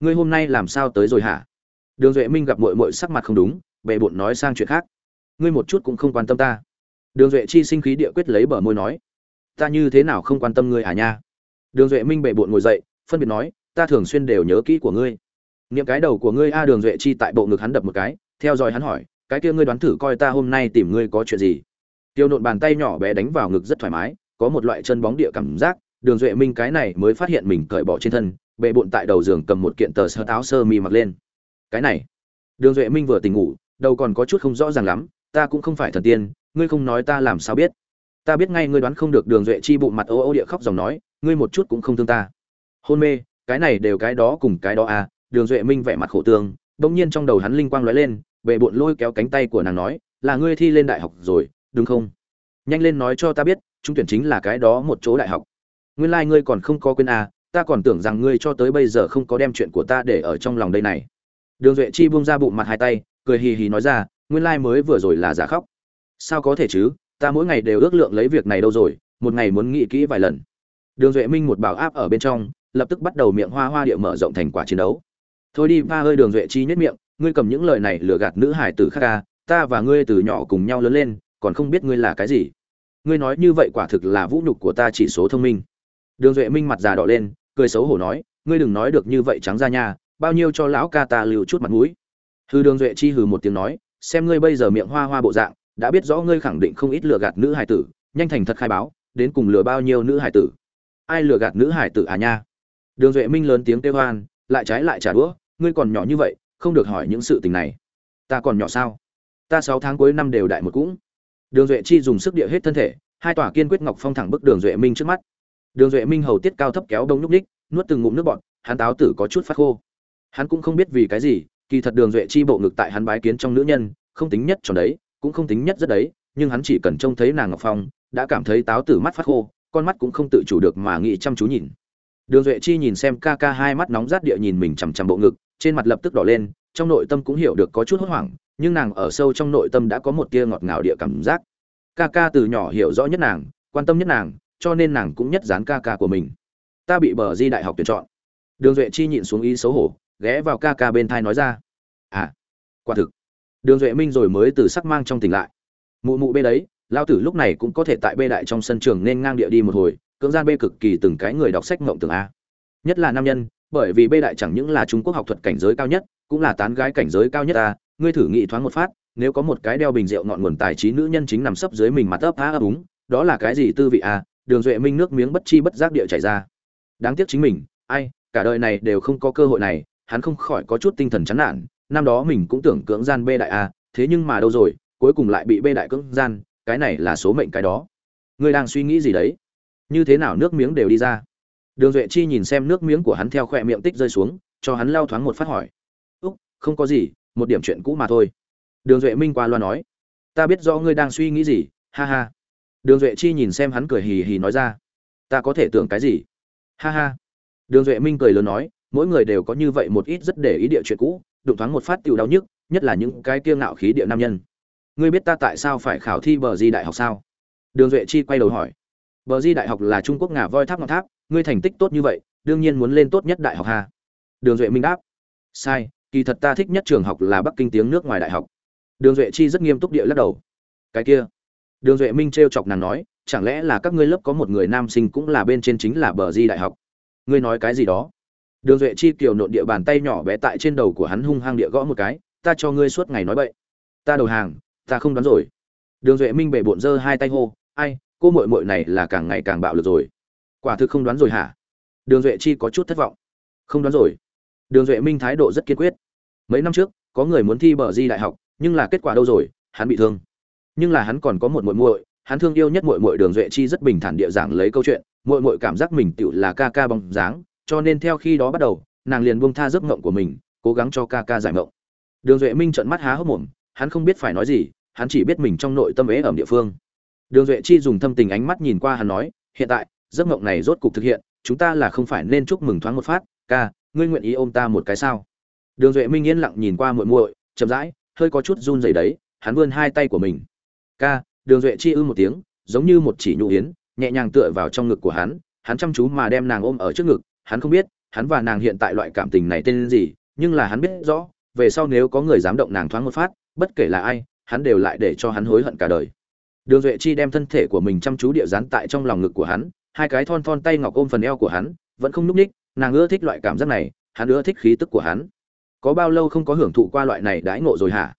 ngươi hôm nay làm sao tới rồi hả? Đường duệ minh gặp mội mội sắc mặt không đúng bệ bộn nói sang chuyện khác. Ngươi một chút cũng không quan tâm ta. Đường duệ chi sinh khí địa quyết lấy bờ môi nói. Ta như thế nào không quan tâm ngươi hả nha? Đường duệ minh bệ bộn ngồi dậy, phân biệt nói, ta thường xuyên đều nhớ kỹ của ngươi. Nghiệm cái đầu của ngươi a, đường duệ chi tại bộ ngực hắn đập một cái, theo dõi hắn hỏi, cái kia ngươi đoán thử coi ta hôm nay tìm ngươi có chuyện gì? Tiêu nộn bàn tay nhỏ bé đánh vào ngực rất thoải mái, có một loại chân bóng địa cảm giác, đường duệ minh cái này mới phát hiện mình cởi bỏ trên thân bệ bộn tại đầu giường cầm một kiện tờ sơ táo sơ mi mặc lên. Cái này, đường duệ minh vừa tỉnh ngủ, đầu còn có chút không rõ ràng lắm, ta cũng không phải thần tiên, ngươi không nói ta làm sao biết. Ta biết ngay ngươi đoán không được đường duệ chi bụng mặt ô ô địa khóc dòng nói, ngươi một chút cũng không thương ta. Hôn mê, cái này đều cái đó cùng cái đó à đường duệ minh vẻ mặt khổ tương, bỗng nhiên trong đầu hắn linh quang lóe lên, bệ bộn lôi kéo cánh tay của nàng nói, là ngươi thi lên đại học rồi, đúng không? Nhanh lên nói cho ta biết trung tuyển chính là cái đó một chỗ đại học. Nguyên lai、like、ngươi còn không có quên à ta còn tưởng rằng ngươi cho tới bây giờ không có đem chuyện của ta để ở trong lòng đây này. Đường duệ chi buông ra bụng mặt hai tay, cười hì hì nói ra, nguyên lai、like、mới vừa rồi là giả khóc. Sao có thể chứ, ta mỗi ngày đều ước lượng lấy việc này đâu rồi, một ngày muốn nghĩ kỹ vài lần. Đường duệ minh một bảo áp ở bên trong, lập tức bắt đầu miệng hoa hoa địa mở rộng thành quả chiến đấu. Thôi đi, ba hơi đường duệ chi nhất miệng, ngươi cầm những lời này lừa gạt nữ hải tử khác ca, ta và ngươi từ nhỏ cùng nhau lớn lên, còn không biết ngươi là cái gì. Ngươi nói như vậy quả thực là vũ nhục của ta chỉ số thông minh. Đường duệ minh mặt già đỏ lên cười xấu hổ nói, ngươi đừng nói được như vậy trắng ra nha, bao nhiêu cho lão ca ta lưu chút mặt mũi. Hư đường duệ chi hừ một tiếng nói, xem ngươi bây giờ miệng hoa hoa bộ dạng, đã biết rõ ngươi khẳng định không ít lừa gạt nữ hải tử, nhanh thành thật khai báo, đến cùng lừa bao nhiêu nữ hải tử. Ai lừa gạt nữ hải tử à nha? Đường duệ minh lớn tiếng kêu hoan, lại trái lại trả đũa, ngươi còn nhỏ như vậy, không được hỏi những sự tình này. Ta còn nhỏ sao? Ta sáu tháng cuối năm đều đại một cũng. Đường duệ chi dùng sức địa hết thân thể, hai tòa kiên quyết ngọc phong thẳng bức đường duệ minh trước mắt đường duệ minh hầu tiết cao thấp kéo đông núp ních nuốt từng ngụm nước bọt, hắn táo tử có chút phát khô. Hắn cũng không biết vì cái gì, kỳ thật đường duệ chi bộ ngực tại hắn bái kiến trong nữ nhân, không tính nhất tròn đấy, cũng không tính nhất rất đấy, nhưng hắn chỉ cần trông thấy nàng ngọc phong, đã cảm thấy táo tử mắt phát khô, con mắt cũng không tự chủ được mà nghĩ chăm chú nhìn. Đường duệ chi nhìn xem ca ca hai mắt nóng rát địa nhìn mình chằm chằm bộ ngực, trên mặt lập tức đỏ lên, trong nội tâm cũng hiểu được có chút hốt hoảng, nhưng nàng ở sâu trong nội tâm đã có một tia ngọt ngào địa cảm giác. Ca ca từ nhỏ hiểu rõ nhất nàng, quan tâm nhất nàng cho nên nàng cũng nhất dán ca ca của mình. Ta bị bờ di đại học tuyển chọn. Đường duệ chi nhịn xuống ý xấu hổ, ghé vào ca ca bên thai nói ra. À quả thực. Đường duệ minh rồi mới từ sắc mang trong tỉnh lại. Mụ mụ bê đấy lao tử lúc này cũng có thể tại bê đại trong sân trường nên ngang địa đi một hồi, cưỡng gian bê cực kỳ từng cái người đọc sách mộng tưởng a. Nhất là nam nhân, bởi vì bê đại chẳng những là trung quốc học thuật cảnh giới cao nhất, cũng là tán gái cảnh giới cao nhất a. Ngươi thử nghị thoáng một phát, nếu có một cái đeo bình rượu ngọn nguồn tài trí nữ nhân chính nằm sấp dưới mình mặt ấp á ấp úng, đó là cái gì tư vị a? Đường duệ minh nước miếng bất chi bất giác địa chảy ra. Đáng tiếc chính mình, ai, cả đời này đều không có cơ hội này, hắn không khỏi có chút tinh thần chán nản, năm đó mình cũng tưởng cưỡng gian bê đại a, thế nhưng mà đâu rồi, cuối cùng lại bị bê đại cưỡng gian, cái này là số mệnh cái đó. Ngươi đang suy nghĩ gì đấy? Như thế nào nước miếng đều đi ra? Đường duệ chi nhìn xem nước miếng của hắn theo khỏe miệng tích rơi xuống, cho hắn lao thoáng một phát hỏi. Úc, không có gì, một điểm chuyện cũ mà thôi. Đường duệ minh qua loa nói. Ta biết rõ ngươi đang suy nghĩ gì, ha ha đường duệ chi nhìn xem hắn cười hì hì nói ra. Ta có thể tưởng cái gì? Ha ha. Đường duệ minh cười lớn nói, mỗi người đều có như vậy một ít rất để ý địa chuyện cũ, đụng thoáng một phát tiêu đau nhức, nhất là những cái kiêng ngạo khí địa nam nhân. Ngươi biết ta tại sao phải khảo thi bờ di đại học sao? Đường duệ chi quay đầu hỏi. Bờ di đại học là trung quốc ngà voi tháp ngọc tháp, ngươi thành tích tốt như vậy, đương nhiên muốn lên tốt nhất đại học hà đường duệ minh đáp. Sai, kỳ thật ta thích nhất trường học là bắc kinh tiếng nước ngoài đại học. Đường duệ chi rất nghiêm túc địa lắc đầu. Cái kia đường duệ minh t r e o chọc nàng nói, chẳng lẽ là các ngươi lớp có một người nam sinh cũng là bên trên chính là bờ di đại học? Ngươi nói cái gì đó? Đường duệ chi kiều nộn địa bàn tay nhỏ bé tại trên đầu của hắn hung hăng địa gõ một cái, ta cho ngươi suốt ngày nói bậy. Ta đầu hàng, ta không đoán rồi. Đường duệ minh bể bộn giơ hai tay hô, ai, cô mội mội này là càng ngày càng bạo lực rồi. Quả thực không đoán rồi hả? Đường duệ chi có chút thất vọng. Không đoán rồi. Đường duệ minh thái độ rất kiên quyết. Mấy năm trước, có người muốn thi bờ di đại học, nhưng là kết quả đâu rồi? Hắn bị thương nhưng là hắn còn có một muội muội, hắn thương yêu nhất muội muội đường duệ chi rất bình thản địa giảng lấy câu chuyện, muội muội cảm giác mình tựu là ca ca bóng dáng, cho nên theo khi đó bắt đầu, nàng liền buông tha giấc mộng của mình, cố gắng cho ca ca giải mộng. Đường duệ minh trợn mắt há hốc mồm, hắn không biết phải nói gì, hắn chỉ biết mình trong nội tâm ế ẩm địa phương. Đường duệ chi dùng thâm tình ánh mắt nhìn qua hắn nói, hiện tại, giấc mộng này rốt cục thực hiện, chúng ta là không phải nên chúc mừng thoáng một phát, ca, ngươi nguyện ý ôm ta một cái sao? Đường duệ minh yên lặng nhìn qua muội muội, chậm rãi, hơi có chút run rẩy đấy, hắn vươn hai tay của mình ca, đường duệ chi ư một tiếng, giống như một chỉ nhũ yến, nhẹ nhàng tựa vào trong ngực của hắn hắn chăm chú mà đem nàng ôm ở trước ngực, hắn không biết, hắn và nàng hiện tại loại cảm tình này tên gì, nhưng là hắn biết rõ, về sau nếu có người dám động nàng thoáng một phát, bất kể là ai, hắn đều lại để cho hắn hối hận cả đời. Đường duệ chi đem thân thể của mình chăm chú địa dán tại trong lòng ngực của hắn, hai cái thon thon tay ngọc ôm phần eo của hắn, vẫn không núp ních, nàng ưa thích loại cảm giác này, hắn ưa thích khí tức của hắn. Có bao lâu không có hưởng thụ qua loại này đãi ngộ rồi hả?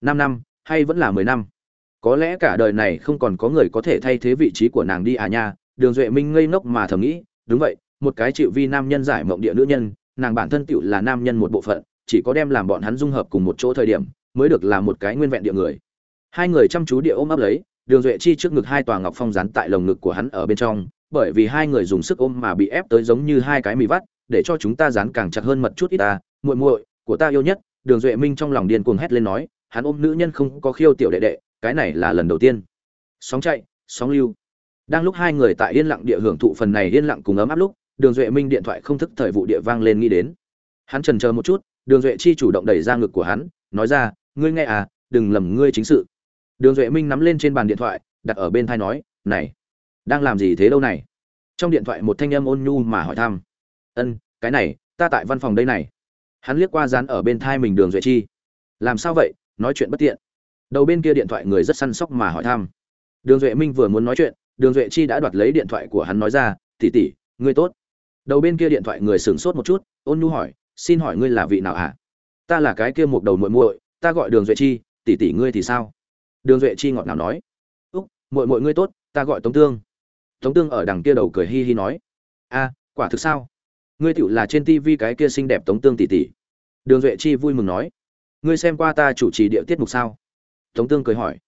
Năm năm, hay vẫn là mười năm? Có lẽ cả đời này không còn có người có thể thay thế vị trí của nàng đi à nha. Đường duệ minh ngây ngốc mà thầm nghĩ, đúng vậy, một cái chịu vi nam nhân giải mộng địa nữ nhân, nàng bản thân tựu là nam nhân một bộ phận, chỉ có đem làm bọn hắn dung hợp cùng một chỗ thời điểm, mới được là một cái nguyên vẹn địa người. Hai người chăm chú địa ôm ấp lấy, đường duệ chi trước ngực hai tòa ngọc phong rán tại lồng ngực của hắn ở bên trong, bởi vì hai người dùng sức ôm mà bị ép tới giống như hai cái mì vắt, để cho chúng ta dán càng chặt hơn mật chút ít ta, muội muội, của ta yêu nhất. Đường duệ minh trong lòng điên cuồng hét lên nói, hắn ôm nữ nhân không có khiêu tiểu đệ đệ cái này là lần đầu tiên. Sóng chạy, sóng lưu. Đang lúc hai người tại yên lặng địa hưởng thụ phần này yên lặng cùng ấm áp lúc, đường duệ minh điện thoại không thức thời vụ địa vang lên nghĩ đến. Hắn trần chờ một chút, đường duệ chi chủ động đẩy ra ngực của hắn, nói ra, ngươi nghe à đừng lầm ngươi chính sự. Đường duệ minh nắm lên trên bàn điện thoại, đặt ở bên thai nói, này, đang làm gì thế đâu này? Trong điện thoại một thanh âm ôn nhu mà hỏi thăm, ân, cái này, ta tại văn phòng đây này. Hắn liếc qua dán ở bên thai mình đường duệ chi. Làm sao vậy? Nói chuyện bất tiện đầu bên kia điện thoại người rất săn sóc mà hỏi thăm. Đường duệ minh vừa muốn nói chuyện, đường duệ chi đã đoạt lấy điện thoại của hắn nói ra tỉ tỉ ngươi tốt. Đầu bên kia điện thoại người sửng sốt một chút, ôn nhu hỏi, xin hỏi ngươi là vị nào hả ta là cái kia một đầu muội muội, ta gọi đường duệ chi tỉ tỉ ngươi thì sao? Đường duệ chi ngọt ngào nói, úc, muội muội ngươi tốt, ta gọi tống tương. Tống tương ở đằng kia đầu cười hi hi nói, a, quả thực sao? Ngươi tựu là trên tivi cái kia xinh đẹp tống tương tỉ tỉ đường duệ chi vui mừng nói, ngươi xem qua ta chủ trì địa tiết mục sao? Tống tương cười hỏi.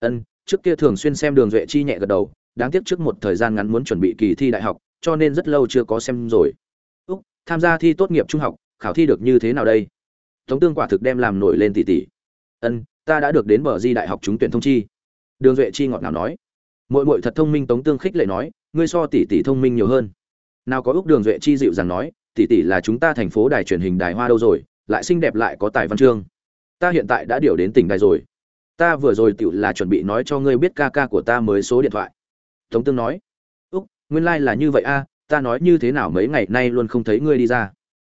Ân, trước kia thường xuyên xem đường duệ chi nhẹ gật đầu, đáng tiếc trước một thời gian ngắn muốn chuẩn bị kỳ thi đại học, cho nên rất lâu chưa có xem rồi. Úc, tham gia thi tốt nghiệp trung học, khảo thi được như thế nào đây? Tống tương quả thực đem làm nổi lên tỷ tỷ ân, ta đã được đến bờ di đại học trúng tuyển thông chi. Đường duệ chi ngọt ngào nói. Mội mội thật thông minh, tống tương khích lệ nói, ngươi so tỷ tỷ thông minh nhiều hơn. Nào có úc đường duệ chi dịu rằng nói tỷ tỷ là chúng ta thành phố đài truyền hình đài hoa đâu rồi, lại xinh đẹp lại có tài văn chương. Ta hiện tại đã điều đến tỉnh đài rồi ta vừa rồi tựu là chuẩn bị nói cho ngươi biết ca ca của ta mới số điện thoại. Tống tương nói, úc, nguyên lai、like、là như vậy a à, ta nói như thế nào mấy ngày nay luôn không thấy ngươi đi ra.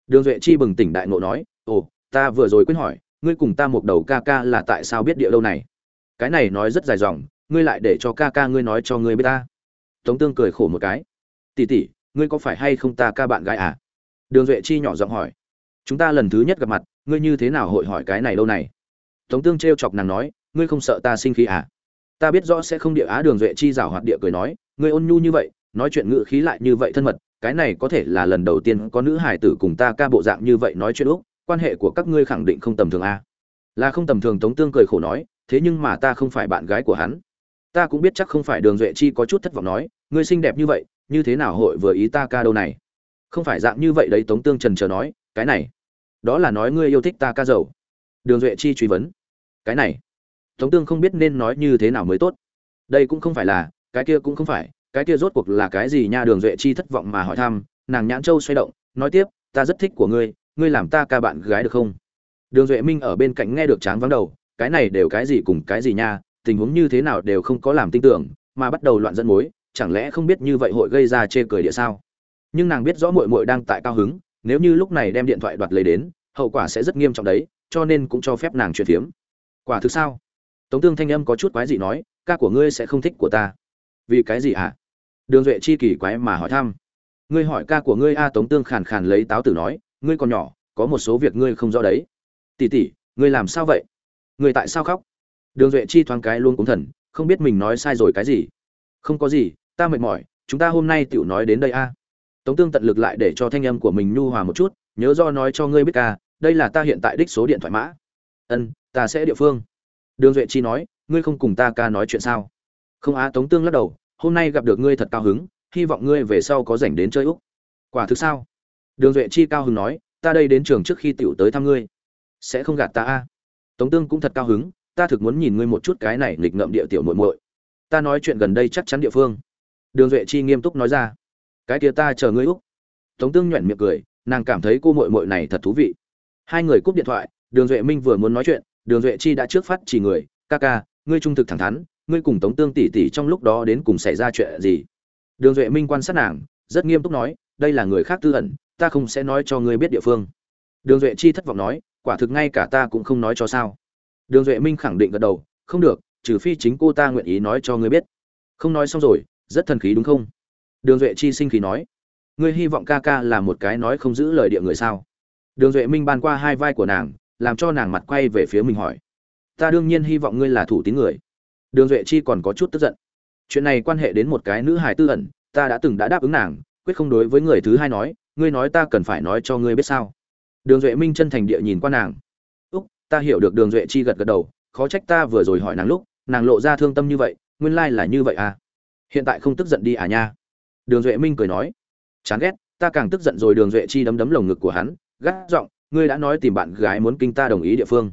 Đường duệ chi bừng tỉnh đại ngộ nói, ồ, ta vừa rồi quyết hỏi, ngươi cùng ta một đầu ca ca là tại sao biết địa đâu này? Cái này nói rất dài dòng, ngươi lại để cho ca ca ngươi nói cho ngươi biết ta. Tống tương cười khổ một cái tỉ tỉ ngươi có phải hay không ta ca bạn gái à? Đường duệ chi nhỏ giọng hỏi, chúng ta lần thứ nhất gặp mặt, ngươi như thế nào hội hỏi cái này đâu này? Tống tương t r e o chọc nàng nói ngươi không sợ ta sinh khí à? Ta biết rõ sẽ không địa á đường duệ chi rảo hoạt địa cười nói, ngươi ôn nhu như vậy, nói chuyện ngữ khí lại như vậy thân mật, cái này có thể là lần đầu tiên có nữ hải tử cùng ta ca bộ dạng như vậy nói chuyện úc, quan hệ của các ngươi khẳng định không tầm thường a là không tầm thường tống tương cười khổ nói, thế nhưng mà ta không phải bạn gái của hắn. Ta cũng biết chắc không phải đường duệ chi có chút thất vọng nói, ngươi xinh đẹp như vậy, như thế nào hội vừa ý ta ca đâu này? Không phải dạng như vậy đấy, tống tương trần chờ nói, cái này, đó là nói ngươi yêu thích ta ca dầu. Đường duệ chi truy vấn, cái này tống tương không biết nên nói như thế nào mới tốt. Đây cũng không phải là, cái kia cũng không phải, cái kia rốt cuộc là cái gì nha đường duệ chi thất vọng mà hỏi thăm, nàng nhãn châu xoay động, nói tiếp, ta rất thích của ngươi ngươi làm ta ca bạn gái được không? Đường duệ minh ở bên cạnh nghe được tráng vắng đầu, cái này đều cái gì cùng cái gì nha, tình huống như thế nào đều không có làm tin tưởng, mà bắt đầu loạn dẫn mối, chẳng lẽ không biết như vậy hội gây ra chê cười địa sao? Nhưng nàng biết rõ muội muội đang tại cao hứng, nếu như lúc này đem điện thoại đoạt lấy đến, hậu quả sẽ rất nghiêm trọng đấy, cho nên cũng cho phép nàng chuyển phiếm. Quả thực sao? Tống tương thanh âm có chút quái gì nói, ca của ngươi sẽ không thích của ta. Vì cái gì hả? Đường duệ chi kỳ quái mà hỏi thăm. Ngươi hỏi ca của ngươi a. Tống tương khàn khàn lấy táo tử nói, ngươi còn nhỏ, có một số việc ngươi không rõ đấy. Tỷ tỷ, ngươi làm sao vậy? Ngươi tại sao khóc? Đường duệ chi thoáng cái luôn cúng thần, không biết mình nói sai rồi cái gì. Không có gì, ta mệt mỏi, chúng ta hôm nay tiểu nói đến đây a. Tống tương tận lực lại để cho thanh âm của mình nhu hòa một chút, nhớ do nói cho ngươi biết ca, đây là ta hiện tại đích số điện thoại mã. Ân, ta sẽ địa phương đường duệ chi nói, ngươi không cùng ta ca nói chuyện sao? Không á, tống tương lắc đầu, hôm nay gặp được ngươi thật cao hứng, hy vọng ngươi về sau có rảnh đến chơi úc. Quả thực sao? Đường duệ chi cao hứng nói, ta đây đến trường trước khi tiểu tới thăm ngươi. Sẽ không gạt ta a? Tống tương cũng thật cao hứng, ta thực muốn nhìn ngươi một chút cái này nghịch ngợm địa tiểu muội muội. Ta nói chuyện gần đây chắc chắn địa phương. Đường duệ chi nghiêm túc nói ra. Cái kia ta chờ ngươi úc. Tống tương nhoẻn miệng cười, nàng cảm thấy cô muội muội này thật thú vị. Hai người cúp điện thoại, đường duệ minh vừa muốn nói chuyện đường duệ chi đã trước phát chỉ người, ca ca, ngươi trung thực thẳng thắn, ngươi cùng tống tương tỷ tỷ trong lúc đó đến cùng xảy ra chuyện gì? Đường duệ minh quan sát nàng, rất nghiêm túc nói, đây là người khác tư ẩn, ta không sẽ nói cho ngươi biết địa phương. Đường duệ chi thất vọng nói, quả thực ngay cả ta cũng không nói cho sao. Đường duệ minh khẳng định gật đầu, không được, trừ phi chính cô ta nguyện ý nói cho ngươi biết. Không nói xong rồi, rất thần khí đúng không? Đường duệ chi sinh khí nói, ngươi hy vọng ca ca là một cái nói không giữ lời địa người sao? Đường duệ minh ban qua hai vai của nàng làm cho nàng mặt quay về phía mình hỏi. Ta đương nhiên hy vọng ngươi là thủ tín người. Đường duệ chi còn có chút tức giận. Chuyện này quan hệ đến một cái nữ hài tư ẩn, ta đã từng đã đáp ứng nàng, quyết không đối với người thứ hai nói, ngươi nói ta cần phải nói cho ngươi biết sao. Đường duệ minh chân thành địa nhìn qua nàng. Úc, ta hiểu được đường duệ chi gật gật đầu, khó trách ta vừa rồi hỏi nàng lúc, nàng lộ ra thương tâm như vậy, nguyên lai là như vậy à? Hiện tại không tức giận đi à nha? Đường duệ minh cười nói. Chán ghét, ta càng tức giận rồi đường duệ chi đấm đấm lồng ngực của hắn, gắt giọng ngươi đã nói tìm bạn gái muốn kinh ta đồng ý địa phương.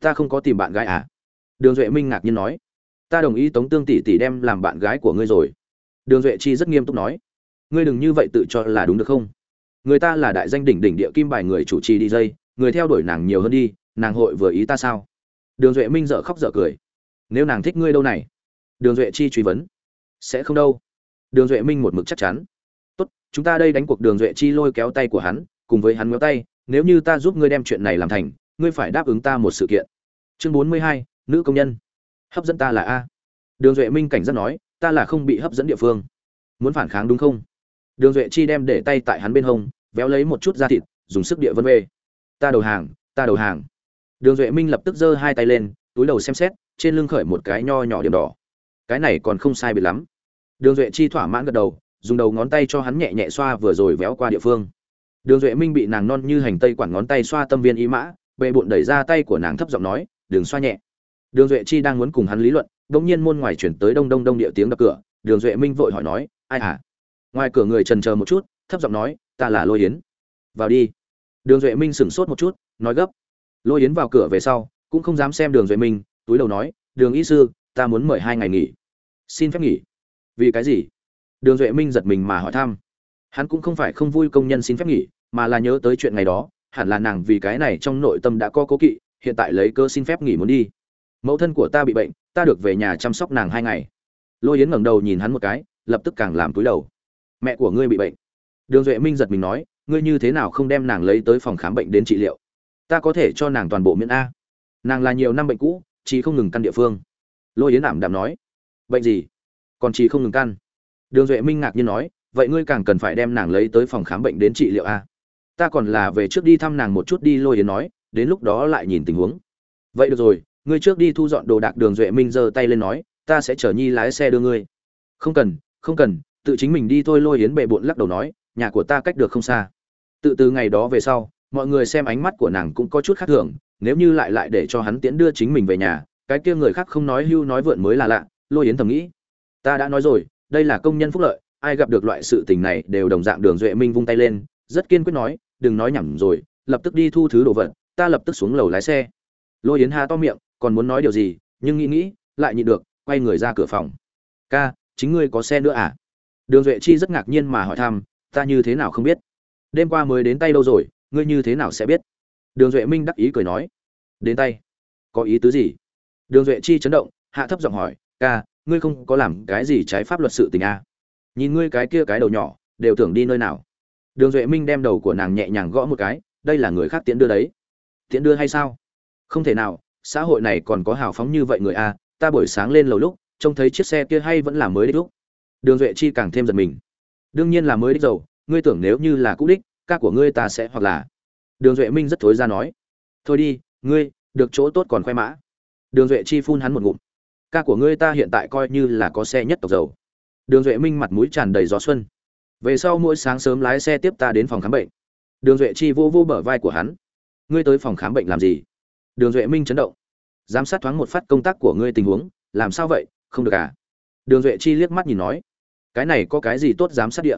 Ta không có tìm bạn gái à? Đường duệ minh ngạc nhiên nói. Ta đồng ý tống tương tỷ tỷ đem làm bạn gái của ngươi rồi. Đường duệ chi rất nghiêm túc nói. Ngươi đừng như vậy tự cho là đúng được không? Người ta là đại danh đỉnh đỉnh địa kim bài người chủ trì đi dây, người theo đuổi nàng nhiều hơn đi, nàng hội vừa ý ta sao? Đường duệ minh dợ khóc dợ cười. Nếu nàng thích ngươi đâu này? Đường duệ chi truy vấn. Sẽ không đâu. Đường duệ minh một mực chắc chắn. Tốt, chúng ta đây đánh cuộc đường duệ chi lôi kéo tay của hắn, cùng với hắn méo tay nếu như ta giúp ngươi đem chuyện này làm thành, ngươi phải đáp ứng ta một sự kiện. Chương bốn mươi hai, nữ công nhân. Hấp dẫn ta là a. Đường duệ minh cảnh giác nói, ta là không bị hấp dẫn địa phương. Muốn phản kháng đúng không? Đường duệ chi đem để tay tại hắn bên hông, véo lấy một chút da thịt, dùng sức địa vân vê. Ta đầu hàng, ta đầu hàng. Đường duệ minh lập tức giơ hai tay lên, túi đầu xem xét, trên lưng khởi một cái nho nhỏ điểm đỏ. Cái này còn không sai biệt lắm. Đường duệ chi thỏa mãn gật đầu, dùng đầu ngón tay cho hắn nhẹ nhẹ xoa vừa rồi véo qua địa phương đường duệ minh bị nàng non như hành tây quản ngón tay xoa tâm viên ý mã, bệ bụng đẩy ra tay của nàng thấp giọng nói, đường xoa nhẹ. Đường duệ chi đang muốn cùng hắn lý luận đ ỗ n g nhiên môn ngoài chuyển tới đông đông đông địa tiếng đập cửa. Đường duệ minh vội hỏi nói, ai hả? Ngoài cửa người trần chờ một chút, thấp giọng nói, ta là lôi yến. Vào đi. Đường duệ minh sửng sốt một chút, nói gấp. Lôi yến vào cửa về sau, cũng không dám xem đường duệ minh, túi đầu nói, đường y sư, ta muốn mời hai ngày nghỉ. Xin phép nghỉ. Vì cái gì? Đường duệ minh giật mình mà hỏi thăm hắn cũng không phải không vui công nhân xin phép nghỉ, mà là nhớ tới chuyện ngày đó, hẳn là nàng vì cái này trong nội tâm đã có cố kỵ, hiện tại lấy cơ xin phép nghỉ muốn đi. Mẫu thân của ta bị bệnh, ta được về nhà chăm sóc nàng hai ngày. Lôi yến ngẩng đầu nhìn hắn một cái, lập tức càng làm túi đầu. Mẹ của ngươi bị bệnh. Đường duệ minh giật mình nói, ngươi như thế nào không đem nàng lấy tới phòng khám bệnh đến trị liệu? Ta có thể cho nàng toàn bộ miễn a. Nàng là nhiều năm bệnh cũ, chỉ không ngừng căn địa phương. Lôi yến ảm đạm nói, bệnh gì? Còn chỉ không ngừng căn. Đường duệ minh ngạc nhiên nói vậy ngươi càng cần phải đem nàng lấy tới phòng khám bệnh đến trị liệu a. Ta còn là về trước đi thăm nàng một chút đi, lôi yến nói, đến lúc đó lại nhìn tình huống. Vậy được rồi, ngươi trước đi thu dọn đồ đạc đường duệ minh giơ tay lên nói, ta sẽ chở nhi lái xe đưa ngươi. Không cần không cần, tự chính mình đi thôi, lôi yến bệ bộn lắc đầu nói, nhà của ta cách được không xa. Tự từ ngày đó về sau, mọi người xem ánh mắt của nàng cũng có chút khác thường, nếu như lại lại để cho hắn tiễn đưa chính mình về nhà, cái kia người khác không nói hưu nói vượn mới là lạ, lôi yến thầm nghĩ. Ta đã nói rồi, đây là công nhân phúc lợi ai gặp được loại sự tình này đều đồng dạng đường duệ minh vung tay lên, rất kiên quyết nói, đừng nói nhảm rồi, lập tức đi thu thứ đồ vật, ta lập tức xuống lầu lái xe. Lôi yến hà to miệng, còn muốn nói điều gì, nhưng nghĩ nghĩ, lại nhịn được, quay người ra cửa phòng. Ca, chính ngươi có xe nữa à? Đường duệ chi rất ngạc nhiên mà hỏi thăm, ta như thế nào không biết? Đêm qua mới đến tay đâu rồi, ngươi như thế nào sẽ biết? Đường duệ minh đắc ý cười nói, đến tay. Có ý tứ gì? Đường duệ chi chấn động, hạ thấp giọng hỏi, ca, ngươi không có làm cái gì trái pháp luật sự tình à? Nhìn ngươi cái kia cái đầu nhỏ, đều tưởng đi nơi nào. Đường duệ minh đem đầu của nàng nhẹ nhàng gõ một cái, đây là người khác tiễn đưa đấy. Tiễn đưa hay sao? Không thể nào, xã hội này còn có hào phóng như vậy người a ta buổi sáng lên lầu lúc, trông thấy chiếc xe kia hay vẫn là mới đích lúc. Đường duệ chi càng thêm giật mình. Đương nhiên là mới đích dầu, ngươi tưởng nếu như là cũ đích, ca của ngươi ta sẽ hoặc là. Đường duệ minh rất thối ra nói. Thôi đi, ngươi, được chỗ tốt còn khoe mã. Đường duệ chi phun hắn một ngụm. Ca của ngươi ta hiện tại coi như là có xe nhất tộc dầu đường duệ minh mặt mũi tràn đầy gió xuân. Về sau mỗi sáng sớm lái xe tiếp ta đến phòng khám bệnh. Đường duệ chi vô vô bờ vai của hắn. Ngươi tới phòng khám bệnh làm gì? Đường duệ minh chấn động. Giám sát thoáng một phát công tác của ngươi tình huống, làm sao vậy? Không được à? Đường duệ chi liếc mắt nhìn nói. Cái này có cái gì tốt giám sát địa?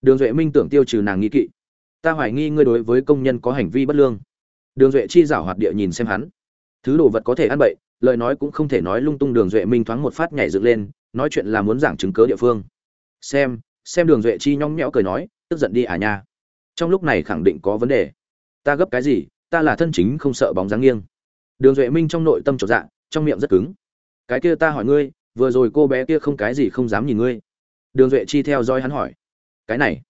Đường duệ minh tưởng tiêu trừ nàng nghi kỵ. Ta hoài nghi ngươi đối với công nhân có hành vi bất lương. Đường duệ chi giảo hoạt địa nhìn xem hắn. Thứ đồ vật có thể ăn bậy, lời nói cũng không thể nói lung tung. Đường duệ minh thoáng một phát nhảy dựng lên nói chuyện là muốn giảng chứng cớ địa phương. Xem xem đường duệ chi nhõng nhẽo cười nói, tức giận đi à nha. Trong lúc này khẳng định có vấn đề. Ta gấp cái gì, ta là thân chính không sợ bóng dáng nghiêng. Đường duệ minh trong nội tâm trột dạ trong miệng rất cứng. Cái kia ta hỏi ngươi, vừa rồi cô bé kia không cái gì không dám nhìn ngươi. Đường duệ chi theo dõi hắn hỏi. Cái này.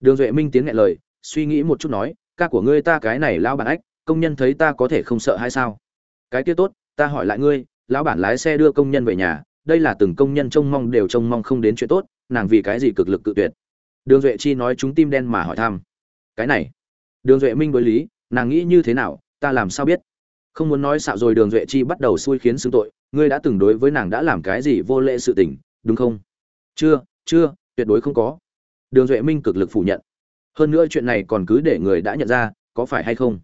Đường duệ minh tiến nghẹn lời, suy nghĩ một chút nói, ca của ngươi ta cái này lão bản ách, công nhân thấy ta có thể không sợ hay sao? Cái kia tốt, ta hỏi lại ngươi, lão bản lái xe đưa công nhân về nhà đây là từng công nhân trông mong đều trông mong không đến chuyện tốt, nàng vì cái gì cực lực cự tuyệt? Đường duệ chi nói chúng tim đen mà hỏi thăm. Cái này, đường duệ minh đối lý, nàng nghĩ như thế nào, ta làm sao biết? Không muốn nói xạo rồi đường duệ chi bắt đầu xui khiến xưng tội, ngươi đã từng đối với nàng đã làm cái gì vô lễ sự tình, đúng không? Chưa chưa, tuyệt đối không có. Đường duệ minh cực lực phủ nhận. Hơn nữa chuyện này còn cứ để người đã nhận ra, có phải hay không?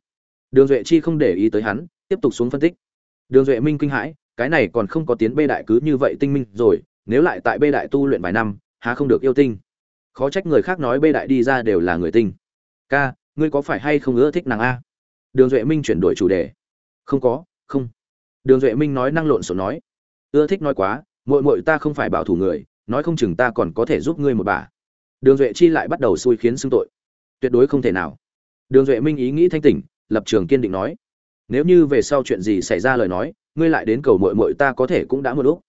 Đường duệ chi không để ý tới hắn, tiếp tục xuống phân tích. Đường duệ minh kinh hãi cái này còn không có tiến bê đại cứ như vậy tinh minh rồi, nếu lại tại bê đại tu luyện vài năm, há không được yêu tinh. Khó trách người khác nói bê đại đi ra đều là người tinh. Ca, ngươi có phải hay không ưa thích nàng a? Đường duệ minh chuyển đổi chủ đề. Không có, không. Đường duệ minh nói năng lộn xộn nói. Ưa thích nói quá, muội muội ta không phải bảo thủ người, nói không chừng ta còn có thể giúp ngươi một bà. Đường duệ chi lại bắt đầu xui khiến xưng tội. Tuyệt đối không thể nào. Đường duệ minh ý nghĩ thanh tỉnh, lập trường kiên định nói. Nếu như về sau chuyện gì xảy ra lời nói ngươi lại đến cầu muội muội ta có thể cũng đã một lúc.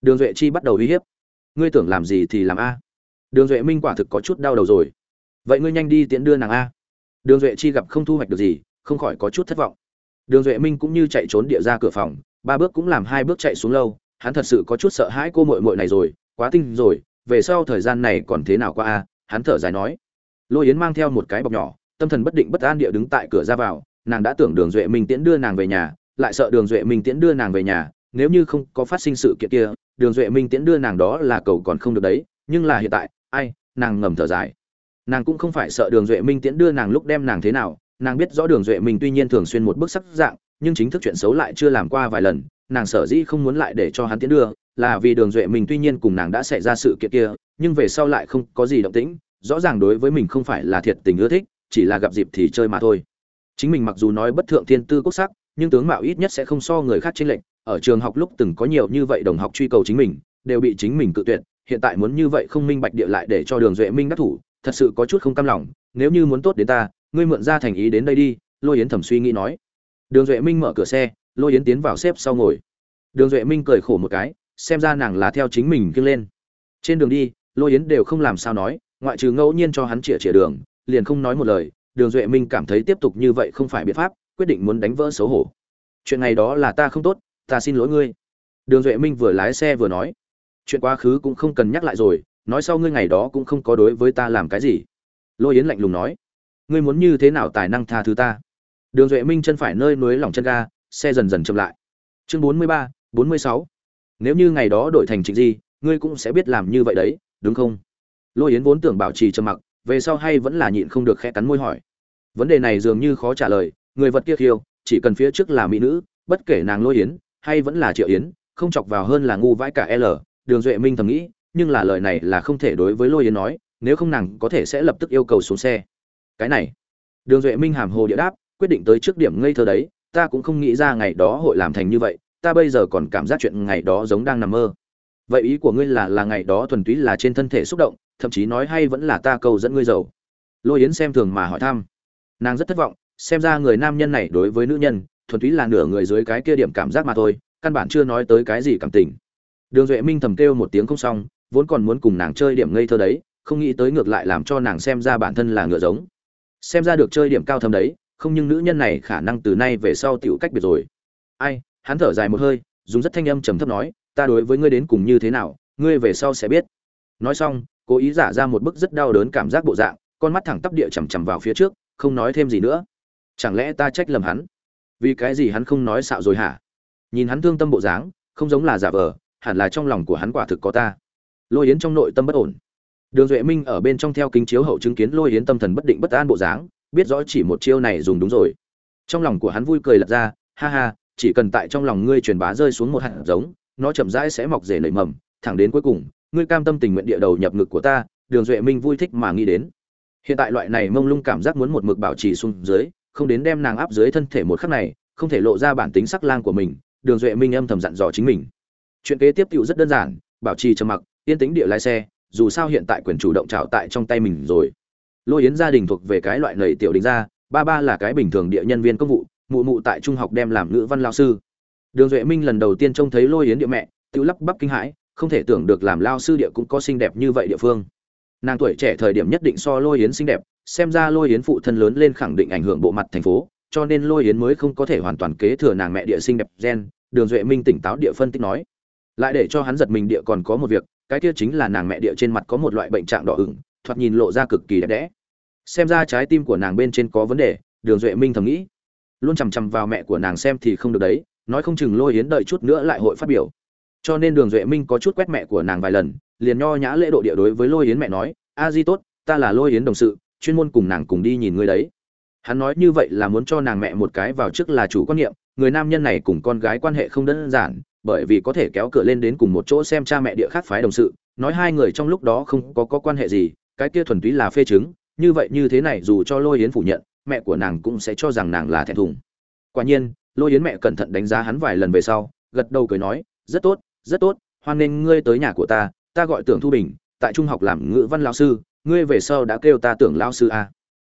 Đường duệ chi bắt đầu uy hiếp. Ngươi tưởng làm gì thì làm a. Đường duệ minh quả thực có chút đau đầu rồi. Vậy ngươi nhanh đi tiễn đưa nàng a. Đường duệ chi gặp không thu hoạch được gì, không khỏi có chút thất vọng. Đường duệ minh cũng như chạy trốn địa ra cửa phòng, ba bước cũng làm hai bước chạy xuống lâu, hắn thật sự có chút sợ hãi cô muội muội này rồi, quá tinh rồi, về sau thời gian này còn thế nào qua a? Hắn thở dài nói. Lôi yến mang theo một cái bọc nhỏ, tâm thần bất định bất an địa đứng tại cửa ra vào, nàng đã tưởng đường duệ minh tiễn đưa nàng về nhà lại sợ đường duệ minh tiễn đưa nàng về nhà, nếu như không có phát sinh sự kiện kia, đường duệ minh tiễn đưa nàng đó là cầu còn không được đấy, nhưng là hiện tại, ai, nàng ngầm thở dài. Nàng cũng không phải sợ đường duệ minh tiễn đưa nàng lúc đem nàng thế nào, nàng biết rõ đường duệ minh tuy nhiên thường xuyên một bức sắc dạng, nhưng chính thức chuyện xấu lại chưa làm qua vài lần, nàng sở dĩ không muốn lại để cho hắn tiễn đưa, là vì đường duệ minh tuy nhiên cùng nàng đã xảy ra sự kiện kia, nhưng về sau lại không có gì động tĩnh, rõ ràng đối với mình không phải là thiệt tình ưa thích, chỉ là gặp dịp thì chơi mà thôi. Chính mình mặc dù nói bất thượng thiên tư quốc sắc nhưng tướng mạo ít nhất sẽ không so người khác chênh lệch. Ở trường học lúc từng có nhiều như vậy đồng học truy cầu chính mình, đều bị chính mình cự tuyệt. Hiện tại muốn như vậy không minh bạch địa lại để cho đường duệ minh đắc thủ, thật sự có chút không cam lòng. Nếu như muốn tốt đến ta, ngươi mượn ra thành ý đến đây đi, lôi yến thầm suy nghĩ nói. Đường duệ minh mở cửa xe, lôi yến tiến vào xếp sau ngồi. Đường duệ minh cười khổ một cái, xem ra nàng là theo chính mình kiêng lên. Trên đường đi, lôi yến đều không làm sao nói, ngoại trừ ngẫu nhiên cho hắn chĩa chĩa đường, liền không nói một lời. Đường duệ minh cảm thấy tiếp tục như vậy không phải biện pháp quyết định muốn đánh vỡ xấu hổ. Chuyện này đó là ta không tốt, ta xin lỗi ngươi. Đường duệ minh vừa lái xe vừa nói. Chuyện quá khứ cũng không cần nhắc lại rồi, nói sau ngươi ngày đó cũng không có đối với ta làm cái gì. Lôi yến lạnh lùng nói. Ngươi muốn như thế nào tài năng tha thứ ta? Đường duệ minh chân phải nơi núi lỏng chân ga, xe dần dần chậm lại. Chương bốn mươi ba, bốn mươi sáu. Nếu như ngày đó đổi thành trịnh di, ngươi cũng sẽ biết làm như vậy đấy, đúng không? Lôi yến vốn tưởng bảo trì trầm mặc, về sau hay vẫn là nhịn không được khẽ cắn môi hỏi. Vấn đề này dường như khó trả lời người vật kia khiêu, chỉ cần phía trước là mỹ nữ, bất kể nàng lôi yến, hay vẫn là triệu yến, không chọc vào hơn là ngu vãi cả l. Đường duệ minh thầm nghĩ, nhưng là lời này là không thể đối với lôi yến nói, nếu không nàng có thể sẽ lập tức yêu cầu xuống xe. Cái này. Đường duệ minh hàm hồ địa đáp, quyết định tới trước điểm ngây thơ đấy, ta cũng không nghĩ ra ngày đó hội làm thành như vậy, ta bây giờ còn cảm giác chuyện ngày đó giống đang nằm mơ. Vậy ý của ngươi là là ngày đó thuần túy là trên thân thể xúc động, thậm chí nói hay vẫn là ta cầu dẫn ngươi giàu. Lôi yến xem thường mà hỏi thăm. Nàng rất thất vọng xem ra người nam nhân này đối với nữ nhân, thuần túy là nửa người dưới cái kia điểm cảm giác mà thôi, căn bản chưa nói tới cái gì cảm tình. Đường duệ minh thầm kêu một tiếng không xong, vốn còn muốn cùng nàng chơi điểm ngây thơ đấy, không nghĩ tới ngược lại làm cho nàng xem ra bản thân là ngựa giống. Xem ra được chơi điểm cao thâm đấy, không nhưng nữ nhân này khả năng từ nay về sau tiểu cách biệt rồi. Ai, hắn thở dài một hơi, dùng rất thanh âm trầm thấp nói, ta đối với ngươi đến cùng như thế nào, ngươi về sau sẽ biết. Nói xong, cố ý giả ra một bức rất đau đớn cảm giác bộ dạng, con mắt thẳng tắp địa chằm chằm vào phía trước, không nói thêm gì nữa chẳng lẽ ta trách lầm hắn? Vì cái gì hắn không nói xạo rồi hả? Nhìn hắn thương tâm bộ dáng, không giống là giả vờ, hẳn là trong lòng của hắn quả thực có ta. Lôi yến trong nội tâm bất ổn. Đường duệ minh ở bên trong theo kính chiếu hậu chứng kiến lôi yến tâm thần bất định bất an bộ dáng, biết rõ chỉ một chiêu này dùng đúng rồi. Trong lòng của hắn vui cười lật ra, ha ha, chỉ cần tại trong lòng ngươi truyền bá rơi xuống một hạt giống, nó chậm rãi sẽ mọc rể nảy mầm, thẳng đến cuối cùng, ngươi cam tâm tình nguyện địa đầu nhập ngực của ta. Đường duệ minh vui thích mà nghĩ đến. Hiện tại loại này mông lung cảm giác muốn một mực bảo trì xuống dưới không đến đem nàng áp dưới thân thể một khắc này, không thể lộ ra bản tính sắc lang của mình, đường duệ minh âm thầm dặn dò chính mình. Chuyện kế tiếp tựu rất đơn giản, bảo trì trầm mặc, yên tĩnh địa lái xe, dù sao hiện tại quyền chủ động trào tại trong tay mình rồi. Lôi yến gia đình thuộc về cái loại nầy tiểu đình gia, ba ba là cái bình thường địa nhân viên công vụ, mụ mụ tại trung học đem làm ngữ văn lao sư. Đường duệ minh lần đầu tiên trông thấy lôi yến địa mẹ, tự lắp bắp kinh hãi, không thể tưởng được làm lao sư địa cũng có xinh đẹp như vậy địa phương nàng tuổi trẻ thời điểm nhất định so lôi yến xinh đẹp, xem ra lôi yến phụ thân lớn lên khẳng định ảnh hưởng bộ mặt thành phố, cho nên lôi yến mới không có thể hoàn toàn kế thừa nàng mẹ địa xinh đẹp gen, đường duệ minh tỉnh táo địa phân tích nói. Lại để cho hắn giật mình địa còn có một việc, cái kia chính là nàng mẹ địa trên mặt có một loại bệnh trạng đỏ ửng, thoạt nhìn lộ ra cực kỳ đẹp đẽ. Xem ra trái tim của nàng bên trên có vấn đề, đường duệ minh thầm nghĩ. Luôn chằm chằm vào mẹ của nàng xem thì không được đấy, nói không chừng lôi yến đợi chút nữa lại hội phát biểu cho nên đường duệ minh có chút quét mẹ của nàng vài lần liền nho nhã lễ độ địa đối với lôi yến mẹ nói a di tốt ta là lôi yến đồng sự chuyên môn cùng nàng cùng đi nhìn ngươi đấy. Hắn nói như vậy là muốn cho nàng mẹ một cái vào trước là chủ quan niệm người nam nhân này cùng con gái quan hệ không đơn giản bởi vì có thể kéo cửa lên đến cùng một chỗ xem cha mẹ địa khác phái đồng sự nói hai người trong lúc đó không có, có quan hệ gì cái kia thuần túy là phê chứng như vậy như thế này dù cho lôi yến phủ nhận mẹ của nàng cũng sẽ cho rằng nàng là thẹn thùng. Quả nhiên lôi yến mẹ cẩn thận đánh giá hắn vài lần về sau gật đầu cười nói rất tốt rất tốt, hoan nghênh ngươi tới nhà của ta ta gọi tưởng thu bình, tại trung học làm ngữ văn lao sư, ngươi về sau đã kêu ta tưởng lao sư à?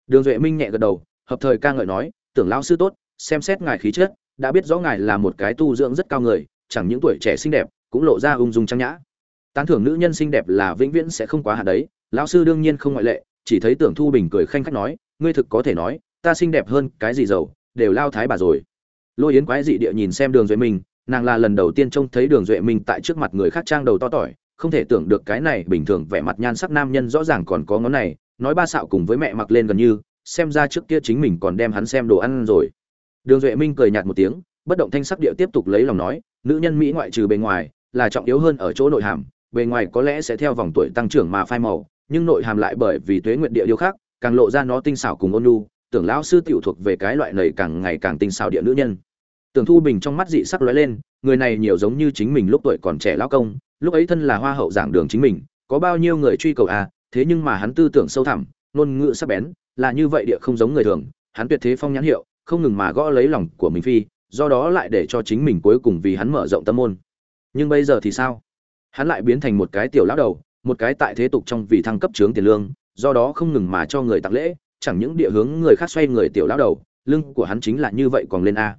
đường duệ minh nhẹ gật đầu, hợp thời ca ngợi nói, tưởng lao sư tốt, xem xét ngài khí chất, đã biết rõ ngài là một cái tu dưỡng rất cao người, chẳng những tuổi trẻ xinh đẹp, cũng lộ ra ung dung trang nhã tán thưởng nữ nhân xinh đẹp là vĩnh viễn sẽ không quá hạn đấy, lão sư đương nhiên không ngoại lệ, chỉ thấy tưởng thu bình cười khanh khách nói, ngươi thực có thể nói, ta xinh đẹp hơn cái gì giàu, đều lao thái bà rồi lôi yến quái dị địa nhìn xem đường duệ minh nàng là lần đầu tiên trông thấy đường duệ minh tại trước mặt người khác trang đầu to tỏi, không thể tưởng được cái này bình thường vẻ mặt nhan sắc nam nhân rõ ràng còn có ngón này, nói ba xạo cùng với mẹ mặc lên gần như, xem ra trước kia chính mình còn đem hắn xem đồ ăn rồi. Đường duệ minh cười nhạt một tiếng, bất động thanh sắc địa tiếp tục lấy lòng nói, nữ nhân mỹ ngoại trừ bề ngoài, là trọng yếu hơn ở chỗ nội hàm, bề ngoài có lẽ sẽ theo vòng tuổi tăng trưởng mà phai màu, nhưng nội hàm lại bởi vì tuế nguyện địa điều khác càng lộ ra nó tinh xảo cùng ôn nhu, tưởng lão sư tiểu thuộc về cái loại này càng ngày càng tinh xảo địa nữ nhân tưởng thu bình trong mắt dị sắc lóe lên, người này nhiều giống như chính mình lúc tuổi còn trẻ lão công, lúc ấy thân là hoa hậu giảng đường chính mình, có bao nhiêu người truy cầu à thế nhưng mà hắn tư tưởng sâu thẳm, ngôn ngữ sắc bén, là như vậy địa không giống người thường, hắn tuyệt thế phong nhãn hiệu, không ngừng mà gõ lấy lòng của mình phi, do đó lại để cho chính mình cuối cùng vì hắn mở rộng tâm môn. Nhưng bây giờ thì sao? Hắn lại biến thành một cái tiểu lão đầu, một cái tại thế tục trong vì thăng cấp trướng tiền lương, do đó không ngừng mà cho người tặng lễ, chẳng những địa hướng người khác xoay người tiểu lão đầu, lưng của hắn chính là như vậy còn lên a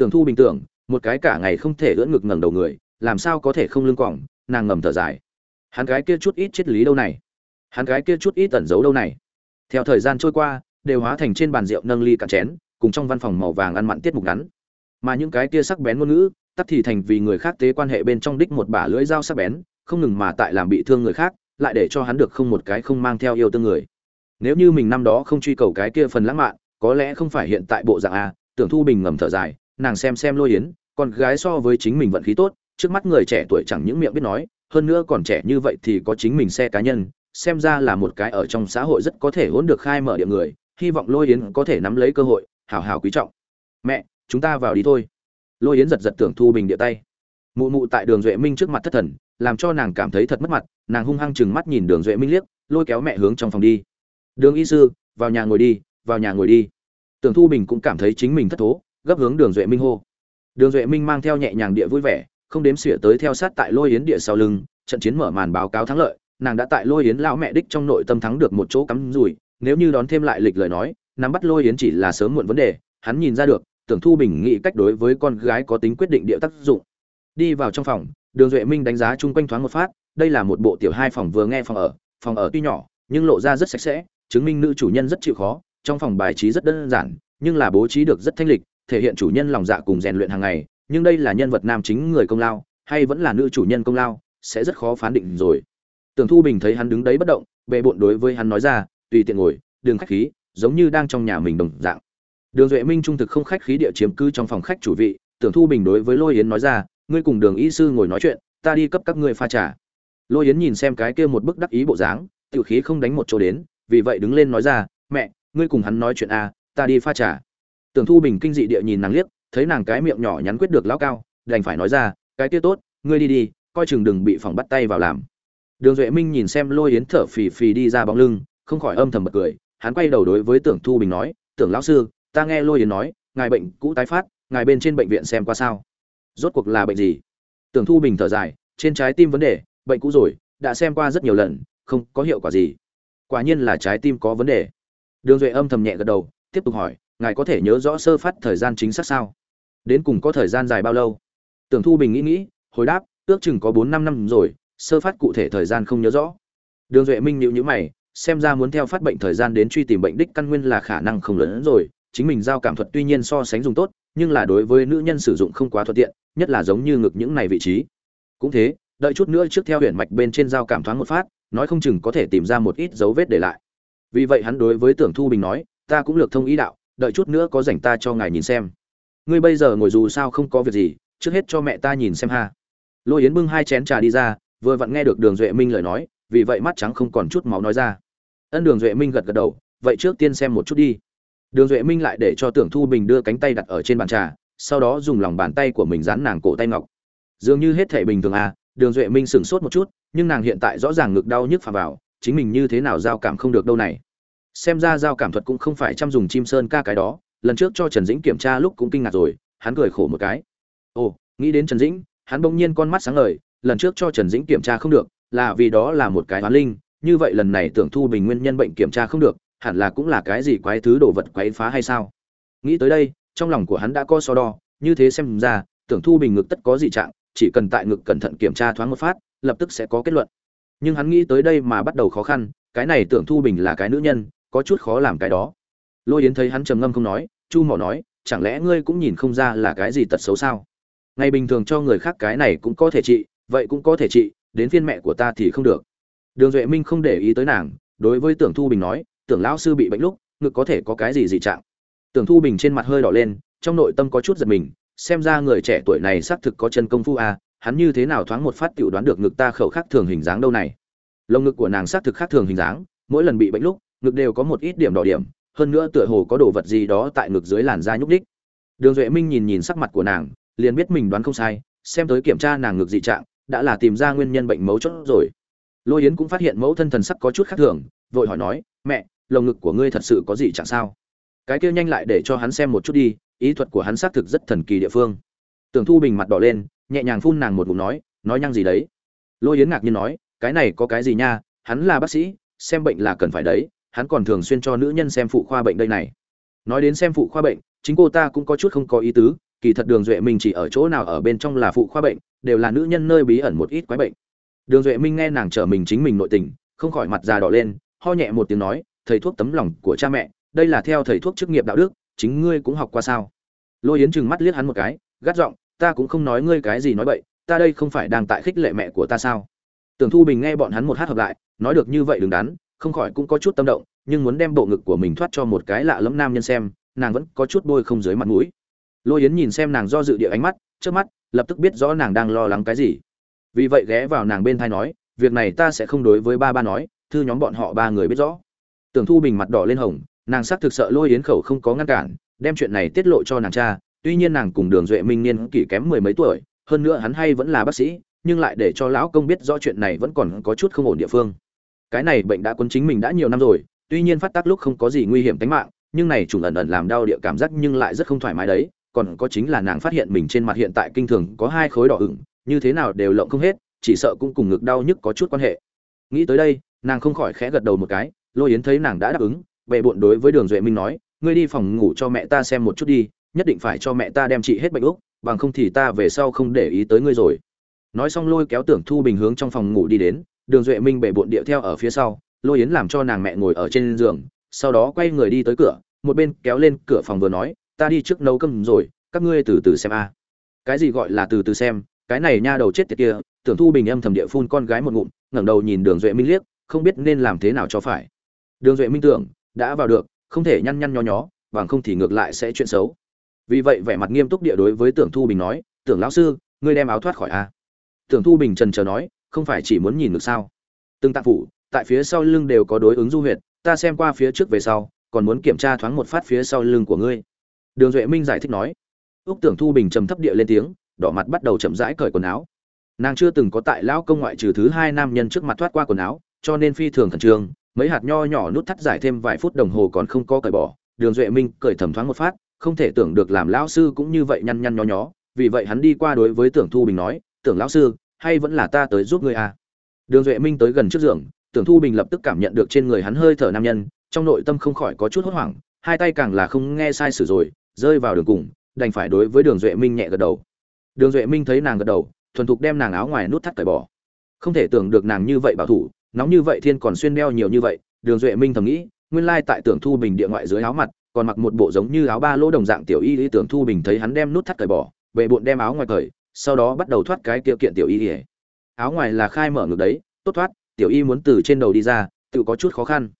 tưởng thu bình tưởng, một cái cả ngày không thể ưỡn ngực ngẩng đầu người, làm sao có thể không lưng quỏng nàng ngầm thở dài. Hắn gái kia chút ít triết lý đâu này? Hắn gái kia chút ít tẩn giấu đâu này? Theo thời gian trôi qua, đều hóa thành trên bàn rượu nâng ly cạn chén, cùng trong văn phòng màu vàng ăn mặn tiết mục ngắn. Mà những cái kia sắc bén ngôn ngữ, tắt thì thành vì người khác tế quan hệ bên trong đích một bả lưỡi dao sắc bén, không ngừng mà tại làm bị thương người khác, lại để cho hắn được không một cái không mang theo yêu thương người. Nếu như mình năm đó không truy cầu cái kia phần lãng mạn, có lẽ không phải hiện tại bộ dạng a, tưởng thu bình ngầm thở dài nàng xem xem lôi yến, con gái so với chính mình vận khí tốt, trước mắt người trẻ tuổi chẳng những miệng biết nói, hơn nữa còn trẻ như vậy thì có chính mình xe cá nhân, xem ra là một cái ở trong xã hội rất có thể hỗn được khai mở địa người, hy vọng lôi yến có thể nắm lấy cơ hội, hào hào quý trọng. Mẹ, chúng ta vào đi thôi. Lôi yến giật giật tưởng thu bình địa tay. Mụ mụ tại đường duệ minh trước mặt thất thần, làm cho nàng cảm thấy thật mất mặt, nàng hung hăng chừng mắt nhìn đường duệ minh liếc, lôi kéo mẹ hướng trong phòng đi. Đường y sư, vào nhà ngồi đi, vào nhà ngồi đi. Tưởng thu bình cũng cảm thấy chính mình thất thố gấp hướng đường duệ minh hô. Đường duệ minh mang theo nhẹ nhàng địa vui vẻ, không đếm xỉa tới theo sát tại lôi yến địa sau lưng, trận chiến mở màn báo cáo thắng lợi, nàng đã tại lôi yến lão mẹ đích trong nội tâm thắng được một chỗ cắm rủi, nếu như đón thêm lại lịch lời nói, nắm bắt lôi yến chỉ là sớm muộn vấn đề, hắn nhìn ra được, tưởng thu bình nghị cách đối với con gái có tính quyết định địa tác dụng. Đi vào trong phòng, đường duệ minh đánh giá chung quanh thoáng một phát, đây là một bộ tiểu hai phòng vừa nghe phòng ở phòng ở tuy nhỏ, nhưng lộ ra rất sạch sẽ, chứng minh nữ chủ nhân rất chịu khó, trong phòng bài trí rất đơn giản, nhưng là bố trí được rất thanh lịch thể hiện chủ nhân lòng dạ cùng rèn luyện hàng ngày nhưng đây là nhân vật nam chính người công lao hay vẫn là nữ chủ nhân công lao sẽ rất khó phán định rồi. Tưởng thu bình thấy hắn đứng đấy bất động bệ bộn đối với hắn nói ra tùy tiện ngồi đường khách khí giống như đang trong nhà mình đồng dạng. Đường duệ minh trung thực không khách khí địa chiếm cư trong phòng khách chủ vị tưởng thu bình đối với lôi yến nói ra ngươi cùng đường y sư ngồi nói chuyện ta đi cấp các ngươi pha trà. Lôi yến nhìn xem cái kia một bức đắc ý bộ dáng tiểu khí không đánh một chỗ đến vì vậy đứng lên nói ra mẹ ngươi cùng hắn nói chuyện a à, ta đi pha trà tưởng thu bình kinh dị địa nhìn nàng liếc, thấy nàng cái miệng nhỏ nhắn quyết được lão cao, đành phải nói ra, cái kia tốt, ngươi đi đi, coi chừng đừng bị phòng bắt tay vào làm. Đường duệ minh nhìn xem lôi yến thở phì phì đi ra bóng lưng, không khỏi âm thầm bật cười, hắn quay đầu đối với tưởng thu bình nói, tưởng lão sư, ta nghe lôi yến nói, ngài bệnh cũ tái phát, ngài bên trên bệnh viện xem qua sao? Rốt cuộc là bệnh gì? Tưởng thu bình thở dài, trên trái tim vấn đề, bệnh cũ rồi, đã xem qua rất nhiều lần, không có hiệu quả gì. Quả nhiên là trái tim có vấn đề. Đường duệ âm thầm nhẹ gật đầu, tiếp tục hỏi ngài có thể nhớ rõ sơ phát thời gian chính xác sao? Đến cùng có thời gian dài bao lâu? Tưởng thu bình nghĩ nghĩ, hồi đáp, ước chừng có bốn năm năm rồi, sơ phát cụ thể thời gian không nhớ rõ. Đường duệ minh nhịu nhữ mày, xem ra muốn theo phát bệnh thời gian đến truy tìm bệnh đích căn nguyên là khả năng không lớn hơn rồi, chính mình giao cảm thuật tuy nhiên so sánh dùng tốt, nhưng là đối với nữ nhân sử dụng không quá thuận tiện, nhất là giống như ngực những này vị trí. Cũng thế, đợi chút nữa trước theo huyện mạch bên trên giao cảm thoáng một phát, nói không chừng có thể tìm ra một ít dấu vết để lại. Vì vậy hắn đối với tưởng thu bình nói, ta cũng lược thông ý đạo đợi chút nữa có rảnh ta cho ngài nhìn xem. Ngươi bây giờ ngồi dù sao không có việc gì, trước hết cho mẹ ta nhìn xem ha. Lôi yến bưng hai chén trà đi ra, vừa vặn nghe được đường duệ minh lời nói, vì vậy mắt trắng không còn chút máu nói ra. Ân đường duệ minh gật gật đầu, vậy trước tiên xem một chút đi. Đường duệ minh lại để cho tưởng thu bình đưa cánh tay đặt ở trên bàn trà, sau đó dùng lòng bàn tay của mình dán nàng cổ tay ngọc. Dường như hết thể bình thường à đường duệ minh sửng sốt một chút, nhưng nàng hiện tại rõ ràng ngực đau nhức phà vào, chính mình như thế nào giao cảm không được đâu này xem ra giao cảm thuật cũng không phải chăm dùng chim sơn ca cái đó, lần trước cho trần dĩnh kiểm tra lúc cũng kinh ngạc rồi, hắn cười khổ một cái. Ồ, nghĩ đến trần dĩnh, hắn bỗng nhiên con mắt sáng ngời, lần trước cho trần dĩnh kiểm tra không được, là vì đó là một cái hoán linh, như vậy lần này tưởng thu bình nguyên nhân bệnh kiểm tra không được, hẳn là cũng là cái gì quái thứ đồ vật quái phá hay sao? Nghĩ tới đây, trong lòng của hắn đã có so đo, như thế xem ra, tưởng thu bình ngực tất có gì trạng, chỉ cần tại ngực cẩn thận kiểm tra thoáng một phát, lập tức sẽ có kết luận. Nhưng hắn nghĩ tới đây mà bắt đầu khó khăn, cái này tưởng thu bình là cái nữ nhân có chút khó làm cái đó. Lôi yến thấy hắn trầm ngâm không nói chu mỏ nói chẳng lẽ ngươi cũng nhìn không ra là cái gì tật xấu sao? Ngày bình thường cho người khác cái này cũng có thể trị vậy cũng có thể trị đến phiên mẹ của ta thì không được. Đường duệ minh không để ý tới nàng đối với tưởng thu bình nói tưởng lão sư bị bệnh lúc ngực có thể có cái gì dị trạng? Tưởng thu bình trên mặt hơi đỏ lên trong nội tâm có chút giật mình xem ra người trẻ tuổi này xác thực có chân công phu à, hắn như thế nào thoáng một phát tiểu đoán được ngực ta khẩu khác thường hình dáng đâu này. Lồng ngực của nàng xác thực khác thường hình dáng mỗi lần bị bệnh lúc ngực đều có một ít điểm đỏ điểm, hơn nữa tựa hồ có đồ vật gì đó tại ngực dưới làn da nhúc đích đường duệ minh nhìn nhìn sắc mặt của nàng, liền biết mình đoán không sai, xem tới kiểm tra nàng ngực dị trạng, đã là tìm ra nguyên nhân bệnh mấu chốt rồi. Lôi yến cũng phát hiện mẫu thân thần sắc có chút khác thường, vội hỏi nói, mẹ, lồng ngực của ngươi thật sự có dị trạng sao? Cái kia nhanh lại để cho hắn xem một chút đi, ý thuật của hắn xác thực rất thần kỳ địa phương. Tưởng thu bình mặt đỏ lên, nhẹ nhàng phun nàng một ngụm nói nói nhăng gì đấy? Lôi yến ngạc nhiên nói, cái này có cái gì nha, hắn là bác sĩ, xem bệnh là cần phải đấy hắn còn thường xuyên cho nữ nhân xem phụ khoa bệnh đây này. Nói đến xem phụ khoa bệnh, chính cô ta cũng có chút không có ý tứ, kỳ thật đường duệ minh chỉ ở chỗ nào ở bên trong là phụ khoa bệnh, đều là nữ nhân nơi bí ẩn một ít quái bệnh. Đường duệ minh nghe nàng trở mình chính mình nội tình, không khỏi mặt già đỏ lên, ho nhẹ một tiếng nói, thầy thuốc tấm lòng của cha mẹ, đây là theo thầy thuốc chức nghiệp đạo đức, chính ngươi cũng học qua sao? Lôi yến Trừng mắt liếc hắn một cái, gắt giọng, ta cũng không nói ngươi cái gì nói bậy, ta đây không phải đang tại khích lệ mẹ của ta sao? Tưởng thu bình nghe bọn hắn một hát hợp lại, nói được như vậy đừng đắn không khỏi cũng có chút tâm động, nhưng muốn đem bộ ngực của mình thoát cho một cái lạ lẫm nam nhân xem, nàng vẫn có chút bôi không dưới mặt mũi. Lôi yến nhìn xem nàng do dự địa ánh mắt trước mắt, lập tức biết rõ nàng đang lo lắng cái gì. Vì vậy ghé vào nàng bên thai nói, việc này ta sẽ không đối với ba ba nói, thư nhóm bọn họ ba người biết rõ. Tưởng thu bình mặt đỏ lên hồng, nàng xác thực sợ lôi yến khẩu không có ngăn cản, đem chuyện này tiết lộ cho nàng cha, tuy nhiên nàng cùng đường duệ minh niên kỷ kém mười mấy tuổi, hơn nữa hắn hay vẫn là bác sĩ, nhưng lại để cho lão công biết rõ chuyện này vẫn còn có chút không ổn địa phương cái này bệnh đã cuốn chính mình đã nhiều năm rồi, tuy nhiên phát tác lúc không có gì nguy hiểm tính mạng, nhưng này trùng ẩn ẩn làm đau địa cảm giác nhưng lại rất không thoải mái đấy, còn có chính là nàng phát hiện mình trên mặt hiện tại kinh thường có hai khối đỏ ửng, như thế nào đều lộng không hết, chỉ sợ cũng cùng ngực đau nhức có chút quan hệ. Nghĩ tới đây, nàng không khỏi khẽ gật đầu một cái, lôi yến thấy nàng đã đáp ứng, bệ bộn đối với đường duệ minh nói, ngươi đi phòng ngủ cho mẹ ta xem một chút đi, nhất định phải cho mẹ ta đem trị hết bệnh úc, bằng không thì ta về sau không để ý tới ngươi rồi. Nói xong lôi kéo tưởng thu bình hướng trong phòng ngủ đi đến đường duệ minh bể bộn điệu theo ở phía sau, lôi yến làm cho nàng mẹ ngồi ở trên giường, sau đó quay người đi tới cửa, một bên kéo lên cửa phòng vừa nói, ta đi trước nấu cơm rồi, các ngươi từ từ xem a. Cái gì gọi là từ từ xem, cái này nha đầu chết tiệt kia, tưởng thu bình âm thầm địa phun con gái một ngụm, ngẩng đầu nhìn đường duệ minh liếc, không biết nên làm thế nào cho phải. Đường duệ minh tưởng, đã vào được, không thể nhăn nhăn nho nhó, bằng không thì ngược lại sẽ chuyện xấu. Vì vậy vẻ mặt nghiêm túc địa đối với tưởng thu bình nói, tưởng lão sư, ngươi đem áo thoát khỏi a. Tưởng thu bình trần chờ nói không phải chỉ muốn nhìn được sao? Từng tạng phủ, tại phía sau lưng đều có đối ứng du huyệt, ta xem qua phía trước về sau, còn muốn kiểm tra thoáng một phát phía sau lưng của ngươi. Đường duệ minh giải thích nói. Úc tưởng thu bình trầm thấp địa lên tiếng, đỏ mặt bắt đầu chậm rãi cởi quần áo. Nàng chưa từng có tại lão công ngoại trừ thứ hai nam nhân trước mặt thoát qua quần áo, cho nên phi thường khẩn trương, mấy hạt nho nhỏ nút thắt giải thêm vài phút đồng hồ còn không có cởi bỏ. Đường duệ minh cởi thầm thoáng một phát, không thể tưởng được làm lão sư cũng như vậy nhăn nhăn nhó nhó, vì vậy hắn đi qua đối với tưởng thu bình nói, tưởng lão sư hay vẫn là ta tới giúp ngươi à? Đường duệ minh tới gần trước giường, tưởng thu bình lập tức cảm nhận được trên người hắn hơi thở nam nhân, trong nội tâm không khỏi có chút hốt hoảng, hai tay càng là không nghe sai sử rồi, rơi vào đường cùng, đành phải đối với đường duệ minh nhẹ gật đầu. Đường duệ minh thấy nàng gật đầu, thuần thục đem nàng áo ngoài nút thắt cởi bỏ. Không thể tưởng được nàng như vậy bảo thủ, nóng như vậy thiên còn xuyên đeo nhiều như vậy, đường duệ minh thầm nghĩ, nguyên lai tại tưởng thu bình địa ngoại dưới áo mặt, còn mặc một bộ giống như áo ba lỗ đồng dạng tiểu y lý tưởng thu bình thấy hắn đem nút thắt cởi bỏ về bụng đem áo ngoài cởi sau đó bắt đầu thoát cái kia kiện tiểu y ỉa áo ngoài là khai mở ngực đấy, tốt thoát, tiểu y muốn từ trên đầu đi ra, tự có chút khó khăn.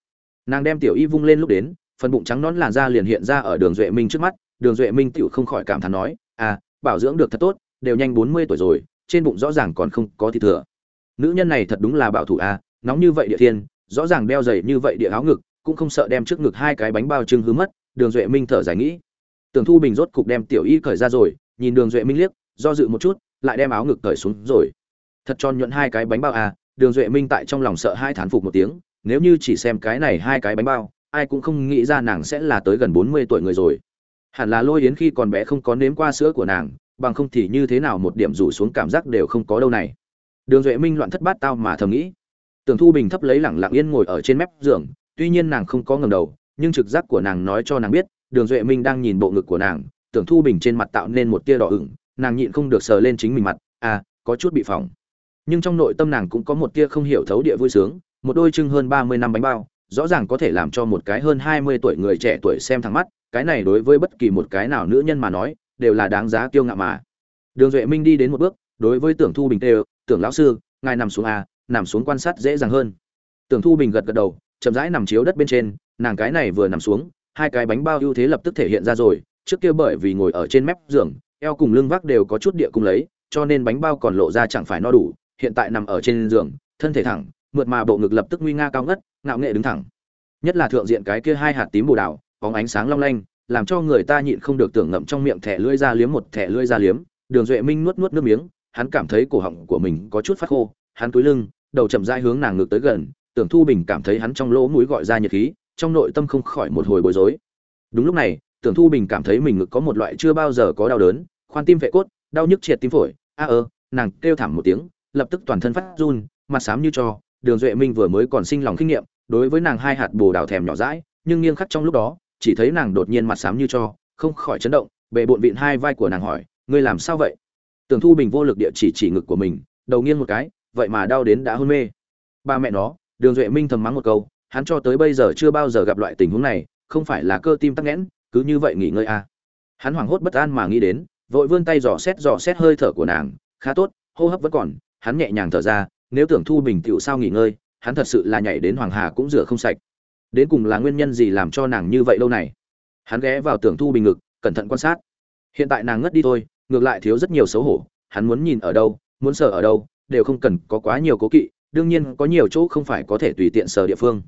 Nàng đem tiểu y vung lên lúc đến, phần bụng trắng nón làn da liền hiện ra ở đường duệ minh trước mắt, đường duệ minh tự không khỏi cảm thán nói à bảo dưỡng được thật tốt, đều nhanh bốn mươi tuổi rồi, trên bụng rõ ràng còn không có thịt thừa. Nữ nhân này thật đúng là bảo thủ à nóng như vậy địa thiên, rõ ràng đeo dày như vậy địa áo ngực, cũng không sợ đem trước ngực hai cái bánh bao trưng hứa mất, đường duệ minh thở dài nghĩ. Tưởng thu bình rốt cục đem tiểu y cởi ra rồi, nhìn đường duệ minh liếc do dự một chút, lại đem áo ngực cởi xuống rồi. Thật tròn nhuận hai cái bánh bao à đường duệ minh tại trong lòng sợ hai thán phục một tiếng, nếu như chỉ xem cái này hai cái bánh bao, ai cũng không nghĩ ra nàng sẽ là tới gần bốn mươi tuổi người rồi. Hẳn là lôi yến khi còn bé không có nếm qua sữa của nàng, bằng không thì như thế nào một điểm rủ xuống cảm giác đều không có đâu này. Đường duệ minh loạn thất bát tao mà thầm nghĩ. Tưởng thu bình thấp lấy lẳng lặng yên ngồi ở trên mép giường, tuy nhiên nàng không có ngầm đầu, nhưng trực giác của nàng nói cho nàng biết, đường duệ minh đang nhìn bộ ngực của nàng, tưởng thu bình trên mặt tạo nên một tia đỏ ửng nàng nhịn không được sờ lên chính mình mặt à có chút bị phỏng. Nhưng trong nội tâm nàng cũng có một tia không hiểu thấu địa vui sướng, một đôi chưng hơn ba mươi năm bánh bao, rõ ràng có thể làm cho một cái hơn hai mươi tuổi người trẻ tuổi xem thẳng mắt, cái này đối với bất kỳ một cái nào nữ nhân mà nói, đều là đáng giá kiêu ngạo mà. Đường duệ minh đi đến một bước, đối với tưởng thu bình tê tưởng lão sư, ngài nằm xuống à nằm xuống quan sát dễ dàng hơn. Tưởng thu bình gật gật đầu, chậm rãi nằm chiếu đất bên trên, nàng cái này vừa nằm xuống, hai cái bánh bao ưu thế lập tức thể hiện ra rồi, trước kia bởi vì ngồi ở trên mép giường eo cùng lưng vác đều có chút địa cung lấy, cho nên bánh bao còn lộ ra chẳng phải no đủ, hiện tại nằm ở trên giường, thân thể thẳng, mượt mà bộ ngực lập tức nguy nga cao ngất, ngạo nghệ đứng thẳng. Nhất là thượng diện cái kia hai hạt tím bồ đào, bóng ánh sáng long lanh, làm cho người ta nhịn không được tưởng ngậm trong miệng thẻ lưỡi ra liếm một thẻ lưỡi ra liếm, đường duệ minh nuốt nuốt nước miếng, hắn cảm thấy cổ họng của mình có chút phát khô, hắn cúi lưng, đầu chậm rãi hướng nàng ngược tới gần, tưởng thu bình cảm thấy hắn trong lỗ mũi gọi ra nhiệt khí, trong nội tâm không khỏi một hồi bối rối. Đúng lúc này tưởng thu bình cảm thấy mình ngực có một loại chưa bao giờ có đau đớn, khoan tim vệ cốt, đau nhức triệt tim phổi. A ơ, nàng kêu thảm một tiếng, lập tức toàn thân phát run, mặt xám như cho. Đường duệ minh vừa mới còn sinh lòng kinh nghiệm, đối với nàng hai hạt bồ đào thèm nhỏ rãi nhưng nghiêng khắc trong lúc đó, chỉ thấy nàng đột nhiên mặt xám như cho, không khỏi chấn động bệ bộn vịn hai vai của nàng hỏi, ngươi làm sao vậy? Tưởng thu bình vô lực địa chỉ chỉ ngực của mình, đầu nghiêng một cái, vậy mà đau đến đã hôn mê. Ba mẹ nó, đường duệ minh thầm mắng một câu, hắn cho tới bây giờ chưa bao giờ gặp loại tình huống này, không phải là cơ tim tắc nghẽn cứ như vậy nghỉ ngơi à. hắn hoảng hốt bất an mà nghĩ đến, vội vươn tay dò xét dò xét hơi thở của nàng, khá tốt, hô hấp vẫn còn, hắn nhẹ nhàng thở ra, nếu tưởng thu bình tựu sao nghỉ ngơi, hắn thật sự là nhảy đến hoàng hà cũng rửa không sạch. Đến cùng là nguyên nhân gì làm cho nàng như vậy lâu này? Hắn ghé vào tưởng thu bình ngực, cẩn thận quan sát. Hiện tại nàng ngất đi thôi, ngược lại thiếu rất nhiều xấu hổ, hắn muốn nhìn ở đâu, muốn sợ ở đâu, đều không cần có quá nhiều cố kỵ, đương nhiên có nhiều chỗ không phải có thể tùy tiện sờ địa phương.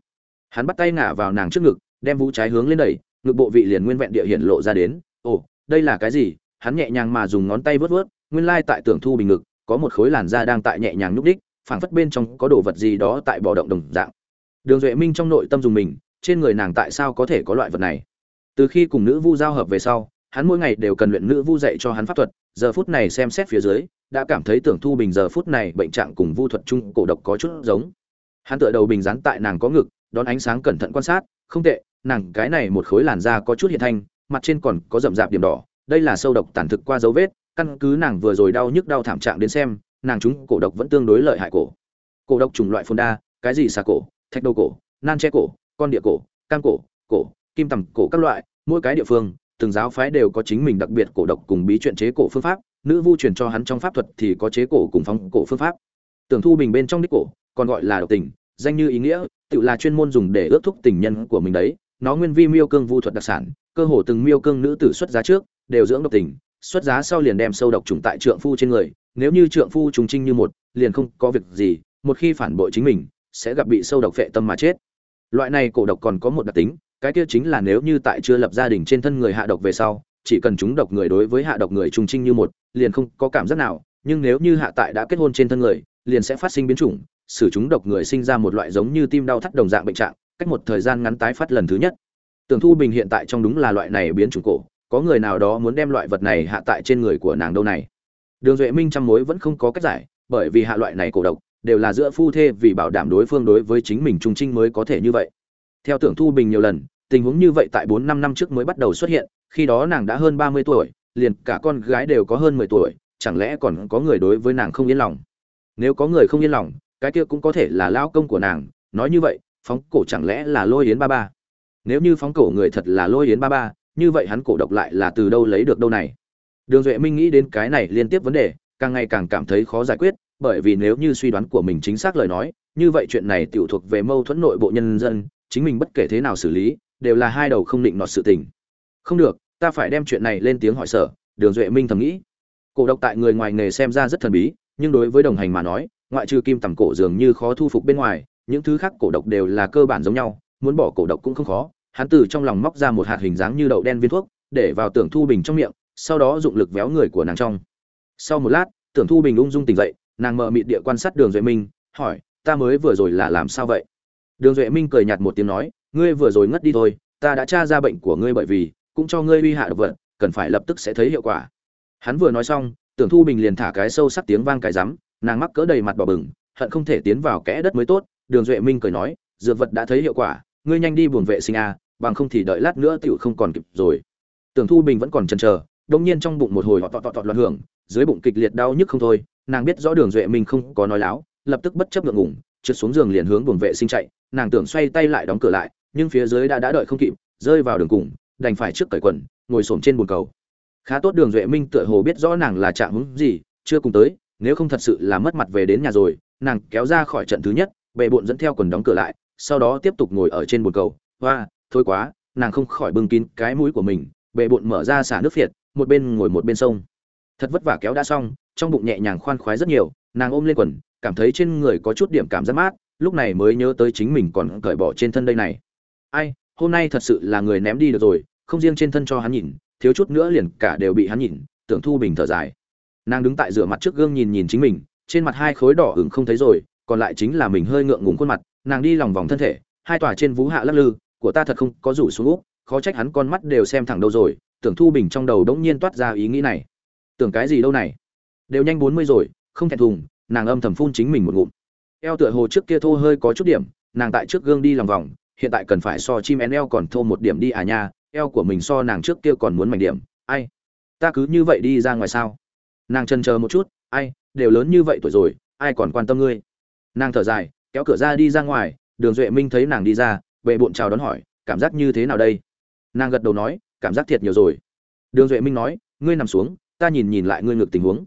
Hắn bắt tay ngả vào nàng trước ngực, đem vũ trái hướng lên đẩy ngực bộ vị liền nguyên vẹn địa hiện lộ ra đến. Ồ, đây là cái gì? Hắn nhẹ nhàng mà dùng ngón tay vớt vớt, nguyên lai tại tưởng thu bình ngực, có một khối làn da đang tại nhẹ nhàng nhúc đích, phảng phất bên trong có đồ vật gì đó tại bò động đồng dạng. Đường duệ minh trong nội tâm dùng mình, trên người nàng tại sao có thể có loại vật này? Từ khi cùng nữ vu giao hợp về sau, hắn mỗi ngày đều cần luyện nữ vu dạy cho hắn pháp thuật, giờ phút này xem xét phía dưới, đã cảm thấy tưởng thu bình giờ phút này bệnh trạng cùng vu thuật chung cổ độc có chút giống. Hắn tựa đầu bình rắn tại nàng có ngực, đón ánh sáng cẩn thận quan sát, không tệ nàng cái này một khối làn da có chút hiện thanh, mặt trên còn có rậm rạp điểm đỏ, đây là sâu độc tàn thực qua dấu vết, căn cứ nàng vừa rồi đau nhức đau thảm trạng đến xem, nàng chúng cổ độc vẫn tương đối lợi hại cổ. Cổ độc chủng loại phồn đa cái gì xà cổ, thạch đầu cổ, nan che cổ, con địa cổ, cam cổ cổ, kim tầm cổ các loại, mỗi cái địa phương, từng giáo phái đều có chính mình đặc biệt cổ độc cùng bí truyện chế cổ phương pháp, nữ vu truyền cho hắn trong pháp thuật thì có chế cổ cùng phong cổ phương pháp. Tưởng thu bình bên trong đích cổ, còn gọi là độc tình, danh như ý nghĩa, tự là chuyên môn dùng để ước thúc tình nhân của mình đấy nó nguyên vi miêu cương vu thuật đặc sản, cơ hồ từng miêu cương nữ tử xuất giá trước, đều dưỡng độc tình, xuất giá sau liền đem sâu độc trùng tại trượng phu trên người, nếu như trượng phu trùng trinh như một, liền không có việc gì, một khi phản bội chính mình, sẽ gặp bị sâu độc phệ tâm mà chết. Loại này cổ độc còn có một đặc tính, cái kia chính là nếu như tại chưa lập gia đình trên thân người hạ độc về sau, chỉ cần chúng độc người đối với hạ độc người trùng trinh như một, liền không có cảm giác nào, nhưng nếu như hạ tại đã kết hôn trên thân người, liền sẽ phát sinh biến chủng xử chúng độc người sinh ra một loại giống như tim đau thắt đồng dạng bệnh trạng cách một thời gian ngắn tái phát lần thứ nhất. Tưởng thu bình hiện tại trong đúng là loại này biến chủng cổ, có người nào đó muốn đem loại vật này hạ tại trên người của nàng đâu này? Đường duệ minh trăm mối vẫn không có cách giải, bởi vì hạ loại này cổ độc đều là giữa phu thê vì bảo đảm đối phương đối với chính mình trung trinh mới có thể như vậy. Theo tưởng thu bình nhiều lần, tình huống như vậy tại bốn năm năm trước mới bắt đầu xuất hiện, khi đó nàng đã hơn ba mươi tuổi, liền cả con gái đều có hơn mười tuổi, chẳng lẽ còn có người đối với nàng không yên lòng? Nếu có người không yên lòng, cái kia cũng có thể là lao công của nàng, nói như vậy phóng cổ chẳng lẽ là lôi yến ba ba? Nếu như phóng cổ người thật là lôi yến ba ba, như vậy hắn cổ độc lại là từ đâu lấy được đâu này? Đường duệ minh nghĩ đến cái này liên tiếp vấn đề, càng ngày càng cảm thấy khó giải quyết, bởi vì nếu như suy đoán của mình chính xác lời nói, như vậy chuyện này tiểu thuộc về mâu thuẫn nội bộ nhân dân, chính mình bất kể thế nào xử lý, đều là hai đầu không định nọt sự tình. Không được, ta phải đem chuyện này lên tiếng hỏi sở, đường duệ minh thầm nghĩ. Cổ độc tại người ngoài nghề xem ra rất thần bí, nhưng đối với đồng hành mà nói, ngoại trừ kim tầm cổ dường như khó thu phục bên ngoài những thứ khác cổ độc đều là cơ bản giống nhau, muốn bỏ cổ độc cũng không khó. Hắn từ trong lòng móc ra một hạt hình dáng như đậu đen viên thuốc, để vào tưởng thu bình trong miệng, sau đó dụng lực véo người của nàng trong. Sau một lát, tưởng thu bình ung dung tỉnh dậy, nàng mợ mịt địa quan sát đường duệ minh, hỏi, ta mới vừa rồi là làm sao vậy? Đường duệ minh cười nhạt một tiếng nói, ngươi vừa rồi ngất đi thôi, ta đã tra ra bệnh của ngươi bởi vì, cũng cho ngươi uy hạ độc vật, cần phải lập tức sẽ thấy hiệu quả. Hắn vừa nói xong, tưởng thu bình liền thả cái sâu sắc tiếng vang cái rắm, nàng mắc cỡ đầy mặt bỏ bừng, hận không thể tiến vào kẽ đất mới tốt đường duệ minh cười nói, dược vật đã thấy hiệu quả, ngươi nhanh đi buồng vệ sinh a, bằng không thì đợi lát nữa tiểu không còn kịp rồi. Tưởng thu bình vẫn còn chần chờ, đông nhiên trong bụng một hồi họ tọt tọt tọt loạn hưởng, dưới bụng kịch liệt đau nhức không thôi, nàng biết rõ đường duệ minh không có nói láo, lập tức bất chấp ngượng ngủng trượt xuống giường liền hướng buồng vệ sinh chạy, nàng tưởng xoay tay lại đóng cửa lại, nhưng phía dưới đã đã đợi không kịp, rơi vào đường cùng, đành phải trước cởi quần, ngồi xổm trên bồn cầu. Khá tốt đường duệ minh tựa hồ biết rõ nàng là trạng hứng gì, chưa cùng tới, nếu không thật sự là mất mặt về đến nhà rồi, nàng kéo ra khỏi trận thứ nhất bệ bộn dẫn theo quần đóng cửa lại, sau đó tiếp tục ngồi ở trên bồn cầu. Hoa, thôi quá, nàng không khỏi bưng kín cái mũi của mình bệ bộn mở ra xả nước phiệt, một bên ngồi một bên sông. Thật vất vả kéo đã xong, trong bụng nhẹ nhàng khoan khoái rất nhiều, nàng ôm lên quần, cảm thấy trên người có chút điểm cảm giác mát, lúc này mới nhớ tới chính mình còn cởi bỏ trên thân đây này. Ai, hôm nay thật sự là người ném đi được rồi, không riêng trên thân cho hắn nhìn, thiếu chút nữa liền cả đều bị hắn nhìn, tưởng thu bình thở dài. Nàng đứng tại rửa mặt trước gương nhìn nhìn chính mình, trên mặt hai khối đỏ ửng không thấy rồi còn lại chính là mình hơi ngượng ngùng khuôn mặt, nàng đi lòng vòng thân thể, hai tòa trên vú hạ lắc lư, của ta thật không có rủ xuống úp khó trách hắn con mắt đều xem thẳng đâu rồi, tưởng thu bình trong đầu đống nhiên toát ra ý nghĩ này. Tưởng cái gì đâu này? Đều nhanh bốn mươi rồi, không thẹn thùng, nàng âm thầm phun chính mình một ngụm. Eo tựa hồ trước kia thô hơi có chút điểm, nàng tại trước gương đi lòng vòng, hiện tại cần phải so chim én eo còn thô một điểm đi à nha, eo của mình so nàng trước kia còn muốn mảnh điểm, ai? Ta cứ như vậy đi ra ngoài sao? Nàng chân chờ một chút, ai, đều lớn như vậy tuổi rồi, ai còn quan tâm ngươi? Nàng thở dài, kéo cửa ra đi ra ngoài, đường duệ minh thấy nàng đi ra về bụng chào đón hỏi, cảm giác như thế nào đây? Nàng gật đầu nói, cảm giác thiệt nhiều rồi. Đường duệ minh nói, ngươi nằm xuống, ta nhìn nhìn lại ngươi ngược tình huống.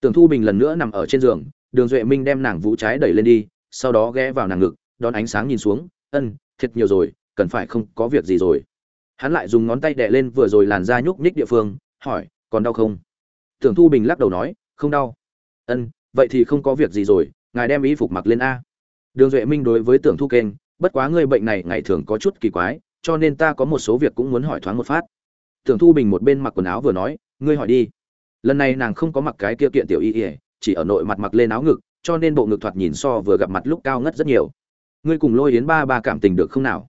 Tưởng thu bình lần nữa nằm ở trên giường, đường duệ minh đem nàng vũ trái đẩy lên đi, sau đó ghé vào nàng ngực, đón ánh sáng nhìn xuống, ân, thiệt nhiều rồi, cần phải không có việc gì rồi. Hắn lại dùng ngón tay đè lên vừa rồi làn da nhúc nhích địa phương, hỏi, còn đau không? Tưởng thu bình lắc đầu nói, không đau. Ân, vậy thì không có việc gì rồi ngài đem y phục mặc lên a. Đường duệ minh đối với tưởng thu kênh, bất quá ngươi bệnh này ngày thường có chút kỳ quái, cho nên ta có một số việc cũng muốn hỏi thoáng một phát. Tưởng thu bình một bên mặc quần áo vừa nói, ngươi hỏi đi. Lần này nàng không có mặc cái kia kiện tiểu y ỉa chỉ ở nội mặt mặc lên áo ngực, cho nên bộ ngực thoạt nhìn so vừa gặp mặt lúc cao ngất rất nhiều. Ngươi cùng lôi yến ba ba cảm tình được không nào?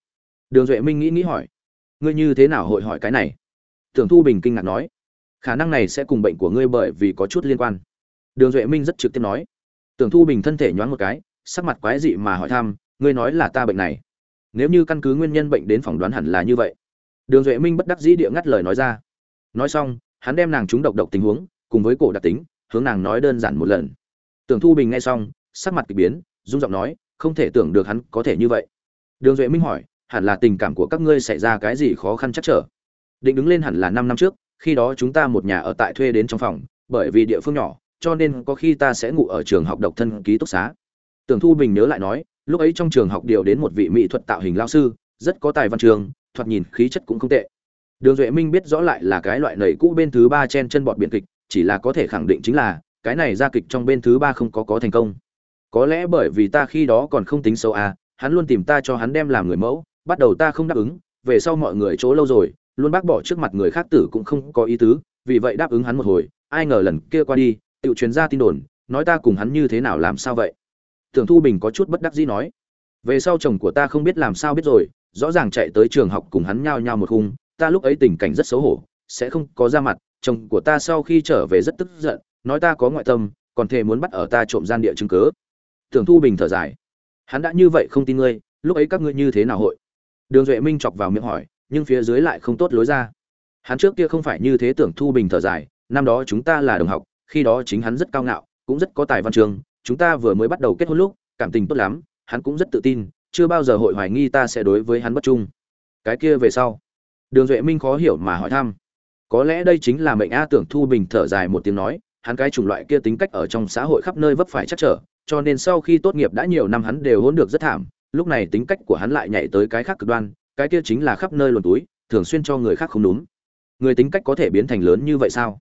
Đường duệ minh nghĩ nghĩ hỏi. Ngươi như thế nào hội hỏi cái này? Tưởng thu bình kinh ngạc nói. Khả năng này sẽ cùng bệnh của ngươi bởi vì có chút liên quan. Đường duệ minh rất trực tiếp nói tưởng thu bình thân thể nhoáng một cái, sắc mặt quái dị mà hỏi thăm, ngươi nói là ta bệnh này? Nếu như căn cứ nguyên nhân bệnh đến phỏng đoán hẳn là như vậy. Đường duệ minh bất đắc dĩ địa ngắt lời nói ra. Nói xong, hắn đem nàng chúng độc độc tình huống, cùng với cổ đặc tính, hướng nàng nói đơn giản một lần. Tưởng thu bình nghe xong, sắc mặt kỳ biến, rung giọng nói, không thể tưởng được hắn có thể như vậy. Đường duệ minh hỏi, hẳn là tình cảm của các ngươi xảy ra cái gì khó khăn chắc trở? Định đứng lên hẳn là năm năm trước, khi đó chúng ta một nhà ở tại thuê đến trong phòng, bởi vì địa phương nhỏ cho nên có khi ta sẽ ngủ ở trường học độc thân ký túc xá. Tưởng thu bình nhớ lại nói, lúc ấy trong trường học điều đến một vị mỹ thuật tạo hình lao sư, rất có tài văn trường, thoạt nhìn khí chất cũng không tệ. Đường duệ minh biết rõ lại là cái loại nầy cũ bên thứ ba chen chân bọt biển kịch, chỉ là có thể khẳng định chính là, cái này ra kịch trong bên thứ ba không có có thành công. Có lẽ bởi vì ta khi đó còn không tính xấu à hắn luôn tìm ta cho hắn đem làm người mẫu, bắt đầu ta không đáp ứng, về sau mọi người chỗ lâu rồi, luôn bác bỏ trước mặt người khác tử cũng không có ý tứ, vì vậy đáp ứng hắn một hồi, ai ngờ lần kia qua đi tự truyền ra tin đồn, nói ta cùng hắn như thế nào làm sao vậy? Tưởng thu bình có chút bất đắc dĩ nói, về sau chồng của ta không biết làm sao biết rồi, rõ ràng chạy tới trường học cùng hắn nhao nhao một khung, ta lúc ấy tình cảnh rất xấu hổ, sẽ không có ra mặt, chồng của ta sau khi trở về rất tức giận, nói ta có ngoại tâm, còn thề muốn bắt ở ta trộm gian địa chứng cớ tưởng thu bình thở dài, hắn đã như vậy không tin ngươi, lúc ấy các ngươi như thế nào hội? Đường duệ minh chọc vào miệng hỏi, nhưng phía dưới lại không tốt lối ra. Hắn trước kia không phải như thế, tưởng thu bình thở dài, năm đó chúng ta là đồng học khi đó chính hắn rất cao ngạo, cũng rất có tài văn trường, chúng ta vừa mới bắt đầu kết hôn lúc, cảm tình tốt lắm, hắn cũng rất tự tin, chưa bao giờ hội hoài nghi ta sẽ đối với hắn bất trung. Cái kia về sau, đường duệ minh khó hiểu mà hỏi thăm. Có lẽ đây chính là mệnh a tưởng thu bình thở dài một tiếng nói, hắn cái chủng loại kia tính cách ở trong xã hội khắp nơi vấp phải chắc trở, cho nên sau khi tốt nghiệp đã nhiều năm hắn đều hỗn được rất thảm, lúc này tính cách của hắn lại nhảy tới cái khác cực đoan, cái kia chính là khắp nơi luồn túi, thường xuyên cho người khác không đúng. Người tính cách có thể biến thành lớn như vậy sao?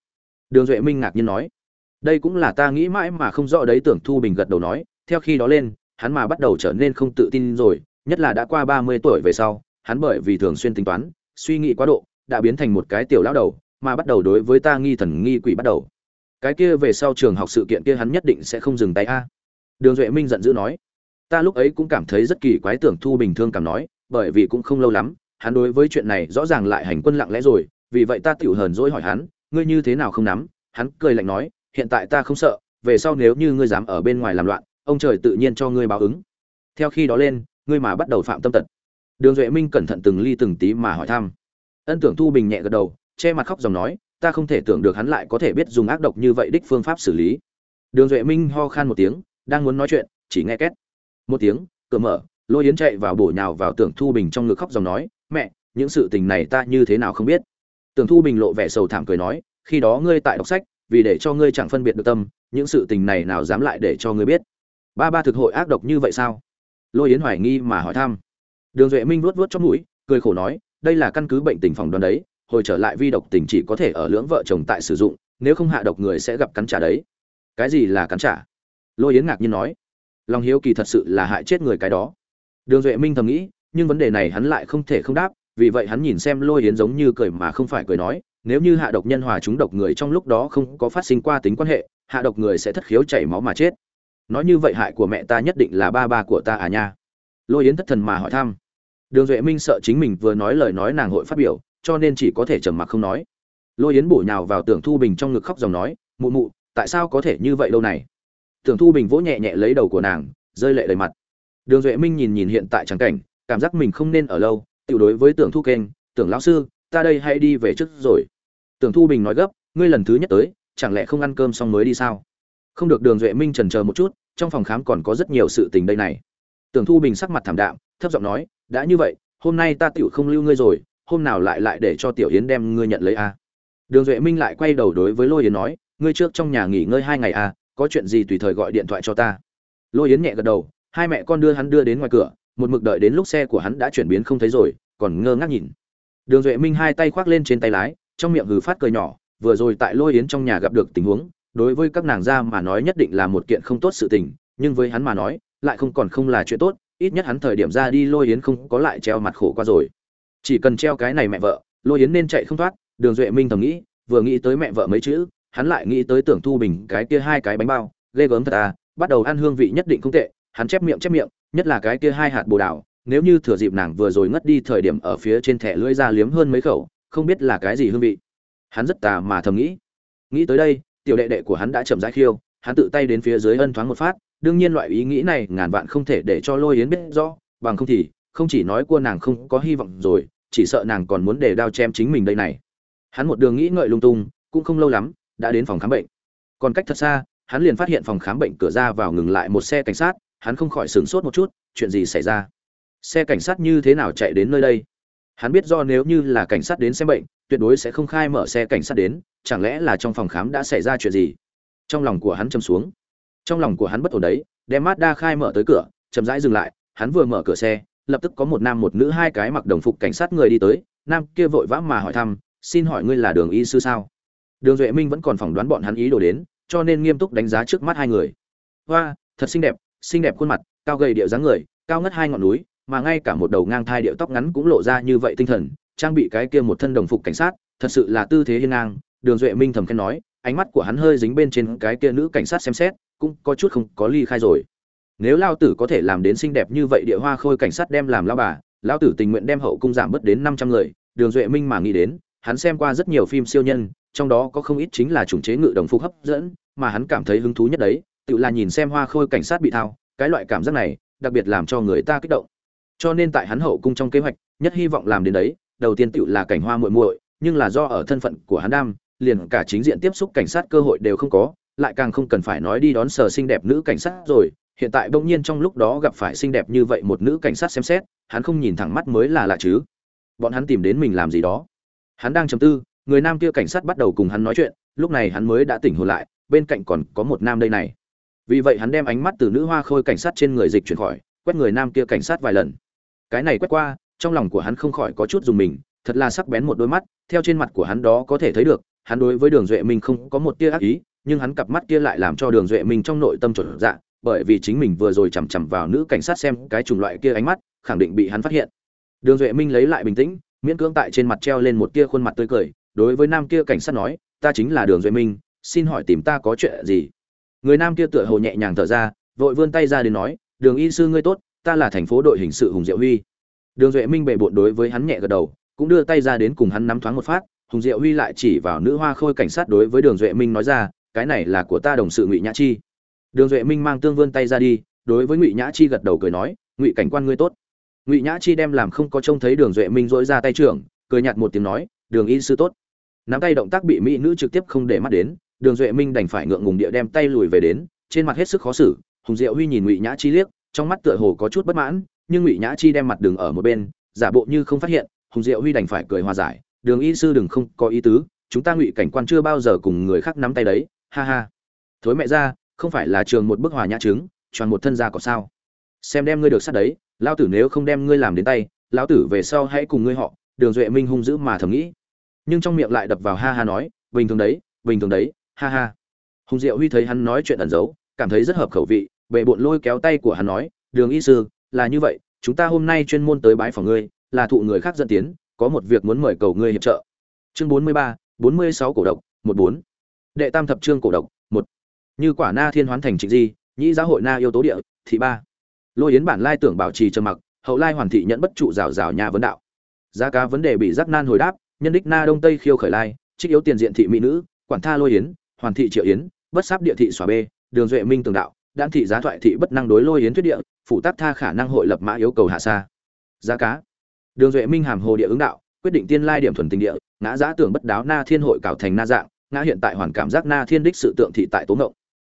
Đường duệ minh ngạc nhiên nói, đây cũng là ta nghĩ mãi mà không rõ đấy, tưởng thu bình gật đầu nói. Theo khi đó lên, hắn mà bắt đầu trở nên không tự tin rồi, nhất là đã qua ba mươi tuổi về sau, hắn bởi vì thường xuyên tính toán, suy nghĩ quá độ, đã biến thành một cái tiểu lão đầu, mà bắt đầu đối với ta nghi thần nghi quỷ bắt đầu. Cái kia về sau trường học sự kiện kia hắn nhất định sẽ không dừng tay a. Đường duệ minh giận dữ nói, ta lúc ấy cũng cảm thấy rất kỳ quái, tưởng thu bình thương cảm nói, bởi vì cũng không lâu lắm, hắn đối với chuyện này rõ ràng lại hành quân lặng lẽ rồi, vì vậy ta tiểu hờn dỗi hỏi hắn ngươi như thế nào không nắm? Hắn cười lạnh nói, hiện tại ta không sợ, về sau nếu như ngươi dám ở bên ngoài làm loạn, ông trời tự nhiên cho ngươi báo ứng. Theo khi đó lên, ngươi mà bắt đầu phạm tâm tật. Đường duệ minh cẩn thận từng ly từng tí mà hỏi thăm. Ân tưởng thu bình nhẹ gật đầu, che mặt khóc dòng nói, ta không thể tưởng được hắn lại có thể biết dùng ác độc như vậy đích phương pháp xử lý. Đường duệ minh ho khan một tiếng, đang muốn nói chuyện, chỉ nghe két. Một tiếng, cửa mở, lôi yến chạy vào bổ nhào vào tưởng thu bình trong ngực khóc dòng nói, mẹ, những sự tình này ta như thế nào không biết? Tưởng thu bình lộ vẻ sầu thảm cười nói, khi đó ngươi tại đọc sách, vì để cho ngươi chẳng phân biệt được tâm, những sự tình này nào dám lại để cho ngươi biết? Ba ba thực hội ác độc như vậy sao? Lôi yến hoài nghi mà hỏi thăm. Đường duệ minh vuốt vuốt trong mũi, cười khổ nói, đây là căn cứ bệnh tình phòng đoán đấy, hồi trở lại vi độc tình chỉ có thể ở lưỡng vợ chồng tại sử dụng, nếu không hạ độc người sẽ gặp cắn trả đấy. Cái gì là cắn trả? Lôi yến ngạc nhiên nói. Long hiếu kỳ thật sự là hại chết người cái đó. Đường duệ minh thầm nghĩ, nhưng vấn đề này hắn lại không thể không đáp vì vậy hắn nhìn xem lôi yến giống như cười mà không phải cười nói, nếu như hạ độc nhân hòa chúng độc người trong lúc đó không có phát sinh qua tính quan hệ, hạ độc người sẽ thất khiếu chảy máu mà chết. Nói như vậy hại của mẹ ta nhất định là ba ba của ta à nha. Lôi yến thất thần mà hỏi thăm. Đường duệ minh sợ chính mình vừa nói lời nói nàng hội phát biểu, cho nên chỉ có thể trầm mặc không nói. Lôi yến bổ nhào vào tưởng thu bình trong ngực khóc dòng nói, mụ mụ, tại sao có thể như vậy lâu này? Tưởng thu bình vỗ nhẹ nhẹ lấy đầu của nàng, rơi lệ đầy mặt. Đường duệ minh nhìn nhìn hiện tại trắng cảnh, cảm giác mình không nên ở lâu Tiểu đối với tưởng thu kênh, tưởng lão sư, ta đây hãy đi về trước rồi. Tưởng thu bình nói gấp, ngươi lần thứ nhất tới, chẳng lẽ không ăn cơm xong mới đi sao? Không được đường duệ minh trần chờ một chút, trong phòng khám còn có rất nhiều sự tình đây này. Tưởng thu bình sắc mặt thảm đạm, thấp giọng nói, đã như vậy, hôm nay ta tựu không lưu ngươi rồi, hôm nào lại lại để cho tiểu yến đem ngươi nhận lấy a đường duệ minh lại quay đầu đối với lôi yến nói, ngươi trước trong nhà nghỉ ngơi hai ngày a có chuyện gì tùy thời gọi điện thoại cho ta. Lôi yến nhẹ gật đầu, hai mẹ con đưa hắn đưa đến ngoài cửa một mực đợi đến lúc xe của hắn đã chuyển biến không thấy rồi, còn ngơ ngác nhìn. Đường duệ minh hai tay khoác lên trên tay lái, trong miệng hừ phát cười nhỏ, vừa rồi tại lôi yến trong nhà gặp được tình huống, đối với các nàng gia mà nói nhất định là một kiện không tốt sự tình, nhưng với hắn mà nói, lại không còn không là chuyện tốt, ít nhất hắn thời điểm ra đi lôi yến không có lại treo mặt khổ qua rồi. Chỉ cần treo cái này mẹ vợ, lôi yến nên chạy không thoát, đường duệ minh thầm nghĩ, vừa nghĩ tới mẹ vợ mấy chữ, hắn lại nghĩ tới tưởng thu bình cái kia hai cái bánh bao, ghê gớm thật à bắt đầu ăn hương vị nhất định không tệ, hắn chép miệng chép miệng nhất là cái kia hai hạt bồ đào, nếu như thừa dịp nàng vừa rồi ngất đi thời điểm ở phía trên thẻ lưỡi ra liếm hơn mấy khẩu, không biết là cái gì hương vị. Hắn rất tà mà thầm nghĩ. Nghĩ tới đây, tiểu đệ đệ của hắn đã chậm rãi khiêu, hắn tự tay đến phía dưới ân thoáng một phát, đương nhiên loại ý nghĩ này ngàn vạn không thể để cho lôi yến biết rõ, bằng không thì, không chỉ nói cua nàng không có hy vọng rồi, chỉ sợ nàng còn muốn để đao chém chính mình đây này. Hắn một đường nghĩ ngợi lung tung, cũng không lâu lắm, đã đến phòng khám bệnh. Còn cách thật xa, hắn liền phát hiện phòng khám bệnh cửa ra vào ngừng lại một xe cảnh sát hắn không khỏi sửng sốt một chút, chuyện gì xảy ra? Xe cảnh sát như thế nào chạy đến nơi đây? Hắn biết do nếu như là cảnh sát đến xem bệnh, tuyệt đối sẽ không khai mở xe cảnh sát đến, chẳng lẽ là trong phòng khám đã xảy ra chuyện gì? Trong lòng của hắn châm xuống. Trong lòng của hắn bất ổn đấy, đem mát đa khai mở tới cửa, chậm rãi dừng lại, hắn vừa mở cửa xe, lập tức có một nam một nữ hai cái mặc đồng phục cảnh sát người đi tới, nam kia vội vã mà hỏi thăm, xin hỏi ngươi là đường y sư sao? Đường duệ minh vẫn còn phỏng đoán bọn hắn ý đồ đến, cho nên nghiêm túc đánh giá trước mắt hai người. Hoa thật xinh đẹp xinh đẹp khuôn mặt, cao gầy điệu dáng người, cao ngất hai ngọn núi, mà ngay cả một đầu ngang thai điệu tóc ngắn cũng lộ ra như vậy tinh thần, trang bị cái kia một thân đồng phục cảnh sát, thật sự là tư thế hiên ngang, đường duệ minh thầm khen nói, ánh mắt của hắn hơi dính bên trên cái kia nữ cảnh sát xem xét, cũng có chút không có ly khai rồi. Nếu lao tử có thể làm đến xinh đẹp như vậy địa hoa khôi cảnh sát đem làm lao bà, lao tử tình nguyện đem hậu cung giảm bớt đến năm trăm người, đường duệ minh mà nghĩ đến, hắn xem qua rất nhiều phim siêu nhân, trong đó có không ít chính là chủng chế ngự đồng phục hấp dẫn, mà hắn cảm thấy hứng thú nhất đấy tự là nhìn xem hoa khôi cảnh sát bị thao, cái loại cảm giác này đặc biệt làm cho người ta kích động. Cho nên tại hắn hậu cung trong kế hoạch, nhất hy vọng làm đến đấy, đầu tiên tự là cảnh hoa muội muội, nhưng là do ở thân phận của hắn đam, liền cả chính diện tiếp xúc cảnh sát cơ hội đều không có, lại càng không cần phải nói đi đón sở xinh đẹp nữ cảnh sát rồi. Hiện tại bỗng nhiên trong lúc đó gặp phải xinh đẹp như vậy một nữ cảnh sát xem xét, hắn không nhìn thẳng mắt mới là lạ chứ. Bọn hắn tìm đến mình làm gì đó. Hắn đang chầm tư, người nam kia cảnh sát bắt đầu cùng hắn nói chuyện, lúc này hắn mới đã tỉnh hồn lại, bên cạnh còn có một nam đây này vì vậy hắn đem ánh mắt từ nữ hoa khôi cảnh sát trên người dịch chuyển khỏi, quét người nam kia cảnh sát vài lần. Cái này quét qua, trong lòng của hắn không khỏi có chút dùng mình, thật là sắc bén một đôi mắt, theo trên mặt của hắn đó có thể thấy được, hắn đối với đường duệ minh không có một tia ác ý, nhưng hắn cặp mắt kia lại làm cho đường duệ minh trong nội tâm chuẩn dạ bởi vì chính mình vừa rồi chằm chằm vào nữ cảnh sát xem cái chủng loại kia ánh mắt, khẳng định bị hắn phát hiện. Đường duệ minh lấy lại bình tĩnh, miễn cưỡng tại trên mặt treo lên một tia khuôn mặt tươi cười, đối với nam kia cảnh sát nói, ta chính là đường duệ minh, xin hỏi tìm ta có chuyện gì? Người nam kia tựa hồ nhẹ nhàng thở ra, vội vươn tay ra đến nói, đường y sư ngươi tốt, ta là thành phố đội hình sự hùng diệu huy. Đường duệ minh bề bộn đối với hắn nhẹ gật đầu, cũng đưa tay ra đến cùng hắn nắm thoáng một phát, hùng diệu huy lại chỉ vào nữ hoa khôi cảnh sát đối với đường duệ minh nói ra, cái này là của ta đồng sự ngụy nhã chi. Đường duệ minh mang tương vươn tay ra đi, đối với ngụy nhã chi gật đầu cười nói, ngụy cảnh quan ngươi tốt. Ngụy nhã chi đem làm không có trông thấy đường duệ minh dỗi ra tay trưởng, cười nhạt một tiếng nói, đường y sư tốt. Nắm tay động tác bị mỹ nữ trực tiếp không để mắt đến đường duệ minh đành phải ngượng ngùng địa đem tay lùi về đến, trên mặt hết sức khó xử, hùng diệu huy nhìn ngụy nhã chi liếc, trong mắt tựa hồ có chút bất mãn, nhưng ngụy nhã chi đem mặt đường ở một bên, giả bộ như không phát hiện, hùng diệu huy đành phải cười hòa giải, đường y sư đừng không có ý tứ, chúng ta ngụy cảnh quan chưa bao giờ cùng người khác nắm tay đấy, ha ha. Thối mẹ ra, không phải là trường một bức hòa nhã trứng tròn một thân gia có sao? Xem đem ngươi được sát đấy, lão tử nếu không đem ngươi làm đến tay, lão tử về sau hãy cùng ngươi họ. Đường duệ minh hung dữ mà thầm nghĩ. Nhưng trong miệng lại đập vào ha ha nói, bình thường đấy, bình thường đấy ha ha. Hùng diệu huy thấy hắn nói chuyện ẩn giấu, cảm thấy rất hợp khẩu vị bệ bộn lôi kéo tay của hắn nói, đường y sư, là như vậy, chúng ta hôm nay chuyên môn tới bái phòng ngươi, là thụ người khác dẫn tiến, có một việc muốn mời cầu ngươi hiệp trợ. Chương bốn mươi ba, bốn mươi sáu cổ độc, một bốn. Đệ tam thập trương cổ độc, một. Như quả na thiên hoán thành trịnh di, nhĩ giáo hội na yêu tố địa, thị ba. Lôi yến bản lai tưởng bảo trì trầm mặc, hậu lai hoàn thị nhận bất trụ rào rào nhà vấn đạo. Giá cá vấn đề bị giác nan hồi đáp, nhân đích na đông tây khiêu khởi lai, trích yếu tiền diện thị mỹ nữ, quản tha lôi yến hoàn thị triệu yến, bất sáp địa thị xóa bê đường duệ minh tường đạo, đan thị giá thoại thị bất năng đối lôi yến thuyết địa, phủ tác tha khả năng hội lập mã yêu cầu hạ xa giá cá. Đường duệ minh hàm hồ địa ứng đạo, quyết định tiên lai điểm thuần tình địa, ngã giá tưởng bất đáo na thiên hội cảo thành na dạng, ngã hiện tại hoàn cảm giác na thiên đích sự tượng thị tại tố ngộng.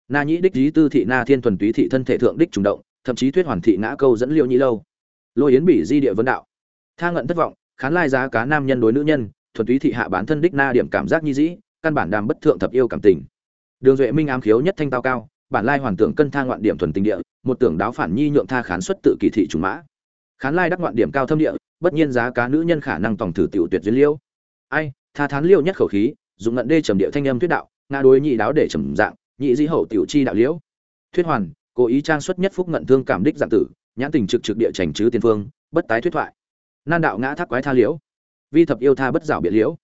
Na nhĩ đích lý tư thị na thiên thuần túy thị thân thể thượng đích trùng động, thậm chí thuyết hoàn thị ngã câu dẫn liêu nhĩ lâu. Lôi yến bỉ di địa vấn đạo. Tha ngận thất vọng, khán lai giá cá nam nhân đối nữ nhân, thuần túy thị hạ bán thân đích na điểm cảm giác nhi dĩ căn bản đàm bất thượng thập yêu cảm tình. Đường duệ minh ám khiếu nhất thanh tao cao, bản lai hoàn tưởng cân tha ngoạn điểm thuần tình địa, một tưởng đáo phản nhi nhượng tha khán xuất tự kỳ thị trùng mã. Khán lai đắc ngoạn điểm cao thâm địa, bất nhiên giá cá nữ nhân khả năng tổng thử tiểu tuyệt duyên liêu. Ai, tha thán liêu nhất khẩu khí, dùng ngận đê trầm địa thanh âm thuyết đạo, ngã đối nhị đáo để trầm dạng, nhị di hậu tiểu chi đạo liễu thuyết hoàn, cố ý trang xuất nhất phúc ngận thương cảm đích dạng tử, nhãn tình trực trực địa trành chứ tiên phương, bất tái thuyết thoại. Nan đạo ngã thác quái tha liễu vi thập yêu tha bất dạo biệt liễu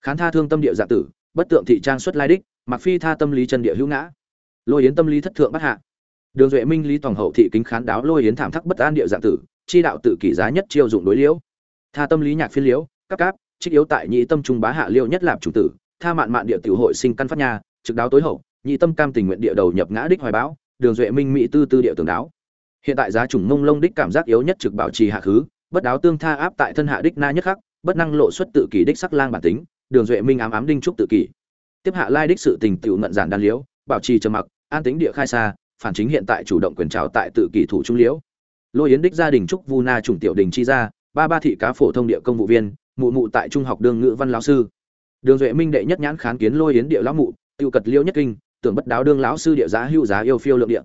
khán tha thương tâm địa dạng tử bất tượng thị trang xuất lai đích mặc phi tha tâm lý chân địa hữu ngã. Lôi yến tâm lý thất thượng bất hạ. Đường duệ minh lý tổng hậu thị kính khán đáo lôi yến thảm thắc bất an địa dạng tử, chi đạo tự kỷ giá nhất chiêu dụng đối liễu. Tha tâm lý nhạc phiên liễu các cáp, trích yếu tại nhị tâm trung bá hạ liễu nhất lạp chủ tử, tha mạn mạn địa tiểu hội sinh căn phát nhà trực đáo tối hậu, nhị tâm cam tình nguyện địa đầu nhập ngã đích hoài báo đường duệ minh mỹ tư tư địa tường đáo. Hiện tại giá trùng mông lông đích cảm giác yếu nhất trực bảo trì hạ khứ, bất đáo tương tha áp tại thân hạ đích na nhất khắc, bất năng lộ xuất tự kỷ đích sắc lang bản tính đường duệ minh ám ám đinh trúc tự kỷ. Tiếp hạ lai đích sự tình tiểu ngận giản đan liễu, bảo trì trầm mặc, an tính địa khai xa, phản chính hiện tại chủ động quyền trào tại tự kỷ thủ trung liễu. Lôi yến đích gia đình trúc vu na chủng tiểu đình chi gia, ba ba thị cá phổ thông địa công vụ viên, mụ mụ tại trung học đương ngữ văn lão sư. Đường duệ minh đệ nhất nhãn khán kiến lôi yến địa lão mụ, tiêu cật liễu nhất kinh, tưởng bất đáo đương lão sư địa giá hữu giá yêu phiêu lượng địa.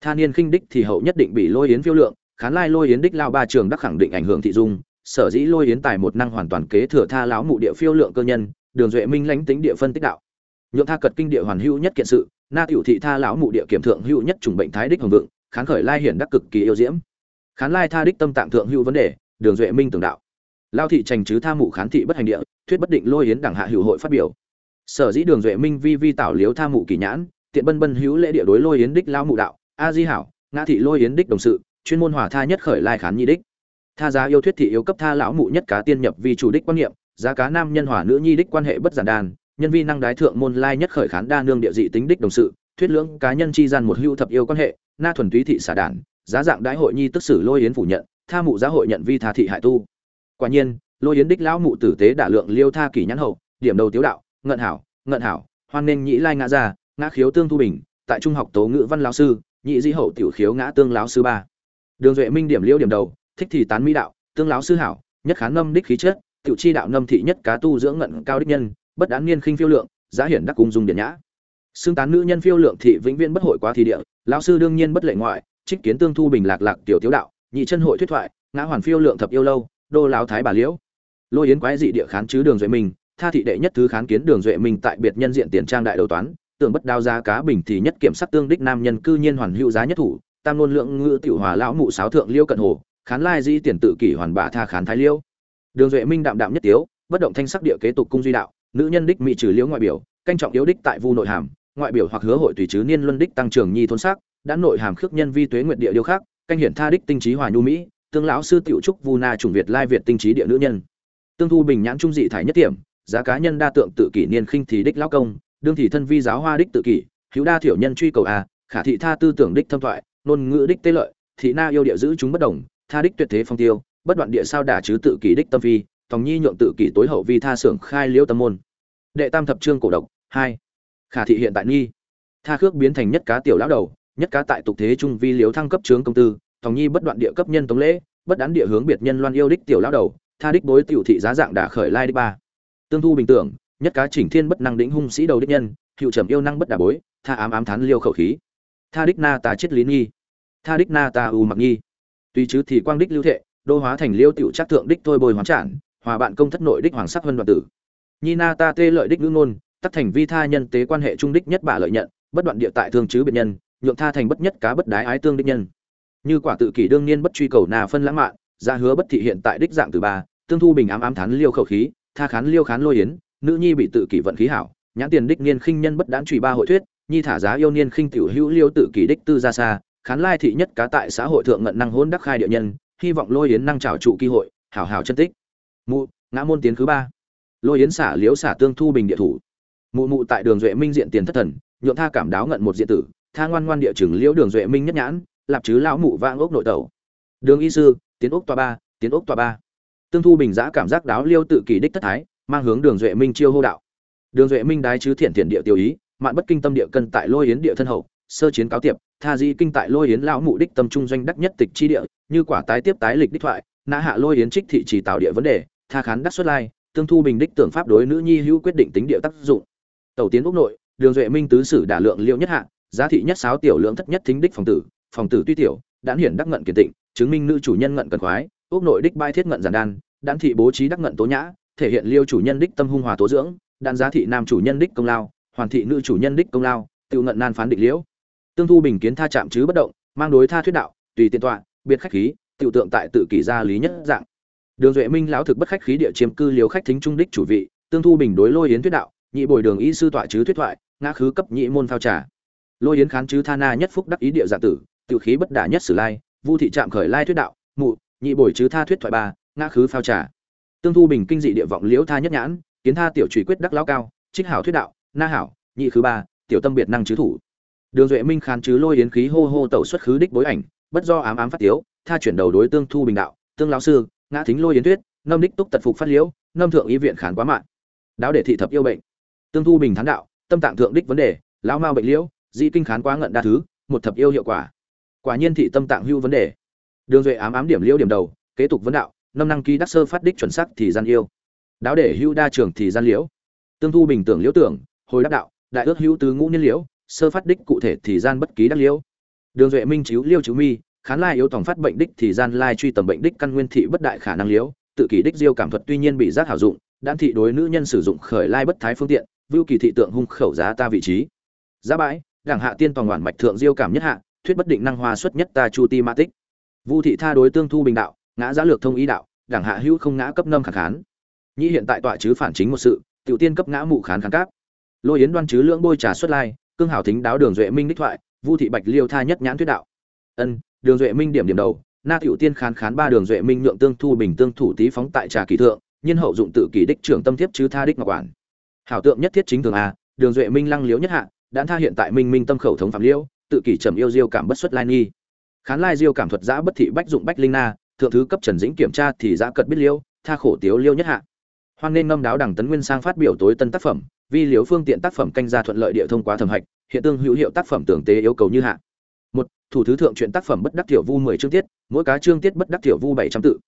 Tha niên khinh đích thì hậu nhất định bị lôi yến phiêu lượng, khán lai lôi yến đích lao ba trường đắc khẳng định ảnh hưởng thị dung sở dĩ lôi yến tài một năng hoàn toàn kế thừa tha lão mụ địa phiêu lượng cơ nhân, đường duệ minh lãnh tính địa phân tích đạo. Nhượng tha cật kinh địa hoàn hữu nhất kiện sự, na tiểu thị tha lão mụ địa kiểm thượng hữu nhất trùng bệnh thái đích hồng vượng khán khởi lai hiển đắc cực kỳ yêu diễm. Khán lai tha đích tâm tạng thượng hữu vấn đề, đường duệ minh tưởng đạo. Lao thị trành chứ tha mụ khán thị bất hành địa, thuyết bất định lôi yến đẳng hạ hữu hội phát biểu. Sở dĩ đường duệ minh vi vi tảo liếu tha mụ kỳ nhãn, tiện bân bân hữu lễ địa đối lôi yến đích lao mụ đạo, a di hảo, ngã thị lôi yến đích đồng sự, chuyên môn hòa tha nhất khởi lai khán nhi đích tha giá yêu thuyết thị yếu cấp tha lão mụ nhất cá tiên nhập vi chủ đích quan niệm, giá cá nam nhân hòa nữ nhi đích quan hệ bất giản đàn, nhân vi năng đái thượng môn lai nhất khởi khán đa nương địa dị tính đích đồng sự, thuyết lưỡng cá nhân chi gian một hưu thập yêu quan hệ, na thuần túy thị xả đản giá dạng đái hội nhi tức xử lôi yến phủ nhận, tha mụ giá hội nhận vi tha thị hại tu. Quả nhiên, lôi yến đích lão mụ tử tế đả lượng liêu tha kỷ nhãn hậu, điểm đầu tiếu đạo, ngận hảo ngận hảo, hoan nên nhĩ lai ngã ra ngã khiếu tương thu bình, tại trung học tố ngữ văn lão sư, nhị di hậu tiểu khiếu ngã tương lão sư ba. Đường duệ minh điểm liêu điểm đầu thích thì tán mỹ đạo tương lão sư hảo nhất khán ngâm đích khí chất tiểu chi đạo ngâm thị nhất cá tu dưỡng ngận cao đích nhân bất đán niên khinh phiêu lượng giá hiển đắc cung dung điện nhã. Xương tán nữ nhân phiêu lượng thị vĩnh viễn bất hội quá thi địa lão sư đương nhiên bất lệ ngoại trích kiến tương thu bình lạc lạc tiểu tiếu đạo nhị chân hội thuyết thoại ngã hoàn phiêu lượng thập yêu lâu đô lão thái bà liễu. Lôi yến quái dị địa khán chứ đường duệ mình, tha thị đệ nhất thứ khán kiến đường duệ mình tại biệt nhân diện tiền trang đại đầu toán tưởng bất đao giá cá bình thì nhất kiểm sắc tương đích nam nhân cư nhiên hoàn hữu giá nhất thủ tam luôn lượng ngữ tiểu hòa lão mụ sáo thượng liêu cận hồ khán lai di tiền tự kỷ hoàn bả tha khán thái liêu. Đường duệ minh đạm đạm nhất tiếu, bất động thanh sắc địa kế tục cung duy đạo, nữ nhân đích mỹ trừ liễu ngoại biểu, canh trọng yếu đích tại vu nội hàm, ngoại biểu hoặc hứa hội tùy chứ niên luân đích tăng trưởng nhi thôn sắc, đã nội hàm khước nhân vi tuế nguyện địa điêu khác canh hiển tha đích tinh trí hòa nhu mỹ, tương lão sư tiểu trúc vu na chủng việt lai việt tinh trí địa nữ nhân. Tương thu bình nhãn trung dị thải nhất điểm giá cá nhân đa tượng tự kỷ niên khinh thì đích lão công, đương thì thân vi giáo hoa đích tự kỷ, hữu đa thiểu nhân truy cầu a, khả thị tha tư tưởng đích thâm thoại, ngôn ngữ đích tê lợi, thị na yêu địa giữ chúng bất đồng tha đích tuyệt thế phong tiêu, bất đoạn địa sao đả chứ tự kỷ đích tâm phi, tòng nhi nhượng tự kỷ tối hậu vi tha xưởng khai liễu tâm môn. Đệ tam thập trương cổ độc, hai. Khả thị hiện tại nghi. Tha khước biến thành nhất cá tiểu lão đầu, nhất cá tại tục thế trung vi liếu thăng cấp trướng công tư, tòng nhi bất đoạn địa cấp nhân tống lễ, bất đán địa hướng biệt nhân loan yêu đích tiểu lão đầu, tha đích bối tiểu thị giá dạng đả khởi lai đích ba. Tương thu bình tưởng, nhất cá chỉnh thiên bất năng đĩnh hung sĩ đầu đích nhân, hiệu trầm yêu năng bất đả bối, tha ám ám thán liêu khẩu khí. Tha đích na ta chết lý nghi. Tha đích na ta u mặc nghi tuy chứ thì quang đích lưu thệ, đô hóa thành liêu tiểu chắc thượng đích thôi bồi hoán trản, hòa bạn công thất nội đích hoàng sắc vân đoạn tử. Nhi na ta tê lợi đích ngữ ngôn, tắc thành vi tha nhân tế quan hệ trung đích nhất bà lợi nhận, bất đoạn địa tại thương chứ biệt nhân, nhượng tha thành bất nhất cá bất đái ái tương đích nhân. Như quả tự kỷ đương nhiên bất truy cầu nà phân lãng mạn ra hứa bất thị hiện tại đích dạng từ ba, tương thu bình ám ám thán liêu khẩu khí, tha khán liêu khán lôi yến, nữ nhi bị tự kỷ vận khí hảo, nhãn tiền đích niên khinh nhân bất đán trùy ba hội thuyết, nhi thả giá yêu niên khinh tiểu hữu liêu tự kỷ đích tư ra xa khán lai thị nhất cá tại xã hội thượng ngận năng hôn đắc khai địa nhân, hy vọng lôi yến năng trào trụ kỳ hội, hảo hảo chân tích. Mụ, ngã môn tiến thứ ba. Lôi yến xả liếu xả tương thu bình địa thủ. Mụ mụ tại đường duệ minh diện tiền thất thần nhuộm tha cảm đáo ngận một diện tử, tha ngoan ngoan địa chừng liễu đường duệ minh nhất nhãn, lạp chứ lão mụ vang ốc nội tẩu. Đường y sư, tiến ốc tòa ba, tiến ốc tòa ba. Tương thu bình giã cảm giác đáo liêu tự kỳ đích thất thái, mang hướng đường duệ minh chiêu hô đạo. Đường duệ minh đái chứ thiện thiện địa tiêu ý, mạn bất kinh tâm địa cân tại lôi yến địa thân hậu sơ chiến cáo tiệp, tha di kinh tại lôi yến lão mụ đích tâm trung doanh đắc nhất tịch chi địa, như quả tái tiếp tái lịch đích thoại, nã hạ lôi yến trích thị chỉ tạo địa vấn đề, tha khán đắc xuất lai, tương thu bình đích tưởng pháp đối nữ nhi hữu quyết định tính địa tác dụng. Tàu tiến úc nội, đường duệ minh tứ sử đả lượng liệu nhất hạ, giá thị nhất sáo tiểu lượng thất nhất thính đích phòng tử phòng tử tuy tiểu, đãn hiển đắc ngận kiến tịnh, chứng minh nữ chủ nhân ngận cần khoái, úc nội đích bai thiết ngận giản đan, đãn thị bố trí đắc ngận tố nhã, thể hiện liêu chủ nhân đích tâm hung hòa tố dưỡng đan giá thị nam chủ nhân đích công lao, hoàn thị nữ chủ nhân đích công lao tự ngận nan phán định liễu tương thu bình kiến tha chạm chứ bất động, mang đối tha thuyết đạo, tùy tiên tọa, biệt khách khí, tiểu tượng tại tự kỷ gia lý nhất dạng. Đường duệ minh lão thực bất khách khí địa chiếm cư liều khách thính trung đích chủ vị, tương thu bình đối lôi yến thuyết đạo, nhị bồi đường y sư tọa chứ thuyết thoại, ngã khứ cấp nhị môn phao trà. Lôi yến khán chứ tha na nhất phúc đắc ý địa dạ tử tự khí bất đả nhất sử lai, vu thị trạm khởi lai thuyết đạo, mụ, nhị bồi chứ tha thuyết thoại ba, ngã khứ phao trà. Tương thu bình kinh dị địa vọng liễu tha nhất nhãn, kiến tha tiểu trùy quyết đắc lão cao, trích hảo thuyết đạo, na hảo, nhị khứ ba, tiểu tâm biệt năng chứ thủ đường duệ minh khán chứ lôi yến khí hô hô tẩu xuất khứ đích bối ảnh, bất do ám ám phát tiếu, tha chuyển đầu đối tương thu bình đạo, tương lão sư, ngã thính lôi yến tuyết nâm đích túc tật phục phát liễu nâm thượng y viện khán quá mạng. Đáo để thị thập yêu bệnh. Tương thu bình thán đạo, tâm tạng thượng đích vấn đề, lão mao bệnh liễu, dị kinh khán quá ngận đa thứ, một thập yêu hiệu quả. Quả nhiên thị tâm tạng hưu vấn đề. Đường duệ ám ám điểm liễu điểm đầu, kế tục vấn đạo, năm năng ký đắc sơ phát đích chuẩn sắc thì gian yêu. Đáo để hưu đa trường thì gian liễu. Tương thu bình tưởng liễu tưởng, hồi đắc đạo, đại ước hữu tứ ngũ niên liễu sơ phát đích cụ thể thì gian bất ký đắc liễu. Đường duệ minh chiếu liêu chiếu mi, khán lai yếu tổng phát bệnh đích thì gian lai truy tầm bệnh đích căn nguyên thị bất đại khả năng liễu, tự kỷ đích diêu cảm thuật tuy nhiên bị giác hảo dụng, đan thị đối nữ nhân sử dụng khởi lai bất thái phương tiện, vưu kỳ thị tượng hung khẩu giá ta vị trí. Giá bãi, đảng hạ tiên toàn hoàn mạch thượng diêu cảm nhất hạ, thuyết bất định năng hoa xuất nhất ta chu ti ma tích. Vu thị tha đối tương thu bình đạo, ngã giá lược thông ý đạo, đảng hạ hữu không ngã cấp nâm khả khán. Nhĩ hiện tại tọa chứ phản chính một sự, tiểu tiên cấp ngã mụ khán khán cáp. Lôi yến đoan chứ lưỡng bôi trà xuất lai cương hảo thính đáo đường duệ minh đích thoại vu thị bạch liêu tha nhất nhãn thuyết đạo. Ân đường duệ minh điểm điểm đầu na tiểu tiên khán khán ba đường duệ minh nhượng tương thu bình tương thủ tý phóng tại trà kỳ thượng nhiên hậu dụng tự kỷ đích trưởng tâm thiếp chứ tha đích ngọc quản. Hảo tượng nhất thiết chính thường a đường duệ minh lăng liếu nhất hạ đã tha hiện tại minh minh tâm khẩu thống phạm liêu, tự kỷ trầm yêu diêu cảm bất xuất lai nghi. Khán lai diêu cảm thuật giã bất thị bách dụng bách linh na thượng thứ cấp trần dĩnh kiểm tra thì giã cật biết liêu tha khổ tiếu liêu nhất hạ. Hoan nên ngâm đáo đẳng tấn nguyên sang phát biểu tối tân tác phẩm vì liếu phương tiện tác phẩm canh ra thuận lợi địa thông qua thẩm hạch, hiện tương hữu hiệu tác phẩm tưởng tế yêu cầu như hạ. Một, thủ thứ thượng truyện tác phẩm bất đắc tiểu vu mười chương tiết, mỗi cá chương tiết bất đắc tiểu vu bảy trăm tự.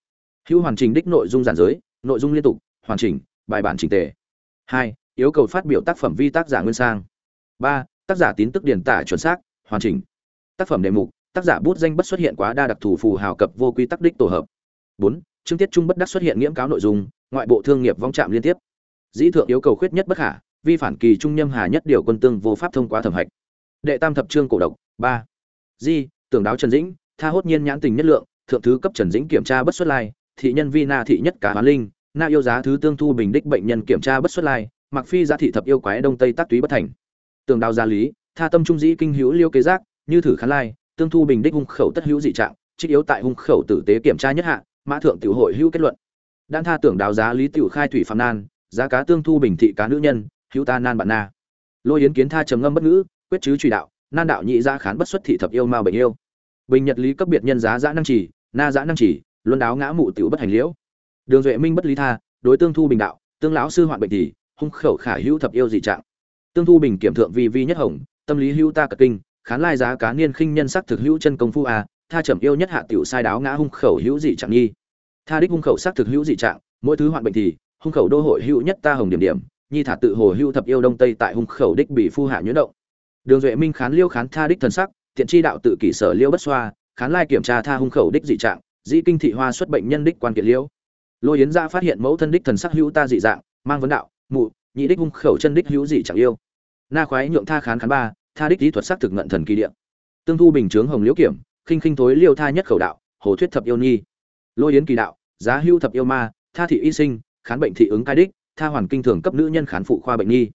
Hữu hoàn chỉnh đích nội dung giản giới, nội dung liên tục, hoàn chỉnh, bài bản chỉnh tề. Hai, yêu cầu phát biểu tác phẩm vi tác giả nguyên sang. Ba, tác giả tín tức điển tả chuẩn xác, hoàn chỉnh. Tác phẩm đề mục, tác giả bút danh bất xuất hiện quá đa đặc thù phù hào cập vô quy tắc đích tổ hợp. Bốn, chương tiết trung bất đắc xuất hiện nghiễm cáo nội dung, ngoại bộ thương nghiệp vong chạm liên tiếp. Dĩ thượng yêu cầu khuyết nhất bất khả vi phản kỳ trung nhâm hà nhất điều quân tương vô pháp thông qua thẩm hạch. Đệ tam thập chương cổ độc, ba. Di, tưởng đáo trần dĩnh, tha hốt nhiên nhãn tình nhất lượng, thượng thứ cấp trần dĩnh kiểm tra bất xuất lai, thị nhân vi na thị nhất cả hoán linh, na yêu giá thứ tương thu bình đích bệnh nhân kiểm tra bất xuất lai, mặc phi giá thị thập yêu quái đông tây tác túy bất thành. Tường đào gia lý, tha tâm trung dĩ kinh hữu liêu kế giác, như thử khán lai, tương thu bình đích hung khẩu tất hữu dị trạng, trích yếu tại hung khẩu tử tế kiểm tra nhất hạ, mã thượng tiểu hội hữu kết luận. Đan tha tưởng đào giá lý tiểu khai thủy phạm nan, giá cá tương thu bình thị cá nữ nhân hữu ta nan bạn na. Lôi yến kiến tha trầm ngâm bất ngữ, quyết chứ truy đạo, nan đạo nhị gia khán bất xuất thị thập yêu ma bệnh yêu. Bình nhật lý cấp biệt nhân giá giã năng chỉ na giã năng chỉ luân đáo ngã mụ tiểu bất hành liễu. Đường duệ minh bất lý tha, đối tương thu bình đạo, tương lão sư hoạn bệnh thì, hung khẩu khả hữu thập yêu dị trạng. Tương thu bình kiểm thượng vi vi nhất hồng, tâm lý hữu ta cật kinh, khán lai giá cá niên khinh nhân sắc thực hữu chân công phu a, tha trầm yêu nhất hạ tiểu sai đáo ngã hung khẩu hữu dị trạng nghi. Tha đích hung khẩu sắc thực hữu dị trạng, mỗi thứ hoạn bệnh thì, hung khẩu đô hội hữu nhất ta hồng điểm điểm nhi thả tự hồ hưu thập yêu đông tây tại hung khẩu đích bị phu hạ nhuyễn động. Đường duệ minh khán liêu khán tha đích thần sắc tiện chi đạo tự kỷ sở liêu bất xoa, khán lai kiểm tra tha hung khẩu đích dị trạng, dĩ kinh thị hoa xuất bệnh nhân đích quan kiện liêu. Lôi yến gia phát hiện mẫu thân đích thần sắc hữu ta dị dạng, mang vấn đạo, mụ, nhị đích hung khẩu chân đích hữu dị chẳng yêu. Na khoái nhượng tha khán khán ba, tha đích lý thuật sắc thực ngận thần kỳ địa. Tương thu bình chướng hồng liễu kiểm, khinh khinh thối liêu tha nhất khẩu đạo, hồ thuyết thập yêu nhi. Lôi yến kỳ đạo, giá hữu thập yêu ma, tha thị y sinh, khán bệnh thị ứng cai đích tha hoàn kinh thường cấp nữ nhân khán phụ khoa bệnh nghi,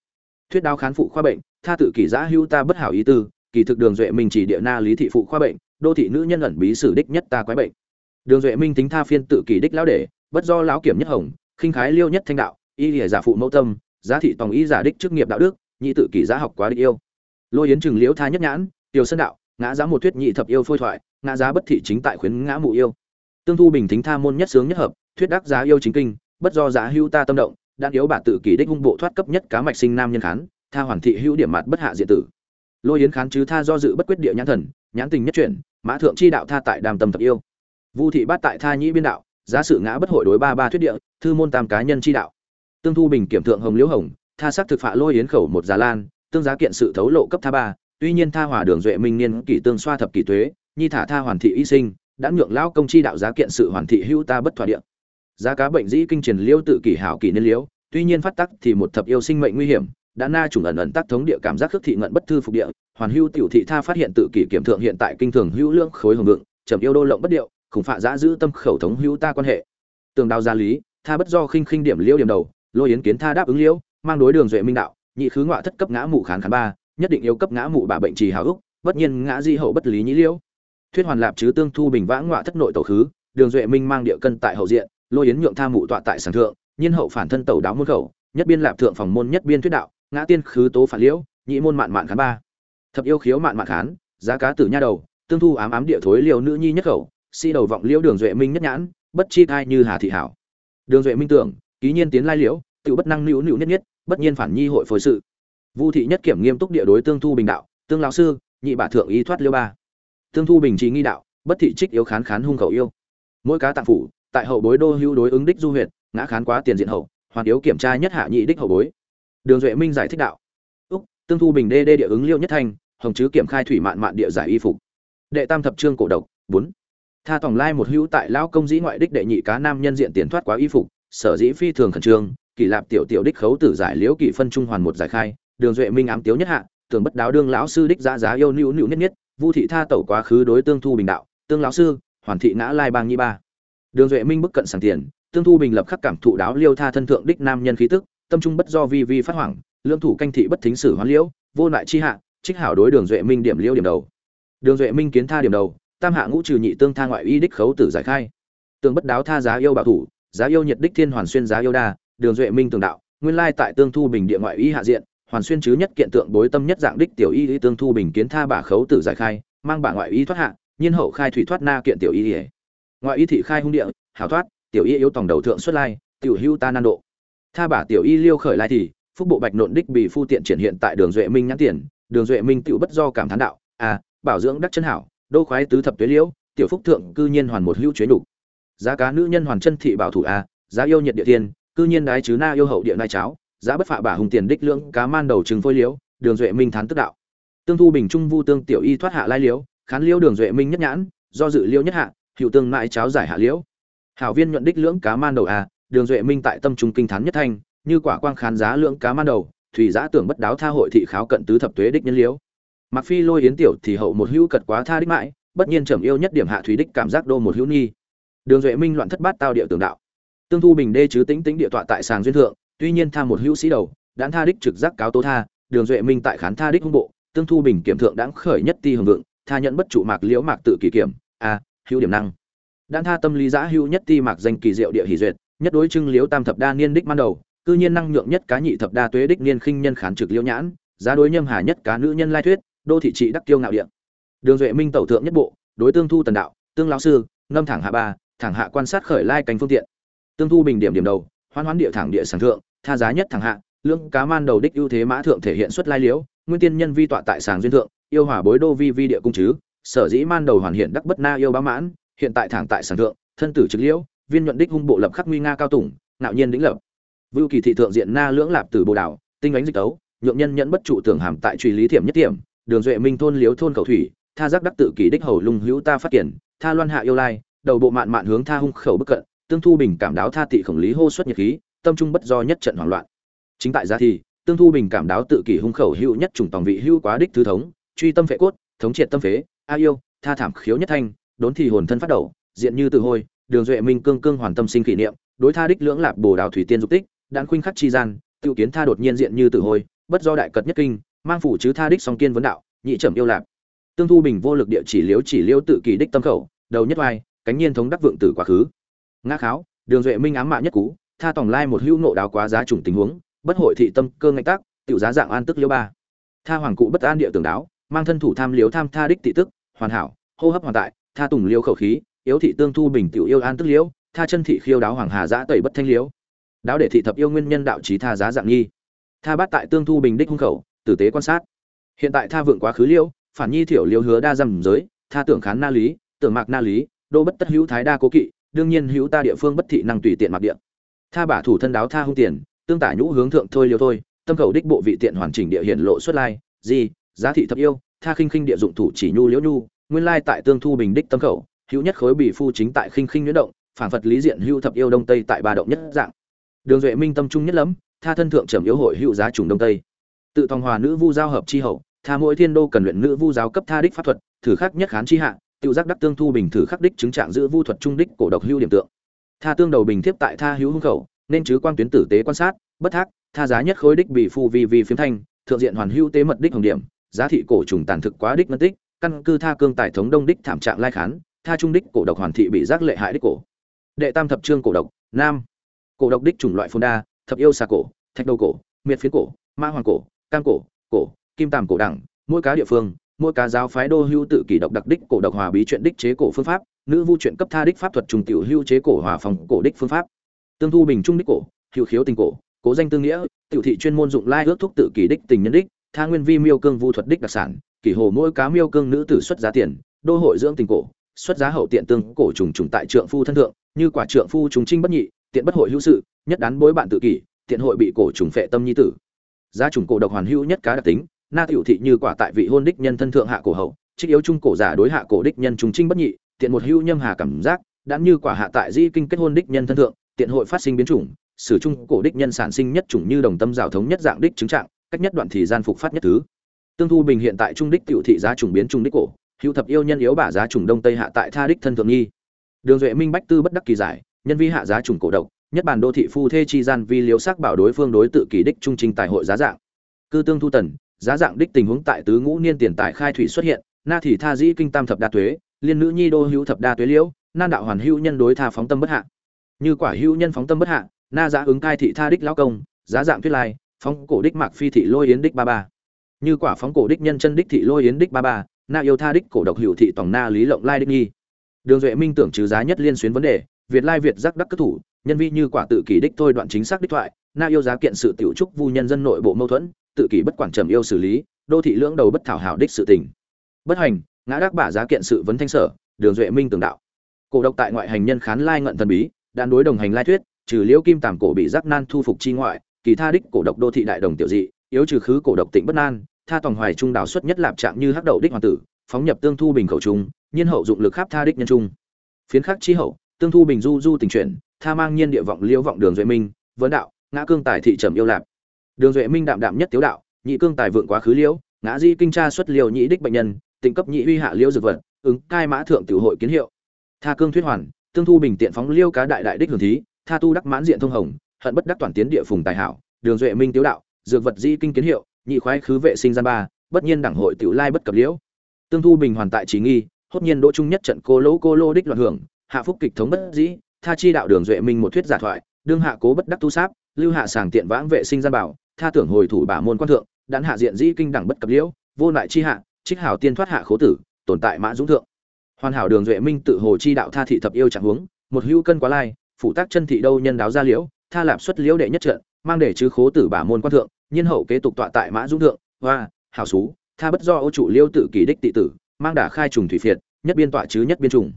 thuyết đáo khán phụ khoa bệnh tha tự kỷ giã hữu ta bất hảo ý tư kỳ thực đường duệ minh chỉ địa na lý thị phụ khoa bệnh đô thị nữ nhân ẩn bí sử đích nhất ta quái bệnh. Đường duệ minh tính tha phiên tự kỷ đích lão để bất do lão kiểm nhất hồng khinh khái liêu nhất thanh đạo y lìa giả phụ mẫu tâm giá thị tòng y giả đích chức nghiệp đạo đức nhị tự kỷ giá học quá đích yêu. Lôi yến trừng liễu tha nhất nhãn tiểu sân đạo ngã giá một thuyết nhị thập yêu phôi thoại ngã giá bất thị chính tại khuyến ngã mụ yêu. Tương thu bình thính tha môn nhất sướng nhất hợp thuyết đắc giá yêu chính kinh bất do giá hưu ta tâm động đan yếu bà tự kỷ đích hung bộ thoát cấp nhất cá mạch sinh nam nhân khán, tha hoàn thị hữu điểm mặt bất hạ diện tử. Lôi yến khán chứ tha do dự bất quyết địa nhãn thần, nhãn tình nhất chuyển, mã thượng chi đạo tha tại đàm tâm thập yêu. Vu thị bát tại tha nhĩ biên đạo, giá sự ngã bất hội đối ba ba thuyết địa, thư môn tam cá nhân chi đạo. Tương thu bình kiểm thượng hồng liễu hồng, tha sắc thực phạ lôi yến khẩu một già lan, tương giá kiện sự thấu lộ cấp tha ba, tuy nhiên tha hòa đường duệ minh niên kỷ tương xoa thập kỷ thuế nhi thả tha hoàn thị y sinh, đã nhượng lão công chi đạo giá kiện sự hoàn thị hữu ta bất thỏa địa giá cá bệnh dĩ kinh truyền liêu tự kỷ hảo kỷ niên liễu, tuy nhiên phát tắc thì một thập yêu sinh mệnh nguy hiểm, đã na trùng ẩn ẩn tác thống địa cảm giác khước thị ngận bất thư phục địa, hoàn hưu tiểu thị tha phát hiện tự kỷ kiểm thượng hiện tại kinh thường hữu lương khối hồng vượng trầm yêu đô lộng bất điệu, khủng phạ giã giữ tâm khẩu thống hữu ta quan hệ. Tường đào gia lý, tha bất do khinh khinh điểm liêu điểm đầu, lôi yến kiến tha đáp ứng liễu, mang đối đường duệ minh đạo, nhị khứ ngọa thất cấp ngã mụ khán khán ba, nhất định yêu cấp ngã mụ bà bệnh trì hào úc bất nhiên ngã di hậu bất lý nhĩ liễu. Thuyết hoàn lạp chứ tương thu bình vãng ngọa thất nội tổ khứ, đường duệ minh mang địa cân tại hậu diện lôi yến nhượng tha mụ tọa tại sàng thượng, nhiên hậu phản thân tẩu đáo môn khẩu, nhất biên lạp thượng phòng môn nhất biên thuyết đạo, ngã tiên khứ tố phản liễu, nhị môn mạn mạn khán ba. Thập yêu khiếu mạn mạn khán, giá cá tử nha đầu, tương thu ám ám địa thối liều nữ nhi nhất khẩu, si đầu vọng liễu đường duệ minh nhất nhãn, bất chi thai như hà thị hảo. Đường duệ minh tưởng, ký nhiên tiến lai liễu, tự bất năng nữu nữu nhất nhất, bất nhiên phản nhi hội phối sự. Vu thị nhất kiểm nghiêm túc địa đối tương thu bình đạo, tương lão sư, nhị bả thượng ý thoát liêu ba. Tương thu bình trí nghi đạo, bất thị trích yếu khán khán hung khẩu yêu. Mỗi cá tạng phủ tại hậu bối đô hữu đối ứng đích du huyệt, ngã khán quá tiền diện hậu, hoàn yếu kiểm tra nhất hạ nhị đích hậu bối. Đường duệ minh giải thích đạo. Úc, tương thu bình đê đê địa ứng liêu nhất thanh, hồng chứ kiểm khai thủy mạn mạn địa giải y phục. Đệ tam thập trương cổ độc, bốn. Tha tổng lai một hữu tại lão công dĩ ngoại đích đệ nhị cá nam nhân diện tiền thoát quá y phục, sở dĩ phi thường khẩn trương kỳ lạp tiểu tiểu đích khấu tử giải liễu kỳ phân trung hoàn một giải khai, đường duệ minh ám tiếu nhất hạ, tưởng bất đáo đương lão sư đích giá giá yêu nữu nữu nhất nhất, vu thị tha tẩu quá khứ đối tương thu bình đạo, tương lão sư, hoàn thị ngã lai bang nhi ba đường duệ minh bức cận sàng tiền, tương thu bình lập khắc cảm thụ đáo liêu tha thân thượng đích nam nhân khí tức, tâm trung bất do vi vi phát hoảng lương thủ canh thị bất thính sử hoán liễu, vô lại chi hạ, trích hảo đối đường duệ minh điểm liễu điểm đầu. Đường duệ minh kiến tha điểm đầu, tam hạ ngũ trừ nhị tương tha ngoại y đích khấu tử giải khai. Tương bất đáo tha giá yêu bảo thủ, giá yêu nhiệt đích thiên hoàn xuyên giá yêu đa, đường duệ minh tường đạo, nguyên lai tại tương thu bình địa ngoại y hạ diện, hoàn xuyên chứ nhất kiện tượng bối tâm nhất dạng đích tiểu y tương thu bình kiến tha bả khấu tử giải khai, mang bả ngoại y thoát hạ, nhiên hậu khai thủy thoát na kiện tiểu y ngoại y thị khai hung địa, hảo thoát, tiểu y yếu tòng đầu thượng xuất lai, tiểu hưu ta nan độ. Tha bả tiểu y liêu khởi lai thì, phúc bộ bạch nộn đích bị phu tiện triển hiện tại đường duệ minh nhãn tiền, đường duệ minh tiểu bất do cảm thán đạo à bảo dưỡng đắc chân hảo, đô khoái tứ thập tuế liễu, tiểu phúc thượng cư nhiên hoàn một hữu chế đủ giá cá nữ nhân hoàn chân thị bảo thủ a giá yêu nhiệt địa tiên, cư nhiên đái chứ na yêu hậu địa nai cháo, giá bất phạ bả hùng tiền đích lưỡng cá man đầu trừng phôi liễu, đường duệ minh thán tức đạo. Tương thu bình trung vu tương tiểu y thoát hạ lai liễu, khán liễu đường duệ minh nhất nhãn, do dự liễu nhất hạ hiệu tương mãi cháo giải hạ liễu. Hảo viên nhuận đích lưỡng cá man đầu a đường duệ minh tại tâm trung kinh thán nhất thanh, như quả quang khán giá lưỡng cá man đầu, thủy giã tưởng bất đáo tha hội thị kháo cận tứ thập tuế đích nhân liễu. Mặc phi lôi yến tiểu thì hậu một hữu cật quá tha đích mãi, bất nhiên trầm yêu nhất điểm hạ thủy đích cảm giác đô một hữu nghi đường duệ minh loạn thất bát tao địa tường đạo. Tương thu bình đê chứ tính tính địa tọa tại sàng duyên thượng, tuy nhiên tha một hữu sĩ đầu đãn tha đích trực giác cáo tố tha, đường duệ minh tại khán tha đích hung bộ, tương thu bình kiểm thượng đãng khởi nhất ti hồng vượng, tha nhận bất trụ mạc liễu mạc tự kỷ kiểm a hữu điểm năng. Đan tha tâm lý giã hữu nhất ti mạc danh kỳ diệu địa hỷ duyệt, nhất đối trưng liễu tam thập đa niên đích ban đầu, cư nhiên năng nhượng nhất cá nhị thập đa tuế đích niên khinh nhân khán trực liễu nhãn, giá đối nhâm hà nhất cá nữ nhân lai thuyết, đô thị trị đắc kiêu ngạo điện đường duệ minh tẩu thượng nhất bộ, đối tương thu tần đạo, tương lão sư, ngâm thẳng hạ ba, thẳng hạ quan sát khởi lai cánh phương tiện. Tương thu bình điểm điểm đầu, hoan hoán địa thẳng địa sản thượng, tha giá nhất thẳng hạ lương cá man đầu đích ưu thế mã thượng thể hiện xuất lai liễu, nguyên tiên nhân vi tọa tại sàng duyên thượng, yêu hỏa bối đô vi vi địa cung chứ sở dĩ man đầu hoàn hiện đắc bất na yêu bá mãn, hiện tại thẳng tại sản thượng, thân tử trực liễu, viên nhuận đích hung bộ lập khắc nguy nga cao tủng ngạo nhiên đĩnh lập. Vưu kỳ thị thượng diện na lưỡng lạp từ bồ đảo tinh ánh dịch tấu, nhượng nhân nhẫn bất trụ tưởng hàm tại truy lý thiểm nhất điểm đường duệ minh thôn liếu thôn cầu thủy, tha giác đắc tự kỷ đích hầu lung hữu ta phát triển tha loan hạ yêu lai, đầu bộ mạn mạn hướng tha hung khẩu bất cận, tương thu bình cảm đáo tha tị khổng lý hô xuất nhiệt khí, tâm trung bất do nhất trận hoảng loạn. Chính tại gia thì, tương thu bình cảm đáo tự kỷ hung khẩu hữu nhất trùng tòng vị hữu quá đích thứ thống, truy tâm phệ cốt, thống triệt tâm phế a yêu, tha thảm khiếu nhất thanh, đốn thì hồn thân phát đầu, diện như từ hôi, đường duệ minh cương cương hoàn tâm sinh kỷ niệm, đối tha đích lưỡng lạp bồ đào thủy tiên dục tích đạn khuynh khắc chi gian, tự kiến tha đột nhiên diện như từ hôi, bất do đại cật nhất kinh, mang phủ chứ tha đích song kiên vấn đạo, nhị trầm yêu lạp. Tương thu bình vô lực địa chỉ liếu chỉ liêu tự kỷ đích tâm khẩu, đầu nhất vai, cánh nhiên thống đắc vượng tử quá khứ. Ngã kháo, đường duệ minh ám mạ nhất cú tha tổng lai một hữu nộ đáo quá giá trùng tình huống, bất hội thị tâm cơ ngạch tác, tiểu giá dạng an tức liêu ba. Tha hoàng cụ bất an địa tưởng đáo, mang thân thủ tham liếu tham tha đích tị tức hoàn hảo, hô hấp hoàn tại, tha tùng liêu khẩu khí, yếu thị tương thu bình tiểu yêu an tức liễu tha chân thị khiêu đáo hoàng hà giã tẩy bất thanh liễu đáo để thị thập yêu nguyên nhân đạo trí tha giá dạng nghi. Tha bát tại tương thu bình đích hung khẩu, tử tế quan sát. Hiện tại tha vượng quá khứ liễu phản nhi thiểu liễu hứa đa dầm giới, tha tưởng khán na lý, tưởng mạc na lý, đô bất tất hữu thái đa cố kỵ, đương nhiên hữu ta địa phương bất thị năng tùy tiện mặc địa. Tha bả thủ thân đáo tha hung tiền, tương tả nhũ hướng thượng thôi liêu thôi, tâm khẩu đích bộ vị tiện hoàn chỉnh địa hiện lộ xuất lai gì giá thị thập yêu tha khinh khinh địa dụng thủ chỉ nhu liễu nhu, nguyên lai tại tương thu bình đích tâm khẩu, hữu nhất khối bì phu chính tại khinh khinh nhuyễn động, phản phật lý diện hữu thập yêu đông tây tại ba động nhất dạng. Đường duệ minh tâm trung nhất lắm tha thân thượng trầm yếu hội hữu giá trùng đông tây. Tự thòng hòa nữ vu giao hợp chi hậu, tha mỗi thiên đô cần luyện nữ vu giáo cấp tha đích pháp thuật, thử khắc nhất khán chi hạ, tự giác đắc tương thu bình thử khắc đích chứng trạng giữ vu thuật trung đích cổ độc hữu điểm tượng. Tha tương đầu bình thiếp tại tha hữu hung khẩu, nên chứ quan tuyến tử tế quan sát, bất thác, tha giá nhất khối đích bị phu vi vi phiếm thanh, thượng diện hoàn hữu tế mật đích hồng điểm giá thị cổ trùng tàn thực quá đích ngân tích, căn cư tha cương tài thống đông đích thảm trạng lai khán, tha trung đích cổ độc hoàn thị bị giác lệ hại đích cổ. Đệ tam thập trương cổ độc, nam. Cổ độc đích chủng loại phôn đa, thập yêu xà cổ, thạch đầu cổ, miệt phiến cổ, ma hoàng cổ, cam cổ cổ, kim tàm cổ đẳng, mỗi cá địa phương, mỗi cá giáo phái đô hưu tự kỷ độc đặc đích cổ độc hòa bí chuyện đích chế cổ phương pháp, nữ vu chuyện cấp tha đích pháp thuật trùng tiểu hưu chế cổ hòa phòng cổ đích phương pháp. Tương thu bình trung đích cổ, hữu khiếu tình cổ, cố danh tương nghĩa, tiểu thị chuyên môn dụng lai ước thúc tự kỷ đích tình nhân đích tha nguyên vi miêu cương vu thuật đích đặc sản, kỷ hồ mỗi cá miêu cương nữ tử xuất giá tiền, đô hội dưỡng tình cổ, xuất giá hậu tiện tương cổ trùng trùng tại trượng phu thân thượng, như quả trượng phu trùng trinh bất nhị, tiện bất hội hữu sự, nhất đán bối bạn tự kỷ, tiện hội bị cổ trùng phệ tâm nhi tử. Giá trùng cổ độc hoàn hữu nhất cá đặc tính, na tiểu thị như quả tại vị hôn đích nhân thân thượng hạ cổ hậu, trích yếu trung cổ giả đối hạ cổ đích nhân trùng trinh bất nhị, tiện một hữu nhâm hà cảm giác đã như quả hạ tại di kinh kết hôn đích nhân thân thượng, tiện hội phát sinh biến chủng, sử trung cổ đích nhân sản sinh nhất chủng như đồng tâm giáo thống nhất dạng đích chứng trạng cách nhất đoạn thì gian phục phát nhất thứ. Tương thu bình hiện tại trung đích tiểu thị giá trùng biến trung đích cổ, hữu thập yêu nhân yếu bả giá trùng đông tây hạ tại tha đích thân thượng nghi. Đường duệ minh bách tư bất đắc kỳ giải, nhân vi hạ giá trùng cổ độc, nhất bản đô thị phu thê chi gian vi liếu sắc bảo đối phương đối tự kỳ đích trung trình tài hội giá dạng. Cư tương thu tần, giá dạng đích tình huống tại tứ ngũ niên tiền tài khai thủy xuất hiện, na thì tha dĩ kinh tam thập đa tuế, liên nữ nhi đô hữu thập đa tuế liễu nan đạo hoàn hữu nhân đối tha phóng tâm bất hạ. Như quả hữu nhân phóng tâm bất hạ, na giá ứng cai thị tha đích lão công, giá dạng thuyết lai phóng cổ đích mạc phi thị lôi yến đích ba ba. Như quả phóng cổ đích nhân chân đích thị lôi yến đích ba ba, na yêu tha đích cổ độc hữu thị tổng na lý lộng lai đích nghi. Đường duệ minh tưởng trừ giá nhất liên xuyến vấn đề, việt lai việt giác đắc cất thủ, nhân vi như quả tự kỷ đích thôi đoạn chính xác đích thoại, na yêu giá kiện sự tiểu trúc vu nhân dân nội bộ mâu thuẫn, tự kỷ bất quản trầm yêu xử lý, đô thị lưỡng đầu bất thảo hảo đích sự tình. Bất hành, ngã đắc bả giá kiện sự vấn thanh sở, đường duệ minh tưởng đạo. Cổ độc tại ngoại hành nhân khán lai ngận thần bí đan đối đồng hành lai thuyết, trừ liễu kim tàm cổ bị giác nan thu phục chi ngoại kỳ tha đích cổ độc đô thị đại đồng tiểu dị, yếu trừ khứ cổ độc tịnh bất an. tha tòng hoài trung đảo xuất nhất lạp trạng như hắc đậu đích hoàng tử, phóng nhập tương thu bình khẩu trung, nhiên hậu dụng lực khắp tha đích nhân trung phiến khắc chi hậu, tương thu bình du du tình chuyển, tha mang nhiên địa vọng liễu vọng đường duệ minh, vấn đạo, ngã cương tài thị trầm yêu lạp đường duệ minh đạm đạm nhất tiếu đạo, nhị cương tài vượng quá khứ liễu ngã di kinh tra xuất liều nhị đích bệnh nhân, tịnh cấp nhị uy hạ liễu dược vật, ứng cai mã thượng tiểu hội kiến hiệu tha cương thuyết hoàn, tương thu bình tiện phóng liêu cá đại đại đích hưởng thí, tha tu đắc mãn diện thông hồng hận bất đắc toàn tiến địa phùng tài hảo, đường duệ minh tiếu đạo, dược vật di kinh kiến hiệu, nhị khoái khứ vệ sinh gian ba, bất nhiên đảng hội tiểu lai bất cập liễu. Tương thu bình hoàn tại trí nghi, hốt nhiên đỗ trung nhất trận cô lỗ cô lô đích loạn hưởng, hạ phúc kịch thống bất dĩ, tha chi đạo đường duệ minh một thuyết giả thoại, đương hạ cố bất đắc tu sáp, lưu hạ sàng tiện vãng vệ sinh gian bảo, tha tưởng hồi thủ bả môn quan thượng đán hạ diện dĩ kinh đẳng bất cập liễu, vô lại chi hạ, trích hảo tiên thoát hạ khố tử, tồn tại mã dũng thượng. Hoàn hảo đường duệ minh tự hồ chi đạo tha thị thập yêu chẳng huống, một hữu cân quá lai phụ tác chân thị đâu nhân đáo gia liễu tha lạp xuất liễu đệ nhất trận, mang để chứ khố tử bả môn quan thượng, nhiên hậu kế tục tọa tại mã dũng thượng, hoa, hảo xú, tha bất do ô trụ liêu tự kỳ đích tị tử, mang đả khai trùng thủy phiệt, nhất biên tọa chứ nhất biên trùng.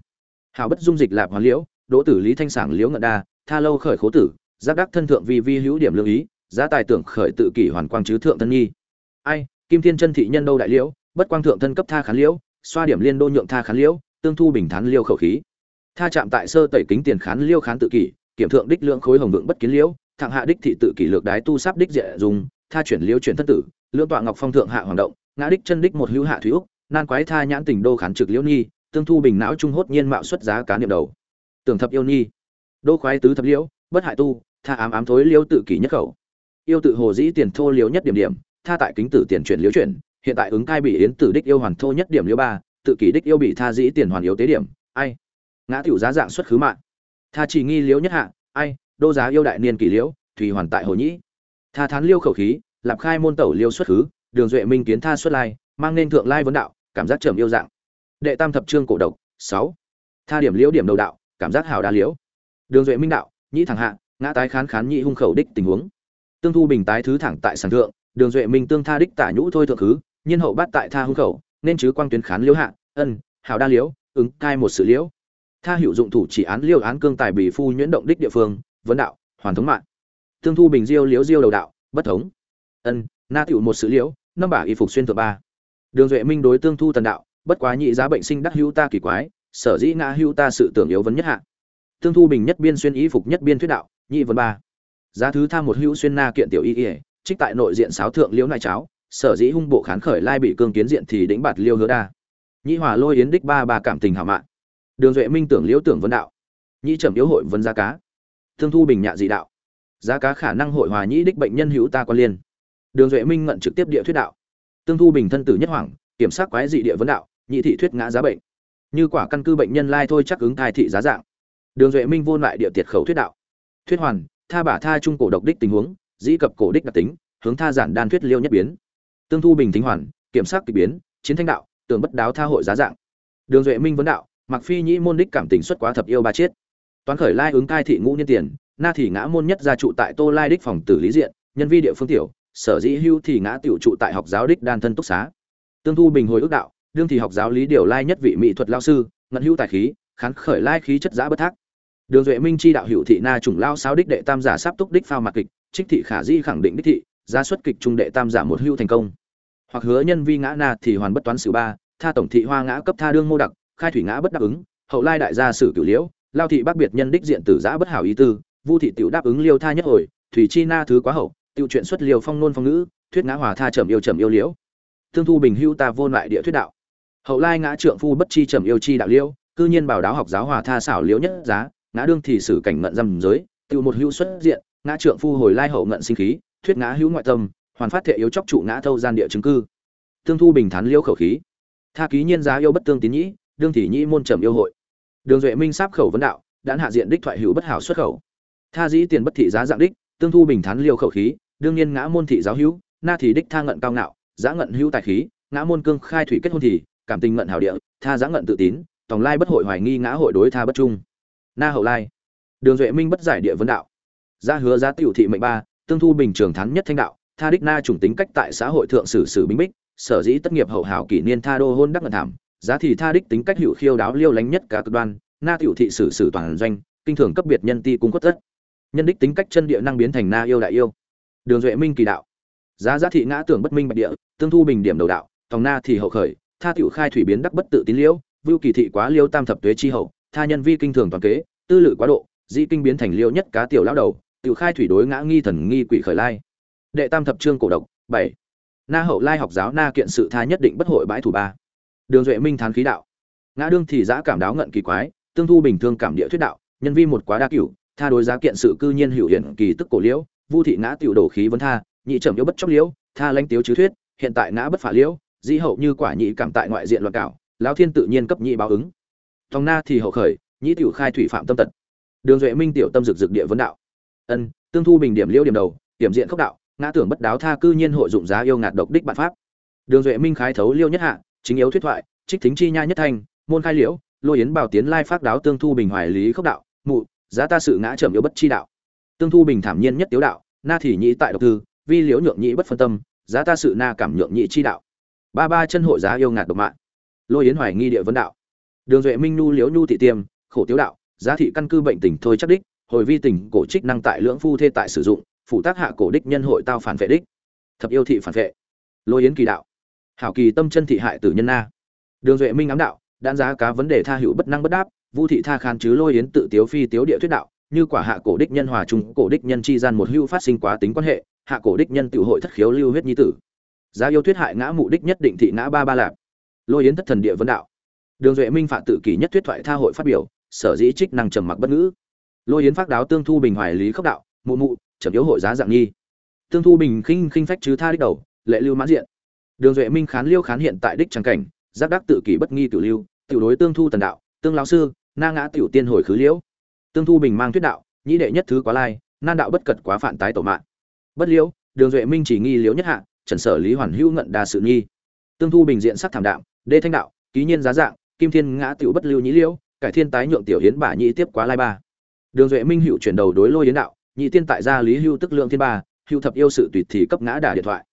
Hảo bất dung dịch lạp hoàn liễu, đỗ tử lý thanh sảng liễu ngận đa, tha lâu khởi khố tử, giác đắc thân thượng vi vi hữu điểm lưu ý, giá tài tưởng khởi tự kỷ hoàn quang chứ thượng thân nghi. Ai, kim thiên chân thị nhân đâu đại liễu, bất quang thượng thân cấp tha khán liễu, xoa điểm liên đô nhượng tha khán liễu, tương thu bình thán liêu khẩu khí. Tha chạm tại sơ tẩy kính tiền khán liêu khán tự kỷ kiểm thượng đích lượng khối hồng vượng bất kiến liễu thượng hạ đích thị tự kỷ lược đái tu sắp đích dễ dùng, tha chuyển liễu chuyển thân tử, lưỡng tọa ngọc phong thượng hạ hoàng động, ngã đích chân đích một hữu hạ thủy úc, nan quái tha nhãn tình đô khán trực liễu nhi, tương thu bình não trung hốt nhiên mạo xuất giá cá niệm đầu. Tưởng thập yêu nhi. Đô khoái tứ thập liễu, bất hại tu, tha ám ám thối liễu tự kỷ nhất khẩu. Yêu tự hồ dĩ tiền thô liễu nhất điểm điểm, tha tại kính tử tiền chuyển liễu chuyển, hiện tại ứng cai bị yến tử đích yêu hoàn thô nhất điểm liễu ba, tự kỷ đích yêu bị tha dĩ tiền hoàn yếu tế điểm, ai? Ngã tiểu giá dạng xuất khứ mạng tha chỉ nghi liễu nhất hạ, ai, đô giá yêu đại niên kỷ liễu thùy hoàn tại hồ nhĩ. Tha thán liêu khẩu khí, lạp khai môn tẩu liêu xuất khứ, đường duệ minh kiến tha xuất lai, mang nên thượng lai vấn đạo, cảm giác trầm yêu dạng. Đệ tam thập trương cổ độc, sáu. Tha điểm liễu điểm đầu đạo, cảm giác hào đa liễu. Đường duệ minh đạo, nhĩ thẳng hạ, ngã tái khán khán nhị hung khẩu đích tình huống. Tương thu bình tái thứ thẳng tại sàn thượng, đường duệ minh tương tha đích tả nhũ thôi thượng khứ, nhiên hậu bát tại tha hung khẩu, nên chứ quang tuyến khán liễu hạ, ân hào đa liễu, ứng cai một sự liễu tha hiệu dụng thủ chỉ án liêu án cương tài bị phu nhuyễn động đích địa phương, vấn đạo, hoàn thống mạng. Tương thu bình diêu liếu diêu đầu đạo, bất thống. Ân, na tiểu một sự liễu, năm bả y phục xuyên thượng ba. Đường duệ minh đối tương thu tần đạo, bất quá nhị giá bệnh sinh đắc hữu ta kỳ quái, sở dĩ ngã hữu ta sự tưởng yếu vấn nhất hạ. Tương thu bình nhất biên xuyên y phục nhất biên thuyết đạo, nhị vấn ba. Giá thứ tham một hữu xuyên na kiện tiểu y ỉa trích tại nội diện sáo thượng liễu nại cháo, sở dĩ hung bộ khán khởi lai bị cương kiến diện thì đĩnh bạt liêu hứa đa. Nhị hòa lôi yến đích ba ba cảm tình hảo mạn đường duệ minh tưởng liễu tưởng vấn đạo. Nhị trầm yếu hội vấn giá cá. Tương thu bình nhạ dị đạo. Giá cá khả năng hội hòa nhĩ đích bệnh nhân hữu ta quan liên. Đường duệ minh ngận trực tiếp địa thuyết đạo. Tương thu bình thân tử nhất hoàng kiểm soát quái dị địa vấn đạo, nhị thị thuyết ngã giá bệnh. Như quả căn cứ bệnh nhân lai thôi chắc ứng thai thị giá dạng. Đường duệ minh vô lại địa tiệt khẩu thuyết đạo. Thuyết hoàn, tha bả tha trung cổ độc đích tình huống, dĩ cập cổ đích đặc tính, hướng tha giản đan thuyết liêu nhất biến. Tương thu bình thính hoàn, kiểm soát kỳ biến, chiến thanh đạo, tưởng bất đáo tha hội giá dạng. Đường duệ minh vấn đạo mặc phi nhĩ môn đích cảm tình xuất quá thập yêu ba chiết. Toán khởi lai ứng cai thị ngũ niên tiền, na thì ngã môn nhất gia trụ tại tô lai đích phòng tử lý diện, nhân vi địa phương tiểu, sở dĩ hưu thì ngã tiểu trụ tại học giáo đích đan thân túc xá. Tương thu bình hồi ước đạo, đương thì học giáo lý điều lai nhất vị mỹ thuật lao sư ngận hữu tài khí, khán khởi lai khí chất giã bất thác. Đường duệ minh chi đạo hữu thị na trùng lao sao đích đệ tam giả sắp túc đích phao mặt kịch, trích thị khả di khẳng định đích thị gia xuất kịch trung đệ tam giả một hưu thành công. Hoặc hứa nhân vi ngã na thì hoàn bất toán sử ba, tha tổng thị hoa ngã cấp tha đương mô đặc khai thủy ngã bất đáp ứng, hậu lai đại gia sử cửu liễu, lao thị bác biệt nhân đích diện tử giã bất hảo ý tư, vu thị tiểu đáp ứng liêu tha nhất hồi, thủy chi na thứ quá hậu, tiểu chuyện xuất liều phong nôn phong ngữ, thuyết ngã hòa tha trầm yêu trầm yêu liễu. Thương thu bình hưu ta vô lại địa thuyết đạo. Hậu lai ngã trượng phu bất chi trầm yêu chi đạo liễu, cư nhiên bảo đáo học giáo hòa tha xảo liễu nhất giá, ngã đương thì sử cảnh ngận dâm giới, tiểu một hưu xuất diện, ngã trượng phu hồi lai hậu ngận sinh khí, thuyết ngã hữu ngoại tâm, hoàn phát thể yếu chóc trụ ngã thâu gian địa chứng cư. Thương thu bình thán liễu khẩu khí. Tha ký nhiên giá yêu bất tương tín nhĩ đương thì nhĩ môn trầm yêu hội. Đường duệ minh sáp khẩu vấn đạo đãn hạ diện đích thoại hữu bất hảo xuất khẩu. Tha dĩ tiền bất thị giá dạng đích, tương thu bình thán liêu khẩu khí, đương nhiên ngã môn thị giáo hữu, na thì đích tha ngận cao ngạo, giá ngận hữu tài khí, ngã môn cương khai thủy kết hôn thì, cảm tình ngận hảo địa, tha giá ngận tự tín tòng lai bất hội hoài nghi ngã hội đối tha bất trung. Na hậu lai. Đường duệ minh bất giải địa vấn đạo. Gia hứa giá tiểu thị mệnh ba, tương thu bình trường thắng nhất thanh đạo, tha đích na chủng tính cách tại xã hội thượng sử sử binh bích, sở dĩ tất nghiệp hậu hảo kỷ niên tha đô hôn đắc ngận thảm giá thì tha đích tính cách hữu khiêu đáo liêu lánh nhất cả cực đoan, na tiểu thị sử sử toàn doanh, kinh thường cấp biệt nhân ti cung quất tất. Nhân đích tính cách chân địa năng biến thành na yêu đại yêu. Đường duệ minh kỳ đạo. Giá giá thị ngã tưởng bất minh bạch địa, tương thu bình điểm đầu đạo, tòng na thì hậu khởi, tha tiểu khai thủy biến đắc bất tự tín liễu, vưu kỳ thị quá liêu tam thập tuế chi hậu, tha nhân vi kinh thường toàn kế, tư lự quá độ, di kinh biến thành liêu nhất cá tiểu lão đầu, tiểu khai thủy đối ngã nghi thần nghi quỷ khởi lai. Đệ tam thập trương cổ độc, bảy. Na hậu lai học giáo na kiện sự tha nhất định bất hội bãi thủ ba đường duệ minh thán khí đạo. Ngã đương thì giã cảm đáo ngận kỳ quái, tương thu bình thường cảm địa thuyết đạo, nhân vi một quá đa cửu, tha đối giá kiện sự cư nhiên hữu hiển kỳ tức cổ liễu, vu thị ngã tiểu đổ khí vấn tha, nhị trầm yếu bất chóc liễu, tha lanh tiếu chứ thuyết, hiện tại ngã bất phả liễu, dĩ hậu như quả nhị cảm tại ngoại diện loạn cảo, lão thiên tự nhiên cấp nhị báo ứng. Tòng na thì hậu khởi, nhị tiểu khai thủy phạm tâm tật. Đường duệ minh tiểu tâm dực dực địa vấn đạo. Ân, tương thu bình điểm liễu điểm đầu, điểm diện khốc đạo, ngã tưởng bất đáo tha cư nhiên hội dụng giá yêu ngạt độc đích bản pháp. Đường duệ minh khái thấu liêu nhất hạ chính yếu thuyết thoại, trích thính chi nha nhất thanh, môn khai liễu, lôi yến bảo tiến lai phát đáo tương thu bình hoài lý khốc đạo, mụ, giá ta sự ngã trầm yếu bất chi đạo. Tương thu bình thảm nhiên nhất tiếu đạo, na thì nhĩ tại độc thư, vi liễu nhượng nhĩ bất phân tâm, giá ta sự na cảm nhượng nhĩ chi đạo. Ba ba chân hội giá yêu ngạt độc mạng. Lôi yến hoài nghi địa vấn đạo. Đường duệ minh nu liễu nhu thị tiêm khổ tiếu đạo, giá thị căn cư bệnh tình thôi chắc đích, hồi vi tình cổ trích năng tại lưỡng phu thê tại sử dụng phụ tác hạ cổ đích nhân hội tao phản vệ đích. Thập yêu thị phản vệ. Lôi yến kỳ đạo hảo kỳ tâm chân thị hại tử nhân na. Đường duệ minh ám đạo đan giá cá vấn đề tha hữu bất năng bất đáp, vu thị tha khan chứ lôi yến tự tiếu phi tiếu địa thuyết đạo, như quả hạ cổ đích nhân hòa trung, cổ đích nhân chi gian một hưu phát sinh quá tính quan hệ, hạ cổ đích nhân tự hội thất khiếu lưu huyết nhi tử. Giá yêu thuyết hại ngã mụ đích nhất định thị ngã ba ba lạp. Lôi yến thất thần địa vấn đạo. Đường duệ minh phạm tự kỷ nhất thuyết thoại tha hội phát biểu, sở dĩ trích năng trầm mặc bất ngữ. Lôi yến phát đáo tương thu bình hoài lý khốc đạo, mụ mụ trầm yếu hội giá dạng nghi. Tương thu bình khinh khinh phách chứ tha đích đầu, lệ lưu mãn diện đường duệ minh khán liêu khán hiện tại đích trắng cảnh, giác đắc tự kỷ bất nghi cửu lưu, tiểu đối tương thu tần đạo, tương lão sư, na ngã tiểu tiên hồi khứ liễu tương thu bình mang thuyết đạo, nhĩ đệ nhất thứ quá lai, nan đạo bất cật quá phản tái tổ mạng. Bất liễu đường duệ minh chỉ nghi liễu nhất hạ, trần sở lý hoàn hữu ngận đa sự nghi. Tương thu bình diện sắc thảm đạo đê thanh đạo, ký nhiên giá dạng, kim thiên ngã tiểu bất lưu nhĩ liễu cải thiên tái nhượng tiểu hiến bả nhĩ tiếp quá lai ba. Đường duệ minh hữu chuyển đầu đối lôi yến đạo nhị tiên tại gia lý hưu tức lượng thiên ba, hưu thập yêu sự tùy thì cấp ngã đả điện thoại.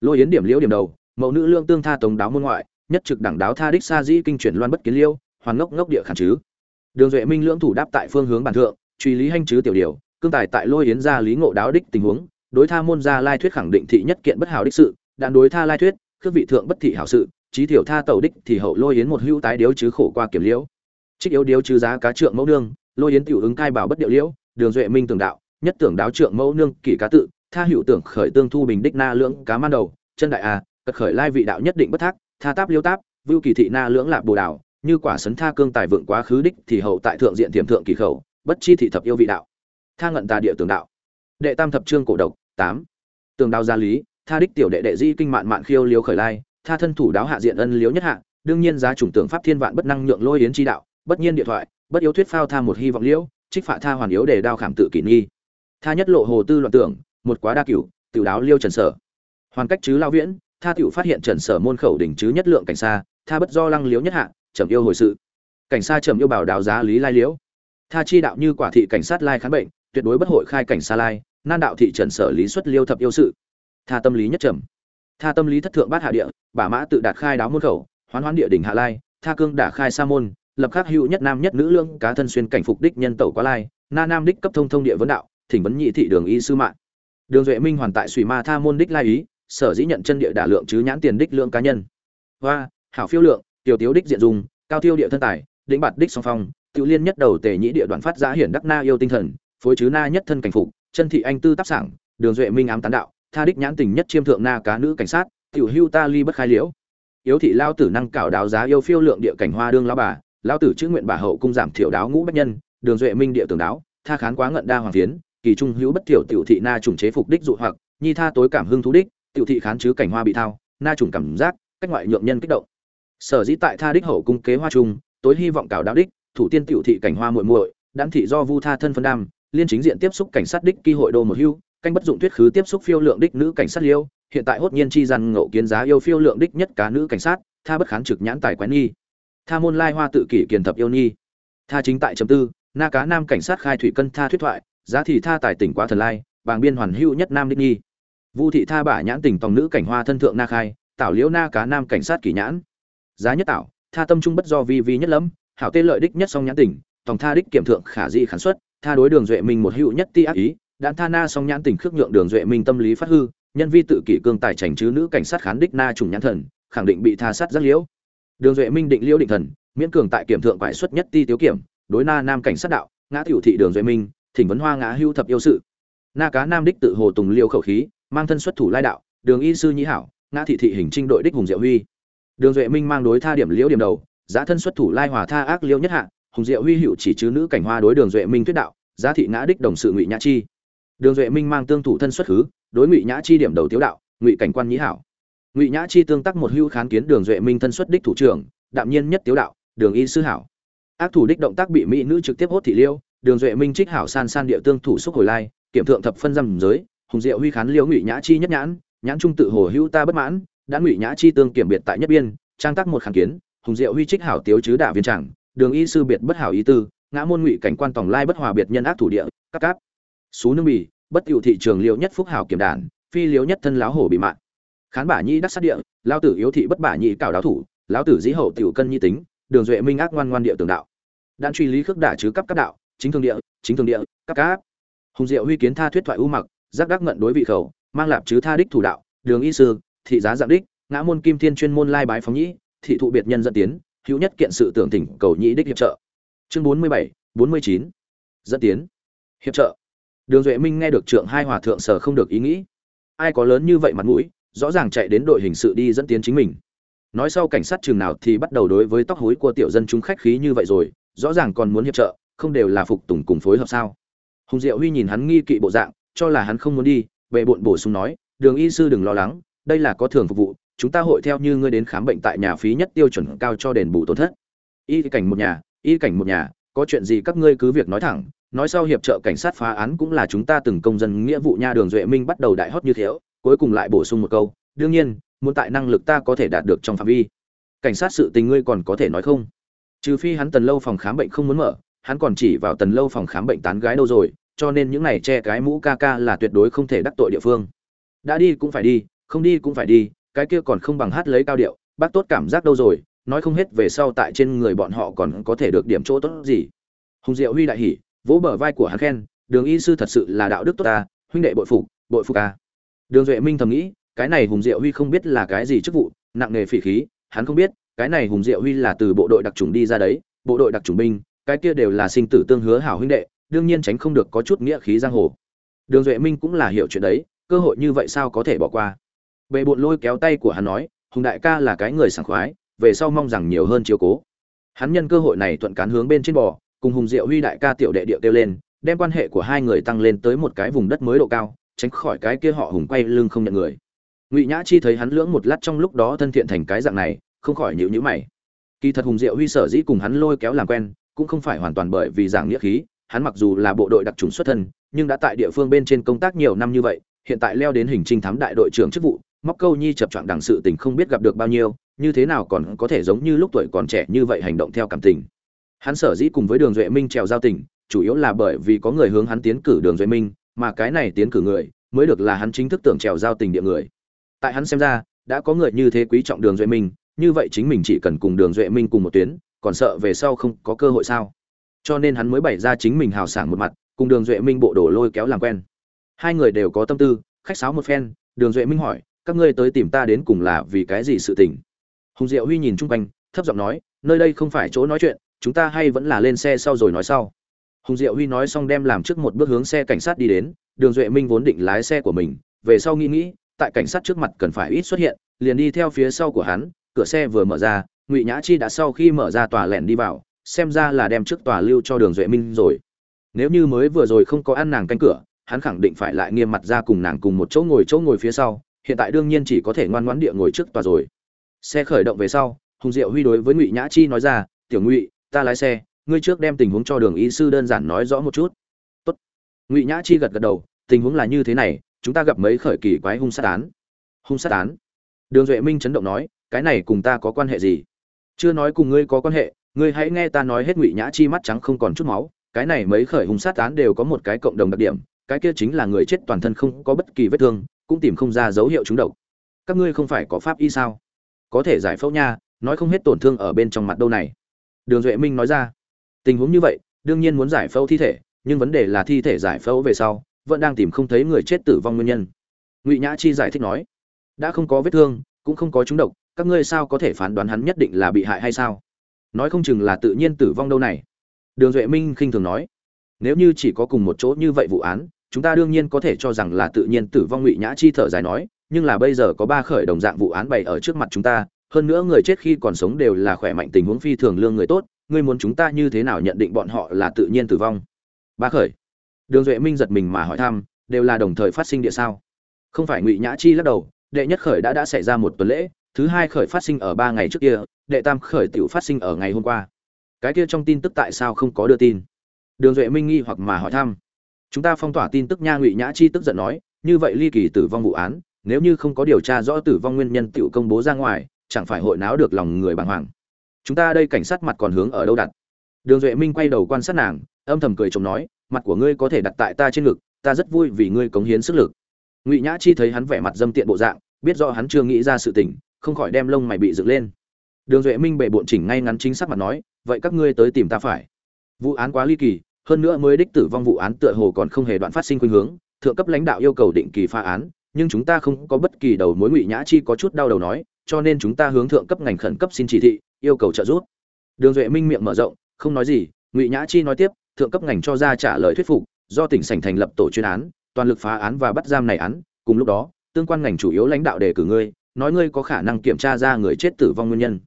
Lôi yến điểm liễu điểm đầu mẫu nữ lương tương tha tống đáo môn ngoại, nhất trực đẳng đáo tha đích sa dĩ kinh chuyển loan bất kiến liêu, hoàn ngốc ngốc địa khản chứ. Đường duệ minh lưỡng thủ đáp tại phương hướng bản thượng, truy lý hành chứ tiểu điều, cương tài tại lôi yến gia lý ngộ đáo đích tình huống, đối tha môn gia lai thuyết khẳng định thị nhất kiện bất hảo đích sự, đạn đối tha lai thuyết, khước vị thượng bất thị hảo sự, trí tiểu tha tẩu đích thì hậu lôi yến một hữu tái điếu chứ khổ qua kiểm liễu. Trích yếu điếu chứ giá cá trượng mẫu nương, lôi yến tiểu ứng cai bảo bất điệu liễu, đường duệ minh tưởng đạo, nhất tưởng đáo trượng mẫu nương kỷ cá tự, tha hữu tưởng khởi tương thu bình đích na lưỡng cá man đầu, chân đại a cất khởi lai vị đạo nhất định bất thác, tha táp liêu táp, vưu kỳ thị na lưỡng lạp bồ đào, như quả sấn tha cương tài vượng quá khứ đích thì hậu tại thượng diện tiềm thượng kỳ khẩu, bất chi thị thập yêu vị đạo. Tha ngận tà địa tường đạo. Đệ tam thập trương cổ độc, tám. Tường đao gia lý, tha đích tiểu đệ đệ di kinh mạn mạn khiêu liêu khởi lai, tha thân thủ đáo hạ diện ân liếu nhất hạ, đương nhiên giá chủng tưởng pháp thiên vạn bất năng nhượng lôi yến chi đạo, bất nhiên điện thoại, bất yếu thuyết phao tha một hy vọng liễu, trích phạ tha hoàn yếu để đao khảm tự kỷ nghi. Tha nhất lộ hồ tư loạn tưởng, một quá đa cửu, tiểu đáo liêu trần sở. Hoàn cách chứ lao viễn tha tiểu phát hiện trần sở môn khẩu đỉnh chứ nhất lượng cảnh xa, tha bất do lăng liếu nhất hạ trầm yêu hồi sự. Cảnh xa trầm yêu bảo đào giá lý lai liễu tha chi đạo như quả thị cảnh sát lai khán bệnh, tuyệt đối bất hội khai cảnh xa lai, nan đạo thị trần sở lý xuất liêu thập yêu sự. Tha tâm lý nhất trầm tha tâm lý thất thượng bát hạ địa, bả mã tự đạt khai đáo môn khẩu, hoán hoán địa đỉnh hạ lai, tha cương đả khai sa môn, lập khắc hữu nhất nam nhất nữ lương cá thân xuyên cảnh phục đích nhân tẩu quá lai, na nam đích cấp thông thông địa vấn đạo, thỉnh vấn nhị thị đường y sư mạng. Đường duệ minh hoàn tại suy ma tha môn đích lai ý sở dĩ nhận chân địa đả lượng chứ nhãn tiền đích lượng cá nhân. Và hảo phiêu lượng, tiểu tiếu đích diện dùng, cao tiêu địa thân tài đỉnh bạt đích song phong tự liên nhất đầu tề nhĩ địa đoạn phát giã hiển đắc na yêu tinh thần, phối chứ na nhất thân cảnh phục, chân thị anh tư tác sảng, đường duệ minh ám tán đạo, tha đích nhãn tình nhất chiêm thượng na cá nữ cảnh sát, tiểu hưu ta ly bất khai liễu. Yếu thị lao tử năng cảo đáo giá yêu phiêu lượng địa cảnh hoa đương lao bà, lao tử chữ nguyện bà hậu cung giảm thiểu đáo ngũ bách nhân, đường duệ minh địa tường đáo, tha khán quá ngận đa hoàng phiến, kỳ trung hữu bất tiểu tiểu thị na trùng chế phục đích dụ hoặc, nhi tha tối cảm hưng thú đích tiểu thị khán chứ cảnh hoa bị thao, na trùng cảm giác, cách ngoại nhượng nhân kích động. Sở dĩ tại tha đích hậu cung kế hoa trung tối hy vọng cảo đạo đích, thủ tiên tiểu thị cảnh hoa muội muội đãn thị do vu tha thân phân đam, liên chính diện tiếp xúc cảnh sát đích kỳ hội đô một hưu, canh bất dụng tuyết khứ tiếp xúc phiêu lượng đích nữ cảnh sát liêu, hiện tại hốt nhiên chi rằng ngộ kiến giá yêu phiêu lượng đích nhất cá nữ cảnh sát, tha bất kháng trực nhãn tài quán nghi. Tha môn lai hoa tự kỷ kiền thập yêu nhi tha chính tại chấm tư, na cá nam cảnh sát khai thủy cân tha thuyết thoại, giá thì tha tài tỉnh quá thần lai, bàng biên hoàn hưu nhất nam đích nhi vu thị tha bả nhãn tình tòng nữ cảnh hoa thân thượng na khai, tảo liễu na cá nam cảnh sát kỷ nhãn. Giá nhất tảo, tha tâm trung bất do vi vi nhất lắm hảo tê lợi đích nhất song nhãn tình, tòng tha đích kiểm thượng khả dị khán xuất, tha đối đường duệ minh một hữu nhất ti ác ý đạn tha na song nhãn tình khước nhượng đường duệ minh tâm lý phát hư, nhân vi tự kỷ cương tài trành chứ nữ cảnh sát khán đích na trùng nhãn thần, khẳng định bị tha sát rất liễu. Đường duệ minh định liễu định thần, miễn cường tại kiểm thượng quải xuất nhất ti tiếu kiểm, đối na nam cảnh sát đạo, ngã tiểu thị đường duệ minh, thỉnh vấn hoa ngã hưu thập yêu sự. Na cá nam đích tự hồ tùng liêu khẩu khí mang thân xuất thủ lai đạo, đường y sư nhĩ hảo, ngã thị thị hình trinh đội đích hùng diệu huy. Đường duệ minh mang đối tha điểm liễu điểm đầu, giá thân xuất thủ lai hòa tha ác liễu nhất hạ, hùng diệu huy hiệu chỉ chứ nữ cảnh hoa đối đường duệ minh thuyết đạo, giá thị ngã đích đồng sự ngụy nhã chi. Đường duệ minh mang tương thủ thân xuất khứ đối ngụy nhã chi điểm đầu tiếu đạo, ngụy cảnh quan nhĩ hảo. Ngụy nhã chi tương tác một hữu kháng kiến đường duệ minh thân xuất đích thủ trưởng, đạm nhiên nhất tiếu đạo, đường y sư hảo. Ác thủ đích động tác bị mỹ nữ trực tiếp hốt thị liêu, đường duệ minh trích hảo san san địa tương thủ xúc hồi lai, kiểm thượng thập phân dăm giới hùng diệu huy khán liễu ngụy nhã chi nhất nhãn nhãn trung tự hồ hữu ta bất mãn, đã ngụy nhã chi tương kiểm biệt tại nhất biên, trang tác một kháng kiến, hùng diệu huy trích hảo tiếu chứ đả viên chẳng đường y sư biệt bất hảo ý tư, ngã môn ngụy cảnh quan tổng lai bất hòa biệt nhân ác thủ địa, các cáp. Xú nước bì, bất tiểu thị trường liễu nhất phúc hảo kiểm đản phi liễu nhất thân láo hổ bị mạng. Khán bả nhi đắc sát địa, lao tử yếu thị bất bả nhị cảo đáo thủ, lão tử dĩ hậu tiểu cân nhi tính, đường duệ minh ác ngoan ngoan địa tường đạo. Đan truy lý khước đả chứ cấp các đạo, chính thường địa, chính thường địa các cáp hùng diệu huy kiến tha thuyết thoại u mặc giác đắc ngận đối vị khẩu, mang lạp chứ tha đích thủ đạo, đường y sư, thị giá dạng đích, ngã môn kim thiên chuyên môn lai bái phóng nhĩ, thị thụ biệt nhân dẫn tiến, hữu nhất kiện sự tưởng tỉnh cầu nhĩ đích hiệp trợ. Chương bốn mươi bảy, bốn mươi chín. Dẫn tiến. Hiệp trợ. Đường duệ minh nghe được trượng hai hòa thượng sở không được ý nghĩ. Ai có lớn như vậy mặt mũi, rõ ràng chạy đến đội hình sự đi dẫn tiến chính mình. Nói sau cảnh sát trường nào thì bắt đầu đối với tóc hối của tiểu dân chúng khách khí như vậy rồi, rõ ràng còn muốn hiệp trợ, không đều là phục tùng cùng phối hợp sao? Hùng diệu huy nhìn hắn nghi kỵ bộ dạng cho là hắn không muốn đi, bệ bộn bổ sung nói, đường y sư đừng lo lắng, đây là có thường phục vụ, chúng ta hội theo như ngươi đến khám bệnh tại nhà phí nhất tiêu chuẩn cao cho đền bù tổn thất. Y cảnh một nhà, y cảnh một nhà, có chuyện gì các ngươi cứ việc nói thẳng, nói sau hiệp trợ cảnh sát phá án cũng là chúng ta từng công dân nghĩa vụ nha đường duệ minh bắt đầu đại hót như thế, cuối cùng lại bổ sung một câu, đương nhiên, muốn tại năng lực ta có thể đạt được trong phạm vi. Cảnh sát sự tình ngươi còn có thể nói không? Trừ phi hắn tần lâu phòng khám bệnh không muốn mở, hắn còn chỉ vào tần lâu phòng khám bệnh tán gái đâu rồi cho nên những này che cái mũ ca ca là tuyệt đối không thể đắc tội địa phương. Đã đi cũng phải đi, không đi cũng phải đi, cái kia còn không bằng hát lấy cao điệu, bác tốt cảm giác đâu rồi, nói không hết về sau tại trên người bọn họ còn có thể được điểm chỗ tốt gì. Hùng diệu huy đại hỉ, vỗ bờ vai của hắn khen, đường y sư thật sự là đạo đức tốt ta, huynh đệ bội phục bội phục ca đường duệ minh thầm nghĩ, cái này hùng diệu huy không biết là cái gì chức vụ, nặng nghề phỉ khí, hắn không biết, cái này hùng diệu huy là từ bộ đội đặc trùng đi ra đấy, bộ đội đặc trùng binh, cái kia đều là sinh tử tương hứa hảo huynh đệ đương nhiên tránh không được có chút nghĩa khí giang hồ. Đường duệ minh cũng là hiểu chuyện đấy, cơ hội như vậy sao có thể bỏ qua? Bệ bộn lôi kéo tay của hắn nói, hùng đại ca là cái người sảng khoái, về sau mong rằng nhiều hơn chiếu cố. Hắn nhân cơ hội này thuận cán hướng bên trên bò, cùng hùng diệu huy đại ca tiểu đệ điệu kêu lên, đem quan hệ của hai người tăng lên tới một cái vùng đất mới độ cao, tránh khỏi cái kia họ hùng quay lưng không nhận người. Ngụy nhã chi thấy hắn lưỡng một lát trong lúc đó thân thiện thành cái dạng này, không khỏi nhịu nhữ mày. Kỳ thật hùng diệu huy sở dĩ cùng hắn lôi kéo làm quen, cũng không phải hoàn toàn bởi vì giảng nghĩa khí hắn mặc dù là bộ đội đặc trùng xuất thân, nhưng đã tại địa phương bên trên công tác nhiều năm như vậy, hiện tại leo đến hình trinh thám đại đội trưởng chức vụ, móc câu nhi chập choạng đằng sự tình không biết gặp được bao nhiêu, như thế nào còn có thể giống như lúc tuổi còn trẻ như vậy hành động theo cảm tình. Hắn sở dĩ cùng với đường duệ minh trèo giao tình, chủ yếu là bởi vì có người hướng hắn tiến cử đường duệ minh, mà cái này tiến cử người, mới được là hắn chính thức tưởng trèo giao tình địa người. Tại hắn xem ra, đã có người như thế quý trọng đường duệ minh, như vậy chính mình chỉ cần cùng đường duệ minh cùng một tuyến, còn sợ về sau không có cơ hội sao? Cho nên hắn mới bày ra chính mình hào sảng một mặt, cùng đường duệ minh bộ đổ lôi kéo làm quen. Hai người đều có tâm tư, khách sáo một phen, đường duệ minh hỏi, các ngươi tới tìm ta đến cùng là vì cái gì sự tình? Hùng diệu huy nhìn chung quanh, thấp giọng nói, nơi đây không phải chỗ nói chuyện, chúng ta hay vẫn là lên xe sau rồi nói sau. Hùng diệu huy nói xong đem làm trước một bước hướng xe cảnh sát đi đến, đường duệ minh vốn định lái xe của mình, về sau nghĩ nghĩ, tại cảnh sát trước mặt cần phải ít xuất hiện, liền đi theo phía sau của hắn, cửa xe vừa mở ra, ngụy nhã chi đã sau khi mở ra tòa lẻn đi vào xem ra là đem trước tòa lưu cho đường duệ minh rồi. Nếu như mới vừa rồi không có ăn nàng canh cửa, hắn khẳng định phải lại nghiêm mặt ra cùng nàng cùng một chỗ ngồi chỗ ngồi phía sau, hiện tại đương nhiên chỉ có thể ngoan ngoãn địa ngồi trước tòa rồi. Xe khởi động về sau, hùng diệu huy đối với ngụy nhã chi nói ra, tiểu ngụy, ta lái xe, ngươi trước đem tình huống cho đường y sư đơn giản nói rõ một chút. Tốt. ngụy nhã chi gật gật đầu, tình huống là như thế này, chúng ta gặp mấy khởi kỳ quái hung sát án. Hung sát án? Đường duệ minh chấn động nói, cái này cùng ta có quan hệ gì? Chưa nói cùng ngươi có quan hệ ngươi hãy nghe ta nói hết ngụy nhã chi mắt trắng không còn chút máu, cái này mấy khởi hung sát án đều có một cái cộng đồng đặc điểm, cái kia chính là người chết toàn thân không có bất kỳ vết thương, cũng tìm không ra dấu hiệu trúng độc. Các ngươi không phải có pháp y sao? Có thể giải phẫu nha, nói không hết tổn thương ở bên trong mặt đâu này. Đường duệ minh nói ra. Tình huống như vậy, đương nhiên muốn giải phẫu thi thể, nhưng vấn đề là thi thể giải phẫu về sau, vẫn đang tìm không thấy người chết tử vong nguyên nhân. Ngụy nhã chi giải thích nói. Đã không có vết thương, cũng không có trúng độc, các ngươi sao có thể phán đoán hắn nhất định là bị hại hay sao? Nói không chừng là tự nhiên tử vong đâu này. Đường duệ minh khinh thường nói, nếu như chỉ có cùng một chỗ như vậy vụ án, chúng ta đương nhiên có thể cho rằng là tự nhiên tử vong ngụy nhã chi thở dài nói, nhưng là bây giờ có ba khởi đồng dạng vụ án bày ở trước mặt chúng ta, hơn nữa người chết khi còn sống đều là khỏe mạnh tình huống phi thường lương người tốt, ngươi muốn chúng ta như thế nào nhận định bọn họ là tự nhiên tử vong? Ba khởi. Đường duệ minh giật mình mà hỏi thăm, đều là đồng thời phát sinh địa sao? Không phải ngụy nhã chi lắc đầu, đệ nhất khởi đã đã xảy ra một tuần lễ thứ hai khởi phát sinh ở ba ngày trước kia, đệ tam khởi tiểu phát sinh ở ngày hôm qua. Cái kia trong tin tức tại sao không có đưa tin? Đường duệ minh nghi hoặc mà hỏi thăm. Chúng ta phong tỏa tin tức nha ngụy nhã chi tức giận nói, như vậy ly kỳ tử vong vụ án, nếu như không có điều tra rõ tử vong nguyên nhân tiểu công bố ra ngoài, chẳng phải hội náo được lòng người bàng hoàng. Chúng ta đây cảnh sát mặt còn hướng ở đâu đặt? Đường duệ minh quay đầu quan sát nàng, âm thầm cười chồng nói, mặt của ngươi có thể đặt tại ta trên ngực, ta rất vui vì ngươi cống hiến sức lực. Ngụy nhã chi thấy hắn vẻ mặt dâm tiện bộ dạng, biết rõ hắn chưa nghĩ ra sự tình không khỏi đem lông mày bị dựng lên. Đường duệ minh bệ bộn chỉnh ngay ngắn chính xác mặt nói, vậy các ngươi tới tìm ta phải. Vụ án quá ly kỳ, hơn nữa mới đích tử vong vụ án tựa hồ còn không hề đoạn phát sinh khuynh hướng, thượng cấp lãnh đạo yêu cầu định kỳ phá án, nhưng chúng ta không có bất kỳ đầu mối ngụy nhã chi có chút đau đầu nói, cho nên chúng ta hướng thượng cấp ngành khẩn cấp xin chỉ thị, yêu cầu trợ giúp. Đường duệ minh miệng mở rộng, không nói gì, ngụy nhã chi nói tiếp, thượng cấp ngành cho ra trả lời thuyết phục, do tỉnh sảnh thành lập tổ chuyên án, toàn lực phá án và bắt giam này án, cùng lúc đó, tương quan ngành chủ yếu lãnh đạo đề cử ngươi nói ngươi có khả năng kiểm tra ra người chết tử vong nguyên nhân.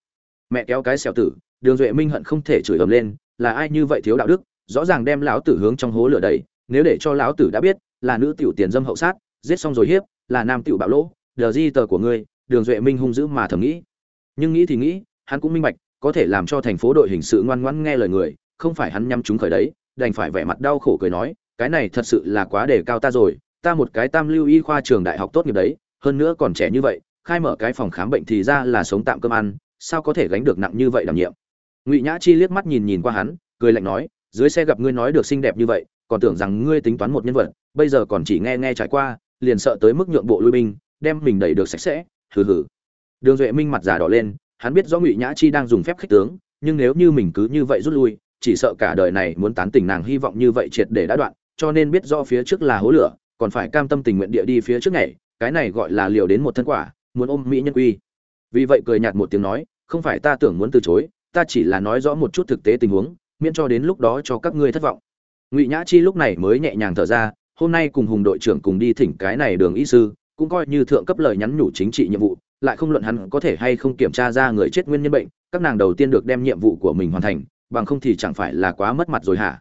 Mẹ kéo cái xẻo tử, đường duệ minh hận không thể chửi ầm lên, là ai như vậy thiếu đạo đức, rõ ràng đem lão tử hướng trong hố lửa đầy nếu để cho lão tử đã biết, là nữ tiểu tiền dâm hậu sát, giết xong rồi hiếp, là nam tiểu bạo lỗ, đờ di tờ của ngươi, đường duệ minh hung dữ mà thầm nghĩ. Nhưng nghĩ thì nghĩ, hắn cũng minh bạch, có thể làm cho thành phố đội hình sự ngoan ngoãn nghe lời người, không phải hắn nhắm chúng khởi đấy, đành phải vẻ mặt đau khổ cười nói, cái này thật sự là quá đề cao ta rồi, ta một cái tam lưu y khoa trường đại học tốt nghiệp đấy, hơn nữa còn trẻ như vậy khai mở cái phòng khám bệnh thì ra là sống tạm cơm ăn, sao có thể gánh được nặng như vậy đảm nhiệm? Ngụy nhã chi liếc mắt nhìn nhìn qua hắn, cười lạnh nói, dưới xe gặp ngươi nói được xinh đẹp như vậy, còn tưởng rằng ngươi tính toán một nhân vật, bây giờ còn chỉ nghe nghe trải qua, liền sợ tới mức nhượng bộ lui binh, đem mình đẩy được sạch sẽ, hừ hừ. Đường duệ minh mặt già đỏ lên, hắn biết rõ ngụy nhã chi đang dùng phép khích tướng, nhưng nếu như mình cứ như vậy rút lui, chỉ sợ cả đời này muốn tán tỉnh nàng hy vọng như vậy triệt để đã đoạn, cho nên biết rõ phía trước là hố lửa, còn phải cam tâm tình nguyện địa đi phía trước này cái này gọi là liều đến một thân quả muốn ôm mỹ nhân quy. Vì vậy cười nhạt một tiếng nói, không phải ta tưởng muốn từ chối, ta chỉ là nói rõ một chút thực tế tình huống, miễn cho đến lúc đó cho các ngươi thất vọng. Ngụy nhã chi lúc này mới nhẹ nhàng thở ra, hôm nay cùng hùng đội trưởng cùng đi thỉnh cái này đường y sư, cũng coi như thượng cấp lời nhắn nhủ chính trị nhiệm vụ, lại không luận hắn có thể hay không kiểm tra ra người chết nguyên nhân bệnh, các nàng đầu tiên được đem nhiệm vụ của mình hoàn thành, bằng không thì chẳng phải là quá mất mặt rồi hả?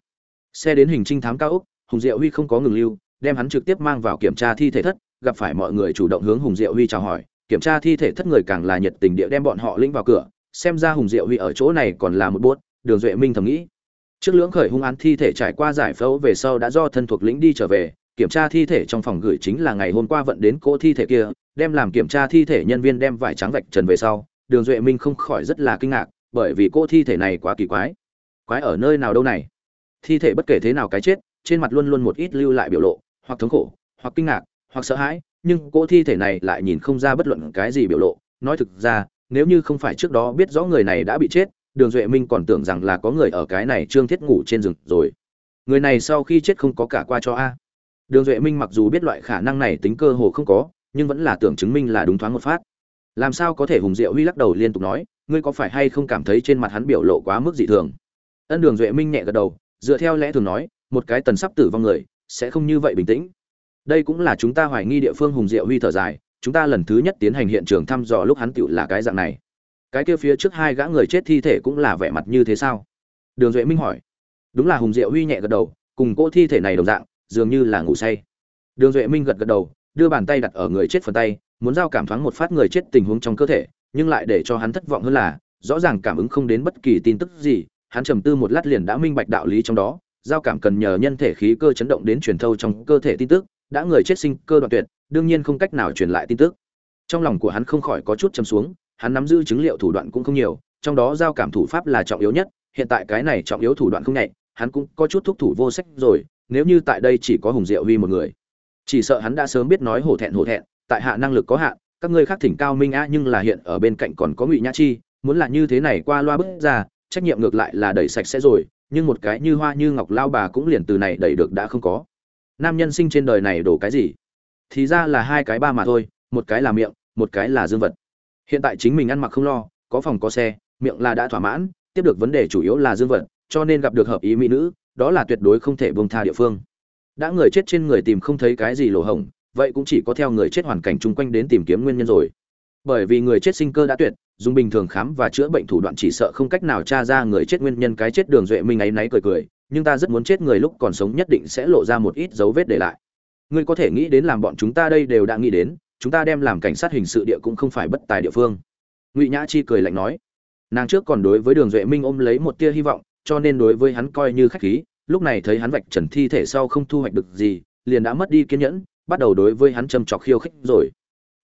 Xe đến hình trinh thám cao úc hùng diệu huy không có ngừng lưu, đem hắn trực tiếp mang vào kiểm tra thi thể thất, gặp phải mọi người chủ động hướng hùng diệu huy chào hỏi kiểm tra thi thể thất người càng là nhiệt tình địa đem bọn họ lĩnh vào cửa, xem ra hùng diệu huy ở chỗ này còn là một bốt đường duệ minh thầm nghĩ. Trước lưỡng khởi hung án thi thể trải qua giải phẫu về sau đã do thân thuộc lĩnh đi trở về, kiểm tra thi thể trong phòng gửi chính là ngày hôm qua vận đến cỗ thi thể kia, đem làm kiểm tra thi thể nhân viên đem vải trắng vạch trần về sau, đường duệ minh không khỏi rất là kinh ngạc, bởi vì cỗ thi thể này quá kỳ quái. Quái ở nơi nào đâu này? Thi thể bất kể thế nào cái chết, trên mặt luôn luôn một ít lưu lại biểu lộ, hoặc thống khổ, hoặc kinh ngạc, hoặc sợ hãi nhưng cỗ thi thể này lại nhìn không ra bất luận cái gì biểu lộ. Nói thực ra, nếu như không phải trước đó biết rõ người này đã bị chết, đường duệ minh còn tưởng rằng là có người ở cái này trương thiết ngủ trên rừng rồi. Người này sau khi chết không có cả qua cho a. Đường duệ minh mặc dù biết loại khả năng này tính cơ hồ không có, nhưng vẫn là tưởng chứng minh là đúng thoáng một phát. Làm sao có thể hùng diệu huy lắc đầu liên tục nói, ngươi có phải hay không cảm thấy trên mặt hắn biểu lộ quá mức dị thường? Ân đường duệ minh nhẹ gật đầu, dựa theo lẽ thường nói, một cái tần sắp tử vong người sẽ không như vậy bình tĩnh đây cũng là chúng ta hoài nghi địa phương hùng diệu huy thở dài, chúng ta lần thứ nhất tiến hành hiện trường thăm dò lúc hắn tựu là cái dạng này. Cái kia phía trước hai gã người chết thi thể cũng là vẻ mặt như thế sao? Đường duệ minh hỏi. Đúng là hùng diệu huy nhẹ gật đầu, cùng cô thi thể này đồng dạng, dường như là ngủ say. Đường duệ minh gật gật đầu, đưa bàn tay đặt ở người chết phần tay, muốn giao cảm thoáng một phát người chết tình huống trong cơ thể, nhưng lại để cho hắn thất vọng hơn là, rõ ràng cảm ứng không đến bất kỳ tin tức gì, hắn trầm tư một lát liền đã minh bạch đạo lý trong đó, giao cảm cần nhờ nhân thể khí cơ chấn động đến truyền thâu trong cơ thể tin tức đã người chết sinh cơ đoạn tuyệt, đương nhiên không cách nào truyền lại tin tức. Trong lòng của hắn không khỏi có chút chầm xuống, hắn nắm giữ chứng liệu thủ đoạn cũng không nhiều, trong đó giao cảm thủ pháp là trọng yếu nhất, hiện tại cái này trọng yếu thủ đoạn không nhạy hắn cũng có chút thúc thủ vô sách rồi, nếu như tại đây chỉ có hùng diệu huy một người. Chỉ sợ hắn đã sớm biết nói hổ thẹn hổ thẹn, tại hạ năng lực có hạn, các ngươi khác thỉnh cao minh a nhưng là hiện ở bên cạnh còn có ngụy nhã chi, muốn là như thế này qua loa bước ra, trách nhiệm ngược lại là đẩy sạch sẽ rồi, nhưng một cái như hoa như ngọc lao bà cũng liền từ này đẩy được đã không có nam nhân sinh trên đời này đổ cái gì? Thì ra là hai cái ba mà thôi, một cái là miệng, một cái là dương vật. Hiện tại chính mình ăn mặc không lo, có phòng có xe, miệng là đã thỏa mãn, tiếp được vấn đề chủ yếu là dương vật, cho nên gặp được hợp ý mỹ nữ, đó là tuyệt đối không thể buông tha địa phương. Đã người chết trên người tìm không thấy cái gì lỗ hổng, vậy cũng chỉ có theo người chết hoàn cảnh chung quanh đến tìm kiếm nguyên nhân rồi. Bởi vì người chết sinh cơ đã tuyệt, dùng bình thường khám và chữa bệnh thủ đoạn chỉ sợ không cách nào tra ra người chết nguyên nhân cái chết đường duệ minh ấy náy cười cười nhưng ta rất muốn chết người lúc còn sống nhất định sẽ lộ ra một ít dấu vết để lại. Ngươi có thể nghĩ đến làm bọn chúng ta đây đều đã nghĩ đến, chúng ta đem làm cảnh sát hình sự địa cũng không phải bất tài địa phương. Ngụy nhã chi cười lạnh nói, nàng trước còn đối với đường duệ minh ôm lấy một tia hy vọng, cho nên đối với hắn coi như khách khí, lúc này thấy hắn vạch trần thi thể sau không thu hoạch được gì, liền đã mất đi kiên nhẫn, bắt đầu đối với hắn châm chọc khiêu khích rồi.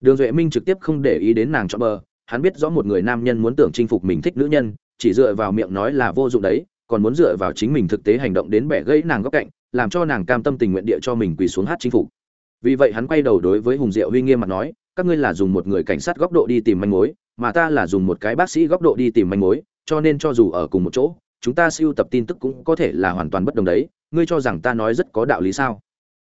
Đường duệ minh trực tiếp không để ý đến nàng cho bờ, hắn biết rõ một người nam nhân muốn tưởng chinh phục mình thích nữ nhân, chỉ dựa vào miệng nói là vô dụng đấy còn muốn dựa vào chính mình thực tế hành động đến bẻ gãy nàng góc cạnh, làm cho nàng cam tâm tình nguyện địa cho mình quỳ xuống hát chính phủ vì vậy hắn quay đầu đối với hùng diệu huy nghiêm mặt nói, các ngươi là dùng một người cảnh sát góc độ đi tìm manh mối, mà ta là dùng một cái bác sĩ góc độ đi tìm manh mối, cho nên cho dù ở cùng một chỗ, chúng ta siêu tập tin tức cũng có thể là hoàn toàn bất đồng đấy. Ngươi cho rằng ta nói rất có đạo lý sao?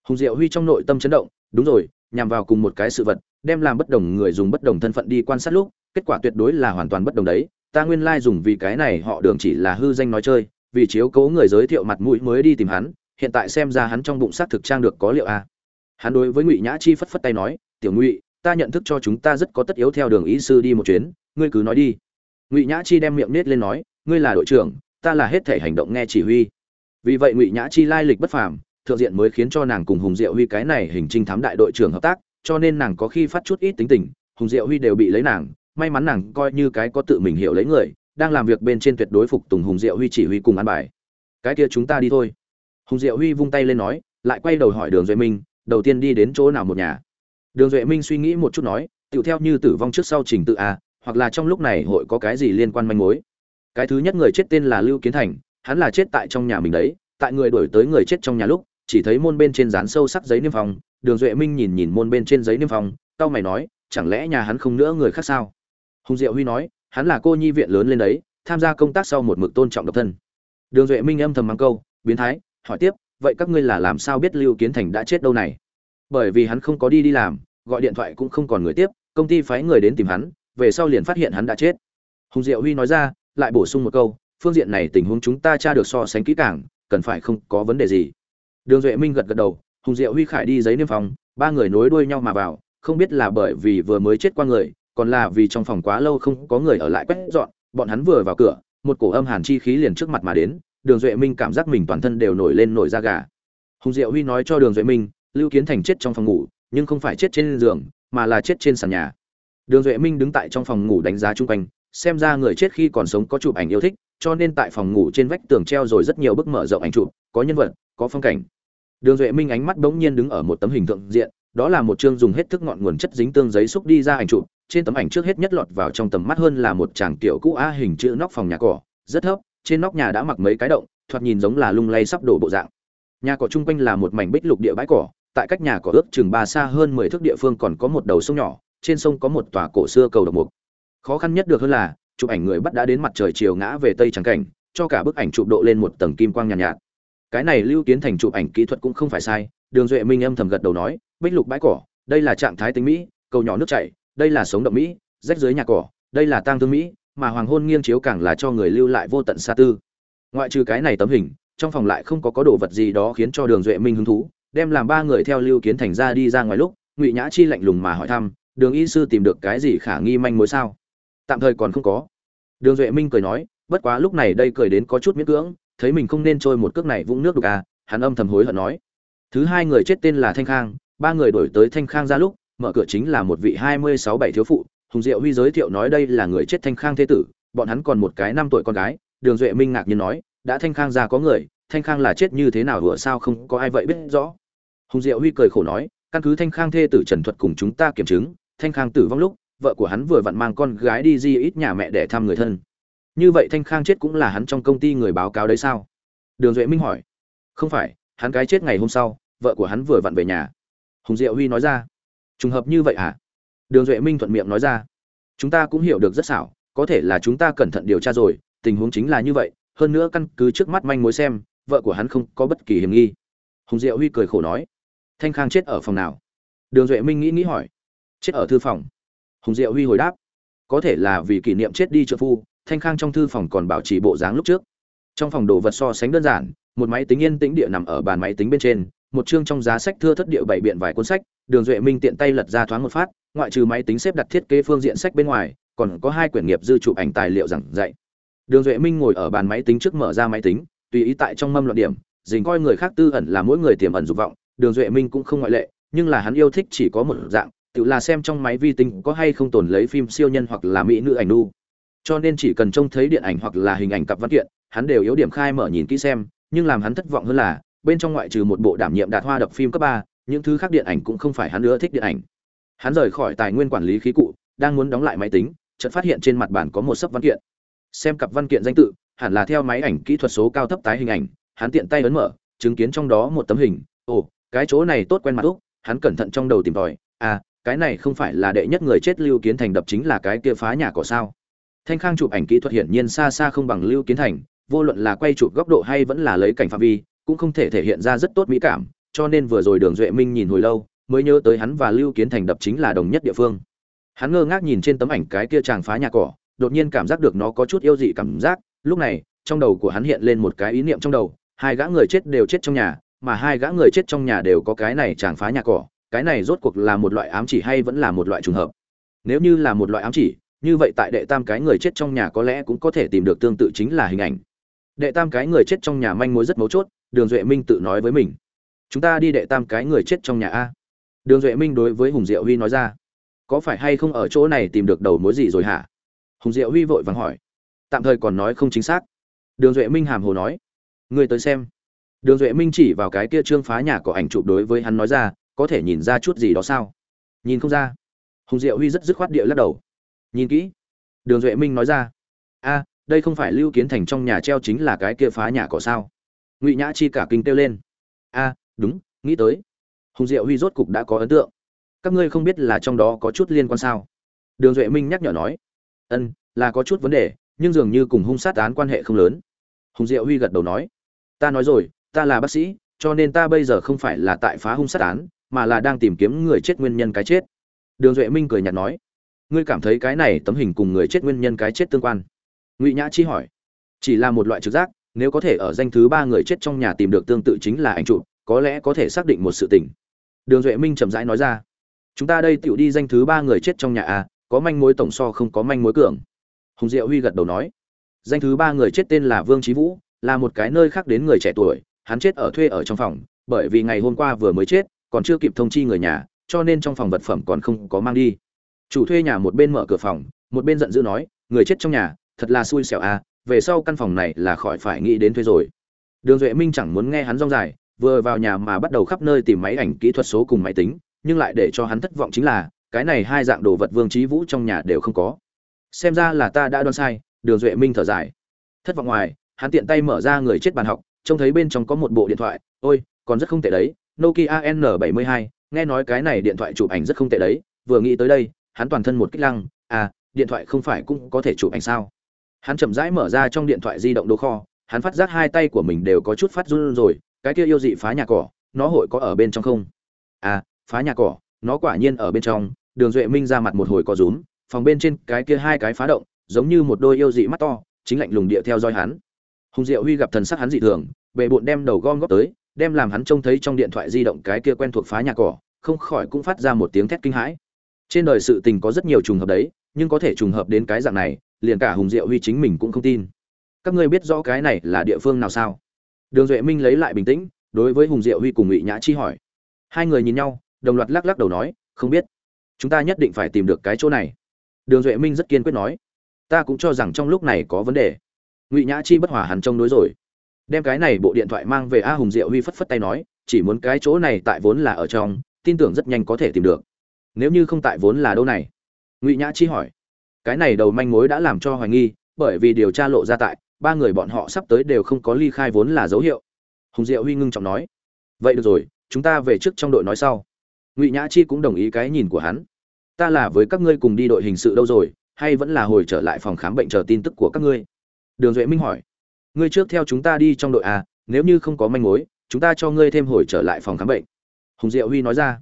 Hùng diệu huy trong nội tâm chấn động, đúng rồi, nhằm vào cùng một cái sự vật, đem làm bất đồng người dùng bất đồng thân phận đi quan sát lúc, kết quả tuyệt đối là hoàn toàn bất đồng đấy. Ta nguyên lai dùng vì cái này họ đường chỉ là hư danh nói chơi vì chiếu cố người giới thiệu mặt mũi mới đi tìm hắn, hiện tại xem ra hắn trong bụng xác thực trang được có liệu a à. hắn đối với ngụy nhã chi phất phất tay nói, tiểu ngụy, ta nhận thức cho chúng ta rất có tất yếu theo đường ý sư đi một chuyến, ngươi cứ nói đi ngụy nhã chi đem miệng nết lên nói, ngươi là đội trưởng, ta là hết thể hành động nghe chỉ huy vì vậy ngụy nhã chi lai lịch bất phàm, thượng diện mới khiến cho nàng cùng hùng diệu huy cái này hình trinh thám đại đội trưởng hợp tác, cho nên nàng có khi phát chút ít tính tình, hùng diệu huy đều bị lấy nàng, may mắn nàng coi như cái có tự mình hiểu lấy người đang làm việc bên trên tuyệt đối phục tùng hùng diệu huy chỉ huy cùng ăn bài. Cái kia chúng ta đi thôi. Hùng diệu huy vung tay lên nói, lại quay đầu hỏi đường duệ minh, đầu tiên đi đến chỗ nào một nhà? Đường duệ minh suy nghĩ một chút nói tựu theo như tử vong trước sau trình tự a, hoặc là trong lúc này hội có cái gì liên quan manh mối? Cái thứ nhất người chết tên là lưu kiến thành, hắn là chết tại trong nhà mình đấy, tại người đổi tới người chết trong nhà lúc, chỉ thấy môn bên trên dán sâu sắc giấy niêm phong, đường duệ minh nhìn nhìn môn bên trên giấy niêm phong tao mày nói, chẳng lẽ nhà hắn không nữa người khác sao? Hùng diệu huy nói hắn là cô nhi viện lớn lên đấy, tham gia công tác sau một mực tôn trọng độc thân. Đường duệ minh âm thầm mắng câu, biến thái, hỏi tiếp, vậy các ngươi là làm sao biết lưu kiến thành đã chết đâu này? Bởi vì hắn không có đi đi làm, gọi điện thoại cũng không còn người tiếp, công ty phái người đến tìm hắn, về sau liền phát hiện hắn đã chết. Hùng diệu huy nói ra, lại bổ sung một câu, phương diện này tình huống chúng ta tra được so sánh kỹ càng, cần phải không có vấn đề gì. Đường duệ minh gật gật đầu, hùng diệu huy khải đi giấy niêm phòng ba người nối đuôi nhau mà vào, không biết là bởi vì vừa mới chết qua người còn là vì trong phòng quá lâu không có người ở lại quét dọn, bọn hắn vừa vào cửa, một cổ âm hàn chi khí liền trước mặt mà đến, đường duệ minh cảm giác mình toàn thân đều nổi lên nổi da gà. Hùng diệu huy nói cho đường duệ minh, lưu kiến thành chết trong phòng ngủ, nhưng không phải chết trên giường, mà là chết trên sàn nhà. Đường duệ minh đứng tại trong phòng ngủ đánh giá chung quanh, xem ra người chết khi còn sống có chụp ảnh yêu thích, cho nên tại phòng ngủ trên vách tường treo rồi rất nhiều bức mở rộng ảnh chụp, có nhân vật, có phong cảnh. Đường duệ minh ánh mắt bỗng nhiên đứng ở một tấm hình tượng diện, đó là một chương dùng hết thức ngọn nguồn chất dính tương giấy xúc đi ra ảnh chụp trên tấm ảnh trước hết nhất lọt vào trong tầm mắt hơn là một chàng tiểu cũ a hình chữ nóc phòng nhà cỏ rất thấp trên nóc nhà đã mặc mấy cái động thoạt nhìn giống là lung lay sắp đổ bộ dạng. Nhà cỏ chung quanh là một mảnh bích lục địa bãi cỏ tại cách nhà cỏ ước chừng ba xa hơn mười thước địa phương còn có một đầu sông nhỏ trên sông có một tòa cổ xưa cầu độc mục. Khó khăn nhất được hơn là chụp ảnh người bắt đã đến mặt trời chiều ngã về tây trắng cảnh cho cả bức ảnh chụp độ lên một tầng kim quang nhàn nhạt, nhạt. Cái này lưu kiến thành chụp ảnh kỹ thuật cũng không phải sai đường duệ minh âm thầm gật đầu nói bích lục bãi cỏ đây là trạng thái tính mỹ cầu nhỏ nước chảy đây là sống động mỹ, rách dưới nhà cỏ, đây là tang thương mỹ, mà hoàng hôn nghiêng chiếu càng là cho người lưu lại vô tận xa tư. Ngoại trừ cái này tấm hình, trong phòng lại không có có đồ vật gì đó khiến cho đường duệ minh hứng thú, đem làm ba người theo lưu kiến thành ra đi ra ngoài lúc, ngụy nhã chi lạnh lùng mà hỏi thăm, đường y sư tìm được cái gì khả nghi manh mối sao? Tạm thời còn không có. Đường duệ minh cười nói, bất quá lúc này đây cười đến có chút miễn cưỡng, thấy mình không nên trôi một cước này vũng nước đục à hắn âm thầm hối hận nói. Thứ hai người chết tên là thanh khang, ba người đổi tới thanh khang ra lúc mở cửa chính là một vị hai mươi sáu bảy thiếu phụ, hùng diệu huy giới thiệu nói đây là người chết thanh khang thế tử, bọn hắn còn một cái năm tuổi con gái, đường duệ minh ngạc nhiên nói, đã thanh khang ra có người, thanh khang là chết như thế nào vừa sao không có ai vậy biết rõ? Hùng diệu huy cười khổ nói, căn cứ thanh khang thê tử trần thuật cùng chúng ta kiểm chứng, thanh khang tử vong lúc, vợ của hắn vừa vặn mang con gái đi di ít nhà mẹ để thăm người thân. Như vậy thanh khang chết cũng là hắn trong công ty người báo cáo đấy sao? Đường duệ minh hỏi. Không phải, hắn cái chết ngày hôm sau, vợ của hắn vừa vặn về nhà. Hùng diệu huy nói ra trùng hợp như vậy à? Đường duệ minh thuận miệng nói ra. Chúng ta cũng hiểu được rất xảo, có thể là chúng ta cẩn thận điều tra rồi, tình huống chính là như vậy, hơn nữa căn cứ trước mắt manh mối xem, vợ của hắn không có bất kỳ hiểm nghi. Hùng diệu huy cười khổ nói. Thanh khang chết ở phòng nào? Đường duệ minh nghĩ nghĩ hỏi. Chết ở thư phòng. Hùng diệu huy hồi đáp. Có thể là vì kỷ niệm chết đi trợ phu, thanh khang trong thư phòng còn bảo trì bộ dáng lúc trước. Trong phòng đồ vật so sánh đơn giản, một máy tính yên tĩnh địa nằm ở bàn máy tính bên trên, một chương trong giá sách thưa thất địa bảy biện vài cuốn sách đường duệ minh tiện tay lật ra thoáng một phát, ngoại trừ máy tính xếp đặt thiết kế phương diện sách bên ngoài, còn có hai quyển nghiệp dư chụp ảnh tài liệu giảng dạy. Đường duệ minh ngồi ở bàn máy tính trước mở ra máy tính, tùy ý tại trong mâm luận điểm, dình coi người khác tư ẩn là mỗi người tiềm ẩn dục vọng, đường duệ minh cũng không ngoại lệ, nhưng là hắn yêu thích chỉ có một dạng, tự là xem trong máy vi tính có hay không tồn lấy phim siêu nhân hoặc là mỹ nữ ảnh nu. Cho nên chỉ cần trông thấy điện ảnh hoặc là hình ảnh cặp văn kiện, hắn đều yếu điểm khai mở nhìn kỹ xem, nhưng làm hắn thất vọng hơn là, bên trong ngoại trừ một bộ đảm nhiệm đạt hoa đập phim cấp ba những thứ khác điện ảnh cũng không phải hắn nữa thích điện ảnh. Hắn rời khỏi tài nguyên quản lý khí cụ, đang muốn đóng lại máy tính, chợt phát hiện trên mặt bản có một sấp văn kiện. Xem cặp văn kiện danh tự, hẳn là theo máy ảnh kỹ thuật số cao thấp tái hình ảnh, hắn tiện tay ấn mở, chứng kiến trong đó một tấm hình. Ồ, cái chỗ này tốt quen mặt úc, hắn cẩn thận trong đầu tìm tòi. À cái này không phải là đệ nhất người chết lưu kiến thành đập chính là cái kia phá nhà cỏ sao? Thanh khang chụp ảnh kỹ thuật hiển nhiên xa xa không bằng lưu kiến thành, vô luận là quay chụp góc độ hay vẫn là lấy cảnh phạm vi, cũng không thể thể hiện ra rất tốt mỹ cảm cho nên vừa rồi đường duệ minh nhìn hồi lâu, mới nhớ tới hắn và lưu kiến thành đập chính là đồng nhất địa phương. Hắn ngơ ngác nhìn trên tấm ảnh cái kia chàng phá nhà cỏ, đột nhiên cảm giác được nó có chút yêu dị cảm giác. Lúc này, trong đầu của hắn hiện lên một cái ý niệm trong đầu, hai gã người chết đều chết trong nhà, mà hai gã người chết trong nhà đều có cái này chàng phá nhà cỏ, cái này rốt cuộc là một loại ám chỉ hay vẫn là một loại trùng hợp? Nếu như là một loại ám chỉ, như vậy tại đệ tam cái người chết trong nhà có lẽ cũng có thể tìm được tương tự chính là hình ảnh. Đệ tam cái người chết trong nhà manh mối rất mấu chốt, đường duệ minh tự nói với mình chúng ta đi đệ tam cái người chết trong nhà a. Đường duệ minh đối với hùng diệu huy nói ra, có phải hay không ở chỗ này tìm được đầu mối gì rồi hả? Hùng diệu huy vội vàng hỏi, tạm thời còn nói không chính xác. Đường duệ minh hàm hồ nói người tới xem. Đường duệ minh chỉ vào cái kia trương phá nhà có ảnh chụp đối với hắn nói ra, có thể nhìn ra chút gì đó sao? Nhìn không ra. Hùng diệu huy rất dứt khoát địa lắc đầu, nhìn kỹ. Đường duệ minh nói ra, a, đây không phải lưu kiến thành trong nhà treo chính là cái kia phá nhà cỏ sao? Ngụy nhã chi cả kinh kêu lên, a đúng, nghĩ tới. Hùng diệu huy rốt cục đã có ấn tượng. Các ngươi không biết là trong đó có chút liên quan sao? Đường duệ minh nhắc nhở nói. Ân, là có chút vấn đề, nhưng dường như cùng hung sát án quan hệ không lớn. Hùng diệu huy gật đầu nói. Ta nói rồi, ta là bác sĩ, cho nên ta bây giờ không phải là tại phá hung sát án, mà là đang tìm kiếm người chết nguyên nhân cái chết. Đường duệ minh cười nhạt nói. Ngươi cảm thấy cái này tấm hình cùng người chết nguyên nhân cái chết tương quan? Ngụy nhã chi hỏi. Chỉ là một loại trực giác, nếu có thể ở danh thứ ba người chết trong nhà tìm được tương tự chính là ảnh chụp có lẽ có thể xác định một sự tình. Đường duệ minh chậm rãi nói ra, chúng ta đây tựu đi danh thứ ba người chết trong nhà à có manh mối tổng so không có manh mối cường. Hùng diệu huy gật đầu nói, danh thứ ba người chết tên là vương trí vũ, là một cái nơi khác đến người trẻ tuổi, hắn chết ở thuê ở trong phòng, bởi vì ngày hôm qua vừa mới chết, còn chưa kịp thông chi người nhà, cho nên trong phòng vật phẩm còn không có mang đi. Chủ thuê nhà một bên mở cửa phòng, một bên giận dữ nói, người chết trong nhà, thật là xui xẻo à về sau căn phòng này là khỏi phải nghĩ đến thuê rồi. Đường duệ minh chẳng muốn nghe hắn rong dài vừa vào nhà mà bắt đầu khắp nơi tìm máy ảnh kỹ thuật số cùng máy tính, nhưng lại để cho hắn thất vọng chính là, cái này hai dạng đồ vật vương trí vũ trong nhà đều không có. Xem ra là ta đã đoán sai, đường duệ minh thở dài. Thất vọng ngoài, hắn tiện tay mở ra người chết bàn học, trông thấy bên trong có một bộ điện thoại, ôi, còn rất không tệ đấy, nokia n 72 nghe nói cái này điện thoại chụp ảnh rất không tệ đấy, vừa nghĩ tới đây, hắn toàn thân một kích lăng à điện thoại không phải cũng có thể chụp ảnh sao? Hắn chậm rãi mở ra trong điện thoại di động đồ kho, hắn phát giác hai tay của mình đều có chút phát run rồi cái kia yêu dị phá nhà cỏ, nó hội có ở bên trong không? À phá nhà cỏ, nó quả nhiên ở bên trong, đường duệ minh ra mặt một hồi có rúm, phòng bên trên cái kia hai cái phá động, giống như một đôi yêu dị mắt to, chính lạnh lùng địa theo dõi hắn. Hùng diệu huy gặp thần sắc hắn dị thường bệ bộn đem đầu gom góp tới, đem làm hắn trông thấy trong điện thoại di động cái kia quen thuộc phá nhà cỏ, không khỏi cũng phát ra một tiếng thét kinh hãi. Trên đời sự tình có rất nhiều trùng hợp đấy, nhưng có thể trùng hợp đến cái dạng này, liền cả hùng diệu huy chính mình cũng không tin. Các ngươi biết rõ cái này là địa phương nào sao? Đường duệ minh lấy lại bình tĩnh, đối với hùng diệu huy cùng ngụy nhã chi hỏi. Hai người nhìn nhau, đồng loạt lắc lắc đầu nói, không biết, chúng ta nhất định phải tìm được cái chỗ này. Đường duệ minh rất kiên quyết nói, ta cũng cho rằng trong lúc này có vấn đề. Ngụy nhã chi bất hòa hẳn trông đối rồi. Đem cái này bộ điện thoại mang về a hùng diệu huy phất phất tay nói, chỉ muốn cái chỗ này tại vốn là ở trong, tin tưởng rất nhanh có thể tìm được. Nếu như không tại vốn là đâu này? Ngụy nhã chi hỏi. Cái này đầu manh mối đã làm cho hoài nghi, bởi vì điều tra lộ ra tại ba người bọn họ sắp tới đều không có ly khai vốn là dấu hiệu. Hùng diệu huy ngưng trọng nói, vậy được rồi, chúng ta về trước trong đội nói sau. Ngụy nhã chi cũng đồng ý cái nhìn của hắn. Ta là với các ngươi cùng đi đội hình sự đâu rồi, hay vẫn là hồi trở lại phòng khám bệnh chờ tin tức của các ngươi? Đường duệ minh hỏi, ngươi trước theo chúng ta đi trong đội a nếu như không có manh mối, chúng ta cho ngươi thêm hồi trở lại phòng khám bệnh. Hùng diệu huy nói ra.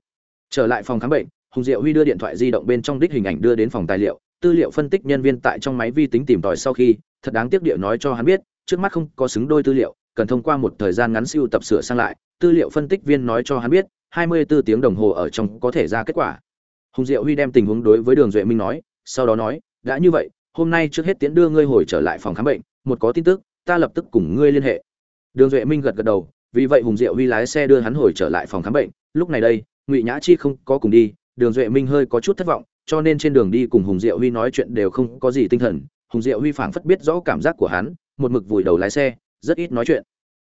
Trở lại phòng khám bệnh, hùng diệu huy đưa điện thoại di động bên trong đích hình ảnh đưa đến phòng tài liệu, tư liệu phân tích nhân viên tại trong máy vi tính tìm tòi sau khi thật đáng tiếc địa nói cho hắn biết, trước mắt không có xứng đôi tư liệu, cần thông qua một thời gian ngắn siêu tập sửa sang lại, tư liệu phân tích viên nói cho hắn biết 24 tiếng đồng hồ ở trong có thể ra kết quả. Hùng diệu huy đem tình huống đối với đường duệ minh nói, sau đó nói, đã như vậy, hôm nay trước hết tiến đưa ngươi hồi trở lại phòng khám bệnh, một có tin tức, ta lập tức cùng ngươi liên hệ. Đường duệ minh gật gật đầu, vì vậy hùng diệu huy lái xe đưa hắn hồi trở lại phòng khám bệnh. Lúc này đây, ngụy nhã chi không có cùng đi, đường duệ minh hơi có chút thất vọng, cho nên trên đường đi cùng hùng diệu huy nói chuyện đều không có gì tinh thần hùng diệu huy phảng phất biết rõ cảm giác của hắn, một mực vùi đầu lái xe, rất ít nói chuyện.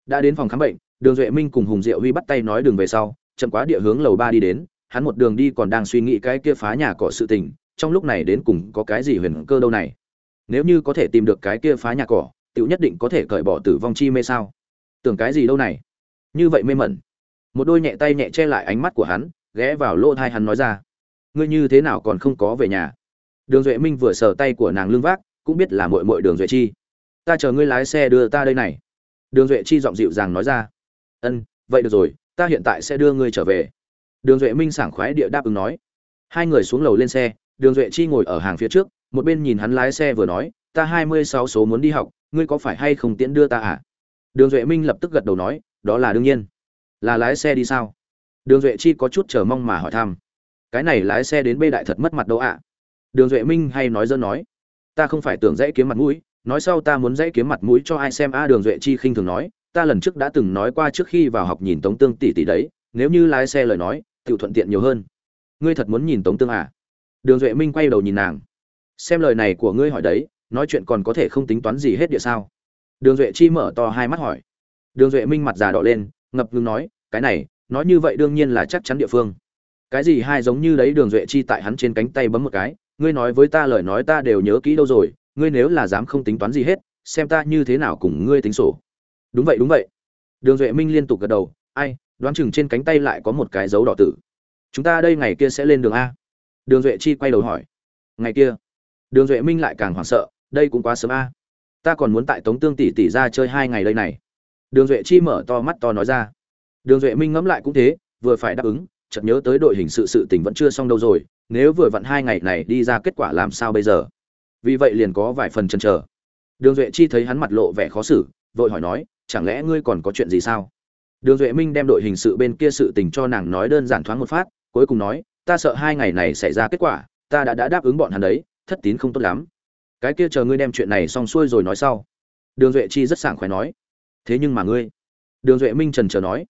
Đã đến phòng khám bệnh, đường duệ minh cùng hùng diệu huy bắt tay nói đường về sau, chậm quá địa hướng lầu ba đi đến, hắn một đường đi còn đang suy nghĩ cái kia phá nhà cỏ sự tình, trong lúc này đến cùng có cái gì huyền cơ đâu này. Nếu như có thể tìm được cái kia phá nhà cỏ, Tiểu nhất định có thể cởi bỏ tử vong chi mê sao? Tưởng cái gì đâu này? Như vậy mê mẩn. Một đôi nhẹ tay nhẹ che lại ánh mắt của hắn, ghé vào lỗ thai hắn nói ra. Ngươi như thế nào còn không có về nhà? Đường duệ minh vừa sờ tay của nàng lưng vác cũng biết là muội muội đường duệ chi. Ta chờ ngươi lái xe đưa ta đây này. Đường duệ chi giọng dịu dàng nói ra. Ân, vậy được rồi, ta hiện tại sẽ đưa ngươi trở về. Đường duệ minh sảng khoái địa đáp ứng nói. Hai người xuống lầu lên xe, đường duệ chi ngồi ở hàng phía trước, một bên nhìn hắn lái xe vừa nói, ta hai mươi sáu số muốn đi học, ngươi có phải hay không tiễn đưa ta à? Đường duệ minh lập tức gật đầu nói, đó là đương nhiên. Là lái xe đi sao? Đường duệ chi có chút chờ mong mà hỏi thăm. Cái này lái xe đến bê đại thật mất mặt đâu ạ? Đường duệ minh hay nói dơ nói ta không phải tưởng dãy kiếm mặt mũi, nói sau ta muốn dãy kiếm mặt mũi cho ai xem a đường duệ chi khinh thường nói, ta lần trước đã từng nói qua trước khi vào học nhìn tống tương tỷ tỷ đấy, nếu như lái xe lời nói tự thuận tiện nhiều hơn. Ngươi thật muốn nhìn tống tương à? Đường duệ minh quay đầu nhìn nàng. Xem lời này của ngươi hỏi đấy, nói chuyện còn có thể không tính toán gì hết địa sao? Đường duệ chi mở to hai mắt hỏi. Đường duệ minh mặt già đỏ lên, ngập ngừng nói, cái này, nói như vậy đương nhiên là chắc chắn địa phương. Cái gì hai giống như đấy, đường duệ chi tại hắn trên cánh tay bấm một cái ngươi nói với ta lời nói ta đều nhớ kỹ đâu rồi, ngươi nếu là dám không tính toán gì hết, xem ta như thế nào cùng ngươi tính sổ. Đúng vậy đúng vậy. Đường duệ minh liên tục gật đầu, ai, đoán chừng trên cánh tay lại có một cái dấu đỏ tử. Chúng ta đây ngày kia sẽ lên đường a. Đường duệ chi quay đầu hỏi. Ngày kia? Đường duệ minh lại càng hoảng sợ, đây cũng quá sớm a. Ta còn muốn tại tống tương tỷ tỷ ra chơi hai ngày đây này. Đường duệ chi mở to mắt to nói ra. Đường duệ minh ngẫm lại cũng thế, vừa phải đáp ứng, chợt nhớ tới đội hình sự sự tình vẫn chưa xong đâu rồi nếu vừa vặn hai ngày này đi ra kết quả làm sao bây giờ? Vì vậy liền có vài phần chần chờ. Đường duệ chi thấy hắn mặt lộ vẻ khó xử, vội hỏi nói, chẳng lẽ ngươi còn có chuyện gì sao? Đường duệ minh đem đội hình sự bên kia sự tình cho nàng nói đơn giản thoáng một phát, cuối cùng nói, ta sợ hai ngày này xảy ra kết quả, ta đã đã đáp ứng bọn hắn đấy, thất tín không tốt lắm. Cái kia chờ ngươi đem chuyện này xong xuôi rồi nói sau. Đường duệ chi rất sảng khoái nói, thế nhưng mà ngươi? Đường duệ minh trần chờ nói,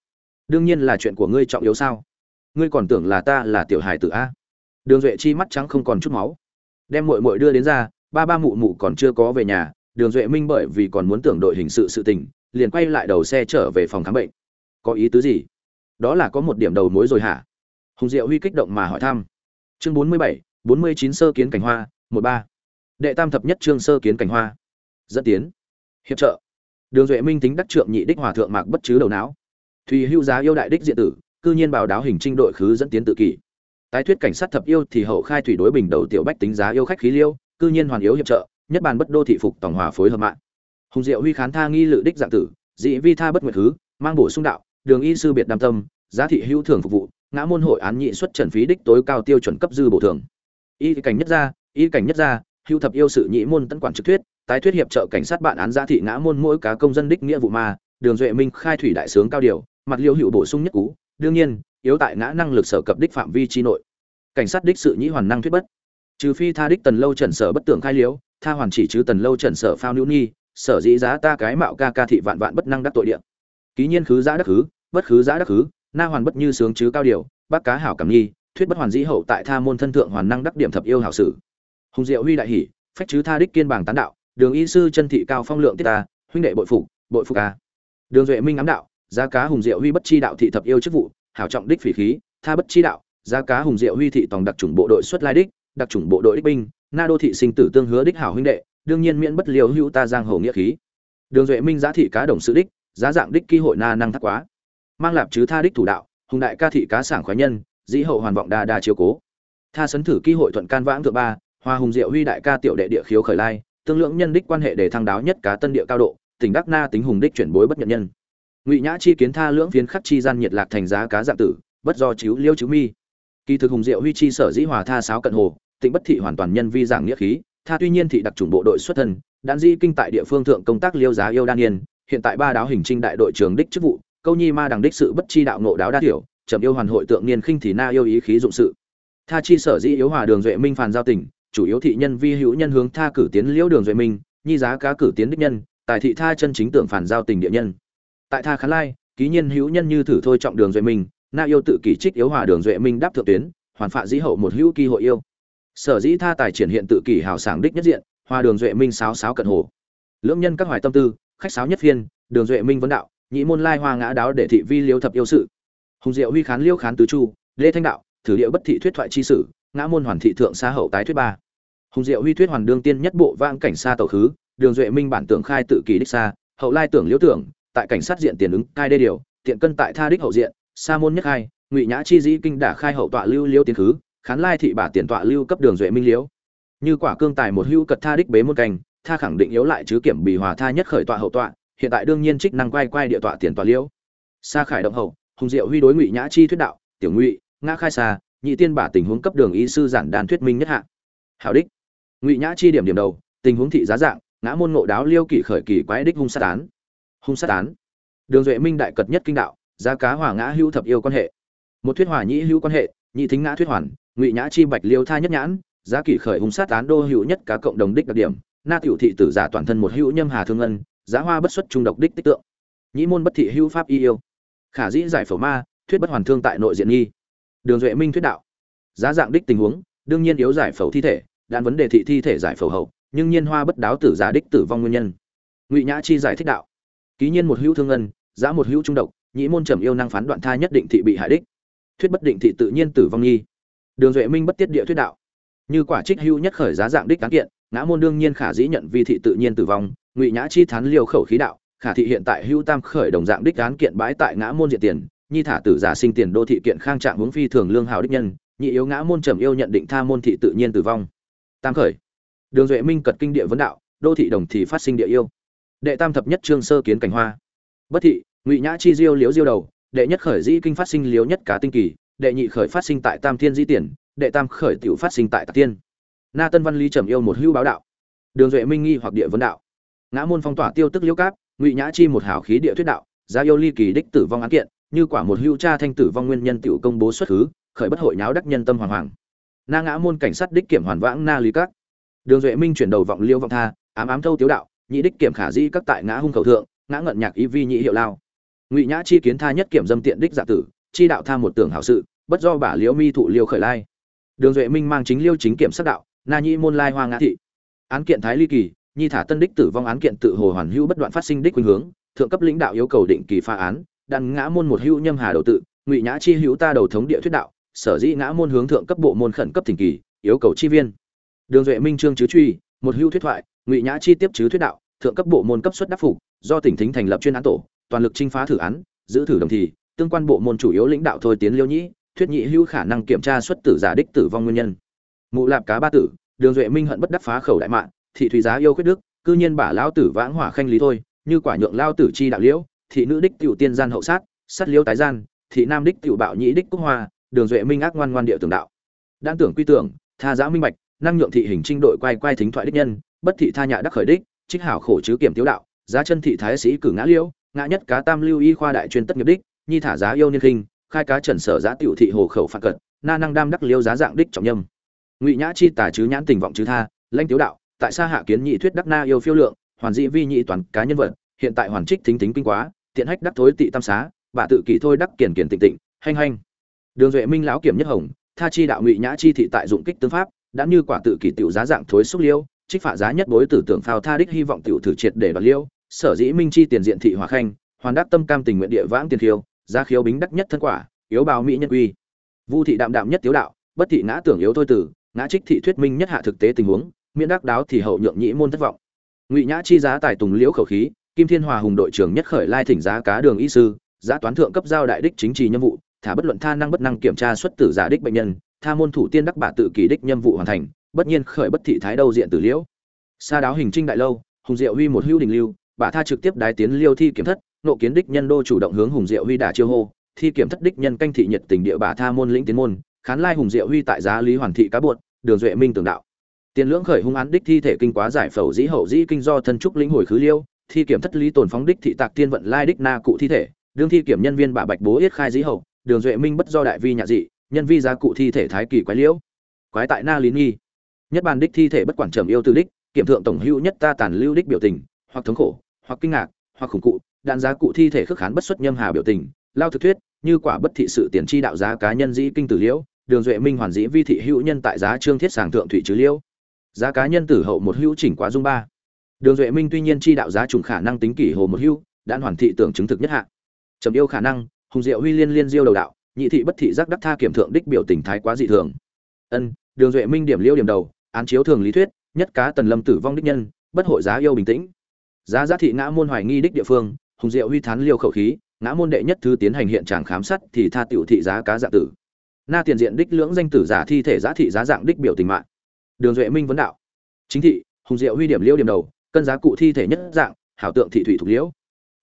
đương nhiên là chuyện của ngươi trọng yếu sao? Ngươi còn tưởng là ta là tiểu hài tử a? Đường duệ chi mắt trắng không còn chút máu. Đem mội mội đưa đến ra, ba ba mụ mụ còn chưa có về nhà, đường duệ minh bởi vì còn muốn tưởng đội hình sự sự tình, liền quay lại đầu xe trở về phòng khám bệnh. Có ý tứ gì? Đó là có một điểm đầu mối rồi hả? Hùng diệu huy kích động mà hỏi thăm. Chương bốn mươi bảy, bốn mươi chín sơ kiến cảnh hoa, một ba. Đệ tam thập nhất chương sơ kiến cảnh hoa. Dẫn tiến. Hiệp trợ. Đường duệ minh tính đắc trượng nhị đích hòa thượng mạc bất chứ đầu não. Thùy hưu giá yêu đại đích diện tử, cư nhiên bảo đáo hình trinh đội khứ dẫn tiến tự kỷ tái thuyết cảnh sát thập yêu thì hậu khai thủy đối bình đầu tiểu bách tính giá yêu khách khí liêu, cư nhiên hoàn yếu hiệp trợ, nhất bàn bất đô thị phục tổng hòa phối hợp mạng. Hùng diệu huy khán tha nghi lự đích dạng tử, dị vi tha bất nguyện thứ mang bổ sung đạo, đường y sư biệt đam tâm, giá thị hữu thường phục vụ, ngã môn hội án nhị xuất trần phí đích tối cao tiêu chuẩn cấp dư bổ thường y cảnh nhất gia, y cảnh nhất gia, hữu thập yêu sự nhị môn tấn quản trực thuyết, tái thuyết hiệp trợ cảnh sát bạn án giá thị ngã môn mỗi cá công dân đích nghĩa vụ mà đường duệ minh khai thủy đại sướng cao điều, mặt liêu hữu bổ sung nhất cú. Đương nhiên yếu tại ngã năng lực sở cập đích phạm vi chi nội. Cảnh sát đích sự nhĩ hoàn năng thuyết bất. Trừ phi tha đích tần lâu trần sở bất tưởng khai liếu, tha hoàn chỉ chứ tần lâu trần sở phao nữ nhi, sở dĩ giá ta cái mạo ca ca thị vạn vạn bất năng đắc tội địa. Ký nhiên khứ giã đắc khứ, bất khứ giã đắc khứ, na hoàn bất như sướng chứ cao điều, bác cá hảo cảm nhi thuyết bất hoàn dĩ hậu tại tha môn thân thượng hoàn năng đắc điểm thập yêu hảo sử hùng diệu huy đại hỷ, phách chứ tha đích kiên bảng tán đạo, đường y sư chân thị cao phong lượng tiết ta, huynh đệ bội phục bội phục ca đường duệ minh ám đạo, giá cá hùng diệu huy bất chi đạo thị thập yêu chức vụ hảo trọng đích phỉ khí, tha bất chi đạo giá cá hùng diệu huy thị tòng đặc chủng bộ đội xuất lai đích, đặc chủng bộ đội đích binh, na đô thị sinh tử tương hứa đích hảo huynh đệ, đương nhiên miễn bất liều hữu ta giang hồ nghĩa khí. Đường duệ minh giá thị cá đồng sự đích, giá dạng đích kỳ hội na năng thắc quá. Mang lạp chứ tha đích thủ đạo, hùng đại ca thị cá sảng khoái nhân, dĩ hậu hoàn vọng đa đa chiếu cố. Tha sấn thử kỳ hội thuận can vãng thượng ba hoa hùng diệu huy đại ca tiểu đệ địa khiếu khởi lai, tương lượng nhân đích quan hệ để thăng đáo nhất cá tân địa cao độ, tỉnh đắc na tính hùng đích chuyển bối bất nhận nhân ngụy nhã chi kiến tha lưỡng phiến khắc chi gian nhiệt lạc thành giá cá dạng tử, bất do chiếu liêu chiếu mi. Kỳ thực hùng diệu huy chi sở dĩ hòa tha sáo cận hồ, tịnh bất thị hoàn toàn nhân vi giảng nghĩa khí, tha tuy nhiên thị đặc chủng bộ đội xuất thân đạn di kinh tại địa phương thượng công tác liêu giá yêu đan niên hiện tại ba đáo hình trinh đại đội trưởng đích chức vụ, câu nhi ma đằng đích sự bất chi đạo nộ đáo đa tiểu trầm yêu hoàn hội tượng niên khinh thì na yêu ý khí dụng sự. Tha chi sở dĩ yếu hòa đường duệ minh phàn giao tỉnh chủ yếu thị nhân vi hữu nhân hướng tha cử tiến liễu đường duệ minh, nhi giá cá cử tiến đích nhân, tài thị tha chân chính tưởng phản giao tình địa nhân tại tha khán lai, ký nhiên hữu nhân như thử thôi trọng đường duệ minh na yêu tự kỷ trích yếu hòa đường duệ minh đáp thượng tuyến, hoàn phạ dĩ hậu một hữu kỳ hội yêu. Sở dĩ tha tài triển hiện tự kỷ hào sảng đích nhất diện, hòa đường duệ minh sáo sáo cận hồ. Lưỡng nhân các hoài tâm tư, khách sáo nhất phiên, đường duệ minh vấn đạo, nhị môn lai hoa ngã đáo để thị vi liêu thập yêu sự. Hùng diệu huy khán liêu khán tứ chu, lê thanh đạo, thử địa bất thị thuyết thoại chi sử, ngã môn hoàn thị thượng xa hậu tái thuyết ba. Hùng diệu huy thuyết hoàn đương tiên nhất bộ vang cảnh xa tẩu khứ, đường duệ minh bản tưởng khai tự kỷ đích xa, hậu lai tưởng liễu tưởng tại cảnh sát diện tiền ứng cai đê điều, tiện cân tại tha đích hậu diện, sa môn nhất khai, ngụy nhã chi dĩ kinh đả khai hậu tọa lưu liêu tiến khứ, khán lai thị bả tiền tọa lưu cấp đường duệ minh liễu như quả cương tài một hưu cật tha đích bế môn cành, tha khẳng định yếu lại chứ kiểm bì hòa tha nhất khởi tọa hậu tọa, hiện tại đương nhiên trích năng quay quay địa tọa tiền tọa liễu sa khải động hậu, hùng diệu huy đối ngụy nhã chi thuyết đạo, tiểu ngụy, ngã khai xa nhị tiên bả tình huống cấp đường y sư giản đàn thuyết minh nhất hạ. Hảo đích. Ngụy nhã chi điểm điểm đầu, tình huống thị giá dạng, ngã môn ngộ đáo liêu kỷ khởi kỳ quái đích hung sát án hung sát án. Đường duệ minh đại cật nhất kinh đạo, giá cá hòa ngã hữu thập yêu quan hệ. Một thuyết hòa nhĩ hữu quan hệ, nhị thính ngã thuyết hoàn, ngụy nhã chi bạch liêu tha nhất nhãn, giá kỷ khởi hung sát án đô hữu nhất cá cộng đồng đích đặc điểm, na tiểu thị tử giả toàn thân một hữu nhâm hà thương ngân, giá hoa bất xuất trung độc đích tích tượng. Nhĩ môn bất thị hữu pháp y yêu. Khả dĩ giải phổ ma, thuyết bất hoàn thương tại nội diện nghi. Đường duệ minh thuyết đạo. Giá dạng đích tình huống, đương nhiên yếu giải phẫu thi thể đan vấn đề thị thi thể giải phẫu hậu, nhưng nhiên hoa bất đáo tử giả đích tử vong nguyên nhân. Ngụy nhã chi giải thích đạo ký nhiên một hữu thương ngân, giá một hữu trung độc, nhĩ môn trầm yêu năng phán đoạn tha nhất định thị bị hại đích. Thuyết bất định thị tự nhiên tử vong nghi. Đường duệ minh bất tiết địa thuyết đạo. Như quả trích hữu nhất khởi giá dạng đích cán kiện, ngã môn đương nhiên khả dĩ nhận vi thị tự nhiên tử vong, ngụy nhã chi thán liều khẩu khí đạo, khả thị hiện tại hữu tam khởi đồng dạng đích cán kiện bãi tại ngã môn diện tiền, nhi thả tử giả sinh tiền đô thị kiện khang trạng hướng phi thường lương hào đích nhân, nhị yếu ngã môn trầm yêu nhận định tha môn thị tự nhiên tử vong. Tam khởi. Đường duệ minh cật kinh địa vấn đạo, đô thị đồng thì phát sinh địa yêu đệ tam thập nhất trương sơ kiến cảnh hoa. Bất thị, ngụy nhã chi diêu liếu diêu đầu, đệ nhất khởi dĩ kinh phát sinh liếu nhất cá tinh kỳ, đệ nhị khởi phát sinh tại tam thiên di tiền, đệ tam khởi tiểu phát sinh tại tạc tiên. Na tân văn lý trầm yêu một hưu báo đạo. Đường duệ minh nghi hoặc địa vấn đạo. Ngã môn phong tỏa tiêu tức liễu cáp, ngụy nhã chi một hảo khí địa thuyết đạo giá yêu ly kỳ đích tử vong án kiện, như quả một hưu cha thanh tử vong nguyên nhân tiểu công bố xuất khứ khởi bất hội nháo đắc nhân tâm hoàng hoàng. Na ngã môn cảnh sát đích kiểm hoàn vãng na lý các. Đường duệ minh chuyển đầu vọng liêu vọng tha, ám ám thâu tiếu đạo nhị đích kiểm khả di các tại ngã hung khẩu thượng, ngã ngận nhạc y vi nhị hiệu lao. Ngụy nhã chi kiến tha nhất kiểm dâm tiện đích giả tử, chi đạo tha một tưởng hảo sự, bất do bả liễu mi thụ liêu khởi lai. Đường duệ minh mang chính liêu chính kiểm sát đạo, na nhị môn lai hoa ngã thị. Án kiện thái ly kỳ, nhi thả tân đích tử vong án kiện tự hồ hoàn hữu bất đoạn phát sinh đích khuynh hướng, thượng cấp lãnh đạo yêu cầu định kỳ phá án, đặng ngã môn một hữu nhâm hà đầu tự, ngụy nhã chi hữu ta đầu thống địa thuyết đạo, sở dĩ ngã môn hướng thượng cấp bộ môn khẩn cấp thỉnh kỳ, yêu cầu chi viên. Đường duệ minh trương chứ truy, một hữu thuyết thoại, ngụy nhã chi tiếp chứ thuyết đạo thượng cấp bộ môn cấp suất đắc phục, do tỉnh thính thành lập chuyên án tổ, toàn lực trinh phá thử án, giữ thử đồng thì, tương quan bộ môn chủ yếu lãnh đạo thôi tiến liêu nhĩ, thuyết nhị hữu khả năng kiểm tra xuất tử giả đích tử vong nguyên nhân. Mụ lạp cá ba tử, đường duệ minh hận bất đắc phá khẩu đại mạng, thị thủy giá yêu khuyết đức, cư nhiên bả lão tử vãng hỏa khanh lý thôi, như quả nhượng lao tử chi đạo liễu, thị nữ đích tiểu tiên gian hậu sát sát liễu tái gian, thị nam đích tiểu bạo nhĩ đích quốc hoa, đường duệ minh ác ngoan ngoan địa tưởng đạo. Đang tưởng quy tưởng, tha giã minh bạch, năng nhượng thị hình trinh đội quay quay thính thoại đích nhân, bất thị tha nhạ đắc khởi đích trích hảo khổ chứ kiểm tiếu đạo, giá chân thị thái sĩ cử ngã liễu, ngã nhất cá tam lưu y khoa đại chuyên tất nghiệp đích, nhi thả giá yêu niên khinh, khai cá trần sở giá tiểu thị hồ khẩu phạt cận, na năng đam đắc liêu giá dạng đích trọng nhâm. Ngụy nhã chi tả chứ nhãn tình vọng chứ tha, lãnh tiếu đạo, tại sa hạ kiến nhị thuyết đắc na yêu phiêu lượng, hoàn dị vi nhị toàn cá nhân vật, hiện tại hoàn trích thính thính kinh quá, tiện hách đắc thối tị tam xá, bà tự kỷ thôi đắc kiển kiển tịnh tịnh, hanh hanh. Đường duệ minh lão kiểm nhất hồng, tha chi đạo ngụy nhã chi thị tại dụng kích tư pháp, đã như quả tự kỷ tiểu giá dạng thối xúc liêu trích phạ giá nhất bối tử tưởng phao tha đích hy vọng tiểu thử triệt để đoạt liêu, sở dĩ minh chi tiền diện thị hòa khanh, hoàn đắc tâm cam tình nguyện địa vãng tiền khiêu, giá khiếu bính đắc nhất thân quả, yếu bào mỹ nhân quy. Vu thị đạm đạm nhất tiếu đạo, bất thị ngã tưởng yếu thôi tử, ngã trích thị thuyết minh nhất hạ thực tế tình huống, miễn đắc đáo thì hậu nhượng nhĩ môn thất vọng. Ngụy nhã chi giá tài tùng liễu khẩu khí, kim thiên hòa hùng đội trưởng nhất khởi lai thỉnh giá cá đường y sư, giá toán thượng cấp giao đại đích chính trì nhiệm vụ, thả bất luận tha năng bất năng kiểm tra xuất tử giả đích bệnh nhân, tha môn thủ tiên đắc bả tự kỳ đích nhiệm vụ hoàn thành bất nhiên khởi bất thị thái đâu diện tử liễu. Xa đáo hình trinh đại lâu, hùng diệu huy một hưu đình lưu, bà tha trực tiếp đái tiến liêu thi kiểm thất, nộ kiến đích nhân đô chủ động hướng hùng diệu huy đả chiêu hô. Thi kiểm thất đích nhân canh thị nhiệt tình địa bà tha môn lĩnh tiến môn, khán lai hùng diệu huy tại giá lý hoàn thị cá buột đường duệ minh tường đạo. Tiền lưỡng khởi hung án đích thi thể kinh quá giải phẫu dĩ hậu dĩ kinh do thân trúc lĩnh hồi khứ liêu, thi kiểm thất lý tồn phóng đích thị tạc tiên vận lai đích na cụ thi thể, đương thi kiểm nhân viên bà bạch bố yết khai dĩ hậu, đường duệ minh bất do đại vi nhạ dị, nhân vi giá cụ thi thể thái kỳ quái liễu quái tại na lý nghi nhất bàn đích thi thể bất quản trầm yêu từ đích, kiểm thượng tổng hữu nhất ta tàn lưu đích biểu tình, hoặc thống khổ, hoặc kinh ngạc, hoặc khủng cụ, đạn giá cụ thi thể khước khán bất xuất nhâm hà biểu tình, lao thực thuyết, như quả bất thị sự tiền chi đạo giá cá nhân dĩ kinh tử liễu, đường duệ minh hoàn dĩ vi thị hữu nhân tại giá trương thiết sàng thượng thủy trừ liễu. Giá cá nhân tử hậu một hữu chỉnh quá dung ba. Đường duệ minh tuy nhiên chi đạo giá trùng khả năng tính kỷ hồ một hữu, đạn hoàn thị tưởng chứng thực nhất hạ. Trầm yêu khả năng, hùng diệu huy liên liên diêu đầu đạo, nhị thị bất thị giác đắc tha kiểm thượng đích biểu tình thái quá dị thường. Ân, đường duệ minh điểm liêu điểm đầu án chiếu thường lý thuyết, nhất cá tần lâm tử vong đích nhân, bất hội giá yêu bình tĩnh. Giá giá thị ngã môn hoài nghi đích địa phương, hùng diệu huy thán liêu khẩu khí, ngã môn đệ nhất thứ tiến hành hiện trạng khám sát thì tha tiểu thị giá cá dạng tử. Na tiền diện đích lưỡng danh tử giả thi thể giá thị giá dạng đích biểu tình mạng. Đường duệ minh vấn đạo. Chính thị, hùng diệu huy điểm liêu điểm đầu, cân giá cụ thi thể nhất dạng, hảo tượng thị thủy thuộc liễu.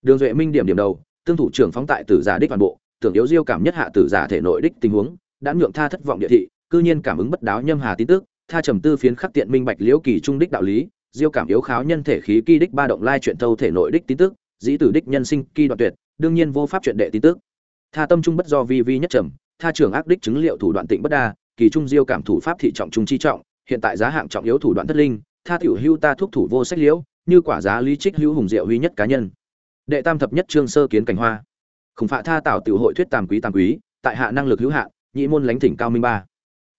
Đường duệ minh điểm điểm đầu, tương thủ trưởng phóng tại tử giả đích toàn bộ, tưởng yếu diêu cảm nhất hạ tử giả thể nội đích tình huống, đã nhượng tha thất vọng địa thị, cư nhiên cảm ứng bất đáo nhâm hà tin tức tha trầm tư phiến khắc tiện minh bạch liễu kỳ trung đích đạo lý, diêu cảm yếu kháo nhân thể khí kỳ đích ba động lai chuyện thâu thể nội đích tin tức, dĩ tử đích nhân sinh kỳ đoạn tuyệt, đương nhiên vô pháp chuyện đệ tin tức. Tha tâm trung bất do vi vi nhất trầm, tha trưởng ác đích chứng liệu thủ đoạn tịnh bất đa, kỳ trung diêu cảm thủ pháp thị trọng trung chi trọng, hiện tại giá hạng trọng yếu thủ đoạn thất linh, tha tiểu hưu ta thuốc thủ vô sách liễu, như quả giá lý trích hữu hùng diệu huy nhất cá nhân. Đệ tam thập nhất trương sơ kiến cảnh hoa. Khủng phạ tha tạo tiểu hội thuyết tam quý tam quý, tại hạ năng lực hữu hạ nhị môn lánh thỉnh cao minh ba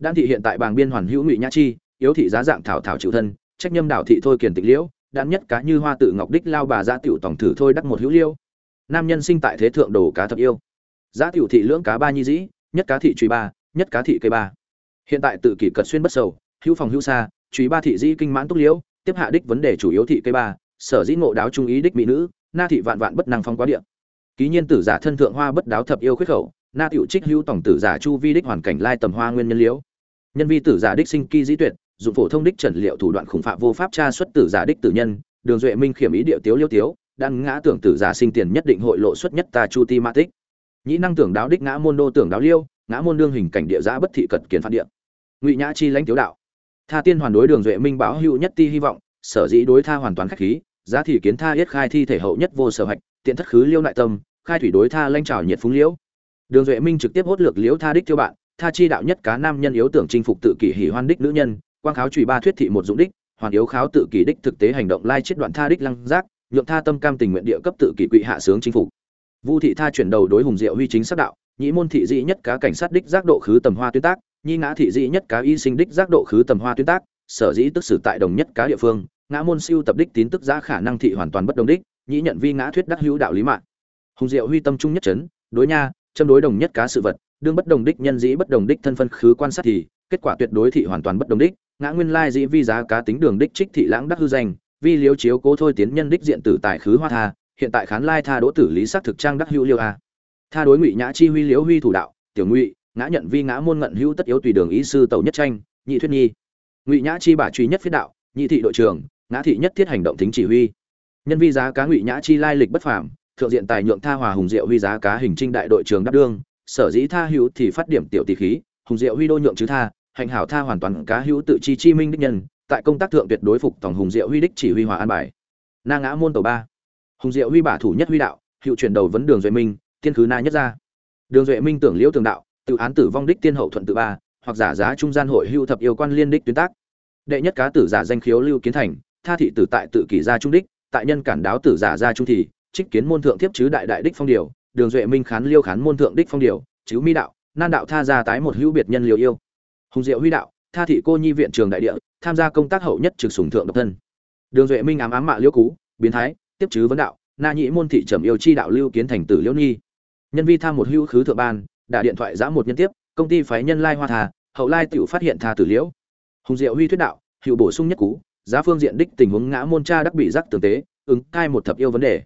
đan thị hiện tại bàng biên hoàn hữu ngụy nhã chi, yếu thị giá dạng thảo thảo chịu thân, trách nhâm đảo thị thôi kiền tịch liễu, đan nhất cá như hoa tự ngọc đích lao bà gia tiểu tổng thử thôi đắc một hữu liêu. Nam nhân sinh tại thế thượng đồ cá thập yêu. Giá tiểu thị lưỡng cá ba nhi dĩ, nhất cá thị truy ba, nhất cá thị cây ba. Hiện tại tự kỷ cật xuyên bất sầu, hữu phòng hữu xa truy ba thị dĩ kinh mãn túc liễu, tiếp hạ đích vấn đề chủ yếu thị cây ba, sở dĩ ngộ đáo trung ý đích mỹ nữ, na thị vạn vạn bất năng phong quá địa. Ký nhiên tử giả thân thượng hoa bất đáo thập yêu khuyết khẩu, na tiểu trích hữu tổng tử giả chu vi đích hoàn cảnh lai tầm hoa nguyên nhân liễu nhân vi tử giả đích sinh kỳ dĩ tuyệt, dụng phổ thông đích trần liệu thủ đoạn khủng phạm vô pháp tra xuất tử giả đích tử nhân, đường duệ minh khiểm ý điệu tiếu liêu tiếu, đang ngã tưởng tử giả sinh tiền nhất định hội lộ xuất nhất ta chu ti ma tích. Nhĩ năng tưởng đáo đích ngã môn đô tưởng đáo liêu, ngã môn đương hình cảnh địa giã bất thị cật kiến phản địa. Ngụy nhã chi lãnh tiếu đạo. Tha tiên hoàn đối đường duệ minh báo hữu nhất ti hy vọng, sở dĩ đối tha hoàn toàn khách khí, giá thì kiến tha yết khai thi thể hậu nhất vô sở hạch tiện thất khứ liêu lại tâm, khai thủy đối tha lanh trào nhiệt phúng liễu. Đường duệ minh trực tiếp hốt lược liễu tha đích tiêu bạn tha chi đạo nhất cá nam nhân yếu tưởng chinh phục tự kỷ hỉ hoan đích nữ nhân, quang kháo trùy ba thuyết thị một dụng đích, hoàn yếu kháo tự kỷ đích thực tế hành động lai chết đoạn tha đích lăng giác, nhượng tha tâm cam tình nguyện địa cấp tự kỷ quỵ hạ sướng chinh phục. Vu thị tha chuyển đầu đối hùng diệu huy chính sắc đạo, nhĩ môn thị dị nhất cá cảnh sát đích giác độ khứ tầm hoa tuyên tác nhi ngã thị dị nhất cá y sinh đích giác độ khứ tầm hoa tuyên tác, sở dĩ tức sử tại đồng nhất cá địa phương, ngã môn siêu tập đích tín tức giá khả năng thị hoàn toàn bất đồng đích, nhĩ nhận vi ngã thuyết đắc hữu đạo lý mạng. Hùng diệu huy tâm trung nhất chấn, đối nha, châm đối đồng nhất cá sự vật đương bất đồng đích nhân dĩ bất đồng đích thân phân khứ quan sát thì, kết quả tuyệt đối thị hoàn toàn bất đồng đích, ngã nguyên lai dĩ vi giá cá tính đường đích trích thị lãng đắc hư danh, vi liếu chiếu cố thôi tiến nhân đích diện tử tại khứ hoa tha, hiện tại khán lai tha đỗ tử lý xác thực trang đắc hữu liêu a. Tha đối ngụy nhã chi huy liếu huy thủ đạo, tiểu ngụy, ngã nhận vi ngã môn ngận hữu tất yếu tùy đường ý sư tẩu nhất tranh, nhị thuyết nhi. Ngụy nhã chi bả truy nhất phiết đạo, nhị thị đội trưởng, ngã thị nhất thiết hành động tính chỉ huy. Nhân vi giá cá ngụy nhã chi lai lịch bất phàm, thượng diện tài nhượng tha hòa hùng diệu huy giá cá hình trinh đại đội trưởng đắc đương sở dĩ tha hữu thì phát điểm tiểu tỷ khí, hùng diệu huy đô nhượng chứ tha hành hảo tha hoàn toàn cá hữu tự chi chi minh đích nhân, tại công tác thượng tuyệt đối phục tổng hùng diệu huy đích chỉ huy hòa an bài. Na ngã môn tổ ba. Hùng diệu huy bả thủ nhất huy đạo hiệu chuyển đầu vấn đường duệ minh, tiên khứ na nhất ra đường duệ minh tưởng liễu tường đạo, tự án tử vong đích tiên hậu thuận tự ba, hoặc giả giá trung gian hội hưu thập yêu quan liên đích tuyến tác. Đệ nhất cá tử giả danh khiếu lưu kiến thành, tha thị tử tại tự kỷ gia trung đích, tại nhân cản đáo tử giả gia trung thì, trích kiến môn thượng tiếp chứ đại đại đích phong điều đường duệ minh khán liêu khán môn thượng đích phong điều, chứ mi đạo, nan đạo tha ra tái một hữu biệt nhân liều yêu. Hùng diệu huy đạo, tha thị cô nhi viện trường đại địa, tham gia công tác hậu nhất trực sùng thượng độc thân. Đường duệ minh ám ám mạ liêu cú, biến thái, tiếp chứ vấn đạo, na nhĩ môn thị trầm yêu chi đạo lưu kiến thành tử liễu nhi. Nhân vi tham một hữu khứ thượng ban đã điện thoại giã một nhân tiếp, công ty phái nhân lai hoa thà hậu lai tiểu phát hiện tha tử liễu. Hùng diệu huy thuyết đạo hiệu bổ sung nhất cú, giá phương diện đích tình huống ngã môn cha đắc bị giác tường tế, ứng cai một thập yêu vấn đề.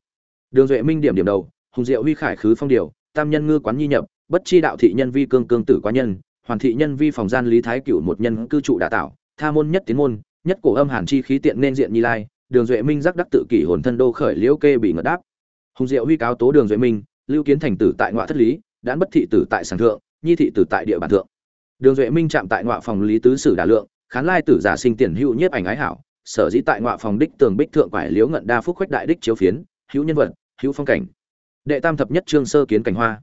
Đường duệ minh điểm điểm đầu hùng diệu huy khải khứ phong điều, tam nhân ngư quán nhi nhập, bất chi đạo thị nhân vi cương cương tử quá nhân, hoàn thị nhân vi phòng gian lý thái cửu một nhân cư trụ đã tạo, tha môn nhất tiến môn, nhất cổ âm hàn chi khí tiện nên diện nhi lai, đường duệ minh giác đắc tự kỷ hồn thân đô khởi liễu kê bị ngật đáp. Hùng diệu huy cáo tố đường duệ minh, lưu kiến thành tử tại ngoại thất lý đán bất thị tử tại sàng thượng, nhi thị tử tại địa bàn thượng. Đường duệ minh chạm tại ngoại phòng lý tứ sử đà lượng, khán lai tử giả sinh tiền hữu nhiếp ảnh ái hảo, sở dĩ tại ngoại phòng đích tường bích thượng quải liễu ngận đa phúc khuếch đại đích chiếu phiến, hữu nhân vật, hữu phong cảnh đệ tam thập nhất trương sơ kiến cảnh hoa.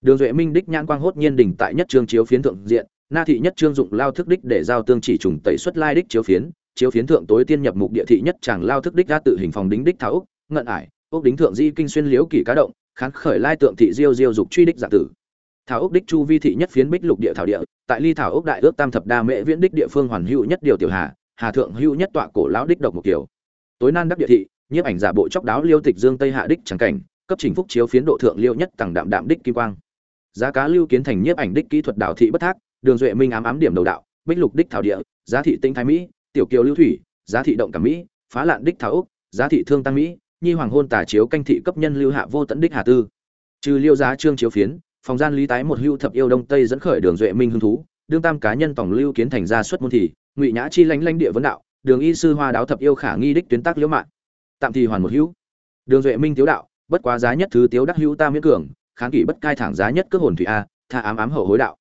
Đường duệ minh đích nhãn quang hốt nhiên đỉnh tại nhất trương chiếu phiến thượng diện, na thị nhất trương dụng lao thức đích để giao tương chỉ trùng tẩy xuất lai đích chiếu phiến chiếu phiến thượng tối tiên nhập mục địa thị nhất chàng lao thức đích ra tự hình phòng đính đích tháo úc, ngận ải, úc đính thượng di kinh xuyên liễu kỳ cá động kháng khởi lai tượng thị diêu diêu dục truy đích giả tử. Thảo úc đích chu vi thị nhất phiến bích lục địa thảo địa, tại ly thảo úc đại ước tam thập đa mễ viễn đích địa phương hoàn hữu nhất điều tiểu hà hà thượng hữu nhất tọa cổ lão đích độc một kiểu. Tối nan đắc địa thị, nhiếp ảnh giả bộ chóc đáo liêu tịch dương tây hạ đích trắng cảnh cấp trình phúc chiếu phiến độ thượng liêu nhất tầng đạm đạm đích kim quang. Giá cá lưu kiến thành nhiếp ảnh đích kỹ thuật đảo thị bất thác, đường duệ minh ám ám điểm đầu đạo, bích lục đích thảo địa, giá thị tinh thái mỹ, tiểu kiều lưu thủy, giá thị động cảm mỹ, phá lạn đích thảo úc, giá thị thương tăng mỹ, nhi hoàng hôn tả chiếu canh thị cấp nhân lưu hạ vô tận đích hà tư. Trừ liêu giá trương chiếu phiến, phòng gian lý tái một hưu thập yêu đông tây dẫn khởi đường duệ minh hưng thú, đương tam cá nhân tổng lưu kiến thành ra xuất môn thì, ngụy nhã chi lánh lánh địa vấn đạo, đường y sư hoa đáo thập yêu khả nghi đích tuyến tác liễu mạng. Tạm thì hoàn một hữu đường duệ minh tiếu đạo bất quá giá nhất thứ tiếu đắc hữu ta miễn cường, kháng kỷ bất cai thẳng giá nhất cước hồn thủy a, tha ám ám hậu hối đạo.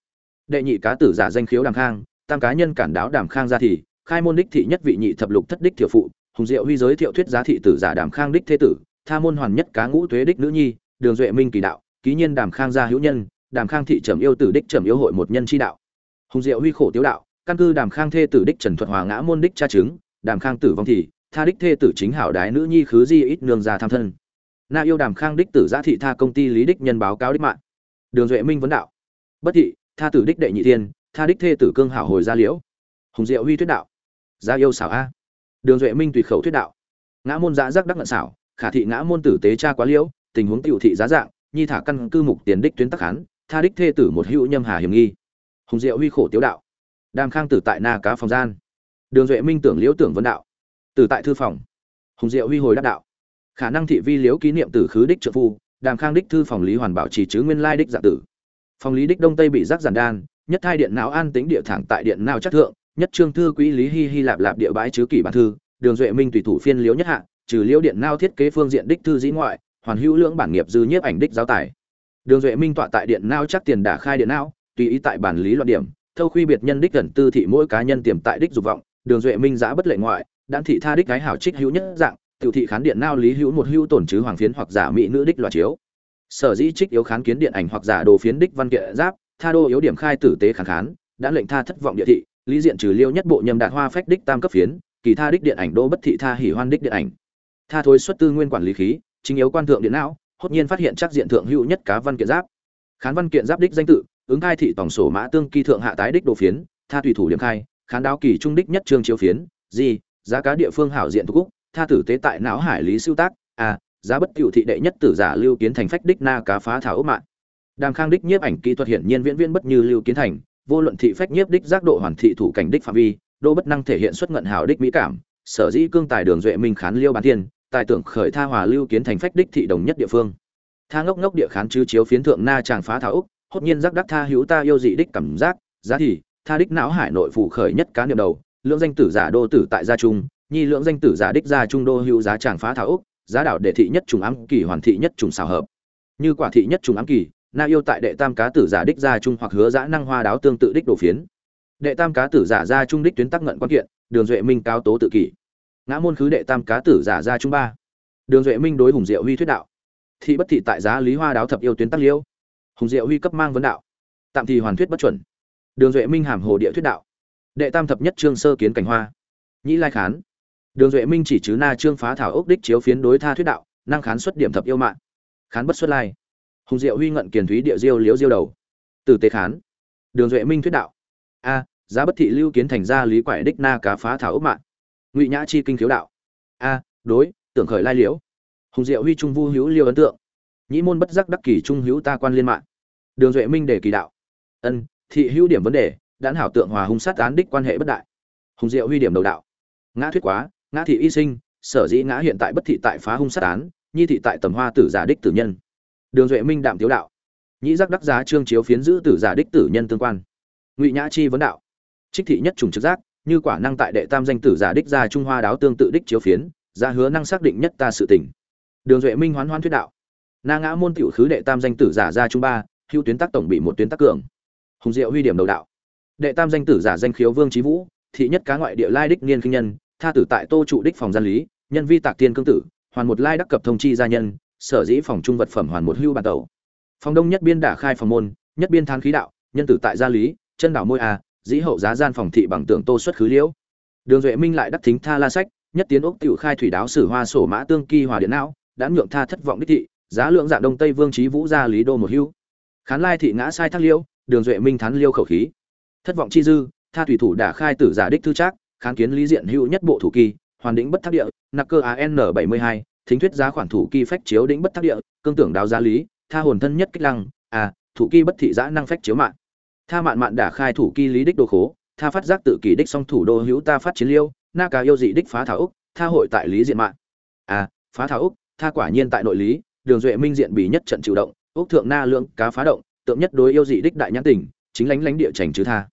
Đệ nhị cá tử giả danh khiếu đàm khang, tam cá nhân cản đáo đàm khang ra thì, khai môn đích thị nhất vị nhị thập lục thất đích thiểu phụ, hùng diệu huy giới thiệu thuyết giá thị tử giả đàm khang đích thế tử, tha môn hoàn nhất cá ngũ tuế đích nữ nhi, đường duệ minh kỳ đạo, ký nhiên đàm khang gia hữu nhân, đàm khang thị trầm yêu tử đích trầm yêu hội một nhân chi đạo. Hùng diệu huy khổ tiếu đạo, căn cư đàm khang thê tử đích trần thuật hòa ngã môn đích cha chứng, đàm khang tử vong thì, tha đích thê tử chính hảo đái nữ nhi khứ di ít nương gia tham thân na yêu đàm khang đích tử giã thị tha công ty lý đích nhân báo cáo đích mạng. Đường duệ minh vấn đạo. Bất thị, tha tử đích đệ nhị thiên, tha đích thê tử cương hảo hồi gia liễu. Hùng diệu huy thuyết đạo. Gia yêu xảo a. Đường duệ minh tùy khẩu thuyết đạo. Ngã môn giã giác đắc ngận xảo, khả thị ngã môn tử tế cha quá liễu, tình huống tiểu thị giá dạng, nhi thả căn cư mục tiền đích tuyến tắc hán, tha đích thê tử một hữu nhâm hà hiểm nghi. Hùng diệu huy khổ tiếu đạo. Đàm khang tử tại na cá phòng gian. Đường duệ minh tưởng liễu tưởng vấn đạo. Tử tại thư phòng. Hùng diệu huy hồi đắc đạo khả năng thị vi liếu ký niệm tử khứ đích trợ phu, đàm khang đích thư phòng lý hoàn bảo trì chứ nguyên lai đích dạ tử. Phòng lý đích đông tây bị giác giản đan, nhất thai điện não an tính địa thẳng tại điện nào chắc thượng, nhất trương thư quỹ lý hi hi lạp lạp địa bãi chứ kỷ bản thư, đường duệ minh tùy thủ phiên liếu nhất hạ, trừ liễu điện nao thiết kế phương diện đích thư dĩ ngoại, hoàn hữu lưỡng bản nghiệp dư nhiếp ảnh đích giáo tài. Đường duệ minh tọa tại điện nao chắc tiền đả khai điện não, tùy ý tại bản lý luận điểm, thâu khuy biệt nhân đích gần tư thị mỗi cá nhân tiềm tại đích dục vọng, đường duệ minh giã bất lệ ngoại đan thị tha đích cái hảo trích hữu nhất dạng tiểu thị khán điện nao lý hữu một hữu tổn chứ hoàng phiến hoặc giả mỹ nữ đích loạt chiếu. Sở dĩ trích yếu khán kiến điện ảnh hoặc giả đồ phiến đích văn kiện giáp, tha đô yếu điểm khai tử tế kháng khán, đã lệnh tha thất vọng địa thị, lý diện trừ liêu nhất bộ nhầm đạt hoa phách đích tam cấp phiến, kỳ tha đích điện ảnh đô bất thị tha hỉ hoan đích điện ảnh. Tha thối xuất tư nguyên quản lý khí, chính yếu quan thượng điện não, hốt nhiên phát hiện chắc diện thượng hữu nhất cá văn kiện giáp. Khán văn kiện giáp đích danh tự, ứng khai thị tổng sổ mã tương kỳ thượng hạ tái đích đồ phiến, tha tùy thủ điểm khai, khán đáo kỳ trung đích nhất trương chiếu phiến, gì, giá cá địa phương hảo diện thuộc cúc tha tử tế tại não hải lý siêu tác a giá bất cựu thị đệ nhất tử giả lưu kiến thành phách đích na cá phá thảo ốc mạng. Đàm khang đích nhiếp ảnh kỹ thuật hiển nhiên viễn viễn bất như lưu kiến thành, vô luận thị phách nhiếp đích giác độ hoàn thị thủ cảnh đích phạm vi, đô bất năng thể hiện xuất ngận hảo đích mỹ cảm, sở dĩ cương tài đường duệ minh khán liêu bán thiên, tài tưởng khởi tha hòa lưu kiến thành phách đích thị đồng nhất địa phương. Tha ngốc ngốc địa khán chứ chiếu phiến thượng na chàng phá thảo úc hốt nhiên giác đắc tha hữu ta yêu dị đích cảm giác, giá thì, tha đích não hải nội phủ khởi nhất cá niệm đầu, lượng danh tử giả đô tử tại gia trung nhi lượng danh tử giả đích gia trung đô hữu giá chàng phá thảo úc, giá đảo đệ thị nhất trùng ám kỳ, hoàn thị nhất trùng xào hợp. Như quả thị nhất trùng ám kỳ, na yêu tại đệ tam cá tử giả đích gia trung hoặc hứa giã năng hoa đáo tương tự đích đổ phiến. Đệ tam cá tử giả gia trung đích tuyến tắc ngận quan kiện, đường duệ minh cao tố tự kỷ. Ngã môn khứ đệ tam cá tử giả gia trung ba. Đường duệ minh đối hùng diệu huy thuyết đạo. Thị bất thị tại giá lý hoa đáo thập yêu tuyến tắc liêu. Hùng diệu huy cấp mang vấn đạo. Tạm thì hoàn thuyết bất chuẩn. Đường duệ minh hàm hồ địa thuyết đạo. Đệ tam thập nhất trương sơ kiến cảnh hoa. Nhĩ lai khán đường duệ minh chỉ chứ na trương phá thảo ốc đích chiếu phiến đối tha thuyết đạo, năng khán xuất điểm thập yêu mạng. Khán bất xuất lai. Hùng diệu huy ngận kiền thúy địa diêu liếu diêu đầu. Từ tế khán. Đường duệ minh thuyết đạo. A, giá bất thị lưu kiến thành ra lý quải đích na cá phá thảo ốc mạng. Ngụy nhã chi kinh khiếu đạo. A, đối, tưởng khởi lai liễu. Hùng diệu huy trung vu hữu liêu ấn tượng. Nhĩ môn bất giác đắc kỳ trung hữu ta quan liên mạng. Đường duệ minh để kỳ đạo. Ân, thị hữu điểm vấn đề, đãn hảo tượng hòa hung sát án đích quan hệ bất đại. Hùng diệu huy điểm đầu đạo. Ngã thuyết quá ngã thị y sinh, sở dĩ ngã hiện tại bất thị tại phá hung sát án, nhi thị tại tầm hoa tử giả đích tử nhân. Đường duệ minh đạm tiếu đạo. Nhĩ giác đắc giá trương chiếu phiến giữ tử giả đích tử nhân tương quan. Ngụy nhã chi vấn đạo. Trích thị nhất trùng trực giác, như quả năng tại đệ tam danh tử giả đích ra trung hoa đáo tương tự đích chiếu phiến, ra hứa năng xác định nhất ta sự tỉnh đường duệ minh hoán hoan thuyết đạo. Na ngã môn tiểu khứ đệ tam danh tử giả ra trung ba hữu tuyến tác tổng bị một tuyến tác cường. Hùng diệu huy điểm đầu đạo. Đệ tam danh tử giả danh khiếu vương trí vũ, thị nhất cá ngoại địa lai đích niên kinh nhân tha tử tại tô trụ đích phòng gian lý, nhân vi tạc tiên cương tử, hoàn một lai đắc cập thông chi gia nhân, sở dĩ phòng trung vật phẩm hoàn một hưu bản tẩu. Phòng đông nhất biên đả khai phòng môn, nhất biên than khí đạo, nhân tử tại gia lý, chân đảo môi a, dĩ hậu giá gian phòng thị bằng tưởng tô xuất khứ liễu. Đường duệ minh lại đắc thính tha la sách, nhất tiến ốc tiểu khai thủy đáo sử hoa sổ mã tương kỳ hòa điện não, đã nhượng tha thất vọng đích thị, giá lượng dạng đông tây vương trí vũ gia lý đô một hưu. Khán lai thị ngã sai thác liễu, đường duệ minh thán liêu khẩu khí. Thất vọng chi dư, tha thủy thủ đả khai tử giả đích thư trác kháng kiến lý diện hữu nhất bộ thủ kỳ, hoàn đỉnh bất thác địa, nặc cơ an bảy mươi hai, thính thuyết giá khoản thủ kỳ phách chiếu đỉnh bất thác địa, cương tưởng đáo giá lý, tha hồn thân nhất kích lăng à thủ kỳ bất thị giã năng phách chiếu mạng. Tha mạn mạn đả khai thủ kỳ lý đích đồ khố, tha phát giác tự kỷ đích song thủ đô hữu ta phát chiến liêu, na cá yêu dị đích phá thảo úc, tha hội tại lý diện mạng. À phá thảo úc, tha quả nhiên tại nội lý, đường duệ minh diện bị nhất trận chịu động, úc thượng na lượng cá phá động, tượng nhất đối yêu dị đích đại nhãn tình chính lánh lánh địa trành chứ tha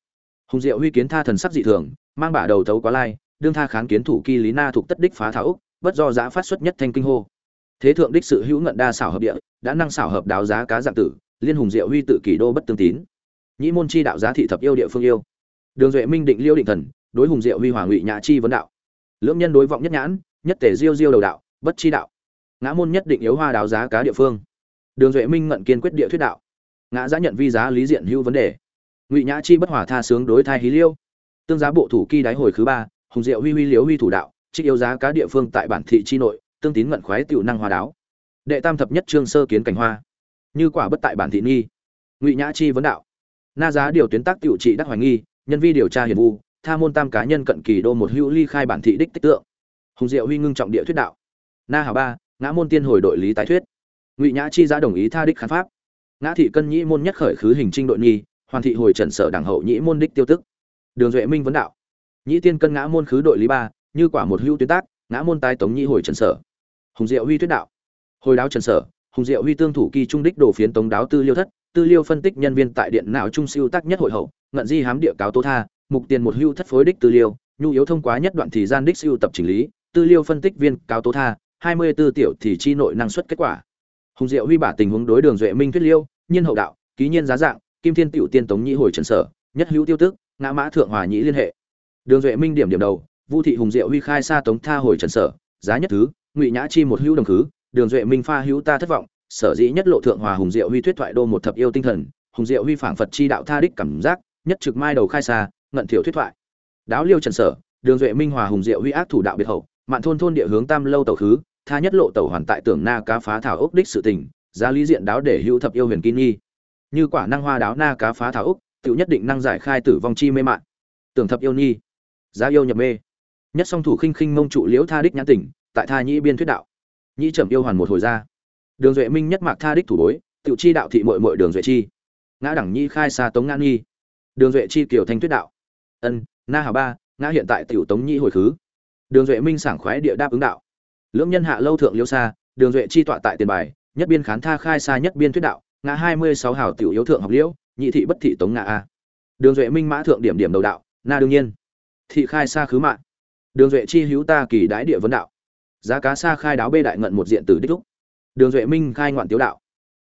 hùng diệu huy kiến tha thần sắc dị thường, mang bả đầu thấu quá lai, đương tha kháng kiến thủ kỳ lý na thuộc tất đích phá thảo úc, bất do giá phát xuất nhất thanh kinh hô. Thế thượng đích sự hữu ngận đa xảo hợp địa, đã năng xảo hợp đáo giá cá dạng tử, liên hùng diệu huy tự kỷ đô bất tương tín. Nhĩ môn chi đạo giá thị thập yêu địa phương yêu. Đường duệ minh định liêu định thần, đối hùng diệu huy hòa ngụy nhã chi vấn đạo. Lưỡng nhân đối vọng nhất nhãn, nhất tể diêu diêu đầu đạo, bất chi đạo. Ngã môn nhất định yếu hoa đáo giá cá địa phương. Đường duệ minh ngận kiên quyết địa thuyết đạo. Ngã giá nhận vi giá lý diện hữu vấn đề ngụy nhã chi bất hòa tha sướng đối thai hí liêu. Tương giá bộ thủ kỳ đáy hồi thứ ba, hùng diệu huy huy liếu huy thủ đạo, trích yếu giá cá địa phương tại bản thị chi nội, tương tín ngận khoái tiểu năng hoa đáo. Đệ tam thập nhất trương sơ kiến cảnh hoa. Như quả bất tại bản thị nghi. Ngụy nhã chi vấn đạo. Na giá điều tuyến tác tiểu trị đắc hoài nghi, nhân vi điều tra hiền vu, tha môn tam cá nhân cận kỳ đô một hữu ly khai bản thị đích tích tượng. Hùng diệu huy ngưng trọng địa thuyết đạo. Na hảo ba, ngã môn tiên hồi đội lý tái thuyết. Ngụy nhã chi giá đồng ý tha đích khán pháp. Ngã thị cân nhĩ môn nhất khởi khứ hình trinh đội nghi hoàn thị hồi trần sở đảng hậu nhĩ môn đích tiêu tức. Đường duệ minh vấn đạo. Nhĩ tiên cân ngã môn khứ đội lý ba, như quả một hữu tuyến tác, ngã môn tái tống nhĩ hồi trần sở. Hùng diệu huy tuyết đạo. Hồi đáo trần sở, hùng diệu huy tương thủ kỳ trung đích đổ phiến tống đáo tư liêu thất, tư liêu phân tích nhân viên tại điện não trung siêu tác nhất hội hậu, ngận di hám địa cáo tố tha, mục tiền một hưu thất phối đích tư liêu, nhu yếu thông quá nhất đoạn thì gian đích siêu tập chỉnh lý, tư liêu phân tích viên cáo tố tha, hai mươi 24 tiểu thì chi nội năng suất kết quả. Hùng diệu huy bả tình huống đối đường duệ minh thuyết liêu, nhiên hậu đạo, ký nhiên giá dạng kim thiên tiểu tiên tống nhĩ hồi trần sở, nhất hữu tiêu tức, ngã mã thượng hòa nhĩ liên hệ. Đường duệ minh điểm điểm đầu, vu thị hùng diệu huy khai xa tống tha hồi trần sở, giá nhất thứ, ngụy nhã chi một hữu đồng khứ, đường duệ minh pha hữu ta thất vọng, sở dĩ nhất lộ thượng hòa hùng diệu huy thuyết thoại đô một thập yêu tinh thần, hùng diệu huy phảng phật chi đạo tha đích cảm giác, nhất trực mai đầu khai xa, ngận thiểu thuyết thoại. Đáo liêu trần sở, đường duệ minh hòa hùng diệu huy ác thủ đạo biệt hậu, mạn thôn thôn địa hướng tam lâu tàu khứ, tha nhất lộ tàu hoàn tại tưởng na cá phá thảo ốc đích sự tình, giá lý diện đáo để hữu thập yêu huyền kim nghi như quả năng hoa đáo na cá phá thảo úc tự nhất định năng giải khai tử vong chi mê mạn. Tưởng thập yêu nhi, giá yêu nhập mê. Nhất song thủ khinh khinh mông trụ liễu tha đích nhãn tỉnh, tại tha nhĩ biên thuyết đạo. Nhĩ trầm yêu hoàn một hồi ra. Đường duệ minh nhất mạc tha đích thủ bối tự chi đạo thị mội mội đường duệ chi. Ngã đẳng nhi khai xa tống ngã nhi đường duệ chi kiều thanh thuyết đạo. Ân, na hà ba, ngã hiện tại tiểu tống nhi hồi khứ. Đường duệ minh sảng khoái địa đáp ứng đạo. Lưỡng nhân hạ lâu thượng liêu xa, đường duệ chi tọa tại tiền bài, nhất biên khán tha khai xa nhất biên thuyết đạo ngã hai mươi sáu hảo tiểu yếu thượng học liễu, nhị thị bất thị tống ngã a. Đường duệ minh mã thượng điểm điểm đầu đạo, na đương nhiên. Thị khai xa khứ mạng đường duệ chi hữu ta kỳ đái địa vấn đạo. Giá cá xa khai đáo bê đại ngận một diện tử đích lúc đường duệ minh khai ngoạn tiếu đạo.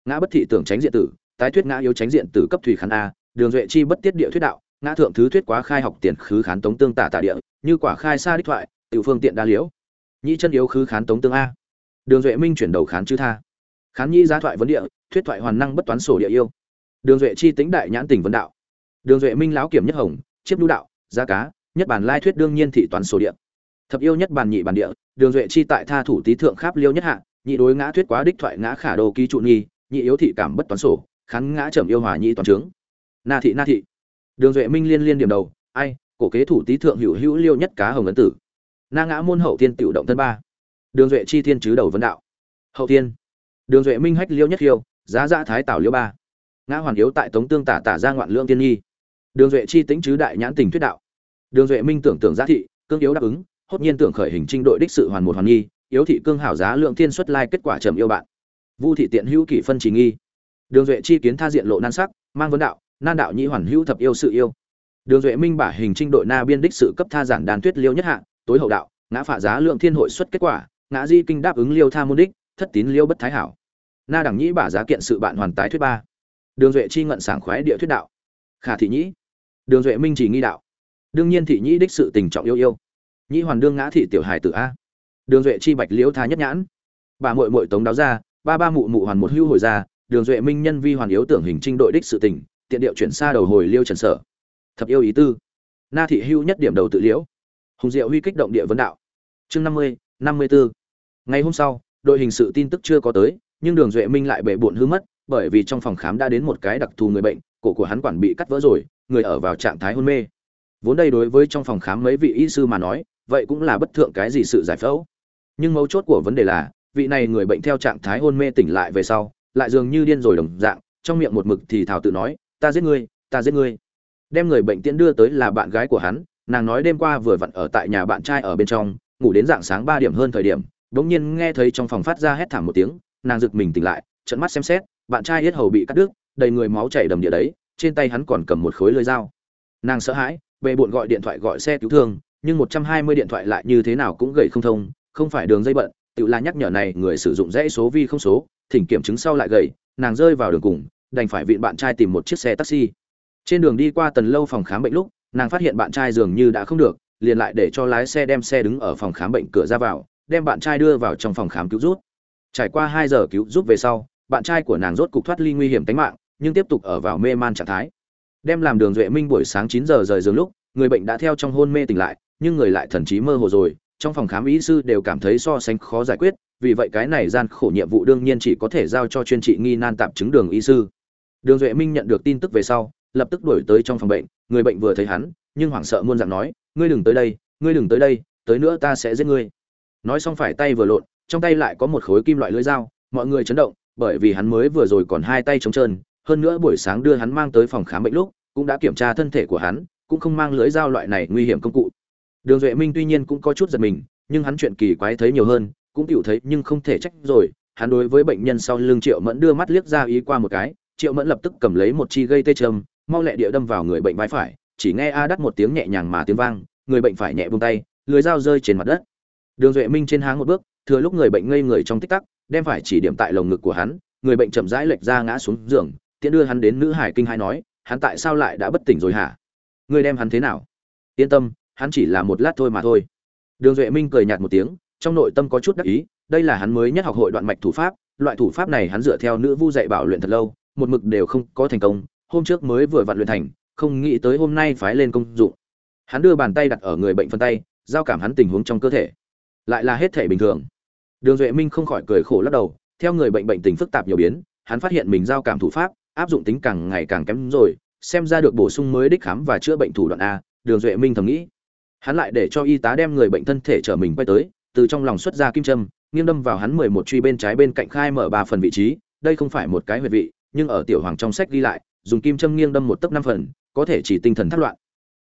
Ngã bất thị tưởng tránh diện tử, tái thuyết ngã yếu tránh diện tử cấp thủy khán a. Đường duệ chi bất tiết địa thuyết đạo, ngã thượng thứ thuyết quá khai học tiền khứ khán tống tương tả tả địa, như quả khai xa đích thoại, tiểu phương tiện đa liễu. Nhị chân yếu khứ khán tống tương a. Đường duệ minh chuyển đầu khán chư tha khán nhi giá thoại vấn địa, thuyết thoại hoàn năng bất toán sổ địa yêu. Đường duệ chi tính đại nhãn tình vấn đạo. Đường duệ minh lão kiểm nhất hồng chiếp lưu đạo, giá cá, nhất bản lai thuyết đương nhiên thị toán sổ địa. Thập yêu nhất bản nhị bản địa, đường duệ chi tại tha thủ tý thượng kháp liêu nhất hạ, nhị đối ngã thuyết quá đích thoại ngã khả đồ ký trụ nghi, nhị yếu thị cảm bất toán sổ, khán ngã trầm yêu hòa nhị toàn trướng. Na thị na thị. Đường duệ minh liên liên điểm đầu, ai, cổ kế thủ tý thượng hữu hữu liêu nhất cá hồng ấn tử. Na ngã môn hậu thiên tiểu động thân ba. Đường duệ chi thiên chứ đầu vấn đạo. Hậu thiên đường duệ minh hách liêu nhất hiêu giá dạ thái tảo liêu ba. Ngã hoàn yếu tại tống tương tả tả ra ngoạn lương tiên nhi. Đường duệ chi tính chứ đại nhãn tình thuyết đạo. Đường duệ minh tưởng tưởng giá thị, cương yếu đáp ứng, hốt nhiên tưởng khởi hình trinh đội đích sự hoàn một hoàn nghi, yếu thị cương hảo giá lượng thiên xuất lai kết quả trầm yêu bạn. Vu thị tiện hữu kỷ phân chỉ nghi. Đường duệ chi kiến tha diện lộ nan sắc, mang vấn đạo, nan đạo nhĩ hoàn hữu thập yêu sự yêu. Đường duệ minh bả hình trinh đội na biên đích sự cấp tha giản đàn tuyết liêu nhất hạ, tối hậu đạo, ngã phả giá lượng thiên hội xuất kết quả, ngã di kinh đáp ứng liêu tha môn đích, thất tín liêu bất thái hảo na đẳng nhĩ bả giá kiện sự bạn hoàn tái thuyết ba. Đường duệ chi ngận sảng khoái địa thuyết đạo. Khả thị nhĩ. Đường duệ minh chỉ nghi đạo. Đương nhiên thị nhĩ đích sự tình trọng yêu yêu. Nhĩ hoàn đương ngã thị tiểu hài tử a. Đường duệ chi bạch liễu tha nhất nhãn. Bà muội muội tống đáo ra, ba ba mụ mụ hoàn một hưu hồi ra, đường duệ minh nhân vi hoàn yếu tưởng hình trinh đội đích sự tình, tiện điệu chuyển xa đầu hồi liêu trần sở. Thập yêu ý tư. Na thị hưu nhất điểm đầu tự liễu. Hùng diệu huy kích động địa vấn đạo. Chương năm mươi năm mươi bốn ngày hôm sau, đội hình sự tin tức chưa có tới nhưng đường duệ minh lại bệ bộn hư mất, bởi vì trong phòng khám đã đến một cái đặc thù người bệnh, cổ của hắn quản bị cắt vỡ rồi, người ở vào trạng thái hôn mê. Vốn đây đối với trong phòng khám mấy vị y sư mà nói, vậy cũng là bất thượng cái gì sự giải phẫu. Nhưng mấu chốt của vấn đề là, vị này người bệnh theo trạng thái hôn mê tỉnh lại về sau, lại dường như điên rồi đồng dạng, trong miệng một mực thì thảo tự nói, ta giết ngươi, ta giết ngươi. Đem người bệnh tiễn đưa tới là bạn gái của hắn, nàng nói đêm qua vừa vặn ở tại nhà bạn trai ở bên trong, ngủ đến dạng sáng ba điểm hơn thời điểm, bỗng nhiên nghe thấy trong phòng phát ra hét thảm một tiếng nàng giật mình tỉnh lại trận mắt xem xét, bạn trai yết hầu bị cắt đứt, đầy người máu chảy đầm địa đấy, trên tay hắn còn cầm một khối lưỡi dao. Nàng sợ hãi, bề bộn gọi điện thoại gọi xe cứu thương, nhưng một trăm hai mươi điện thoại lại như thế nào cũng gậy không thông, không phải đường dây bận, tự là nhắc nhở này người sử dụng dãy số vi không số, thỉnh kiểm chứng sau lại gầy, nàng rơi vào đường cùng, đành phải viện bạn trai tìm một chiếc xe taxi. Trên đường đi qua tần lâu phòng khám bệnh lúc, nàng phát hiện bạn trai dường như đã không được, liền lại để cho lái xe đem xe đứng ở phòng khám bệnh cửa ra vào, đem bạn trai đưa vào trong phòng khám cứu rút trải qua hai giờ cứu giúp về sau, bạn trai của nàng rốt cục thoát ly nguy hiểm tính mạng, nhưng tiếp tục ở vào mê man trạng thái. Đem làm đường duệ minh buổi sáng chín giờ rời giường lúc, người bệnh đã theo trong hôn mê tỉnh lại, nhưng người lại thần trí mơ hồ rồi, trong phòng khám ý sư đều cảm thấy so sánh khó giải quyết, vì vậy cái này gian khổ nhiệm vụ đương nhiên chỉ có thể giao cho chuyên trị nghi nan tạm chứng đường y sư. Đường duệ minh nhận được tin tức về sau, lập tức đuổi tới trong phòng bệnh, người bệnh vừa thấy hắn, nhưng hoảng sợ muôn dạng nói, ngươi đừng tới đây, ngươi đừng tới đây, tới nữa ta sẽ giết ngươi. Nói xong phải tay vừa lộn trong tay lại có một khối kim loại lưỡi dao, mọi người chấn động, bởi vì hắn mới vừa rồi còn hai tay trống trơn, hơn nữa buổi sáng đưa hắn mang tới phòng khám bệnh lúc, cũng đã kiểm tra thân thể của hắn, cũng không mang lưỡi dao loại này nguy hiểm công cụ. Đường duệ minh tuy nhiên cũng có chút giật mình, nhưng hắn chuyện kỳ quái thấy nhiều hơn, cũng chịu thấy nhưng không thể trách rồi, hắn đối với bệnh nhân sau lưng triệu mẫn đưa mắt liếc ra ý qua một cái, triệu mẫn lập tức cầm lấy một chi gây tê châm mau lẹ địa đâm vào người bệnh vai phải, chỉ nghe a đắt một tiếng nhẹ nhàng mà tiếng vang, người bệnh phải nhẹ buông tay lưới dao rơi trên mặt đất đường duệ minh trên háng một bước, thừa lúc người bệnh ngây người trong tích tắc, đem phải chỉ điểm tại lồng ngực của hắn, người bệnh chậm rãi lệch ra ngã xuống giường, tiện đưa hắn đến nữ hải kinh hai nói, hắn tại sao lại đã bất tỉnh rồi hả? Ngươi đem hắn thế nào? Yên tâm, hắn chỉ là một lát thôi mà thôi. Đường duệ minh cười nhạt một tiếng, trong nội tâm có chút đắc ý, đây là hắn mới nhất học hội đoạn mạch thủ pháp, loại thủ pháp này hắn dựa theo nữ vu dạy bảo luyện thật lâu, một mực đều không có thành công, hôm trước mới vừa vặn luyện thành, không nghĩ tới hôm nay phái lên công dụng. Hắn đưa bàn tay đặt ở người bệnh phân tay, giao cảm hắn tình huống trong cơ thể lại là hết thể bình thường. Đường duệ minh không khỏi cười khổ lắc đầu, theo người bệnh bệnh tình phức tạp nhiều biến, hắn phát hiện mình giao cảm thủ pháp, áp dụng tính càng ngày càng kém rồi, xem ra được bổ sung mới đích khám và chữa bệnh thủ đoạn a, đường duệ minh thầm nghĩ. Hắn lại để cho y tá đem người bệnh thân thể trở mình quay tới, từ trong lòng xuất ra kim châm, nghiêng đâm vào hắn mười một truy bên trái bên cạnh khai mở ba phần vị trí, đây không phải một cái huyệt vị, nhưng ở tiểu hoàng trong sách ghi lại, dùng kim châm nghiêng đâm một tấc năm phần, có thể chỉ tinh thần thất loạn.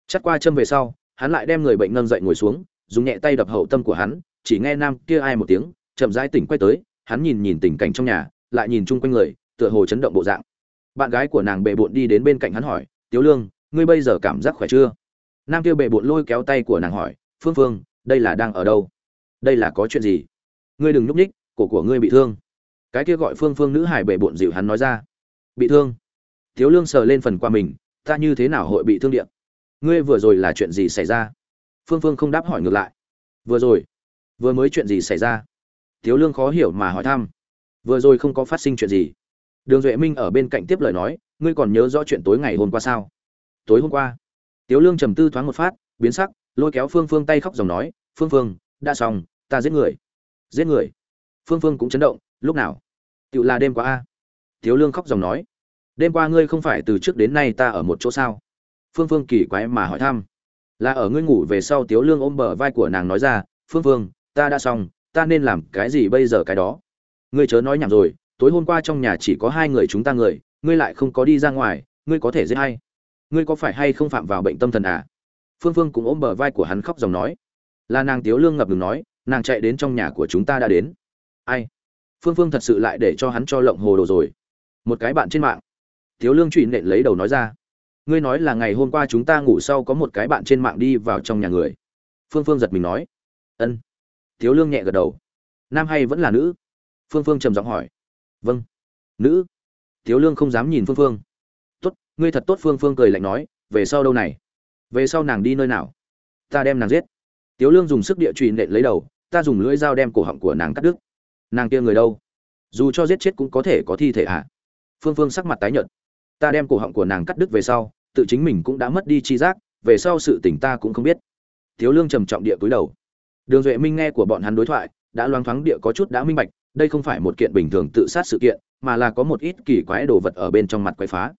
Chắt qua châm về sau, hắn lại đem người bệnh nâng dậy ngồi xuống, dùng nhẹ tay đập hậu tâm của hắn chỉ nghe nam kia ai một tiếng, chậm rãi tỉnh quay tới, hắn nhìn nhìn tình cảnh trong nhà, lại nhìn chung quanh người, tựa hồ chấn động bộ dạng. Bạn gái của nàng bệ bộn đi đến bên cạnh hắn hỏi tiếu lương, ngươi bây giờ cảm giác khỏe chưa? Nam kia bệ bộn lôi kéo tay của nàng hỏi, phương phương, đây là đang ở đâu? Đây là có chuyện gì? Ngươi đừng nhúc nhích, cổ của ngươi bị thương. Cái kia gọi phương phương nữ hải bệ bộn dịu hắn nói ra, bị thương? Tiếu lương sờ lên phần qua mình, ta như thế nào hội bị thương điện ngươi vừa rồi là chuyện gì xảy ra? Phương phương không đáp hỏi ngược lại, vừa rồi vừa mới chuyện gì xảy ra? Thiếu lương khó hiểu mà hỏi thăm. Vừa rồi không có phát sinh chuyện gì. Đường duệ minh ở bên cạnh tiếp lời nói, ngươi còn nhớ rõ chuyện tối ngày hôm qua sao? Tối hôm qua. Tiếu lương trầm tư thoáng một phát, biến sắc, lôi kéo phương phương tay khóc dòng nói, phương phương, đã xong, ta giết người. Giết người? Phương phương cũng chấn động, lúc nào? Tựu là đêm qua a. Tiếu lương khóc dòng nói, đêm qua ngươi không phải từ trước đến nay ta ở một chỗ sao? Phương phương kỳ quái mà hỏi thăm, là ở ngươi ngủ về sau tiếu lương ôm bờ vai của nàng nói ra, phương phương ta đã xong, ta nên làm cái gì bây giờ cái đó? Ngươi chớ nói nhảm rồi, tối hôm qua trong nhà chỉ có hai người chúng ta người, ngươi lại không có đi ra ngoài, ngươi có thể giết hay ngươi có phải hay không phạm vào bệnh tâm thần à? Phương phương cũng ôm bờ vai của hắn khóc dòng nói. Là nàng tiếu lương ngập ngừng nói, nàng chạy đến trong nhà của chúng ta đã đến. Ai? Phương phương thật sự lại để cho hắn cho lộng hồ đồ rồi. Một cái bạn trên mạng. Tiếu lương trụy nện lấy đầu nói ra. Ngươi nói là ngày hôm qua chúng ta ngủ sau có một cái bạn trên mạng đi vào trong nhà người. Phương phương giật mình nói. Ân tiếu lương nhẹ gật đầu. Nam hay vẫn là nữ? Phương phương trầm giọng hỏi. Vâng. Nữ? Tiếu lương không dám nhìn phương phương. Tốt, ngươi thật tốt, phương phương cười lạnh nói, về sau đâu này? Về sau nàng đi nơi nào? Ta đem nàng giết. Tiếu lương dùng sức địa trụy nện lấy đầu, ta dùng lưỡi dao đem cổ họng của nàng cắt đứt. Nàng kia người đâu? Dù cho giết chết cũng có thể có thi thể ạ à? phương phương sắc mặt tái nhợt. Ta đem cổ họng của nàng cắt đứt về sau, tự chính mình cũng đã mất đi chi giác, về sau sự tỉnh ta cũng không biết. Tiếu lương trầm trọng địa cúi đầu đường duệ minh nghe của bọn hắn đối thoại, đã loáng thoáng địa có chút đã minh bạch, đây không phải một kiện bình thường tự sát sự kiện, mà là có một ít kỳ quái đồ vật ở bên trong mặt quậy phá.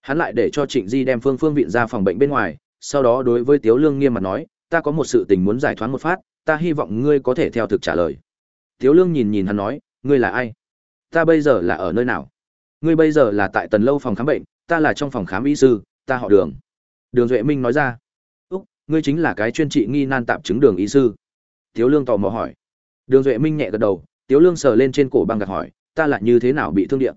Hắn lại để cho trịnh di đem phương phương viện ra phòng bệnh bên ngoài, sau đó đối với tiếu lương nghiêm mặt nói, ta có một sự tình muốn giải thoáng một phát, ta hy vọng ngươi có thể theo thực trả lời. Tiếu lương nhìn nhìn hắn nói, ngươi là ai? Ta bây giờ là ở nơi nào? Ngươi bây giờ là tại tần lâu phòng khám bệnh, ta là trong phòng khám y sư, ta họ đường. Đường duệ minh nói ra, úc, ngươi chính là cái chuyên trị nghi nan tạm chứng đường y sư tiếu lương tò mò hỏi. Đường duệ minh nhẹ gật đầu, tiếu lương sờ lên trên cổ băng gạc hỏi, ta lại như thế nào bị thương điện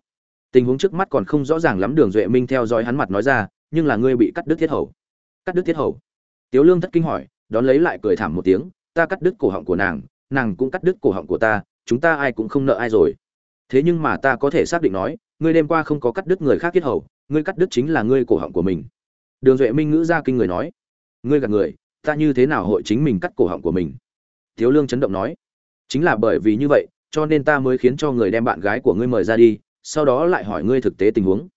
tình huống trước mắt còn không rõ ràng lắm, đường duệ minh theo dõi hắn mặt nói ra, nhưng là ngươi bị cắt đứt thiết hầu. Cắt đứt thiết hầu? Tiếu lương thất kinh hỏi, đón lấy lại cười thảm một tiếng, ta cắt đứt cổ họng của nàng nàng cũng cắt đứt cổ họng của ta, chúng ta ai cũng không nợ ai rồi. Thế nhưng mà ta có thể xác định nói, ngươi đêm qua không có cắt đứt người khác thiết hầu, ngươi cắt đứt chính là ngươi cổ họng của mình. Đường duệ minh ngữ ra kinh người nói, ngươi gạt người, ta như thế nào hội chính mình cắt cổ họng của mình? Tiếu lương chấn động nói. Chính là bởi vì như vậy, cho nên ta mới khiến cho người đem bạn gái của ngươi mời ra đi, sau đó lại hỏi ngươi thực tế tình huống.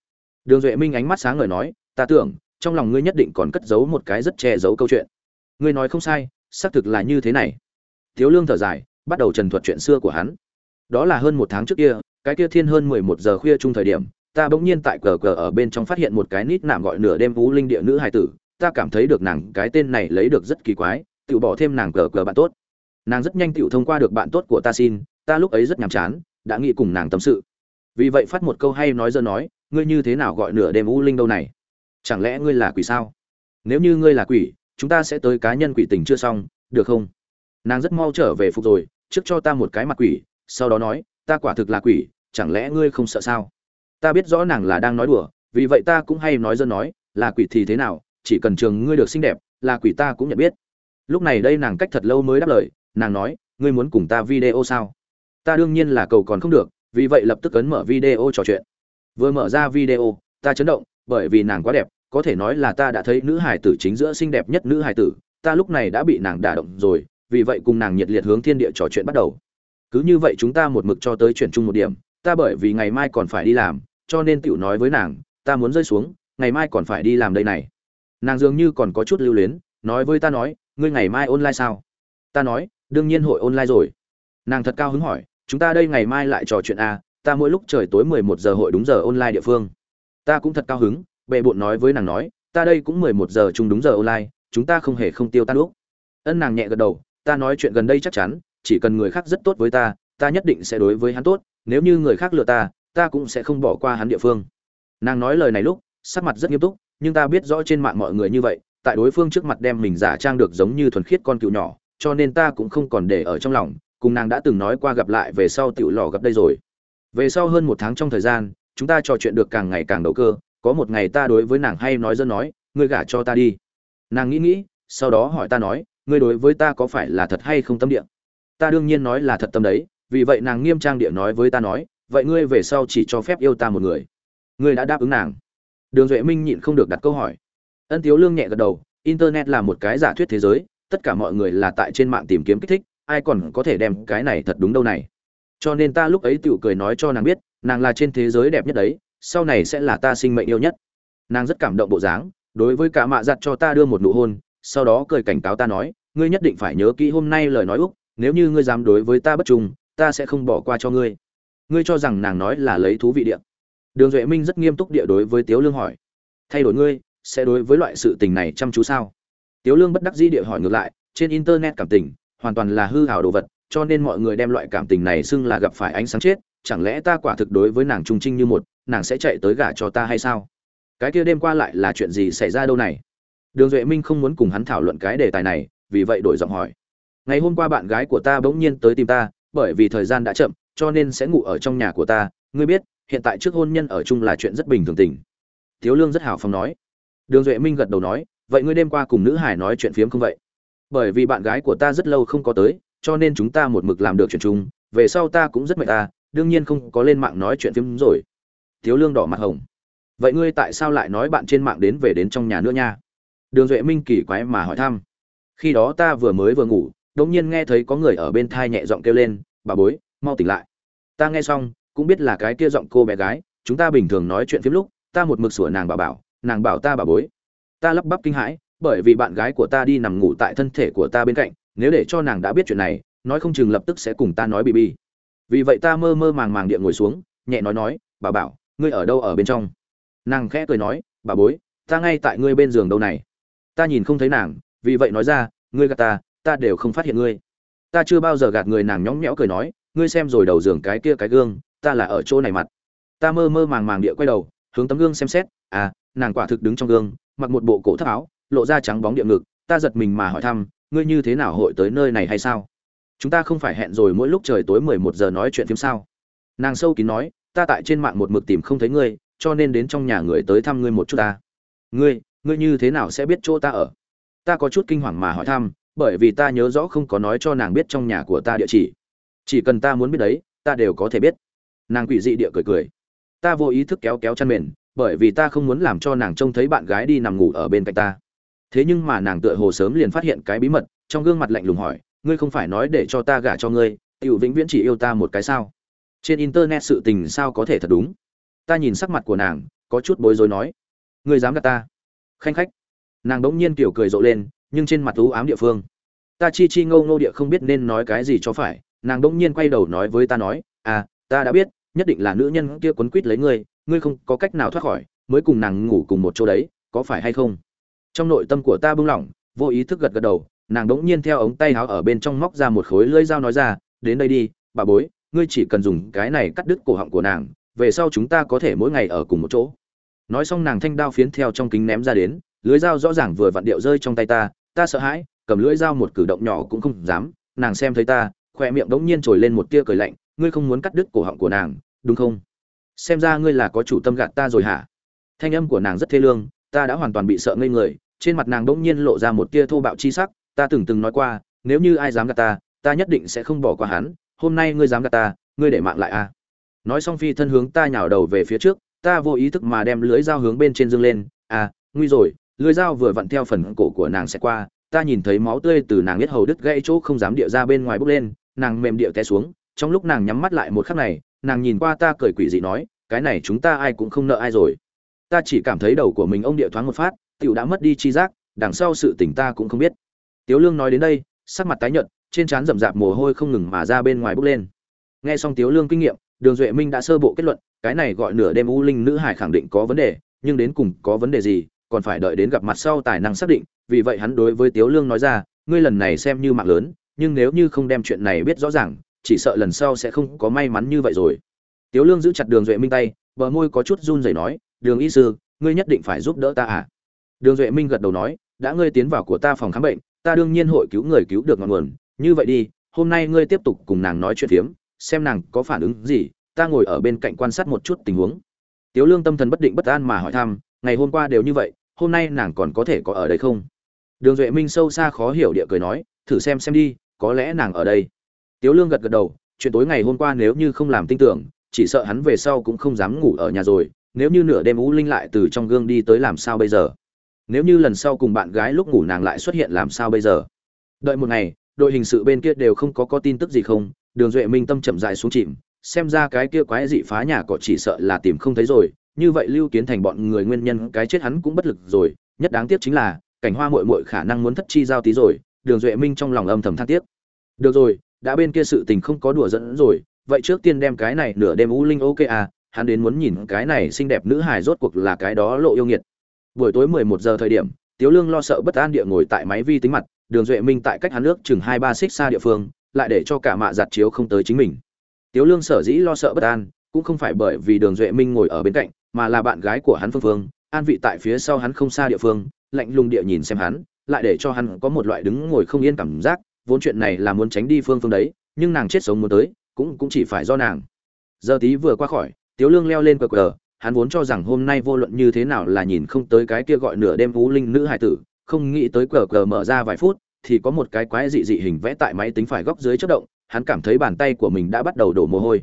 Đường duệ minh ánh mắt sáng ngời nói, ta tưởng, trong lòng ngươi nhất định còn cất giấu một cái rất che giấu câu chuyện. Ngươi nói không sai, xác thực là như thế này. Tiếu lương thở dài, bắt đầu trần thuật chuyện xưa của hắn. Đó là hơn một tháng trước kia, cái kia thiên hơn mười một giờ khuya chung thời điểm, ta bỗng nhiên tại cờ cờ ở bên trong phát hiện một cái nít nạm gọi nửa đêm vũ linh địa nữ hài tử, ta cảm thấy được nàng cái tên này lấy được rất kỳ quái, tự bỏ thêm nàng cờ cờ bạn tốt nàng rất nhanh tựu thông qua được bạn tốt của ta xin, ta lúc ấy rất nhàm chán, đã nghĩ cùng nàng tâm sự. Vì vậy phát một câu hay nói dơ nói, ngươi như thế nào gọi nửa đêm u linh đâu này? Chẳng lẽ ngươi là quỷ sao? Nếu như ngươi là quỷ, chúng ta sẽ tới cá nhân quỷ tình chưa xong, được không? Nàng rất mau trở về phục rồi, trước cho ta một cái mặt quỷ, sau đó nói, ta quả thực là quỷ, chẳng lẽ ngươi không sợ sao? Ta biết rõ nàng là đang nói đùa, vì vậy ta cũng hay nói dân nói, là quỷ thì thế nào, chỉ cần trường ngươi được xinh đẹp, là quỷ ta cũng nhận biết. Lúc này đây nàng cách thật lâu mới đáp lời nàng nói, ngươi muốn cùng ta video sao? Ta đương nhiên là cầu còn không được, vì vậy lập tức ấn mở video trò chuyện. Vừa mở ra video, ta chấn động, bởi vì nàng quá đẹp, có thể nói là ta đã thấy nữ hải tử chính giữa xinh đẹp nhất nữ hải tử, ta lúc này đã bị nàng đả động rồi, vì vậy cùng nàng nhiệt liệt hướng thiên địa trò chuyện bắt đầu. Cứ như vậy chúng ta một mực cho tới chuyển chung một điểm, ta bởi vì ngày mai còn phải đi làm, cho nên tiểu nói với nàng, ta muốn rơi xuống, ngày mai còn phải đi làm đây này. Nàng dường như còn có chút lưu luyến, nói với ta nói, ngươi ngày mai online sao? Ta nói đương nhiên hội online rồi. Nàng thật cao hứng hỏi chúng ta đây ngày mai lại trò chuyện à, ta mỗi lúc trời tối mười một giờ hội đúng giờ online địa phương. Ta cũng thật cao hứng bệ bộn nói với nàng nói ta đây cũng mười một giờ chung đúng giờ online chúng ta không hề không tiêu tan lúc ân nàng nhẹ gật đầu ta nói chuyện gần đây chắc chắn chỉ cần người khác rất tốt với ta ta nhất định sẽ đối với hắn tốt nếu như người khác lừa ta ta cũng sẽ không bỏ qua hắn địa phương. Nàng nói lời này lúc sắc mặt rất nghiêm túc nhưng ta biết rõ trên mạng mọi người như vậy tại đối phương trước mặt đem mình giả trang được giống như thuần khiết con cựu nhỏ cho nên ta cũng không còn để ở trong lòng, cùng nàng đã từng nói qua gặp lại về sau tiểu lò gặp đây rồi. Về sau hơn một tháng trong thời gian, chúng ta trò chuyện được càng ngày càng đầu cơ, có một ngày ta đối với nàng hay nói dân nói, ngươi gả cho ta đi. Nàng nghĩ nghĩ, sau đó hỏi ta nói, ngươi đối với ta có phải là thật hay không tâm địa? Ta đương nhiên nói là thật tâm đấy, vì vậy nàng nghiêm trang địa nói với ta nói, vậy ngươi về sau chỉ cho phép yêu ta một người. Ngươi đã đáp ứng nàng. Đường duệ minh nhịn không được đặt câu hỏi. Ân thiếu lương nhẹ gật đầu, internet là một cái giả thuyết thế giới tất cả mọi người là tại trên mạng tìm kiếm kích thích, ai còn có thể đem cái này thật đúng đâu này. Cho nên ta lúc ấy tự cười nói cho nàng biết, nàng là trên thế giới đẹp nhất đấy, sau này sẽ là ta sinh mệnh yêu nhất. Nàng rất cảm động bộ dáng, đối với cả mạ giặt cho ta đưa một nụ hôn, sau đó cười cảnh cáo ta nói, ngươi nhất định phải nhớ kỹ hôm nay lời nói úc, nếu như ngươi dám đối với ta bất trung, ta sẽ không bỏ qua cho ngươi. Ngươi cho rằng nàng nói là lấy thú vị điện đường duệ minh rất nghiêm túc địa đối với tiếu lương hỏi, thay đổi ngươi, sẽ đối với loại sự tình này chăm chú sao? Tiếu lương bất đắc dĩ địa hỏi ngược lại, trên internet cảm tình, hoàn toàn là hư ảo đồ vật, cho nên mọi người đem loại cảm tình này xưng là gặp phải ánh sáng chết, chẳng lẽ ta quả thực đối với nàng trung trinh như một, nàng sẽ chạy tới gả cho ta hay sao? Cái kia đêm qua lại là chuyện gì xảy ra đâu này? Đường duệ minh không muốn cùng hắn thảo luận cái đề tài này, vì vậy đổi giọng hỏi. Ngày hôm qua bạn gái của ta bỗng nhiên tới tìm ta, bởi vì thời gian đã chậm, cho nên sẽ ngủ ở trong nhà của ta. Ngươi biết, hiện tại trước hôn nhân ở chung là chuyện rất bình thường tình. Tiếu lương rất hào phóng nói. Đường duệ minh gật đầu nói vậy ngươi đêm qua cùng nữ hải nói chuyện phiếm không vậy? Bởi vì bạn gái của ta rất lâu không có tới, cho nên chúng ta một mực làm được chuyện chung, về sau ta cũng rất mệt ta đương nhiên không có lên mạng nói chuyện phiếm rồi. Thiếu lương đỏ mặt hồng. Vậy ngươi tại sao lại nói bạn trên mạng đến về đến trong nhà nữa nha? Đường duệ minh kỳ quái mà hỏi thăm. Khi đó ta vừa mới vừa ngủ, đột nhiên nghe thấy có người ở bên thai nhẹ giọng kêu lên, bà bối, mau tỉnh lại. Ta nghe xong, cũng biết là cái kia giọng cô bé gái, chúng ta bình thường nói chuyện phiếm lúc, ta một mực sủa nàng bà bảo, nàng bảo ta bà bối ta lắp bắp kinh hãi, bởi vì bạn gái của ta đi nằm ngủ tại thân thể của ta bên cạnh, nếu để cho nàng đã biết chuyện này, nói không chừng lập tức sẽ cùng ta nói bị bi vì vậy ta mơ mơ màng màng địa ngồi xuống, nhẹ nói nói bà bảo, ngươi ở đâu ở bên trong? Nàng khẽ cười nói, bà bối, ta ngay tại ngươi bên giường đâu này. Ta nhìn không thấy nàng, vì vậy nói ra, ngươi gạt ta ta đều không phát hiện ngươi. Ta chưa bao giờ gạt người nàng nhõng nhẽo cười nói, ngươi xem rồi đầu giường cái kia cái gương, ta là ở chỗ này mặt. Ta mơ mơ màng màng địa quay đầu, hướng tấm gương xem xét à nàng quả thực đứng trong gương mặc một bộ cổ thấp áo, lộ ra trắng bóng địa ngực, ta giật mình mà hỏi thăm, ngươi như thế nào hội tới nơi này hay sao? Chúng ta không phải hẹn rồi mỗi lúc trời tối mười một giờ nói chuyện phim sao? Nàng sâu kín nói, ta tại trên mạng một mực tìm không thấy ngươi, cho nên đến trong nhà người tới thăm ngươi một chút ta. Ngươi ngươi như thế nào sẽ biết chỗ ta ở? Ta có chút kinh hoàng mà hỏi thăm, bởi vì ta nhớ rõ không có nói cho nàng biết trong nhà của ta địa chỉ. Chỉ cần ta muốn biết đấy, ta đều có thể biết. Nàng quỷ dị địa cười cười. Ta vô ý thức kéo kéo chăn mền bởi vì ta không muốn làm cho nàng trông thấy bạn gái đi nằm ngủ ở bên cạnh ta. Thế nhưng mà nàng tựa hồ sớm liền phát hiện cái bí mật, trong gương mặt lạnh lùng hỏi, ngươi không phải nói để cho ta gả cho ngươi, tiểu vĩnh viễn chỉ yêu ta một cái sao? Trên internet sự tình sao có thể thật đúng? Ta nhìn sắc mặt của nàng, có chút bối rối nói, ngươi dám gạt ta? Khanh khách. Nàng đ ỗ n g nhiên kiểu cười rộ lên, nhưng trên mặt u ám địa phương. Ta chi chi ngâu ngô địa không biết nên nói cái gì cho phải, nàng đ ỗ n g nhiên quay đầu nói với ta nói à ta đã biết, nhất định là nữ nhân kia quấn quýt lấy ngươi ngươi không có cách nào thoát khỏi, mới cùng nàng ngủ cùng một chỗ đấy, có phải hay không? Trong nội tâm của ta bưng lỏng, vô ý thức gật gật đầu, nàng đống nhiên theo ống tay áo ở bên trong móc ra một khối lưỡi dao nói ra, đến đây đi, bà bối, ngươi chỉ cần dùng cái này cắt đứt cổ họng của nàng, về sau chúng ta có thể mỗi ngày ở cùng một chỗ. Nói xong nàng thanh đao phiến theo trong kính ném ra đến lưới dao rõ ràng vừa vặn điệu rơi trong tay ta ta sợ hãi, cầm lưỡi dao một cử động nhỏ cũng không dám, nàng xem thấy ta khoe miệng đống nhiên trồi lên một tia cười lạnh, ngươi không muốn cắt đứt cổ họng của nàng, đúng không? Xem ra ngươi là có chủ tâm gạt ta rồi hả? Thanh âm của nàng rất thê lương, ta đã hoàn toàn bị sợ ngây người, trên mặt nàng đống nhiên lộ ra một tia thô bạo chi sắc, ta từng từng nói qua, nếu như ai dám gạt ta ta nhất định sẽ không bỏ qua hắn, hôm nay ngươi dám gạt ta, ngươi để mạng lại à? Nói xong phi thân hướng ta nhào đầu về phía trước, ta vô ý thức mà đem lưới dao hướng bên trên dương lên à nguy rồi, lưới dao vừa vặn theo phần cổ của nàng sẽ qua, ta nhìn thấy máu tươi từ nàng biết hầu đứt gãy chỗ không dám địa ra bên ngoài bốc lên, nàng mềm địa té xuống, trong lúc nàng nhắm mắt lại một khắc này nàng nhìn qua ta cười quỷ dị nói, cái này chúng ta ai cũng không nợ ai rồi. Ta chỉ cảm thấy đầu của mình ông địa thoáng một phát, tiểu đã mất đi chi giác, đằng sau sự tỉnh ta cũng không biết. Tiếu lương nói đến đây, sắc mặt tái nhợt, trên trán rậm rạp mồ hôi không ngừng mà ra bên ngoài bốc lên. Nghe xong tiếu lương kinh nghiệm, đường duệ minh đã sơ bộ kết luận, cái này gọi nửa đêm u linh nữ hải khẳng định có vấn đề, nhưng đến cùng có vấn đề gì, còn phải đợi đến gặp mặt sau tài năng xác định. Vì vậy hắn đối với tiếu lương nói ra, ngươi lần này xem như mạng lớn, nhưng nếu như không đem chuyện này biết rõ ràng chỉ sợ lần sau sẽ không có may mắn như vậy rồi. Tiếu lương giữ chặt đường duệ minh tay, bờ môi có chút run rẩy nói, đường y sư, ngươi nhất định phải giúp đỡ ta à? Đường duệ minh gật đầu nói, đã ngươi tiến vào của ta phòng khám bệnh, ta đương nhiên hội cứu người cứu được ngọn nguồn. Như vậy đi, hôm nay ngươi tiếp tục cùng nàng nói chuyện phiếm, xem nàng có phản ứng gì, ta ngồi ở bên cạnh quan sát một chút tình huống. Tiếu lương tâm thần bất định bất an mà hỏi thăm, ngày hôm qua đều như vậy, hôm nay nàng còn có thể có ở đây không? Đường duệ minh sâu xa khó hiểu địa cười nói, thử xem xem đi, có lẽ nàng ở đây tiếu lương gật gật đầu, chuyện tối ngày hôm qua nếu như không làm tin tưởng, chỉ sợ hắn về sau cũng không dám ngủ ở nhà rồi. Nếu như nửa đêm U linh lại từ trong gương đi tới làm sao bây giờ? Nếu như lần sau cùng bạn gái lúc ngủ nàng lại xuất hiện làm sao bây giờ? Đợi một ngày, đội hình sự bên kia đều không có có tin tức gì không. Đường duệ minh tâm chậm dài xuống chìm. Xem ra cái kia quái dị phá nhà cỏ chỉ sợ là tìm không thấy rồi. Như vậy lưu kiến thành bọn người nguyên nhân cái chết hắn cũng bất lực rồi. Nhất đáng tiếc chính là, cảnh hoa muội muội khả năng muốn thất chi giao tí rồi. Đường duệ minh trong lòng âm thầm than tiếc. Được rồi đã bên kia sự tình không có đùa dẫn rồi, vậy trước tiên đem cái này nửa đêm u linh ok à hắn đến muốn nhìn cái này xinh đẹp nữ hài rốt cuộc là cái đó lộ yêu nghiệt. Buổi tối 11 giờ thời điểm, tiếu lương lo sợ bất an địa ngồi tại máy vi tính mặt, đường duệ minh tại cách hắn nước chừng hai ba xích xa địa phương, lại để cho cả mạ giặt chiếu không tới chính mình. Tiếu lương sở dĩ lo sợ bất an, cũng không phải bởi vì đường duệ minh ngồi ở bên cạnh, mà là bạn gái của hắn phương phương, an vị tại phía sau hắn không xa địa phương, lạnh lùng địa nhìn xem hắn, lại để cho hắn có một loại đứng ngồi không yên cảm giác vốn chuyện này là muốn tránh đi phương phương đấy, nhưng nàng chết sống muốn tới, cũng cũng chỉ phải do nàng. Giờ tí vừa qua khỏi, tiếu lương leo lên cờ cờ hắn vốn cho rằng hôm nay vô luận như thế nào là nhìn không tới cái kia gọi nửa đêm vũ linh nữ hải tử, không nghĩ tới cờ cờ mở ra vài phút, thì có một cái quái dị dị hình vẽ tại máy tính phải góc dưới chất động, hắn cảm thấy bàn tay của mình đã bắt đầu đổ mồ hôi.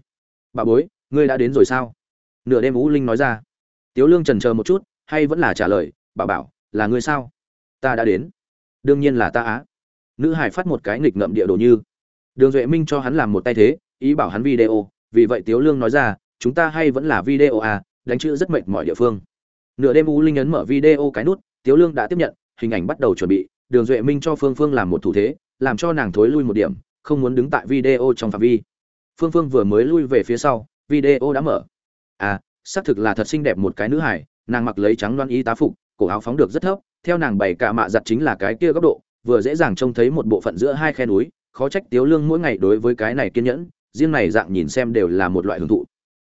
Bà bối, ngươi đã đến rồi sao? Nửa đêm vũ linh nói ra. Tiếu lương trần chờ một chút, hay vẫn là trả lời, bà bảo, là ngươi sao? Ta đã đến. Đương nhiên là ta á nữ hải phát một cái nghịch ngợm địa đồ như. Đường duệ minh cho hắn làm một tay thế, ý bảo hắn video, vì vậy tiếu lương nói ra, chúng ta hay vẫn là video à đánh chữ rất mệt mọi địa phương. Nửa đêm u linh ấn mở video cái nút, tiếu lương đã tiếp nhận, hình ảnh bắt đầu chuẩn bị, đường duệ minh cho phương phương làm một thủ thế, làm cho nàng thối lui một điểm, không muốn đứng tại video trong phạm vi. Phương phương vừa mới lui về phía sau, video đã mở. À xác thực là thật xinh đẹp một cái nữ hải nàng mặc lấy trắng loan y tá phục, cổ áo phóng được rất thấp, theo nàng bày cả mạ giặt chính là cái kia góc độ vừa dễ dàng trông thấy một bộ phận giữa hai khe núi, khó trách tiếu lương mỗi ngày đối với cái này kiên nhẫn, riêng này dạng nhìn xem đều là một loại hưởng thụ.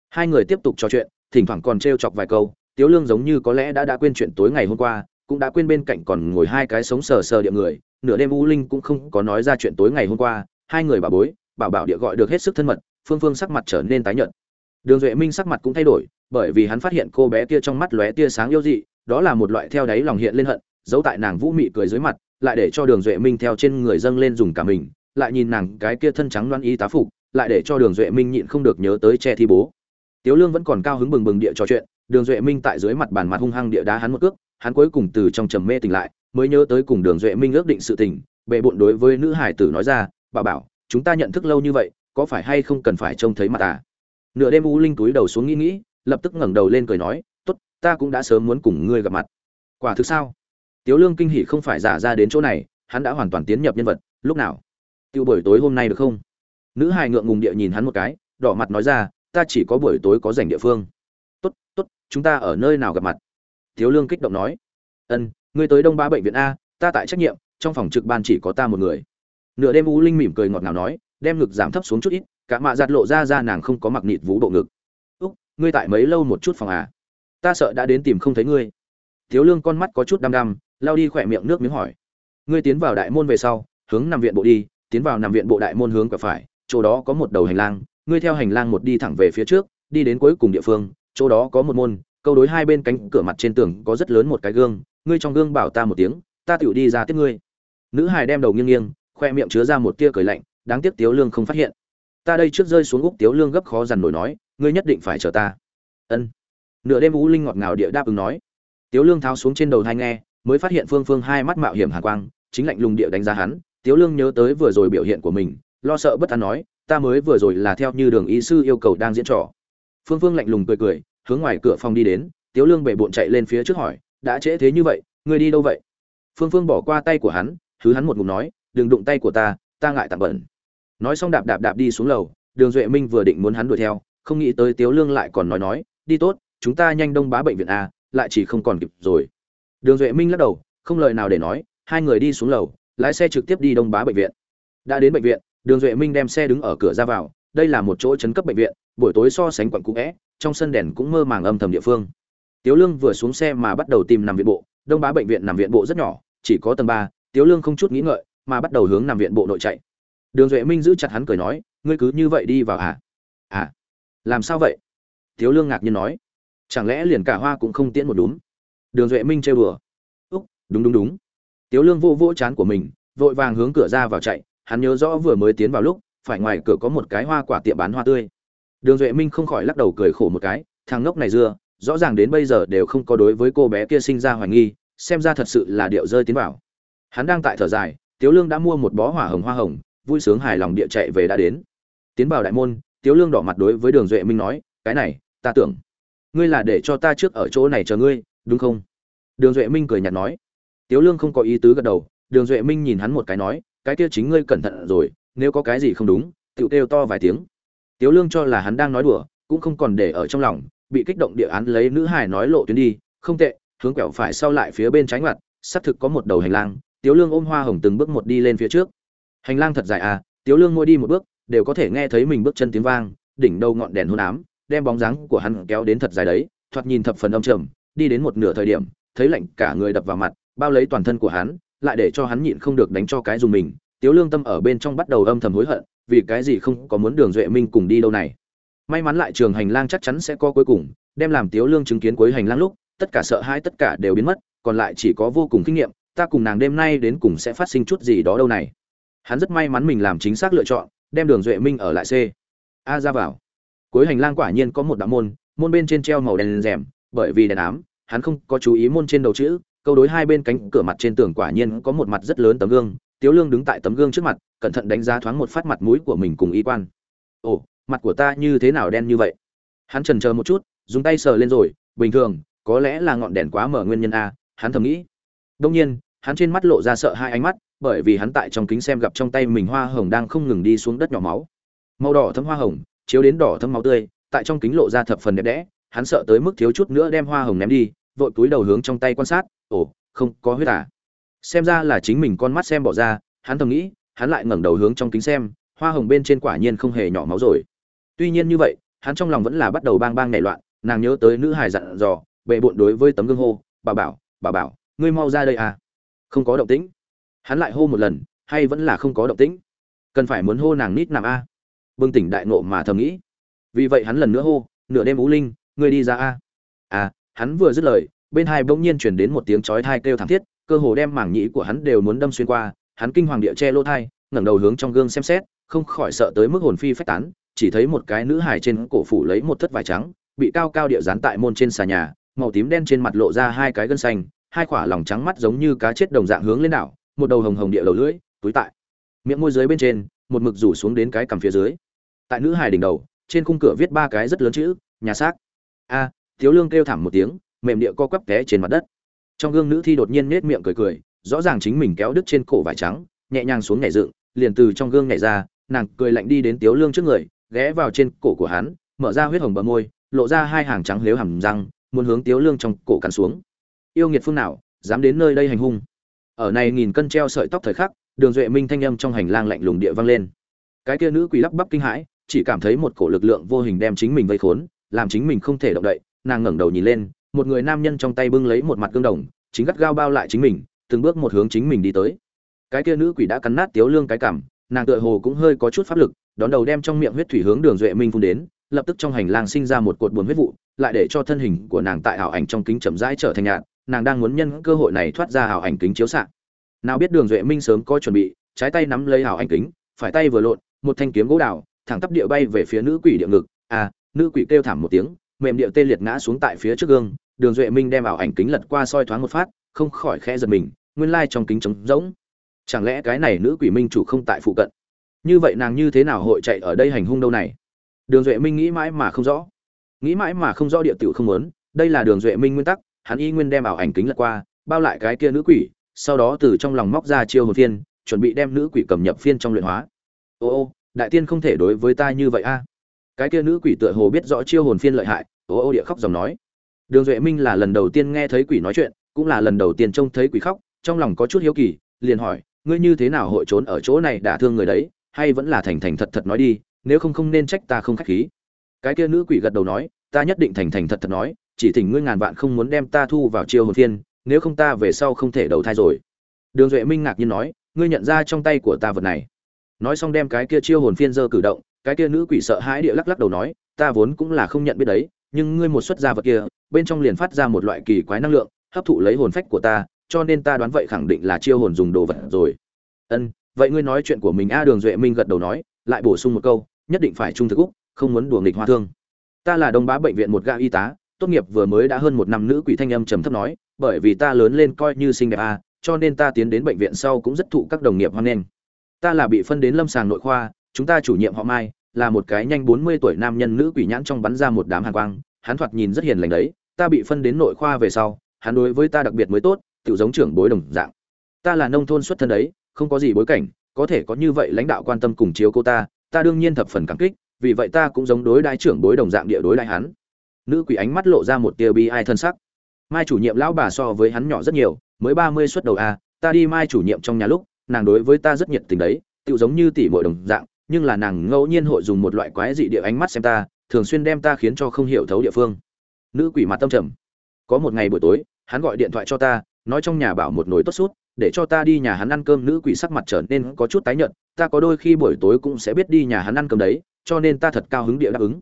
Hai người tiếp tục trò chuyện, thỉnh thoảng còn t chọc vài câu, tiếu lương giống như có lẽ đã đã quên chuyện tối ngày hôm qua, cũng đã quên bên cạnh còn ngồi hai cái sống sờ sờ địa người, nửa đêm u linh cũng không có nói ra chuyện tối ngày hôm qua, hai người bà bối, bảo bảo địa gọi được hết sức thân mật, phương phương sắc mặt trở nên tái nhợt. Đường duệ minh sắc mặt cũng thay đổi, bởi vì hắn phát hiện cô bé kia trong mắt lóe tia sáng yêu dị, đó là một loại theo đáy lòng hiện lên hận, giấu tại nàng vũ mị cười dưới mặt lại để cho đường duệ minh theo trên người dâng lên dùng cả mình, lại nhìn nàng cái kia thân trắng loan y tá phục, lại để cho đường duệ minh nhịn không được nhớ tới che thi bố. Tiếu lương vẫn còn cao hứng bừng bừng địa trò chuyện, đường duệ minh tại dưới mặt bàn mặt hung hăng địa đá hắn một cước, hắn cuối cùng từ trong trầm mê tỉnh lại, mới nhớ tới cùng đường duệ minh ước định sự tình bệ bộn đối với nữ hải tử nói ra, bà bảo, chúng ta nhận thức lâu như vậy, có phải hay không cần phải trông thấy mặt à nửa đêm u linh túi đầu xuống nghĩ nghĩ, lập tức ngẩng đầu lên cười nói, tốt, ta cũng đã sớm muốn cùng ngươi gặp mặt. Quả thực sao? Tiếu lương kinh hỉ không phải giả ra đến chỗ này, hắn đã hoàn toàn tiến nhập nhân vật, lúc nào? Tiêu buổi tối hôm nay được không? Nữ hài ngượng ngùng địa nhìn hắn một cái, đỏ mặt nói ra, ta chỉ có buổi tối có rảnh địa phương. Tốt tốt, chúng ta ở nơi nào gặp mặt? Tiếu lương kích động nói. Ân, ngươi tới đông ba bệnh viện a, ta tại trách nhiệm, trong phòng trực ban chỉ có ta một người. Nửa đêm u linh mỉm cười ngọt ngào nói, đem ngực giảm thấp xuống chút ít, cả mạ giặt lộ ra ra nàng không có mặc nịt vú bộ ngực. Úc, ngươi tại mấy lâu một chút phòng à? Ta sợ đã đến tìm không thấy ngươi. Thiếu lương con mắt có chút đăm đăm lao đi khỏe miệng nước miếng hỏi. Ngươi tiến vào đại môn về sau, hướng nằm viện bộ đi, tiến vào nằm viện bộ đại môn hướng quả phải, chỗ đó có một đầu hành lang, ngươi theo hành lang một đi thẳng về phía trước, đi đến cuối cùng địa phương, chỗ đó có một môn, câu đối hai bên cánh cửa mặt trên tường có rất lớn một cái gương, ngươi trong gương bảo ta một tiếng, ta tựu đi ra tiếp ngươi. Nữ hài đem đầu nghiêng nghiêng, khoe miệng chứa ra một tia cười lạnh, đáng tiếc tiếu lương không phát hiện. Ta đây trước rơi xuống úc tiếu lương gấp khó dằn nổi nói, ngươi nhất định phải chờ ta. Ân. Nửa đêm vũ linh ngọt ngào địa đáp ứng nói. Tiếu lương tháo xuống trên đầu thai nghe mới phát hiện phương phương hai mắt mạo hiểm hà quang, chính lạnh lùng địa đánh giá hắn, tiếu lương nhớ tới vừa rồi biểu hiện của mình, lo sợ bất an nói, ta mới vừa rồi là theo như đường y sư yêu cầu đang diễn trò. Phương phương lạnh lùng cười cười, hướng ngoài cửa phòng đi đến, tiếu lương bể bộn chạy lên phía trước hỏi, đã trễ thế như vậy, ngươi đi đâu vậy? Phương phương bỏ qua tay của hắn thứ hắn một ngụm nói, đừng đụng tay của ta ta ngại tạm bẩn nói xong đạp đạp đạp đi xuống lầu, đường duệ minh vừa định muốn hắn đuổi theo, không nghĩ tới tiếu lương lại còn nói nói, đi tốt, chúng ta nhanh đông bá bệnh viện a, lại chỉ không còn kịp rồi đường duệ minh lắc đầu, không lời nào để nói, hai người đi xuống lầu, lái xe trực tiếp đi đông bá bệnh viện. Đã đến bệnh viện, đường duệ minh đem xe đứng ở cửa ra vào, đây là một chỗ chấn cấp bệnh viện, buổi tối so sánh quận cũ vẽ trong sân đèn cũng mơ màng âm thầm địa phương. Tiếu lương vừa xuống xe mà bắt đầu tìm nằm viện bộ, đông bá bệnh viện nằm viện bộ rất nhỏ, chỉ có tầng ba, tiếu lương không chút nghĩ ngợi, mà bắt đầu hướng nằm viện bộ nội chạy. Đường duệ minh giữ chặt hắn cười nói, ngươi cứ như vậy đi vào à à làm sao vậy? Tiếu lương ngạc nhiên nói. Chẳng lẽ liền cả hoa cũng không tiễn một đúng đường duệ minh chơi bừa úc, đúng đúng đúng. Tiếu lương vô vỗ chán của mình, vội vàng hướng cửa ra vào chạy. Hắn nhớ rõ vừa mới tiến vào lúc, phải ngoài cửa có một cái hoa quả tiệm bán hoa tươi. Đường duệ minh không khỏi lắc đầu cười khổ một cái. Thằng ngốc này dưa, rõ ràng đến bây giờ đều không có đối với cô bé kia sinh ra hoài nghi, xem ra thật sự là điệu rơi tiến vào. Hắn đang tại thở dài, tiếu lương đã mua một bó hỏa hồng hoa hồng, vui sướng hài lòng địa chạy về đã đến. Tiến vào đại môn, tiếu lương đỏ mặt đối với đường duệ minh nói, cái này, ta tưởng, ngươi là để cho ta trước ở chỗ này chờ ngươi đúng không? Đường duệ minh cười nhạt nói. Tiếu lương không có ý tứ gật đầu, đường duệ minh nhìn hắn một cái nói, cái kia chính ngươi cẩn thận rồi, nếu có cái gì không đúng tựu kêu to vài tiếng. Tiếu lương cho là hắn đang nói đùa, cũng không còn để ở trong lòng, bị kích động địa án lấy nữ hài nói lộ tuyến đi, không tệ, hướng quẹo phải sau lại phía bên trái ngoặt, xác thực có một đầu hành lang, tiếu lương ôm hoa hồng từng bước một đi lên phía trước. Hành lang thật dài à tiếu lương ngồi đi một bước, đều có thể nghe thấy mình bước chân tiếng vang, đỉnh đầu ngọn đèn hôn ám, đem bóng dáng của hắn kéo đến thật dài đấy, thoạt nhìn thập phần âm trầm đi đến một nửa thời điểm, thấy lạnh cả người đập vào mặt, bao lấy toàn thân của hắn, lại để cho hắn nhịn không được đánh cho cái dùng mình. Tiếu lương tâm ở bên trong bắt đầu âm thầm hối hận, vì cái gì không có muốn đường duệ minh cùng đi đâu này. May mắn lại trường hành lang chắc chắn sẽ có cuối cùng, đem làm tiếu lương chứng kiến cuối hành lang lúc, tất cả sợ hãi tất cả đều biến mất, còn lại chỉ có vô cùng kinh nghiệm, ta cùng nàng đêm nay đến cùng sẽ phát sinh chút gì đó đâu này. Hắn rất may mắn mình làm chính xác lựa chọn, đem đường duệ minh ở lại c. A ra vào. Cuối hành lang quả nhiên có một đạo môn môn bên trên treo màu đèn rèm bởi vì đèn ám, hắn không có chú ý môn trên đầu chữ, câu đối hai bên cánh cửa mặt trên tường quả nhiên có một mặt rất lớn tấm gương, tiếu lương đứng tại tấm gương trước mặt, cẩn thận đánh giá thoáng một phát mặt mũi của mình cùng y quan. Ồ, mặt của ta như thế nào đen như vậy? Hắn chần chờ một chút, dùng tay sờ lên rồi, bình thường, có lẽ là ngọn đèn quá mở nguyên nhân a. Hắn thầm nghĩ. Đương nhiên, hắn trên mắt lộ ra sợ hai ánh mắt, bởi vì hắn tại trong kính xem gặp trong tay mình hoa hồng đang không ngừng đi xuống đất nhỏ máu. Màu đỏ thấm hoa hồng, chiếu đến đỏ thấm máu tươi, tại trong kính lộ ra thập phần đẹp đẽ hắn sợ tới mức thiếu chút nữa đem hoa hồng ném đi, vội cúi đầu hướng trong tay quan sát, ồ, không, có huyết à? Xem ra là chính mình con mắt xem bỏ ra, hắn thầm nghĩ, hắn lại ngẩng đầu hướng trong kính xem, hoa hồng bên trên quả nhiên không hề nhỏ máu rồi. Tuy nhiên như vậy, hắn trong lòng vẫn là bắt đầu bang bang nảy loạn, nàng nhớ tới nữ hài dặn dò, bệ bộn đối với tấm gương hô, bà bảo bà bảo, ngươi mau ra đây à. Không có động tĩnh. Hắn lại hô một lần, hay vẫn là không có động tĩnh. Cần phải muốn hô nàng nít nằm a. Bừng tỉnh đại nộ mà thầm nghĩ. Vì vậy hắn lần nữa hô, nửa đêm ú linh ngươi đi ra a. À hắn vừa dứt lời, bên hai bỗng nhiên chuyển đến một tiếng chói thai kêu thảm thiết, cơ hồ đem mảng nhĩ của hắn đều muốn đâm xuyên qua, hắn kinh hoàng địa che lỗ thai ngẩng đầu hướng trong gương xem xét, không khỏi sợ tới mức hồn phi phách tán, chỉ thấy một cái nữ hài trên cổ phủ lấy một thất vải trắng, bị cao cao địa dán tại môn trên xà nhà, màu tím đen trên mặt lộ ra hai cái gân xanh, hai khỏa lòng trắng mắt giống như cá chết đồng dạng hướng lên đảo, một đầu hồng hồng địa đầu lưỡi, túi tại miệng môi dưới bên trên, một mực rủ xuống đến cái cằm phía dưới. Tại nữ hài đỉnh đầu, trên khung cửa viết ba cái rất lớn chữ, nhà xác a thiếu lương kêu thảm một tiếng, mềm địa co quắp té trên mặt đất. Trong gương nữ thi đột nhiên nết miệng cười cười, rõ ràng chính mình kéo đứt trên cổ vải trắng, nhẹ nhàng xuống nhảy dựng, liền từ trong gương nhảy ra, nàng cười lạnh đi đến tiếu lương trước người, ghé vào trên cổ của hắn, mở ra huyết hồng bờ môi, lộ ra hai hàng trắng lếu hầm răng, muốn hướng tiếu lương trong cổ cắn xuống. Yêu nghiệt phương nào, dám đến nơi đây hành hung. Ở này nghìn cân treo sợi tóc thời khắc, đường duệ minh thanh âm trong hành lang lạnh lùng địa vang lên. Cái kia nữ quỷ lắp bắp kinh hãi, chỉ cảm thấy một cổ lực lượng vô hình đem chính mình vây khốn làm chính mình không thể động đậy, nàng ngẩng đầu nhìn lên, một người nam nhân trong tay bưng lấy một mặt gương đồng, chính gắt gao bao lại chính mình, từng bước một hướng chính mình đi tới. Cái kia nữ quỷ đã cắn nát tiếu lương cái cảm, nàng tựa hồ cũng hơi có chút pháp lực, đón đầu đem trong miệng huyết thủy hướng đường duệ minh phun đến, lập tức trong hành lang sinh ra một cột buồn huyết vụ, lại để cho thân hình của nàng tại ảo ảnh trong kính chậm rãi trở thành nhạt, nàng đang muốn nhân cơ hội này thoát ra ảo ảnh kính chiếu xạ. Nào biết đường duệ minh sớm có chuẩn bị, trái tay nắm lấy ảo ảnh kính, phải tay vừa lộn, một thanh kiếm gỗ đào, thẳng tắp địa bay về phía nữ quỷ địa ngực. À nữ quỷ kêu thảm một tiếng, mềm địa tê liệt ngã xuống tại phía trước gương, đường duệ minh đem ảo ảnh kính lật qua soi thoáng một phát, không khỏi khẽ giật mình, nguyên lai trong kính trống rỗng. Chẳng lẽ cái này nữ quỷ minh chủ không tại phụ cận? Như vậy nàng như thế nào hội chạy ở đây hành hung đâu này? Đường duệ minh nghĩ mãi mà không rõ. Nghĩ mãi mà không rõ địa tiểu không muốn, đây là đường duệ minh nguyên tắc, hắn y nguyên đem ảo ảnh kính lật qua, bao lại cái kia nữ quỷ, sau đó từ trong lòng móc ra chiêu hồn phiên, chuẩn bị đem nữ quỷ cầm nhập phiên trong luyện hóa. Ô ô, đại tiên không thể đối với ta như vậy a cái kia nữ quỷ tựa hồ biết rõ chiêu hồn phiên lợi hại, ô ô địa khóc dòng nói. Đường duệ minh là lần đầu tiên nghe thấy quỷ nói chuyện, cũng là lần đầu tiên trông thấy quỷ khóc, trong lòng có chút hiếu kỳ, liền hỏi, ngươi như thế nào hội trốn ở chỗ này đả thương người đấy? Hay vẫn là thành thành thật thật nói đi, nếu không không nên trách ta không khách khí. Cái kia nữ quỷ gật đầu nói, ta nhất định thành thành thật thật nói, chỉ thỉnh ngươi ngàn vạn không muốn đem ta thu vào chiêu hồn phiên, nếu không ta về sau không thể đầu thai rồi. Đường duệ minh ngạc nhiên nói, ngươi nhận ra trong tay của ta vật này. Nói xong đem cái kia chiêu hồn phiên dơ cử động cái kia nữ quỷ sợ hãi địa lắc lắc đầu nói, ta vốn cũng là không nhận biết đấy, nhưng ngươi một xuất ra vật kia, bên trong liền phát ra một loại kỳ quái năng lượng, hấp thụ lấy hồn phách của ta, cho nên ta đoán vậy khẳng định là chiêu hồn dùng đồ vật rồi. Ân, vậy ngươi nói chuyện của mình a đường duệ minh gật đầu nói, lại bổ sung một câu, nhất định phải trung thực úc, không muốn đùa nghịch hoa thương. Ta là đông bá bệnh viện một gã y tá, tốt nghiệp vừa mới đã hơn một năm nữ quỷ thanh âm trầm thấp nói, bởi vì ta lớn lên coi như xinh đẹp a, cho nên ta tiến đến bệnh viện sau cũng rất thụ các đồng nghiệp hoan nghênh. Ta là bị phân đến lâm sàng nội khoa chúng ta chủ nhiệm họ mai, là một cái nhanh bốn mươi tuổi nam nhân nữ quỷ nhãn trong bắn ra một đám hàn quang, hắn thoạt nhìn rất hiền lành đấy, ta bị phân đến nội khoa về sau, hắn đối với ta đặc biệt mới tốt tự giống trưởng bối đồng dạng. Ta là nông thôn xuất thân đấy, không có gì bối cảnh, có thể có như vậy lãnh đạo quan tâm cùng chiếu cô ta ta đương nhiên thập phần cảm kích, vì vậy ta cũng giống đối đại trưởng bối đồng dạng địa đối đại hắn. Nữ quỷ ánh mắt lộ ra một tia bi ai thân sắc. Mai chủ nhiệm lão bà so với hắn nhỏ rất nhiều, mới ba mươi xuất đầu a ta đi mai chủ nhiệm trong nhà lúc, nàng đối với ta rất nhiệt tình đấy tự giống như tỷ muội đồng dạng nhưng là nàng ngẫu nhiên hội dùng một loại quái dị địa ánh mắt xem ta, thường xuyên đem ta khiến cho không hiểu thấu địa phương. Nữ quỷ mặt tâm trầm. Có một ngày buổi tối, hắn gọi điện thoại cho ta, nói trong nhà bảo một nồi tốt sút, để cho ta đi nhà hắn ăn cơm, nữ quỷ sắc mặt trở nên có chút tái nhợt, ta có đôi khi buổi tối cũng sẽ biết đi nhà hắn ăn cơm đấy, cho nên ta thật cao hứng địa đáp ứng.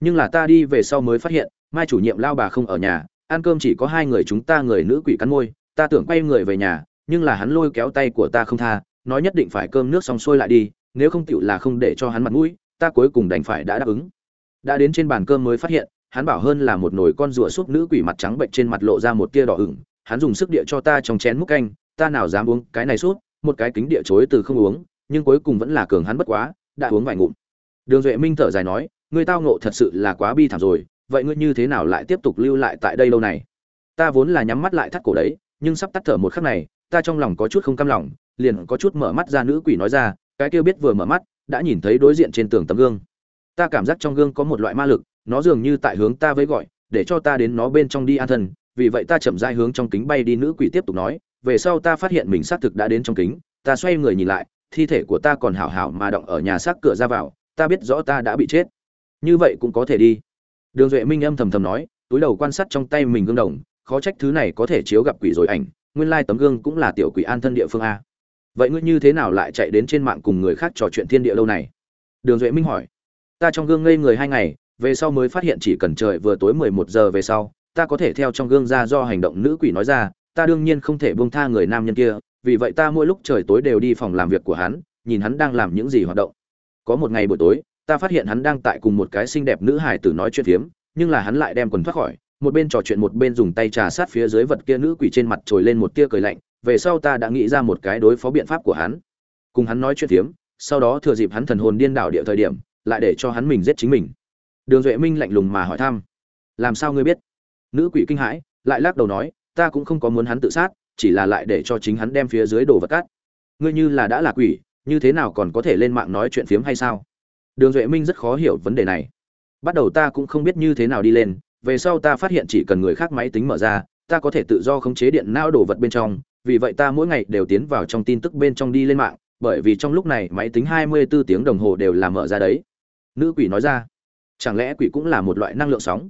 Nhưng là ta đi về sau mới phát hiện, mai chủ nhiệm lao bà không ở nhà, ăn cơm chỉ có hai người chúng ta người nữ quỷ cắn môi, ta tưởng quay người về nhà, nhưng là hắn lôi kéo tay của ta không tha, nói nhất định phải cơm nước xong xuôi lại đi nếu không tựu là không để cho hắn mặt mũi, ta cuối cùng đành phải đã đáp ứng. Đã đến trên bàn cơm mới phát hiện, hắn bảo hơn là một nồi con rùa súp nữ quỷ mặt trắng bệnh trên mặt lộ ra một tia đỏ ửng, hắn dùng sức địa cho ta trong chén múc canh, ta nào dám uống cái này súp, một cái kính địa chối từ không uống, nhưng cuối cùng vẫn là cường hắn bất quá, đã uống vài ngụm. Đường duệ minh thở dài nói, người tao ngộ thật sự là quá bi thảm rồi, vậy ngươi như thế nào lại tiếp tục lưu lại tại đây lâu này? Ta vốn là nhắm mắt lại thắt cổ đấy, nhưng sắp tắt thở một khắc này, ta trong lòng có chút không cam lòng, liền có chút mở mắt ra nữ quỷ nói ra cái kia biết vừa mở mắt, đã nhìn thấy đối diện trên tường tấm gương. Ta cảm giác trong gương có một loại ma lực, nó dường như tại hướng ta với gọi, để cho ta đến nó bên trong đi an thân, vì vậy ta chậm rãi hướng trong kính bay đi, nữ quỷ tiếp tục nói, về sau ta phát hiện mình xác thực đã đến trong kính, ta xoay người nhìn lại, thi thể của ta còn hảo hảo mà động ở nhà xác cửa ra vào, ta biết rõ ta đã bị chết. Như vậy cũng có thể đi. Đường duệ minh âm thầm thầm nói, túi đầu quan sát trong tay mình gương đồng, khó trách thứ này có thể chiếu gặp quỷ rồi ảnh, nguyên lai tấm gương cũng là tiểu quỷ an thân địa phương a vậy ngươi như thế nào lại chạy đến trên mạng cùng người khác trò chuyện thiên địa lâu này? Đường duệ minh hỏi. Ta trong gương ngây người hai ngày, về sau mới phát hiện chỉ cần trời vừa tối mười một giờ về sau, ta có thể theo trong gương ra do hành động nữ quỷ nói ra, ta đương nhiên không thể buông tha người nam nhân kia, vì vậy ta mỗi lúc trời tối đều đi phòng làm việc của hắn, nhìn hắn đang làm những gì hoạt động. Có một ngày buổi tối, ta phát hiện hắn đang tại cùng một cái xinh đẹp nữ hải tử nói chuyện phiếm, nhưng là hắn lại đem quần thoát khỏi, một bên trò chuyện một bên dùng tay trà sát phía dưới vật kia nữ quỷ trên mặt trồi lên một tia cười lạnh về sau ta đã nghĩ ra một cái đối phó biện pháp của hắn. Cùng hắn nói chuyện phiếm sau đó thừa dịp hắn thần hồn điên đảo địa thời điểm, lại để cho hắn mình giết chính mình. Đường duệ minh lạnh lùng mà hỏi thăm, làm sao ngươi biết? Nữ quỷ kinh hãi, lại lắc đầu nói, ta cũng không có muốn hắn tự sát, chỉ là lại để cho chính hắn đem phía dưới đồ vật cắt. Ngươi như là đã là quỷ, như thế nào còn có thể lên mạng nói chuyện phiếm hay sao? Đường duệ minh rất khó hiểu vấn đề này. Bắt đầu ta cũng không biết như thế nào đi lên, về sau ta phát hiện chỉ cần người khác máy tính mở ra, ta có thể tự do khống chế điện não đồ vật bên trong vì vậy ta mỗi ngày đều tiến vào trong tin tức bên trong đi lên mạng, bởi vì trong lúc này máy tính 24 tiếng đồng hồ đều là mở ra đấy. Nữ quỷ nói ra, chẳng lẽ quỷ cũng là một loại năng lượng sóng?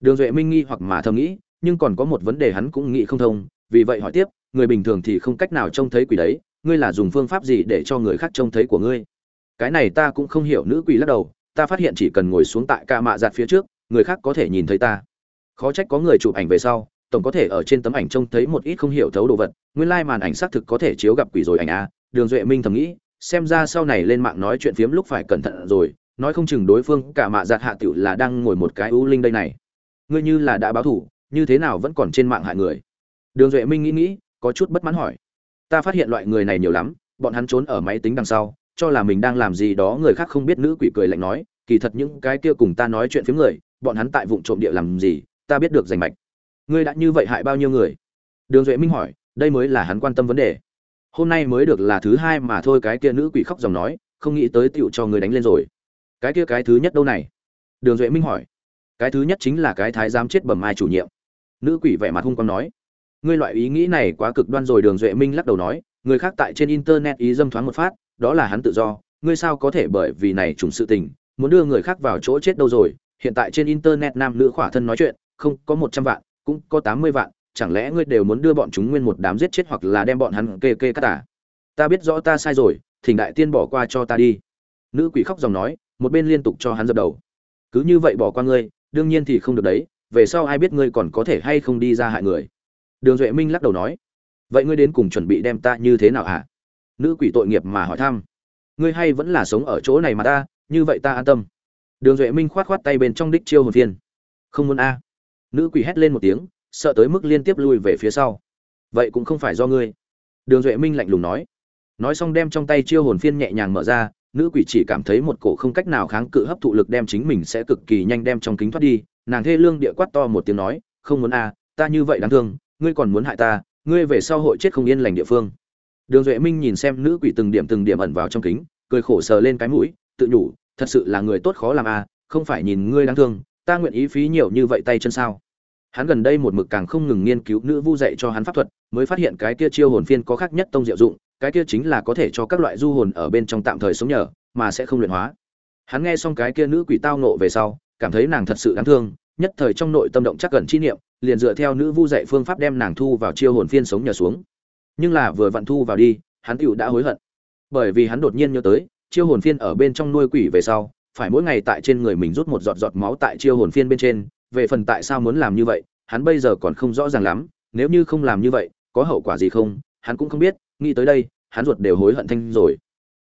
Đường duệ minh nghi hoặc mà thầm nghĩ, nhưng còn có một vấn đề hắn cũng nghĩ không thông, vì vậy hỏi tiếp, người bình thường thì không cách nào trông thấy quỷ đấy, ngươi là dùng phương pháp gì để cho người khác trông thấy của ngươi? Cái này ta cũng không hiểu, nữ quỷ lắc đầu, ta phát hiện chỉ cần ngồi xuống tại ca mạ giặt phía trước, người khác có thể nhìn thấy ta. Khó trách có người chụp ảnh về sau tổng có thể ở trên tấm ảnh trông thấy một ít không hiểu thấu đồ vật, nguyên lai màn ảnh xác thực có thể chiếu gặp quỷ rồi ảnh a đường duệ minh thầm nghĩ, xem ra sau này lên mạng nói chuyện phiếm lúc phải cẩn thận rồi, nói không chừng đối phương cả mạ giặt hạ tiểu là đang ngồi một cái ưu linh đây này. Ngươi như là đã báo thủ, như thế nào vẫn còn trên mạng hại người? Đường duệ minh nghĩ nghĩ, có chút bất mãn hỏi. Ta phát hiện loại người này nhiều lắm, bọn hắn trốn ở máy tính đằng sau, cho là mình đang làm gì đó người khác không biết nữ quỷ cười lạnh nói, kỳ thật những cái kia cùng ta nói chuyện phiếm người, bọn hắn tại vụ trộm địa làm gì, ta biết được rành mạch ngươi đã như vậy hại bao nhiêu người? Đường duệ minh hỏi, đây mới là hắn quan tâm vấn đề. Hôm nay mới được là thứ hai mà thôi, cái kia nữ quỷ khóc dòng nói, không nghĩ tới tựu cho người đánh lên rồi. Cái kia cái thứ nhất đâu này? Đường duệ minh hỏi. Cái thứ nhất chính là cái thái giám chết bẩm ai chủ nhiệm. Nữ quỷ vẻ mặt hung quang nói. Ngươi loại ý nghĩ này quá cực đoan rồi, đường duệ minh lắc đầu nói. Người khác tại trên internet ý dâm thoáng một phát, đó là hắn tự do. Ngươi sao có thể bởi vì này trùng sự tình, muốn đưa người khác vào chỗ chết đâu rồi? Hiện tại trên internet nam nữ khỏa thân nói chuyện, không có một trăm vạn cũng có tám mươi vạn, chẳng lẽ ngươi đều muốn đưa bọn chúng nguyên một đám giết chết hoặc là đem bọn hắn kê kê cắt tả ta biết rõ ta sai rồi, thỉnh đại tiên bỏ qua cho ta đi. Nữ quỷ khóc dòng nói, một bên liên tục cho hắn dập đầu. Cứ như vậy bỏ qua ngươi, đương nhiên thì không được đấy, về sau ai biết ngươi còn có thể hay không đi ra hại người. Đường duệ minh lắc đầu nói, vậy ngươi đến cùng chuẩn bị đem ta như thế nào hả? Nữ quỷ tội nghiệp mà hỏi thăm, ngươi hay vẫn là sống ở chỗ này mà ta, như vậy ta an tâm. Đường duệ minh khoát khoát tay bên trong đích chiêu hồn thiên không muốn a nữ quỷ hét lên một tiếng, sợ tới mức liên tiếp lui về phía sau. Vậy cũng không phải do ngươi. Đường duệ minh lạnh lùng nói. Nói xong đem trong tay chiêu hồn phiên nhẹ nhàng mở ra, nữ quỷ chỉ cảm thấy một cổ không cách nào kháng cự hấp thụ lực đem chính mình sẽ cực kỳ nhanh đem trong kính thoát đi, nàng thê lương địa quát to một tiếng nói, không muốn a ta như vậy đáng thương, ngươi còn muốn hại ta, ngươi về sau hội chết không yên lành địa phương. Đường duệ minh nhìn xem nữ quỷ từng điểm từng điểm ẩn vào trong kính, cười khổ sờ lên cái mũi, tự nhủ, thật sự là người tốt khó làm a không phải nhìn ngươi đáng thương, ta nguyện ý phí nhiều như vậy tay chân sao? Hắn gần đây một mực càng không ngừng nghiên cứu nữ vu dạy cho hắn pháp thuật, mới phát hiện cái kia chiêu hồn phiên có khác nhất tông diệu dụng, cái kia chính là có thể cho các loại du hồn ở bên trong tạm thời sống nhờ, mà sẽ không luyện hóa. Hắn nghe xong cái kia nữ quỷ tao nộ về sau, cảm thấy nàng thật sự đáng thương, nhất thời trong nội tâm động chắc gần chi niệm, liền dựa theo nữ vu dạy phương pháp đem nàng thu vào chiêu hồn phiên sống nhờ xuống. Nhưng là vừa vặn thu vào đi, hắn tựu đã hối hận. Bởi vì hắn đột nhiên nhớ tới, chiêu hồn phiên ở bên trong nuôi quỷ về sau, phải mỗi ngày tại trên người mình rút một giọt giọt máu tại chiêu hồn phiên bên trên về phần tại sao muốn làm như vậy, hắn bây giờ còn không rõ ràng lắm, nếu như không làm như vậy, có hậu quả gì không, hắn cũng không biết, nghĩ tới đây, hắn ruột đều hối hận thanh rồi.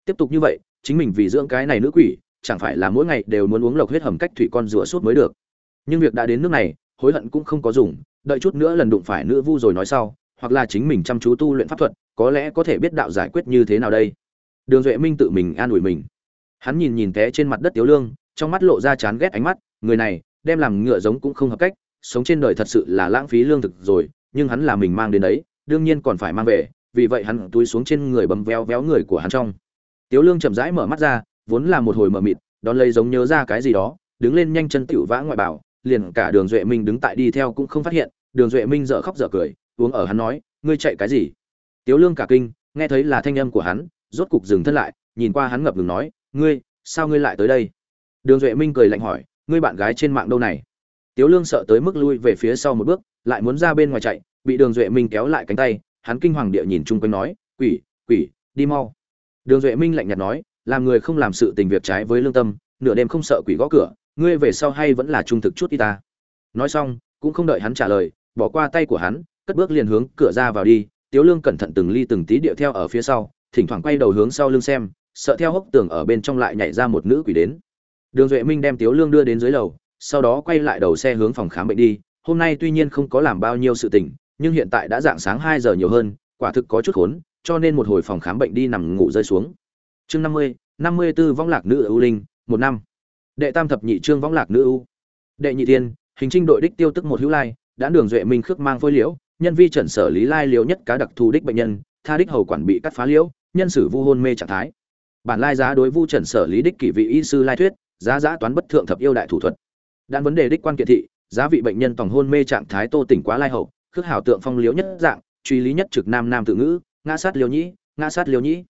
Tiếp tục như vậy, chính mình vì dưỡng cái này nữ quỷ, chẳng phải là mỗi ngày đều muốn uống lộc huyết hầm cách thủy con rửa suốt mới được. Nhưng việc đã đến nước này, hối hận cũng không có dùng, đợi chút nữa lần đụng phải nữ vu rồi nói sau, hoặc là chính mình chăm chú tu luyện pháp thuật, có lẽ có thể biết đạo giải quyết như thế nào đây. Đường duệ minh tự mình an ủi mình. Hắn nhìn nhìn té trên mặt đất tiếu lương, trong mắt lộ ra chán ghét ánh mắt, người này đem làm ngựa giống cũng không hợp cách, sống trên đời thật sự là lãng phí lương thực rồi, nhưng hắn là mình mang đến đấy, đương nhiên còn phải mang về, vì vậy hắn túi xuống trên người bấm véo véo người của hắn trong. Tiếu lương chậm rãi mở mắt ra, vốn là một hồi mở mịt, đón lấy giống nhớ ra cái gì đó, đứng lên nhanh chân tiểu vã ngoại bảo, liền cả đường duệ minh đứng tại đi theo cũng không phát hiện, đường duệ minh dở khóc dở cười, uống ở hắn nói, ngươi chạy cái gì? Tiếu lương cả kinh, nghe thấy là thanh âm của hắn, rốt cục dừng thân lại, nhìn qua hắn ngập ngừng nói, ngươi, sao ngươi lại tới đây? Đường duệ minh cười lạnh hỏi ngươi bạn gái trên mạng đâu này? Tiếu lương sợ tới mức lui về phía sau một bước, lại muốn ra bên ngoài chạy, bị đường duệ minh kéo lại cánh tay, hắn kinh hoàng địa nhìn chung quanh nói, quỷ quỷ, đi mau. Đường duệ minh lạnh nhạt nói, làm người không làm sự tình việc trái với lương tâm, nửa đêm không sợ quỷ gõ cửa, ngươi về sau hay vẫn là trung thực chút y ta. Nói xong, cũng không đợi hắn trả lời, bỏ qua tay của hắn, cất bước liền hướng cửa ra vào đi. Tiếu lương cẩn thận từng ly từng tí điệu theo ở phía sau, thỉnh thoảng quay đầu hướng sau lưng xem, sợ theo hốc tường ở bên trong lại nhảy ra một nữ quỷ đến đường duệ minh đem tiếu lương đưa đến dưới lầu, sau đó quay lại đầu xe hướng phòng khám bệnh đi. Hôm nay tuy nhiên không có làm bao nhiêu sự tình, nhưng hiện tại đã dạng sáng hai giờ nhiều hơn, quả thực có chút khốn, cho nên một hồi phòng khám bệnh đi nằm ngủ rơi xuống. Chương năm mươi năm mươi b võng lạc nữ ưu linh, một năm. Đệ tam thập nhị chương võng lạc nữ ưu. Đệ nhị thiên hình trinh đội đích tiêu tức một hữu lai, đã đường duệ minh khước mang phôi liễu, nhân vi trần sở lý lai liễu nhất cá đặc thù đích bệnh nhân, tha đích hầu quản bị cắt phá liễu, nhân sử vu hôn mê trạng thái. Bản lai giá đối vu trần sở lý đích kỷ vị y sư lai thuyết giá giá toán bất thượng thập yêu đại thủ thuật. Đan vấn đề đích quan kiện thị, giá vị bệnh nhân tổng hôn mê trạng thái tô tỉnh quá lai hậu, khước hảo tượng phong liễu nhất dạng, truy lý nhất trực nam nam tự ngữ, ngã sát liễu nhĩ, ngã sát liễu nhĩ.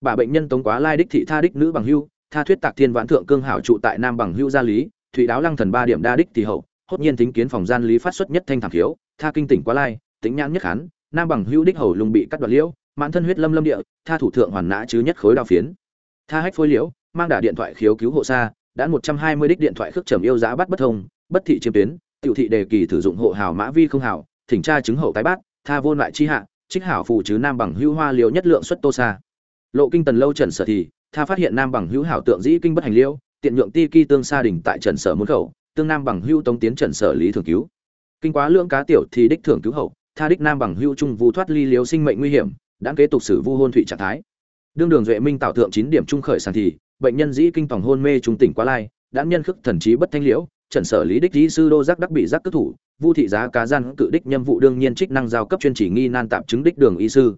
Bà bệnh nhân tống quá lai đích thị tha đích nữ bằng hưu, tha thuyết tạc thiên vãn thượng cương hảo trụ tại nam bằng hưu gia lý thụy đáo lăng thần ba điểm đa đích thì hậu, hốt nhiên tính kiến phòng gian lý phát xuất nhất thanh thảm thiếu, tha kinh tỉnh quá lai tính nhãn nhất hán nam bằng hưu đích hầu lùng bị cắt đoạt liễu, mãn thân huyết lâm lâm địa, tha thủ thượng hoàn nã chứ nhất khối đao phiến. Tha hách phôi liễu, mang đả điện thoại khiếu cứu hộ xa đã một trăm hai mươi đích điện thoại khước trầm yêu giá bắt bất thông, bất thị chiếm tuyến, tiểu thị đề kỳ sử dụng hộ hào mã vi không hào thỉnh tra chứng hậu tái bát tha vô lại chi hạ, trích hảo phụ chứ nam bằng hữu hoa liều nhất lượng xuất tô xa lộ kinh tần lâu trần sở thì, tha phát hiện nam bằng hữu hảo tượng dĩ kinh bất hành liêu, tiện nhượng ti ki tương xa đỉnh tại trần sở môn khẩu, tương nam bằng hữu tống tiến trần sở lý thường cứu. Kinh quá lượng cá tiểu thì đích thường cứu hậu, tha đích nam bằng hữu trung vu thoát ly liếu sinh mệnh nguy hiểm, đã kế tục xử vu hôn thụy trạng thái. Đương đường duệ minh tạo thượng chín điểm trung khởi sàn thì bệnh nhân dĩ kinh tổng hôn mê trung tỉnh quá lai đã nhân khức thần trí bất thanh liễu, trần sở lý đích dĩ sư đô giác đắc bị giác cất thủ, vu thị giá cá gian cự đích nhâm vụ đương nhiên trích năng giao cấp chuyên chỉ nghi nan tạm chứng đích đường y sư.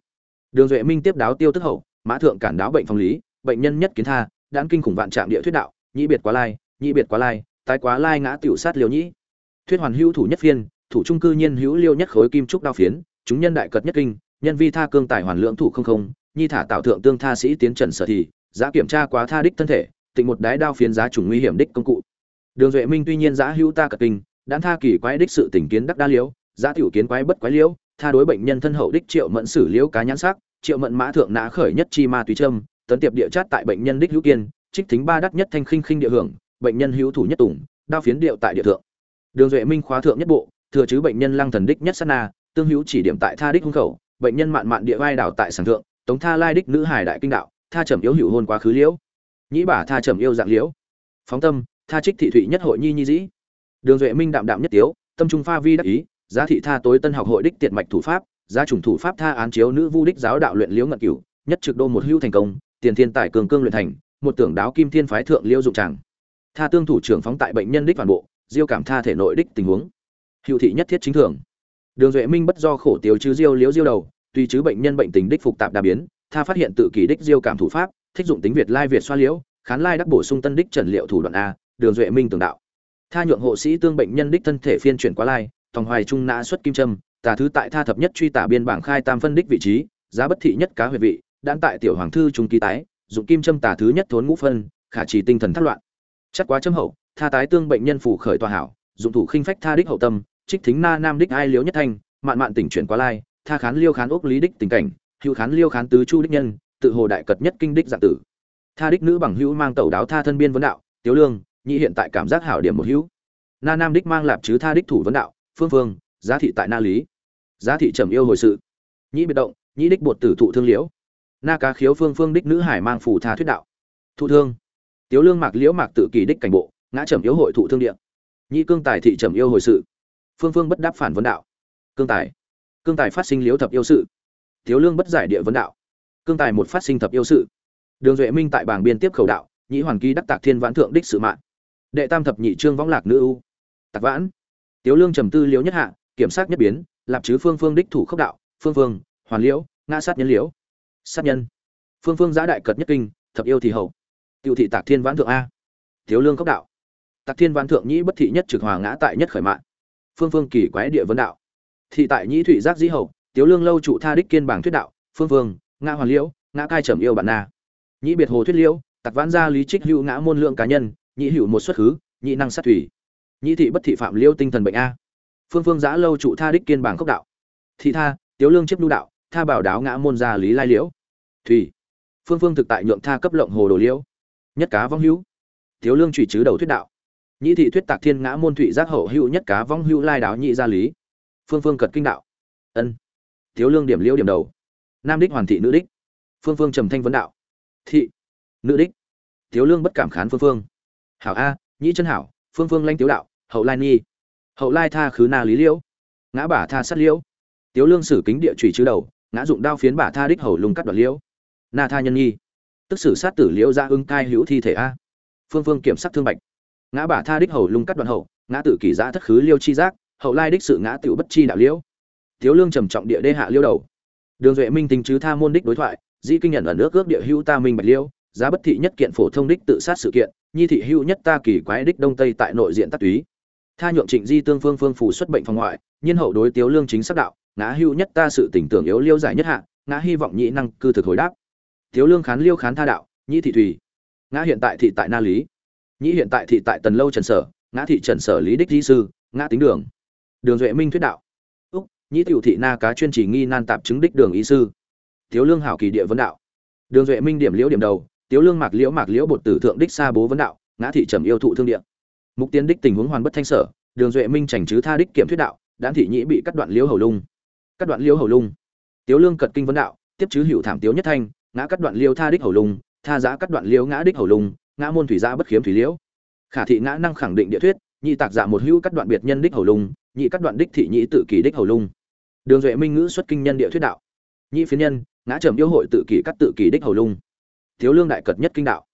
Đường duệ minh tiếp đáo tiêu tức hậu, mã thượng cản đáo bệnh phòng lý, bệnh nhân nhất kiến tha đãn kinh khủng vạn trạng địa thuyết đạo, nhĩ biệt quá lai, nhĩ biệt quá lai, tái quá lai ngã tiểu sát liều nhĩ. Thuyết hoàn hữu thủ nhất phiên, thủ trung cư nhiên hữu liêu nhất khối kim trúc đao phiến, chúng nhân đại cật nhất kinh, nhân vi tha cương tài hoàn lượng thủ không không, nhi thả tạo thượng tương tha sĩ tiến trần sở thì giá kiểm tra quá tha đích thân thể, tịnh một đái đao phiến giá trùng nguy hiểm đích công cụ. Đường duệ minh tuy nhiên giá hữu ta cật kinh đã tha kỳ quái đích sự tỉnh kiến đắc đa liễu giá tiểu kiến quái bất quái liễu, tha đối bệnh nhân thân hậu đích triệu mẫn xử liễu cá nhãn sắc triệu mẫn mã thượng nã khởi nhất chi ma túy trâm tấn tiệp địa chát tại bệnh nhân đích hữu kiên, trích thính ba đắc nhất thanh khinh khinh địa hưởng, bệnh nhân hữu thủ nhất tùng, đao phiến điệu tại địa thượng. Đường duệ minh khóa thượng nhất bộ, thừa chứ bệnh nhân lăng thần đích nhất sát na, tương hữu chỉ điểm tại tha đích hung khẩu, bệnh nhân mạn mạn địa vai đảo tại sàng thượng, tống tha lai đích nữ hải đại kinh đạo tha trầm yếu hữu hôn quá khứ liễu. Nhĩ bả tha trầm yêu dạng liễu. Phóng tâm, tha trích thị thụy nhất hội nhi nhi dĩ. Đường duệ minh đạm đạm nhất tiếu, tâm trung pha vi đắc ý, giá thị tha tối tân học hội đích tiệt mạch thủ pháp, giá trùng thủ pháp tha án chiếu nữ vu đích giáo đạo luyện liễu ngận cửu, nhất trực đô một hữu thành công, tiền thiên tài cường cương luyện thành, một tưởng đáo kim thiên phái thượng liêu dụng tràng. Tha tương thủ trưởng phóng tại bệnh nhân đích toàn bộ, diêu cảm tha thể nội đích tình huống. Hữu thị nhất thiết chính thường. Đường duệ minh bất do khổ tiêu chứ diêu liếu diêu đầu, tuy chứ bệnh nhân bệnh tình đích phục tạp đa biến tha phát hiện tự kỷ đích diêu cảm thủ pháp, thích dụng tính việt lai việt xoa liễu, khán lai đắc bổ sung tân đích trần liệu thủ đoạn a, đường duệ minh tường đạo. Tha nhượng hộ sĩ tương bệnh nhân đích thân thể phiên chuyển qua lai tòng hoài trung nã xuất kim trâm tà thứ tại tha thập nhất truy tả biên bảng khai tam phân đích vị trí, giá bất thị nhất cá huyệt vị đan tại tiểu hoàng thư trung ký tái, dụng kim châm tà thứ nhất thốn ngũ phân, khả trì tinh thần thất loạn. Chắc quá châm hậu, tha tái tương bệnh nhân phủ khởi tòa hảo, dụng thủ khinh phách tha đích hậu tâm, trích thính na nam đích ai liếu nhất thanh, mạn mạn tỉnh chuyển qua lai, tha khán liêu khán ốc lý đích tình cảnh hữu khán liêu khán tứ chu đích nhân, tự hồ đại cật nhất kinh đích dạng tử. Tha đích nữ bằng hữu mang tẩu đáo tha thân biên vấn đạo, tiếu lương, nhị hiện tại cảm giác hảo điểm một hữu. Na nam đích mang lạp chứ tha đích thủ vấn đạo, phương phương, giá thị tại na lý. Giá thị trầm yêu hồi sự. Nhĩ biệt động nhĩ đích bột tử thụ thương liễu. Na cá khiếu phương phương đích nữ hải mang phủ tha thuyết đạo. Thụ thương. Tiếu lương mạc liễu mạc tự kỳ đích cảnh bộ, ngã trầm yếu hội thụ thương điện nhĩ cương tài thị trầm yêu hồi sự. Phương phương bất đáp phản vấn đạo. Cương tài. Cương tài phát sinh liễu thập yêu sự tiếu lương bất giải địa vấn đạo. Cương tài một phát sinh thập yêu sự. Đường duệ minh tại bảng biên tiếp khẩu đạo, nhĩ hoàn ký đắc tạc thiên vãn thượng đích sự mạng. Đệ tam thập nhị trương võng lạc nữ ưu tạc vãn. Tiếu lương trầm tư liễu nhất hạ, kiểm sát nhất biến, lạp chứ phương phương đích thủ khốc đạo, phương phương, hoàn liễu, ngã sát nhân liễu. Sát nhân. Phương phương giã đại cật nhất kinh, thập yêu thì hậu. Tiêu thị tạc thiên vãn thượng a. Tiếu lương khốc đạo. Tạc thiên vãn thượng nhĩ bất thị nhất trực hòa ngã tại nhất khởi mạng. Phương phương kỳ quái địa vấn đạo. Thị tại nhĩ thụy giác dĩ hậu tiếu lương lâu trụ tha đích kiên bảng thuyết đạo, phương vương, ngã hoàn liễu, ngã cai trầm yêu bạn na. Nhĩ biệt hồ thuyết liễu tặc vãn gia lý trích hữu ngã môn lượng cá nhân, nhĩ hữu một xuất khứ, nhĩ năng sát thủy. Nhĩ thị bất thị phạm liễu tinh thần bệnh a. Phương phương giã lâu trụ tha đích kiên bảng cốc đạo. Thị tha, tiếu lương chấp lưu đạo, tha bảo đáo ngã môn gia lý lai liễu. Thủy, phương phương thực tại nhượng tha cấp lộng hồ đồ liễu. Nhất cá vong hữu. Tiếu lương trụy chứ đầu thuyết đạo. Nhĩ thị thuyết tạc thiên ngã môn thụy giác hậu hữu nhất cá vong hữu lai đáo nhị gia lý. Phương phương cật kinh đạo. Ân thiếu lương điểm liễu điểm đầu. Nam đích hoàn thị, nữ đích. Phương phương trầm thanh vấn đạo. Thị, nữ đích. Thiếu lương bất cảm khán phương phương. Hảo a, nhĩ chân hảo, phương phương lanh tiếu đạo, hậu lai nhi hậu lai tha khứ na lý liễu. Ngã bả tha sát liễu. Tiếu lương sử kính địa chủy chứ đầu, ngã dụng đao phiến bả tha đích hầu lùng cắt đoạt liễu. Na tha nhân nhi. Tức sử sát tử liễu ra ưng cai hữu thi thể a. Phương phương kiểm sát thương bạch. Ngã bả tha đích hầu lung cắt đoạn hậu, ngã tử kỷ giã thất khứ liêu chi giác, hậu lai đích sự ngã tiểu bất chi đạo liễu thiếu lương trầm trọng địa đê hạ liêu đầu đường duệ minh tính chứ tha môn đích đối thoại dĩ kinh nhận ở nước ước địa hữu ta minh bạch liêu giá bất thị nhất kiện phổ thông đích tự sát sự kiện nhi thị hữu nhất ta kỳ quái đích đông tây tại nội diện tắc túy tha nhượng trịnh di tương phương phương phủ xuất bệnh phòng ngoại nhiên hậu đối tiếu lương chính xác đạo ngã hữu nhất ta sự tỉnh tưởng yếu liêu giải nhất hạ ngã hy vọng nhị năng cư thực hồi đáp Tiếu Lương khán liêu khán tha đạo, nhị thị thùy Ngã hiện tại thị tại Na Lý. Nhĩ hiện tại thị tại Tần Lâu Trần Sở, ngã thị Trần Sở Lý đích di sư, ngã tính đường. Đường Duệ Minh thuyết đạo. Nhĩ tiểu thị Na cá chuyên chỉ nghi nan tạp chứng đích đường ý sư. Tiếu Lương hảo kỳ địa vấn đạo. Đường Duệ Minh điểm liễu điểm đầu, Tiếu Lương mạc liễu mạc liễu bột tử thượng đích xa bố vấn đạo, ngã thị trầm yêu thụ thương địa. Mục tiến đích tình huống hoàn bất thanh sở, Đường Duệ Minh chảnh chứ tha đích kiểm thuyết đạo, đán thị nhĩ bị cắt đoạn liễu hầu lung. Cắt đoạn liễu hầu lung. Tiếu Lương cật kinh vấn đạo, tiếp chứ hữu thảm tiếu nhất thanh, ngã cắt đoạn liêu tha đích hầu lung tha giá cắt đoạn liễu ngã đích hầu lung ngã môn thủy gia bất khiếm thủy liễu khả thị ngã năng khẳng định địa thuyết nhị tạc giả một hữu cắt đoạn biệt nhân đích hầu lung nhị cắt đoạn đích thị nhị tự kỷ đích hầu lung. Đường duệ minh ngữ xuất kinh nhân địa thuyết đạo. Nhị phiến nhân, ngã trầm yêu hội tự kỷ cắt tự kỷ đích hầu lung. Thiếu lương đại cật nhất kinh đạo.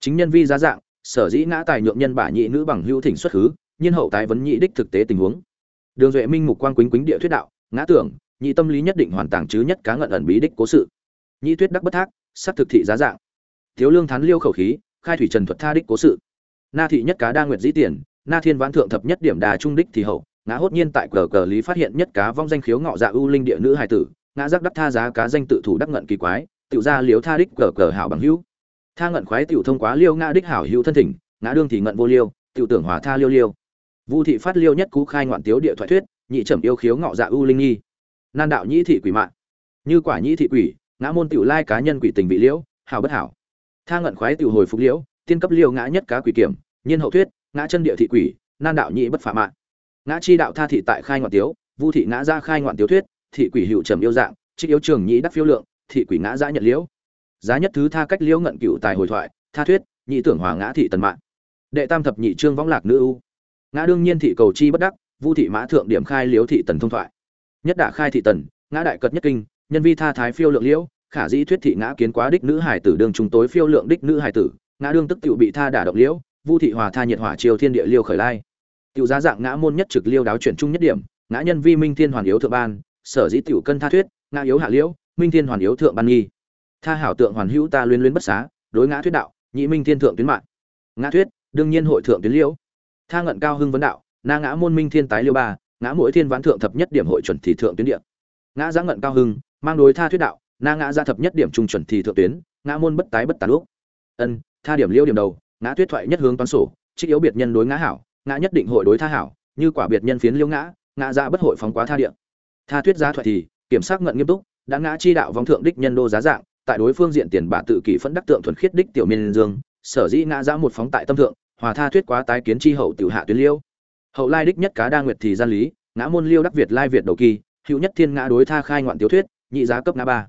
Chính nhân vi giá dạng, sở dĩ ngã tài nhượng nhân bả nhị nữ bằng hữu thỉnh xuất khứ nhiên hậu tái vấn nhị đích thực tế tình huống. Đường duệ minh mục quan quýnh quýnh địa thuyết đạo, ngã tưởng, nhị tâm lý nhất định hoàn tàng chứ nhất cá ngận ẩn bí đích cố sự. Nhị tuyết đắc bất thác, sắc thực thị giá dạng. Thiếu lương thán liêu khẩu khí, khai thủy trần thuật tha đích cố sự. Na thị nhất cá đa nguyệt dĩ tiền, na thiên vãn thượng thập nhất điểm đà trung đích thì hậu ngã hốt nhiên tại cờ cờ lý phát hiện nhất cá vong danh khiếu ngọ dạ ưu linh địa nữ hài tử, ngã giác đắc tha giá cá danh tự thủ đắc ngận kỳ quái, tiểu ra liếu tha đích cờ cờ hảo bằng hữu. Tha ngận khoái tiểu thông quá liêu ngã đích hảo hữu thân thỉnh, ngã đương thì ngận vô liêu, tiểu tưởng hòa tha liêu liêu. Vu thị phát liêu nhất cú khai ngoạn tiếu địa thoại thuyết, nhị trầm yêu khiếu ngọ dạ ưu linh nghi. Nan đạo nhị thị quỷ mạng như quả nhị thị quỷ, ngã môn tiểu lai cá nhân quỷ tình vị liễu, hảo bất hảo. Tha ngận khoái tiểu hồi phục liễu, tiên cấp liêu ngã nhất cá quỷ kiểm, nhiên hậu thuyết, ngã chân địa thị quỷ, nan đạo nhị bất phạm mạng ngã chi đạo tha thị tại khai ngoạn tiếu, vu thị ngã ra khai ngoạn tiếu thuyết, thị quỷ hữu trầm yêu dạng, trích yếu trường nhĩ đắc phiêu lượng, thị quỷ ngã giã nhận liễu. Giá nhất thứ tha cách liễu ngận cựu tài hồi thoại, tha thuyết, nhị tưởng hòa ngã thị tần mạng đệ tam thập nhị trương võng lạc nữ ưu ngã đương nhiên thị cầu chi bất đắc, vu thị mã thượng điểm khai liễu thị tần thông thoại. Nhất đả khai thị tần, ngã đại cật nhất kinh, nhân vi tha thái phiêu lượng liễu, khả dĩ thuyết thị ngã kiến quá đích nữ hải tử đương chúng tối phiêu lượng đích nữ hải tử, ngã đương tức tiểu bị tha đả động liễu, vu thị hòa tha nhiệt hỏa triều thiên địa liêu khởi lai tiểu giá dạng ngã môn nhất trực liêu đáo chuyển trung nhất điểm, ngã nhân vi minh thiên hoàn yếu thượng ban, sở dĩ tiểu cân tha thuyết, ngã yếu hạ liễu, minh thiên hoàn yếu thượng ban nghi. Tha hảo tượng hoàn hữu ta luyến luyến bất xá, đối ngã thuyết đạo, nhị minh thiên thượng tuyến mạng. Ngã thuyết, đương nhiên hội thượng tuyến liễu. Tha ngận cao hưng vấn đạo, na ngã môn minh thiên tái liêu ba, ngã mỗi thiên vãn thượng thập nhất điểm hội chuẩn thì thượng tuyến địa. Ngã giá ngận cao hưng, mang đối tha thuyết đạo, na ngã ra thập nhất điểm trung chuẩn thì thượng tuyến, ngã môn bất tái bất tàn lúc ân, tha điểm liêu điểm đầu, ngã tuyết thoại nhất hướng toán sổ, trích yếu biệt nhân đối ngã hảo ngã nhất định hội đối tha hảo, như quả biệt nhân phiến liêu ngã ngã ra bất hội phóng quá tha điện tha tuyết giá thoại thì, kiểm soát ngận nghiêm túc, đã ngã chi đạo vong thượng đích nhân đô giá dạng, tại đối phương diện tiền bạ tự kỷ phẫn đắc tượng thuần khiết đích tiểu miên dương, sở dĩ ngã ra một phóng tại tâm thượng, hòa tha tuyết quá tái kiến chi hậu tiểu hạ tuyến liêu. Hậu lai đích nhất cá đa nguyệt thì gian lý, ngã môn liêu đắc việt lai việt đầu kỳ, hữu nhất thiên ngã đối tha khai ngoạn tiểu thuyết, nhị giá cấp ngã ba.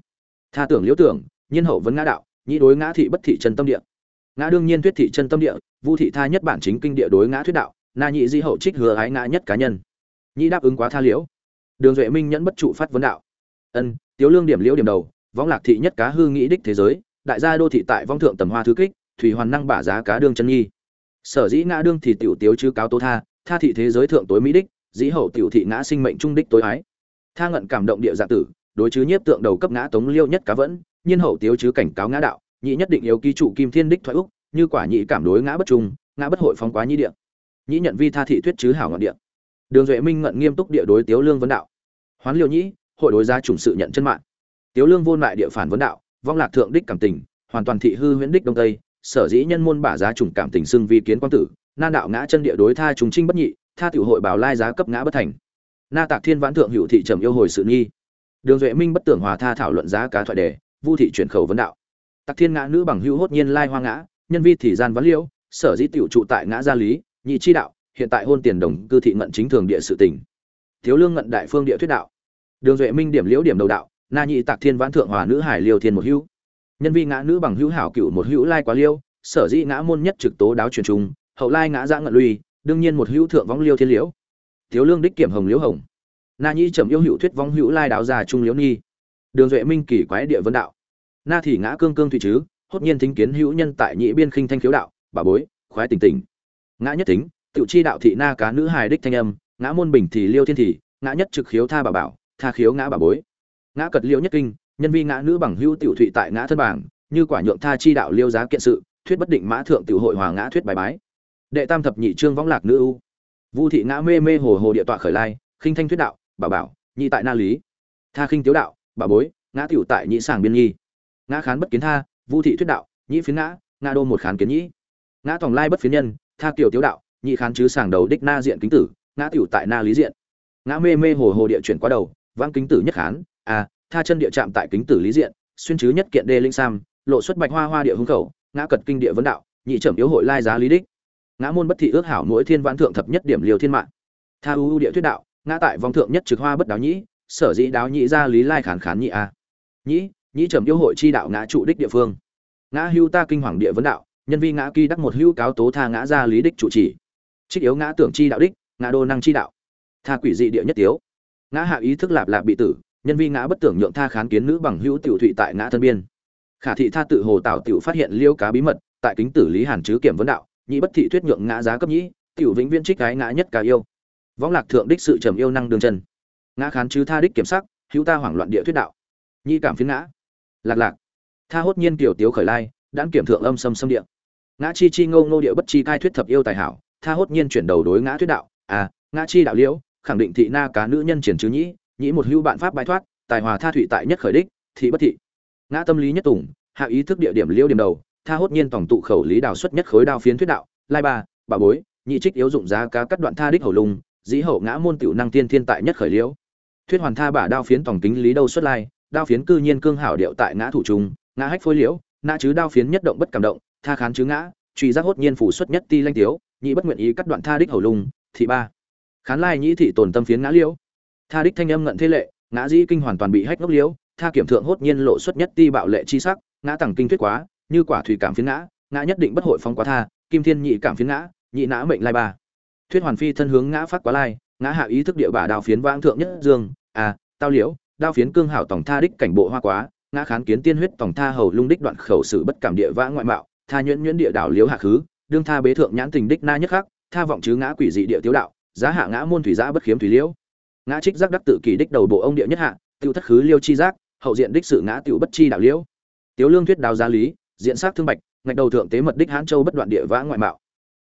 Tha tưởng liễu tưởng, nhiên hậu vấn ngã đạo, nhị đối ngã thị bất thị chân tâm địa. Ngã đương nhiên thuyết thị chân tâm địa, vu thị tha nhất bản chính kinh địa đối ngã thuyết đạo na nhị di hậu trích hứa ái ngã nhất cá nhân. Nhị đáp ứng quá tha liễu. Đường duệ minh nhẫn bất trụ phát vấn đạo. Ân, tiếu lương điểm liễu điểm đầu, võng lạc thị nhất cá hư nghĩ đích thế giới, đại gia đô thị tại vong thượng tầm hoa thứ kích, thủy hoàn năng bả giá cá đương chân nhi sở dĩ ngã đương thì tiểu tiếu chứ cáo tố tha tha thị thế giới thượng tối mỹ đích, dĩ hậu tiểu thị ngã sinh mệnh trung đích tối ái. Tha ngận cảm động địa dạ tử, đối chứ nhiếp tượng đầu cấp ngã tống liêu nhất cá vẫn, nhiên hậu tiếu chứ cảnh cáo ngã đạo, nhị nhất định yếu ký trụ kim thiên đích thoại úc, như quả nhị cảm đối ngã bất trung, ngã bất hội phóng quá nhị địa nhĩ nhận vi tha thị thuyết chứ hảo ngọn địa. Đường duệ minh ngận nghiêm túc địa đối tiếu lương vấn đạo. Hoán liêu nhĩ, hội đối gia chủng sự nhận chân mạng. Tiếu lương vô lại địa phản vấn đạo, vong lạc thượng đích cảm tình, hoàn toàn thị hư huyễn đích đông tây, sở dĩ nhân môn bả giá chủng cảm tình xưng vi kiến quang tử, nan đạo ngã chân địa đối tha trùng trinh bất nhị, tha tiểu hội bảo lai giá cấp ngã bất thành. Na tạc thiên vãn thượng hữu thị trầm yêu hồi sự nghi. Đường duệ minh bất tưởng hòa tha thảo luận giá cá thoại đề, vu thị chuyển khẩu vấn đạo. Tạc thiên ngã nữ bằng hữu hốt nhiên lai hoa ngã, nhân vi thì gian vấn liễu sở dĩ tiểu trụ tại ngã gia lý nhị chi đạo, hiện tại hôn tiền đồng cư thị ngận chính thường địa sự tỉnh thiếu lương ngận đại phương địa thuyết đạo. Đường duệ minh điểm liễu điểm đầu đạo, na nhị tạc thiên vãn thượng hòa nữ hải liêu thiên một hữu. Nhân vi ngã nữ bằng hữu hảo cựu một hữu lai quá liêu, sở dĩ ngã môn nhất trực tố đáo truyền trung, hậu lai ngã giã ngận lui, đương nhiên một hữu thượng võng liêu thiên liễu. Thiếu lương đích kiểm hồng liễu hồng. Na nhĩ trầm yêu hữu thuyết võng hữu lai đáo già trung liễu nhi đường duệ minh kỳ quái địa vân đạo. Na thì ngã cương cương thủy chứ, hốt nhiên thính kiến hữu nhân tại nhị biên khinh thanh khiếu đạo, bà bối, khoái tình tình ngã nhất tính tự chi đạo thị na cá nữ hài đích thanh âm, ngã môn bình thì liêu thiên thì, ngã nhất trực khiếu tha bà bảo, tha khiếu ngã bà bối. Ngã cật liêu nhất kinh, nhân vi ngã nữ bằng hữu tiểu thụy tại ngã thân bảng, như quả nhượng tha chi đạo liêu giá kiện sự, thuyết bất định mã thượng tiểu hội hòa ngã thuyết bài bái. Đệ tam thập nhị trương võng lạc nữ ưu vu thị ngã mê mê hồ hồ địa tọa khởi lai, khinh thanh thuyết đạo, bà bảo, nhị tại na lý. Tha khinh tiếu đạo, bà bối, ngã tiểu tại nhị sàng biên nhi. Ngã khán bất kiến tha, vu thị thuyết đạo, nhị phiến ngã ngã đô một khán kiến nhĩ. Ngã tòng lai bất phiến nhân tha kiểu tiếu đạo, nhị khán chứ sàng đầu đích na diện kính tử, ngã tiểu tại na lý diện. Ngã mê mê hồ hồ địa chuyển qua đầu vang kính tử nhất khán à tha chân địa chạm tại kính tử lý diện, xuyên chứ nhất kiện đê linh sam, lộ xuất bạch hoa hoa địa hưng khẩu, ngã cật kinh địa vấn đạo, nhị trầm yếu hội lai giá lý đích. Ngã môn bất thị ước hảo mỗi thiên vãn thượng thập nhất điểm liều thiên mạng. Tha ưu địa thuyết đạo, ngã tại vong thượng nhất trực hoa bất đáo nhĩ, sở dĩ đáo nhị ra lý lai khán khán nhị a. Nhĩ nhĩ trầm yếu hội chi đạo ngã trụ đích địa phương. Ngã hưu ta kinh hoàng địa vấn đạo nhân vi ngã kỳ đắc một hữu cáo tố tha ngã ra lý đích trụ chỉ trích yếu ngã tưởng chi đạo đích, ngã đô năng chi đạo. Tha quỷ dị địa nhất tiếu ngã hạ ý thức lạp lạp bị tử, nhân vi ngã bất tưởng nhượng tha khán kiến nữ bằng hữu tiểu thụy tại ngã thân biên. Khả thị tha tự hồ tạo tiểu phát hiện liêu cá bí mật, tại kính tử lý hàn chứ kiểm vấn đạo, nhị bất thị thuyết nhượng ngã giá cấp nhĩ, tiểu vĩnh viên trích cái ngã nhất cá yêu. Võng lạc thượng đích sự trầm yêu năng đường chân. Ngã khán chứ tha đích kiểm sắc, hữu ta hoảng loạn địa thuyết đạo. Nhị cảm phiến ngã. Lạc lạc. Tha hốt nhiên tiểu tiếu khởi lai, đãn kiểm thượng âm xâm xâm địa ngã chi chi ngô ngô địa bất chi cai thuyết thập yêu tài hảo, tha hốt nhiên chuyển đầu đối ngã thuyết đạo. À ngã chi đạo liễu, khẳng định thị na cá nữ nhân triển chứ nhĩ nhĩ một hữu bạn pháp bài thoát, tài hòa tha thụy tại nhất khởi đích, thị bất thị. Ngã tâm lý nhất tùng, hạ ý thức địa điểm liễu điểm đầu, tha hốt nhiên tổng tụ khẩu lý đào xuất nhất khối đao phiến thuyết đạo. Lai ba, bà bối, nhị trích yếu dụng giá cá cắt đoạn tha đích hầu lùng, dĩ hậu ngã môn tiểu năng tiên thiên tại nhất khởi liễu. Thuyết hoàn tha bả đao phiến tổng kính lý đâu xuất lai, đao phiến cư nhiên cương hảo điệu tại ngã thủ trung, ngã hách phối liễu ngã chứ đao phiến nhất động bất cảm động tha khán chứ ngã, truy giác hốt nhiên phủ xuất nhất ti lanh tiếu, nhị bất nguyện ý cắt đoạn tha đích hầu lùng, thị ba. Khán lai nhị thị tồn tâm phiến ngã liễu. Tha đích thanh âm ngận thế lệ, ngã dĩ kinh hoàn toàn bị hách ngốc liễu, tha kiểm thượng hốt nhiên lộ xuất nhất ti bạo lệ chi sắc, ngã tẳng kinh thuyết quá, như quả thủy cảm phiến ngã ngã nhất định bất hội phong quá tha, kim thiên nhị cảm phiến ngã, nhị nã mệnh lai ba. Thuyết hoàn phi thân hướng ngã phát quá lai, ngã hạ ý thức địa bả đao phiến vãng thượng nhất dương à tao liễu, đao phiến cương hảo tổng tha đích cảnh bộ hoa quá, ngã khán kiến tiên huyết tổng tha hầu lung đích đoạn khẩu sự bất cảm địa vã ngoại mạo tha nhuyễn nhuyễn địa đảo liếu hạ khứ, đương tha bế thượng nhãn tình đích na nhất khắc, tha vọng chứ ngã quỷ dị địa tiếu đạo, giá hạ ngã môn thủy giã bất khiếm thủy liễu. Ngã trích giác đắc tự kỷ đích đầu bộ ông địa nhất hạ, tiêu thất khứ liêu chi giác, hậu diện đích sự ngã tiểu bất chi đạo liễu. Tiếu lương thuyết đào giá lý, diện sát thương bạch, ngạch đầu thượng tế mật đích hãn châu bất đoạn địa vã ngoại mạo.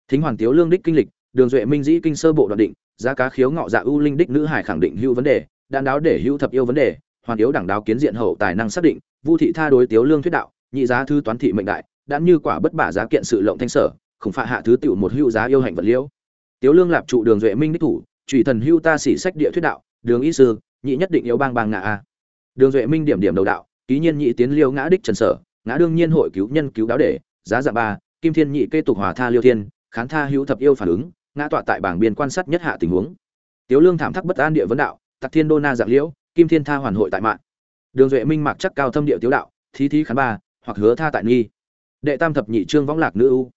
Thính hoàng tiếu lương đích kinh lịch, đường duệ minh dĩ kinh sơ bộ đoạn định, giá cá khiếu ngọ dạ ưu linh đích nữ hải khẳng định hữu vấn đề, đan đáo để hữu thập yêu vấn đề, hoàn yếu đẳng đáo kiến diện hậu tài năng xác định, vu thị tha đối tiếu lương thuyết đạo, nhị giá thư toán thị mệnh đại đã như quả bất bả giá kiện sự lộng thanh sở khủng phạ hạ thứ tiểu một hữu giá yêu hạnh vật liễu. Tiếu lương lạp trụ đường duệ minh đích thủ, trùy thần hưu ta sĩ sách địa thuyết đạo, đường y sư, nhị nhất định yếu bang bang ngã a. Đường duệ minh điểm điểm đầu đạo, ký nhiên nhị tiến liêu ngã đích trần sở, ngã đương nhiên hội cứu nhân cứu đáo để, giá dạ ba, kim thiên nhị kê tục hòa tha liêu thiên, khán tha hữu thập yêu phản ứng, ngã tọa tại bảng biên quan sát nhất hạ tình huống. Tiếu lương thảm thắc bất an địa vấn đạo, tặc thiên đô na dạng liễu, kim thiên tha hoàn hội tại mạng đường duệ minh mặc chắc cao thâm địa tiếu đạo, thí thí khán ba, hoặc hứa tha tại nghi đệ tam thập nhị trương võng lạc nữ ưu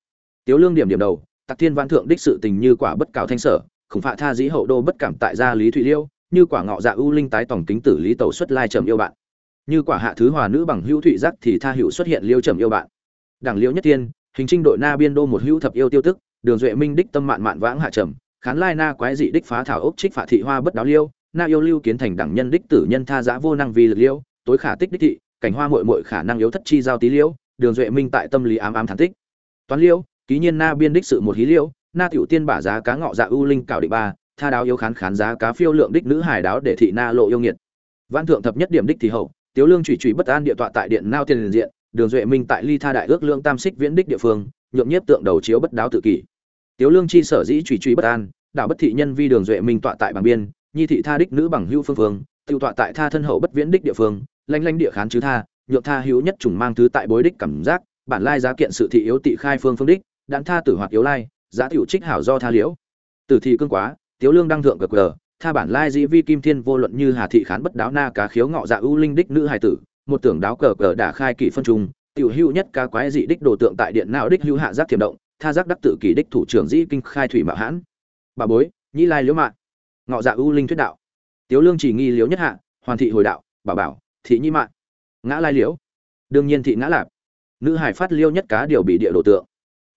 tiếu lương điểm điểm đầu, tạc thiên văn thượng đích sự tình như quả bất cào thanh sở, khủng phạ tha dĩ hậu đô bất cảm tại gia lý thụy liêu, như quả ngọ dạ ưu linh tái tổng kính tử lý tẩu xuất lai trầm yêu bạn. Như quả hạ thứ hòa nữ bằng hữu thụy giác thì tha hữu xuất hiện liêu trầm yêu bạn. Đảng liễu nhất tiên, hình trinh đội na biên đô một hữu thập yêu tiêu tức, đường duệ minh đích tâm mạn mạn vãng hạ trầm, khán lai na quái dị đích phá thảo ốc trích phạ thị hoa bất đáo liêu, na yêu lưu kiến thành đẳng nhân đích tử nhân tha giã vô năng vì lực liêu, tối khả tích đích thị, cảnh hoa muội muội khả năng yếu thất chi giao tí liêu đường duệ minh tại tâm lý ám ám thản tích. Toán liêu, ký nhiên na biên đích sự một hí liêu, na tiểu tiên bả giá cá ngọ dạ ưu linh cảo định ba, tha đáo yếu khán khán giá cá phiêu lượng đích nữ hải đáo để thị na lộ yêu nghiệt. Văn thượng thập nhất điểm đích thì hậu, tiếu lương chủy chủy bất an địa tọa tại điện nao tiền diện, đường duệ minh tại ly tha đại ước lương tam xích viễn đích địa phương nhượng nhiếp tượng đầu chiếu bất đáo tự kỷ. Tiếu lương chi sở dĩ chủy chủy bất an đạo bất thị nhân vi đường duệ minh tọa tại bằng biên, nhi thị tha đích nữ bằng hữu phương phương, tiêu tọa tại tha thân hậu bất viễn đích địa phương, lanh lanh địa khán chứ tha nhượng tha hữu nhất trùng mang thứ tại bối đích cảm giác, bản lai giá kiện sự thị yếu tị khai phương phương đích, đạn tha tử hoạt yếu lai, giá tiểu trích hảo do tha liễu. Tử thị cương quá, tiếu lương đăng thượng cờ cờ tha bản lai dĩ vi kim thiên vô luận như hà thị khán bất đáo na cá khiếu ngọ dạ ưu linh đích nữ hài tử, một tưởng đáo cờ cờ đã khai kỷ phân trung, tiểu hữu nhất cá quái dị đích đồ tượng tại điện não đích hữu hạ giác thiểm động, tha giác đắc tự kỷ đích thủ trưởng dĩ kinh khai thủy mạo hãn. Bà bối, nhĩ lai liễu mạng ngọ dạ ưu linh thuyết đạo. Tiếu lương chỉ nghi liễu nhất hạ, hoàn thị hồi đạo bảo bảo, thị nhi mạng ngã lai liễu. Đương nhiên thị ngã lạp. Nữ hải phát liêu nhất cá điều bị địa đồ tượng.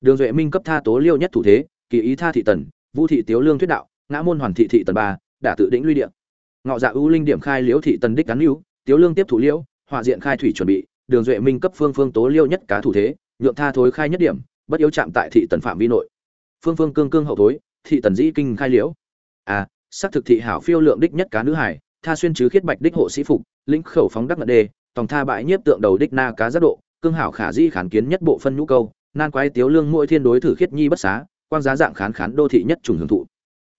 Đường duệ minh cấp tha tố liêu nhất thủ thế, kỳ ý tha thị tần vũ thị tiếu lương thuyết đạo, ngã môn hoàn thị thị tần ba đã tự đỉnh lui điện ngọ dạ ưu linh điểm khai liễu thị tần đích cắn lưu, tiếu lương tiếp thủ liễu, họa diện khai thủy chuẩn bị, đường duệ minh cấp phương phương tố liêu nhất cá thủ thế, nhượng tha thối khai nhất điểm, bất yếu chạm tại thị tần phạm vi nội. Phương phương cương cương hậu thối, thị tần dĩ kinh khai liễu. À xác thực thị hảo phiêu lượng đích nhất cá nữ hải tha xuyên chứ khiết bạch đích hộ sĩ phục, lĩnh khẩu phóng đắc ngật đề tòng tha bãi nhiếp tượng đầu đích na cá giác độ, cương hảo khả di khán kiến nhất bộ phân nhũ câu, nan quái tiếu lương mỗi thiên đối thử khiết nhi bất xá quan giá dạng khán khán đô thị nhất trùng hưởng thụ.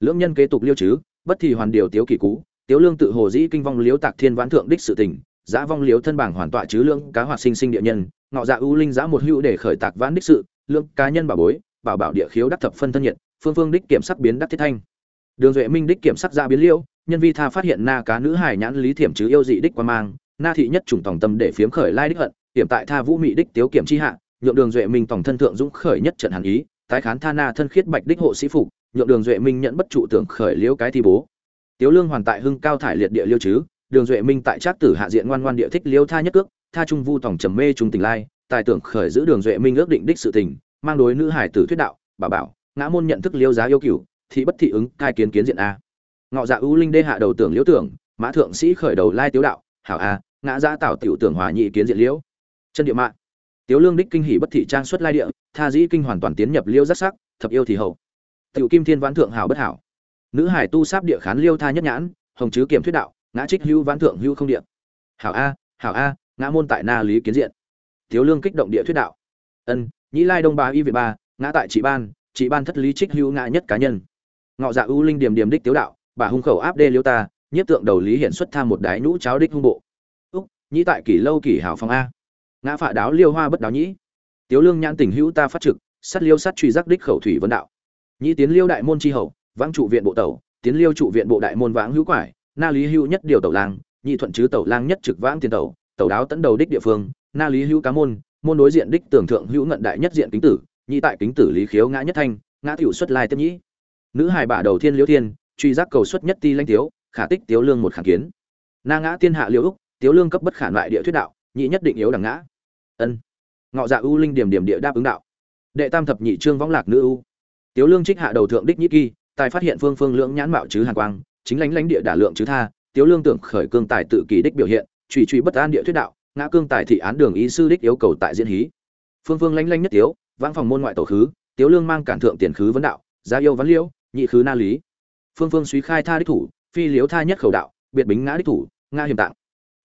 Lưỡng nhân kế tục liêu chứ, bất thì hoàn điều tiếu kỳ cú tiếu lương tự hồ dĩ kinh vong liếu tạc thiên vãn thượng đích sự tình giã vong liếu thân bảng hoàn tọa chứ lương cá hoạt sinh sinh địa nhân, ngọ dạ ưu linh giã một hữu để khởi tạc vãn đích sự lương cá nhân bảo bối, bảo bảo địa khiếu đắc thập phân thân nhiệt, phương phương đích kiểm sắc biến đắc thiết thanh. Đường duệ minh đích kiểm sắc ra biến liêu, nhân vi tha phát hiện na cá nữ hải nhãn lý thiểm chứ yêu dị đích quan mang na thị nhất trùng tòng tâm để phiếm khởi lai đích hận, hiểm tại tha vũ mị đích tiếu kiểm chi hạ, nhượng đường duệ minh tòng thân thượng dũng khởi nhất trận hàn ý, tái khán tha na thân khiết bạch đích hộ sĩ phục, nhượng đường duệ minh nhận bất trụ tưởng khởi liễu cái thi bố. Tiếu lương hoàn tại hưng cao thải liệt địa liêu chứ, đường duệ minh tại trác tử hạ diện ngoan ngoan địa thích liêu tha nhất cước, tha trung vu tòng trầm mê trung tình lai, tài tưởng khởi giữ đường duệ minh ước định đích sự tình, mang đối nữ hải tử thuyết đạo, bà bảo, ngã môn nhận thức liêu giá yêu cửu, thị bất thị ứng, cai kiến kiến diện a. Ngọ dạ ưu linh đê hạ đầu tưởng liễu tưởng, mã thượng sĩ khởi đầu lai tiếu đạo, hảo a ngã giã tảo tiểu tưởng hòa nhị kiến diện liễu. Chân địa mạng tiếu lương đích kinh hỉ bất thị trang xuất lai địa, tha dĩ kinh hoàn toàn tiến nhập liễu rất sắc, thập yêu thì hậu. Tiểu kim thiên vãn thượng hảo bất hảo. Nữ hải tu sáp địa khán liêu tha nhất nhãn, hồng chứ kiểm thuyết đạo, ngã trích hữu vãn thượng hữu không địa. Hảo a hảo a, ngã môn tại na lý kiến diện. Tiếu lương kích động địa thuyết đạo. Ân, nhĩ lai đông ba y vị ba, ngã tại trị ban trị ban thất lý trích hữu ngã nhất cá nhân. Ngọ dạ ưu linh điểm điểm đích tiếu đạo, bà hung khẩu áp đê liêu ta, nhiếp tượng đầu lý hiện xuất tham một đái nhũ cháo đích hung bộ nhĩ tại kỷ lâu kỷ hảo phong a. Ngã phạ đáo liêu hoa bất đáo nhĩ. Tiếu lương nhãn tình hữu ta phát trực sắt liêu sắt truy giác đích khẩu thủy vấn đạo. Nhĩ tiến liêu đại môn tri hậu, vãng trụ viện bộ tẩu, tiến liêu trụ viện bộ đại môn vãng hữu quải, na lý hữu nhất điều tẩu lang nhị thuận chứ tẩu lang nhất trực vãng tiền tẩu tẩu đáo tấn đầu đích địa phương, na lý hữu cá môn môn đối diện đích tưởng thượng hữu ngận đại nhất diện kính tử, nhị tại kính tử lý khiếu ngã nhất thanh, ngã tiểu xuất lai tiếp nhĩ. Nữ hài bả đầu thiên liễu thiên, truy giác cầu xuất nhất ti lanh tiếu, khả tích tiếu lương một khả kiến. Na ngã tiên hạ liễu úc tiếu lương cấp bất khả loại địa thuyết đạo, nhị nhất định yếu đẳng ngã. Ân. Ngọ dạ ưu linh điểm điểm địa đáp ứng đạo. Đệ tam thập nhị trương võng lạc nữ ưu tiếu lương trích hạ đầu thượng đích nhĩ kỳ, tài phát hiện phương phương lưỡng nhãn mạo chứ hàn quang, chính lánh lánh địa đả lượng chứ tha, tiếu lương tưởng khởi cương tài tự kỳ đích biểu hiện trùy trùy bất an địa thuyết đạo, ngã cương tài thị án đường ý sư đích yêu cầu tại diễn hí. Phương phương lánh lánh nhất tiếu, vãng phòng môn ngoại tổ khứ, tiếu lương mang cản thượng tiền khứ vấn đạo, gia yêu vấn liễu nhị khứ na lý. Phương phương suy khai tha đích thủ, phi liếu tha nhất khẩu đạo, biệt bính ngã đích thủ nga hiểm tạng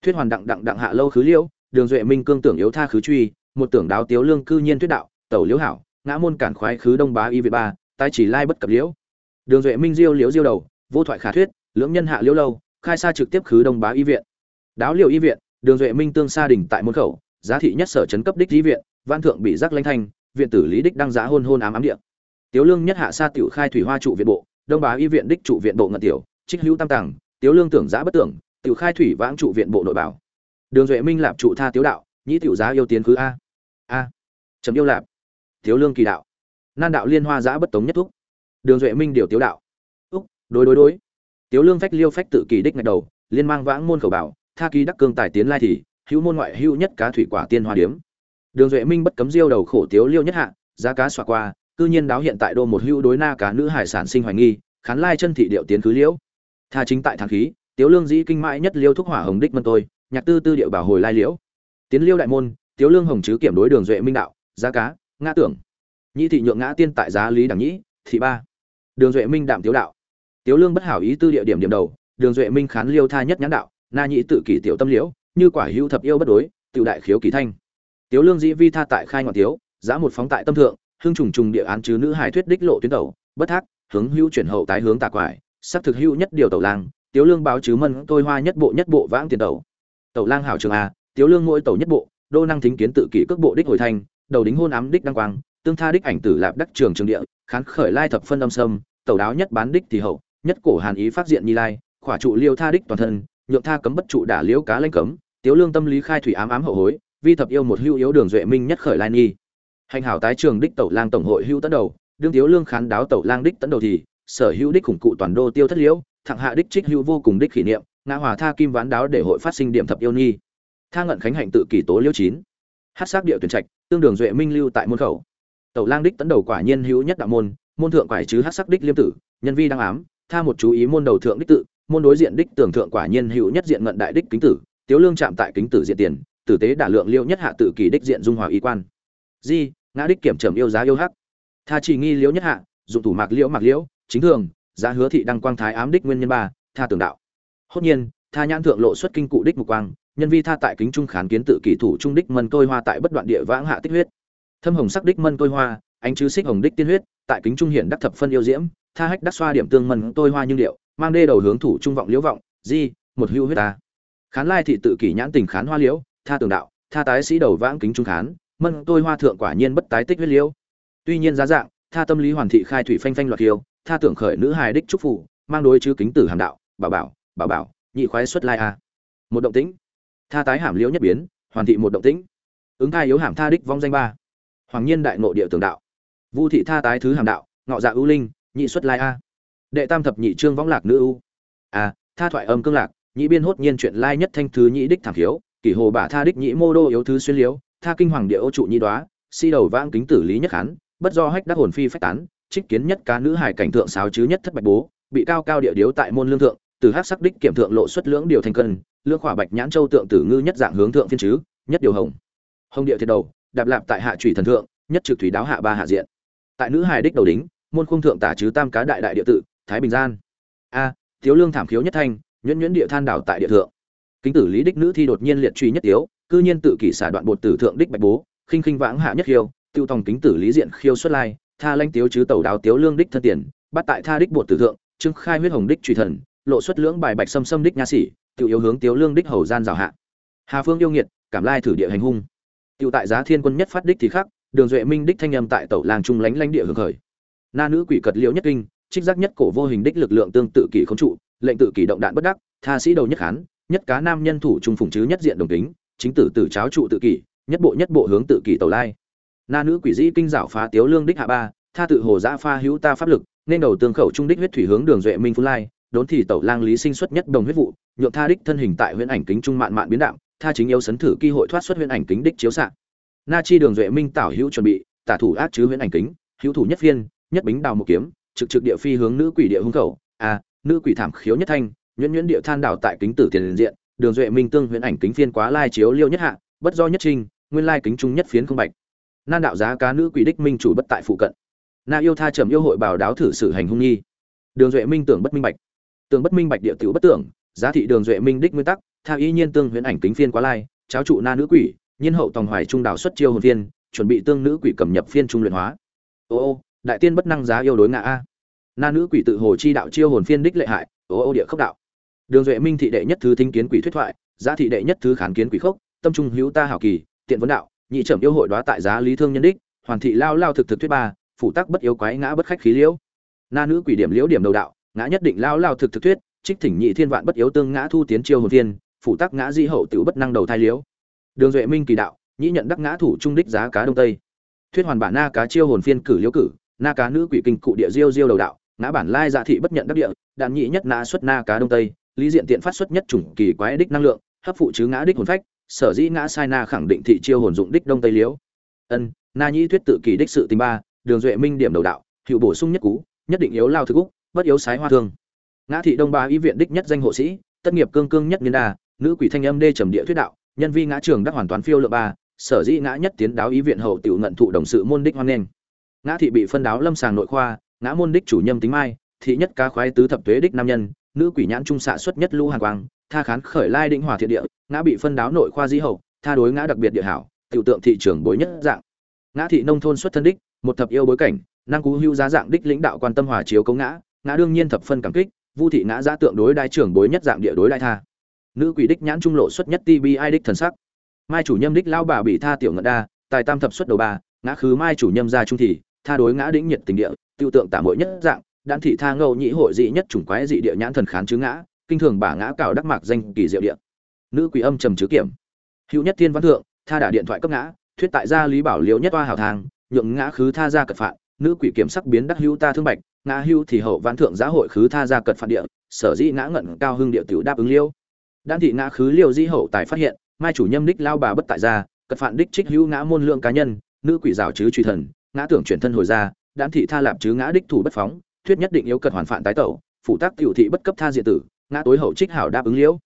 thuyết hoàn đặng đặng đặng hạ lâu khứ liễu, đường duệ minh cương tưởng yếu tha khứ truy, một tưởng đáo tiếu lương cư nhiên thuyết đạo, tẩu liễu hảo, ngã môn cản khoái khứ đông bá y việt ba tai chỉ lai bất cập liễu. Đường duệ minh diêu liễu diêu đầu, vô thoại khả thuyết, lưỡng nhân hạ liễu lâu, khai xa trực tiếp khứ đông bá y viện. Đáo liễu y viện, đường duệ minh tương xa đỉnh tại môn khẩu, giá thị nhất sở trấn cấp đích y viện, văn thượng bị giác lãnh thanh, viện tử lý đích đăng giá hôn hôn ám ám địa. Tiếu lương nhất hạ sa tiểu khai thủy hoa trụ viện bộ, đông bá y viện đích trụ viện bộ ngận tiểu, trích hữu tam tàng, tiếu lương tưởng giã bất tưởng tiểu khai thủy vãng trụ viện bộ nội bảo. Đường duệ minh lạp trụ tha tiếu đạo, nhĩ tiểu giá yêu tiến cứ a. A. Chấm yêu lạp. Thiếu lương kỳ đạo. Nan đạo liên hoa giã bất tống nhất thúc. Đường duệ minh điều tiếu đạo. Úc, đối đối đối. Tiếu lương phách liêu phách tự kỳ đích ngạch đầu, liên mang vãng môn khẩu bảo, tha ký đắc cương tài tiến lai thì hữu môn ngoại hữu nhất cá thủy quả tiên hoa điếm. Đường duệ minh bất cấm diêu đầu khổ tiếu liêu nhất hạ, giá cá xòa qua, cư nhiên đáo hiện tại đô một hữu đối na cá nữ hải sản sinh hoài nghi, khán lai chân thị điệu tiến cứ liễu. Tha chính tại thang khí tiếu lương dĩ kinh mãi nhất liêu thúc hỏa hồng đích mân tôi, nhạc tư tư điệu bảo hồi lai liễu. Tiến liêu đại môn, tiếu lương hồng chứ kiểm đối đường duệ minh đạo, giá cá, ngã tưởng. Nhị thị nhượng ngã tiên tại giá lý đẳng nhĩ, thị ba. Đường duệ minh đạm tiếu đạo. Tiếu lương bất hảo ý tư địa điểm điểm đầu, đường duệ minh khán liêu tha nhất nhãn đạo, na nhị tự kỷ tiểu tâm liễu, như quả hữu thập yêu bất đối tự đại khiếu kỳ thanh. Tiếu lương dĩ vi tha tại khai ngọn tiếu, giá một phóng tại tâm thượng hương trùng trùng địa án chứ nữ hài thuyết đích lộ tuyến tẩu, bất thác, hướng hữu chuyển hậu tái hướng tà quải, sắc thực hữu nhất điều tẩu lang tiếu lương báo chứ mân, tôi hoa nhất bộ nhất bộ vãng tiền tẩu. Tẩu lang hảo trường à tiếu lương mỗi tẩu nhất bộ, đô năng thính kiến tự kỷ cước bộ đích hồi thanh đầu đính hôn ám đích đăng quang, tương tha đích ảnh tử lạp đắc trường trường địa, khán khởi lai thập phân âm sâm, tẩu đáo nhất bán đích thì hậu, nhất cổ hàn ý phát diện nhi lai, khỏa trụ liêu tha đích toàn thân, nhượng tha cấm bất trụ đả liễu cá lanh cấm, tiếu lương tâm lý khai thủy ám ám hậu hối, vi thập yêu một hưu yếu đường duệ minh nhất khởi lai nghi. Hành hảo tái trường đích tẩu lang tổng hội hưu tấn đầu, đương tiếu lương khán đáo tẩu lang đích tấn đầu thì, sở hữu đích khủng cụ toàn đô tiêu thất liễu thẳng hạ đích trích hữu vô cùng đích kỷ niệm, ngã hòa tha kim ván đáo để hội phát sinh điểm thập yêu nhi. Tha ngận khánh hạnh tự kỷ tố liêu chín. Hát sắc địa tuyển trạch, tương đường duệ minh lưu tại môn khẩu. Tẩu lang đích tấn đầu quả nhiên hữu nhất đạo môn môn thượng quải chứ hát sắc đích liêm tử, nhân vi đăng ám, tha một chú ý môn đầu thượng đích tự, môn đối diện đích tưởng thượng quả nhiên hữu nhất diện ngận đại đích kính tử, tiếu lương chạm tại kính tử diện tiền, tử tế đả lượng liêu nhất hạ tự kỳ đích diện dung hòa y quan. Di, ngã đích kiểm trầm yêu giá yêu hắc. Tha chỉ nghi liễu nhất hạ, dụng thủ mạc liễu mạc liễu, chính thường giá hứa thị đăng quang thái ám đích nguyên nhân ba, tha tường đạo. Hốt nhiên, tha nhãn thượng lộ xuất kinh cụ đích mục quang, nhân vi tha tại kính trung khán kiến tự kỷ thủ trung đích mân tôi hoa tại bất đoạn địa vãng hạ tích huyết. Thâm hồng sắc đích mân tôi hoa, ánh chứ xích hồng đích tiên huyết, tại kính trung hiện đắc thập phân yêu diễm, tha hách đắc xoa điểm tương mân tôi hoa nhưng điệu, mang đê đầu hướng thủ trung vọng liễu vọng, di, một hưu huyết ta. Khán lai thị tự kỷ nhãn tình khán hoa liễu, tha tường đạo, tha tái sĩ đầu vãng kính trung khán, mân tôi hoa thượng quả nhiên bất tái tích huyết liễu. Tuy nhiên giá dạng tha tâm lý hoàn thị khai thủy phanh phanh loạt kiêu tha tưởng khởi nữ hài đích trúc phủ mang đối chứ kính tử hàm đạo, bảo bảo bảo bảo, nhị khoái xuất lai a. Một động tĩnh. Tha tái hàm liễu nhất biến, hoàn thị một động tĩnh. Ứng thai yếu hàm tha đích vong danh ba. Hoàng nhiên đại nội địa tường đạo. Vu thị tha tái thứ hàm đạo, ngọ dạ ưu linh, nhị xuất lai a. Đệ tam thập nhị trương võng lạc nữ ưu a à, tha thoại âm cương lạc, nhị biên hốt nhiên chuyện lai nhất thanh thứ nhị đích thảm thiếu kỷ hồ bả tha đích nhị mô đô yếu thứ xuyên liễu, tha kinh hoàng địa ô trụ nhị đoá, si đầu vãng kính tử lý nhất hán bất do hách đắc hồn phi phách tán, trích kiến nhất cá nữ hải cảnh thượng sáo chứ nhất thất bạch bố, bị cao cao địa điếu tại môn lương thượng, từ hắc sắc đích kiểm thượng lộ xuất lưỡng điều thành cân, lương khỏa bạch nhãn châu tượng tử ngư nhất dạng hướng thượng phiên chứ, nhất điều hồng. Hồng địa thiệt đầu, đạp lạp tại hạ trùy thần thượng, nhất trực thủy đáo hạ ba hạ diện. Tại nữ hải đích đầu đính, môn khung thượng tả chứ tam cá đại đại địa tự, thái bình gian. A thiếu lương thảm khiếu nhất thanh, nhuyễn nhuyễn địa than đảo tại địa thượng. Kính tử lý đích nữ thi đột nhiên liệt truy nhất tiếu, cư nhiên tự kỷ xả đoạn bột tử thượng đích bạch bố, khinh khinh vãng hạ nhất khiêu tiêu tòng kính tử lý diện khiêu xuất lai, tha lanh tiếu chứ tẩu đáo tiếu lương đích thân tiền, bắt tại tha đích bột tử thượng, trưng khai huyết hồng đích truy thần, lộ xuất lưỡng bài bạch xâm xâm đích nha sĩ, tự yếu hướng tiếu lương đích hầu gian rào hạ. Hà phương yêu nghiệt, cảm lai thử địa hành hung. Tiêu tại giá thiên quân nhất phát đích thì khắc, đường duệ minh đích thanh âm tại tẩu làng trung lánh lánh địa hưởng khởi. Na nữ quỷ cật liễu nhất kinh, trích giác nhất cổ vô hình đích lực lượng tương tự kỷ không trụ, lệnh tự kỷ động đạn bất đắc, tha sĩ đầu nhất hán, nhất cá nam nhân thủ trung phùng chứ nhất diện đồng tính chính tử tử cháo trụ tự kỷ, nhất bộ nhất bộ hướng tự kỷ tàu lai na nữ quỷ dĩ kinh dạo phá tiếu lương đích hạ ba, tha tự hồ giã pha hữu ta pháp lực, nên đầu tương khẩu trung đích huyết thủy hướng đường duệ minh phú lai, đốn thì tẩu lang lý sinh xuất nhất đồng huyết vụ, nhượng tha đích thân hình tại huyễn ảnh kính trung mạn mạn biến đạo tha chính yếu sấn thử cơ hội thoát xuất huyễn ảnh kính đích chiếu xạ. Na chi đường duệ minh tảo hữu chuẩn bị, tả thủ ác chứ huyễn ảnh kính, hữu thủ nhất viên nhất bính đào một kiếm, trực trực địa phi hướng nữ quỷ địa hung khẩu, a, nữ quỷ thảm khiếu nhất thanh, nhuyễn nhuyễn địa than đảo tại kính tử tiền diện, đường duệ minh tương huyễn ảnh kính phiên quá lai chiếu liêu nhất hạ, bất do nhất trinh, nguyên lai kính trung nhất phiến không bạch nan đạo giá cá nữ quỷ đích minh chủ bất tại phụ cận. Na yêu tha trầm yêu hội bảo đáo thử sự hành hung nghi. Đường duệ minh tưởng bất minh bạch. Tưởng bất minh bạch địa tiểu bất tưởng, giá thị đường duệ minh đích nguyên tắc, tha ý nhiên tương huyễn ảnh kính phiên quá lai, cháo trụ na nữ quỷ, nhiên hậu tòng hoài trung đảo xuất chiêu hồn phiên, chuẩn bị tương nữ quỷ cầm nhập phiên trung luyện hóa. Ô ô, đại tiên bất năng giá yêu đối ngã a. Na nữ quỷ tự hồ chi đạo chiêu hồn phiên đích lệ hại, ô ô địa khốc đạo. Đường duệ minh thị đệ nhất thứ thính kiến quỷ thuyết thoại, giá thị đệ nhất thứ khán kiến quỷ khốc, tâm trung hữu ta hảo kỳ, tiện vấn đạo nhị trầm yêu hội đoá tại giá lý thương nhân đích, hoàn thị lao lao thực thực thuyết ba phụ tắc bất yếu quái ngã bất khách khí liễu. Na nữ quỷ điểm liễu điểm đầu đạo, ngã nhất định lao lao thực thực thuyết, trích thỉnh nhị thiên vạn bất yếu tương ngã thu tiến chiêu hồn thiên phụ tắc ngã di hậu tiểu bất năng đầu thai liễu. Đường duệ minh kỳ đạo, nhĩ nhận đắc ngã thủ trung đích giá cá đông tây. Thuyết hoàn bản na cá chiêu hồn phiên cử liễu cử, na cá nữ quỷ kinh cụ địa diêu diêu đầu đạo, ngã bản lai dạ thị bất nhận đắc địa, đạn nhị nhất na xuất na cá đông tây, lý diện tiện phát xuất nhất chủng kỳ quái đích năng lượng, hấp phụ chứ ngã đích hồn phách sở dĩ ngã sai na khẳng định thị chiêu hồn dụng đích đông tây liễu. Ân, na nhĩ thuyết tự kỷ đích sự tình ba, đường duệ minh điểm đầu đạo hiệu bổ sung nhất cú, nhất định yếu lao thực úc, bất yếu sái hoa thương. Ngã thị đông ba y viện đích nhất danh hộ sĩ, tất nghiệp cương cương nhất niên đa, nữ quỷ thanh âm đê trầm địa thuyết đạo, nhân vi ngã trường đắc hoàn toàn phiêu lượng ba, sở dĩ ngã nhất tiến đáo ý viện hậu tiểu ngận thụ đồng sự môn đích hoan nghênh. Ngã thị bị phân đáo lâm sàng nội khoa, ngã môn đích chủ nhâm tính mai, thị nhất ca khoái tứ thập tuế đích nam nhân, nữ quỷ nhãn trung xạ xuất nhất lũ hàn quang, tha khán khởi lai định hòa thiện địa ngã bị phân đáo nội khoa di hậu tha đối ngã đặc biệt địa hảo tiểu tượng thị trường bối nhất dạng. Ngã thị nông thôn xuất thân đích một thập yêu bối cảnh năng cú hưu giá dạng đích lãnh đạo quan tâm hòa chiếu cống ngã ngã đương nhiên thập phân cảm kích vu thị ngã giá tượng đối đai trưởng bối nhất dạng địa đối đai tha. Nữ quỷ đích nhãn trung lộ xuất nhất ti ai đích thần sắc. Mai chủ nhâm đích lao bà bị tha tiểu ngận đa tài tam thập xuất đầu bà, ngã khứ mai chủ nhâm ra trung thị, tha đối ngã đĩnh nhiệt tình địa tiêu tượng tả mỗi nhất dạng đan thị tha ngâu nhĩ hội dị nhất chủng quái dị địa nhãn thần khán chứ ngã kinh thường bà ngã cào đắc mạc danh kỳ diệu địa nữ quỷ âm trầm chữ kiểm. Hữu nhất thiên văn thượng, tha đả điện thoại cấp ngã, thuyết tại gia lý bảo liễu nhất oa hảo thang, nhượng ngã khứ tha ra cật phạt nữ quỷ kiểm sắc biến đắc hữu ta thương bạch, ngã hữu thì hậu văn thượng giá hội khứ tha ra cật phạt địa, sở dĩ ngã ngẩn cao hưng địa tiểu đáp ứng liêu. Đan thị ngã khứ liêu dĩ hậu tài phát hiện, mai chủ nhâm đích lao bà bất tại gia, cật phạt đích trích hữu ngã môn lượng cá nhân, nữ quỷ rào chứ truy thần, ngã tưởng chuyển thân hồi ra đan thị tha lạp chứ ngã đích thủ bất phóng, thuyết nhất định yếu cật hoàn phản tái tẩu phụ tác tiểu thị bất cấp tha diện tử, ngã tối hậu trích hảo đáp ứng liễu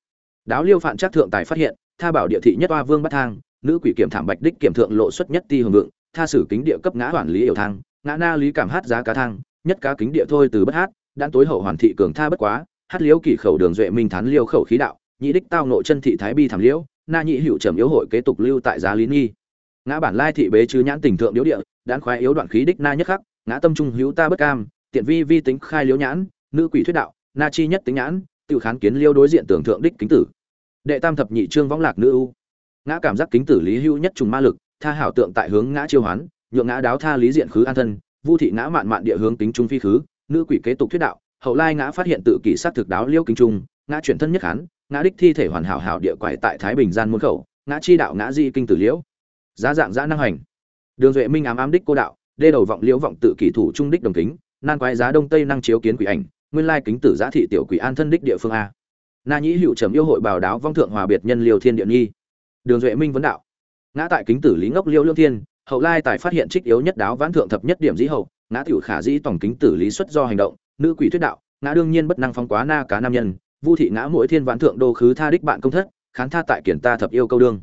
đáo liêu phạn trác thượng tài phát hiện, tha bảo địa thị nhất oa vương bắt thang, nữ quỷ kiểm thảm bạch đích kiểm thượng lộ xuất nhất ti hưởng vượng, tha sử kính địa cấp ngã hoàn lý yêu thang, ngã na lý cảm hát giá cá thang, nhất cá kính địa thôi từ bất hát đan tối hậu hoàn thị cường tha bất quá, hát liễu kỷ khẩu đường duệ minh thán liêu khẩu khí đạo, nhị đích tao nộ chân thị thái bi thảm liễu, na nhị hữu trầm yếu hội kế tục lưu tại giá lý nghi ngã bản lai thị bế chứ nhãn tình thượng điếu địa đan khoái yếu đoạn khí đích na nhất khắc, ngã tâm trung hữu ta bất cam, tiện vi vi tính khai liễu nhãn, nữ quỷ thuyết đạo, na chi nhất tính nhãn, tự kháng kiến liêu đối diện tưởng thượng đích kính tử đệ tam thập nhị trương võng lạc nữ ưu ngã cảm giác kính tử lý hữu nhất trùng ma lực, tha hảo tượng tại hướng ngã chiêu hoán, nhượng ngã đáo tha lý diện khứ an thân, vu thị ngã mạn mạn địa hướng tính trung phi khứ, nữ quỷ kế tục thuyết đạo, hậu lai ngã phát hiện tự kỷ sát thực đáo liêu kính trung, ngã chuyển thân nhất hán, ngã đích thi thể hoàn hảo hảo địa quải tại thái bình gian môn khẩu, ngã chi đạo ngã di kinh tử liễu. Giá dạng giã năng hành. Đường duệ minh ám ám đích cô đạo, đê đầu vọng liễu vọng tự kỷ thủ trung đích đồng kính, nan quái giá đông tây năng chiếu kiến quỷ ảnh, nguyên lai kính tử giá thị tiểu quỷ an thân đích địa phương a na nhĩ hữu trầm yêu hội bảo đáo vong thượng hòa biệt nhân liêu thiên địa nghi. Đường duệ minh vấn đạo. Ngã tại kính tử lý ngốc liêu lương thiên, hậu lai tài phát hiện trích yếu nhất đáo vãn thượng thập nhất điểm dĩ hậu, ngã tiểu khả dĩ tổng kính tử lý xuất do hành động, nữ quỷ thuyết đạo, ngã đương nhiên bất năng phong quá na cá nam nhân, vu thị ngã mỗi thiên vãn thượng đô khứ tha đích bạn công thất, khán tha tại kiển ta thập yêu câu đương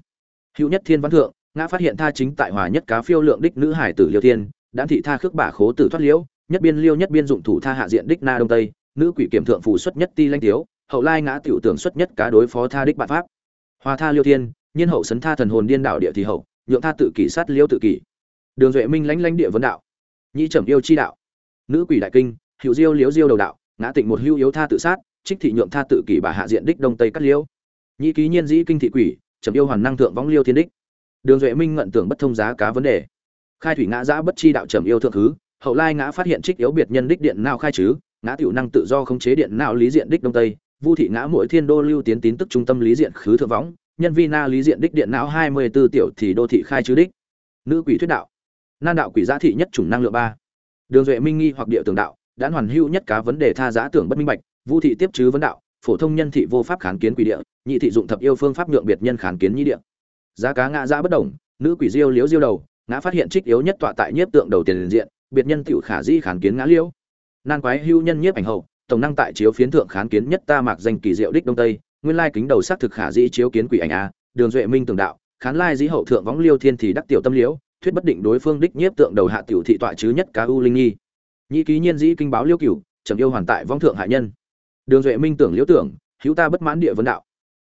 hữu nhất thiên vãn thượng, ngã phát hiện tha chính tại hòa nhất cá phiêu lượng đích nữ hải tử liêu thiên đã thị tha khước bả khố tử thoát liễu, nhất biên liêu nhất biên dụng thủ tha hạ diện đích na đông tây, nữ quỷ kiểm thượng phù xuất nhất ti lanh tiếu hậu lai ngã tiểu tưởng xuất nhất cá đối phó tha đích bạn pháp. Hoa tha liêu thiên, nhiên hậu sấn tha thần hồn điên đạo địa thì hậu, nhượng tha tự kỷ sát liêu tự kỷ. Đường duệ minh lãnh lãnh địa vấn đạo. Nhĩ trầm yêu chi đạo. Nữ quỷ đại kinh, hữu diêu liếu diêu đầu đạo, ngã tịnh một hưu yếu tha tự sát, trích thị nhượng tha tự kỷ bà hạ diện đích đông tây cắt liêu. Nhĩ ký nhiên dĩ kinh thị quỷ, trầm yêu hoàn năng thượng võng liêu thiên đích. Đường duệ minh ngận tưởng bất thông giá cá vấn đề. Khai thủy ngã giã bất chi đạo trầm yêu thượng thứ, hậu lai ngã phát hiện trích yếu biệt nhân đích điện nào khai chứ, ngã tiểu năng tự do khống chế điện não lý diện đích đông tây vu thị ngã mỗi thiên đô lưu tiến tín tức trung tâm lý diện khứ thượng võng, nhân vi na lý diện đích điện não hai mươi 24 tiểu thì đô thị khai chứ đích. Nữ quỷ thuyết đạo. Nan đạo quỷ giá thị nhất chủng năng lượng ba. Đường duệ minh nghi hoặc địa tưởng đạo, đã hoàn hữu nhất cá vấn đề tha giá tưởng bất minh bạch, vu thị tiếp chứ vấn đạo, phổ thông nhân thị vô pháp kháng kiến quỷ địa, nhị thị dụng thập yêu phương pháp nhượng biệt nhân kháng kiến nhị địa. Giá cá ngã giá bất động nữ quỷ diêu liếu diêu đầu, ngã phát hiện trích yếu nhất tọa tại nhiếp tượng đầu tiền diện, biệt nhân tiểu khả di kháng kiến ngã liêu. Nan quái hưu nhân nhiếp ảnh hậu tổng năng tại chiếu phiến thượng kháng kiến nhất ta mạc danh kỳ diệu đích đông tây, nguyên lai kính đầu xác thực khả dĩ chiếu kiến quỷ ảnh a, đường duệ minh tường đạo, khán lai dĩ hậu thượng võng liêu thiên thì đắc tiểu tâm liễu, thuyết bất định đối phương đích nhiếp tượng đầu hạ tiểu thị tọa chứ nhất cá u linh nghi nhị ký nhiên dĩ kinh báo liêu cửu, trầm yêu hoàn tại vong thượng hạ nhân. Đường duệ minh tưởng liễu tưởng, hữu ta bất mãn địa vấn đạo.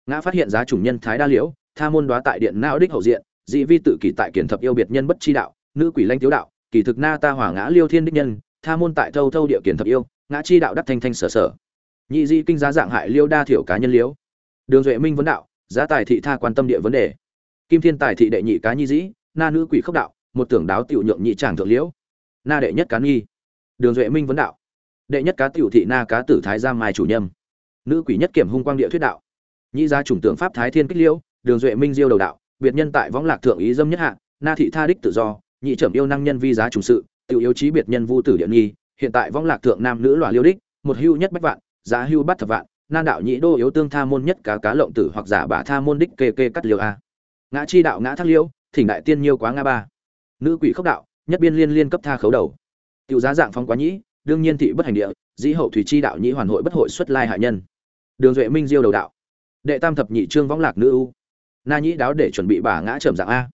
Ngã phát hiện giá chủng nhân thái đa liễu, tha môn đoá tại điện não đích hậu diện, dị vi tự kỷ tại kiển thập yêu biệt nhân bất chi đạo, nữ quỷ lanh tiếu đạo, kỳ thực na ta hỏa ngã liêu thiên đích nhân, tha môn tại thâu thâu địa kiển thập yêu ngã chi đạo đắc thanh thanh sở sở. Nhị di kinh giá dạng hại liêu đa thiểu cá nhân liễu đường duệ minh vấn đạo, giá tài thị tha quan tâm địa vấn đề. Kim thiên tài thị đệ nhị cá nhi dĩ, na nữ quỷ khốc đạo, một tưởng đáo tiểu nhượng nhị tràng thượng liễu na đệ nhất cá nghi. Đường duệ minh vấn đạo, đệ nhất cá tiểu thị na cá tử thái gia mai chủ nhâm. Nữ quỷ nhất kiểm hung quang địa thuyết đạo. Nhị gia chủng tượng pháp thái thiên kích liễu đường duệ minh diêu đầu đạo, biệt nhân tại võng lạc thượng ý dâm nhất hạ, na thị tha đích tự do, nhị trầm yêu năng nhân vi giá trùng sự tiểu yếu trí biệt nhân vu tử địa nghi hiện tại võng lạc thượng nam nữ loa liêu đích, một hưu nhất bách vạn, giá hưu bắt thập vạn nan đạo nhị đô yếu tương tha môn nhất cá cá lộng tử hoặc giả bả tha môn đích kê kê cắt liêu a. Ngã chi đạo ngã thác liêu, thỉnh đại tiên nhiêu quá nga ba. Nữ quỷ khốc đạo, nhất biên liên liên cấp tha khấu đầu. Tiểu giá dạng phong quá nhĩ, đương nhiên thị bất hành địa, dĩ hậu thủy chi đạo nhĩ hoàn hội bất hội xuất lai hạ nhân. Đường duệ minh diêu đầu đạo. Đệ tam thập nhị trương võng lạc nữ u. Na nhĩ đáo để chuẩn bị bà ngã trầm dạng a.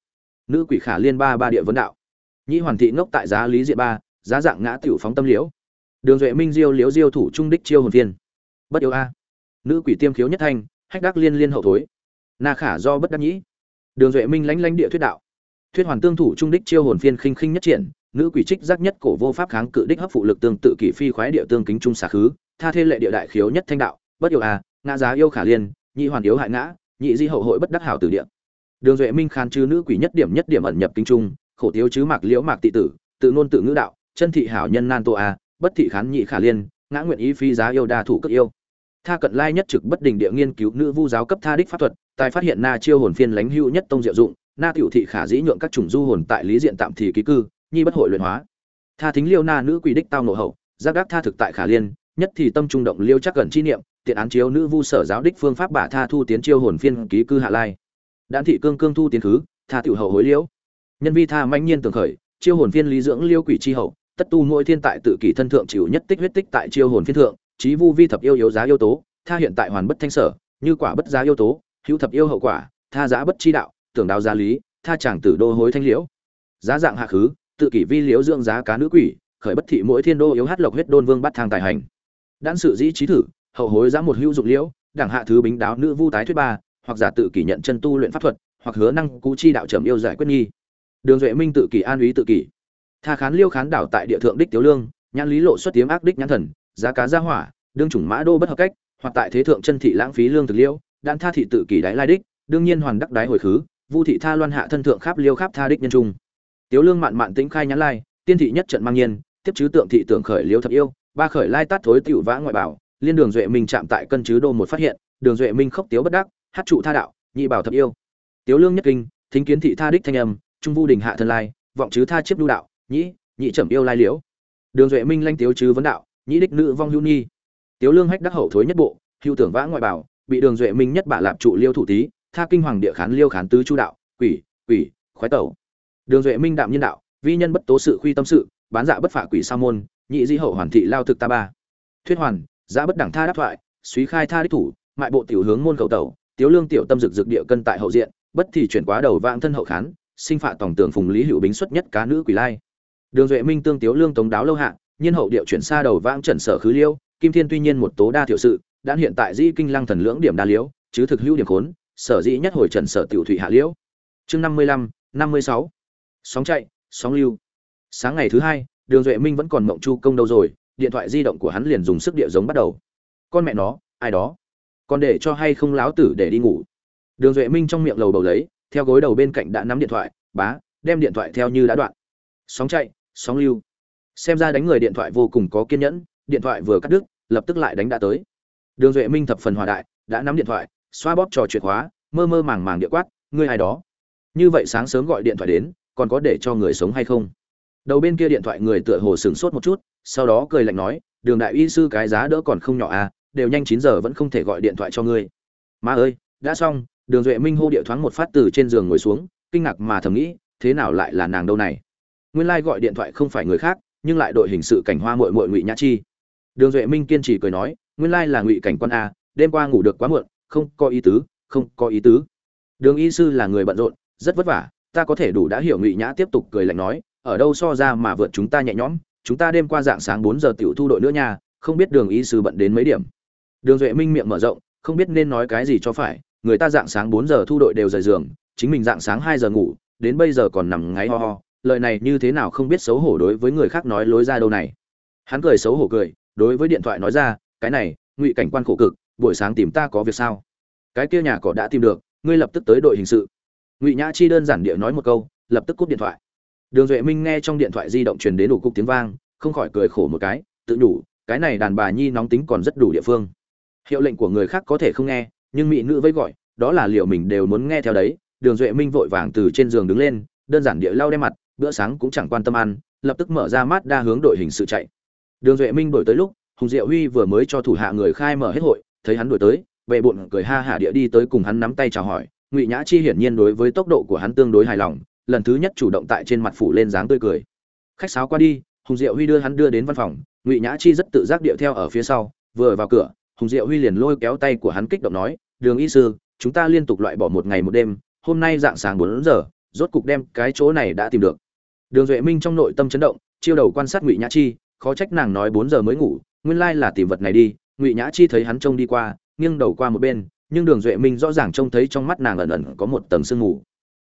Nữ quỷ khả liên ba ba địa vấn đạo. Nhĩ hoàn thị ngốc tại giá lý diện ba giá dạng ngã tiểu phóng tâm liễu. Đường duệ minh diêu liễu diêu thủ trung đích chiêu hồn viên bất yếu a. Nữ quỷ tiêm khiếu nhất thanh, hách đắc liên liên hậu thối. Na khả do bất đắc nhĩ. Đường duệ minh lánh lánh địa thuyết đạo. Thuyết hoàn tương thủ trung đích chiêu hồn phiên khinh khinh nhất triển, nữ quỷ trích giác nhất cổ vô pháp kháng cự đích hấp phụ lực tương tự kỷ phi khoái địa tương kính trung xả khứ, tha thê lệ địa đại khiếu nhất thanh đạo, bất yêu a, ngã giá yêu khả liên, nhị hoàn yếu hại ngã, nhị di hậu hội bất đắc hảo tử địa. Đường duệ minh khán chư nữ quỷ nhất điểm nhất điểm ẩn nhập kinh trung, khổ thiếu chứ mạc liễu mạc tị tử, tự ngôn tự ngữ đạo chân thị hảo nhân nan tô a, bất thị khán nhị khả liên, ngã nguyện ý phi giá yêu đa thủ cất yêu. Tha cận lai nhất trực bất đình địa nghiên cứu nữ vu giáo cấp tha đích pháp thuật, tài phát hiện na chiêu hồn phiên lánh hữu nhất tông diệu dụng, na tiểu thị khả dĩ nhượng các chủng du hồn tại lý diện tạm thì ký cư, nhi bất hội luyện hóa. Tha thính liêu na nữ quỷ đích tao nộ hậu, giác đắc tha thực tại khả liên, nhất thì tâm trung động liêu chắc gần chi niệm, tiện án chiếu nữ vu sở giáo đích phương pháp bả tha thu tiến chiêu hồn phiên ký cư hạ lai. Đạn thị cương cương thu tiến thứ, tha tiểu hậu hối liễu. Nhân vi tha manh nhiên tường khởi, chiêu hồn phiên lý dưỡng liêu quỷ chi hậu tất tu mỗi thiên tại tự kỷ thân thượng chịu nhất tích huyết tích tại chiêu hồn phiên thượng trí vu vi thập yêu yếu giá yếu tố, tha hiện tại hoàn bất thanh sở, như quả bất giá yếu tố, hữu thập yêu hậu quả, tha giá bất chi đạo, tưởng đào giá lý, tha chàng tử đô hối thanh liễu. Giá dạng hạ khứ, tự kỷ vi liễu dưỡng giá cá nữ quỷ, khởi bất thị mỗi thiên đô yếu hát lộc huyết đôn vương bắt thang tài hành. Đan sự dĩ trí thử, hậu hối giá một hữu dụng liễu đảng hạ thứ bính đáo nữ vu tái thuyết ba, hoặc giả tự kỷ nhận chân tu luyện pháp thuật, hoặc hứa năng cú chi đạo trầm yêu giải quyết nghi. Đường duệ minh tự kỷ an ý tự kỷ tha khán liêu khán đảo tại địa thượng đích tiếu lương, nhãn lý lộ xuất tiếng ác đích nhãn thần, giá cá gia hỏa, đương chủng mã đô bất hợp cách, hoặc tại thế thượng chân thị lãng phí lương thực liêu, đan tha thị tự kỷ đái lai đích, đương nhiên hoàn đắc đái hồi khứ, vu thị tha loan hạ thân thượng kháp liêu kháp tha đích nhân trung. Tiếu lương mạn mạn tĩnh khai nhãn lai, tiên thị nhất trận mang nhiên, tiếp chứ tượng thị tưởng khởi liêu thập yêu, ba khởi lai tát thối tiểu vã ngoại bảo, liên đường duệ minh chạm tại cân chứ đô một phát hiện, đường duệ minh khốc tiếu bất đắc, hát trụ tha đạo, nhị bảo thập yêu. Tiếu lương nhất kinh, thính kiến thị tha đích thanh âm, trung vu đình hạ thân lai, vọng chứ tha chiếp đu đạo nhĩ nhị trầm yêu lai liễu. Đường duệ minh lanh tiếu chứ vấn đạo, nhĩ đích nữ vong hữu nhi tiếu lương hách đắc hậu thối nhất bộ hữu tưởng vã ngoại bảo, bị đường duệ minh nhất bả lạp trụ liêu thủ tý tha kinh hoàng địa khán liêu khán tứ chu đạo, quỷ quỷ, khoái tẩu. Đường duệ minh đạm nhân đạo, vi nhân bất tố sự khuy tâm sự, bán dạ bất phả quỷ sa môn, nhị di hậu hoàn thị lao thực ta ba. Thuyết hoàn giá bất đẳng tha đáp thoại suý khai tha đích thủ, mại bộ tiểu hướng môn cầu tẩu, tiếu lương tiểu tâm dực dực địa cân tại hậu diện, bất thì chuyển quá đầu vãng thân hậu khán, sinh phạ tổng tưởng phùng lý hữu bính xuất nhất cá nữ quỷ lai đường duệ minh tương tiếu lương tống đáo lâu hạ, nhiên hậu điệu chuyển xa đầu vãng trần sở khứ liêu, kim thiên tuy nhiên một tố đa thiểu sự, đã hiện tại di kinh lăng thần lưỡng điểm đa liễu chứ thực hữu điểm khốn, sở dĩ nhất hồi trần sở tiểu thủy hạ liễu chương năm mươi lăm, năm mươi sáu. Sóng chạy, sóng lưu. Sáng ngày thứ hai, đường duệ minh vẫn còn mộng chu công đâu rồi, điện thoại di động của hắn liền dùng sức địa giống bắt đầu. Con mẹ nó, ai đó? Còn để cho hay không láo tử để đi ngủ? Đường duệ minh trong miệng lầu bầu lấy, theo gối đầu bên cạnh đã nắm điện thoại, bá, đem điện thoại theo như đã đoạn. Sóng chạy sóng lưu. Xem ra đánh người điện thoại vô cùng có kiên nhẫn, điện thoại vừa cắt đứt, lập tức lại đánh đã tới. Đường duệ minh thập phần hòa đại, đã nắm điện thoại, xoa bóp trò chuyện khóa mơ mơ màng màng địa quát, ngươi ai đó? Như vậy sáng sớm gọi điện thoại đến, còn có để cho người sống hay không? Đầu bên kia điện thoại người tựa hồ sửng sốt một chút, sau đó cười lạnh nói, đường đại y sư cái giá đỡ còn không nhỏ à đều nhanh chín giờ vẫn không thể gọi điện thoại cho ngươi. Má ơi, đã xong. Đường duệ minh hô điệu thoáng một phát từ trên giường ngồi xuống, kinh ngạc mà thầm nghĩ, thế nào lại là nàng đâu này? Nguyên lai gọi điện thoại không phải người khác, nhưng lại đội hình sự cảnh hoa mội mội ngụy nhã chi. Đường duệ minh kiên trì cười nói, nguyên lai là ngụy cảnh quan a, đêm qua ngủ được quá muộn, không có ý tứ, không có ý tứ. Đường y sư là người bận rộn, rất vất vả, ta có thể đủ đã hiểu ngụy nhã tiếp tục cười lạnh nói, ở đâu so ra mà vượt chúng ta nhẹ nhõm, chúng ta đêm qua dạng sáng bốn giờ tiểu thu đội nữa nha, không biết đường y sư bận đến mấy điểm. Đường duệ minh miệng mở rộng, không biết nên nói cái gì cho phải, người ta dạng sáng bốn giờ thu đội đều rời giường, chính mình dạng sáng hai giờ ngủ, đến bây giờ còn nằm ngáy ho ho lời này như thế nào không biết xấu hổ đối với người khác nói lối ra đâu này. Hắn cười xấu hổ cười, đối với điện thoại nói ra, cái này, ngụy cảnh quan khổ cực, buổi sáng tìm ta có việc sao? Cái kia nhà cỏ đã tìm được, ngươi lập tức tới đội hình sự. Ngụy nhã chi đơn giản địa nói một câu, lập tức cúp điện thoại. Đường duệ minh nghe trong điện thoại di động truyền đến đủ cục tiếng vang, không khỏi cười khổ một cái, tự nhủ, cái này đàn bà nhi nóng tính còn rất đủ địa phương. Hiệu lệnh của người khác có thể không nghe, nhưng mỹ nữ với gọi, đó là liệu mình đều muốn nghe theo đấy. Đường duệ minh vội vàng từ trên giường đứng lên, đơn giản địa lau đem mặt bữa sáng cũng chẳng quan tâm ăn, lập tức mở ra mắt đa hướng đội hình sự chạy. Đường duệ minh đổi tới lúc, hùng diệu huy vừa mới cho thủ hạ người khai mở hết hội, thấy hắn đổi tới, vẻ bụng cười ha hả địa đi tới cùng hắn nắm tay chào hỏi. Ngụy nhã chi hiển nhiên đối với tốc độ của hắn tương đối hài lòng, lần thứ nhất chủ động tại trên mặt phủ lên dáng tươi cười. Khách sáo qua đi, hùng diệu huy đưa hắn đưa đến văn phòng, ngụy nhã chi rất tự giác điệu theo ở phía sau, vừa vào cửa, hùng diệu huy liền lôi kéo tay của hắn kích động nói, đường y sư, chúng ta liên tục loại bỏ một ngày một đêm, hôm nay dạng sáng bốn giờ, rốt cục đem cái chỗ này đã tìm được đường duệ minh trong nội tâm chấn động, chiêu đầu quan sát ngụy nhã chi, khó trách nàng nói bốn giờ mới ngủ, nguyên lai là tìm vật này đi. Ngụy nhã chi thấy hắn trông đi qua, nghiêng đầu qua một bên, nhưng đường duệ minh rõ ràng trông thấy trong mắt nàng ẩn ẩn có một tầng sương mù.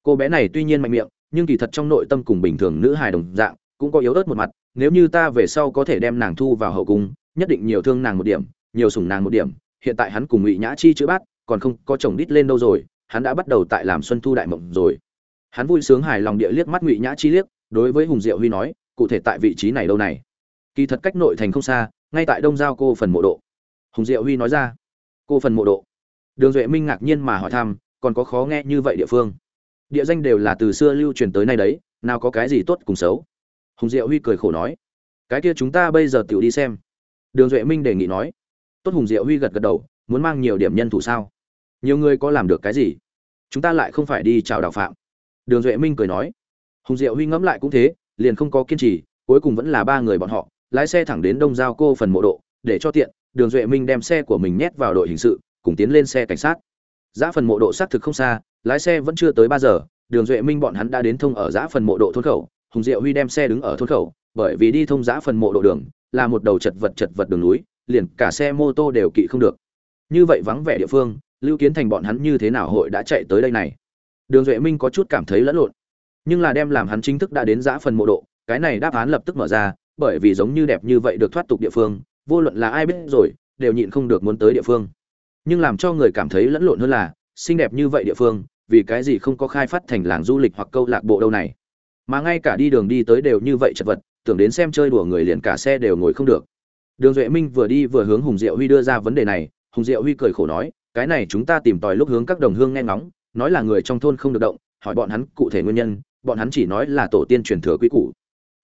Cô bé này tuy nhiên mạnh miệng, nhưng kỳ thật trong nội tâm cùng bình thường nữ hài đồng dạng, cũng có yếu ớt một mặt, nếu như ta về sau có thể đem nàng thu vào hậu cung, nhất định nhiều thương nàng một điểm, nhiều sủng nàng một điểm. Hiện tại hắn cùng ngụy nhã chi chữ bát, còn không có chồng đít lên đâu rồi, hắn đã bắt đầu tại làm xuân thu đại mộng rồi. Hắn vui sướng hài lòng địa liếc mắt ngụy nhã chi liếc đối với hùng diệu huy nói, cụ thể tại vị trí này đâu này? Kỳ thật cách nội thành không xa, ngay tại đông giao cô phần mộ độ. Hùng diệu huy nói ra, cô phần mộ độ. Đường duệ minh ngạc nhiên mà hỏi thăm, còn có khó nghe như vậy địa phương? Địa danh đều là từ xưa lưu truyền tới nay đấy, nào có cái gì tốt cùng xấu? Hùng diệu huy cười khổ nói, cái kia chúng ta bây giờ tự đi xem. Đường duệ minh đề nghị nói, tốt hùng diệu huy gật gật đầu, muốn mang nhiều điểm nhân thủ sao? Nhiều người có làm được cái gì? Chúng ta lại không phải đi chào đào phạm. Đường duệ minh cười nói hùng diệu huy ngẫm lại cũng thế, liền không có kiên trì, cuối cùng vẫn là ba người bọn họ, lái xe thẳng đến đông giao cô phần mộ độ, để cho tiện, đường duệ minh đem xe của mình nhét vào đội hình sự, cùng tiến lên xe cảnh sát. Giã phần mộ độ xác thực không xa, lái xe vẫn chưa tới ba giờ, đường duệ minh bọn hắn đã đến thông ở giã phần mộ độ thôn khẩu, hùng diệu huy đem xe đứng ở thôn khẩu, bởi vì đi thông giã phần mộ độ đường, là một đầu chật vật chật vật đường núi, liền cả xe mô tô đều kỵ không được. Như vậy vắng vẻ địa phương, lưu kiến thành bọn hắn như thế nào hội đã chạy tới đây này? Đường duệ minh có chút cảm thấy lẫn lộn nhưng là đem làm hắn chính thức đã đến giã phần mộ độ, cái này đáp án lập tức mở ra, bởi vì giống như đẹp như vậy được thoát tục địa phương, vô luận là ai biết rồi, đều nhịn không được muốn tới địa phương. Nhưng làm cho người cảm thấy lẫn lộn hơn là, xinh đẹp như vậy địa phương, vì cái gì không có khai phát thành làng du lịch hoặc câu lạc bộ đâu này? Mà ngay cả đi đường đi tới đều như vậy chật vật, tưởng đến xem chơi đùa người liền cả xe đều ngồi không được. Đường duệ minh vừa đi vừa hướng hùng diệu huy đưa ra vấn đề này, hùng diệu huy cười khổ nói, cái này chúng ta tìm tòi lúc hướng các đồng hương nghe ngóng, nói là người trong thôn không được động, hỏi bọn hắn cụ thể nguyên nhân bọn hắn chỉ nói là tổ tiên truyền thừa quý cũ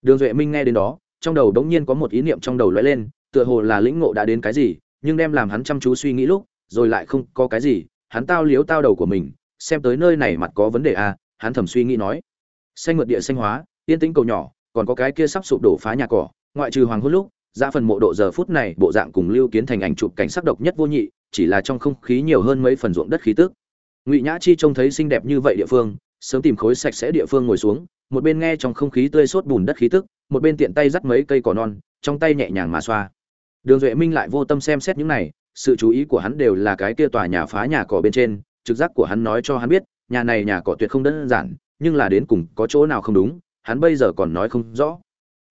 đường duệ minh nghe đến đó, trong đầu đống nhiên có một ý niệm trong đầu lóe lên, tựa hồ là lĩnh ngộ đã đến cái gì, nhưng đem làm hắn chăm chú suy nghĩ lúc, rồi lại không có cái gì, hắn tao liếu tao đầu của mình, xem tới nơi này mặt có vấn đề à hắn thầm suy nghĩ nói. Xanh mượt địa xanh hóa, yên tĩnh cầu nhỏ, còn có cái kia sắp sụp đổ phá nhà cỏ, ngoại trừ hoàng hôn lúc ra phần mộ độ giờ phút này, bộ dạng cùng lưu kiến thành ảnh chụp cảnh sắc độc nhất vô nhị, chỉ là trong không khí nhiều hơn mấy phần ruộng đất khí tức. Ngụy nhã chi trông thấy xinh đẹp như vậy địa phương sớm tìm khối sạch sẽ địa phương ngồi xuống, một bên nghe trong không khí tươi sốt bùn đất khí tức, một bên tiện tay dắt mấy cây cỏ non, trong tay nhẹ nhàng mà xoa. Đường duệ minh lại vô tâm xem xét những này, sự chú ý của hắn đều là cái kia tòa nhà phá nhà cỏ bên trên, trực giác của hắn nói cho hắn biết, nhà này nhà cỏ tuyệt không đơn giản, nhưng là đến cùng có chỗ nào không đúng, hắn bây giờ còn nói không rõ.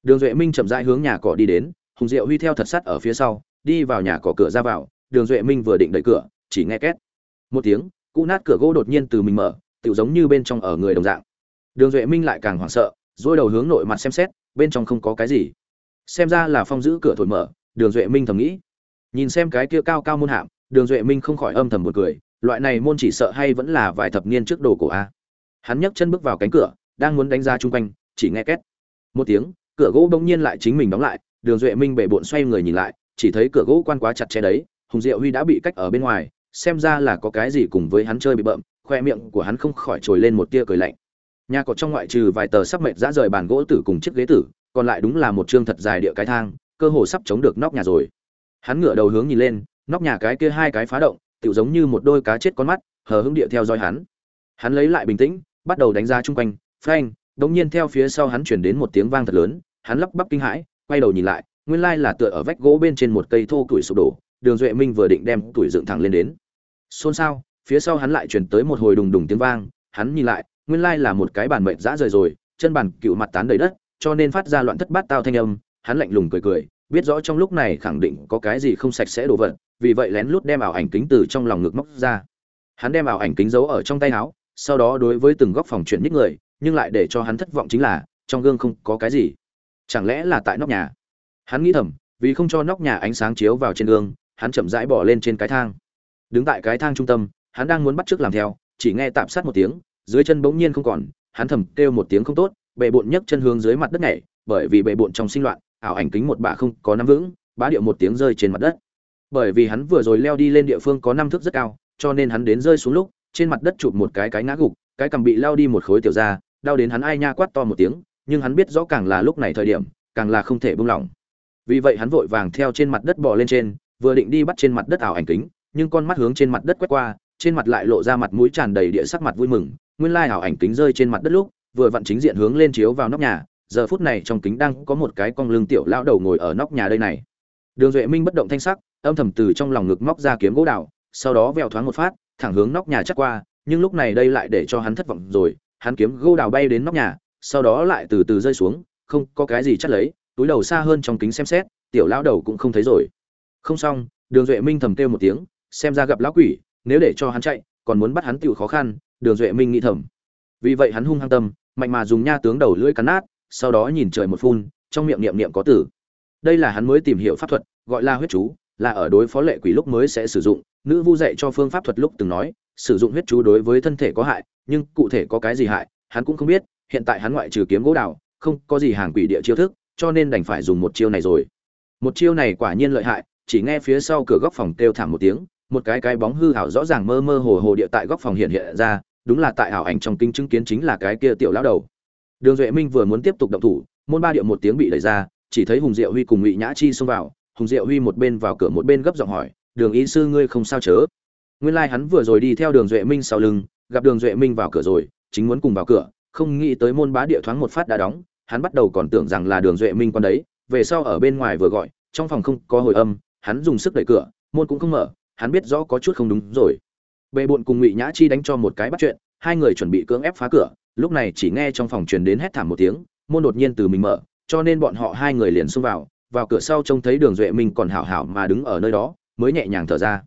Đường duệ minh chậm rãi hướng nhà cỏ đi đến, hùng diệu huy theo thật sắt ở phía sau, đi vào nhà cỏ cửa ra vào, đường duệ minh vừa định đẩy cửa, chỉ nghe két. Một tiếng cụ nát cửa gỗ đột nhiên từ mình mở tự giống như bên trong ở người đồng dạng. Đường duệ minh lại càng hoảng sợ dôi đầu hướng nội mặt xem xét, bên trong không có cái gì. Xem ra là phong giữ cửa thổi mở, đường duệ minh thầm nghĩ. Nhìn xem cái kia cao cao môn hạm, đường duệ minh không khỏi âm thầm một cười, loại này môn chỉ sợ hay vẫn là vài thập niên trước đồ cổ a. Hắn nhấc chân bước vào cánh cửa, đang muốn đánh ra chung quanh, chỉ nghe két. Một tiếng, cửa gỗ bỗng nhiên lại chính mình đóng lại, đường duệ minh bể bộn xoay người nhìn lại, chỉ thấy cửa gỗ quan quá chặt chẽ đấy, hùng diệu huy đã bị cách ở bên ngoài, xem ra là có cái gì cùng với hắn chơi bị bợm khoe miệng của hắn không khỏi trồi lên một tia cười lạnh. Nhà cọt trong ngoại trừ vài tờ sắc mệt dã rời bàn gỗ tử cùng chiếc ghế tử, còn lại đúng là một chương thật dài địa cái thang, cơ hồ sắp chống được nóc nhà rồi. Hắn ngửa đầu hướng nhìn lên, nóc nhà cái kia hai cái phá động, tựu giống như một đôi cá chết con mắt, hờ hững địa theo dõi hắn. Hắn lấy lại bình tĩnh, bắt đầu đánh ra chung quanh, phanh đống nhiên theo phía sau hắn chuyển đến một tiếng vang thật lớn, hắn lắp bắp kinh hãi, quay đầu nhìn lại, nguyên lai là tựa ở vách gỗ bên trên một cây thô tuổi sụp đổ, đường duệ minh vừa định đem tuổi dựng thẳng lên đến. Xôn xao phía sau hắn lại chuyển tới một hồi đùng đùng tiếng vang, hắn nhìn lại, nguyên lai là một cái bàn mệnh dã rời rồi, chân bàn cựu mặt tán đầy đất, cho nên phát ra loạn thất bát tao thanh âm, hắn lạnh lùng cười cười, biết rõ trong lúc này khẳng định có cái gì không sạch sẽ đồ vật, vì vậy lén lút đem ảo ảnh kính từ trong lòng ngực móc ra. Hắn đem ảo ảnh kính giấu ở trong tay áo, sau đó đối với từng góc phòng chuyển nhích người, nhưng lại để cho hắn thất vọng chính là, trong gương không có cái gì. Chẳng lẽ là tại nóc nhà? Hắn nghĩ thầm, vì không cho nóc nhà ánh sáng chiếu vào trên gương, hắn chậm rãi bỏ lên trên cái thang. Đứng tại cái thang trung tâm hắn đang muốn bắt chước làm theo, chỉ nghe tạm sát một tiếng, dưới chân bỗng nhiên không còn, hắn thầm kêu một tiếng không tốt, bệ bộn nhấc chân hướng dưới mặt đất nhảy, bởi vì bệ bộn trong sinh loạn, ảo ảnh kính một bà không có nắm vững, bá điệu một tiếng rơi trên mặt đất. Bởi vì hắn vừa rồi leo đi lên địa phương có năm thước rất cao, cho nên hắn đến rơi xuống lúc, trên mặt đất chụp một cái cái ngã gục, cái cầm bị lao đi một khối tiểu ra, đau đến hắn ai nha quát to một tiếng, nhưng hắn biết rõ càng là lúc này thời điểm, càng là không thể buông lỏng. Vì vậy hắn vội vàng theo trên mặt đất bò lên trên, vừa định đi bắt trên mặt đất ảo ảnh kính, nhưng con mắt hướng trên mặt đất quét qua trên mặt lại lộ ra mặt mũi tràn đầy địa sắc mặt vui mừng, nguyên lai ảo ảnh kính rơi trên mặt đất lúc, vừa vặn chính diện hướng lên chiếu vào nóc nhà, giờ phút này trong kính đang có một cái con lưng tiểu lão đầu ngồi ở nóc nhà đây này. Đường duệ minh bất động thanh sắc, âm thầm từ trong lòng ngực móc ra kiếm gỗ đào, sau đó vèo thoáng một phát, thẳng hướng nóc nhà chắc qua, nhưng lúc này đây lại để cho hắn thất vọng rồi, hắn kiếm gỗ đào bay đến nóc nhà, sau đó lại từ từ rơi xuống, không có cái gì chắc lấy, túi đầu xa hơn trong kính xem xét, tiểu lão đầu cũng không thấy rồi. Không xong, đường duệ minh thầm kêu một tiếng, xem ra gặp lão quỷ nếu để cho hắn chạy, còn muốn bắt hắn tiểu khó khăn, đường duệ minh nghĩ thầm. Vì vậy hắn hung hăng tâm, mạnh mà dùng nha tướng đầu lưỡi cắn nát, sau đó nhìn trời một phun, trong miệng niệm niệm có tử. Đây là hắn mới tìm hiểu pháp thuật, gọi là huyết chú, là ở đối phó lệ quỷ lúc mới sẽ sử dụng. Nữ vu dạy cho phương pháp thuật lúc từng nói, sử dụng huyết chú đối với thân thể có hại, nhưng cụ thể có cái gì hại, hắn cũng không biết. Hiện tại hắn ngoại trừ kiếm gỗ đào, không có gì hàng quỷ địa chiêu thức, cho nên đành phải dùng một chiêu này rồi. Một chiêu này quả nhiên lợi hại, chỉ nghe phía sau cửa góc phòng kêu thảm một tiếng một cái cái bóng hư hảo rõ ràng mơ mơ hồ hồ địa tại góc phòng hiện hiện ra, đúng là tại ảo ảnh trong kinh chứng kiến chính là cái kia tiểu lão đầu. Đường duệ minh vừa muốn tiếp tục động thủ, môn ba điệu một tiếng bị đẩy ra, chỉ thấy hùng diệu huy cùng ngụy nhã chi xông vào, hùng diệu huy một bên vào cửa một bên gấp giọng hỏi, đường ý sư ngươi không sao chớ? Nguyên lai hắn vừa rồi đi theo đường duệ minh sau lưng, gặp đường duệ minh vào cửa rồi, chính muốn cùng vào cửa, không nghĩ tới môn bá địa thoáng một phát đã đóng, hắn bắt đầu còn tưởng rằng là đường duệ minh con đấy, về sau ở bên ngoài vừa gọi, trong phòng không có hồi âm, hắn dùng sức đẩy cửa, môn cũng không mở hắn biết rõ có chút không đúng rồi. Bệ bộn cùng ngụy nhã chi đánh cho một cái bắt chuyện, hai người chuẩn bị cưỡng ép phá cửa, lúc này chỉ nghe trong phòng truyền đến hét thảm một tiếng, môn đột nhiên từ mình mở, cho nên bọn họ hai người liền xông vào vào cửa sau trông thấy đường duệ minh còn hảo hảo mà đứng ở nơi đó, mới nhẹ nhàng thở ra.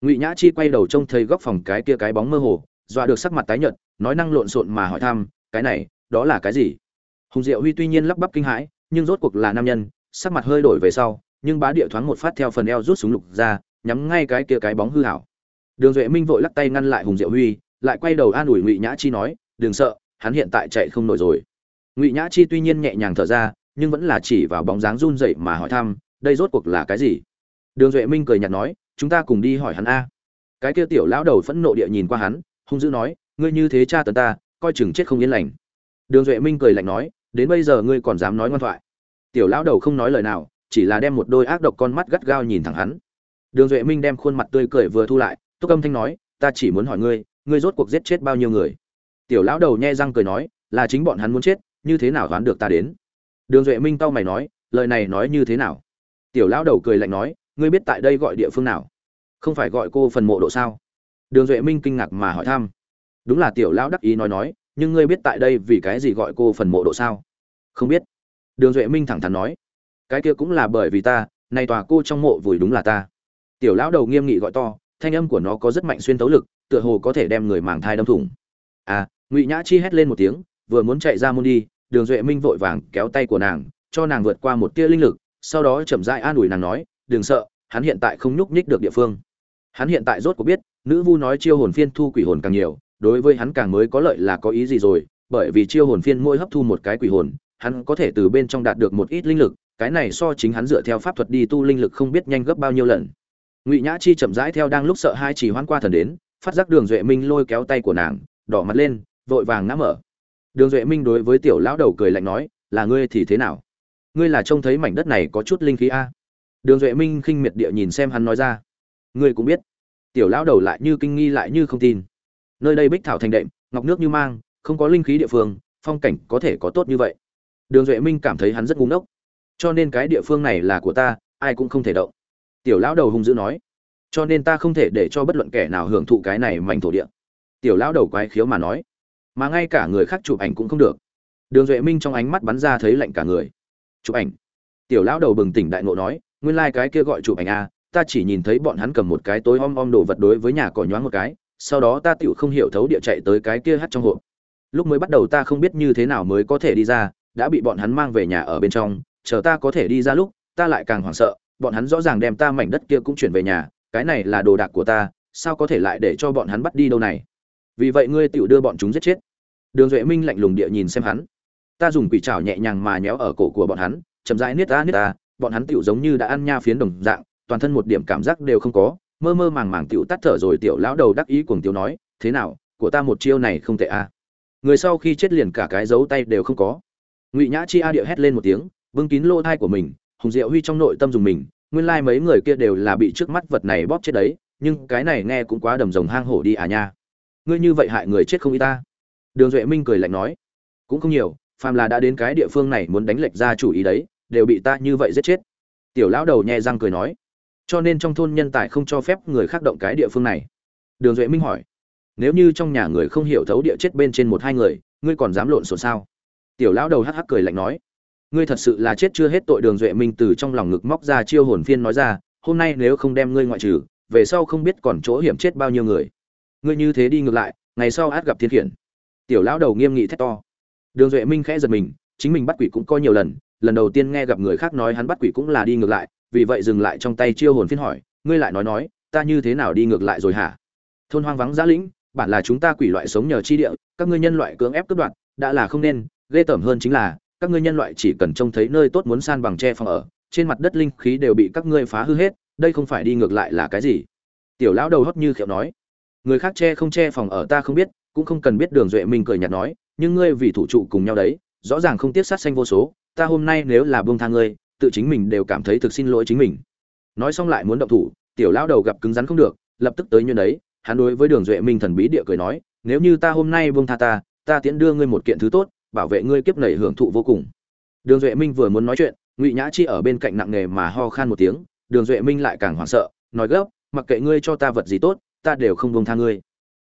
Ngụy nhã chi quay đầu trông thấy góc phòng cái kia cái bóng mơ hồ, dọa được sắc mặt tái nhợt, nói năng lộn xộn mà hỏi thăm, cái này, đó là cái gì? Hùng diệu huy tuy nhiên lắp bắp kinh hãi, nhưng rốt cuộc là nam nhân, sắc mặt hơi đổi về sau, nhưng bá địa thoáng một phát theo phần eo rút súng lục ra nhắm ngay cái kia cái bóng hư hảo. Đường duệ minh vội lắc tay ngăn lại hùng diệu huy, lại quay đầu an ủi ngụy nhã chi nói, đừng sợ, hắn hiện tại chạy không nổi rồi. Ngụy nhã chi tuy nhiên nhẹ nhàng thở ra, nhưng vẫn là chỉ vào bóng dáng run rẩy mà hỏi thăm, đây rốt cuộc là cái gì? Đường duệ minh cười nhạt nói, chúng ta cùng đi hỏi hắn a. Cái kia tiểu lão đầu phẫn nộ địa nhìn qua hắn, hung dữ nói, ngươi như thế cha tấn ta, coi chừng chết không yên lành. Đường duệ minh cười lạnh nói, đến bây giờ ngươi còn dám nói ngoan thoại. Tiểu lão đầu không nói lời nào, chỉ là đem một đôi ác độc con mắt gắt gao nhìn thẳng hắn đường duệ minh đem khuôn mặt tươi cười vừa thu lại, túc âm thanh nói, ta chỉ muốn hỏi ngươi ngươi rốt cuộc giết chết bao nhiêu người? Tiểu lão đầu nhe răng cười nói, là chính bọn hắn muốn chết, như thế nào đoán được ta đến? Đường duệ minh cau mày nói, lời này nói như thế nào? Tiểu lão đầu cười lạnh nói, ngươi biết tại đây gọi địa phương nào? Không phải gọi cô phần mộ độ sao? Đường duệ minh kinh ngạc mà hỏi thăm. Đúng là tiểu lão đắc ý nói nói, nhưng ngươi biết tại đây vì cái gì gọi cô phần mộ độ sao? Không biết. Đường duệ minh thẳng thắn nói, cái kia cũng là bởi vì ta, nay tòa cô trong mộ vùi đúng là ta tiểu lão đầu nghiêm nghị gọi to, thanh âm của nó có rất mạnh xuyên tấu lực, tựa hồ có thể đem người màng thai đâm thủng. À ngụy nhã chi hét lên một tiếng, vừa muốn chạy ra môn đi, đường duệ minh vội vàng kéo tay của nàng, cho nàng vượt qua một tia linh lực, sau đó chậm rãi an ủi nàng nói, đừng sợ, hắn hiện tại không nhúc nhích được địa phương. Hắn hiện tại rốt cuộc biết, nữ vu nói chiêu hồn phiên thu quỷ hồn càng nhiều, đối với hắn càng mới có lợi là có ý gì rồi, bởi vì chiêu hồn phiên mỗi hấp thu một cái quỷ hồn, hắn có thể từ bên trong đạt được một ít linh lực, cái này so chính hắn dựa theo pháp thuật đi tu linh lực không biết nhanh gấp bao nhiêu lần ngụy nhã chi chậm rãi theo đang lúc sợ hai chỉ hoan qua thần đến, phát giác đường duệ minh lôi kéo tay của nàng, đỏ mặt lên, vội vàng ngã mở. Đường duệ minh đối với tiểu lão đầu cười lạnh nói, là ngươi thì thế nào? Ngươi là trông thấy mảnh đất này có chút linh khí a? Đường duệ minh khinh miệt địa nhìn xem hắn nói ra, ngươi cũng biết. Tiểu lão đầu lại như kinh nghi lại như không tin. Nơi đây bích thảo thành đệm, ngọc nước như mang, không có linh khí địa phương, phong cảnh có thể có tốt như vậy. Đường duệ minh cảm thấy hắn rất ngu ngốc. Cho nên cái địa phương này là của ta, ai cũng không thể động tiểu lão đầu hung dữ nói cho nên ta không thể để cho bất luận kẻ nào hưởng thụ cái này mảnh thổ địa. Tiểu lão đầu quái khiếu mà nói mà ngay cả người khác chụp ảnh cũng không được. Đường duệ minh trong ánh mắt bắn ra thấy lạnh cả người. Chụp ảnh? Tiểu lão đầu bừng tỉnh đại ngộ nói nguyên lai、like、cái kia gọi chụp ảnh a à, ta chỉ nhìn thấy bọn hắn cầm một cái tối om om đồ vật đối với nhà cỏ nhoáng một cái sau đó ta tựu không hiểu thấu địa chạy tới cái kia hắt trong hộp. Lúc mới bắt đầu ta không biết như thế nào mới có thể đi ra đã bị bọn hắn mang về nhà ở bên trong chờ ta có thể đi ra lúc ta lại càng hoảng sợ bọn hắn rõ ràng đem ta mảnh đất kia cũng chuyển về nhà, cái này là đồ đạc của ta, sao có thể lại để cho bọn hắn bắt đi đâu này? Vì vậy ngươi tự đưa bọn chúng giết chết. Đường duệ minh lạnh lùng địa nhìn xem hắn. Ta dùng quỷ trảo nhẹ nhàng mà nhéo ở cổ của bọn hắn, chậm rãi niết ta niết ta, bọn hắn tựu giống như đã ăn nha phiến đồng dạng, toàn thân một điểm cảm giác đều không có, mơ mơ màng màng tựu tắt thở rồi tiểu lão đầu đắc ý cuồng tiểu nói, thế nào, của ta một chiêu này không tệ a à. người sau khi chết liền cả cái dấu tay đều không có. Ngụy nhã chi a địa hét lên một tiếng vương kín lỗ thai của mình hùng diệu huy trong nội tâm dùng mình, nguyên lai like mấy người kia đều là bị trước mắt vật này bóp chết đấy, nhưng cái này nghe cũng quá đầm rồng hang hổ đi à nha. Ngươi như vậy hại người chết không y ta. Đường duệ minh cười lạnh nói, cũng không nhiều, phàm là đã đến cái địa phương này muốn đánh lệch ra chủ ý đấy, đều bị ta như vậy giết chết. Tiểu lão đầu nhẹ răng cười nói, cho nên trong thôn nhân tài không cho phép người khác động cái địa phương này. Đường duệ minh hỏi, nếu như trong nhà người không hiểu thấu địa chết bên trên một hai người, ngươi còn dám lộn xộn sao? Tiểu lão đầu hắc hắc cười lạnh nói ngươi thật sự là chết chưa hết tội đường duệ minh từ trong lòng ngực móc ra chiêu hồn phiên nói ra, hôm nay nếu không đem ngươi ngoại trừ, về sau không biết còn chỗ hiểm chết bao nhiêu người. Ngươi như thế đi ngược lại, ngày sau át gặp thiên khiển. Tiểu lão đầu nghiêm nghị thét to. Đường duệ minh khẽ giật mình, chính mình bắt quỷ cũng coi nhiều lần lần đầu tiên nghe gặp người khác nói hắn bắt quỷ cũng là đi ngược lại, vì vậy dừng lại trong tay chiêu hồn phiên hỏi, ngươi lại nói nói, ta như thế nào đi ngược lại rồi hả? Thôn hoang vắng giã lĩnh, bản là chúng ta quỷ loại sống nhờ chi địa, các ngươi nhân loại cưỡng ép cướp đoạt, đã là không nên, ghê tởm hơn chính là các ngươi nhân loại chỉ cần trông thấy nơi tốt muốn san bằng che phòng ở, trên mặt đất linh khí đều bị các ngươi phá hư hết, đây không phải đi ngược lại là cái gì? Tiểu lão đầu hót như khiệu nói. Người khác che không che phòng ở ta không biết, cũng không cần biết đường duệ minh cười nhạt nói, nhưng ngươi vì thủ trụ cùng nhau đấy, rõ ràng không tiếc sát sanh vô số, ta hôm nay nếu là buông tha ngươi, tự chính mình đều cảm thấy thực xin lỗi chính mình. Nói xong lại muốn động thủ, tiểu lão đầu gặp cứng rắn không được, lập tức tới như đấy hắn đối với đường duệ minh thần bí địa cười nói, nếu như ta hôm nay buông tha ta ta tiễn đưa ngươi một kiện thứ tốt bảo vệ ngươi kiếp nảy hưởng thụ vô cùng. Đường duệ minh vừa muốn nói chuyện, ngụy nhã chi ở bên cạnh nặng nề mà ho khan một tiếng, đường duệ minh lại càng hoảng sợ, nói gấp, mặc kệ ngươi cho ta vật gì tốt, ta đều không buông tha ngươi.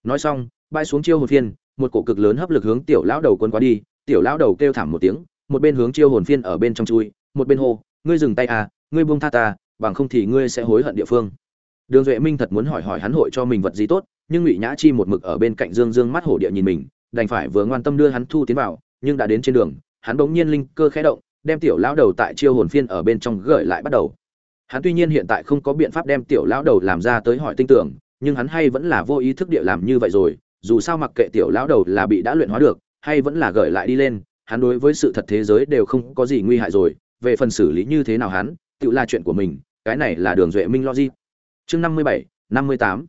Nói xong bay xuống chiêu hồn phiên, một cổ cực lớn hấp lực hướng tiểu lão đầu quân qua đi, tiểu lão đầu kêu thảm một tiếng, một bên hướng chiêu hồn phiên ở bên trong chui, một bên hô, ngươi dừng tay à ngươi buông tha ta, bằng không thì ngươi sẽ hối hận địa phương. Đường duệ minh thật muốn hỏi hỏi hắn hội cho mình vật gì tốt, nhưng ngụy nhã chi một mực ở bên cạnh dương dương mắt hổ địa nhìn mình, đành phải vừa ngoan tâm đưa hắn thu tiến vào nhưng đã đến trên đường, hắn bỗng nhiên linh cơ khẽ động, đem tiểu lão đầu tại chiêu hồn phiên ở bên trong gửi lại bắt đầu. Hắn tuy nhiên hiện tại không có biện pháp đem tiểu lão đầu làm ra tới hỏi tinh tưởng, nhưng hắn hay vẫn là vô ý thức địa làm như vậy rồi, dù sao mặc kệ tiểu lão đầu là bị đã luyện hóa được, hay vẫn là gửi lại đi lên, hắn đối với sự thật thế giới đều không có gì nguy hại rồi. Về phần xử lý như thế nào hắn, tự là chuyện của mình, cái này là đường duệ minh logic. Chương năm mươi bảy, năm mươi tám.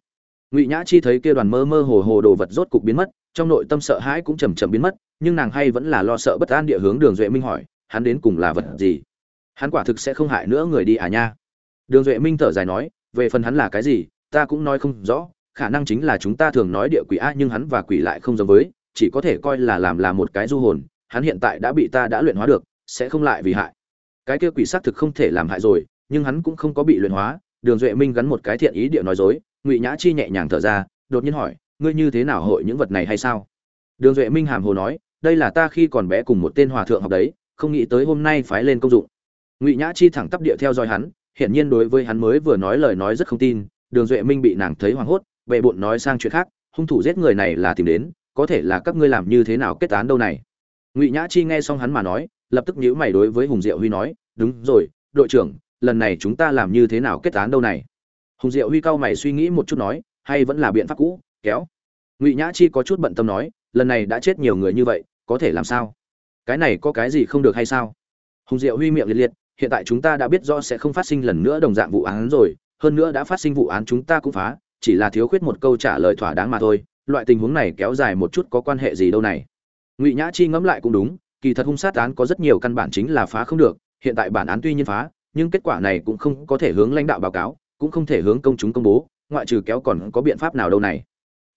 Ngụy nhã chi thấy kia đoàn mơ mơ hồ hồ đồ vật rốt cục biến mất, trong nội tâm sợ hãi cũng chầm chậm biến mất nhưng nàng hay vẫn là lo sợ bất an địa hướng đường duệ minh hỏi, hắn đến cùng là vật gì? Hắn quả thực sẽ không hại nữa người đi à nha? Đường duệ minh thở dài nói, về phần hắn là cái gì, ta cũng nói không rõ, khả năng chính là chúng ta thường nói địa quỷ a nhưng hắn và quỷ lại không giống với, chỉ có thể coi là làm là một cái du hồn, hắn hiện tại đã bị ta đã luyện hóa được, sẽ không lại vì hại. Cái kia quỷ xác thực không thể làm hại rồi, nhưng hắn cũng không có bị luyện hóa, đường duệ minh gắn một cái thiện ý địa nói dối, ngụy nhã chi nhẹ nhàng thở ra, đột nhiên hỏi, ngươi như thế nào hội những vật này hay sao? Đường duệ minh hàm hồ nói đây là ta khi còn bé cùng một tên hòa thượng học đấy, không nghĩ tới hôm nay phái lên công dụng. Ngụy nhã chi thẳng tắp địa theo dõi hắn, hiển nhiên đối với hắn mới vừa nói lời nói rất không tin, đường duệ minh bị nàng thấy hoảng hốt, bệ bộn nói sang chuyện khác, hung thủ giết người này là tìm đến, có thể là các ngươi làm như thế nào kết án đâu này. Ngụy nhã chi nghe xong hắn mà nói, lập tức nhíu mày đối với hùng diệu huy nói, đúng rồi, đội trưởng, lần này chúng ta làm như thế nào kết án đâu này? Hùng diệu huy cao mày suy nghĩ một chút nói, hay vẫn là biện pháp cũ, kéo. Ngụy nhã chi có chút bận tâm nói, lần này đã chết nhiều người như vậy có thể làm sao? Cái này có cái gì không được hay sao? Hùng diệu huy miệng liệt liệt, hiện tại chúng ta đã biết rõ sẽ không phát sinh lần nữa đồng dạng vụ án rồi, hơn nữa đã phát sinh vụ án chúng ta cũng phá, chỉ là thiếu khuyết một câu trả lời thỏa đáng mà thôi, loại tình huống này kéo dài một chút có quan hệ gì đâu này? Ngụy nhã chi ngẫm lại cũng đúng, kỳ thật hung sát án có rất nhiều căn bản chính là phá không được, hiện tại bản án tuy nhiên phá, nhưng kết quả này cũng không có thể hướng lãnh đạo báo cáo, cũng không thể hướng công chúng công bố, ngoại trừ kéo còn có biện pháp nào đâu này?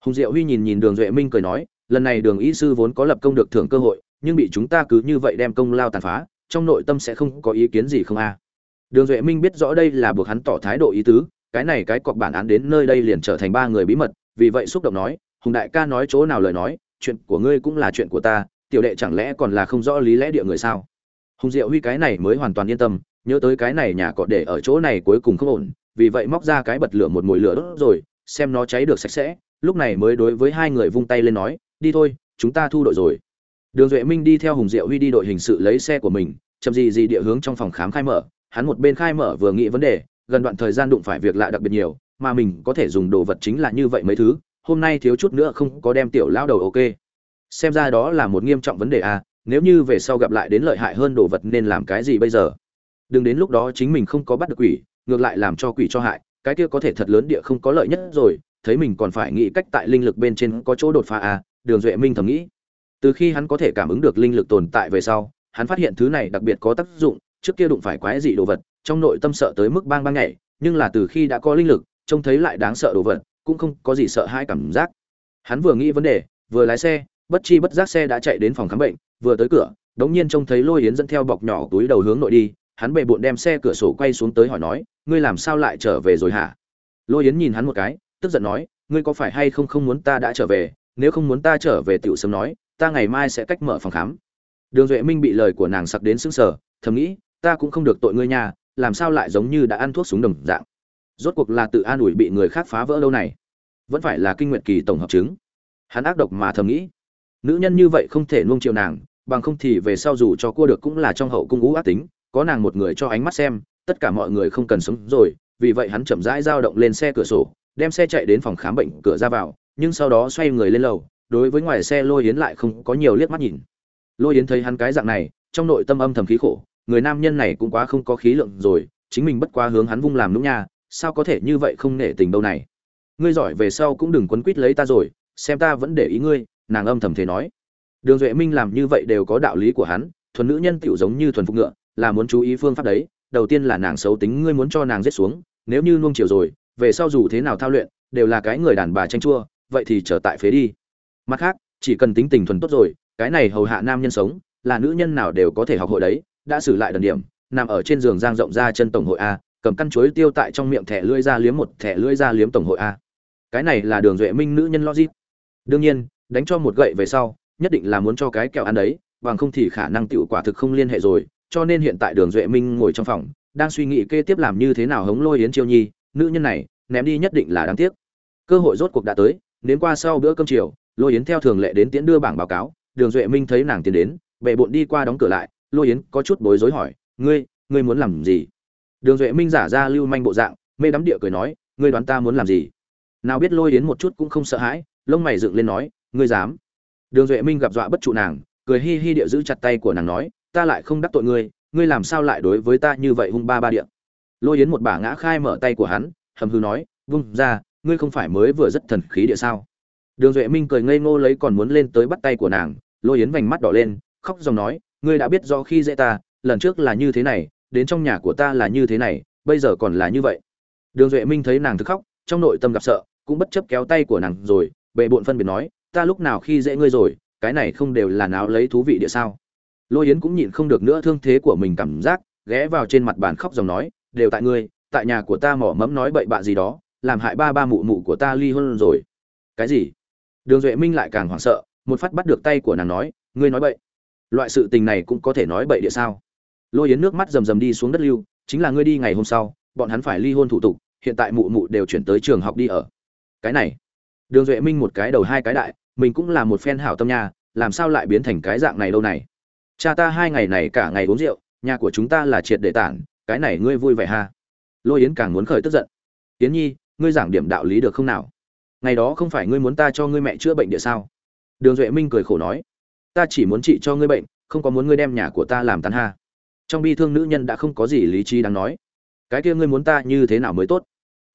Hùng diệu huy nhìn nhìn đường duệ minh cười nói lần này đường y sư vốn có lập công được thưởng cơ hội, nhưng bị chúng ta cứ như vậy đem công lao tàn phá, trong nội tâm sẽ không có ý kiến gì không a. Đường duệ minh biết rõ đây là buộc hắn tỏ thái độ ý tứ, cái này cái cọc bản án đến nơi đây liền trở thành ba người bí mật, vì vậy xúc động nói, hùng đại ca nói chỗ nào lời nói, chuyện của ngươi cũng là chuyện của ta, tiểu đệ chẳng lẽ còn là không rõ lý lẽ địa người sao? Hùng diệu huy cái này mới hoàn toàn yên tâm, nhớ tới cái này nhà cọ để ở chỗ này cuối cùng không ổn, vì vậy móc ra cái bật lửa một mồi lửa đốt rồi, xem nó cháy được sạch sẽ, lúc này mới đối với hai người vung tay lên nói đi thôi, chúng ta thu đội rồi. Đường duệ minh đi theo hùng diệu huy đi đội hình sự lấy xe của mình, chậm gì gì địa hướng trong phòng khám khai mở. Hắn một bên khai mở vừa nghĩ vấn đề, gần đoạn thời gian đụng phải việc lạ đặc biệt nhiều, mà mình có thể dùng đồ vật chính là như vậy mấy thứ, hôm nay thiếu chút nữa không có đem tiểu lao đầu ok. Xem ra đó là một nghiêm trọng vấn đề à nếu như về sau gặp lại đến lợi hại hơn đồ vật nên làm cái gì bây giờ? Đừng đến lúc đó chính mình không có bắt được quỷ, ngược lại làm cho quỷ cho hại, cái kia có thể thật lớn địa không có lợi nhất rồi, thấy mình còn phải nghĩ cách tại linh lực bên trên có chỗ đột phá à đường duệ minh thầm nghĩ. Từ khi hắn có thể cảm ứng được linh lực tồn tại về sau, hắn phát hiện thứ này đặc biệt có tác dụng, trước kia đụng phải quái dị đồ vật, trong nội tâm sợ tới mức bang bang nhảy, nhưng là từ khi đã có linh lực, trông thấy lại đáng sợ đồ vật, cũng không có gì sợ hãi cảm giác. Hắn vừa nghĩ vấn đề, vừa lái xe, bất chi bất giác xe đã chạy đến phòng khám bệnh, vừa tới cửa, đống nhiên trông thấy lôi yến dẫn theo bọc nhỏ túi đầu hướng nội đi, hắn bề bộn đem xe cửa sổ quay xuống tới hỏi nói, ngươi làm sao lại trở về rồi hả? Lôi yến nhìn hắn một cái, tức giận nói, ngươi có phải hay không không muốn ta đã trở về nếu không muốn ta trở về tiểu sớm nói, ta ngày mai sẽ cách mở phòng khám. Đường duệ minh bị lời của nàng sặc đến sững sờ, thầm nghĩ, ta cũng không được tội ngươi nha, làm sao lại giống như đã ăn thuốc súng đồng dạng. Rốt cuộc là tự an ủi bị người khác phá vỡ lâu này. Vẫn phải là kinh nguyện kỳ tổng hợp chứng. Hắn ác độc mà thầm nghĩ. Nữ nhân như vậy không thể nuông chiều nàng, bằng không thì về sau dù cho cua được cũng là trong hậu cung ú ác tính, có nàng một người cho ánh mắt xem, tất cả mọi người không cần sống rồi, vì vậy hắn chậm rãi dao động lên xe cửa sổ, đem xe chạy đến phòng khám bệnh cửa ra vào nhưng sau đó xoay người lên lầu, đối với ngoài xe lôi yến lại không có nhiều liếc mắt nhìn. Lôi yến thấy hắn cái dạng này, trong nội tâm âm thầm khí khổ, người nam nhân này cũng quá không có khí lượng rồi, chính mình bất quá hướng hắn vung làm nũng nha, sao có thể như vậy không nể tình đâu này. Ngươi giỏi về sau cũng đừng quấn quýt lấy ta rồi, xem ta vẫn để ý ngươi, nàng âm thầm thế nói. Đường duệ minh làm như vậy đều có đạo lý của hắn, thuần nữ nhân tựu giống như thuần phục ngựa, là muốn chú ý phương pháp đấy, đầu tiên là nàng xấu tính ngươi muốn cho nàng giết xuống, nếu như nuông chiều rồi, về sau dù thế nào thao luyện, đều là cái người đàn bà tranh chua vậy thì trở tại phế đi. Mặt khác, chỉ cần tính tình thuần tốt rồi, cái này hầu hạ nam nhân sống, là nữ nhân nào đều có thể học hội đấy, đã xử lại đần điểm, nằm ở trên giường giang rộng ra chân tổng hội a, cầm căn chuối tiêu tại trong miệng thẻ lưỡi ra liếm một thẻ lưỡi ra liếm tổng hội a. Cái này là đường duệ minh nữ nhân logic. Đương nhiên, đánh cho một gậy về sau, nhất định là muốn cho cái kẹo ăn đấy, bằng không thì khả năng tiểu quả thực không liên hệ rồi, cho nên hiện tại đường duệ minh ngồi trong phòng, đang suy nghĩ kế tiếp làm như thế nào hống lôi yến chiêu nhi, nữ nhân này, ném đi nhất định là đáng tiếc. Cơ hội rốt cuộc đã tới đến qua sau bữa cơm chiều, lôi yến theo thường lệ đến tiễn đưa bảng báo cáo, đường duệ minh thấy nàng tiến đến, bệ bộn đi qua đóng cửa lại, lôi yến có chút bối rối hỏi, ngươi ngươi muốn làm gì? Đường duệ minh giả ra lưu manh bộ dạng, mê đắm địa cười nói, ngươi đoán ta muốn làm gì? Nào biết lôi yến một chút cũng không sợ hãi, lông mày dựng lên nói, ngươi dám? Đường duệ minh gặp dọa bất trụ nàng, cười hi hi địa giữ chặt tay của nàng nói, ta lại không đắc tội ngươi ngươi làm sao lại đối với ta như vậy hung ba ba địa? Lôi yến một bả ngã khai mở tay của hắn, hầm hư nói, vung ra ngươi không phải mới vừa rất thần khí địa sao? Đường duệ minh cười ngây ngô lấy còn muốn lên tới bắt tay của nàng, lôi yến vành mắt đỏ lên, khóc dòng nói, ngươi đã biết do khi dễ ta, lần trước là như thế này, đến trong nhà của ta là như thế này, bây giờ còn là như vậy. Đường duệ minh thấy nàng thức khóc, trong nội tâm gặp sợ, cũng bất chấp kéo tay của nàng rồi, bệ bộn phân biệt nói, ta lúc nào khi dễ ngươi rồi, cái này không đều là náo lấy thú vị địa sao? Lôi yến cũng nhịn không được nữa thương thế của mình cảm giác, ghé vào trên mặt bàn khóc dòng nói, đều tại ngươi, tại nhà của ta mỏ mẫm nói bậy bạ gì đó làm hại ba ba mụ mụ của ta ly hôn rồi. Cái gì? Đường duệ minh lại càng hoảng sợ, một phát bắt được tay của nàng nói, ngươi nói bậy. Loại sự tình này cũng có thể nói bậy địa sao? Lôi yến nước mắt rầm rầm đi xuống đất lưu, chính là ngươi đi ngày hôm sau, bọn hắn phải ly hôn thủ tục, hiện tại mụ mụ đều chuyển tới trường học đi ở. Cái này, đường duệ minh một cái đầu hai cái đại, mình cũng là một phen hảo tâm nha, làm sao lại biến thành cái dạng này lâu này? Cha ta hai ngày này cả ngày uống rượu, nhà của chúng ta là triệt để tản, cái này ngươi vui vẻ ha. Lôi yến càng muốn khởi tức giận. Yến nhi ngươi giảng điểm đạo lý được không nào? Ngày đó không phải ngươi muốn ta cho ngươi mẹ chữa bệnh địa sao? Đường duệ minh cười khổ nói, ta chỉ muốn trị cho ngươi bệnh, không có muốn ngươi đem nhà của ta làm tàn ha. Trong bi thương nữ nhân đã không có gì lý trí đáng nói, cái kia ngươi muốn ta như thế nào mới tốt?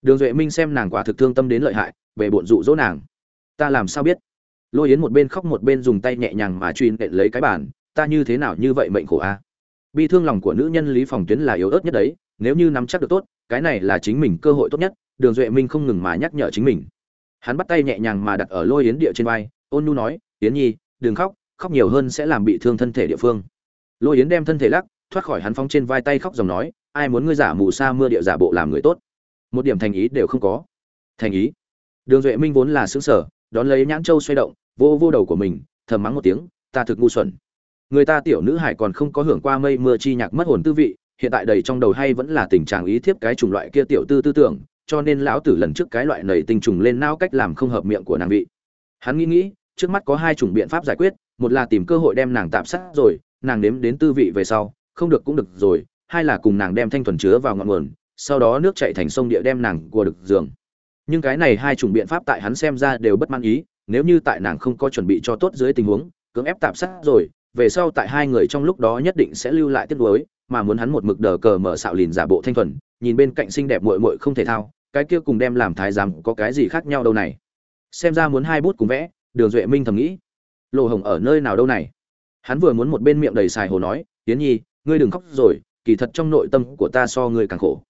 Đường duệ minh xem nàng quả thực thương tâm đến lợi hại, về bộn dụ dỗ nàng, ta làm sao biết? Lôi yến một bên khóc một bên dùng tay nhẹ nhàng mà truy nện lấy cái bàn, ta như thế nào như vậy mệnh khổ a? Bi thương lòng của nữ nhân lý phòng tuyến là yếu ớt nhất đấy, nếu như nắm chắc được tốt, cái này là chính mình cơ hội tốt nhất đường duệ minh không ngừng mà nhắc nhở chính mình. Hắn bắt tay nhẹ nhàng mà đặt ở lôi yến địa trên vai, ôn nu nói, yến nhi, đừng khóc khóc nhiều hơn sẽ làm bị thương thân thể địa phương. Lôi yến đem thân thể lắc, thoát khỏi hắn phóng trên vai tay khóc dòng nói, ai muốn ngươi giả mù sa mưa địa giả bộ làm người tốt? Một điểm thành ý đều không có. Thành ý? Đường duệ minh vốn là xứng sở đón lấy nhãn châu xoay động, vô vô đầu của mình, thầm mắng một tiếng, ta thực ngu xuẩn. Người ta tiểu nữ hải còn không có hưởng qua mây mưa chi nhạc mất hồn tư vị, hiện tại đầy trong đầu hay vẫn là tình trạng ý thiếp cái chủng loại kia tiểu tư tư tưởng cho nên lão tử lần trước cái loại nảy tinh trùng lên não cách làm không hợp miệng của nàng vị. Hắn nghĩ nghĩ, trước mắt có hai chủng biện pháp giải quyết, một là tìm cơ hội đem nàng tạm sát rồi, nàng nếm đến tư vị về sau, không được cũng được rồi, hai là cùng nàng đem thanh thuần chứa vào ngọn nguồn, sau đó nước chảy thành sông địa đem nàng của được giường. Nhưng cái này hai chủng biện pháp tại hắn xem ra đều bất mãn ý, nếu như tại nàng không có chuẩn bị cho tốt dưới tình huống, cưỡng ép tạm sát rồi, về sau tại hai người trong lúc đó nhất định sẽ lưu lại tiếc nuối, mà muốn hắn một mực đờ cờ mở xạo lìn giả bộ thanh thuần, nhìn bên cạnh xinh đẹp muội muội không thể thao cái kia cùng đem làm thái giám có cái gì khác nhau đâu này? Xem ra muốn hai bút cùng vẽ, đường duệ minh thầm nghĩ. Lộ hồng ở nơi nào đâu này? Hắn vừa muốn một bên miệng đầy xài hồ nói, yến nhi, ngươi đừng khóc rồi, kỳ thật trong nội tâm của ta so ngươi càng khổ.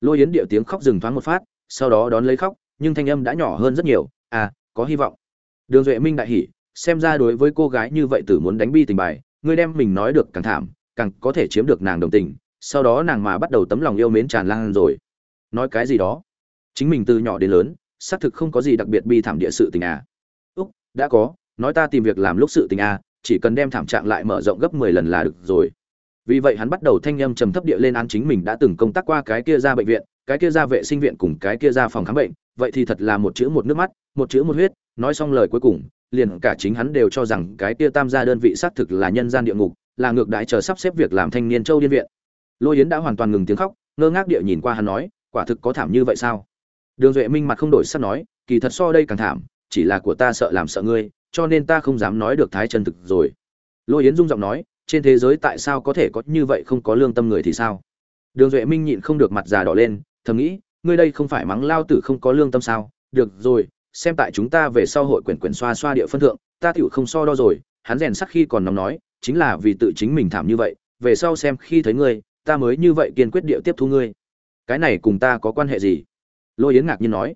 Lôi yến điệu tiếng khóc dừng thoáng một phát, sau đó đón lấy khóc, nhưng thanh âm đã nhỏ hơn rất nhiều. À có hy vọng. Đường duệ minh đại hỉ, xem ra đối với cô gái như vậy tử muốn đánh bi tình bài, ngươi đem mình nói được càng thảm, càng có thể chiếm được nàng đồng tình, sau đó nàng mà bắt đầu tấm lòng yêu mến tràn lan rồi. Nói cái gì đó? Chính mình từ nhỏ đến lớn, xác thực không có gì đặc biệt bi thảm địa sự tình à. Úc, đã có, nói ta tìm việc làm lúc sự tình à chỉ cần đem thảm trạng lại mở rộng gấp mười lần là được rồi. Vì vậy hắn bắt đầu thanh âm trầm thấp địa lên án chính mình đã từng công tác qua cái kia ra bệnh viện, cái kia ra vệ sinh viện cùng cái kia ra phòng khám bệnh, vậy thì thật là một chữ một nước mắt, một chữ một huyết, nói xong lời cuối cùng, liền cả chính hắn đều cho rằng cái kia tam gia đơn vị xác thực là nhân gian địa ngục, là ngược đại chờ sắp xếp việc làm thanh niên châu điên viện. Lôi yến đã hoàn toàn ngừng tiếng khóc, ngơ ngác địa nhìn qua hắn nói, quả thực có thảm như vậy sao? Đường duệ minh mặt không đổi sắc nói, kỳ thật so đây càng thảm, chỉ là của ta sợ làm sợ ngươi, cho nên ta không dám nói được thái chân thực rồi. Lôi yến Dung giọng nói, trên thế giới tại sao có thể có như vậy không có lương tâm người thì sao? Đường duệ minh nhịn không được mặt già đỏ lên, thầm nghĩ, ngươi đây không phải mắng lao tử không có lương tâm sao? Được rồi, xem tại chúng ta về sau hội quyển quyển xoa xoa địa phân thượng, ta tựu không so đo rồi, hắn rèn sắc khi còn nóng nói, chính là vì tự chính mình thảm như vậy, về sau xem khi thấy ngươi, ta mới như vậy kiên quyết địa tiếp thu ngươi. Cái này cùng ta có quan hệ gì? Lôi yến ngạc nhiên nói,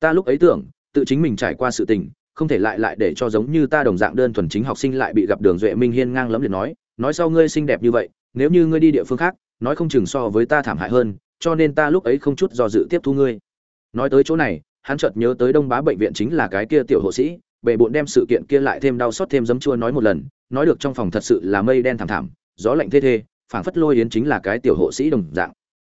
ta lúc ấy tưởng, tự chính mình trải qua sự tình, không thể lại lại để cho giống như ta đồng dạng đơn thuần chính học sinh lại bị gặp đường duệ minh hiên ngang lẫm liệt nói nói sau ngươi xinh đẹp như vậy, nếu như ngươi đi địa phương khác, nói không chừng so với ta thảm hại hơn, cho nên ta lúc ấy không chút do dự tiếp thu ngươi. Nói tới chỗ này, hắn chợt nhớ tới đông bá bệnh viện chính là cái kia tiểu hộ sĩ bệ bộn đem sự kiện kia lại thêm đau xót thêm giấm chua nói một lần, nói được trong phòng thật sự là mây đen thảm thảm, gió lạnh thê thê, phảng phất lôi yến chính là cái tiểu hộ sĩ đồng dạng.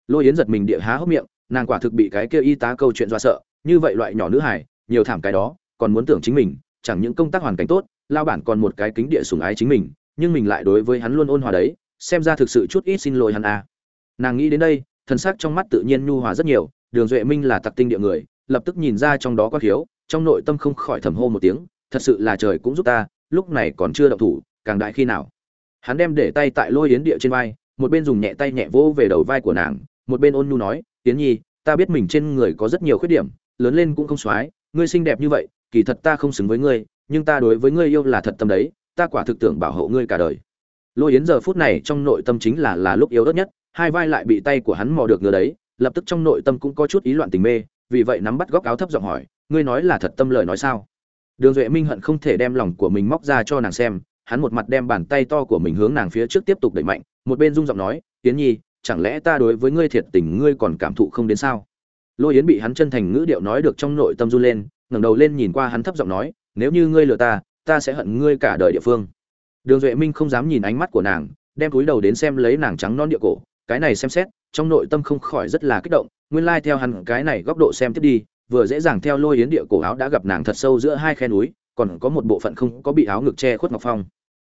Lôi yến giật mình địa há hốc miệng nàng quả thực bị cái kia y tá câu chuyện do sợ, như vậy loại nhỏ nữ hải nhiều thảm cái đó, còn muốn tưởng chính mình, chẳng những công tác hoàn cảnh tốt, lao bản còn một cái kính địa sủng ái chính mình, nhưng mình lại đối với hắn luôn ôn hòa đấy, xem ra thực sự chút ít xin lỗi hắn à. nàng nghĩ đến đây, thần sắc trong mắt tự nhiên nhu hòa rất nhiều, đường duệ minh là tặc tinh địa người, lập tức nhìn ra trong đó có thiếu trong nội tâm không khỏi thầm hô một tiếng, thật sự là trời cũng giúp ta, lúc này còn chưa động thủ, càng đại khi nào hắn đem để tay tại lôi yến địa trên vai, một bên dùng nhẹ tay nhẹ vỗ về đầu vai của nàng, một bên ôn nhu nói tiến nhi ta biết mình trên người có rất nhiều khuyết điểm lớn lên cũng không xoái, ngươi xinh đẹp như vậy kỳ thật ta không xứng với ngươi nhưng ta đối với ngươi yêu là thật tâm đấy ta quả thực tưởng bảo hộ ngươi cả đời. Lôi yến giờ phút này trong nội tâm chính là là lúc yếu ớt nhất hai vai lại bị tay của hắn mò được ngứa đấy lập tức trong nội tâm cũng có chút ý loạn tình mê vì vậy nắm bắt góc áo thấp giọng hỏi ngươi nói là thật tâm lời nói sao? Đường duệ minh hận không thể đem lòng của mình móc ra cho nàng xem hắn một mặt đem bàn tay to của mình hướng nàng phía trước tiếp tục đẩy mạnh một bên rung giọng nói tiến nhi chẳng lẽ ta đối với ngươi thiệt tình ngươi còn cảm thụ không đến sao? Lôi yến bị hắn chân thành ngữ điệu nói được trong nội tâm run lên, ngẩng đầu lên nhìn qua hắn thấp giọng nói, nếu như ngươi lừa ta ta sẽ hận ngươi cả đời địa phương. Đường duệ minh không dám nhìn ánh mắt của nàng, đem túi đầu đến xem lấy nàng trắng non địa cổ, cái này xem xét, trong nội tâm không khỏi rất là kích động, nguyên lai theo hắn cái này góc độ xem tiếp đi, vừa dễ dàng theo lôi yến địa cổ áo đã gặp nàng thật sâu giữa hai khe núi, còn có một bộ phận không có bị áo ngực che khuất ngọc phong.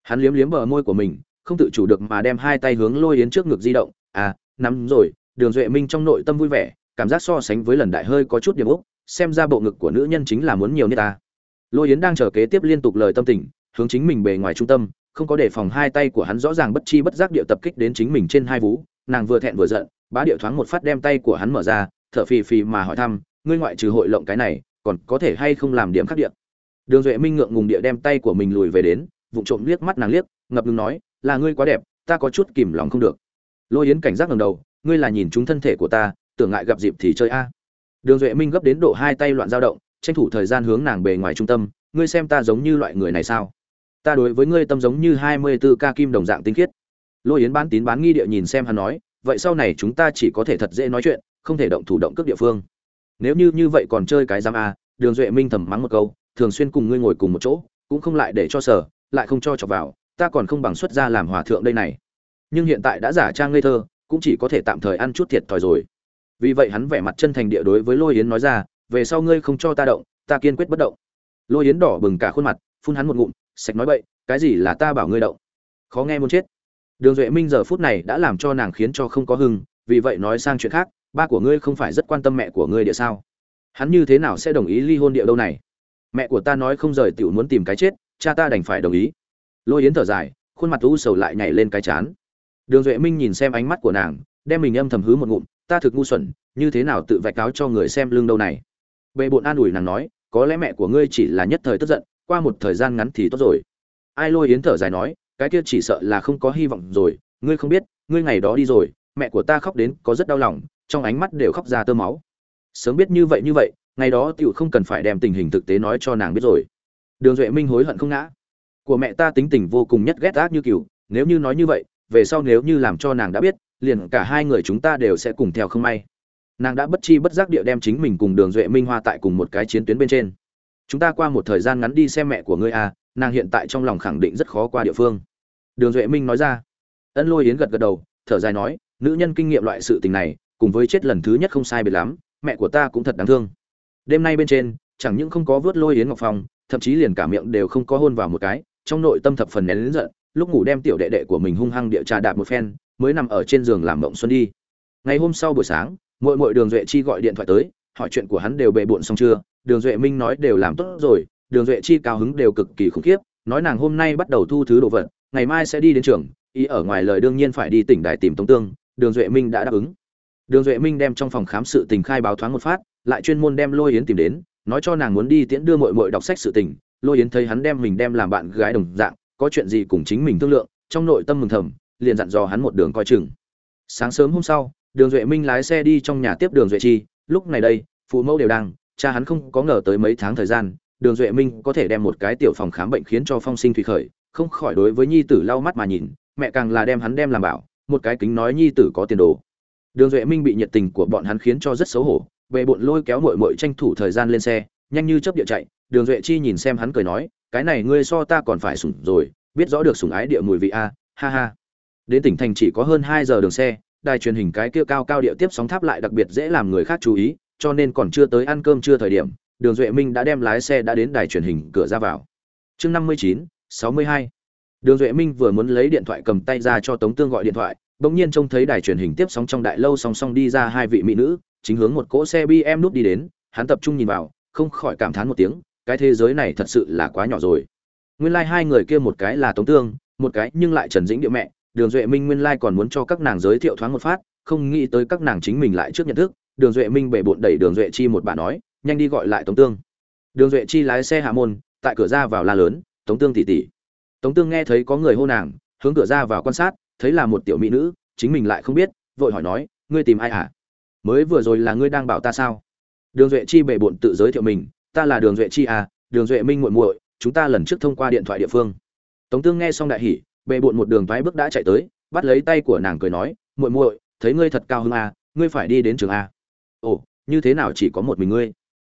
Hắn liếm liếm bờ môi của mình, không tự chủ được mà đem hai tay hướng lôi yến trước ngực di động à nắm rồi, đường duệ minh trong nội tâm vui vẻ, cảm giác so sánh với lần đại hơi có chút điểm úc xem ra bộ ngực của nữ nhân chính là muốn nhiều như ta. Lôi yến đang chờ kế tiếp liên tục lời tâm tình, hướng chính mình bề ngoài trung tâm, không có đề phòng hai tay của hắn rõ ràng bất chi bất giác điệu tập kích đến chính mình trên hai vú, nàng vừa thẹn vừa giận, bá điệu thoáng một phát đem tay của hắn mở ra, thở phì phì mà hỏi thăm, ngươi ngoại trừ hội lộng cái này, còn có thể hay không làm điểm khác điện đường duệ minh ngượng ngùng địa đem tay của mình lùi về đến, vụng trộm liếc mắt nàng liếc, ngập ngừng nói, là ngươi quá đẹp, ta có chút kìm lòng không được lôi yến cảnh giác ngầm đầu, ngươi là nhìn chúng thân thể của ta, tưởng ngại gặp dịp thì chơi a. Đường duệ minh gấp đến độ hai tay loạn dao động, tranh thủ thời gian hướng nàng bề ngoài trung tâm, ngươi xem ta giống như loại người này sao? Ta đối với ngươi tâm giống như hai mươi b ố ca kim đồng dạng tinh khiết. Lôi yến bán tín bán nghi địa nhìn xem hắn nói, vậy sau này chúng ta chỉ có thể thật dễ nói chuyện, không thể động thủ động cướp địa phương. Nếu như như vậy còn chơi cái giam a, đường duệ minh thầm mắng một câu, thường xuyên cùng ngươi ngồi cùng một chỗ, cũng không lại để cho sở, lại không cho chọc vào, ta còn không bằng xuất ra làm hòa thượng đây này nhưng hiện tại đã giả trang ngây thơ, cũng chỉ có thể tạm thời ăn chút thiệt thòi rồi. Vì vậy hắn vẻ mặt chân thành địa đối với lôi yến nói ra, về sau ngươi không cho ta động, ta kiên quyết bất động. Lôi yến đỏ bừng cả khuôn mặt, phun hắn một ngụm, sạch nói bậy, cái gì là ta bảo ngươi động? Khó nghe muốn chết. Đường duệ minh giờ phút này đã làm cho nàng khiến cho không có hưng, vì vậy nói sang chuyện khác, ba của ngươi không phải rất quan tâm mẹ của ngươi địa sao? Hắn như thế nào sẽ đồng ý ly hôn địa đâu này? Mẹ của ta nói không rời tiểu muốn tìm cái chết, cha ta đành phải đồng ý. Lôi yến thở dài, khuôn mặt u sầu lại nhảy lên cái chán đường duệ minh nhìn xem ánh mắt của nàng, đem mình âm thầm hứ một ngụm, ta thực ngu xuẩn, như thế nào tự vạch cáo cho người xem lưng đâu này? Bệ bộn an ủi nàng nói, có lẽ mẹ của ngươi chỉ là nhất thời tức giận, qua một thời gian ngắn thì tốt rồi. Ai lôi yến thở dài nói, cái kia chỉ sợ là không có hy vọng rồi, ngươi không biết, ngươi ngày đó đi rồi, mẹ của ta khóc đến có rất đau lòng, trong ánh mắt đều khóc ra tơ máu. Sớm biết như vậy như vậy, ngày đó tiểu không cần phải đem tình hình thực tế nói cho nàng biết rồi. Đường duệ minh hối hận không ngã. Của mẹ ta tính tình vô cùng nhất ghét ác như cừu nếu như nói như vậy về sau nếu như làm cho nàng đã biết, liền cả hai người chúng ta đều sẽ cùng theo không may. Nàng đã bất chi bất giác địa đem chính mình cùng đường duệ minh hoa tại cùng một cái chiến tuyến bên trên. Chúng ta qua một thời gian ngắn đi xem mẹ của ngươi à nàng hiện tại trong lòng khẳng định rất khó qua địa phương. Đường duệ minh nói ra. Ân lôi yến gật gật đầu, thở dài nói, nữ nhân kinh nghiệm loại sự tình này, cùng với chết lần thứ nhất không sai biệt lắm, mẹ của ta cũng thật đáng thương. Đêm nay bên trên, chẳng những không có vớt lôi yến ngọc phong, thậm chí liền cả miệng đều không có hôn vào một cái, trong nội tâm thập phần nén lính giận lúc ngủ đem tiểu đệ đệ của mình hung hăng địa trà đạp một phen, mới nằm ở trên giường làm mộng xuân đi. Ngày hôm sau buổi sáng mỗi mỗi đường duệ chi gọi điện thoại tới, hỏi chuyện của hắn đều bề bộn xong chưa? Đường duệ minh nói đều làm tốt rồi, đường duệ chi cao hứng đều cực kỳ khủng khiếp, nói nàng hôm nay bắt đầu thu thứ đồ vật, ngày mai sẽ đi đến trường, ý ở ngoài lời đương nhiên phải đi tỉnh đài tìm tống tương, đường duệ minh đã đáp ứng. Đường duệ minh đem trong phòng khám sự tình khai báo thoáng một phát, lại chuyên môn đem lôi yến tìm đến, nói cho nàng muốn đi tiễn đưa mội mội đọc sách sự tình, lôi yến thấy hắn đem mình đem làm bạn gái đồng dạng có chuyện gì cùng chính mình thương lượng, trong nội tâm mừng thầm, liền dặn dò hắn một đường coi chừng. Sáng sớm hôm sau, đường duệ minh lái xe đi trong nhà tiếp đường duệ chi. Lúc này đây, phụ mẫu đều đang, cha hắn không có ngờ tới mấy tháng thời gian, đường duệ minh có thể đem một cái tiểu phòng khám bệnh khiến cho phong sinh thủy khởi, không khỏi đối với nhi tử lau mắt mà nhìn, mẹ càng là đem hắn đem làm bảo, một cái kính nói nhi tử có tiền đồ. Đường duệ minh bị nhiệt tình của bọn hắn khiến cho rất xấu hổ về bộn lôi kéo mội mội tranh thủ thời gian lên xe nhanh như chớp địa chạy, đường duệ chi nhìn xem hắn cười nói, cái này ngươi so ta còn phải sủng rồi, biết rõ được sủng ái địa mùi vị a, ha ha. Đến tỉnh thành chỉ có hơn hai giờ đường xe, đài truyền hình cái kia cao cao địa tiếp sóng tháp lại đặc biệt dễ làm người khác chú ý, cho nên còn chưa tới ăn cơm chưa thời điểm, đường duệ minh đã đem lái xe đã đến đài truyền hình cửa ra vào. Chương năm mươi chín, sáu mươi hai. Đường duệ minh vừa muốn lấy điện thoại cầm tay ra cho tống tương gọi điện thoại, bỗng nhiên trông thấy đài truyền hình tiếp sóng trong đại lâu song song đi ra hai vị mỹ nữ, chính hướng một cỗ xe bm nút đi đến, hắn tập trung nhìn vào không khỏi cảm thán một tiếng, cái thế giới này thật sự là quá nhỏ rồi. Nguyên lai hai người kia một cái là tống tương, một cái nhưng lại trần dĩnh địa mẹ. Đường duệ minh nguyên lai còn muốn cho các nàng giới thiệu thoáng một phát, không nghĩ tới các nàng chính mình lại trước nhận thức. Đường duệ minh bể bộn đẩy đường duệ chi một bà nói, nhanh đi gọi lại tống tương. Đường duệ chi lái xe hạ môn, tại cửa ra vào la lớn, tống tương tỉ tỉ tống tương nghe thấy có người hô nàng, hướng cửa ra vào quan sát, thấy là một tiểu mỹ nữ, chính mình lại không biết, vội hỏi nói, ngươi tìm ai hả? À? mới vừa rồi là ngươi đang bảo ta sao? Đường duệ chi bệ bộn tự giới thiệu mình, ta là đường duệ chi à đường duệ minh muội muội, chúng ta lần trước thông qua điện thoại địa phương tống tương nghe xong đại hỉ bệ bộn một đường thoái bước đã chạy tới, bắt lấy tay của nàng cười nói, muội muội, thấy ngươi thật cao hứng à ngươi phải đi đến trường à? ồ, như thế nào chỉ có một mình ngươi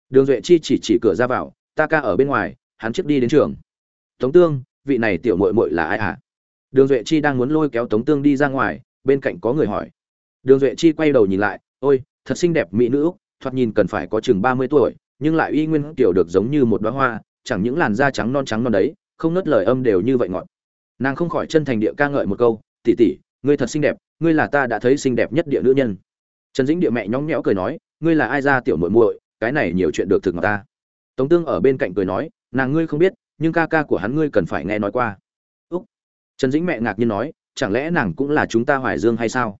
đường duệ chi chỉ chỉ cửa ra vào, ta ca ở bên ngoài, hắn trước đi đến trường tống tương, vị này tiểu muội muội là ai à? đường duệ chi đang muốn lôi kéo tống tương đi ra ngoài, bên cạnh có người hỏi đường duệ chi quay đầu nhìn lại, ôi, thật xinh đẹp mỹ nữ thoạt nhìn cần phải có chừng ba mươi tuổi, nhưng lại uy nguyên tiểu được giống như một đóa hoa, chẳng những làn da trắng non trắng non đấy, không nớt lời âm đều như vậy ngọt. Nàng không khỏi chân thành địa ca ngợi một câu, tỷ tỷ, ngươi thật xinh đẹp, ngươi là ta đã thấy xinh đẹp nhất địa nữ nhân. Trần dĩnh địa mẹ nhõng nhẽo cười nói, ngươi là ai ra tiểu muội muội, cái này nhiều chuyện được thực mà ta. Tống tương ở bên cạnh cười nói, nàng ngươi không biết, nhưng ca ca của hắn ngươi cần phải nghe nói qua. Úc. Trần dĩnh mẹ ngạc nhiên nói, chẳng lẽ nàng cũng là chúng ta hoài dương hay sao?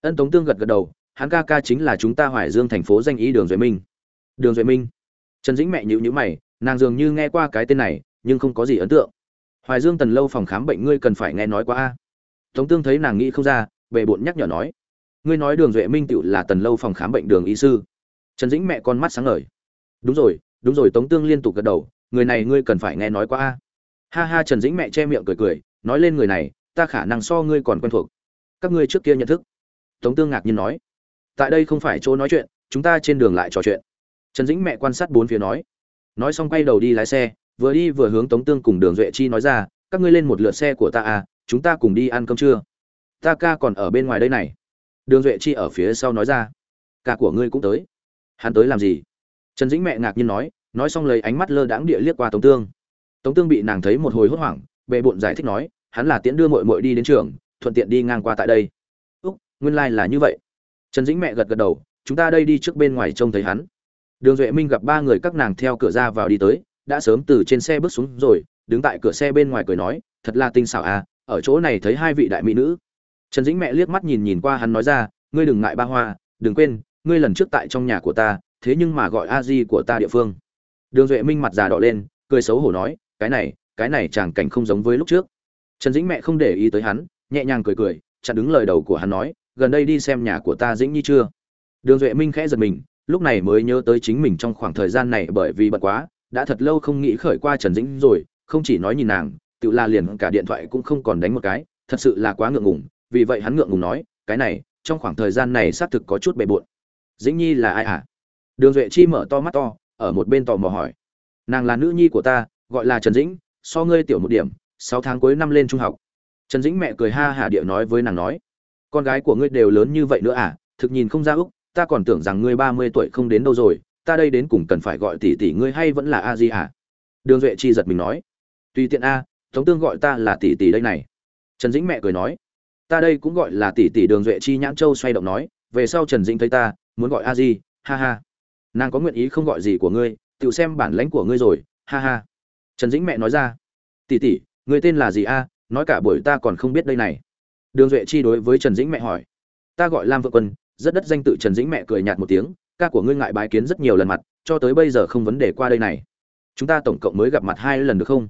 Ân tống tương gật gật đầu hắn ca ca chính là chúng ta hoài dương thành phố danh ý đường duệ minh. Đường duệ minh. Trần dĩnh mẹ nhíu nhíu mày, nàng dường như nghe qua cái tên này, nhưng không có gì ấn tượng. Hoài dương tần lâu phòng khám bệnh ngươi cần phải nghe nói qua a. Tống tương thấy nàng nghĩ không ra bệ bộn nhắc nhở nói. Ngươi nói đường duệ minh tựu là tần lâu phòng khám bệnh đường y sư. Trần dĩnh mẹ con mắt sáng ngời. Đúng rồi đúng rồi, tống tương liên tục gật đầu, người này ngươi cần phải nghe nói qua a. Ha ha, trần dĩnh mẹ che miệng cười cười, nói lên người này, ta khả năng so ngươi còn quen thuộc. Các ngươi trước kia nhận thức. Tống tương ngạc nhiên nói tại đây không phải chỗ nói chuyện, chúng ta trên đường lại trò chuyện. Trần dĩnh mẹ quan sát bốn phía nói. Nói xong quay đầu đi lái xe, vừa đi vừa hướng tống tương cùng đường duệ chi nói ra, các ngươi lên một lượt xe của ta à chúng ta cùng đi ăn cơm trưa. Ta ca còn ở bên ngoài đây này. Đường duệ chi ở phía sau nói ra. Ca của ngươi cũng tới. Hắn tới làm gì? Trần dĩnh mẹ ngạc nhiên nói nói xong lấy ánh mắt lơ đãng địa liếc qua tống tương. Tống tương bị nàng thấy một hồi hốt hoảng bệ bộn giải thích nói, hắn là tiễn đưa mội mội đi đến trường, thuận tiện đi ngang qua tại đây. Úc, nguyên lai、like、là như vậy trần dĩnh mẹ gật gật đầu, chúng ta đây đi trước bên ngoài trông thấy hắn. Đường duệ minh gặp ba người các nàng theo cửa ra vào đi tới, đã sớm từ trên xe bước xuống rồi, đứng tại cửa xe bên ngoài cười nói, thật là tinh xảo à ở chỗ này thấy hai vị đại mỹ nữ. Trần dĩnh mẹ liếc mắt nhìn nhìn qua hắn nói ra, ngươi đừng ngại ba hoa, đừng quên, ngươi lần trước tại trong nhà của ta, thế nhưng mà gọi a di của ta địa phương. Đường duệ minh mặt già đỏ lên, cười xấu hổ nói, cái này cái này chàng cảnh không giống với lúc trước. Trần dĩnh mẹ không để ý tới hắn, nhẹ nhàng cười cười, chặn đứng lời đầu của hắn nói gần đây đi xem nhà của ta dĩnh nhi chưa? Đường duệ minh khẽ giật mình, lúc này mới nhớ tới chính mình trong khoảng thời gian này bởi vì bận quá, đã thật lâu không nghĩ khởi qua trần dĩnh rồi, không chỉ nói nhìn nàng, tự la liền cả điện thoại cũng không còn đánh một cái, thật sự là quá ngượng ngùng, vì vậy hắn ngượng ngùng nói, cái này, trong khoảng thời gian này xác thực có chút bề bộn. Dĩnh nhi là ai hả? Đường duệ chi mở to mắt to, ở một bên tò mò hỏi. Nàng là nữ nhi của ta, gọi là trần dĩnh, so ngươi tiểu một điểm, sáu tháng cuối năm lên trung học. Trần dĩnh mẹ cười ha hả địa nói với nàng nói con gái của ngươi đều lớn như vậy nữa à? Thực nhìn không ra úc, ta còn tưởng rằng ngươi ba mươi tuổi không đến đâu rồi, ta đây đến cùng cần phải gọi tỷ tỷ ngươi hay vẫn là a di à? Đường duệ chi giật mình nói. Tùy tiện a, tống tương gọi ta là tỷ tỷ đây này. Trần dĩnh mẹ cười nói. Ta đây cũng gọi là tỷ tỷ đường duệ chi nhãn châu xoay động nói. Về sau trần dĩnh thấy ta, muốn gọi a di, ha ha. Nàng có nguyện ý không gọi gì của ngươi, tự xem bản lãnh của ngươi rồi, ha ha. Trần dĩnh mẹ nói ra. Tỷ tỷ người tên là gì a? Nói cả buổi ta còn không biết đây này đường duệ chi đối với trần dĩnh mẹ hỏi. Ta gọi lam vượng quân, rất đất danh tự trần dĩnh mẹ cười nhạt một tiếng, ca của ngươi ngại bái kiến rất nhiều lần mặt, cho tới bây giờ không vấn đề qua đây này. Chúng ta tổng cộng mới gặp mặt hai lần được không?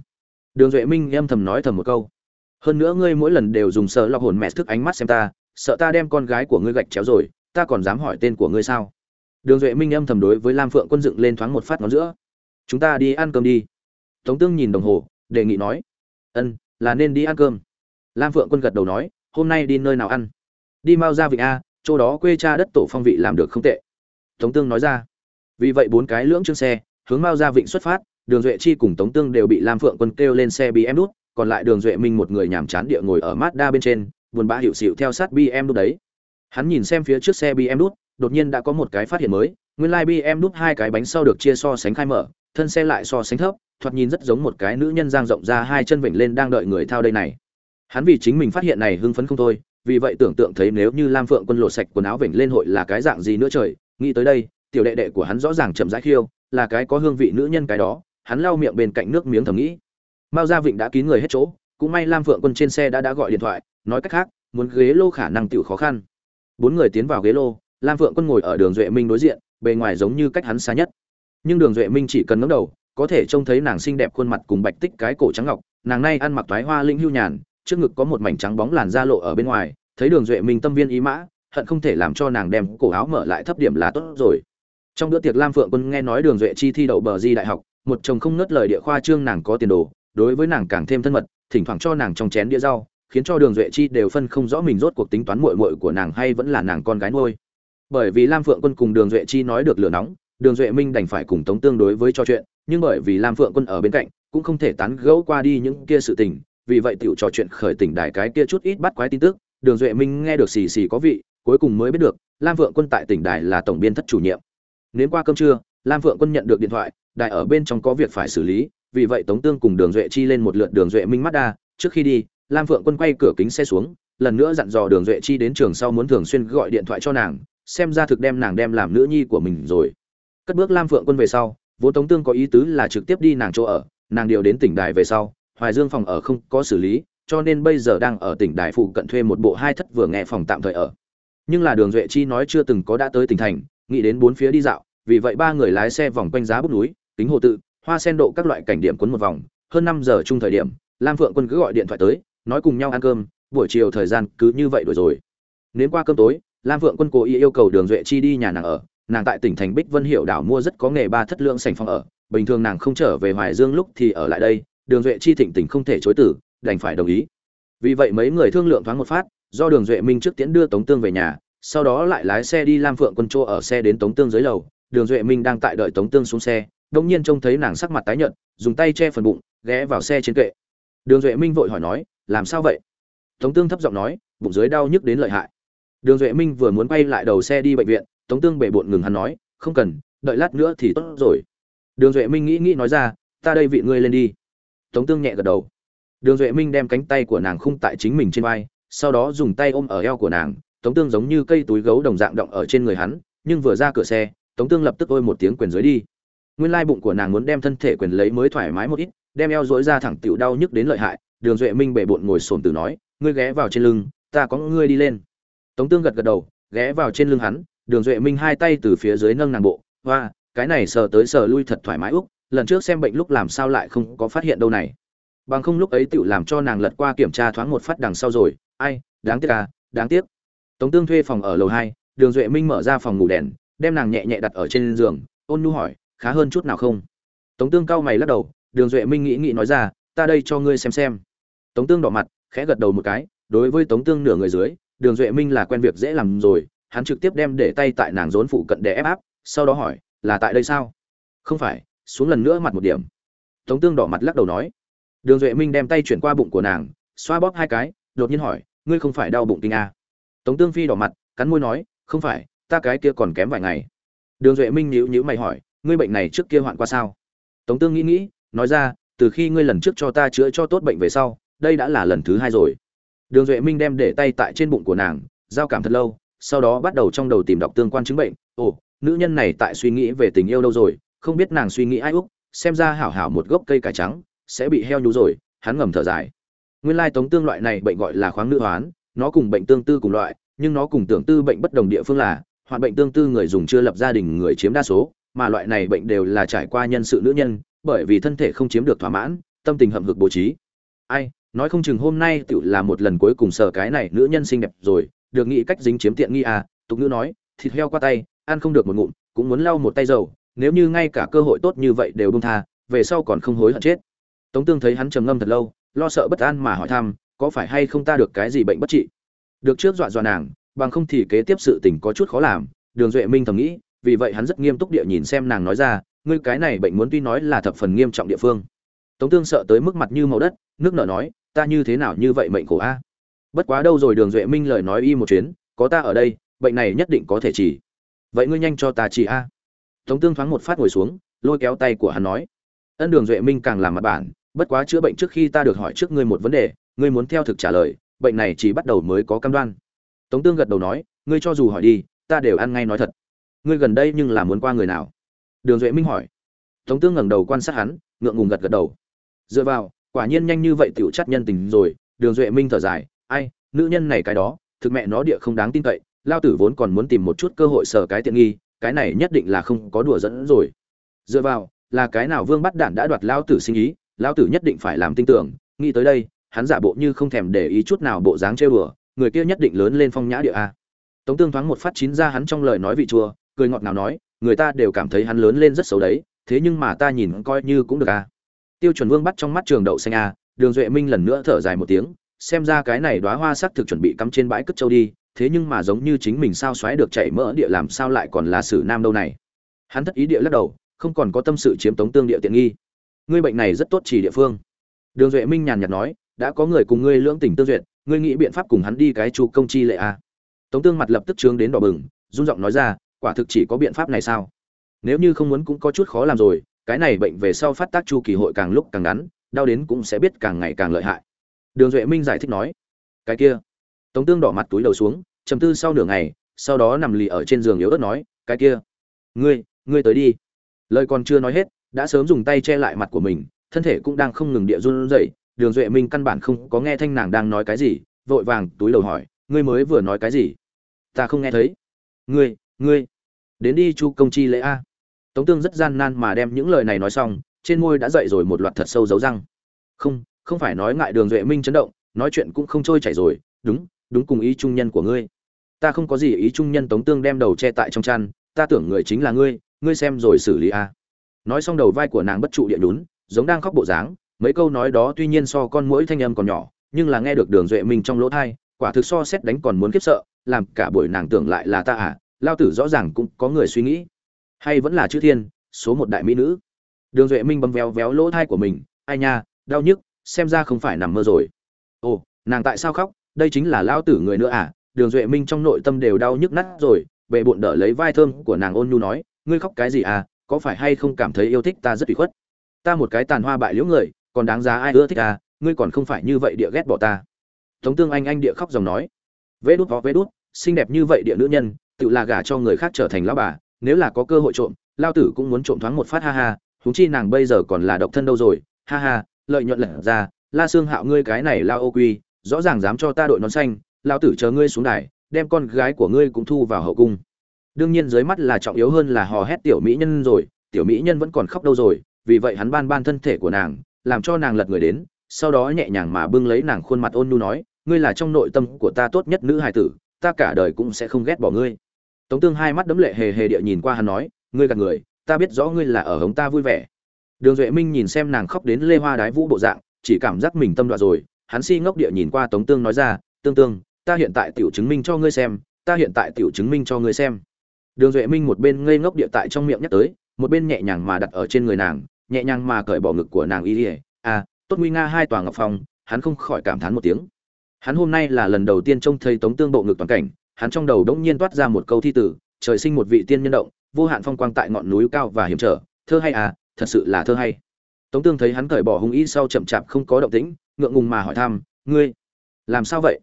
Đường duệ minh âm thầm nói thầm một câu. Hơn nữa ngươi mỗi lần đều dùng sợ lọc hồn mẹ thức ánh mắt xem ta, sợ ta đem con gái của ngươi gạch chéo rồi, ta còn dám hỏi tên của ngươi sao? Đường duệ minh âm thầm đối với lam phượng quân dựng lên thoáng một phát ngón giữa. Chúng ta đi ăn cơm đi. Tống tương nhìn đồng hồ, đề nghị nói. Ân, là nên đi ăn cơm. Lam phượng quân gật đầu nói hôm nay đi nơi nào ăn? Đi mau ra vịnh a, chỗ đó quê cha đất tổ phong vị làm được không tệ. Tống tương nói ra. Vì vậy bốn cái lưỡng chương xe, hướng mau ra vịnh xuất phát, đường duệ chi cùng tống tương đều bị lam phượng quân kêu lên xe bm đút còn lại đường duệ minh một người nhàm chán địa ngồi ở mazda bên trên, buồn bã hiệu xịu theo sát bm đút đấy. Hắn nhìn xem phía trước xe bm đút đột nhiên đã có một cái phát hiện mới, nguyên lai like bm đút hai cái bánh sau được chia so sánh khai mở, thân xe lại so sánh thấp, thoạt nhìn rất giống một cái nữ nhân giang rộng ra hai chân vịnh lên đang đợi người thao đây này hắn vì chính mình phát hiện này hưng phấn không thôi, vì vậy tưởng tượng thấy nếu như lam phượng quân lộ sạch quần áo vểnh lên hội là cái dạng gì nữa trời, nghĩ tới đây, tiểu đệ đệ của hắn rõ ràng chậm rãi khiêu, là cái có hương vị nữ nhân cái đó, hắn lau miệng bên cạnh nước miếng thầm nghĩ. Mao gia vịnh đã kín người hết chỗ, cũng may lam phượng quân trên xe đã đã gọi điện thoại, nói cách khác, muốn ghế lô khả năng tiểu khó khăn. Bốn người tiến vào ghế lô, lam phượng quân ngồi ở đường duệ minh đối diện, bề ngoài giống như cách hắn xa nhất. Nhưng đường duệ minh chỉ cần ngấm đầu, có thể trông thấy nàng xinh đẹp khuôn mặt cùng bạch tích cái cổ trắng ngọc, nàng nay ăn mặc toái hoa linh hưu nhàn trước ngực có một mảnh trắng bóng làn da lộ ở bên ngoài, thấy đường duệ minh tâm viên ý mã, hận không thể làm cho nàng đem cổ áo mở lại thấp điểm là tốt rồi. Trong bữa tiệc lam phượng quân nghe nói đường duệ chi thi đậu bờ di đại học, một chồng không ngớt lời địa khoa trương nàng có tiền đồ, đối với nàng càng thêm thân mật, thỉnh thoảng cho nàng trong chén đĩa rau, khiến cho đường duệ chi đều phân không rõ mình rốt cuộc tính toán muội muội của nàng hay vẫn là nàng con gái nuôi. Bởi vì lam phượng quân cùng đường duệ chi nói được lửa nóng, đường duệ minh đành phải cùng tống tương đối với trò chuyện, nhưng bởi vì lam phượng quân ở bên cạnh, cũng không thể tán gẫu qua đi những kia sự tình vì vậy tiểu trò chuyện khởi tỉnh đài cái kia chút ít bắt quái tin tức, đường duệ minh nghe được xì xì có vị, cuối cùng mới biết được, lam vượng quân tại tỉnh đài là tổng biên thất chủ nhiệm. Nếm qua cơm trưa, lam vượng quân nhận được điện thoại, đài ở bên trong có việc phải xử lý, vì vậy tống tương cùng đường duệ chi lên một lượt đường duệ minh mắt đa. Trước khi đi, lam vượng quân quay cửa kính xe xuống, lần nữa dặn dò đường duệ chi đến trường sau muốn thường xuyên gọi điện thoại cho nàng, xem ra thực đem nàng đem làm nữ nhi của mình rồi. Cất bước lam vượng quân về sau, vốn tống tương có ý tứ là trực tiếp đi nàng chỗ ở, nàng điều đến tỉnh đài về sau hoài dương phòng ở không có xử lý, cho nên bây giờ đang ở tỉnh Đại phụ cận thuê một bộ hai thất vừa nghe phòng tạm thời ở. Nhưng là đường duệ chi nói chưa từng có đã tới tỉnh thành, nghĩ đến bốn phía đi dạo, vì vậy ba người lái xe vòng quanh giá bút núi tính hồ tự, hoa sen độ các loại cảnh điểm cuốn một vòng. Hơn năm giờ chung thời điểm, lam phượng quân cứ gọi điện thoại tới, nói cùng nhau ăn cơm, buổi chiều thời gian cứ như vậy đổi rồi. Nếm qua cơm tối, lam phượng quân cố ý yêu cầu đường duệ chi đi nhà nàng ở, nàng tại tỉnh thành bích vân Hiểu đảo mua rất có nghề ba thất lượng sành phòng ở, bình thường nàng không trở về hoài dương lúc thì ở lại đây đường duệ chi thịnh tỉnh không thể chối tử đành phải đồng ý. Vì vậy mấy người thương lượng thoáng một phát, do đường duệ minh trước tiễn đưa tống tương về nhà, sau đó lại lái xe đi lam phượng quân chỗ ở xe đến tống tương dưới lầu. Đường duệ minh đang tại đợi tống tương xuống xe đông nhiên trông thấy nàng sắc mặt tái nhợt, dùng tay che phần bụng, ghé vào xe trên kệ. Đường duệ minh vội hỏi nói, làm sao vậy? Tống tương thấp giọng nói, bụng dưới đau nhức đến lợi hại. Đường duệ minh vừa muốn quay lại đầu xe đi bệnh viện, tống tương bể bộn ngừng hắn nói, không cần, đợi lát nữa thì tốt rồi. Đường duệ minh nghĩ nghĩ nói ra, ta đây vị ngươi lên đi tống tương nhẹ gật đầu. Đường duệ minh đem cánh tay của nàng khung tại chính mình trên vai, sau đó dùng tay ôm ở eo của nàng, tống tương giống như cây túi gấu đồng dạng động ở trên người hắn, nhưng vừa ra cửa xe, tống tương lập tức ôi một tiếng quyền dưới đi. Nguyên lai bụng của nàng muốn đem thân thể quyền lấy mới thoải mái một ít, đem eo dối ra thẳng tựu đau nhức đến lợi hại, đường duệ minh bể bộn ngồi sồn từ nói, ngươi ghé vào trên lưng, ta có ngươi đi lên. Tống tương gật gật đầu, ghé vào trên lưng hắn, đường duệ minh hai tay từ phía dưới nâng nàng bộ, hoa, cái này sờ tới sờ lui thật thoải mái úc lần trước xem bệnh lúc làm sao lại không có phát hiện đâu này. Bằng không lúc ấy tự làm cho nàng lật qua kiểm tra thoáng một phát đằng sau rồi, ai, đáng tiếc à đáng tiếc. Tống tương thuê phòng ở lầu hai, đường duệ minh mở ra phòng ngủ đèn, đem nàng nhẹ nhẹ đặt ở trên giường, ôn nhu hỏi, khá hơn chút nào không? Tống tương cau mày lắc đầu, đường duệ minh nghĩ nghĩ nói ra, ta đây cho ngươi xem xem. Tống tương đỏ mặt, khẽ gật đầu một cái, đối với tống tương nửa người dưới, đường duệ minh là quen việc dễ làm rồi, hắn trực tiếp đem để tay tại nàng rốn phụ cận để ép áp, sau đó hỏi, là tại đây sao? Không phải xuống lần nữa mặt một điểm. Tống tương đỏ mặt lắc đầu nói. Đường duệ minh đem tay chuyển qua bụng của nàng, xoa bóp hai cái, đột nhiên hỏi, ngươi không phải đau bụng kinh à? tống tương phi đỏ mặt, cắn môi nói, không phải, ta cái kia còn kém vài ngày. Đường duệ minh nhíu nhíu mày hỏi, ngươi bệnh này trước kia hoạn qua sao? Tống tương nghĩ nghĩ, nói ra, từ khi ngươi lần trước cho ta chữa cho tốt bệnh về sau, đây đã là lần thứ hai rồi. Đường duệ minh đem để tay tại trên bụng của nàng, giao cảm thật lâu, sau đó bắt đầu trong đầu tìm đọc tương quan chứng bệnh. Ồ, nữ nhân này tại suy nghĩ về tình yêu đâu rồi không biết nàng suy nghĩ ai úc, xem ra hảo hảo một gốc cây cải trắng, sẽ bị heo nhú rồi, hắn ngầm thở dài. Nguyên lai tống tương loại này bệnh gọi là khoáng nữ hoán, nó cùng bệnh tương tư cùng loại, nhưng nó cùng tưởng tư bệnh bất đồng địa phương là, hoạn bệnh tương tư người dùng chưa lập gia đình người chiếm đa số, mà loại này bệnh đều là trải qua nhân sự nữ nhân, bởi vì thân thể không chiếm được thỏa mãn, tâm tình hậm hực bố trí. Ai, nói không chừng hôm nay tự là một lần cuối cùng sở cái này nữ nhân xinh đẹp rồi, được nghĩ cách dính chiếm tiện nghi à tục nữ nói, thịt heo qua tay, ăn không được một ngụm, cũng muốn lau một tay dầu nếu như ngay cả cơ hội tốt như vậy đều buông tha, về sau còn không hối hận chết. Tống tương thấy hắn trầm ngâm thật lâu, lo sợ bất an mà hỏi thăm, có phải hay không ta được cái gì bệnh bất trị? Được trước dọa dọa nàng, bằng không thì kế tiếp sự tình có chút khó làm, đường duệ minh thầm nghĩ, vì vậy hắn rất nghiêm túc địa nhìn xem nàng nói ra, ngươi cái này bệnh muốn tuy nói là thập phần nghiêm trọng địa phương. Tống tương sợ tới mức mặt như màu đất, nước nở nói, ta như thế nào như vậy mệnh khổ a? Bất quá đâu rồi đường duệ minh lời nói y một chuyến, có ta ở đây, bệnh này nhất định có thể chỉ. Vậy ngươi nhanh cho ta chỉ a tống tương thoáng một phát ngồi xuống, lôi kéo tay của hắn nói, ân đường duệ minh càng làm mặt bản, bất quá chữa bệnh trước khi ta được hỏi trước ngươi một vấn đề, ngươi muốn theo thực trả lời, bệnh này chỉ bắt đầu mới có cam đoan. Tống tương gật đầu nói, ngươi cho dù hỏi đi, ta đều ăn ngay nói thật. Ngươi gần đây nhưng là muốn qua người nào? Đường duệ minh hỏi. Tống tương ngẩng đầu quan sát hắn, ngượng ngùng gật gật đầu. Dựa vào, quả nhiên nhanh như vậy tiểu chắc nhân tình rồi, đường duệ minh thở dài, ai, nữ nhân này cái đó, thực mẹ nó địa không đáng tin cậy, lao tử vốn còn muốn tìm một chút cơ hội sở cái tiện nghi cái này nhất định là không có đùa dẫn rồi. Dựa vào, là cái nào vương bắt đạn đã đoạt lao tử sinh ý lao tử nhất định phải làm tin tưởng, nghĩ tới đây, hắn giả bộ như không thèm để ý chút nào bộ dáng trêu đùa, người kia nhất định lớn lên phong nhã địa a. Tống tương thoáng một phát chín ra hắn trong lời nói vị chua, cười ngọt nào nói, người ta đều cảm thấy hắn lớn lên rất xấu đấy, thế nhưng mà ta nhìn coi như cũng được a. Tiêu chuẩn vương bắt trong mắt trường đậu xanh a, đường duệ minh lần nữa thở dài một tiếng, xem ra cái này đóa hoa sắc thực chuẩn bị cắm trên bãi cất châu đi thế nhưng mà giống như chính mình sao xoáy được chảy mỡ địa làm sao lại còn là sử nam đâu này? Hắn thất ý địa lắc đầu, không còn có tâm sự chiếm tống tương địa tiện nghi. Ngươi bệnh này rất tốt chỉ địa phương. Đường duệ minh nhàn nhạt nói, đã có người cùng ngươi lưỡng tình tương duyệt, ngươi nghĩ biện pháp cùng hắn đi cái chu công chi lệ a tống tương mặt lập tức trướng đến đỏ bừng, run giọng nói ra, quả thực chỉ có biện pháp này sao? Nếu như không muốn cũng có chút khó làm rồi, cái này bệnh về sau phát tác chu kỳ hội càng lúc càng ngắn, đau đến cũng sẽ biết càng ngày càng lợi hại. Đường duệ minh giải thích nói, cái kia. Tống tương đỏ mặt túi đầu xuống trầm tư sau nửa ngày, sau đó nằm lì ở trên giường yếu ớt nói, cái kia, ngươi ngươi tới đi. Lời còn chưa nói hết, đã sớm dùng tay che lại mặt của mình, thân thể cũng đang không ngừng địa run rẩy. Đường duệ minh căn bản không có nghe thanh nàng đang nói cái gì, vội vàng túi đầu hỏi, ngươi mới vừa nói cái gì? Ta không nghe thấy. Ngươi ngươi, đến đi chu công chi lễ a. Tống tương rất gian nan mà đem những lời này nói xong, trên môi đã dậy rồi một loạt thật sâu dấu răng. Không không phải nói ngại đường duệ minh chấn động, nói chuyện cũng không trôi chảy rồi. Đúng đúng cùng ý trung nhân của ngươi ta không có gì ý trung nhân tống tương đem đầu che tại trong chăn, ta tưởng người chính là ngươi ngươi xem rồi xử lý a nói xong đầu vai của nàng bất trụ địa nhún, giống đang khóc bộ dáng, mấy câu nói đó tuy nhiên so con mũi thanh âm còn nhỏ, nhưng là nghe được đường duệ minh trong lỗ thai, quả thực so xét đánh còn muốn kiếp sợ, làm cả buổi nàng tưởng lại là ta à lao tử rõ ràng cũng có người suy nghĩ. Hay vẫn là chữ thiên, số một đại mỹ nữ. Đường duệ minh bấm véo véo lỗ thai của mình, ai nha, đau nhức, xem ra không phải nằm mơ rồi. Ồ, nàng tại sao khóc, đây chính là lao tử người nữa à đường duệ minh trong nội tâm đều đau nhức nát rồi bệ bụng đỡ lấy vai thơm của nàng ôn nhu nói, ngươi khóc cái gì à? Có phải hay không cảm thấy yêu thích ta rất bị khuất? Ta một cái tàn hoa bại liễu người, còn đáng giá ai ưa thích à? Ngươi còn không phải như vậy địa ghét bỏ ta. Tống tương anh anh địa khóc dòng nói vê đút, vó vê đút, xinh đẹp như vậy địa nữ nhân, tự là gả cho người khác trở thành lão bà, nếu là có cơ hội trộm, lao tử cũng muốn trộm thoáng một phát ha ha, huống chi nàng bây giờ còn là độc thân đâu rồi, ha ha, lợi nhuận lẩn ra, la xương hạo ngươi cái này lao ô quy, rõ ràng dám cho ta đội nón xanh lao tử chờ ngươi xuống đài, đem con gái của ngươi cũng thu vào hậu cung. Đương nhiên dưới mắt là trọng yếu hơn là hò hét tiểu mỹ nhân rồi, tiểu mỹ nhân vẫn còn khóc đâu rồi, vì vậy hắn ban ban thân thể của nàng, làm cho nàng lật người đến, sau đó nhẹ nhàng mà bưng lấy nàng khuôn mặt ôn nhu nói, ngươi là trong nội tâm của ta tốt nhất nữ hài tử, ta cả đời cũng sẽ không ghét bỏ ngươi. Tống tương hai mắt đấm lệ hề hề địa nhìn qua hắn nói, ngươi gạt người, ta biết rõ ngươi là ở hống ta vui vẻ. Đường duệ minh nhìn xem nàng khóc đến lê hoa đái vũ bộ dạng, chỉ cảm giác mình tâm đoạn rồi, hắn si ngốc địa nhìn qua tống tương nói ra, tương tương ta hiện tại tiểu chứng minh cho ngươi xem, ta hiện tại tiểu chứng minh cho ngươi xem. Đường duệ minh một bên ngây ngốc địa tại trong miệng nhắc tới, một bên nhẹ nhàng mà đặt ở trên người nàng, nhẹ nhàng mà cởi bỏ ngực của nàng y ỉa à tốt nguy nga hai tòa ngọc phong, hắn không khỏi cảm thán một tiếng. Hắn hôm nay là lần đầu tiên trông thấy tống tương bộ ngực toàn cảnh, hắn trong đầu đống nhiên toát ra một câu thi tử trời sinh một vị tiên nhân động, vô hạn phong quang tại ngọn núi cao và hiểm trở, thơ hay à thật sự là thơ hay. Tống tương thấy hắn cởi bỏ hung y sau chậm chạp không có động tĩnh, ngượng ngùng mà hỏi thăm, ngươi, làm sao vậy?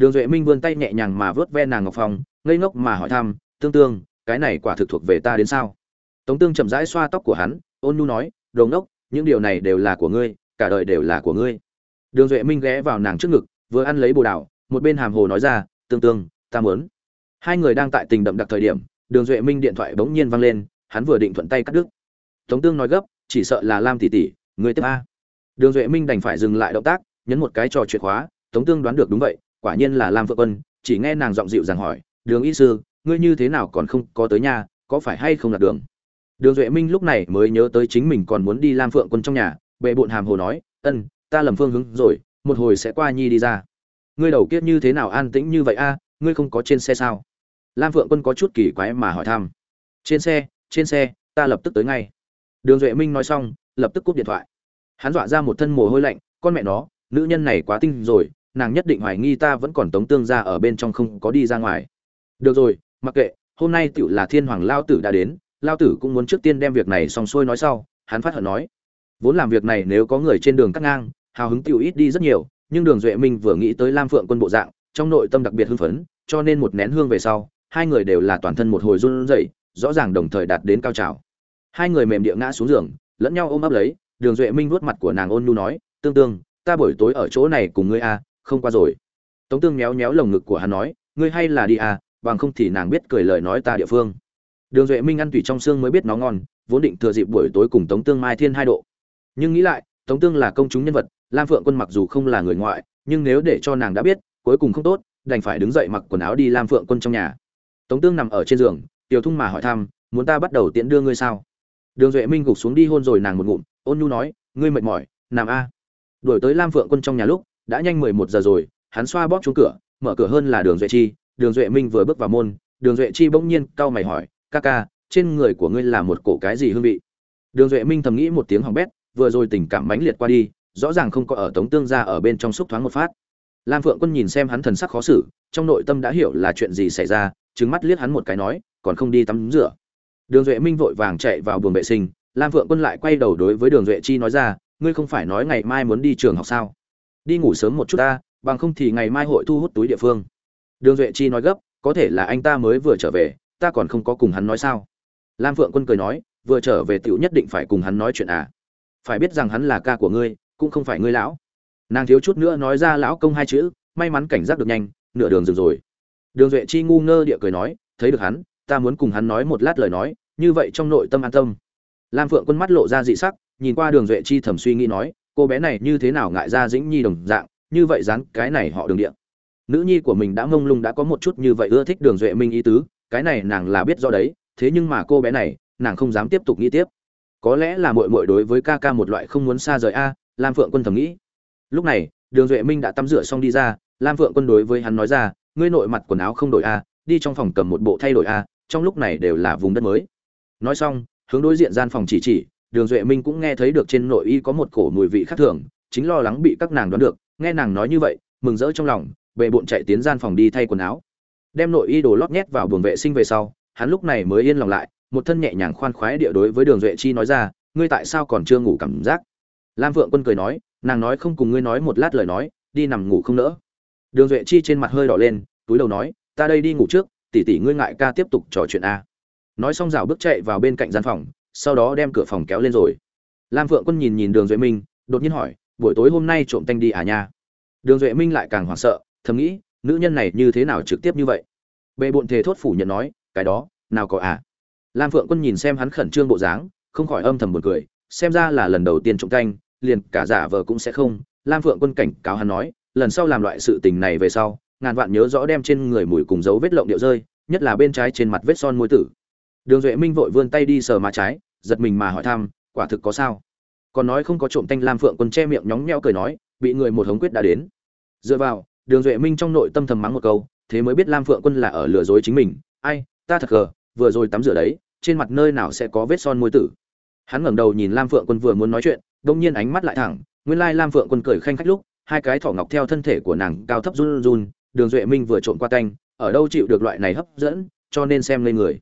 Đường duệ minh vươn tay nhẹ nhàng mà vớt ve nàng ngọc phòng, ngây ngốc mà hỏi thăm tương tương cái này quả thực thuộc về ta đến sao? Tống tương chậm rãi xoa tóc của hắn ôn nhu nói đồ ngốc những điều này đều là của ngươi cả đời đều là của ngươi. Đường duệ minh ghé vào nàng trước ngực vừa ăn lấy bồ đào một bên hàm hồ nói ra tương tương ta muốn. Hai người đang tại tình đậm đặc thời điểm đường duệ minh điện thoại bỗng nhiên vang lên hắn vừa định thuận tay cắt đứt. Tống tương nói gấp chỉ sợ là lam tỷ tỷ người tiếp a. Đường duệ minh đành phải dừng lại động tác nhấn một cái trò chuyện khóa tống tương đoán được đúng vậy quả nhiên là lam phượng quân, chỉ nghe nàng giọng dịu dàng hỏi, đường y sư, ngươi như thế nào còn không có tới nhà, có phải hay không là đường? Đường duệ minh lúc này mới nhớ tới chính mình còn muốn đi lam phượng quân trong nhà, bệ bộn hàm hồ nói, ân, ta lầm phương hướng rồi, một hồi sẽ qua nhi đi ra. Ngươi đầu kiết như thế nào an tĩnh như vậy a, ngươi không có trên xe sao? Lam phượng quân có chút kỳ quái mà hỏi thăm. Trên xe trên xe, ta lập tức tới ngay. Đường duệ minh nói xong, lập tức cúp điện thoại. Hắn dọa ra một thân mồ hôi lạnh, con mẹ nó, nữ nhân này quá tinh rồi nàng nhất định hoài nghi ta vẫn còn tống tương ra ở bên trong không có đi ra ngoài. Được rồi mặc kệ hôm nay tựu là thiên hoàng lao tử đã đến lao tử cũng muốn trước tiên đem việc này xong xuôi nói sau hắn phát hận nói. Vốn làm việc này nếu có người trên đường cắt ngang hào hứng tựu ít đi rất nhiều nhưng đường duệ minh vừa nghĩ tới lam phượng quân bộ dạng trong nội tâm đặc biệt hưng phấn cho nên một nén hương về sau hai người đều là toàn thân một hồi run rẩy rõ ràng đồng thời đạt đến cao trào. Hai người mềm địa ngã xuống giường lẫn nhau ôm ấp lấy đường duệ minh vuốt mặt của nàng ôn nhu nói tương tương ta buổi tối ở chỗ này cùng ngươi a à, không qua rồi. Tống tương méo méo lồng ngực của hắn nói, ngươi hay là đi à bằng không thì nàng biết cười lời nói ta địa phương. Đường duệ minh ăn tùy trong xương mới biết nó ngon, vốn định thừa dịp buổi tối cùng tống tương mai thiên hai độ. Nhưng nghĩ lại, tống tương là công chúng nhân vật, lam phượng quân mặc dù không là người ngoại, nhưng nếu để cho nàng đã biết, cuối cùng không tốt, đành phải đứng dậy mặc quần áo đi lam phượng quân trong nhà. Tống tương nằm ở trên giường, tiểu thung mà hỏi thăm, muốn ta bắt đầu tiễn đưa ngươi sao? Đường duệ minh gục xuống đi hôn rồi nàng một ngụm, ôn nhu nói, ngươi mệt mỏi, nằm a. Đổi tới lam phượng quân trong nhà lúc đã nhanh mười một giờ rồi, hắn xoa bóp chung cửa, mở cửa hơn là đường duệ chi. Đường duệ minh vừa bước vào môn, đường duệ chi bỗng nhiên cau mày hỏi, ca ca, trên người của ngươi là một cổ cái gì hương vị? Đường duệ minh thầm nghĩ một tiếng hỏng bét, vừa rồi tình cảm mãnh liệt qua đi, rõ ràng không có ở tống tương ra ở bên trong xúc thoáng một phát. Lam phượng quân nhìn xem hắn thần sắc khó xử, trong nội tâm đã hiểu là chuyện gì xảy ra trứng mắt liếc hắn một cái nói, còn không đi tắm rửa. Đường duệ minh vội vàng chạy vào buồng vệ sinh, lam phượng quân lại quay đầu đối với đường duệ chi nói ra, ngươi không phải nói ngày mai muốn đi trường học sao? Đi ngủ sớm một chút ta, bằng không thì ngày mai hội thu hút túi địa phương. Đường duệ chi nói gấp, có thể là anh ta mới vừa trở về, ta còn không có cùng hắn nói sao? Lam phượng quân cười nói, vừa trở về tựu nhất định phải cùng hắn nói chuyện à? Phải biết rằng hắn là ca của ngươi, cũng không phải ngươi lão. Nàng thiếu chút nữa nói ra lão công hai chữ, may mắn cảnh giác được nhanh, nửa đường dừng rồi. Đường duệ chi ngu ngơ địa cười nói, thấy được hắn, ta muốn cùng hắn nói một lát lời nói, như vậy trong nội tâm an tâm. Lam phượng quân mắt lộ ra dị sắc, nhìn qua đường duệ chi thầm suy nghĩ nói cô bé này như thế nào ngại ra dĩnh nhi đồng dạng, như vậy dán cái này họ đường điện nữ nhi của mình đã mông lung đã có một chút như vậy ưa thích đường duệ minh ý tứ, cái này nàng là biết do đấy, thế nhưng mà cô bé này, nàng không dám tiếp tục nghĩ tiếp. Có lẽ là mội mội đối với ca ca một loại không muốn xa rời a, lam phượng quân thầm nghĩ. Lúc này, đường duệ minh đã tắm rửa xong đi ra, lam phượng quân đối với hắn nói ra, ngươi nội mặt quần áo không đổi a, đi trong phòng cầm một bộ thay đổi a, trong lúc này đều là vùng đất mới. Nói xong, hướng đối diện gian phòng chỉ chỉ đường duệ minh cũng nghe thấy được trên nội y có một cổ mùi vị khác thường, chính lo lắng bị các nàng đoán được, nghe nàng nói như vậy, mừng rỡ trong lòng bệ bộn chạy tiến gian phòng đi thay quần áo. Đem nội y đồ lót nhét vào buồng vệ sinh về sau, hắn lúc này mới yên lòng lại, một thân nhẹ nhàng khoan khoái địa đối với đường duệ chi nói ra, ngươi tại sao còn chưa ngủ cảm giác? Lam Vượng quân cười nói, nàng nói không cùng ngươi nói một lát lời nói, đi nằm ngủ không nỡ. Đường duệ chi trên mặt hơi đỏ lên, túi đầu nói, ta đây đi ngủ trước, tỷ tỷ ngươi ngại ca tiếp tục trò chuyện a. Nói xong rào bước chạy vào bên cạnh gian phòng sau đó đem cửa phòng kéo lên rồi. Lam phượng quân nhìn nhìn đường duệ minh, đột nhiên hỏi, buổi tối hôm nay trộm tanh đi à nha? Đường duệ minh lại càng hoảng sợ, thầm nghĩ, nữ nhân này như thế nào trực tiếp như vậy? Bệ bộn thề thốt phủ nhận nói, cái đó, nào có à? Lam phượng quân nhìn xem hắn khẩn trương bộ dáng, không khỏi âm thầm buồn cười, xem ra là lần đầu tiên trộm tanh, liền cả giả vờ cũng sẽ không. Lam phượng quân cảnh cáo hắn nói, lần sau làm loại sự tình này về sau, ngàn vạn nhớ rõ đem trên người mùi cùng dấu vết lộng điệu rơi, nhất là bên trái trên mặt vết son môi tử. Đường duệ minh vội vươn tay đi sờ má trái giật mình mà hỏi thăm, quả thực có sao? Còn nói không có trộm thanh lam phượng quân che miệng nhóng nheo cười nói, bị người một hống quyết đã đến. Dựa vào, đường duệ minh trong nội tâm thầm mắng một câu, thế mới biết lam phượng quân là ở lừa dối chính mình. Ai, ta thật gờ, vừa rồi tắm rửa đấy, trên mặt nơi nào sẽ có vết son môi tử? Hắn ngẩng đầu nhìn lam phượng quân vừa muốn nói chuyện, đông nhiên ánh mắt lại thẳng, nguyên lai lam phượng quân cười khanh khách lúc, hai cái thỏ ngọc theo thân thể của nàng cao thấp run run, đường duệ minh vừa trộm qua canh ở đâu chịu được loại này hấp dẫn, cho nên xem lên người.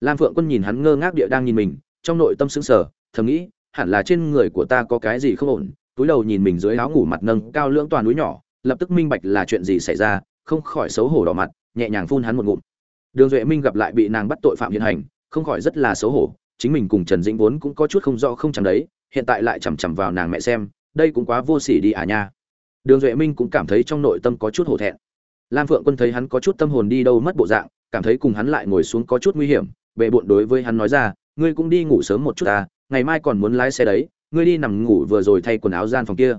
Lam phượng quân nhìn hắn ngơ ngác địa đang nhìn mình trong nội tâm sững sờ, thầm nghĩ, hẳn là trên người của ta có cái gì không ổn, túi đầu nhìn mình dưới áo ngủ mặt nâng cao lưỡng toàn núi nhỏ, lập tức minh bạch là chuyện gì xảy ra, không khỏi xấu hổ đỏ mặt, nhẹ nhàng phun hắn một ngụm. Đường duệ minh gặp lại bị nàng bắt tội phạm hiện hành, không khỏi rất là xấu hổ, chính mình cùng trần dĩnh vốn cũng có chút không rõ không chẳng đấy, hiện tại lại chằm chằm vào nàng mẹ xem, đây cũng quá vô sỉ đi à nha. Đường duệ minh cũng cảm thấy trong nội tâm có chút hổ thẹn. Lam phượng quân thấy hắn có chút tâm hồn đi đâu mất bộ dạng, cảm thấy cùng hắn lại ngồi xuống có chút nguy hiểm bệ bộn đối với hắn nói ra ngươi cũng đi ngủ sớm một chút à, ngày mai còn muốn lái xe đấy ngươi đi nằm ngủ vừa rồi thay quần áo gian phòng kia.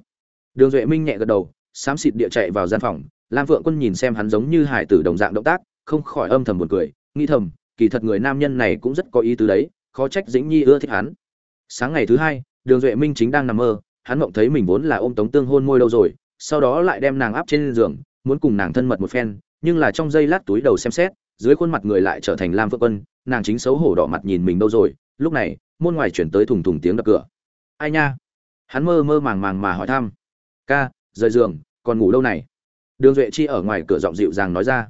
Đường duệ minh nhẹ gật đầu xám xịt địa chạy vào gian phòng. Lam phượng quân nhìn xem hắn giống như hải tử đồng dạng động tác không khỏi âm thầm buồn cười nghĩ thầm kỳ thật người nam nhân này cũng rất có ý tứ đấy khó trách dĩnh nhi ưa thích hắn. Sáng ngày thứ hai đường duệ minh chính đang nằm mơ hắn mộng thấy mình vốn là ôm tống tương hôn môi lâu rồi sau đó lại đem nàng áp trên giường muốn cùng nàng thân mật một phen nhưng là trong giây lát túi đầu xem xét dưới khuôn mặt người lại trở thành lam phượng quân nàng chính xấu hổ đỏ mặt nhìn mình đâu rồi, lúc này, môn ngoài chuyển tới thùng thùng tiếng đập cửa. Ai nha? Hắn mơ mơ màng màng mà hỏi thăm. Ca, rời giường, còn ngủ đâu này. Đường duệ chi ở ngoài cửa giọng dịu dàng nói ra.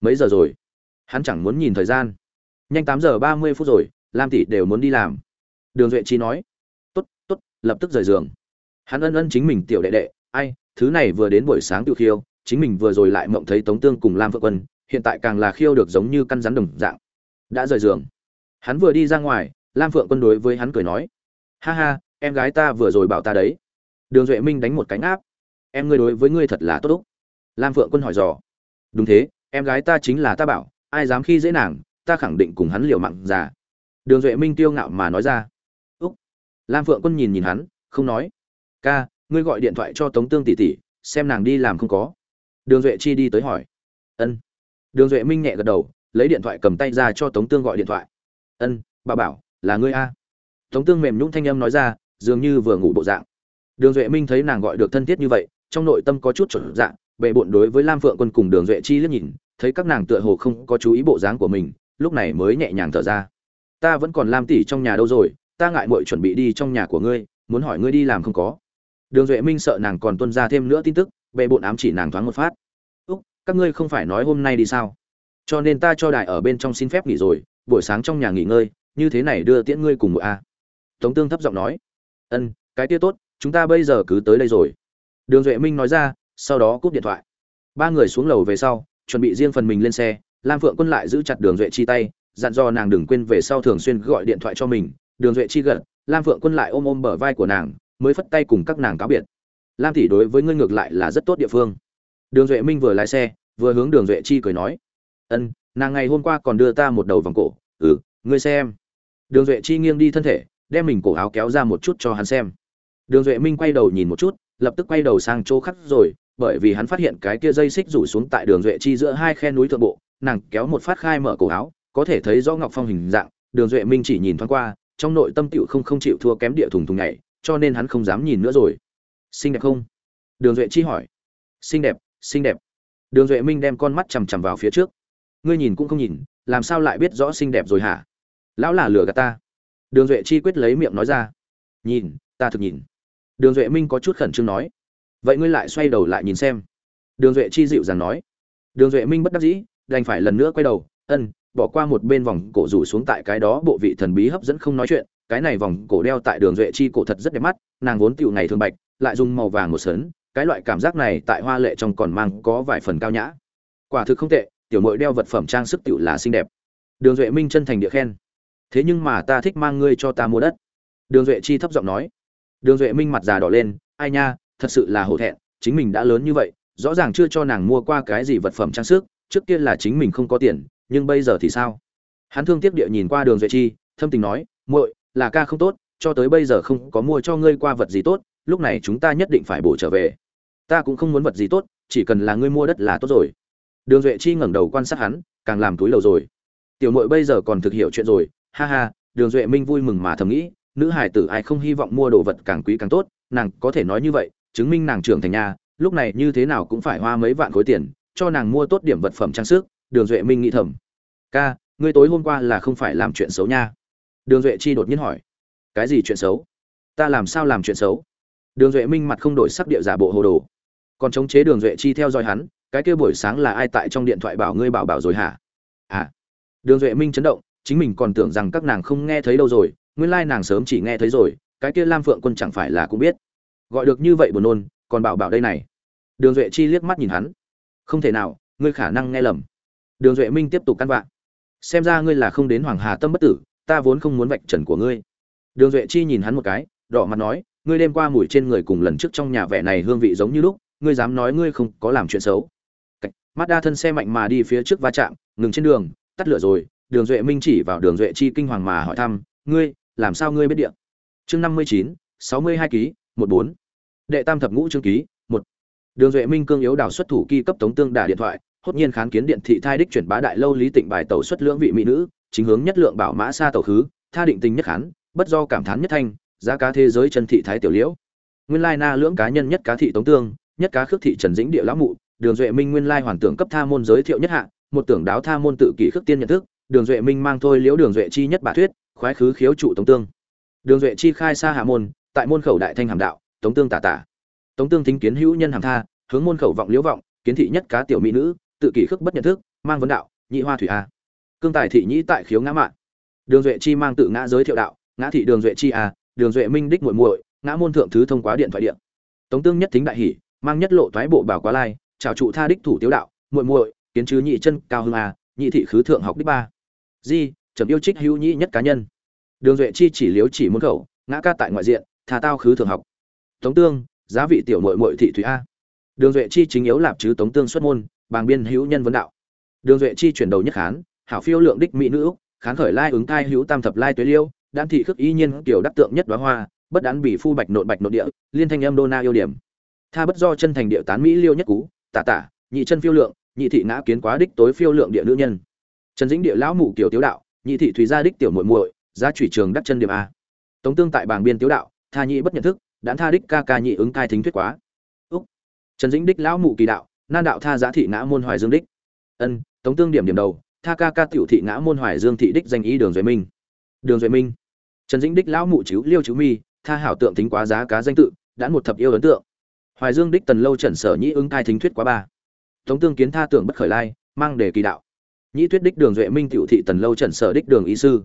Mấy giờ rồi? Hắn chẳng muốn nhìn thời gian. Nhanh tám giờ ba mươi phút rồi, lam tỷ đều muốn đi làm. Đường duệ chi nói. T ố t t ố t lập tức rời giường. Hắn ân ân chính mình tiểu đệ đệ. Ai, thứ này vừa đến buổi sáng tự khiêu, chính mình vừa rồi lại mộng thấy tống tương cùng lam phượng quân, hiện tại càng là khiêu được giống như căn rắn đồng dạng đã rời giường. Hắn vừa đi ra ngoài, lam phượng quân đối với hắn cười nói, ha ha, em gái ta vừa rồi bảo ta đấy. Đường duệ minh đánh một cánh áp. Em ngươi đối với ngươi thật là tốt úc. Lam phượng quân hỏi dò, đúng thế, em gái ta chính là ta bảo, ai dám khi dễ nàng, ta khẳng định cùng hắn liều mạng già. Đường duệ minh tiêu ngạo mà nói ra, úc. Lam phượng quân nhìn nhìn hắn, không nói, ca, ngươi gọi điện thoại cho tống tương tỷ tỷ, xem nàng đi làm không có. Đường duệ chi đi tới hỏi, ân. Đường duệ minh nhẹ gật đầu lấy điện thoại cầm tay ra cho tống tương gọi điện thoại. Ân, bà bảo, là ngươi a. Tống tương mềm nhũng thanh âm nói ra, dường như vừa ngủ bộ dạng. Đường duệ minh thấy nàng gọi được thân thiết như vậy, trong nội tâm có chút chuẩn dạng bệ bộn đối với lam phượng quân cùng đường duệ chi liếc nhìn, thấy các nàng tựa hồ không có chú ý bộ dáng của mình, lúc này mới nhẹ nhàng thở ra. Ta vẫn còn lam tỷ trong nhà đâu rồi, ta ngại muội chuẩn bị đi trong nhà của ngươi, muốn hỏi ngươi đi làm không có. Đường duệ minh sợ nàng còn tuân ra thêm nữa tin tức bệ bộn ám chỉ nàng thoáng một phát. Úc, các ngươi không phải nói hôm nay đi sao? Cho nên ta cho đại ở bên trong xin phép nghỉ rồi, buổi sáng trong nhà nghỉ ngơi, như thế này đưa tiễn ngươi cùng một a. Tống tương thấp giọng nói. Ân, cái kia tốt, chúng ta bây giờ cứ tới đây rồi. Đường duệ minh nói ra, sau đó cúp điện thoại. Ba người xuống lầu về sau, chuẩn bị riêng phần mình lên xe, lam phượng quân lại giữ chặt đường duệ chi tay, dặn dò nàng đừng quên về sau thường xuyên gọi điện thoại cho mình. Đường duệ chi gật, lam phượng quân lại ôm ôm bờ vai của nàng, mới phất tay cùng các nàng cáo biệt. Lam tỷ đối với ngươi ngược lại là rất tốt địa phương. Đường duệ minh vừa lái xe, vừa hướng đường duệ chi cười nói ân, nàng ngày hôm qua còn đưa ta một đầu vòng cổ. Ừ ngươi xem. Đường duệ chi nghiêng đi thân thể, đem mình cổ áo kéo ra một chút cho hắn xem. Đường duệ minh quay đầu nhìn một chút, lập tức quay đầu sang chỗ khác rồi, bởi vì hắn phát hiện cái kia dây xích rủ xuống tại đường duệ chi giữa hai khe núi thượng bộ, nàng kéo một phát khai mở cổ áo, có thể thấy rõ ngọc phong hình dạng. Đường duệ minh chỉ nhìn thoáng qua, trong nội tâm tựu không không chịu thua kém địa thùng thùng nhảy, cho nên hắn không dám nhìn nữa rồi. Xinh đẹp không? Đường duệ chi hỏi. Xinh đẹp xinh đẹp. Đường duệ minh đem con mắt chằm chằm vào phía trước ngươi nhìn cũng không nhìn, làm sao lại biết rõ xinh đẹp rồi hả? Lão là lừa gạt ta. Đường duệ chi quyết lấy miệng nói ra. Nhìn, ta thực nhìn. Đường duệ minh có chút khẩn trương nói. Vậy ngươi lại xoay đầu lại nhìn xem. Đường duệ chi dịu dàng nói. Đường duệ minh bất đắc dĩ, đành phải lần nữa quay đầu. Ân, bỏ qua một bên vòng cổ rủ xuống tại cái đó bộ vị thần bí hấp dẫn không nói chuyện. Cái này vòng cổ đeo tại đường duệ chi cổ thật rất đẹp mắt, nàng vốn tựu ngày thường bạch, lại dùng màu vàng một sớn cái loại cảm giác này tại hoa lệ trong còn mang có vài phần cao nhã. Quả thực không tệ tiểu mội đeo vật phẩm trang sức tựu là xinh đẹp. Đường duệ minh chân thành địa khen. Thế nhưng mà ta thích mang ngươi cho ta mua đất. Đường duệ chi thấp giọng nói. Đường duệ minh mặt già đỏ lên, ai nha, thật sự là hổ thẹn, chính mình đã lớn như vậy, rõ ràng chưa cho nàng mua qua cái gì vật phẩm trang sức, trước kia là chính mình không có tiền, nhưng bây giờ thì sao? Hắn thương tiếc địa nhìn qua đường duệ chi, thâm tình nói, muội, là ca không tốt, cho tới bây giờ không có mua cho ngươi qua vật gì tốt, lúc này chúng ta nhất định phải bổ trở về. Ta cũng không muốn vật gì tốt, chỉ cần là ngươi mua đất là tốt rồi đường duệ chi ngẩng đầu quan sát hắn, càng làm túi lầu rồi. Tiểu muội bây giờ còn thực hiểu chuyện rồi, ha ha, đường duệ minh vui mừng mà thầm nghĩ, nữ hải tử ai không hy vọng mua đồ vật càng quý càng tốt, nàng có thể nói như vậy, chứng minh nàng trưởng thành nhà, lúc này như thế nào cũng phải hoa mấy vạn khối tiền, cho nàng mua tốt điểm vật phẩm trang sức, đường duệ minh nghĩ thầm. Ca, ngươi tối hôm qua là không phải làm chuyện xấu nha? Đường duệ chi đột nhiên hỏi. Cái gì chuyện xấu? Ta làm sao làm chuyện xấu? Đường duệ minh mặt không đổi sắc địa giả bộ hồ đồ. Còn chống chế đường duệ chi theo dõi hắn cái kia buổi sáng là ai tại trong điện thoại bảo ngươi bảo bảo rồi hả? À. Đường duệ minh chấn động, chính mình còn tưởng rằng các nàng không nghe thấy đâu rồi, nguyên lai nàng sớm chỉ nghe thấy rồi, cái kia lam phượng quân chẳng phải là cũng biết. Gọi được như vậy buồn nôn, còn bảo bảo đây này. Đường duệ chi liếc mắt nhìn hắn. Không thể nào, ngươi khả năng nghe lầm. Đường duệ minh tiếp tục căn vạn xem ra ngươi là không đến hoàng hà tâm bất tử, ta vốn không muốn vạch trần của ngươi. Đường duệ chi nhìn hắn một cái, đỏ mặt nói, ngươi đêm qua mùi trên người cùng lần trước trong nhà vẻ này hương vị giống như lúc, ngươi dám nói ngươi không có làm chuyện xấu mắt đa thân xe mạnh mà đi phía trước va chạm, ngừng trên đường, tắt lửa rồi, đường duệ minh chỉ vào đường duệ chi kinh hoàng mà hỏi thăm, ngươi, làm sao ngươi biết điện chương năm mươi chín, sáu mươi hai ký, một bốn. Đệ tam thập ngũ chương ký, một. Đường duệ minh cương yếu đào xuất thủ kỳ cấp tống tương đả điện thoại, hốt nhiên khán kiến điện thị thai đích chuyển bá đại lâu lý tịnh bài tẩu xuất lưỡng vị mỹ nữ, chính hướng nhất lượng bảo mã xa tẩu khứ, tha định tình nhất khán, bất do cảm thán nhất thanh, giá cá thế giới chân thị thái tiểu liễu. Nguyên lai na lưỡng cá nhân nhất cá thị tống tương, nhất cá khước thị trần dĩnh địa lão mụ đường duệ minh nguyên lai hoàn tưởng cấp tha môn giới thiệu nhất hạ, một tưởng đáo tha môn tự kỷ khước tiên nhận thức, đường duệ minh mang thôi liễu đường duệ chi nhất bà thuyết, khoái khứ khiếu trụ tống tương. Đường duệ chi khai xa hạ môn, tại môn khẩu đại thanh hàm đạo, tống tương tả tả. Tống tương thính kiến hữu nhân hàm tha, hướng môn khẩu vọng liễu vọng, kiến thị nhất cá tiểu mỹ nữ, tự kỷ khước bất nhận thức, mang vấn đạo, nhị hoa thủy a. Cương tài thị nhĩ tại khiếu ngã mạn. Đường duệ chi mang tự ngã giới thiệu đạo, ngã thị đường duệ chi a, đường duệ minh đích muội muội, ngã môn thượng thứ thông qua điện thoại điện. Tống tương nhất thính đại hỷ, mang nhất lộ thoái bộ bảo quá lai chào trụ tha đích thủ tiếu đạo, muội muội, kiến chứ nhị chân cao hưng à nhị thị khứ thượng học đích ba. Di trầm yêu trích hữu nhĩ nhất cá nhân. Đường duệ chi chỉ liếu chỉ môn khẩu, ngã ca tại ngoại diện thà tao khứ thượng học. Tống tương, giá vị tiểu muội muội thị thủy a. Đường duệ chi chính yếu lạp chứ tống tương xuất môn, bàng biên hữu nhân vấn đạo. Đường duệ chi chuyển đầu nhất khán, hảo phiêu lượng đích mỹ nữ khán khởi lai ứng thai hữu tam thập lai tuế liêu, đan thị khước y nhiên kiểu đắc tượng nhất đoá hoa, bất đán bị phu bạch nội bạch nội địa, liên thanh âm đô na yêu điểm. Tha bất do chân thành địa tán mỹ liêu nhất cú tả tả, nhị chân phiêu lượng, nhị thị ngã kiến quá đích tối phiêu lượng địa nữ nhân. Trần dĩnh địa lão mụ tiểu tiếu đạo, nhị thị thủy gia đích tiểu muội muội, gia chủy trường đắc chân điểm a. Tống tương tại bảng biên tiếu đạo, tha nhị bất nhận thức đã tha đích ca ca nhị ứng thai thính thuyết quá. Úc. Trần dĩnh đích lão mụ kỳ đạo, nan đạo tha giá thị ngã môn hoài dương đích. Ân, tống tương điểm điểm đầu, tha ca ca tiểu thị ngã môn hoài dương thị đích danh ý đường duệ minh. Đường duệ minh. Trần dĩnh đích lão mụ chiếu liêu chiếu mi, tha hảo tượng tính quá giá cá danh tự đã một thập yêu ấn tượng hoài dương đích tần lâu trần sở nhĩ ứng thai thính thuyết quá ba. Tống tương kiến tha tưởng bất khởi lai mang đề kỳ đạo. Nhĩ thuyết đích đường duệ minh tiểu thị tần lâu trần sở đích đường ý sư.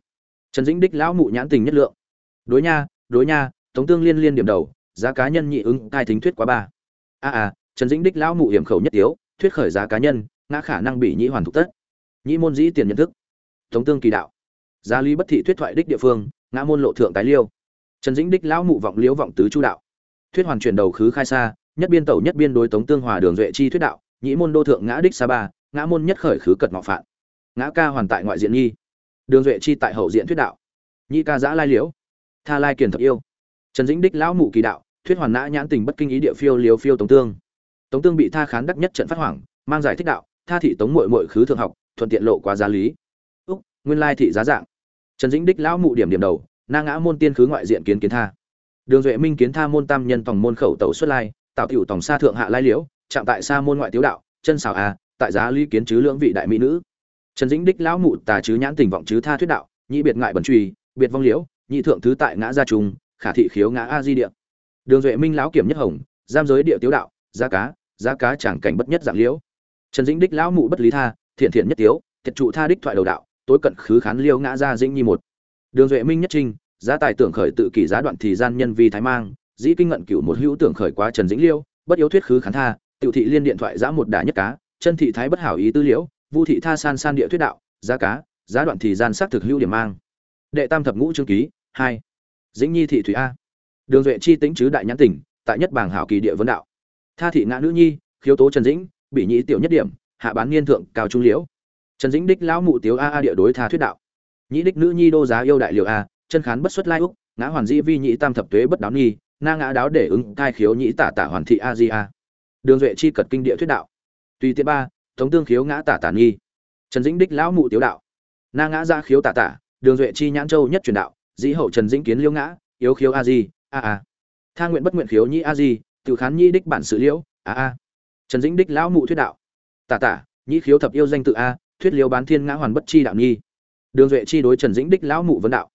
Trần dĩnh đích lão mụ nhãn tình nhất lượng. Đối nha đối nha tống tương liên liên điểm đầu giá cá nhân nhị ứng thai thính thuyết quá ba. A a trần dĩnh đích lão mụ hiểm khẩu nhất yếu, thuyết khởi giá cá nhân ngã khả năng bị nhĩ hoàn thục tất. Nhĩ môn dĩ tiền nhận thức. Tống tương kỳ đạo. Giá lý bất thị thuyết thoại đích địa phương ngã môn lộ thượng tái liêu. Trần dĩnh đích lão mụ vọng liếu vọng tứ chu đạo. Thuyết hoàn chuyển đầu khứ khai xa nhất biên tẩu nhất biên đối tống tương hòa đường duệ chi thuyết đạo, nhĩ môn đô thượng ngã đích sa ba, ngã môn nhất khởi khứ cật ngọ phạn. Ngã ca hoàn tại ngoại diện nghi. Đường duệ chi tại hậu diện thuyết đạo. Nhĩ ca giã lai liễu. Tha lai kiền thập yêu. Trần dĩnh đích lão mụ kỳ đạo, thuyết hoàn nã nhãn tình bất kinh ý địa phiêu liều phiêu tống tương. Tống tương bị tha khán đắc nhất trận phát hoảng, mang giải thích đạo, tha thị tống muội muội khứ thượng học, thuận tiện lộ quá giá lý. Úc, nguyên lai thị giá dạng. Trần dĩnh đích lão mụ điểm điểm đầu, na ngã môn tiên khứ ngoại diện kiến kiến tha. Đường duệ minh kiến tha môn tam nhân tòng môn khẩu tẩu xuất lai tạo tiểu tổng xa thượng hạ lai liễu, chạm tại xa môn ngoại tiếu đạo, chân xảo a tại giá lý kiến chứ lưỡng vị đại mỹ nữ. Trần dĩnh đích lão mụ tà chứ nhãn tình vọng chứ tha thuyết đạo, nhị biệt ngại bẩn truy, biệt vong liễu, nhị thượng thứ tại ngã gia trung, khả thị khiếu ngã a di địa. Đường duệ minh lão kiểm nhất hồng, giam giới địa tiếu đạo, giá cá giá cá chẳng cảnh bất nhất dạng liễu. Trần dĩnh đích lão mụ bất lý tha, thiện thiện nhất tiếu, thiệt trụ tha đích thoại đầu đạo, tối cận khứ khán liêu ngã ra dĩnh nhi một. Đường duệ minh nhất trinh, giá tài tưởng khởi tự kỷ giá đoạn thì gian nhân vi thái mang dĩ kinh ngận cửu một hữu tưởng khởi quá trần dĩnh liêu, bất yếu thuyết khứ khán tha, tiểu thị liên điện thoại giã một đả nhất cá, chân thị thái bất hảo ý tư liễu, vu thị tha san san địa thuyết đạo, giá cá, giá đoạn thì gian sắc thực hữu điểm mang. Đệ tam thập ngũ chương ký, hai. Dĩnh nhi thị thủy a. Đường duệ chi tính chứ đại nhãn tỉnh, tại nhất bảng hảo kỳ địa vấn đạo. Tha thị ngã nữ nhi, khiếu tố trần dĩnh, bị nhĩ tiểu nhất điểm, hạ bán niên thượng cao trung liễu. Trần dĩnh đích lão mụ tiếu a a địa đối tha thuyết đạo. Nhĩ đích nữ nhi đô giá yêu đại liệu a, chân khán bất xuất lai úc, ngã hoàn dĩ vi nhị tam thập tuế bất đáo nhi na ngã đáo để ứng cai khiếu nhĩ tả tả hoàn thị a di a. Đường duệ chi cật kinh địa thuyết đạo. Tùy tiện ba thống tương khiếu ngã tả tả nghi. Trần dĩnh đích lão mụ tiếu đạo. Na ngã ra khiếu tả tả, đường duệ chi nhãn châu nhất truyền đạo, dĩ hậu trần dĩnh kiến liêu ngã, yếu khiếu a di, a a. Tha nguyện bất nguyện khiếu nhĩ a di, tự khán nhi đích bản sự liễu, a a. Trần dĩnh đích lão mụ thuyết đạo. Tả tả, nhĩ khiếu thập yêu danh tự a, thuyết liêu bán thiên ngã hoàn bất chi đạo nhi đường duệ chi đối trần dĩnh đích lão mụ vấn đạo.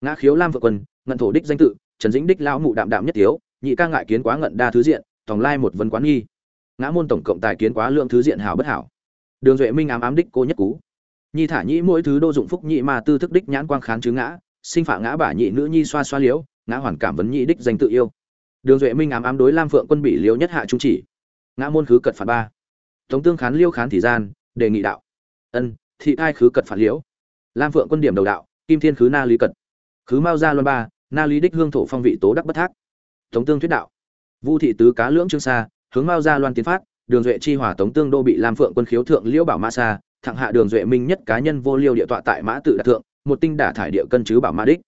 Ngã khiếu lam vợ quân, ngận thổ đích danh tự trần dĩnh đích lão mụ đạm đạm nhất tiếu, nhị ca ngại kiến quá ngận đa thứ diện tòng lai một vấn quán nghi. Ngã môn tổng cộng tài kiến quá lượng thứ diện hảo bất hảo. Đường duệ minh ám ám đích cô nhất cú. Nhi thả nhĩ mỗi thứ đô dụng phúc nhị mà tư thức đích nhãn quang kháng chứ ngã, sinh phạ ngã bả nhị nữ nhi xoa xoa liếu ngã hoàn cảm vấn nhị đích danh tự yêu. Đường duệ minh ám ám đối lam phượng quân bị liếu nhất hạ trung chỉ. Ngã môn khứ cật phạt ba. Tống tương khán liêu khán thì gian, đề nghị đạo. Ân, thị ai khứ cật phạt liễu. Lam phượng quân điểm đầu đạo, kim thiên khứ na lý cật. Khứ mao gia luân ba na lý đích hương thổ phong vị tố đắc bất thác. Tống tương thuyết đạo. Vu thị tứ cá lưỡng trương xa hướng mao gia loan tiến phát, đường duệ chi hỏa tống tương đô bị lam phượng quân khiếu thượng liễu bảo ma sa, thẳng hạ đường duệ minh nhất cá nhân vô liêu địa tọa tại mã tự đạt thượng, một tinh đả thải địa cân chứ bảo mã đích.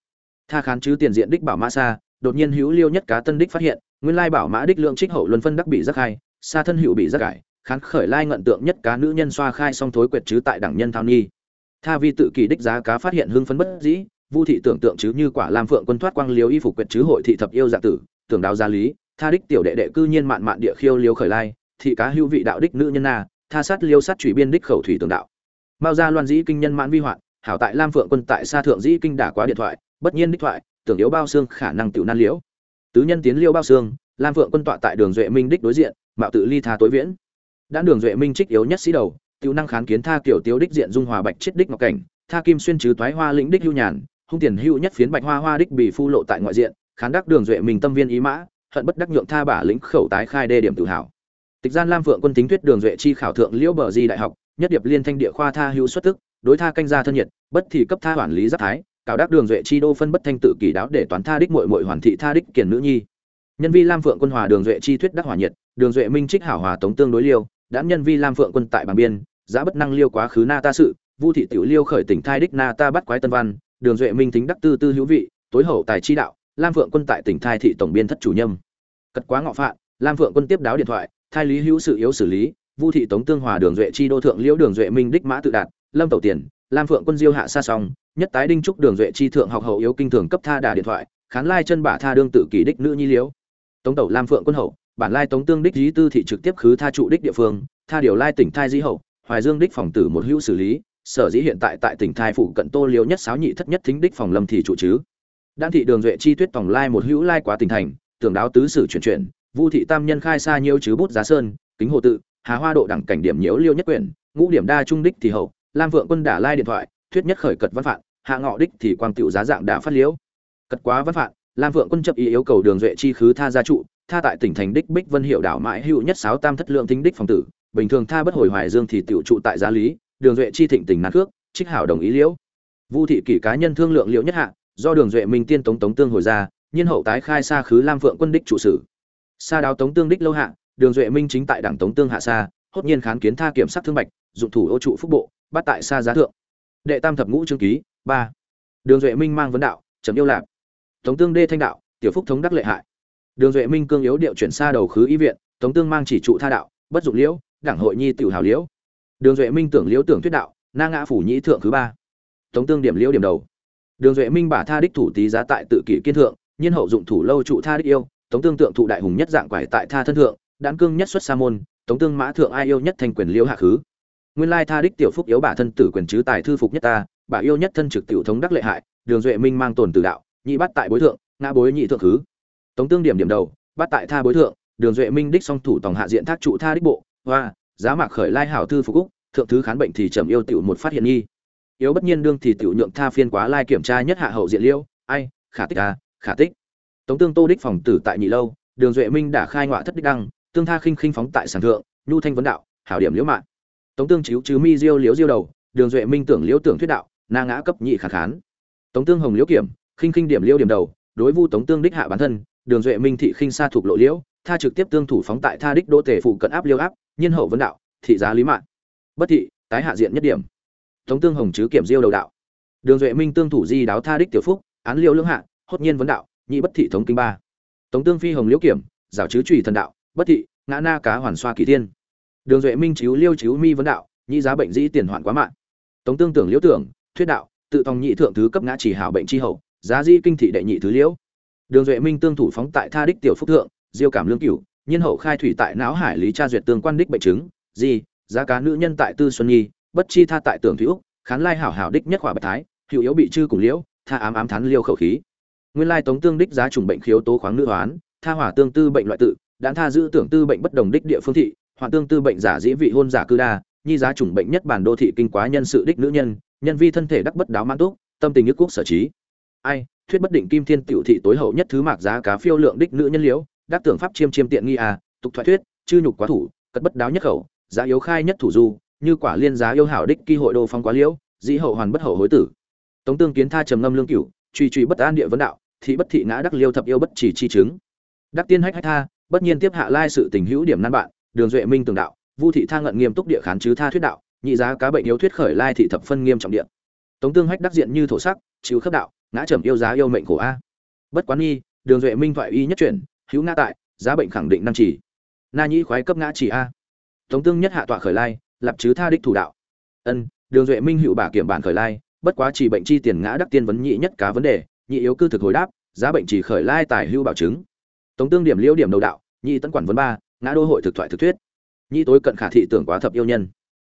Tha khán chứ tiền diện đích bảo mã sa, đột nhiên hữu liêu nhất cá tân đích phát hiện, nguyên lai bảo mã đích lượng trích hậu luân phân đắc bị rất hai sa thân hữu bị rất cải, khán khởi lai ngận tượng nhất cá nữ nhân xoa khai song thối quyệt chứ tại đẳng nhân thao nhi. Tha vi tự kỳ đích giá cá phát hiện hưng phấn bất dĩ vu thị tưởng tượng chứ như quả lam phượng quân thoát quang liếu y phục quyệt chứ hội thị thập yêu dạ tử, tưởng đào gia lý, tha đích tiểu đệ đệ cư nhiên mạn mạn địa khiêu liếu khởi lai, thị cá hữu vị đạo đích nữ nhân na, tha sát liêu sát chủy biên đích khẩu thủy tường đạo. Mao gia loan dĩ kinh nhân mãn vi hoạn, hảo tại lam phượng quân tại xa thượng dĩ kinh đả quá điện thoại, bất nhiên đích thoại, tưởng yếu bao xương khả năng tiểu nan liễu. Tứ nhân tiến liêu bao xương, lam phượng quân tọa tại đường duệ minh đích đối diện, mạo tự ly tha tối viễn. Đã đường duệ minh trích yếu nhất sĩ đầu, tiểu năng kháng kiến tha kiểu tiêu đích diện dung hòa bạch chết đích ngọc cảnh, tha kim xuyên chứ toái hoa lĩnh đích hưu nhàn hung tiền hưu nhất phiến bạch hoa hoa đích bị phu lộ tại ngoại diện, khán đắc đường duệ mình tâm viên ý mã, hận bất đắc nhượng tha bả lĩnh khẩu tái khai đê điểm tự hào. Tịch gian lam phượng quân tính thuyết đường duệ chi khảo thượng liễu bờ di đại học, nhất điệp liên thanh địa khoa tha hữu xuất tức, đối tha canh gia thân nhiệt, bất thì cấp tha quản lý giáp thái cảo đắc đường duệ chi đô phân bất thanh tự kỳ đáo để toán tha đích muội muội hoàn thị tha đích kiền nữ nhi. Nhân vi lam phượng quân hòa đường duệ chi thuyết đắc hỏa nhiệt, đường duệ minh trích hảo hòa tống tương đối liêu, đã nhân vi lam phượng quân tại bảng biên, giá bất năng liêu quá khứ na ta sự, vu thị tiểu liêu khởi tỉnh thai đích na ta bắt quái tân văn đường duệ minh tính đắc tư tư hữu vị, tối hậu tài chi đạo, lam phượng quân tại tỉnh thai thị tổng biên thất chủ nhâm. Cật quá ngọ phạn, lam phượng quân tiếp đáo điện thoại, thai lý hữu sự yếu xử lý, vu thị tống tương hòa đường duệ chi đô thượng liễu đường duệ minh đích mã tự đạt, lâm tẩu tiền, lam phượng quân diêu hạ xa xong, nhất tái đinh trúc đường duệ chi thượng học hậu yếu kinh thường cấp tha đà điện thoại, khán lai chân bả tha đương tự kỷ đích nữ nhi liễu. Tống tẩu lam phượng quân hậu, bản lai tống tương đích lý tư thị trực tiếp khứ tha trụ đích địa phương, tha điều lai tỉnh thai di hậu, hoài dương đích phòng tử một hữu xử lý sở dĩ hiện tại tại tỉnh thai phủ cận tô liêu nhất sáo nhị thất nhất thính đích phòng lâm thì trụ chứ. Đan thị đường duệ chi tuyết tòng lai một hữu lai quá tỉnh thành, tưởng đáo tứ sử chuyển chuyển, vu thị tam nhân khai xa nhiêu chứ bút giá sơn, kính hồ tự, hà hoa độ đẳng cảnh điểm nhiễu liêu nhất quyển, ngũ điểm đa trung đích thì hậu, lam vượng quân đả lai điện thoại, thuyết nhất khởi cật văn phạn, hạ ngọ đích thì quang tiệu giá dạng đã phát liễu. Cật quá văn phạn, lam vượng quân chấp ý yêu cầu đường duệ chi khứ tha gia trụ, tha tại tỉnh thành đích bích vân hiệu đảo mãi hữu nhất sáu tam thất lượng tính đích phòng tử, bình thường tha bất hồi hoài dương thì tiểu trụ tại gia lý đường duệ chi thịnh tỉnh nát cước trích hảo đồng ý liễu. Vu thị kỷ cá nhân thương lượng liễu nhất hạ, do đường duệ minh tiên tống tống tương hồi ra, nhiên hậu tái khai xa khứ lam phượng quân đích trụ sử. Xa đáo tống tương đích lâu hạ, đường duệ minh chính tại đảng tống tương hạ xa, hốt nhiên kháng kiến tha kiểm sát thương bạch, dụng thủ ô trụ phúc bộ, bắt tại xa giá thượng. Đệ tam thập ngũ chương ký, ba. Đường duệ minh mang vấn đạo, chấm yêu lạc. Tống tương đê thanh đạo, tiểu phúc thống đắc lệ hại. Đường duệ minh cương yếu điệu chuyển xa đầu khứ y viện, tống tương mang chỉ trụ tha đạo, bất dụng liễu, đảng hội nhi tiểu hào liễu đường duệ minh tưởng liễu tưởng thuyết đạo, na ngã phủ nhĩ thượng thứ ba. Tống tương điểm liễu điểm đầu. Đường duệ minh bả tha đích thủ tý giá tại tự kỷ kiên thượng, nhiên hậu dụng thủ lâu trụ tha đích yêu, tống tương tượng thụ đại hùng nhất dạng quải tại tha thân thượng, đãn cương nhất xuất sa môn, tống tương mã thượng ai yêu nhất thành quyền liễu hạ khứ. Nguyên lai tha đích tiểu phúc yếu bả thân tử quyền chứ tài thư phục nhất ta, bả yêu nhất thân trực tiểu thống đắc lệ hại, đường duệ minh mang tồn tử đạo, nhị bắt tại bối thượng, ngã bối nhị thượng khứ. Tống tương điểm điểm đầu, bắt tại tha bối thượng, đường duệ minh đích song thủ tổng hạ diện thác trụ tha đích bộ, hoa giá mạc khởi lai hảo thư phục úc, thượng thứ khán bệnh thì trầm yêu tiểu một phát hiện nghi. Yếu bất nhiên đương thì tiểu nhượng tha phiên quá lai kiểm tra nhất hạ hậu diện liêu, ai, khả tích à khả tích. Tống tương tô đích phòng tử tại nhị lâu, đường duệ minh đã khai ngoại thất đích đăng, tương tha khinh khinh phóng tại sàn thượng, nhu thanh vấn đạo, hảo điểm liễu mạng tống tương chiếu chứ mi diêu liễu diêu đầu, đường duệ minh tưởng liễu tưởng thuyết đạo, na ngã cấp nhị khả khán. Tống tương hồng liễu kiểm, khinh khinh điểm liễu điểm đầu, đối vu tống tương đích hạ bản thân, đường duệ minh thị khinh xa thuộc lộ liễu, tha trực tiếp tương thủ phóng tại tha đích đỗ tề phụ cận áp liêu áp nhiên hậu vấn đạo, thị giá lý mạng. Bất thị, tái hạ diện nhất điểm. Tống tương hồng chứ kiểm diêu đầu đạo. Đường duệ minh tương thủ di đáo tha đích tiểu phúc, án liêu lưỡng hạ, hốt nhiên vấn đạo, nhị bất thị thống kinh ba. Tống tương phi hồng liễu kiểm giảo chứ trùy thần đạo, bất thị, ngã na cá hoàn xoa kỳ tiên đường duệ minh chiếu liêu chiếu mi vấn đạo, nhị giá bệnh dĩ tiền hoạn quá mạng. Tống tương tưởng liễu tưởng, thuyết đạo, tự tòng nhị thượng thứ cấp ngã chỉ hảo bệnh chi hậu, giá di kinh thị đệ nhị thứ liễu. Đường duệ minh tương thủ phóng tại tha đích tiểu phúc thượng, diêu cảm lương cửu nhân hậu khai thủy tại não hải lý tra duyệt tương quan đích bệnh chứng, gì, giá cá nữ nhân tại tư xuân nhi, bất chi tha tại tưởng thủy úc, khán lai hảo hảo đích nhất hỏa bạch thái, hữu yếu bị chư cùng liễu, tha ám ám thắn liêu khẩu khí. Nguyên lai tống tương đích giá trùng bệnh khiếu tố khoáng nữ hoán, tha hỏa tương tư bệnh loại tự, đã tha giữ tưởng tư bệnh bất đồng đích địa phương thị hoạn tương tư bệnh giả dĩ vị hôn giả cư đa, nhi giá trùng bệnh nhất bản đô thị kinh quá nhân sự đích nữ nhân nhân vi thân thể đắc bất đáo mãn túc, tâm tình nhức quốc sở trí. Ai, thuyết bất định kim thiên tiểu thị tối hậu nhất thứ mạc giá cá phiêu lượng đích nữ nhân liễu đắc tưởng pháp chiêm chiêm tiện nghi à tục thoại thuyết, chư nhục quá thủ, cất bất đáo nhất khẩu, giá yếu khai nhất thủ du, như quả liên giá yêu hảo đích kỳ hội đô phong quá liễu, dĩ hậu hoàn bất hậu hối tử. Tống tương kiến tha trầm ngâm lương cửu, truy truy bất an địa vấn đạo, thị bất thị ngã đắc liêu thập yêu bất chỉ chi chứng. Đắc tiên hách hách tha, bất nhiên tiếp hạ lai sự tình hữu điểm nan bạn, đường duệ minh tường đạo, vu thị tha ngận nghiêm túc địa khán chứ tha thuyết đạo, nhị giá cá bệnh yếu thuyết khởi lai thị thập phân nghiêm trọng địa. Tống tương hách đắc diện như thổ sắc chịu khớp đạo, ngã trầm yêu giá yêu mệnh khổ a. Bất quán nghi, đường duệ minh thoại y nhất chuyển hữu ngã tại, giá bệnh khẳng định năng chỉ na nhĩ khoái cấp ngã chỉ a. Tống tương nhất hạ tọa khởi lai, lập chứ tha đích thủ đạo. Ân, đường duệ minh hữu bà kiểm bản khởi lai, bất quá chỉ bệnh chi tiền ngã đắc tiên vấn nhị nhất cá vấn đề, nhị yếu cư thực hồi đáp, giá bệnh chỉ khởi lai tài hưu bảo chứng. Tống tương điểm liễu điểm đầu đạo, nhị tấn quản vấn ba, ngã đô hội thực thoại thực thuyết. Nhị tối cận khả thị tưởng quá thập yêu nhân.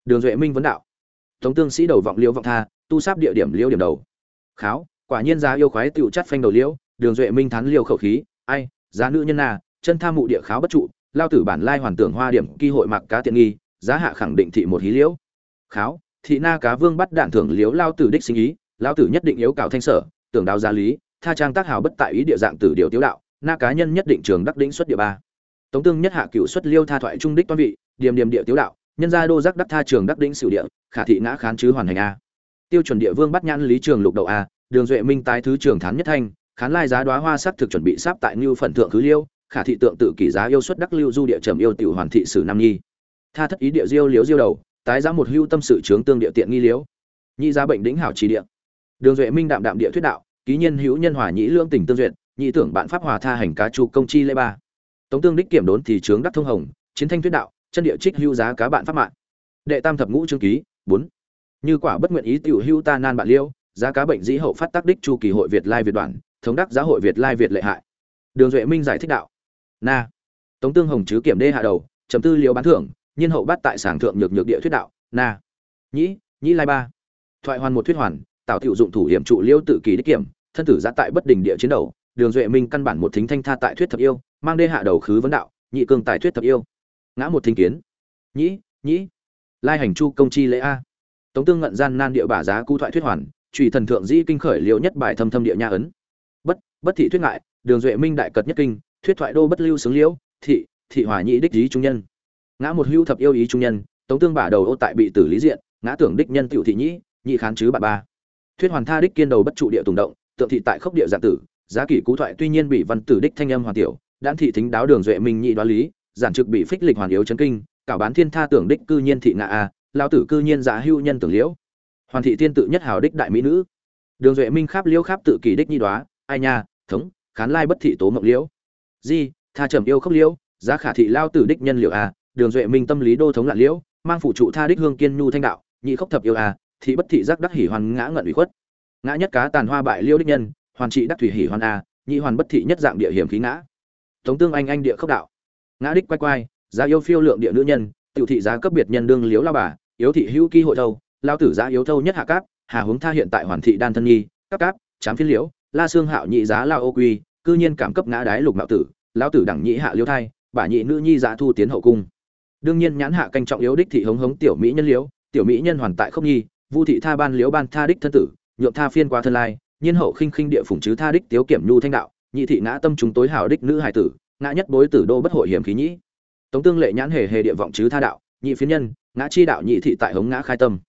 Đường duệ minh vấn đạo. Tống tương sĩ đầu vọng liễu vọng tha, tu sáp địa điểm liễu điểm đầu. Kháo, quả nhiên giá yêu khoái tựu chắt phanh đầu liễu, đường duệ minh thắn liều khẩu khí, ai giá nữ nhân na, chân tham mụ địa kháo bất trụ, lao tử bản lai hoàn tưởng hoa điểm kỳ hội mặc cá tiện nghi, giá hạ khẳng định thị một hí liễu. Kháo, thị na cá vương bắt đạn thưởng liếu lao tử đích sinh ý, lao tử nhất định yếu cào thanh sở, tưởng đào gia lý, tha trang tác hào bất tại ý địa dạng tử điều tiếu đạo, na cá nhân nhất định trường đắc đỉnh xuất địa ba. Tống tương nhất hạ cựu xuất liêu tha thoại trung đích toan vị, điềm điềm địa tiếu đạo, nhân gia đô giác đắc tha trường đắc đỉnh sử địa, khả thị ngã khán chứ hoàn hành a. Tiêu chuẩn địa vương bắt nhãn lý trường lục đầu a, đường duệ minh tái thứ trường thán nhất thanh khán lai giá đoá hoa sắc thực chuẩn bị sáp tại ngưu phần thượng cứ liêu, khả thị tượng tự kỷ giá yêu xuất đắc lưu du địa trầm yêu tiểu hoàn thị sử nam nhi. Tha thất ý địa diêu liếu diêu đầu, tái giá một hưu tâm sự trướng tương địa tiện nghi liếu nhị giá bệnh đỉnh hảo trì địa. Đường duệ minh đạm đạm địa thuyết đạo, ký nhân hữu nhân hòa nhĩ lương tình tương duyệt, nhị tưởng bạn pháp hòa tha hành cá chu công chi lê ba. Tống tương đích kiểm đốn thì trướng đắc thông hồng, chiến thanh thuyết đạo, chân địa trích hưu giá cá bạn pháp mạng. Đệ tam thập ngũ chương ký, bốn. Như quả bất nguyện ý tiểu hưu ta nan bạn liêu, giá cá bệnh dĩ hậu phát tác đích chu kỳ hội việt lai việt đoàn thống đắc giáo hội việt lai việt lệ hại. Đường duệ minh giải thích đạo. Na. Tống tương hồng chứ kiểm đê hạ đầu, chấm tư liệu bán thưởng, nhiên hậu bắt tại sảng thượng nhược nhược địa thuyết đạo. Na. Nhĩ nhĩ lai ba. Thoại hoàn một thuyết hoàn tạo tiểu dụng thủ hiểm trụ liêu tự kỳ đích kiểm, thân tử giã tại bất đình địa chiến đầu. Đường duệ minh căn bản một thính thanh tha tại thuyết thập yêu, mang đê hạ đầu khứ vấn đạo, nhị cương tại thuyết thập yêu. Ngã một thính kiến. Nhĩ nhĩ. Lai hành chu công chi lễ a. Tống tương ngận gian nan địa bả giá cũ thoại thuyết hoàn, trùy thần thượng dĩ kinh khởi liêu nhất bài thâm thâm địa nha ấn bất thị thuyết ngại, đường duệ minh đại cật nhất kinh, thuyết thoại đô bất lưu xướng liễu, thị thị hòa nhị đích ý trung nhân. Ngã một hưu thập yêu ý trung nhân, tống tương bả đầu ô tại bị tử lý diện, ngã tưởng đích nhân tiểu thị nhĩ, nhị khán chứ bà ba. Thuyết hoàn tha đích kiên đầu bất trụ địa tùng động, tượng thị tại khốc địa giả tử, giá kỷ cú thoại tuy nhiên bị văn tử đích thanh âm hoàn tiểu đan thị thính đáo đường duệ minh nhị đoán lý, giản trực bị phích lịch hoàn yếu chấn kinh, cảo bán thiên tha tưởng đích cư nhiên thị ngã a, lao tử cư nhiên giả hưu nhân tưởng liễu. Hoàn thị thiên tự nhất hào đích đại mỹ nữ. Đường duệ minh kháp liễu kháp tự kỳ đích nhi đoá, ai nha thống, khán lai bất thị tố mộng liễu. Di, tha trầm yêu khốc liễu, giá khả thị lao tử đích nhân liệu a à, đường duệ minh tâm lý đô thống lạn liễu, mang phụ trụ tha đích hương kiên nhu thanh đạo, nhị khốc thập yêu a thị bất thị giác đắc hỉ hoàn ngã ngận ủy khuất. Ngã nhất cá tàn hoa bại liễu đích nhân, hoàn trị đắc thủy hỉ hoàn a nhị hoàn bất thị nhất dạng địa hiểm khí ngã. Tống tương anh anh địa khốc đạo. Ngã đích quay quay, giá yêu phiêu lượng địa nữ nhân, tiểu thị giá cấp biệt nhân đương liễu lao bà, yếu thị hữu kỳ hội thâu, lao tử giá yếu thâu nhất hạ cáp, hà hướng tha hiện tại hoàn thị đan thân nhi cấp cáp, chám phiến liễu la xương hạo nhị giá lao ô quy, cư nhiên cảm cấp ngã đái lục mạo tử, lão tử đẳng nhị hạ liêu thai bả nhị nữ nhi giá thu tiến hậu cung. Đương nhiên nhãn hạ canh trọng yếu đích thị hống hống tiểu mỹ nhân liễu tiểu mỹ nhân hoàn tại không nhi vu thị tha ban liễu ban tha đích thân tử, nhượng tha phiên qua thân lai, nhiên hậu khinh khinh địa phủng chứ tha đích tiếu kiểm nhu thanh đạo, nhị thị ngã tâm chúng tối hảo đích nữ hải tử, ngã nhất bối tử đô bất hội hiểm khí nhĩ. Tống tương lệ nhãn hề hề địa vọng chứ tha đạo, nhị phiến nhân, ngã chi đạo nhị thị tại hống ngã khai tâm.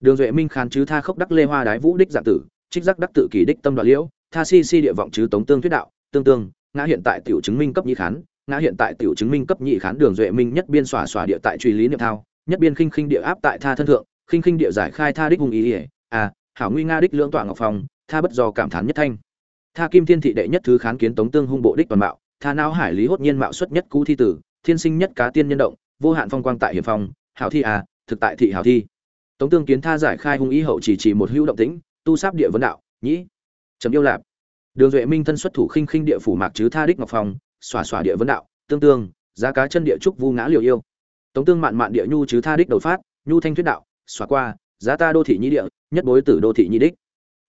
Đường duệ minh khán chứ tha khốc đắc lê hoa đái vũ đích dạng tử, trích giác đắc tự kỳ đích tâm đoạn liễu tha si si địa vọng chứ tống tương thuyết đạo, tương tương, ngã hiện tại tiểu chứng minh cấp nhị khán, ngã hiện tại tiểu chứng minh cấp nhị khán đường duệ minh nhất biên xòa xòa địa tại truy lý niệm thao, nhất biên khinh khinh địa áp tại tha thân thượng, khinh khinh địa giải khai tha đích hung ý ỉa à hảo nguy nga đích lưỡng tọa ngọc phong, tha bất do cảm thán nhất thanh. Tha kim thiên thị đệ nhất thứ khán kiến tống tương hung bộ đích toàn mạo, tha não hải lý hốt nhiên mạo xuất nhất cũ thi tử, thiên sinh nhất cá tiên nhân động, vô hạn phong quang tại hiểm phong, hảo thi à thực tại thị hảo thi. Tống tương kiến tha giải khai hung ý hậu chỉ chỉ một hữu động tĩnh, tu sáp địa vấn đạo, nhĩ chấm yêu lạp. Đường duệ minh thân xuất thủ khinh khinh địa phủ mạc chứ tha đích ngọc phong xòa xòa địa vấn đạo, tương tương, giá cá chân địa trúc vu ngã liều yêu. Tống tương mạn mạn địa nhu chứ tha đích đầu phát, nhu thanh thuyết đạo xóa qua, giá ta đô thị nhi địa, nhất bối tử đô thị nhi đích.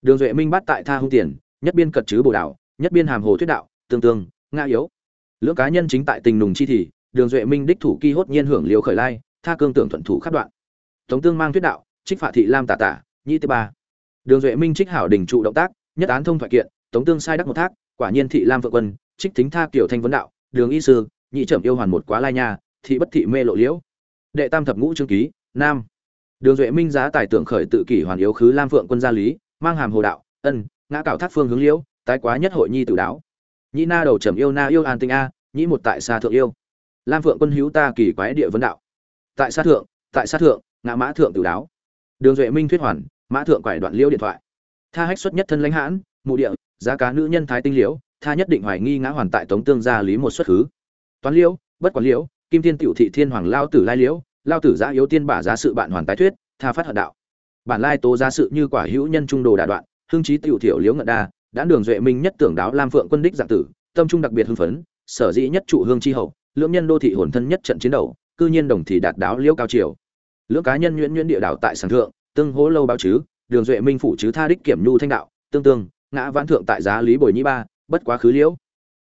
Đường duệ minh bắt tại tha hung tiền, nhất biên cật chứ bồ đảo nhất biên hàm hồ thuyết đạo, tương tương, ngã yếu. Lưỡng cá nhân chính tại tình nùng chi thì, đường duệ minh đích thủ kỳ hốt nhiên hưởng liều khởi lai, tha cương tưởng thuận thủ khắp đoạn. Tống tương mang thuyết đạo, trích phạ thị lam tả tả, nhĩ tế ba. Đường duệ minh trích hảo đình trụ động tác nhất án thông thoại kiện, tống tương sai đắc một thác, quả nhiên thị lam vợ quân, trích thính tha kiểu thanh vấn đạo, đường y sư, nhị trầm yêu hoàn một quá lai nha, thị bất thị mê lộ liễu. Đệ tam thập ngũ trương ký, nam. Đường duệ minh giá tài tượng khởi tự kỷ hoàn yếu khứ lam phượng quân gia lý, mang hàm hồ đạo, ân, ngã cảo thác phương hướng liễu, tái quá nhất hội nhi tự đáo. Nhĩ na đầu trầm yêu na yêu an tinh a nhĩ một tại xa thượng yêu. Lam phượng quân hữu ta kỳ quái địa vấn đạo. Tại xa thượng, tại xa thượng, ngã mã thượng tự đáo. Đường duệ minh thuyết hoàn, mã thượng quải đoạn liễu điện thoại tha hách xuất nhất thân lãnh hãn, mụ địa, giá cá nữ nhân thái tinh liễu, tha nhất định hoài nghi ngã hoàn tại tống tương gia lý một xuất khứ. Toán liễu, bất quản liễu, kim thiên tiểu thị thiên hoàng lao tử lai liễu, lao tử giá yếu tiên bả giá sự bạn hoàn tái thuyết, tha phát hận đạo. Bản lai tố giá sự như quả hữu nhân trung đồ đà đoạn, hưng trí tiểu thiểu liễu ngận đa, đã đường duệ minh nhất tưởng đáo lam phượng quân đích dạng tử, tâm trung đặc biệt hưng phấn, sở dĩ nhất trụ hương chi hậu, lưỡng nhân đô thị hồn thân nhất trận chiến đầu, cư nhiên đồng thì đạt đáo liễu cao triều. Lưỡng cá nhân nhuyễn nhuyễn địa đạo tại sàng thượng, tương hố lâu báo chứ đường duệ minh phủ chứ tha đích kiểm nhu thanh đạo, tương tương, ngã vãn thượng tại giá lý bồi nhĩ ba, bất quá khứ liễu.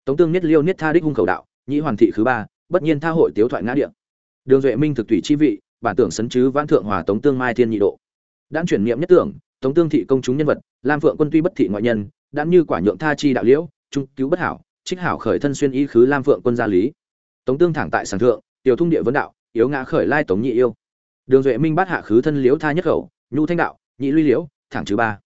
Tống tương nhất liêu niết tha đích hung khẩu đạo, nhĩ hoàn thị khứ ba, bất nhiên tha hội tiếu thoại ngã địa. Đường duệ minh thực thủy chi vị, bản tưởng sấn chứ vãn thượng hòa tống tương mai thiên nhị độ. Đan chuyển niệm nhất tưởng, tống tương thị công chúng nhân vật, lam phượng quân tuy bất thị ngoại nhân đãn như quả nhượng tha chi đạo liễu, trung cứu bất hảo, trích hảo khởi thân xuyên y khứ lam phượng quân gia lý. Tống tương thẳng tại sàng thượng, tiểu thung địa vấn đạo, yếu ngã khởi lai tống nhị yêu. Đường duệ minh bắt hạ khứ thân liễu tha nhất khẩu, nhu thanh đạo nhị luy liễu, thẳng chứ ba.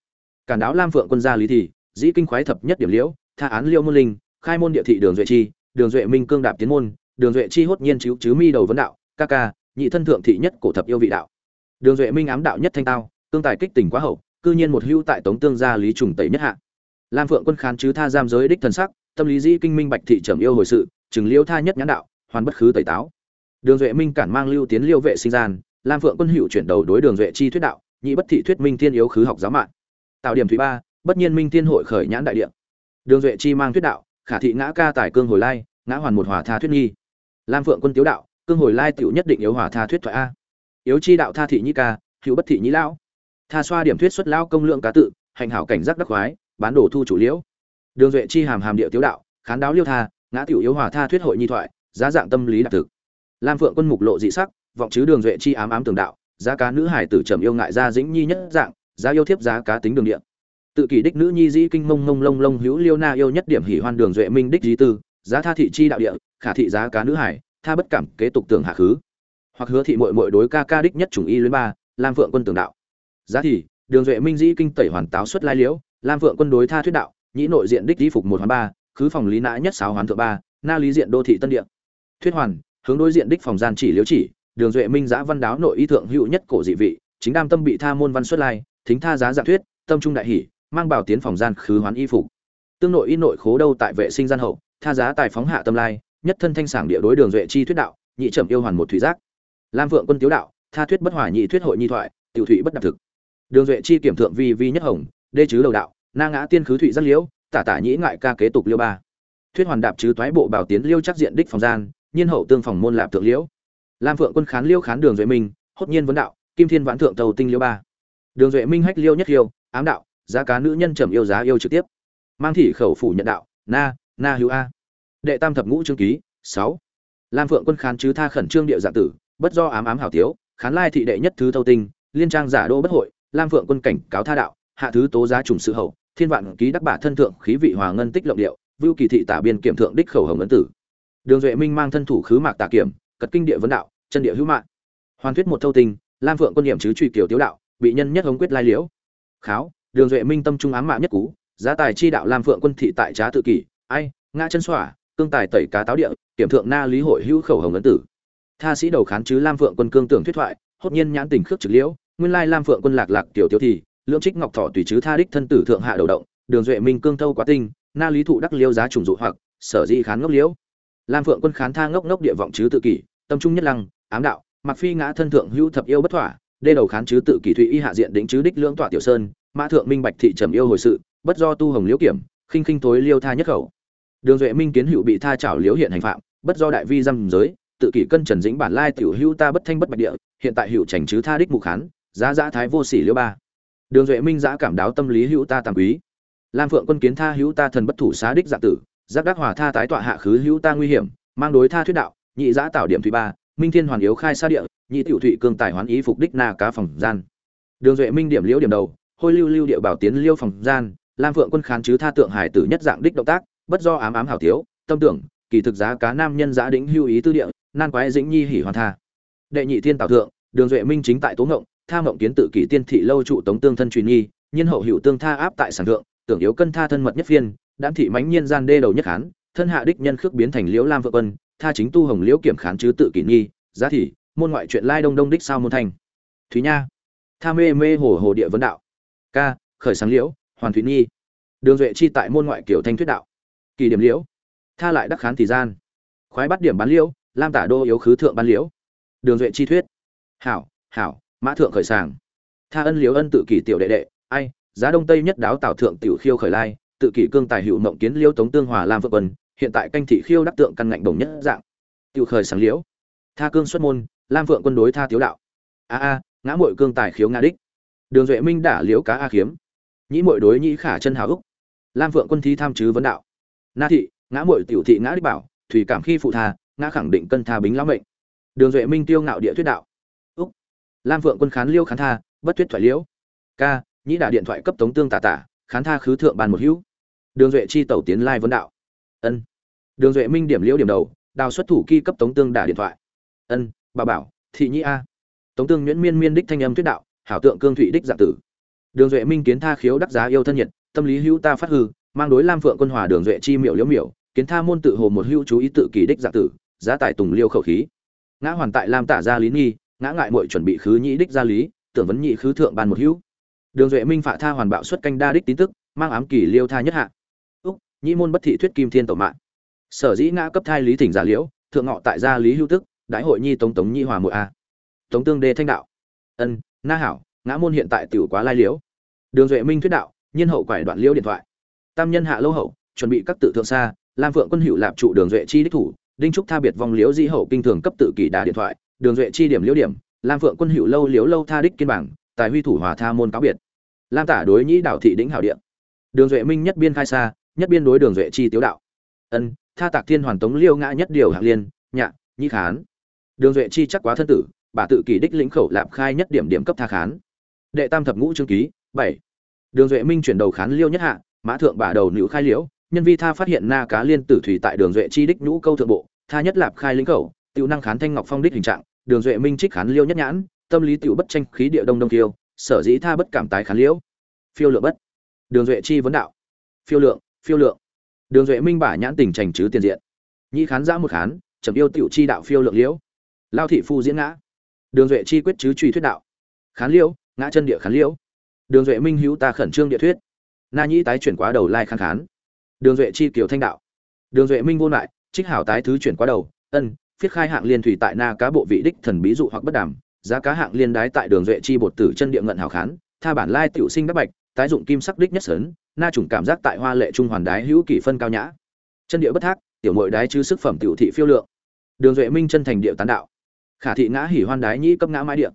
Cản đáo lam phượng quân gia lý thì, dĩ kinh khoái thập nhất điểm liễu, tha án liễu môn linh, khai môn địa thị đường duệ chi, đường duệ minh cương đạp tiến môn, đường duệ chi hốt nhiên chiếu chứ mi đầu vấn đạo, ca ca, nhị thân thượng thị nhất cổ thập yêu vị đạo. Đường duệ minh ám đạo nhất thanh tao, tương tài kích tình quá hậu, cư nhiên một hưu tại tống tương gia lý trùng tẩy nhất hạ. Lam phượng quân khán chứ tha giam giới đích thần sắc, tâm lý dĩ kinh minh bạch thị trầm yêu hồi sự, chừng liễu tha nhất nhãn đạo, hoàn bất khứ tẩy táo. Đường duệ minh cản mang lưu tiến liêu vệ sinh gian, lam phượng quân hữu chuyển đầu đối đường duệ chi thuyết đạo nhị bất thị thuyết minh thiên yếu khứ học giáo mạng. Tạo điểm thứ ba, bất nhiên minh thiên hội khởi nhãn đại địa. Đường duệ chi mang thuyết đạo, khả thị ngã ca tài cương hồi lai, ngã hoàn một hòa tha thuyết nghi lam phượng quân tiếu đạo, cương hồi lai tiểu nhất định yếu hòa tha thuyết thoại a. Yếu chi đạo tha thị nhi ca, hữu bất thị nhĩ lão. Tha xoa điểm thuyết xuất lao công lượng cá tự, hành hảo cảnh giác đắc khoái, bán đồ thu chủ liễu. Đường duệ chi hàm hàm điệu tiếu đạo, khán đáo liêu tha, ngã tiểu yếu hòa tha thuyết hội nhi thoại, giá dạng tâm lý đặc thực. Lam phượng quân mục lộ dị sắc, vọng chứ đường duệ chi ám ám tường đạo giá cá nữ hải tử trầm yêu ngại ra dĩnh nhi nhất dạng, giá yêu thiếp giá cá tính đường địa. Tự kỷ đích nữ nhi dĩ kinh mông mông lông lông hữu liêu na yêu nhất điểm hỉ hoan đường duệ minh đích di tư, giá tha thị chi đạo địa, khả thị giá cá nữ hải, tha bất cảm kế tục tưởng hạ khứ. Hoặc hứa thị mội mội đối ca ca đích nhất chủng y luyến ba, lam phượng quân tường đạo. Giá thì, đường duệ minh dĩ kinh tẩy hoàn táo xuất lai liễu, lam phượng quân đối tha thuyết đạo, nhĩ nội diện đích di phục một hoàn ba, khứ phòng lý nã nhất sáu hoàn thượng ba, na lý diện đô thị tân địa. Thuyết hoàn, hướng đối diện đích phòng gian chỉ liễu chỉ đường duệ minh giã văn đáo nội y thượng hữu nhất cổ dị vị, chính đam tâm bị tha môn văn xuất lai, thính tha giá dạng thuyết, tâm trung đại hỷ, mang bảo tiến phòng gian khứ hoán y phục. Tương nội y nội khố đâu tại vệ sinh gian hậu, tha giá tài phóng hạ tâm lai, nhất thân thanh sảng địa đối đường duệ chi thuyết đạo, nhị trầm yêu hoàn một thủy giác. Lam vượng quân tiếu đạo, tha thuyết bất hòa nhị thuyết hội nhi thoại, tiểu thủy bất đặc thực. Đường duệ chi kiểm thượng vi vi nhất hồng, đê chứ đầu đạo, na ngã tiên khứ thủy rất liễu, tả tả nhĩ ngại ca kế tục liêu ba. Thuyết hoàn đạp chứ toái bộ bảo tiến liêu chắc diện đích phòng gian, nhiên hậu tương phòng môn lạp thượng liễu lam phượng quân khán liêu khán đường duệ minh, hốt nhiên vấn đạo, kim thiên vãn thượng tàu tinh liêu ba. Đường duệ minh hách liêu nhất liêu ám đạo, giá cá nữ nhân trầm yêu giá yêu trực tiếp. Mang thị khẩu phủ nhận đạo, na na hữu a. Đệ tam thập ngũ chương ký, sáu. Lam phượng quân khán chứ tha khẩn trương địa Dạ tử, bất do ám ám hảo tiếu, khán lai thị đệ nhất thứ thâu tinh, liên trang giả đô bất hội, lam phượng quân cảnh cáo tha đạo, hạ thứ tố giá trùng sự hậu, thiên vạn ký đắc bả thân thượng khí vị hòa ngân tích lộng điệu, vưu kỳ thị tả biên kiểm thượng đích khẩu hồng ấn tử. Đường duệ minh mang thân thủ khứ mạc tà kiểm cật kinh địa vấn đạo, chân địa hữu mạng. Hoàn thuyết một thâu tình lam phượng quân niệm chứ truy tiểu tiếu đạo, bị nhân nhất hống quyết lai liễu. Kháo, đường duệ minh tâm trung ám mạng nhất cú, giá tài chi đạo lam phượng quân thị tại trá tự kỷ, ai, ngã chân xỏa, cương tài tẩy cá táo địa, kiểm thượng na lý hội hữu khẩu hồng ấn tử. Tha sĩ đầu khán chứ lam phượng quân cương tưởng thuyết thoại, hốt nhiên nhãn tình khước trực liễu, nguyên lai lam phượng quân lạc lạc tiểu tiêu thì, lưỡng trích ngọc thọ tùy chứ tha đích thân tử thượng hạ đầu động, đường duệ minh cương thâu quá tinh, na lý thụ đắc liêu giá trùng dụ hoặc, sở dĩ khán ngốc liễu lam phượng quân khán tha ngốc ngốc địa vọng chứ tự kỷ, tâm trung nhất lăng, ám đạo mặc phi ngã thân thượng hữu thập yêu bất thỏa, đê đầu khán chứ tự kỷ thụy y hạ diện đỉnh chứ đích lưỡng tọa tiểu sơn, mã thượng minh bạch thị trầm yêu hồi sự, bất do tu hồng liễu kiểm, khinh khinh tối liêu tha nhất khẩu. Đường duệ minh kiến hữu bị tha trảo liễu hiện hành phạm, bất do đại vi dâm giới, tự kỷ cân trần dĩnh bản lai tiểu hữu ta bất thanh bất bạch địa, hiện tại hữu chảnh chứ tha đích mục khán, giá giá thái vô sỉ liễu ba. Đường duệ minh giá cảm đáo tâm lý hữu ta tàng quý. Lam phượng quân kiến tha hữu ta thần bất thủ xá đích dạ tử giác đắc hòa tha tái tọa hạ khứ hữu ta nguy hiểm, mang đối tha thuyết đạo, nhị giã tạo điểm thủy ba, minh thiên hoàn yếu khai xa địa, nhị tiểu thụy cương tài hoán ý phục đích na cá phòng gian. Đường duệ minh điểm liễu điểm đầu, hôi lưu lưu địa bảo tiến liêu phòng gian, lam phượng quân khán chứ tha tượng hải tử nhất dạng đích động tác, bất do ám ám hảo thiếu tâm tưởng, kỳ thực giá cá nam nhân giã đính hưu ý tư địa, nan quái dĩnh nhi hỉ hoàn tha. Đệ nhị thiên tảo thượng, đường duệ minh chính tại tố ngộng, tha ngộng kiến tự kỷ tiên thị lâu trụ tống tương thân truyền nhi nhân hậu hữu tương tha áp tại sản thượng, tưởng yếu cân tha thân mật nhất phiên đan thị mãnh nhiên gian đê đầu nhất hán thân hạ đích nhân khước biến thành liễu lam vợ quân tha chính tu hồng liễu kiểm khán chứ tự kỷ nghi, giá thị môn ngoại chuyện lai đông đông đích sao môn thành thúy nha tha mê mê hồ hồ địa vấn đạo. Ca khởi sáng liễu hoàn thúy nghi, đường duệ chi tại môn ngoại kiểu thanh thuyết đạo. Kỳ điểm liễu tha lại đắc khán thì gian. Khoái bắt điểm bán liễu lam tả đô yếu khứ thượng bán liễu. Đường duệ chi thuyết. Hảo hảo mã thượng khởi sàng. Tha ân liễu ân tự kỷ tiểu đệ đệ ai giá đông tây nhất đáo tảo thượng tiểu khiêu khởi lai tự kỷ cương tài hữu mộng kiến liêu tống tương hòa lam vợ quân, hiện tại canh thị khiêu đắc tượng căn ngạnh đồng nhất dạng. Tiêu khởi sáng liễu. Tha cương xuất môn, lam vượng quân đối tha tiếu đạo. A a, ngã muội cương tài khiếu ngã đích. Đường duệ minh đả liễu cá a khiếm nhĩ muội đối nhĩ khả chân hào úc lam vượng quân thi tham chứ vấn đạo. Na thị, ngã muội tiểu thị ngã đích bảo, thủy cảm khi phụ tha, ngã khẳng định cân tha bính lão mệnh. Đường duệ minh tiêu ngạo địa thuyết đạo. Úc. Lam vượng quân khán liêu khán tha, bất thuyết thoại liễu. Ca, nhĩ đả điện thoại cấp tống tương tà tả, khán tha khứ thượng bàn một hữu đường duệ chi tẩu tiến lai vấn đạo. Ân. Đường duệ minh điểm liễu điểm đầu, đào xuất thủ kỳ cấp tống tương đả điện thoại. Ân, bà bảo, thị nhĩ a. Tống tương nhuyễn miên miên đích thanh âm thuyết đạo, hảo tượng cương thụy đích dạng tử. Đường duệ minh kiến tha khiếu đắc giá yêu thân nhiệt, tâm lý hữu ta phát hư, mang đối lam phượng quân hòa đường duệ chi miểu liễu miểu, kiến tha môn tự hồ một hữu chú ý tự kỳ đích dạng tử, giá tài tùng liêu khẩu khí. Ngã hoàn tại lam tả gia lý nghi, ngã ngại muội chuẩn bị khứ nhĩ đích gia lý, tưởng vấn nhị khứ thượng ban một hữu. Đường duệ minh phạ tha hoàn bạo xuất canh đa đích tín tức, mang ám kỳ liêu tha nhất hạ nhĩ môn bất thị thuyết kim thiên tổ mạng. Sở dĩ ngã cấp thai lý thỉnh giả liễu, thượng ngọ tại gia lý hữu tức đại hội nhi tống tống nhi hòa muội a. Tống tương đê thanh đạo. Ân, na hảo, ngã môn hiện tại tiểu quá lai liễu. Đường duệ minh thuyết đạo nhân hậu quải đoạn liễu điện thoại. Tam nhân hạ lâu hậu, chuẩn bị các tự thượng xa, lam phượng quân hữu lạp trụ đường duệ chi đích thủ, đinh trúc tha biệt vong liễu di hậu kinh thường cấp tự kỷ đà điện thoại, đường duệ chi điểm liễu điểm, lam phượng quân hữu lâu liễu lâu tha đích kiên bảng tài huy thủ hòa tha môn cáo biệt. Lam tả đối nhĩ đảo thị đĩnh hảo điện đường duệ minh nhất biên khai xa nhất biên đối đường duệ chi tiếu đạo. Ân, tha tạc thiên hoàn tống liêu ngã nhất điều hạng liên, nhạ nhĩ khán. Đường duệ chi chắc quá thân tử, bà tự kỷ đích lĩnh khẩu lạp khai nhất điểm điểm cấp tha khán. Đệ tam thập ngũ chương ký, bảy. Đường duệ minh chuyển đầu khán liêu nhất hạ, mã thượng bà đầu nữ khai liễu, nhân vi tha phát hiện na cá liên tử thủy tại đường duệ chi đích nhũ câu thượng bộ, tha nhất lạp khai lĩnh khẩu, tiểu năng khán thanh ngọc phong đích hình trạng, đường duệ minh trích khán liêu nhất nhãn, tâm lý tiểu bất tranh khí địa đông đông kiêu, sở dĩ tha bất cảm tái khán liễu. Phiêu lượng bất. Đường duệ chi vấn đạo. Phiêu lượng phiêu lượng. Đường duệ minh bả nhãn tình trành chứ tiền diện. Nhĩ khán giã một khán trầm yêu tiểu chi đạo phiêu lượng liễu. Lao thị phu diễn ngã. Đường duệ chi quyết chứ truy thuyết đạo. Khán liễu, ngã chân địa khán liễu. Đường duệ minh hữu ta khẩn trương địa thuyết. Na nhĩ tái chuyển quá đầu lai khán khán. Đường duệ chi kiều thanh đạo. Đường duệ minh vô lại, trích hảo tái thứ chuyển quá đầu, ân, phiết khai hạng liên thủy tại na cá bộ vị đích thần bí dụ hoặc bất đảm giá cá hạng liên đái tại đường duệ chi bột tử chân địa ngận hảo khán, tha bản lai tiểu sinh đắc bạch, tái dụng kim sắc đích nhất sớn na chủng cảm giác tại hoa lệ trung hoàn đái hữu kỷ phân cao nhã. Chân địa bất thác, tiểu mội đái chứ sức phẩm tiểu thị phiêu lượng. Đường duệ minh chân thành điệu tán đạo. Khả thị ngã hỉ hoan đái nhĩ cấp ngã mãi địa.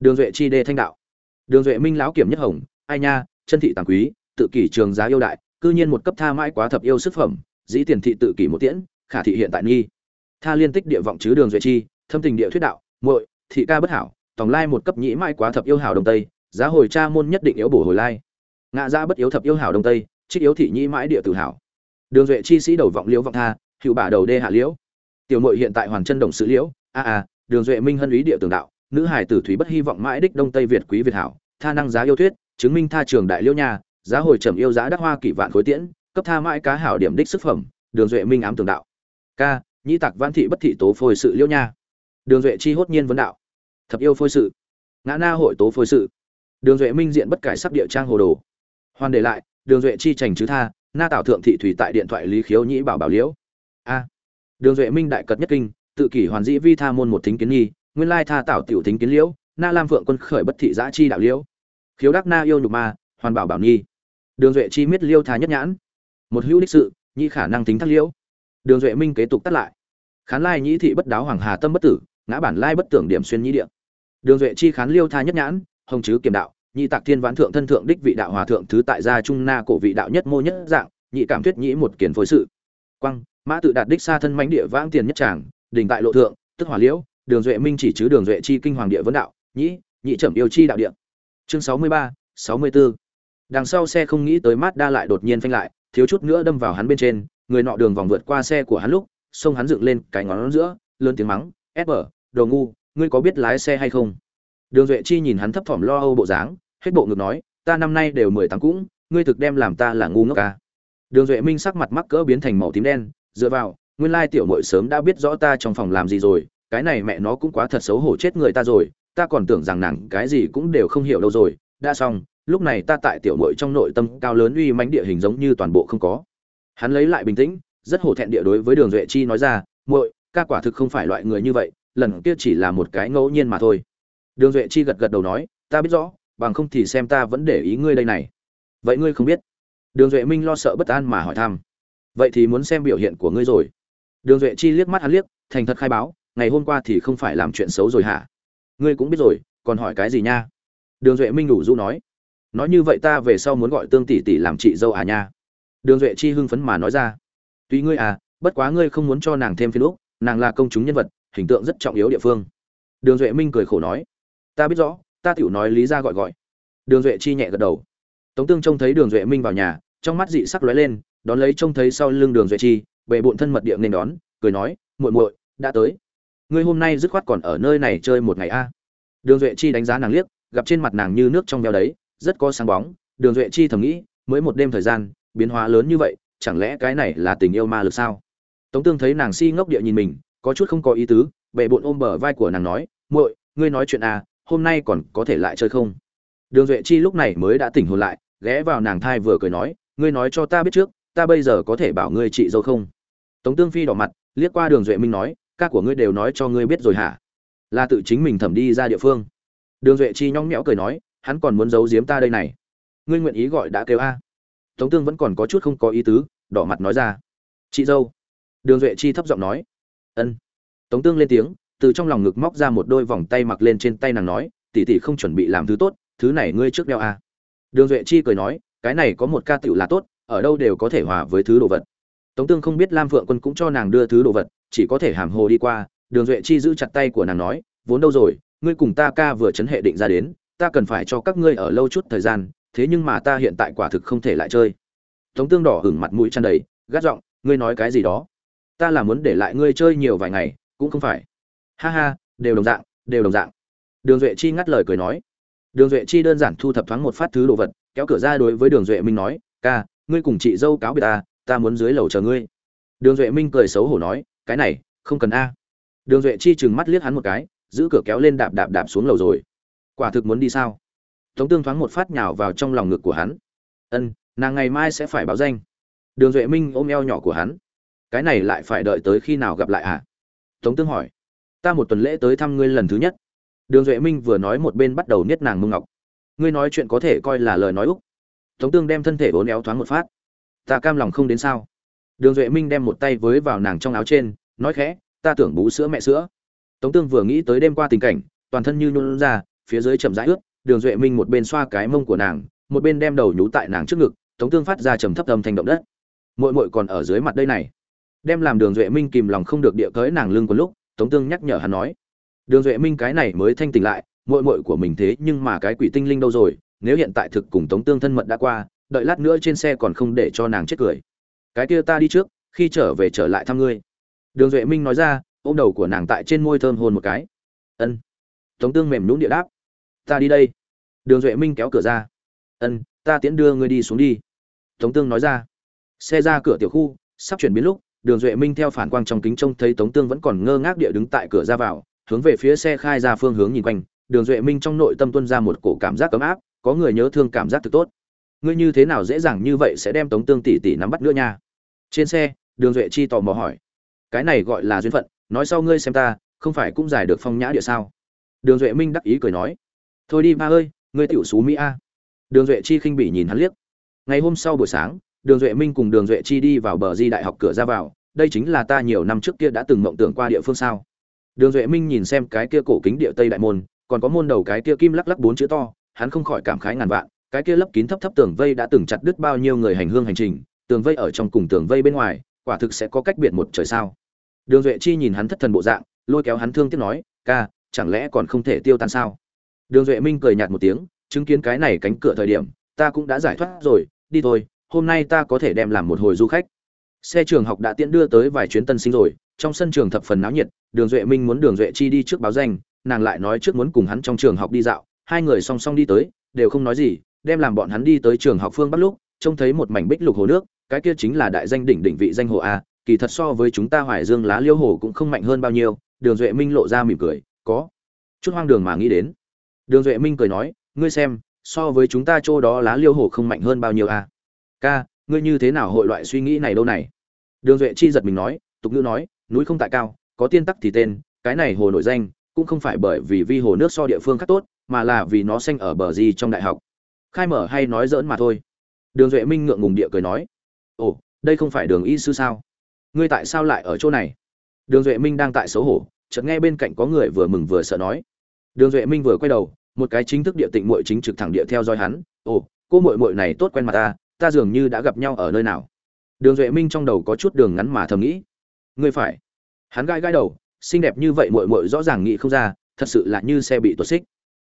Đường duệ chi đê thanh đạo. Đường duệ minh láo kiểm nhất hồng, ai nha, chân thị tàng quý, tự kỷ trường giá yêu đại, cư nhiên một cấp tha mãi quá thập yêu sức phẩm, dĩ tiền thị tự kỷ một tiễn, khả thị hiện tại nghi. Tha liên tích địa vọng chứ đường duệ chi, thâm tình địa thuyết đạo, muội, thị ca bất hảo, tổng lai một cấp nhĩ mãi quá thập yêu hảo đồng tây, giá hồi cha môn nhất định yếu bổ hồi lai ngã ra bất yếu thập yêu hảo đông tây, trích yếu thị nhĩ mãi địa tự hảo. Đường duệ chi sĩ đầu vọng liễu vọng tha, hữu bả đầu đê hạ liễu. Tiểu mội hiện tại hoàn chân đồng sự liễu. A a, đường duệ minh hân ý địa tường đạo, nữ hải tử thúy bất hy vọng mãi đích đông tây việt quý việt hảo, tha năng giá yêu thuyết, chứng minh tha trường đại liễu nha, giá hồi trầm yêu giá đắc hoa kỷ vạn khối tiễn, cấp tha mãi cá hảo điểm đích sức phẩm, đường duệ minh ám tường đạo. Ca, nhĩ tặc văn thị bất thị tố phôi sự liễu nha. Đường duệ chi hốt nhiên vấn đạo. Thập yêu phôi sự. Ngã na hội tố phôi sự. Đường duệ minh diện bất cải sắp địa trang hồ đồ hoàn để lại, đường duệ chi trành chứ tha, na tảo thượng thị thủy tại điện thoại lý khiếu nhĩ bảo bảo liễu. A. Đường duệ minh đại cật nhất kinh, tự kỷ hoàn dĩ vi tha môn một thính kiến nghi, nguyên lai tha tảo tiểu thính kiến liễu, na lam phượng quân khởi bất thị giã chi đạo liễu. Khiếu đắc na yêu nhục ma, hoàn bảo bảo nghi. Đường duệ chi miết liêu tha nhất nhãn. Một hữu đích sự nhi khả năng tính thắt liễu. Đường duệ minh kế tục tắt lại. Khán lai nhĩ thị bất đáo hoàng hà tâm bất tử, ngã bản lai bất tưởng điểm xuyên nhĩ địa. Đường duệ chi khán liêu tha nhất nhãn, hồng chứ kiềm đạo nhị tạc thiên vãn thượng thân thượng đích vị đạo hòa thượng thứ tại gia trung na cổ vị đạo nhất mô nhất dạng, nhị cảm thuyết nhĩ một kiền phối sự. Quăng mã tự đạt đích xa thân mãnh địa vãng tiền nhất tràng, đỉnh tại lộ thượng, tức hỏa liễu, đường duệ minh chỉ chứ đường duệ chi kinh hoàng địa vấn đạo, nhĩ, nhị trầm yêu chi đạo địa. Chương sáu mươi ba, sáu mươi 64 đằng sau xe không nghĩ tới mát đa lại đột nhiên phanh lại, thiếu chút nữa đâm vào hắn bên trên, người nọ đường vòng vượt qua xe của hắn lúc, xông hắn dựng lên cái ngón giữa, lớn tiếng mắng, ép ở đồ ngu, ngươi có biết lái xe hay không? Đường duệ chi nhìn hắn thấp thỏm lo âu bộ dáng, hết bộ ngực nói, ta năm nay đều mười tám cũng, ngươi thực đem làm ta là ngu ngốc à? đường duệ minh sắc mặt mắc cỡ biến thành màu tím đen, dựa vào, nguyên lai tiểu muội sớm đã biết rõ ta trong phòng làm gì rồi, cái này mẹ nó cũng quá thật xấu hổ chết người ta rồi, ta còn tưởng rằng nàng cái gì cũng đều không hiểu đâu rồi. Đã xong, lúc này ta tại tiểu muội trong nội tâm cao lớn uy mãnh địa hình giống như toàn bộ không có. Hắn lấy lại bình tĩnh, rất hổ thẹn địa đối với đường duệ chi nói ra, muội, ca quả thực không phải loại người như vậy, lần kia chỉ là một cái ngẫu nhiên mà thôi đường duệ chi gật gật đầu nói, ta biết rõ, bằng không thì xem ta vẫn để ý ngươi đây này. Vậy ngươi không biết? Đường duệ minh lo sợ bất an mà hỏi thăm. Vậy thì muốn xem biểu hiện của ngươi rồi. Đường duệ chi liếc mắt hắn liếc, thành thật khai báo, ngày hôm qua thì không phải làm chuyện xấu rồi hả? Ngươi cũng biết rồi, còn hỏi cái gì nha? Đường duệ minh đủ du nói. Nói như vậy ta về sau muốn gọi tương tỷ tỷ làm chị dâu à nha. Đường duệ chi hưng phấn mà nói ra. Tuy ngươi à bất quá ngươi không muốn cho nàng thêm phiên úc, nàng là công chúng nhân vật, hình tượng rất trọng yếu địa phương. Đường duệ minh cười khổ nói ta biết rõ, ta tiểu nói lý ra gọi gọi. Đường duệ chi nhẹ gật đầu. Tống tương trông thấy đường duệ minh vào nhà, trong mắt dị sắc lóe lên, đón lấy trông thấy sau lưng đường duệ chi bệ bộn thân mật địa nên đón, cười nói, muội muội, đã tới. Ngươi hôm nay dứt khoát còn ở nơi này chơi một ngày a. À. đường duệ chi đánh giá nàng liếc, gặp trên mặt nàng như nước trong veo đấy, rất có sáng bóng. Đường duệ chi thầm nghĩ, mới một đêm thời gian, biến hóa lớn như vậy, chẳng lẽ cái này là tình yêu ma lực sao? Tống tương thấy nàng si ngốc địa nhìn mình, có chút không có ý tứ bệ bộn ôm bờ vai của nàng nói, muội, ngươi nói chuyện à hôm nay còn có thể lại chơi không? Đường duệ chi lúc này mới đã tỉnh hồn lại, ghé vào nàng thai vừa cười nói, ngươi nói cho ta biết trước, ta bây giờ có thể bảo ngươi chị dâu không? Tống tương phi đỏ mặt, liếc qua đường duệ minh nói, ca của ngươi đều nói cho ngươi biết rồi hả? Là tự chính mình thẩm đi ra địa phương. Đường duệ chi nhõng nhẽo cười nói, hắn còn muốn giấu giếm ta đây này. Ngươi nguyện ý gọi đã kêu a? Tống tương vẫn còn có chút không có ý tứ, đỏ mặt nói ra, chị dâu. Đường duệ chi thấp giọng nói, ân. Tống tương lên tiếng từ trong lòng ngực móc ra một đôi vòng tay mặc lên trên tay nàng nói, tỷ tỷ không chuẩn bị làm thứ tốt, thứ này ngươi trước đeo a đường duệ chi cười nói, cái này có một ca tựu là tốt, ở đâu đều có thể hòa với thứ đồ vật. Tống tương không biết lam phượng quân cũng cho nàng đưa thứ đồ vật, chỉ có thể hàm hồ đi qua. Đường duệ chi giữ chặt tay của nàng nói, vốn đâu rồi, ngươi cùng ta ca vừa chấn hệ định ra đến, ta cần phải cho các ngươi ở lâu chút thời gian, thế nhưng mà ta hiện tại quả thực không thể lại chơi. Tống tương đỏ hửng mặt mũi chăn đầy, gắt giọng, ngươi nói cái gì đó? Ta là muốn để lại ngươi chơi nhiều vài ngày, cũng không phải ha ha, đều đồng dạng, đều đồng dạng. Đường duệ chi ngắt lời cười nói. Đường duệ chi đơn giản thu thập thoáng một phát thứ đồ vật, kéo cửa ra đối với đường duệ minh nói, ca, ngươi cùng chị dâu cáo biệt ta ta muốn dưới lầu chờ ngươi. Đường duệ minh cười xấu hổ nói, cái này, không cần a. Đường duệ chi chừng mắt liếc hắn một cái, giữ cửa kéo lên đạp đạp đạp xuống lầu rồi. Quả thực muốn đi sao? Tống tương thoáng một phát nhào vào trong lòng ngực của hắn. Ân, nàng ngày mai sẽ phải báo danh. Đường duệ minh ôm eo nhỏ của hắn. Cái này lại phải đợi tới khi nào gặp lại à? Tống tương hỏi ta một tuần lễ tới thăm ngươi lần thứ nhất. Đường duệ minh vừa nói một bên bắt đầu niết nàng mông ngọc. Ngươi nói chuyện có thể coi là lời nói úc. Tống tương đem thân thể vốn éo thoáng một phát. Ta cam lòng không đến sao? Đường duệ minh đem một tay với vào nàng trong áo trên, nói khẽ, ta tưởng bú sữa mẹ sữa. Tống tương vừa nghĩ tới đêm qua tình cảnh, toàn thân như nôn ra, phía dưới chậm rãi ướt, đường duệ minh một bên xoa cái mông của nàng, một bên đem đầu nhú tại nàng trước ngực, tống tương phát ra trầm thấp âm thành động đất. Mội mội còn ở dưới mặt đây này. Đem làm đường duệ minh kìm lòng không được địa cới nàng lưng một lúc tống tương nhắc nhở hắn nói, đường duệ minh cái này mới thanh tỉnh lại, muội muội của mình thế nhưng mà cái quỷ tinh linh đâu rồi, nếu hiện tại thực cùng tống tương thân mật đã qua, đợi lát nữa trên xe còn không để cho nàng chết cười. Cái kia ta đi trước, khi trở về trở lại thăm ngươi. Đường duệ minh nói ra, ôm đầu của nàng tại trên môi thơm hôn một cái. Ân. Tống tương mềm nhũn địa đáp, ta đi đây. Đường duệ minh kéo cửa ra, ân, ta tiễn đưa ngươi đi xuống đi. Tống tương nói ra, xe ra cửa tiểu khu, sắp chuyển biến lúc đường duệ minh theo phản quang trong kính trông thấy tống tương vẫn còn ngơ ngác địa đứng tại cửa ra vào, hướng về phía xe khai ra phương hướng nhìn quanh. Đường duệ minh trong nội tâm tuân ra một cổ cảm giác ấm áp, có người nhớ thương cảm giác thực tốt. Ngươi như thế nào dễ dàng như vậy sẽ đem tống tương tỷ tỷ nắm bắt nữa nha? Trên xe, đường duệ chi tò mò hỏi. Cái này gọi là duyên phận, nói sau ngươi xem ta, không phải cũng giải được phong nhã địa sao? Đường duệ minh đắc ý cười nói. Thôi đi ba ơi, ngươi tiểu xú mỹ a. Đường duệ chi khinh bỉ nhìn hắn liếc. Ngày hôm sau buổi sáng, đường duệ minh cùng đường duệ chi đi vào bờ di đại học cửa ra vào đây chính là ta nhiều năm trước kia đã từng mộng tưởng qua địa phương sao? Đường duệ minh nhìn xem cái kia cổ kính địa tây đại môn, còn có môn đầu cái kia kim lắc lắc bốn chữ to, hắn không khỏi cảm khái ngàn vạn, cái kia lấp kín thấp thấp tường vây đã từng chặt đứt bao nhiêu người hành hương hành trình, tường vây ở trong cùng tường vây bên ngoài, quả thực sẽ có cách biệt một trời sao? Đường duệ chi nhìn hắn thất thần bộ dạng, lôi kéo hắn thương tiếc nói, ca, chẳng lẽ còn không thể tiêu tan sao? Đường duệ minh cười nhạt một tiếng, chứng kiến cái này cánh cửa thời điểm, ta cũng đã giải thoát rồi, đi thôi, hôm nay ta có thể đem làm một hồi du khách xe trường học đã tiễn đưa tới vài chuyến tân sinh rồi, trong sân trường thập phần náo nhiệt, đường duệ minh muốn đường duệ chi đi trước báo danh, nàng lại nói trước muốn cùng hắn trong trường học đi dạo, hai người song song đi tới, đều không nói gì, đem làm bọn hắn đi tới trường học phương bắc lúc, trông thấy một mảnh bích lục hồ nước, cái kia chính là đại danh đỉnh đỉnh vị danh hồ a, kỳ thật so với chúng ta hoài dương lá liêu hồ cũng không mạnh hơn bao nhiêu, đường duệ minh lộ ra mỉm cười, có. Chút hoang đường mà nghĩ đến. Đường duệ minh cười nói, ngươi xem, so với chúng ta chỗ đó lá liêu hồ không mạnh hơn bao nhiêu a. Ca ngươi như thế nào hội loại suy nghĩ này đâu này? Đường duệ chi giật mình nói, tục ngữ nói, núi không tại cao, có tiên tắc thì tên, cái này hồ nổi danh, cũng không phải bởi vì vi hồ nước so địa phương khác tốt, mà là vì nó xanh ở bờ gì trong đại học. Khai mở hay nói dỡn mà thôi. Đường duệ minh ngượng ngùng địa cười nói, ồ, đây không phải đường y sư sao? Ngươi tại sao lại ở chỗ này? Đường duệ minh đang tại xấu hổ, chợt nghe bên cạnh có người vừa mừng vừa sợ nói. Đường duệ minh vừa quay đầu, một cái chính thức địa tịnh muội chính trực thẳng địa theo dõi hắn. Ồ, cô muội muội này tốt quen mặt ta ta dường như đã gặp nhau ở nơi nào. Đường duệ minh trong đầu có chút đường ngắn mà thầm nghĩ. Ngươi phải. Hắn gai gai đầu, xinh đẹp như vậy mội mội rõ ràng nghĩ không ra, thật sự là như xe bị tuột xích.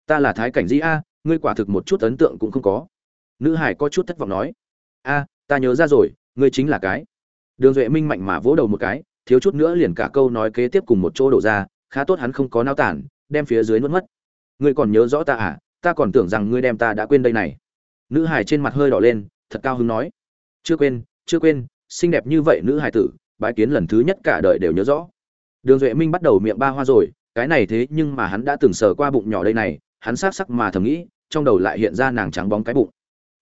Ta là thái cảnh di a, ngươi quả thực một chút ấn tượng cũng không có. Nữ hải có chút thất vọng nói. A, ta nhớ ra rồi, ngươi chính là cái. Đường duệ minh mạnh mà vỗ đầu một cái, thiếu chút nữa liền cả câu nói kế tiếp cùng một chỗ đổ ra, khá tốt hắn không có nao tản, đem phía dưới nuốt mất. Ngươi còn nhớ rõ ta à? Ta còn tưởng rằng ngươi đem ta đã quên đây này. Nữ hải trên mặt hơi đỏ lên thật cao hứng nói. Chưa quên chưa quên, xinh đẹp như vậy nữ hải tử, bái kiến lần thứ nhất cả đời đều nhớ rõ. Đường duệ minh bắt đầu miệng ba hoa rồi, cái này thế nhưng mà hắn đã từng sờ qua bụng nhỏ đây này, hắn sắc sắc mà thầm nghĩ, trong đầu lại hiện ra nàng trắng bóng cái bụng.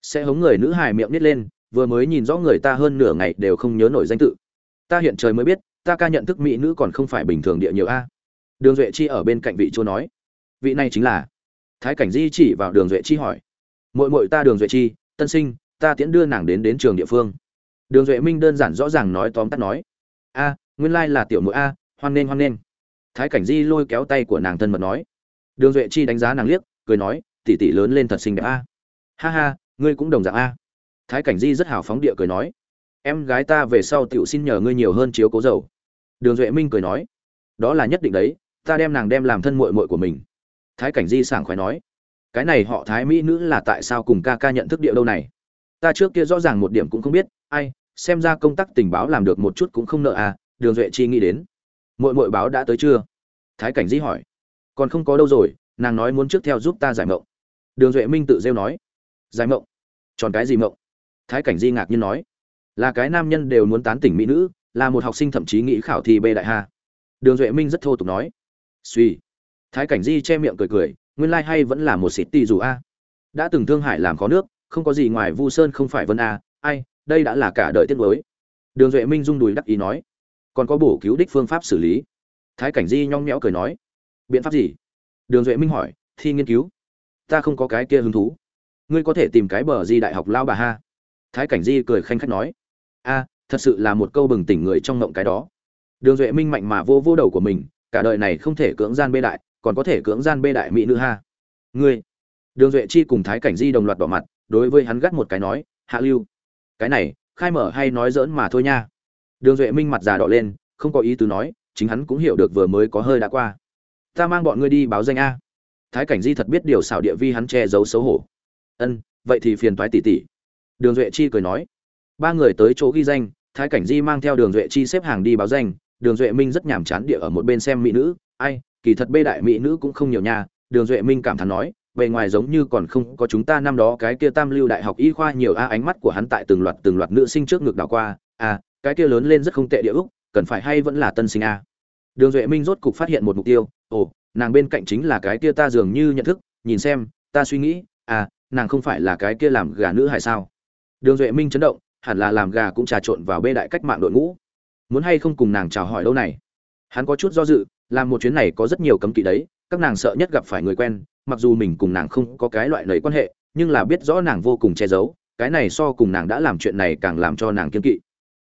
Sẽ hống người nữ hài miệng nít lên, vừa mới nhìn rõ người ta hơn nửa ngày đều không nhớ nổi danh tự. Ta hiện trời mới biết, ta ca nhận thức mỹ nữ còn không phải bình thường địa nhiều a. Đường duệ chi ở bên cạnh vị chúa nói. Vị này chính là thái cảnh di chỉ vào đường duệ chi hỏi. Mội mội ta đường duệ chi, tân sinh ta tiễn đưa nàng đến đến trường địa phương. Đường duệ minh đơn giản rõ ràng nói tóm tắt nói, a, nguyên lai là tiểu mũi a, hoan nghênh hoan nghênh. Thái cảnh di lôi kéo tay của nàng thân mật nói. Đường duệ chi đánh giá nàng liếc, cười nói, tỷ tỷ lớn lên thật xinh đẹp a. Ha ha, ngươi cũng đồng dạng a. Thái cảnh di rất hào phóng địa cười nói, em gái ta về sau tiểu xin nhờ ngươi nhiều hơn chiếu cố dầu. Đường duệ minh cười nói, đó là nhất định đấy, ta đem nàng đem làm thân muội muội của mình. Thái cảnh di sảng khoái nói, cái này họ thái mỹ nữ là tại sao cùng ca ca nhận thức địa đâu này? Ta trước kia rõ ràng một điểm cũng không biết, ai, xem ra công tác tình báo làm được một chút cũng không nợ à đường duệ chi nghĩ đến. Muội muội báo đã tới chưa? Thái cảnh di hỏi. Còn không có đâu rồi, nàng nói muốn trước theo giúp ta giải mộng. Đường duệ minh tự rêu nói. Giải mộng? Tròn cái gì mộng? Thái cảnh di ngạc nhiên nói. Là cái nam nhân đều muốn tán tỉnh mỹ nữ, là một học sinh thậm chí nghĩ khảo thi bê đại ha. Đường duệ minh rất thô tục nói. Suy. Thái cảnh di che miệng cười cười, nguyên lai hay vẫn là một xịt tì dù a. Đã từng thương hại làm khó nước không có gì ngoài vu sơn không phải vân a, ai, đây đã là cả đời tiết mới đường duệ minh rung đùi đắc ý nói, còn có bổ cứu đích phương pháp xử lý. Thái cảnh di nhong nhẽo cười nói, biện pháp gì? Đường duệ minh hỏi, thi nghiên cứu. Ta không có cái kia hứng thú. Ngươi có thể tìm cái bờ di đại học lao bà ha. Thái cảnh di cười khanh khách nói, a, thật sự là một câu bừng tỉnh người trong ngộng cái đó. Đường duệ minh mạnh mà vô vô đầu của mình, cả đời này không thể cưỡng gian bê đại, còn có thể cưỡng gian bê đại mỹ nữ ha. Ngươi. Đường duệ chi cùng thái cảnh di đồng loạt đỏ mặt đối với hắn gắt một cái nói, hạ lưu, cái này, khai mở hay nói dỡn mà thôi nha. Đường duệ minh mặt già đỏ lên, không có ý tứ nói, chính hắn cũng hiểu được vừa mới có hơi đã qua. Ta mang bọn ngươi đi báo danh a. Thái cảnh di thật biết điều xảo địa vi hắn che giấu xấu hổ. Ân, vậy thì phiền toái tỷ tỷ. Đường duệ chi cười nói. Ba người tới chỗ ghi danh, thái cảnh di mang theo đường duệ chi xếp hàng đi báo danh. Đường duệ minh rất nhàm chán địa ở một bên xem mỹ nữ. Ai, kỳ thật bê đại mỹ nữ cũng không nhiều nha. Đường duệ minh cảm thán nói bề ngoài giống như còn không có chúng ta năm đó cái kia tam lưu đại học y khoa nhiều a, ánh mắt của hắn tại từng loạt từng loạt nữ sinh trước ngực đảo qua. A cái kia lớn lên rất không tệ địa úc cần phải hay vẫn là tân sinh a? Đường duệ minh rốt cục phát hiện một mục tiêu. Ồ, nàng bên cạnh chính là cái kia ta dường như nhận thức, nhìn xem, ta suy nghĩ à nàng không phải là cái kia làm gà nữ hay sao? Đường duệ minh chấn động, hẳn là làm gà cũng trà trộn vào bê đại cách mạng đội ngũ. Muốn hay không cùng nàng chào hỏi đâu này? Hắn có chút do dự, làm một chuyến này có rất nhiều cấm kỵ đấy, các nàng sợ nhất gặp phải người quen mặc dù mình cùng nàng không có cái loại lầy quan hệ, nhưng là biết rõ nàng vô cùng che giấu, cái này so cùng nàng đã làm chuyện này càng làm cho nàng kiên kỵ.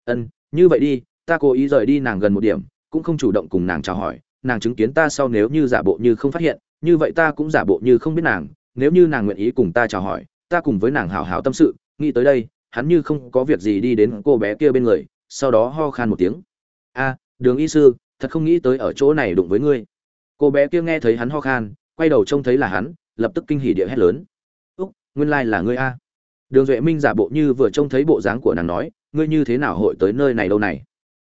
Ân, như vậy đi, ta cố ý rời đi nàng gần một điểm, cũng không chủ động cùng nàng chào hỏi, nàng chứng kiến ta sau nếu như giả bộ như không phát hiện, như vậy ta cũng giả bộ như không biết nàng, nếu như nàng nguyện ý cùng ta chào hỏi, ta cùng với nàng hảo hảo tâm sự, nghĩ tới đây, hắn như không có việc gì đi đến cô bé kia bên người, sau đó ho khan một tiếng. A, đường y sư, thật không nghĩ tới ở chỗ này đụng với ngươi. Cô bé kia nghe thấy hắn ho khan quay đầu trông thấy là hắn, lập tức kinh hỉ địa hét lớn. Úc, nguyên lai là ngươi a. Đường duệ minh giả bộ như vừa trông thấy bộ dáng của nàng nói, ngươi như thế nào hội tới nơi này lâu này?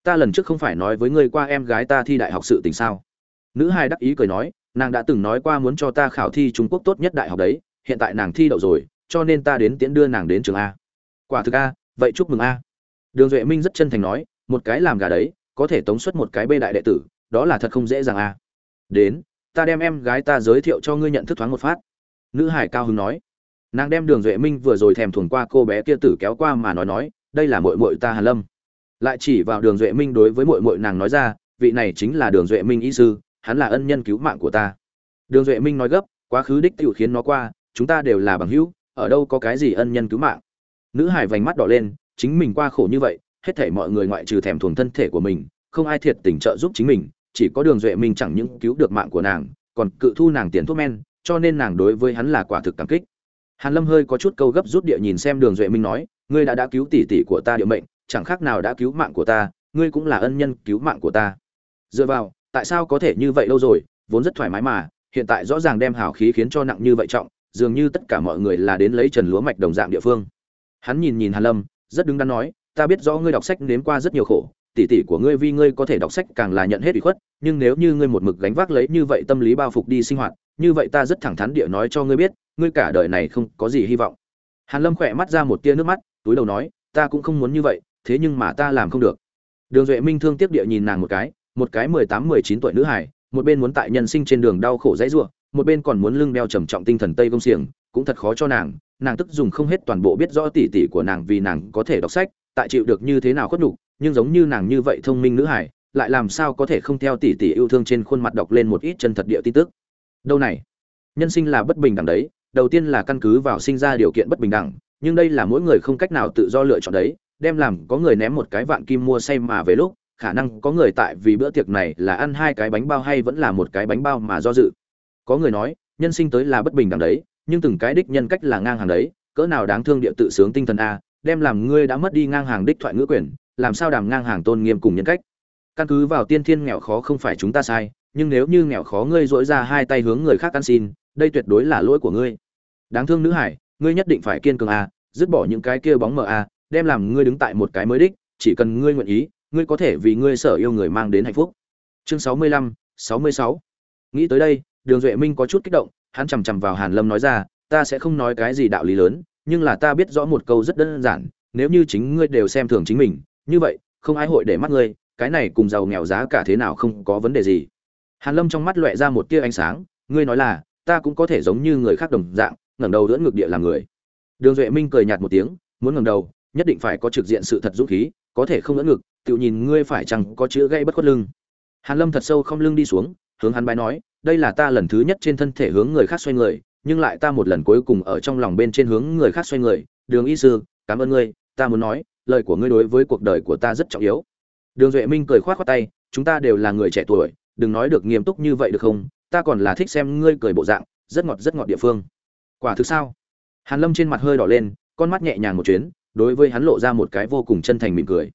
Ta lần trước không phải nói với ngươi qua em gái ta thi đại học sự tình sao? Nữ hai đắc ý cười nói, nàng đã từng nói qua muốn cho ta khảo thi trung quốc tốt nhất đại học đấy, hiện tại nàng thi đậu rồi, cho nên ta đến tiễn đưa nàng đến trường a. Quả thực a, vậy chúc mừng a. Đường duệ minh rất chân thành nói, một cái làm gà đấy, có thể tống xuất một cái bê đại đệ tử, đó là thật không dễ dàng a. Đến ta đem em gái ta giới thiệu cho ngươi nhận thức thoáng một phát. Nữ hải cao hứng nói. Nàng đem đường duệ minh vừa rồi thèm thuồng qua cô bé kia tử kéo qua mà nói nói, đây là mội mội ta hàn lâm. Lại chỉ vào đường duệ minh đối với mội mội nàng nói ra, vị này chính là đường duệ minh y sư, hắn là ân nhân cứu mạng của ta. Đường duệ minh nói gấp, quá khứ đích tiểu khiến nó qua, chúng ta đều là bằng hữu, ở đâu có cái gì ân nhân cứu mạng. Nữ hải vành mắt đỏ lên, chính mình qua khổ như vậy, hết thảy mọi người ngoại trừ thèm thuồng thân thể của mình, không ai thiệt tình trợ giúp chính mình chỉ có đường duệ minh chẳng những cứu được mạng của nàng, còn cự thu nàng tiền thuốc men, cho nên nàng đối với hắn là quả thực cảm kích. Hàn lâm hơi có chút câu gấp rút địa nhìn xem đường duệ minh nói, ngươi đã đã cứu tỷ tỷ của ta địa mệnh, chẳng khác nào đã cứu mạng của ta, ngươi cũng là ân nhân cứu mạng của ta. Dựa vào, tại sao có thể như vậy lâu rồi, vốn rất thoải mái mà, hiện tại rõ ràng đem hào khí khiến cho nặng như vậy trọng, dường như tất cả mọi người là đến lấy trần lúa mạch đồng dạng địa phương. Hắn nhìn nhìn hàn lâm, rất đứng đắn nói, ta biết rõ ngươi đọc sách nếm qua rất nhiều khổ tỷ tỷ của ngươi vì ngươi có thể đọc sách càng là nhận hết ủy khuất, nhưng nếu như ngươi một mực gánh vác lấy như vậy tâm lý bao phục đi sinh hoạt, như vậy ta rất thẳng thắn địa nói cho ngươi biết, ngươi cả đời này không có gì hy vọng. Hàn lâm khỏe mắt ra một tia nước mắt, túi đầu nói, ta cũng không muốn như vậy, thế nhưng mà ta làm không được. Đường duệ minh thương tiếc địa nhìn nàng một cái một cái mười tám, mười chín tuổi nữ hải một bên muốn tại nhân sinh trên đường đau khổ dãy ruộng, một bên còn muốn lưng đeo trầm trọng tinh thần tây công xiềng, cũng thật khó cho nàng nàng tức dùng không hết toàn bộ biết rõ tỉ tỉ của nàng vì nàng có thể đọc sách tại chịu được như thế nào khuất nhục, nhưng giống như nàng như vậy thông minh nữ hải lại làm sao có thể không theo tỉ tỉ yêu thương trên khuôn mặt đọc lên một ít chân thật địa tin tức. Đâu này? Nhân sinh là bất bình đẳng đấy, đầu tiên là căn cứ vào sinh ra điều kiện bất bình đẳng, nhưng đây là mỗi người không cách nào tự do lựa chọn đấy, đem làm có người ném một cái vạn kim mua say mà về lúc, khả năng có người tại vì bữa tiệc này là ăn hai cái bánh bao hay vẫn là một cái bánh bao mà do dự. Có người nói, nhân sinh tới là bất bình đẳng đấy, nhưng từng cái đích nhân cách là ngang hàng đấy, cỡ nào đáng thương địa tự sướng tinh thần a đem làm ngươi đã mất đi ngang hàng đích thoại ngữ quyền, làm sao đàm ngang hàng tôn nghiêm cùng nhân cách? Căn cứ vào tiên thiên nghèo khó không phải chúng ta sai, nhưng nếu như nghèo khó ngươi dỗi ra hai tay hướng người khác ăn xin, đây tuyệt đối là lỗi của ngươi. Đáng thương nữ hải, ngươi nhất định phải kiên cường a dứt bỏ những cái kia bóng mờ a đem làm ngươi đứng tại một cái mới đích, chỉ cần ngươi nguyện ý, ngươi có thể vì ngươi sở yêu người mang đến hạnh phúc. Chương sáu mươi lăm, sáu mươi sáu. Nghĩ tới đây, đường duệ minh có chút kích động, hắn chằm chằm vào hàn lâm nói ra, ta sẽ không nói cái gì đạo lý lớn nhưng là ta biết rõ một câu rất đơn giản, nếu như chính ngươi đều xem thường chính mình, như vậy, không ai hội để mắt ngươi, cái này cùng giàu nghèo giá cả thế nào không có vấn đề gì. Hàn lâm trong mắt loẹ ra một tia ánh sáng, ngươi nói là, ta cũng có thể giống như người khác đồng dạng, ngẩng đầu đỡ ngược địa làm người. Đường duệ minh cười nhạt một tiếng, muốn ngẩng đầu, nhất định phải có trực diện sự thật dũng khí, có thể không đỡ ngực, tự nhìn ngươi phải chẳng có chữ gây bất khuất lưng. Hàn lâm thật sâu không lưng đi xuống, hướng hắn bái nói, đây là ta lần thứ nhất trên thân thể hướng người khác xoay người nhưng lại ta một lần cuối cùng ở trong lòng bên trên hướng người khác xoay người, đường y sư, cảm ơn ngươi, ta muốn nói, lời của ngươi đối với cuộc đời của ta rất trọng yếu. Đường duệ minh cười khoát khoát tay, chúng ta đều là người trẻ tuổi, đừng nói được nghiêm túc như vậy được không? Ta còn là thích xem ngươi cười bộ dạng, rất ngọt rất ngọt địa phương. Quả thực sao? Hàn lâm trên mặt hơi đỏ lên, con mắt nhẹ nhàng một chuyến, đối với hắn lộ ra một cái vô cùng chân thành mỉm cười.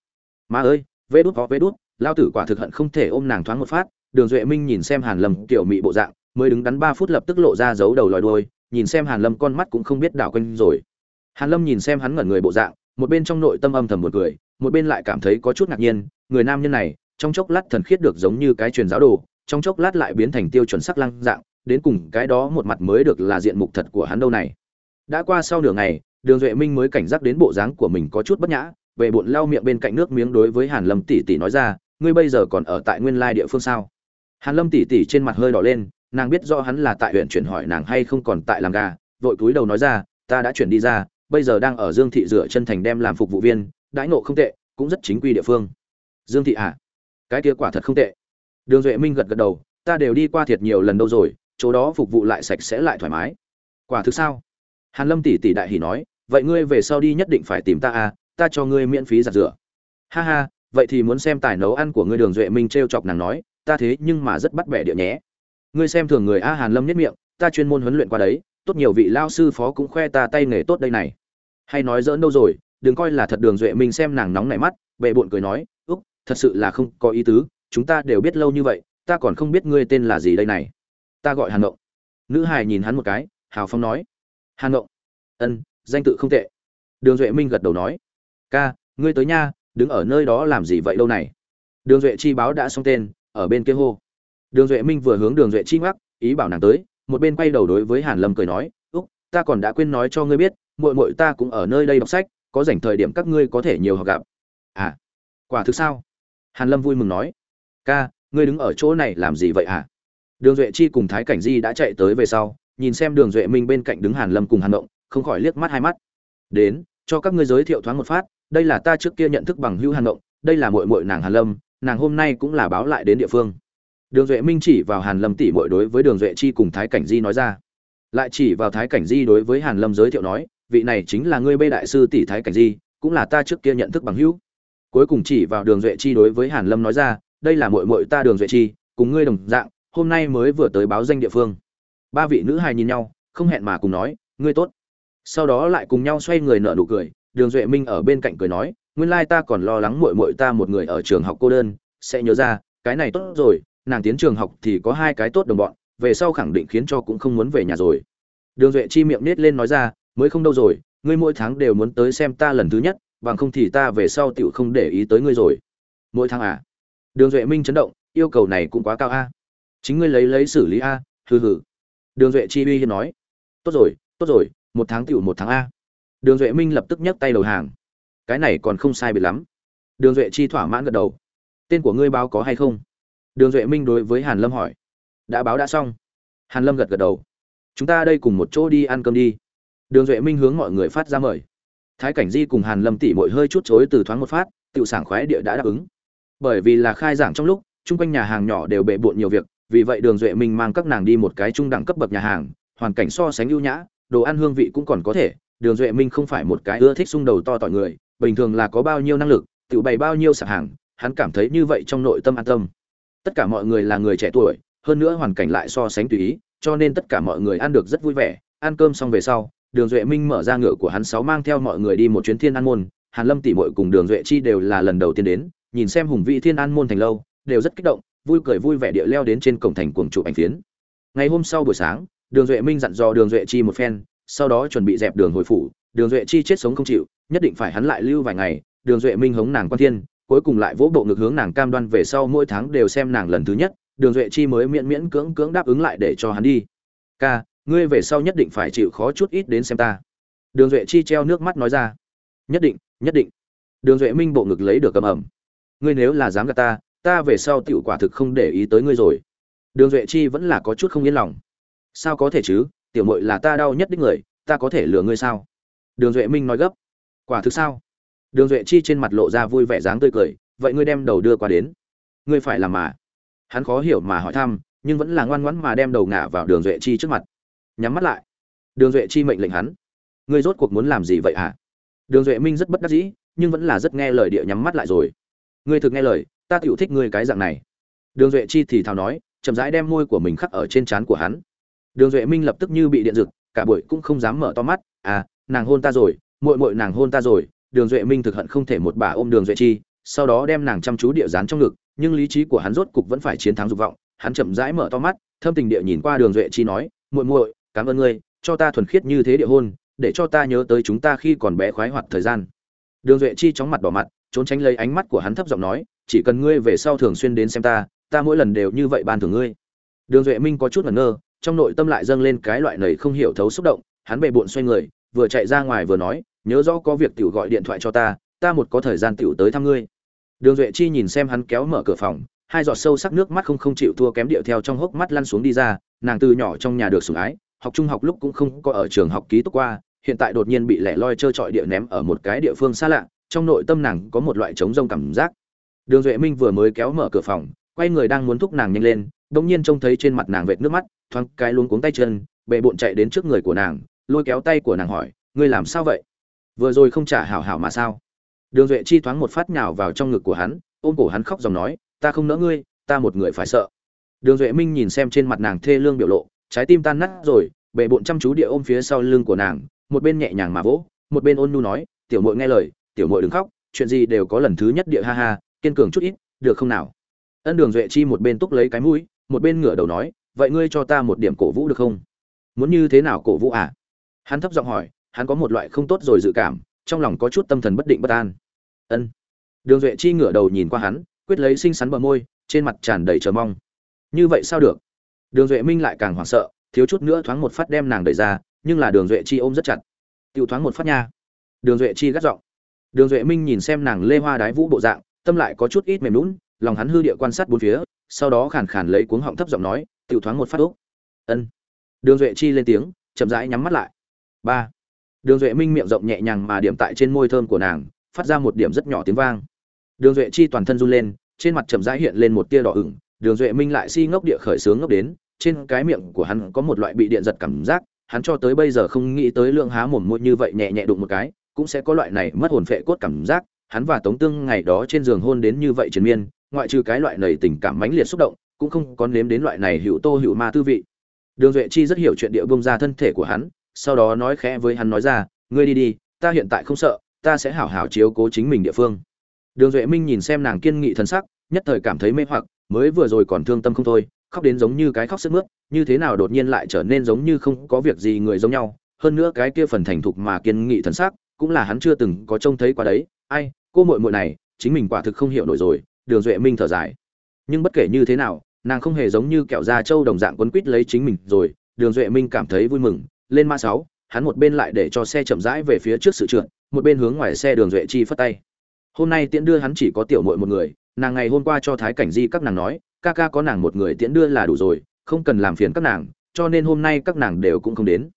Má ơi, vê đút có vê đút, lao tử quả thực hận không thể ôm nàng thoáng một phát. Đường duệ minh nhìn xem hàn lâm, kiểu mị bộ dạng mới đứng đắn ba phút lập tức lộ ra dấu đầu lòi đuôi, nhìn xem hàn lâm con mắt cũng không biết đảo quanh rồi. Hàn lâm nhìn xem hắn ngẩn người bộ dạng, một bên trong nội tâm âm thầm một cười, một bên lại cảm thấy có chút ngạc nhiên, người nam nhân này, trong chốc lát thần khiết được giống như cái truyền giáo đồ, trong chốc lát lại biến thành tiêu chuẩn sắc lăng dạng, đến cùng cái đó một mặt mới được là diện mục thật của hắn đâu này. Đã qua sau nửa ngày, đường duệ minh mới cảnh giác đến bộ dáng của mình có chút bất nhã, về bụng lau miệng bên cạnh nước miếng đối với hàn lâm tỷ tỷ nói ra, ngươi bây giờ còn ở tại nguyên lai địa phương sao? Hàn lâm tỷ tỷ trên mặt hơi đỏ lên nàng biết rõ hắn là tại huyện chuyển hỏi nàng hay không còn tại làm gà, vội túi đầu nói ra, ta đã chuyển đi ra, bây giờ đang ở dương thị rửa chân thành đem làm phục vụ viên, đãi nộ không tệ, cũng rất chính quy địa phương. Dương thị à cái kia quả thật không tệ. Đường duệ minh gật gật đầu, ta đều đi qua thiệt nhiều lần đâu rồi, chỗ đó phục vụ lại sạch sẽ lại thoải mái. Quả thực sao? Hàn lâm tỷ tỷ đại hỉ nói, vậy ngươi về sau đi nhất định phải tìm ta à ta cho ngươi miễn phí giặt rửa. Ha ha, vậy thì muốn xem tài nấu ăn của ngươi, đường duệ minh t chọc nàng nói, ta thế nhưng mà rất bắt bẻ địa nhé ngươi xem thường người a hàn lâm nhất miệng, ta chuyên môn huấn luyện qua đấy, tốt nhiều vị lao sư phó cũng khoe ta tay nghề tốt đây này. Hay nói dỡn đâu rồi, đừng coi là thật đường duệ minh xem nàng nóng nảy mắt, bệ bộn cười nói, úc, thật sự là không có ý tứ, chúng ta đều biết lâu như vậy, ta còn không biết ngươi tên là gì đây này. Ta gọi hàn ngộng. Nữ hài nhìn hắn một cái, hào phong nói, hàn ngộng. Ân, danh tự không tệ. Đường duệ minh gật đầu nói, ca, ngươi tới nha, đứng ở nơi đó làm gì vậy đâu này? Đường duệ chi báo đã xong tên, ở bên kia hô đường duệ minh vừa hướng đường duệ chi ngoắc, ý bảo nàng tới, một bên quay đầu đối với hàn lâm cười nói, úc, ta còn đã quên nói cho ngươi biết, muội muội ta cũng ở nơi đây đọc sách, có dành thời điểm các ngươi có thể nhiều học gặp. À quả thực sao? Hàn lâm vui mừng nói. Ca, ngươi đứng ở chỗ này làm gì vậy à? đường duệ chi cùng thái cảnh di đã chạy tới về sau, nhìn xem đường duệ minh bên cạnh đứng hàn lâm cùng hàn động không khỏi liếc mắt hai mắt. Đến, cho các ngươi giới thiệu thoáng một phát, đây là ta trước kia nhận thức bằng hữu hàn động đây là muội muội nàng hàn lâm, nàng hôm nay cũng là báo lại đến địa phương đường duệ minh chỉ vào hàn lâm tỷ muội đối với đường duệ chi cùng thái cảnh di nói ra. Lại chỉ vào thái cảnh di đối với hàn lâm giới thiệu nói, vị này chính là ngươi bê đại sư tỷ thái cảnh di, cũng là ta trước kia nhận thức bằng hữu. Cuối cùng chỉ vào đường duệ chi đối với hàn lâm nói ra, đây là muội muội ta đường duệ chi, cùng ngươi đồng dạng, hôm nay mới vừa tới báo danh địa phương. Ba vị nữ hài nhìn nhau, không hẹn mà cùng nói, ngươi tốt. Sau đó lại cùng nhau xoay người nở nụ cười, đường duệ minh ở bên cạnh cười nói, nguyên lai ta còn lo lắng muội muội ta một người ở trường học cô đơn, sẽ nhớ ra, cái này tốt rồi nàng tiến trường học thì có hai cái tốt đồng bọn, về sau khẳng định khiến cho cũng không muốn về nhà rồi. Đường duệ chi miệng nết lên nói ra, mới không đâu rồi, ngươi mỗi tháng đều muốn tới xem ta lần thứ nhất, bằng không thì ta về sau tựu không để ý tới ngươi rồi. Mỗi tháng à? Đường duệ minh chấn động, yêu cầu này cũng quá cao a. Chính ngươi lấy lấy xử lý a, hừ hừ. Đường duệ chi uy hiên nói, tốt rồi tốt rồi, một tháng tựu một tháng a. Đường duệ minh lập tức nhấc tay đầu hàng. Cái này còn không sai biệt lắm. Đường duệ chi thỏa mãn gật đầu. Tên của ngươi báo có hay không? Đường duệ minh đối với hàn lâm hỏi. Đã báo đã xong. Hàn lâm gật gật đầu. Chúng ta đây cùng một chỗ đi ăn cơm đi. Đường duệ minh hướng mọi người phát ra mời. Thái cảnh di cùng hàn lâm tỉ mội hơi chút chối từ thoáng một phát tự sảng khoái địa đã đáp ứng. Bởi vì là khai giảng trong lúc, chung quanh nhà hàng nhỏ đều bệ bộn nhiều việc, vì vậy đường duệ minh mang các nàng đi một cái trung đẳng cấp bậc nhà hàng, hoàn cảnh so sánh ưu nhã, đồ ăn hương vị cũng còn có thể. Đường duệ minh không phải một cái ưa thích xung đầu to tỏi người, bình thường là có bao nhiêu năng lực tự bày bao nhiêu sạp hàng, hắn cảm thấy như vậy trong nội tâm an tâm tất cả mọi người là người trẻ tuổi, hơn nữa hoàn cảnh lại so sánh tùy ý, cho nên tất cả mọi người ăn được rất vui vẻ. Ăn cơm xong về sau, đường duệ minh mở ra ngựa của hắn sáu mang theo mọi người đi một chuyến thiên an môn. Hàn lâm tỷ Mội cùng đường duệ chi đều là lần đầu tiên đến, nhìn xem hùng vĩ thiên an môn thành lâu, đều rất kích động, vui cười vui vẻ địa leo đến trên cổng thành cuồng chụp ảnh phiến. Ngày hôm sau buổi sáng, đường duệ minh dặn dò đường duệ chi một phen, sau đó chuẩn bị dẹp đường hồi phủ. Đường duệ chi chết sống không chịu, nhất định phải hắn lại lưu vài ngày. Đường duệ minh hống nàng quan thiên cuối cùng lại vỗ bộ ngực hướng nàng cam đoan về sau mỗi tháng đều xem nàng lần thứ nhất, đường duệ chi mới miễn miễn cưỡng cưỡng đáp ứng lại để cho hắn đi. Ca, ngươi về sau nhất định phải chịu khó chút ít đến xem ta. Đường duệ chi treo nước mắt nói ra. Nhất định nhất định. Đường duệ minh bộ ngực lấy được cầm ẩm. Ngươi nếu là dám gạt ta ta về sau tiểu quả thực không để ý tới ngươi rồi. Đường duệ chi vẫn là có chút không yên lòng. Sao có thể chứ? Tiểu mội là ta đau nhất đích người, ta có thể lừa ngươi sao? Đường duệ minh nói gấp. Quả thực sao? Đường duệ chi trên mặt lộ ra vui vẻ dáng tươi cười, vậy ngươi đem đầu đưa qua đến. Ngươi phải làm mà. Hắn khó hiểu mà hỏi thăm, nhưng vẫn là ngoan ngoãn mà đem đầu ngả vào đường duệ chi trước mặt. Nhắm mắt lại. Đường duệ chi mệnh lệnh hắn. Ngươi rốt cuộc muốn làm gì vậy hả? À? đường duệ minh rất bất đắc dĩ, nhưng vẫn là rất nghe lời địa nhắm mắt lại rồi. Ngươi thực nghe lời, ta tựu thích ngươi cái dạng này. Đường duệ chi thì thào nói, chậm rãi đem môi của mình khắc ở trên trán của hắn. Đường duệ minh lập tức như bị điện rực cả buổi cũng không dám mở to mắt. À nàng hôn ta rồi, muội muội nàng hôn ta rồi đường duệ minh thực hận không thể một bà ôm đường duệ chi, sau đó đem nàng chăm chú địa dán trong ngực, nhưng lý trí của hắn rốt cục vẫn phải chiến thắng dục vọng. Hắn chậm rãi mở to mắt, thâm tình địa nhìn qua đường duệ chi nói, muội muội, cảm ơn ngươi, cho ta thuần khiết như thế địa hôn, để cho ta nhớ tới chúng ta khi còn bé khoái hoạt thời gian. Đường duệ chi chóng mặt đỏ mặt, trốn tránh lấy ánh mắt của hắn thấp giọng nói, chỉ cần ngươi về sau thường xuyên đến xem ta ta mỗi lần đều như vậy ban thưởng ngươi. Đường duệ minh có chút ngẩn ngơ, trong nội tâm lại dâng lên cái loại nầy không hiểu thấu xúc động, hắn bề bộn xoay người, vừa chạy ra ngoài vừa nói nhớ rõ có việc tiểu gọi điện thoại cho ta ta một có thời gian tiểu tới thăm ngươi. Đường duệ chi nhìn xem hắn kéo mở cửa phòng, hai giọt sâu sắc nước mắt không không chịu thua kém điệu theo trong hốc mắt lăn xuống đi ra, nàng từ nhỏ trong nhà được sủng ái, học trung học lúc cũng không có ở trường học ký túc qua, hiện tại đột nhiên bị lẻ loi chơi trọi địa ném ở một cái địa phương xa lạ, trong nội tâm nàng có một loại trống rông cảm giác. Đường duệ minh vừa mới kéo mở cửa phòng, quay người đang muốn thúc nàng nhanh lên, bỗng nhiên trông thấy trên mặt nàng vệt nước mắt, thoáng cái luống cuống tay chân bệ bộn chạy đến trước người của nàng, lôi kéo tay của nàng hỏi, ngươi làm sao vậy? Vừa rồi không trả hảo hảo mà sao? Đường duệ chi thoáng một phát nhào vào trong ngực của hắn, ôm cổ hắn khóc dòng nói, ta không nỡ ngươi, ta một người phải sợ. Đường duệ minh nhìn xem trên mặt nàng thê lương biểu lộ, trái tim tan nát rồi bệ bộn chăm chú địa ôm phía sau lưng của nàng, một bên nhẹ nhàng mà vỗ, một bên ôn nu nói, tiểu mội nghe lời, tiểu mội đừng khóc, chuyện gì đều có lần thứ nhất địa ha ha, kiên cường chút ít, được không nào? Ân đường duệ chi một bên túc lấy cái mũi, một bên ngửa đầu nói, vậy ngươi cho ta một điểm cổ vũ được không? Muốn như thế nào cổ vũ à? Hắn thấp giọng hỏi hắn có một loại không tốt rồi dự cảm, trong lòng có chút tâm thần bất định bất an. Ân. Đường duệ chi ngửa đầu nhìn qua hắn, quyết lấy xinh xắn bờ môi, trên mặt tràn đầy chờ mong. Như vậy sao được? Đường duệ minh lại càng hoảng sợ, thiếu chút nữa thoáng một phát đem nàng đẩy ra, nhưng là đường duệ chi ôm rất chặt. Tiêu thoáng một phát nha. Đường duệ chi gắt giọng. Đường duệ minh nhìn xem nàng lê hoa đái vũ bộ dạng, tâm lại có chút ít mềm lún lòng hắn hư địa quan sát bốn phía, sau đó khàn khàn lấy cuống họng thấp giọng nói tiêu thoáng một phát úc. Ân. Đường duệ chi lên tiếng, chậm rãi nhắm mắt lại. Ba đường duệ minh miệng rộng nhẹ nhàng mà điểm tại trên môi thơm của nàng, phát ra một điểm rất nhỏ tiếng vang. Đường duệ chi toàn thân run lên, trên mặt chậm rãi hiện lên một tia đỏ ửng, đường duệ minh lại si ngốc địa khởi sướng ngốc đến, trên cái miệng của hắn có một loại bị điện giật cảm giác, hắn cho tới bây giờ không nghĩ tới lượng há mồm môi như vậy nhẹ nhẹ đụng một cái, cũng sẽ có loại này mất hồn phệ cốt cảm giác, hắn và tống tương ngày đó trên giường hôn đến như vậy triền miên, ngoại trừ cái loại này tình cảm mãnh liệt xúc động, cũng không có nếm đến loại này hữu tô hữu ma tư vị. Đường duệ chi rất hiểu chuyện địa bông ra thân thể của hắn sau đó nói khẽ với hắn nói ra, ngươi đi đi, ta hiện tại không sợ, ta sẽ hảo hảo chiếu cố chính mình địa phương. Đường duệ minh nhìn xem nàng kiên nghị thần sắc, nhất thời cảm thấy mê hoặc, mới vừa rồi còn thương tâm không thôi, khóc đến giống như cái khóc sức mướt, như thế nào đột nhiên lại trở nên giống như không có việc gì người giống nhau. Hơn nữa cái kia phần thành thục mà kiên nghị thần sắc, cũng là hắn chưa từng có trông thấy qua đấy. Ai, cô muội muội này, chính mình quả thực không hiểu nổi rồi. Đường duệ minh thở dài. Nhưng bất kể như thế nào, nàng không hề giống như kẹo da trâu đồng dạng quấn quít lấy chính mình rồi. Đường duệ minh cảm thấy vui mừng lên mã sáu, hắn một bên lại để cho xe chậm rãi về phía trước sự trượt, một bên hướng ngoài xe đường duệ chi phất tay. Hôm nay tiễn đưa hắn chỉ có tiểu muội một người, nàng ngày hôm qua cho thái cảnh di các nàng nói, ca ca có nàng một người tiễn đưa là đủ rồi, không cần làm phiền các nàng, cho nên hôm nay các nàng đều cũng không đến.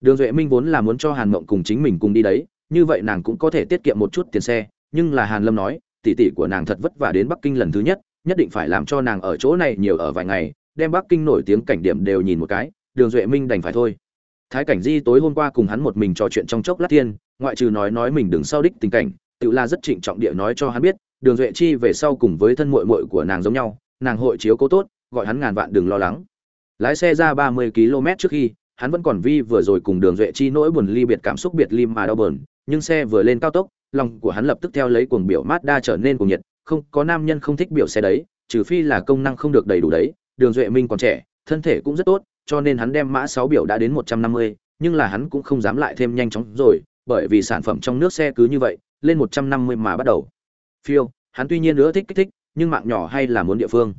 Đường duệ minh vốn là muốn cho hàn mộng cùng chính mình cùng đi đấy, như vậy nàng cũng có thể tiết kiệm một chút tiền xe, nhưng là hàn lâm nói, tỷ tỷ của nàng thật vất vả đến bắc kinh lần thứ nhất nhất định phải làm cho nàng ở chỗ này nhiều ở vài ngày, đem bắc kinh nổi tiếng cảnh điểm đều nhìn một cái, đường duệ minh đành phải thôi thái cảnh di tối hôm qua cùng hắn một mình trò chuyện trong chốc lát thiên, ngoại trừ nói nói mình đừng sau đích tình cảnh, tự la rất trịnh trọng địa nói cho hắn biết, đường duệ chi về sau cùng với thân muội muội của nàng giống nhau, nàng hội chiếu cố tốt, gọi hắn ngàn vạn đừng lo lắng. Lái xe ra ba mươi km trước khi, hắn vẫn còn vi vừa rồi cùng đường duệ chi nỗi buồn ly biệt cảm xúc biệt lim mà đau bờn nhưng xe vừa lên cao tốc, lòng của hắn lập tức theo lấy cuồng biểu Mazda trở nên cuồng nhiệt, không, có nam nhân không thích biểu xe đấy, trừ phi là công năng không được đầy đủ đấy, đường duệ minh còn trẻ thân thể cũng rất tốt, cho nên hắn đem mã sáu biểu đã đến một trăm năm mươi, nhưng là hắn cũng không dám lại thêm nhanh chóng rồi, bởi vì sản phẩm trong nước xe cứ như vậy, lên một trăm năm mươi mà bắt đầu. Phiêu, hắn tuy nhiên nữa thích kích thích, nhưng mạng nhỏ hay là muốn địa phương.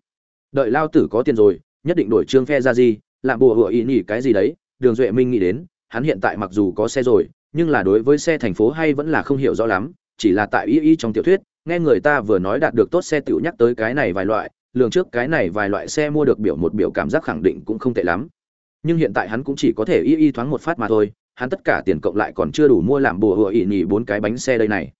Đợi lao tử có tiền rồi, nhất định đổi trương phe ra gì làm bùa hựa ý nhỉ cái gì đấy, đường duệ minh nghĩ đến, hắn hiện tại mặc dù có xe rồi, nhưng là đối với xe thành phố hay vẫn là không hiểu rõ lắm, chỉ là tại ý ý trong tiểu thuyết, nghe người ta vừa nói đạt được tốt xe tiểu nhắc tới cái này vài loại lường trước cái này vài loại xe mua được biểu một biểu cảm giác khẳng định cũng không tệ lắm. Nhưng hiện tại hắn cũng chỉ có thể y y thoáng một phát mà thôi, hắn tất cả tiền cộng lại còn chưa đủ mua làm bùa hựa ỉ nhỉ bốn cái bánh xe đây này.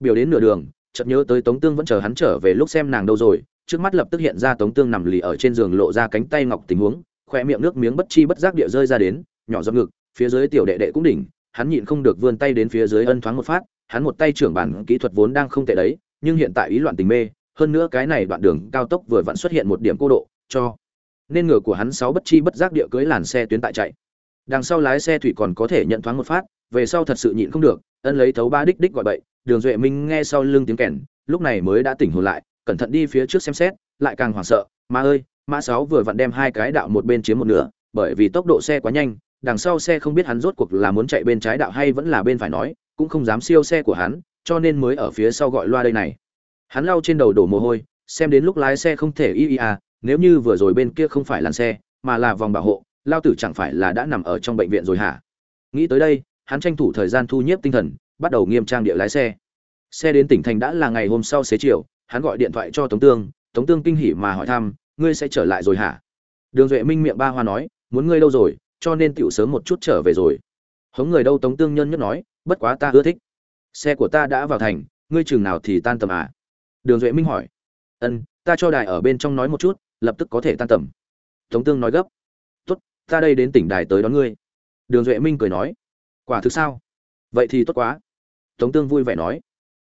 Biểu đến nửa đường, chợt nhớ tới tống tương vẫn chờ hắn trở về lúc xem nàng đâu rồi, trước mắt lập tức hiện ra tống tương nằm lì ở trên giường lộ ra cánh tay ngọc tình huống khoe miệng nước miếng bất chi bất giác địa rơi ra đến, nhỏ giọt ngực, phía dưới tiểu đệ đệ cũng đỉnh, hắn nhịn không được vươn tay đến phía dưới ân thoáng một phát, hắn một tay trưởng bản kỹ thuật vốn đang không tệ đấy, nhưng hiện tại ý loạn tình mê hơn nữa cái này đoạn đường cao tốc vừa vặn xuất hiện một điểm cô độ, cho nên ngựa của hắn sáu bất chi bất giác địa cưới làn xe tuyến tại chạy. Đằng sau lái xe thủy còn có thể nhận thoáng một phát, về sau thật sự nhịn không được, ân lấy thấu ba đích đích gọi bậy, đường duệ minh nghe sau lưng tiếng kèn, lúc này mới đã tỉnh hồn lại, cẩn thận đi phía trước xem xét, lại càng hoảng sợ ma ơi, mã sáu vừa vặn đem hai cái đạo một bên chiếm một nửa, bởi vì tốc độ xe quá nhanh, đằng sau xe không biết hắn rốt cuộc là muốn chạy bên trái đạo hay vẫn là bên phải nói, cũng không dám siêu xe của hắn, cho nên mới ở phía sau gọi loa đây này hắn lau trên đầu đổ mồ hôi, xem đến lúc lái xe không thể y y à nếu như vừa rồi bên kia không phải làn xe, mà là vòng bảo hộ, lao tử chẳng phải là đã nằm ở trong bệnh viện rồi hả? Nghĩ tới đây, hắn tranh thủ thời gian thu nhếp tinh thần, bắt đầu nghiêm trang địa lái xe. Xe đến tỉnh thành đã là ngày hôm sau xế chiều, hắn gọi điện thoại cho tống tương tống tương kinh hỉ mà hỏi thăm, ngươi sẽ trở lại rồi hả? Đường duệ minh miệng ba hoa nói, muốn ngươi lâu rồi, cho nên tựu sớm một chút trở về rồi. Hống người đâu tống tương nhân nhất nói, bất quá ta ưa thích. Xe của ta đã vào thành, ngươi chừng nào thì tan tầm à? Đường duệ minh hỏi. Ân, ta cho đài ở bên trong nói một chút, lập tức có thể tan tầm. Tống tương nói gấp. Tốt, ta đây đến tỉnh đài tới đón ngươi. Đường duệ minh cười nói. Quả thực sao? Vậy thì tốt quá. Tống tương vui vẻ nói.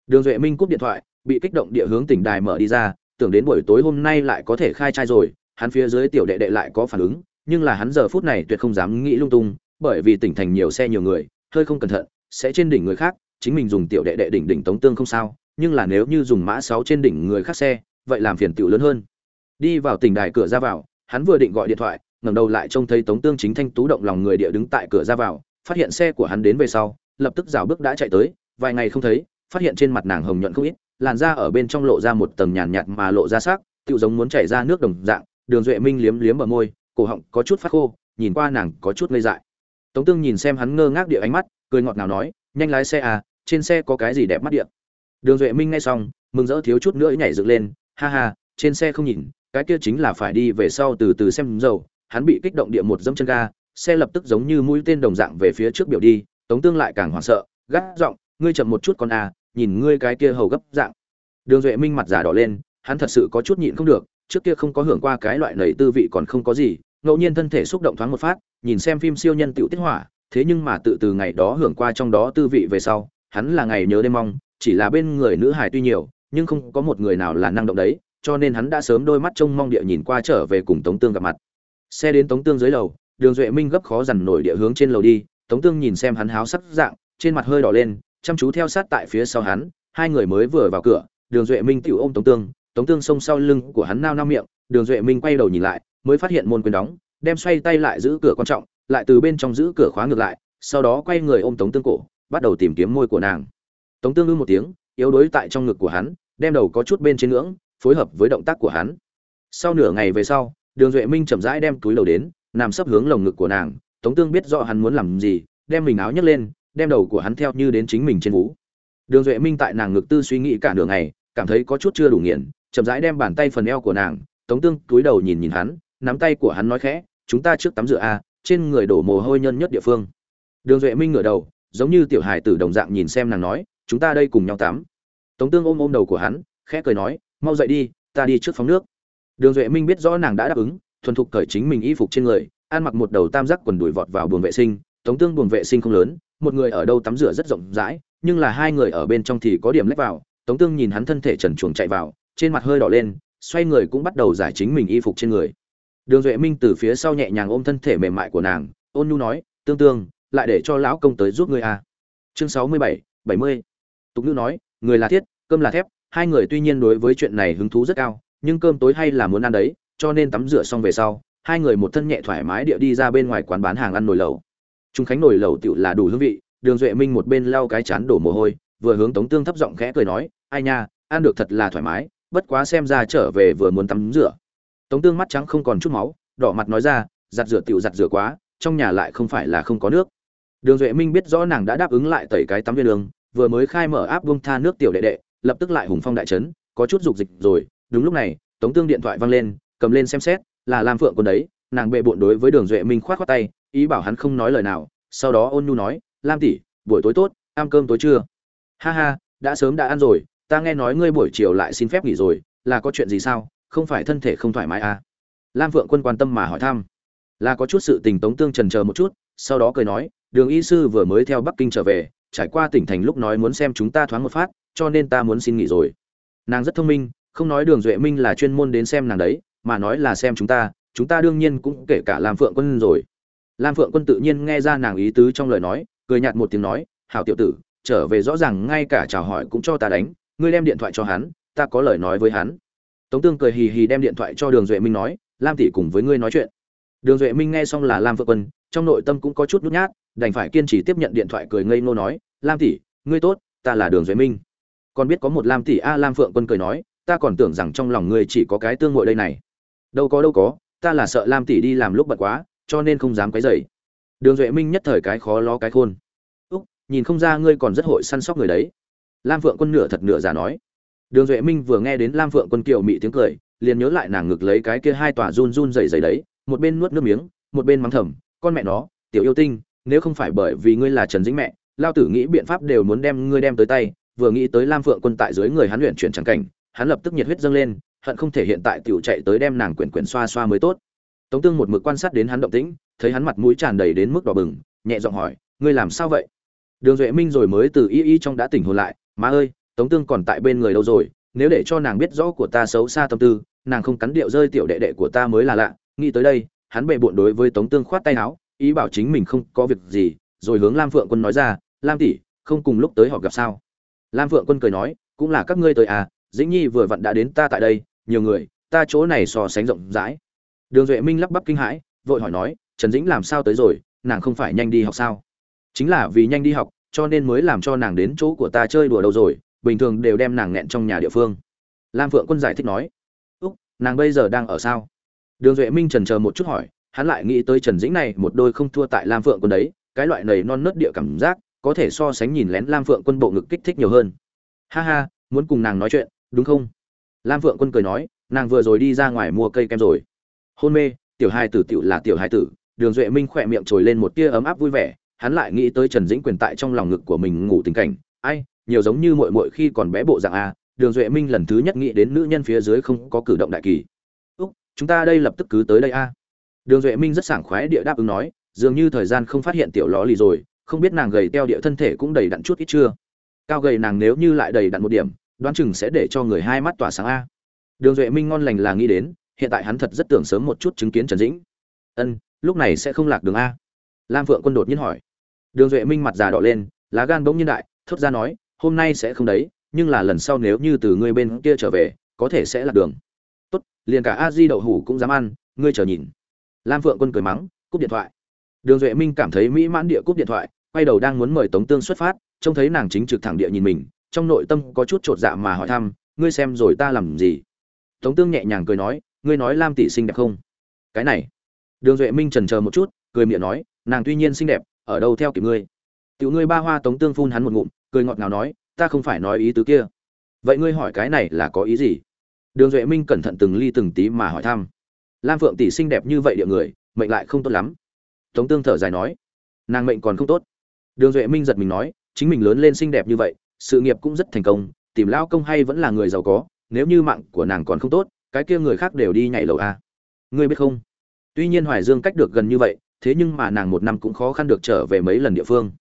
Đường duệ minh cúp điện thoại, bị kích động địa hướng tỉnh đài mở đi ra, tưởng đến buổi tối hôm nay lại có thể khai trai rồi, hắn phía dưới tiểu đệ đệ lại có phản ứng, nhưng là hắn giờ phút này tuyệt không dám nghĩ lung tung, bởi vì tỉnh thành nhiều xe nhiều người, hơi không cẩn thận, sẽ trên đỉnh người khác, chính mình dùng tiểu đệ đệ đỉnh đỉnh tống tương không sao nhưng là nếu như dùng mã sáu trên đỉnh người khác xe, vậy làm phiền tiểu lớn hơn. Đi vào tỉnh đài cửa ra vào, hắn vừa định gọi điện thoại, ngẩng đầu lại trông thấy tống tương chính thanh tú động lòng người địa đứng tại cửa ra vào, phát hiện xe của hắn đến về sau, lập tức rào bước đã chạy tới, vài ngày không thấy, phát hiện trên mặt nàng hồng nhuận không ít, làn da ở bên trong lộ ra một tầng nhàn nhạt mà lộ ra sắc, tựu giống muốn chảy ra nước đồng dạng, đường duệ minh liếm liếm ở môi, cổ họng có chút phát khô, nhìn qua nàng có chút ngây dại. Tống tương nhìn xem hắn ngơ ngác địa ánh mắt, cười ngọt ngào nói, nhanh lái xe à trên xe có cái gì đẹp mắt địa? Đường duệ minh nghe xong, mừng rỡ thiếu chút nữa nhảy dựng lên, ha ha, trên xe không nhìn, cái kia chính là phải đi về sau từ từ xem dầu. Hắn bị kích động địa một dẫm chân ga, xe lập tức giống như mũi tên đồng dạng về phía trước biểu đi, tống tương lại càng hoảng sợ, gắt giọng, ngươi chậm một chút con à nhìn ngươi cái kia hầu gấp dạng. Đường duệ minh mặt giả đỏ lên, hắn thật sự có chút nhịn không được, trước kia không có hưởng qua cái loại nầy tư vị còn không có gì, ngẫu nhiên thân thể xúc động thoáng một phát, nhìn xem phim siêu nhân tiểu tiết hỏa, thế nhưng mà tự từ ngày đó hưởng qua trong đó tư vị về sau, hắn là ngày nhớ đêm mong chỉ là bên người nữ hài tuy nhiều, nhưng không có một người nào là năng động đấy, cho nên hắn đã sớm đôi mắt trông mong địa nhìn qua trở về cùng tống tương gặp mặt. Xe đến tống tương dưới lầu, đường duệ minh gấp khó dằn nổi địa hướng trên lầu đi, tống tương nhìn xem hắn háo sắc dạng, trên mặt hơi đỏ lên, chăm chú theo sát tại phía sau hắn, hai người mới vừa vào cửa, đường duệ minh tựu ôm tống tương tống tương xông sau lưng của hắn nao nao miệng, đường duệ minh quay đầu nhìn lại, mới phát hiện môn quyền đóng, đem xoay tay lại giữ cửa quan trọng, lại từ bên trong giữ cửa khóa ngược lại, sau đó quay người ôm tống tương cổ, bắt đầu tìm kiếm môi của nàng tống tương ư một tiếng, yếu đuối tại trong ngực của hắn, đem đầu có chút bên trên ngưỡng, phối hợp với động tác của hắn. Sau nửa ngày về sau, đường duệ minh chậm rãi đem túi đầu đến, nằm sấp hướng lồng ngực của nàng, tống tương biết rõ hắn muốn làm gì, đem mình áo nhấc lên, đem đầu của hắn theo như đến chính mình trên vú đường duệ minh tại nàng ngực tư suy nghĩ cả nửa ngày, cảm thấy có chút chưa đủ nghiền chậm rãi đem bàn tay phần eo của nàng, tống tương túi đầu nhìn nhìn hắn, nắm tay của hắn nói khẽ, chúng ta trước tắm rửa a, trên người đổ mồ hôi nhân nhất địa phương. Đường duệ minh ngửa đầu, giống như tiểu hài tử đồng dạng nhìn xem nàng nói chúng ta đây cùng nhau tắm. Tống tương ôm ôm đầu của hắn, khẽ cười nói, mau dậy đi, ta đi trước phóng nước. Đường duệ minh biết rõ nàng đã đáp ứng, thuần thục cởi chính mình y phục trên người, ăn mặc một đầu tam giác quần đùi vọt vào buồng vệ sinh. Tống tương buồng vệ sinh không lớn, một người ở đâu tắm rửa rất rộng rãi, nhưng là hai người ở bên trong thì có điểm lách vào. Tống tương nhìn hắn thân thể trần chuồng chạy vào, trên mặt hơi đỏ lên, xoay người cũng bắt đầu giải chính mình y phục trên người. Đường duệ minh từ phía sau nhẹ nhàng ôm thân thể mềm mại của nàng, ôn nhu nói, tương tương, lại để cho lão công tới giúp ngươi à. chương sáu mươi bảy bảy mươi tục ngữ nói, người là thiết, cơm là thép, hai người tuy nhiên đối với chuyện này hứng thú rất cao, nhưng cơm tối hay là muốn ăn đấy, cho nên tắm rửa xong về sau, hai người một thân nhẹ thoải mái địa đi ra bên ngoài quán bán hàng ăn nồi lẩu. Trung khánh nồi lẩu tựu là đủ hương vị, đường duệ minh một bên lau cái chán đổ mồ hôi, vừa hướng tống tương thấp giọng khẽ cười nói, ai nha, ăn được thật là thoải mái, bất quá xem ra trở về vừa muốn tắm rửa. Tống tương mắt trắng không còn chút máu, đỏ mặt nói ra, giặt rửa tựu giặt rửa quá, trong nhà lại không phải là không có nước. Đường duệ minh biết rõ nàng đã đáp ứng lại tẩy cái tắm viên đường vừa mới khai mở áp buông tha nước tiểu đệ đệ, lập tức lại hùng phong đại trấn có chút dục dịch rồi. Đúng lúc này, tống tương điện thoại văng lên, cầm lên xem xét, là lam phượng quân đấy. Nàng bệ bộn đối với đường duệ minh khoát khoát tay, ý bảo hắn không nói lời nào. Sau đó ôn nhu nói, lam tỷ, buổi tối tốt, ăn cơm tối chưa ha ha, đã sớm đã ăn rồi, ta nghe nói ngươi buổi chiều lại xin phép nghỉ rồi, là có chuyện gì sao? Không phải thân thể không thoải mái à? Lam phượng quân quan tâm mà hỏi thăm. Là có chút sự tình tống tương trần chờ một chút, sau đó cười nói, đường y sư vừa mới theo bắc kinh trở về trải qua tỉnh thành lúc nói muốn xem chúng ta thoáng một phát, cho nên ta muốn xin nghỉ rồi. Nàng rất thông minh, không nói đường duệ minh là chuyên môn đến xem nàng đấy, mà nói là xem chúng ta chúng ta đương nhiên cũng kể cả lam phượng quân rồi. Lam phượng quân tự nhiên nghe ra nàng ý tứ trong lời nói, cười nhạt một tiếng nói, hảo tiểu tử, trở về rõ ràng ngay cả chào hỏi cũng cho ta đánh, ngươi đem điện thoại cho hắn, ta có lời nói với hắn. Tống tương cười hì hì đem điện thoại cho đường duệ minh nói, lam tỷ cùng với ngươi nói chuyện. Đường duệ minh nghe xong là lam phượng quân, trong nội tâm cũng có chút nhút nhát đành phải kiên trì tiếp nhận điện thoại cười ngây ngô nói, lam tỷ, ngươi tốt, ta là đường duệ minh. Còn biết có một lam tỷ a lam phượng quân cười nói, ta còn tưởng rằng trong lòng ngươi chỉ có cái tương ngội đây này. Đâu có đâu có, ta là sợ lam tỷ đi làm lúc bật quá, cho nên không dám quấy dậy đường duệ minh nhất thời cái khó lo cái khôn. Úc, nhìn không ra ngươi còn rất hội săn sóc người đấy. Lam phượng quân nửa thật nửa giả nói. Đường duệ minh vừa nghe đến lam phượng quân kiều mị tiếng cười, liền nhớ lại nàng ngực lấy cái kia hai tòa run run dày dày đấy, một bên nuốt nước miếng, một bên mắng thầm, con mẹ nó, tiểu yêu tinh nếu không phải bởi vì ngươi là trần dĩnh mẹ, lao tử nghĩ biện pháp đều muốn đem ngươi đem tới tay, vừa nghĩ tới lam phượng quân tại dưới người hắn luyện chuyển trắng cảnh, hắn lập tức nhiệt huyết dâng lên, hận không thể hiện tại tiểu chạy tới đem nàng quyển quyển xoa xoa mới tốt. Tống tương một mực quan sát đến hắn động tĩnh, thấy hắn mặt mũi tràn đầy đến mức đỏ bừng, nhẹ giọng hỏi, ngươi làm sao vậy? Đường duệ minh rồi mới từ y y trong đã tỉnh hồn lại, má ơi, tống tương còn tại bên người đâu rồi? Nếu để cho nàng biết rõ của ta xấu xa tâm tư, nàng không cắn điệu rơi tiểu đệ đệ của ta mới là lạ, nghĩ tới đây, hắn bệ bộn đối với tống tương khoát tay áo ý bảo chính mình không có việc gì, rồi hướng lam phượng quân nói ra, lam tỷ, không cùng lúc tới họ gặp sao? Lam phượng quân cười nói, cũng là các ngươi tới à dĩnh nhi vừa vặn đã đến ta tại đây, nhiều người, ta chỗ này so sánh rộng rãi. Đường duệ minh lắp bắp kinh hãi, vội hỏi nói, trần dĩnh làm sao tới rồi, nàng không phải nhanh đi học sao? Chính là vì nhanh đi học, cho nên mới làm cho nàng đến chỗ của ta chơi đùa đâu rồi, bình thường đều đem nàng nghẹn trong nhà địa phương. Lam phượng quân giải thích nói, úc, nàng bây giờ đang ở sao? Đường duệ minh trần chờ một chút hỏi hắn lại nghĩ tới trần dĩnh này, một đôi không thua tại lam phượng quân đấy, cái loại này non nớt địa cảm giác, có thể so sánh nhìn lén lam phượng quân bộ ngực kích thích nhiều hơn. Ha ha, muốn cùng nàng nói chuyện, đúng không? Lam phượng quân cười nói, nàng vừa rồi đi ra ngoài mua cây kem rồi. Hôn mê, tiểu hai tử tiểu là tiểu hai tử, đường duệ minh khỏe miệng trồi lên một tia ấm áp vui vẻ, hắn lại nghĩ tới trần dĩnh quyền tại trong lòng ngực của mình ngủ tình cảnh. Ai, nhiều giống như muội muội khi còn bé bộ dạng a, đường duệ minh lần thứ nhất nghĩ đến nữ nhân phía dưới không có cử động đại kỳ. Úc, chúng ta đây lập tức cứ tới đây a đường duệ minh rất sảng khoái địa đáp ứng nói, dường như thời gian không phát hiện tiểu ló lì rồi, không biết nàng gầy teo địa thân thể cũng đầy đặn chút ít chưa? Cao gầy nàng nếu như lại đầy đặn một điểm, đoán chừng sẽ để cho người hai mắt tỏa sáng a. Đường duệ minh ngon lành là nghĩ đến, hiện tại hắn thật rất tưởng sớm một chút chứng kiến trần dĩnh. Ân, lúc này sẽ không lạc đường a? Lam phượng quân đột nhiên hỏi. Đường duệ minh mặt già đỏ lên, lá gan bỗng nhiên đại, thốt ra nói, hôm nay sẽ không đấy, nhưng là lần sau nếu như từ ngươi bên kia trở về, có thể sẽ lạc đường. Tốt, liền cả a di đậu hủ cũng dám ăn, ngươi chờ nhìn lam phượng quân cười mắng, cúp điện thoại. Đường duệ minh cảm thấy mỹ mãn địa cúp điện thoại, quay đầu đang muốn mời tống tương xuất phát, trông thấy nàng chính trực thẳng địa nhìn mình, trong nội tâm có chút chột dạ mà hỏi thăm, ngươi xem rồi ta làm gì? Tống tương nhẹ nhàng cười nói, ngươi nói lam tỷ xinh đẹp không? Cái này. Đường duệ minh trần chờ một chút, cười miệng nói, nàng tuy nhiên xinh đẹp, ở đâu theo kịp ngươi? Tiểu ngươi ba hoa tống tương phun hắn một ngụm, cười ngọt ngào nói, ta không phải nói ý tứ kia. Vậy ngươi hỏi cái này là có ý gì? Đường duệ minh cẩn thận từng ly từng tí mà hỏi thăm lam phượng tỷ xinh đẹp như vậy địa người, mệnh lại không tốt lắm. Tống tương thở dài nói, nàng mệnh còn không tốt. Đường duệ minh giật mình nói, chính mình lớn lên xinh đẹp như vậy, sự nghiệp cũng rất thành công, tìm lao công hay vẫn là người giàu có, nếu như mạng của nàng còn không tốt, cái kia người khác đều đi nhảy lầu a ngươi biết không? Tuy nhiên hoài dương cách được gần như vậy, thế nhưng mà nàng một năm cũng khó khăn được trở về mấy lần địa phương.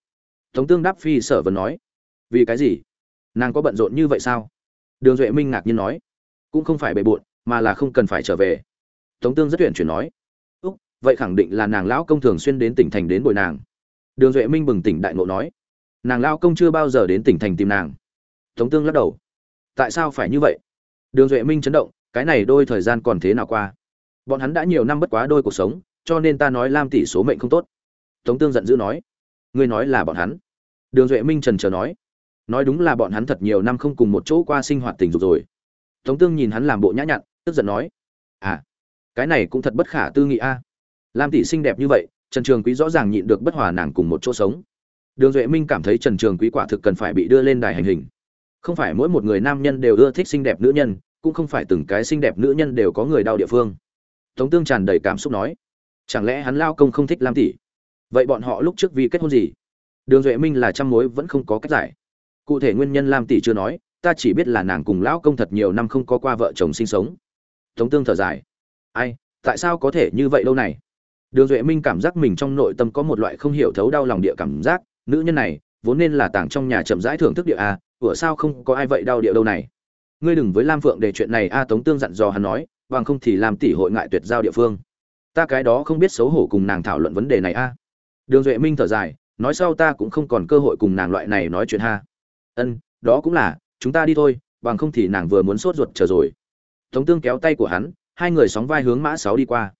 Tống tương đáp phi sở vẫn nói, vì cái gì? Nàng có bận rộn như vậy sao? Đường duệ minh ngạc nhiên nói, cũng không phải bề bộn, mà là không cần phải trở về tống tương rất tuyển chuyển nói, úc, vậy khẳng định là nàng lão công thường xuyên đến tỉnh thành đến bồi nàng. Đường duệ minh bừng tỉnh đại ngộ nói, nàng lão công chưa bao giờ đến tỉnh thành tìm nàng. Tống tương lắc đầu, tại sao phải như vậy? Đường duệ minh chấn động, cái này đôi thời gian còn thế nào qua? Bọn hắn đã nhiều năm bất quá đôi cuộc sống, cho nên ta nói lam tỷ số mệnh không tốt. Tống tương giận dữ nói, ngươi nói là bọn hắn? Đường duệ minh trần trờ nói nói đúng là bọn hắn thật nhiều năm không cùng một chỗ qua sinh hoạt tình dục rồi. Tống tương nhìn hắn làm bộ nhã nhặn, tức giận nói à cái này cũng thật bất khả tư nghị a. Lam tỷ xinh đẹp như vậy, trần trường quý rõ ràng nhịn được bất hòa nàng cùng một chỗ sống. Đường duệ minh cảm thấy trần trường quý quả thực cần phải bị đưa lên đài hành hình. Không phải mỗi một người nam nhân đều ưa thích xinh đẹp nữ nhân, cũng không phải từng cái xinh đẹp nữ nhân đều có người đau địa phương. Tống tương tràn đầy cảm xúc nói, chẳng lẽ hắn lao công không thích lam tỷ? Vậy bọn họ lúc trước vì kết hôn gì? Đường duệ minh là trăm mối vẫn không có cách giải. Cụ thể nguyên nhân lam tỷ chưa nói, ta chỉ biết là nàng cùng lão công thật nhiều năm không có qua vợ chồng sinh sống. Tống tương thở dài ai tại sao có thể như vậy lâu này? Đường duệ minh cảm giác mình trong nội tâm có một loại không hiểu thấu đau lòng địa cảm giác nữ nhân này vốn nên là tảng trong nhà chậm rãi thưởng thức địa a à, sao không có ai vậy đau địa đâu này? Ngươi đừng với lam phượng để chuyện này a tống tương dặn dò hắn nói bằng không thì làm tỷ hội ngại tuyệt giao địa phương. Ta cái đó không biết xấu hổ cùng nàng thảo luận vấn đề này a. Đường duệ minh thở dài nói sau ta cũng không còn cơ hội cùng nàng loại này nói chuyện ha. Ân đó cũng là chúng ta đi thôi bằng không thì nàng vừa muốn sốt ruột chờ rồi. Tống tương kéo tay của hắn hai người sóng vai hướng mã sáu đi qua.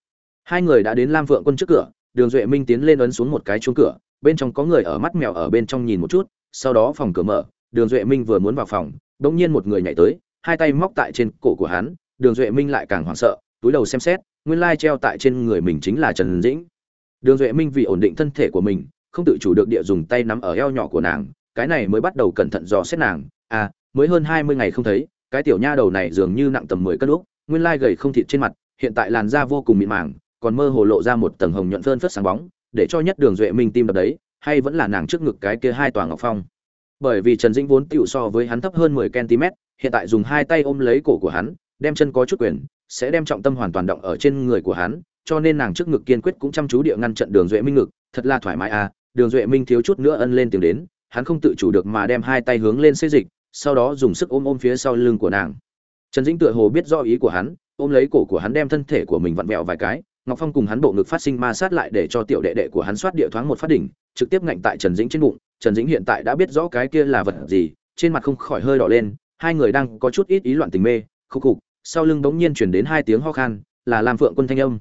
Hai người đã đến lam vượng quân trước cửa, đường duệ minh tiến lên ấn xuống một cái chuông cửa, bên trong có người ở mắt mèo ở bên trong nhìn một chút, sau đó phòng cửa mở, đường duệ minh vừa muốn vào phòng đ ỗ n g nhiên một người nhảy tới, hai tay móc tại trên cổ của hắn, đường duệ minh lại càng hoảng sợ, túi đầu xem xét, nguyên lai treo tại trên người mình chính là trần dĩnh. Đường duệ minh vì ổn định thân thể của mình, không tự chủ được địa dùng tay nắm ở eo nhỏ của nàng, cái này mới bắt đầu cẩn thận dò xét nàng à mới hơn hai mươi ngày không thấy, cái tiểu nha đầu này dường như nặng tầm mười cân úc nguyên lai gầy không thịt trên mặt, hiện tại làn da vô cùng mịn màng, còn mơ hồ lộ ra một tầng hồng nhuận phơn phất sáng bóng, để cho nhất đường duệ minh tim đập đấy, hay vẫn là nàng trước ngực cái kia hai tòa ngọc phong. Bởi vì trần dĩnh vốn tiểu so với hắn thấp hơn mười cm, hiện tại dùng hai tay ôm lấy cổ của hắn, đem chân có chút quyền, sẽ đem trọng tâm hoàn toàn động ở trên người của hắn, cho nên nàng trước ngực kiên quyết cũng chăm chú địa ngăn trận đường duệ minh ngực, thật là thoải mái à đường duệ minh thiếu chút nữa ân lên tiếng đến, hắn không tự chủ được mà đem hai tay hướng lên xê dịch, sau đó dùng sức ôm ôm phía sau lưng của nàng trần dĩnh tựa hồ biết do ý của hắn, ôm lấy cổ của hắn đem thân thể của mình vặn vẹo vài cái, ngọc phong cùng hắn bộ ngực phát sinh ma sát lại để cho tiểu đệ đệ của hắn soát địa thoáng một phát đỉnh, trực tiếp ngạnh tại trần dĩnh trên bụng. Trần dĩnh hiện tại đã biết rõ cái kia là vật gì, trên mặt không khỏi hơi đỏ lên, hai người đang có chút ít ý loạn tình mê khúc khục, sau lưng bỗng nhiên chuyển đến hai tiếng ho khan, là lam phượng quân thanh âm.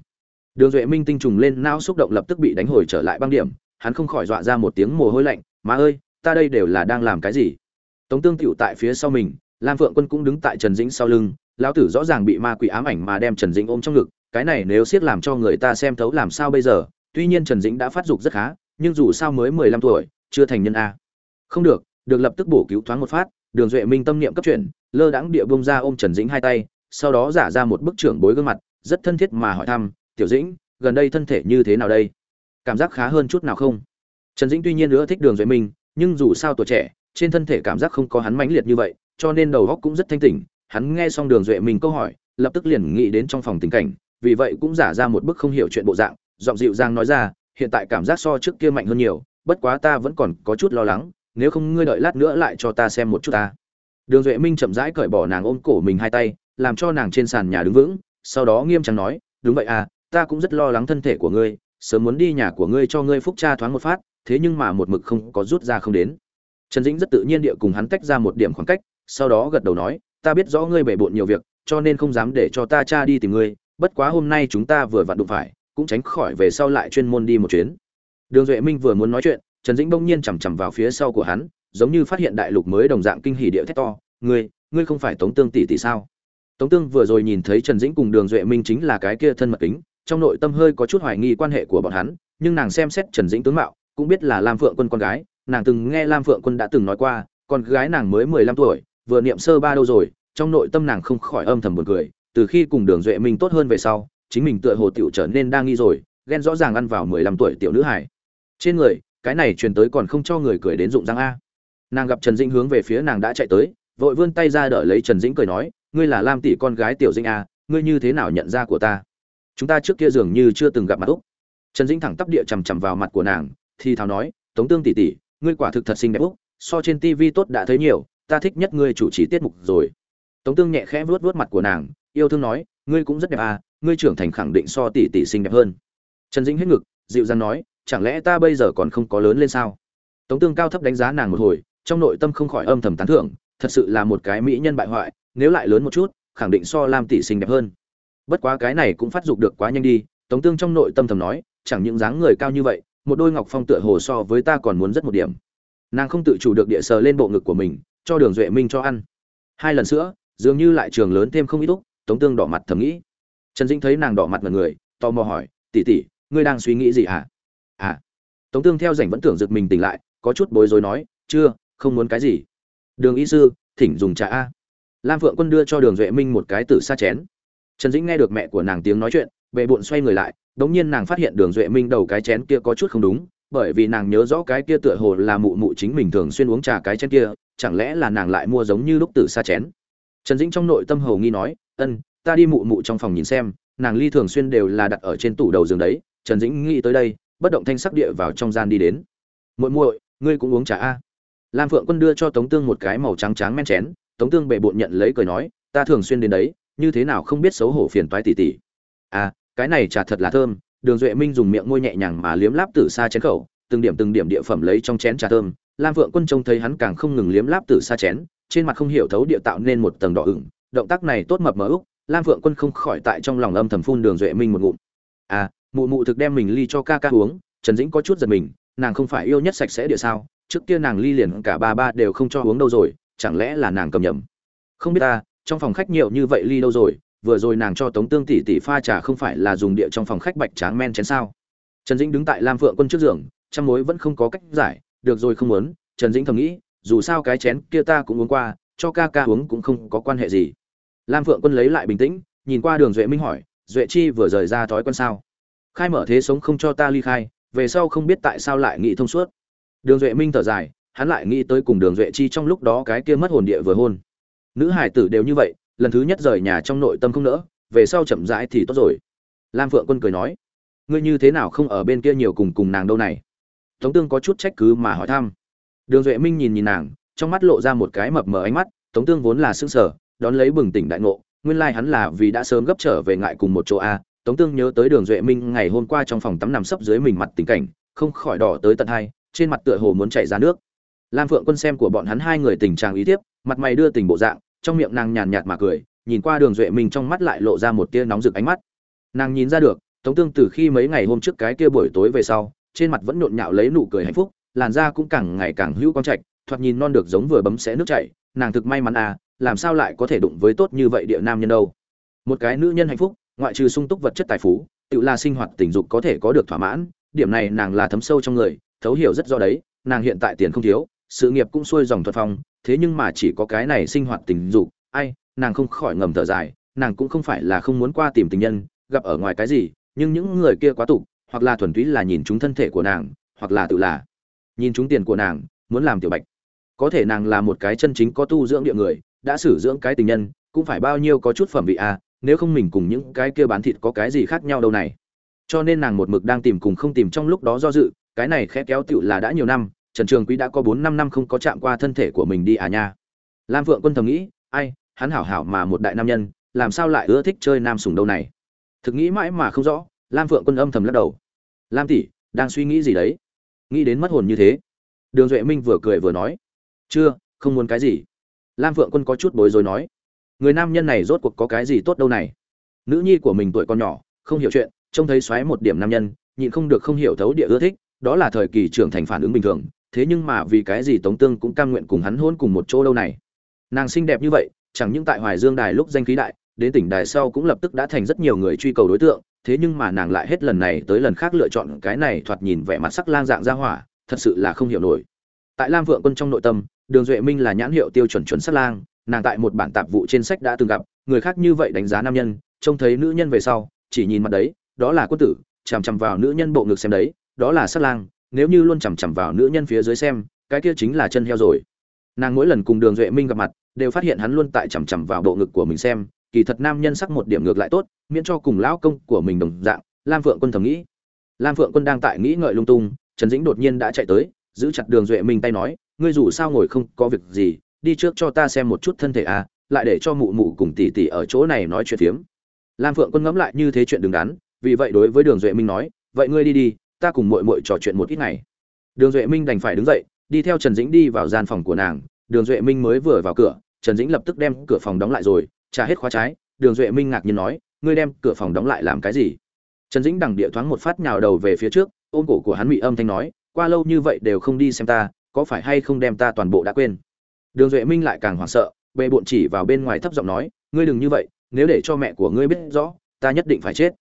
Đường duệ minh tinh trùng lên não xúc động lập tức bị đánh hồi trở lại băng điểm, hắn không khỏi dọa ra một tiếng mồ hôi lạnh, má ơi, ta đây đều là đang làm cái gì? Tống tương tựu tại phía sau mình lam phượng quân cũng đứng tại trần dĩnh sau lưng, lão tử rõ ràng bị ma quỷ ám ảnh mà đem trần dĩnh ôm trong ngực, cái này nếu siết làm cho người ta xem thấu làm sao bây giờ, tuy nhiên trần dĩnh đã phát dục rất khá, nhưng dù sao mới mười lăm tuổi, chưa thành nhân a. Không được được lập tức bổ cứu thoáng một phát, đường duệ minh tâm niệm cấp chuyển, lơ đãng địa bông ra ôm trần dĩnh hai tay, sau đó giả ra một bức trưởng bối gương mặt, rất thân thiết mà hỏi thăm, tiểu dĩnh, gần đây thân thể như thế nào đây? Cảm giác khá hơn chút nào không? Trần dĩnh tuy nhiên nữa thích đường duệ minh, nhưng dù sao tuổi trẻ trên thân thể cảm giác không có hắn mãnh liệt như vậy, cho nên đầu óc cũng rất thanh tỉnh. Hắn nghe xong đường duệ minh câu hỏi, lập tức liền nghĩ đến trong phòng tình cảnh, vì vậy cũng giả ra một bức không hiểu chuyện bộ dạng, giọng dịu dàng nói ra, hiện tại cảm giác so trước kia mạnh hơn nhiều, bất quá ta vẫn còn có chút lo lắng, nếu không ngươi đợi lát nữa lại cho ta xem một chút ta. Đường duệ minh chậm rãi cởi bỏ nàng ôm cổ mình hai tay, làm cho nàng trên sàn nhà đứng vững, sau đó nghiêm trang nói, đúng vậy à ta cũng rất lo lắng thân thể của ngươi, sớm muốn đi nhà của ngươi cho ngươi phúc cha thoáng một phát, thế nhưng mà một mực không có rút ra không đến trần dĩnh rất tự nhiên địa cùng hắn tách ra một điểm khoảng cách, sau đó gật đầu nói, ta biết rõ ngươi bể bộn nhiều việc, cho nên không dám để cho ta cha đi tìm ngươi, bất quá hôm nay chúng ta vừa vặn đụng phải, cũng tránh khỏi về sau lại chuyên môn đi một chuyến. Đường duệ minh vừa muốn nói chuyện, trần dĩnh bỗng nhiên chằm chằm vào phía sau của hắn, giống như phát hiện đại lục mới đồng dạng kinh hỉ địa thét to, ngươi ngươi không phải tống tương tỷ tỷ sao? Tống tương vừa rồi nhìn thấy trần dĩnh cùng đường duệ minh chính là cái kia thân mật kính, trong nội tâm hơi có chút hoài nghi quan hệ của bọn hắn, nhưng nàng xem xét trần dĩnh tướng mạo, cũng biết là lam phượng quân con gái nàng từng nghe lam phượng quân đã từng nói qua, con gái nàng mới mười lăm tuổi, vừa niệm sơ ba đâu rồi, trong nội tâm nàng không khỏi âm thầm buồn cười, từ khi cùng đường duệ minh tốt hơn về sau, chính mình tựa hồ tiểu trở nên đang nghi rồi, ghen rõ ràng ăn vào mười lăm tuổi tiểu nữ hải trên người, cái này truyền tới còn không cho người cười đến dụng răng a. Nàng gặp trần dĩnh hướng về phía nàng đã chạy tới, vội vươn tay ra đỡ lấy trần dĩnh cười nói, ngươi là lam tỷ con gái tiểu dĩnh a, ngươi như thế nào nhận ra của ta? Chúng ta trước kia dường như chưa từng gặp mặt úc. Trần dĩnh thẳng tắp địa chằm chằm vào mặt của nàng, thì thào nói, tống tương tỷ tỷ ngươi quả thực thật xinh đẹp úc, so trên TV tốt đã thấy nhiều, ta thích nhất ngươi chủ trì tiết mục rồi. Tống tương nhẹ khẽ vuốt vuốt mặt của nàng, yêu thương nói, ngươi cũng rất đẹp à ngươi trưởng thành khẳng định so tỷ tỷ xinh đẹp hơn. Trần dĩnh hết ngực, dịu dàng nói, chẳng lẽ ta bây giờ còn không có lớn lên sao? Tống tương cao thấp đánh giá nàng một hồi, trong nội tâm không khỏi âm thầm tán thưởng, thật sự là một cái mỹ nhân bại hoại, nếu lại lớn một chút, khẳng định so lam tỷ xinh đẹp hơn. Bất quá cái này cũng phát dục được quá nhanh đi, tống tương trong nội tâm thầm nói, chẳng những dáng người cao như vậy một đôi ngọc phong tựa hồ so với ta còn muốn rất một điểm. Nàng không tự chủ được địa sờ lên bộ ngực của mình, cho đường duệ minh cho ăn. Hai lần sữa, dường như lại trường lớn thêm không ít lúc tống tương đỏ mặt thầm nghĩ. Trần dĩnh thấy nàng đỏ mặt mật người, tò mò hỏi tỉ tỉ ngươi đang suy nghĩ gì hả? À. Tống tương theo rảnh vẫn tưởng giật mình tỉnh lại, có chút bối rối nói, chưa, không muốn cái gì. Đường y sư, thỉnh dùng trà a. Lam phượng quân đưa cho đường duệ minh một cái tử xa chén. Trần dĩnh nghe được mẹ của nàng tiếng nói chuyện bệ bộn xoay người lại, đống nhiên nàng phát hiện đường duệ minh đầu cái chén kia có chút không đúng, bởi vì nàng nhớ rõ cái kia tựa hồ là mụ mụ chính mình thường xuyên uống trà cái chén kia, chẳng lẽ là nàng lại mua giống như lúc tử xa chén. Trần dĩnh trong nội tâm hầu nghi nói, ân, ta đi mụ mụ trong phòng nhìn xem, nàng ly thường xuyên đều là đặt ở trên tủ đầu giường đấy. Trần dĩnh nghĩ tới đây, bất động thanh sắc địa vào trong gian đi đến. Muội muội, ngươi cũng uống trà a? Lam phượng quân đưa cho tống tương một cái màu trắng trắng men chén, tống tương bệ bộn nhận lấy cười nói, ta thường xuyên đến đấy, như thế nào không biết xấu hổ phiền toái tỉ tỉ à cái này trà thật là thơm, đường duệ minh dùng miệng môi nhẹ nhàng mà liếm láp từ xa chén khẩu, từng điểm từng điểm địa phẩm lấy trong chén trà thơm. Lam Vượng quân trông thấy hắn càng không ngừng liếm láp từ xa chén, trên mặt không hiểu thấu địa tạo nên một tầng đỏ ửng, động tác này tốt mập mỡ úc, lam Vượng quân không khỏi tại trong lòng âm thầm phun đường duệ minh một ngụm. À mụ mụ thực đem mình ly cho ca ca uống, trần dĩnh có chút giật mình, nàng không phải yêu nhất sạch sẽ địa sao, trước kia nàng ly liền cả ba ba đều không cho uống đâu rồi, chẳng lẽ là nàng cầm nhầm? Không biết ta, trong phòng khách nhiều như vậy ly đâu rồi vừa rồi nàng cho tống tương tỷ tỷ pha trà không phải là dùng địa trong phòng khách bạch tráng men chén sao? Trần dĩnh đứng tại lam phượng quân trước giường, trăm mối vẫn không có cách giải, được rồi không muốn. Trần dĩnh thầm nghĩ, dù sao cái chén kia ta cũng uống qua, cho ca ca uống cũng không có quan hệ gì. Lam phượng quân lấy lại bình tĩnh, nhìn qua đường duệ minh hỏi, duệ chi vừa rời ra thói quen sao? Khai mở thế sống không cho ta ly khai, về sau không biết tại sao lại nghĩ thông suốt. Đường duệ minh thở dài, hắn lại nghĩ tới cùng đường duệ chi trong lúc đó cái kia mất hồn địa vừa hôn. Nữ hải tử đều như vậy lần thứ nhất rời nhà trong nội tâm không nỡ, về sau chậm rãi thì tốt rồi. Lam phượng quân cười nói, ngươi như thế nào không ở bên kia nhiều cùng cùng nàng đâu này? Tống tương có chút trách cứ mà hỏi thăm. Đường duệ minh nhìn nhìn nàng, trong mắt lộ ra một cái mập mờ ánh mắt, tống tương vốn là xương sở đón lấy bừng tỉnh đại ngộ, nguyên lai hắn là vì đã sớm gấp trở về ngại cùng một chỗ a. Tống tương nhớ tới đường duệ minh ngày hôm qua trong phòng tắm nằm sấp dưới mình mặt tình cảnh, không khỏi đỏ tới tận hai, trên mặt tựa hồ muốn chảy ra nước. Lam phượng quân xem của bọn hắn hai người tình trạng ý tiếp, mặt mày đưa tình bộ dạng trong miệng nàng nhàn nhạt mà cười, nhìn qua đường duệ minh trong mắt lại lộ ra một tia nóng rực ánh mắt. Nàng nhìn ra được, tống tương từ khi mấy ngày hôm trước cái kia buổi tối về sau, trên mặt vẫn nhộn nhạo lấy nụ cười hạnh phúc, làn da cũng càng ngày càng hữu quang trạch, thoạt nhìn non được giống vừa bấm xé nước chảy, nàng thực may mắn à làm sao lại có thể đụng với tốt như vậy địa nam nhân đâu. Một cái nữ nhân hạnh phúc, ngoại trừ sung túc vật chất tài phú, tự là sinh hoạt tình dục có thể có được thỏa mãn, điểm này nàng là thấm sâu trong người, thấu hiểu rất do đấy, nàng hiện tại tiền không thiếu sự nghiệp cũng xuôi dòng thuật phong, thế nhưng mà chỉ có cái này sinh hoạt tình dục, ai, nàng không khỏi ngầm thở dài, nàng cũng không phải là không muốn qua tìm tình nhân, gặp ở ngoài cái gì, nhưng những người kia quá tục, hoặc là thuần túy là nhìn chúng thân thể của nàng, hoặc là tự là nhìn chúng tiền của nàng, muốn làm tiểu bạch. Có thể nàng là một cái chân chính có tu dưỡng địa người, đã sử dưỡng cái tình nhân, cũng phải bao nhiêu có chút phẩm vị à nếu không mình cùng những cái kia bán thịt có cái gì khác nhau đâu này. Cho nên nàng một mực đang tìm cùng không tìm trong lúc đó do dự, cái này khẽ kéo tựu là đã nhiều năm trần trường quý đã có bốn năm năm không có chạm qua thân thể của mình đi à nha. Lam vượng quân thầm nghĩ, ai, hắn hảo hảo mà một đại nam nhân, làm sao lại ưa thích chơi nam sủng đâu này? Thực nghĩ mãi mà không rõ, lam vượng quân âm thầm lắc đầu. Lam tỷ, đang suy nghĩ gì đấy? Nghĩ đến mất hồn như thế. Đường duệ minh vừa cười vừa nói, chưa, không muốn cái gì. Lam vượng quân có chút bối rối nói, người nam nhân này rốt cuộc có cái gì tốt đâu này? Nữ nhi của mình tuổi còn nhỏ, không hiểu chuyện, trông thấy xoáy một điểm nam nhân, nhịn không được không hiểu thấu địa ưa thích, đó là thời kỳ trưởng thành phản ứng bình thường thế nhưng mà vì cái gì tống tương cũng cam nguyện cùng hắn hôn cùng một chỗ đâu này? Nàng xinh đẹp như vậy, chẳng những tại hoài dương đài lúc danh khí đại, đến tỉnh đài sau cũng lập tức đã thành rất nhiều người truy cầu đối tượng, thế nhưng mà nàng lại hết lần này tới lần khác lựa chọn cái này thoạt nhìn vẻ mặt sắc lang dạng ra hỏa, thật sự là không hiểu nổi. Tại lam vượng quân trong nội tâm, đường duệ minh là nhãn hiệu tiêu chuẩn chuẩn sắc lang, nàng tại một bản tạp vụ trên sách đã từng gặp, người khác như vậy đánh giá nam nhân, trông thấy nữ nhân về sau, chỉ nhìn mặt đấy, đó là quân tử, chằm chằm vào nữ nhân bộ ngực xem đấy, đó là sắc lang nếu như luôn chằm chằm vào nữ nhân phía dưới xem, cái kia chính là chân heo rồi. Nàng mỗi lần cùng đường duệ minh gặp mặt, đều phát hiện hắn luôn tại chằm chằm vào bộ ngực của mình xem, kỳ thật nam nhân sắc một điểm ngược lại tốt, miễn cho cùng lão công của mình đồng dạng, lam phượng quân thầm nghĩ. Lam phượng quân đang tại nghĩ ngợi lung tung, trần dĩnh đột nhiên đã chạy tới, giữ chặt đường duệ minh tay nói, ngươi dù sao ngồi không có việc gì, đi trước cho ta xem một chút thân thể à lại để cho mụ mụ cùng tỷ tỷ ở chỗ này nói chuyện phiếm. Lam phượng quân ngẫm lại như thế chuyện đứng đắn, vì vậy đối với đường duệ minh nói, vậy ngươi đi đi ta cùng muội muội trò chuyện một ít ngày. Đường duệ minh đành phải đứng dậy, đi theo trần dĩnh đi vào gian phòng của nàng. Đường duệ minh mới vừa vào cửa, trần dĩnh lập tức đem cửa phòng đóng lại rồi trả hết khóa trái. Đường duệ minh ngạc nhiên nói, ngươi đem cửa phòng đóng lại làm cái gì? Trần dĩnh đằng địa thoáng một phát nhào đầu về phía trước, ôm cổ của hắn bị âm thanh nói, qua lâu như vậy đều không đi xem ta, có phải hay không đem ta toàn bộ đã quên? Đường duệ minh lại càng hoảng sợ bệ bộn chỉ vào bên ngoài thấp giọng nói, ngươi đừng như vậy, nếu để cho mẹ của ngươi biết rõ, ta nhất định phải chết.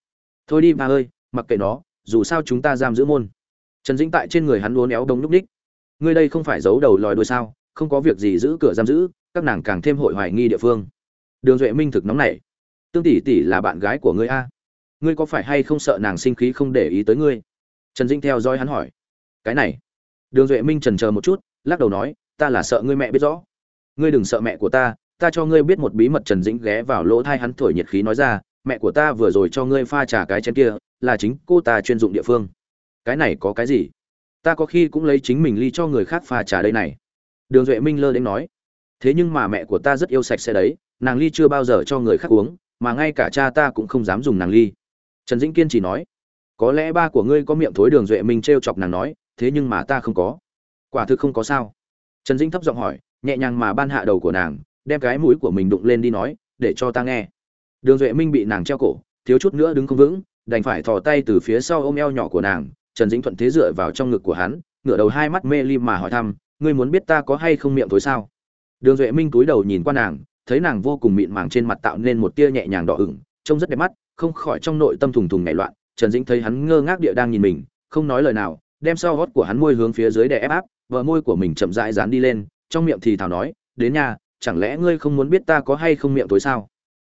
Thôi đi ba ơi, mặc kệ nó dù sao chúng ta giam giữ môn. Trần dĩnh tại trên người hắn uốn éo đông núc ních ngươi đây không phải giấu đầu lòi đuôi sao, không có việc gì giữ cửa giam giữ, các nàng càng thêm hội hoài nghi địa phương. Đường duệ minh thực nóng nảy. Tương tỷ tỷ là bạn gái của ngươi a. Ngươi có phải hay không sợ nàng sinh khí không để ý tới ngươi? Trần dĩnh theo dõi hắn hỏi. Cái này. Đường duệ minh trần chờ một chút, lắc đầu nói, ta là sợ ngươi mẹ biết rõ. Ngươi đừng sợ mẹ của ta ta cho ngươi biết một bí mật trần dĩnh ghé vào lỗ thai hắn thổi nhiệt khí nói ra mẹ của ta vừa rồi cho ngươi pha trà cái chén kia, là chính cô ta chuyên dụng địa phương. Cái này có cái gì? Ta có khi cũng lấy chính mình ly cho người khác pha trà đây này. Đường duệ minh lơ đến nói. Thế nhưng mà mẹ của ta rất yêu sạch sẽ đấy, nàng ly chưa bao giờ cho người khác uống, mà ngay cả cha ta cũng không dám dùng nàng ly. Trần dĩnh kiên chỉ nói. Có lẽ ba của ngươi có miệng thối đường duệ minh t r e o chọc nàng nói, thế nhưng mà ta không có. Quả thực không có sao. Trần dĩnh thấp giọng hỏi, nhẹ nhàng mà ban hạ đầu của nàng, đem cái mũi của mình đụng lên đi nói, để cho ta nghe đường duệ minh bị nàng treo cổ, thiếu chút nữa đứng không vững, đành phải thò tay từ phía sau ôm eo nhỏ của nàng, trần dĩnh thuận thế dựa vào trong ngực của hắn, ngửa đầu hai mắt mê ly mà hỏi thăm, ngươi muốn biết ta có hay không miệng tối sao? Đường duệ minh túi đầu nhìn qua nàng, thấy nàng vô cùng mịn màng trên mặt tạo nên một tia nhẹ nhàng đỏ ửng, trông rất đẹp mắt, không khỏi trong nội tâm thùng thùng nhảy loạn, trần dĩnh thấy hắn ngơ ngác địa đang nhìn mình, không nói lời nào, đem sau gót của hắn môi hướng phía dưới đè ép áp vợ môi của mình chậm rãi dán đi lên, trong miệng thì thào nói, đến nhà, chẳng lẽ ngươi không muốn biết ta có hay không miệng tối sao?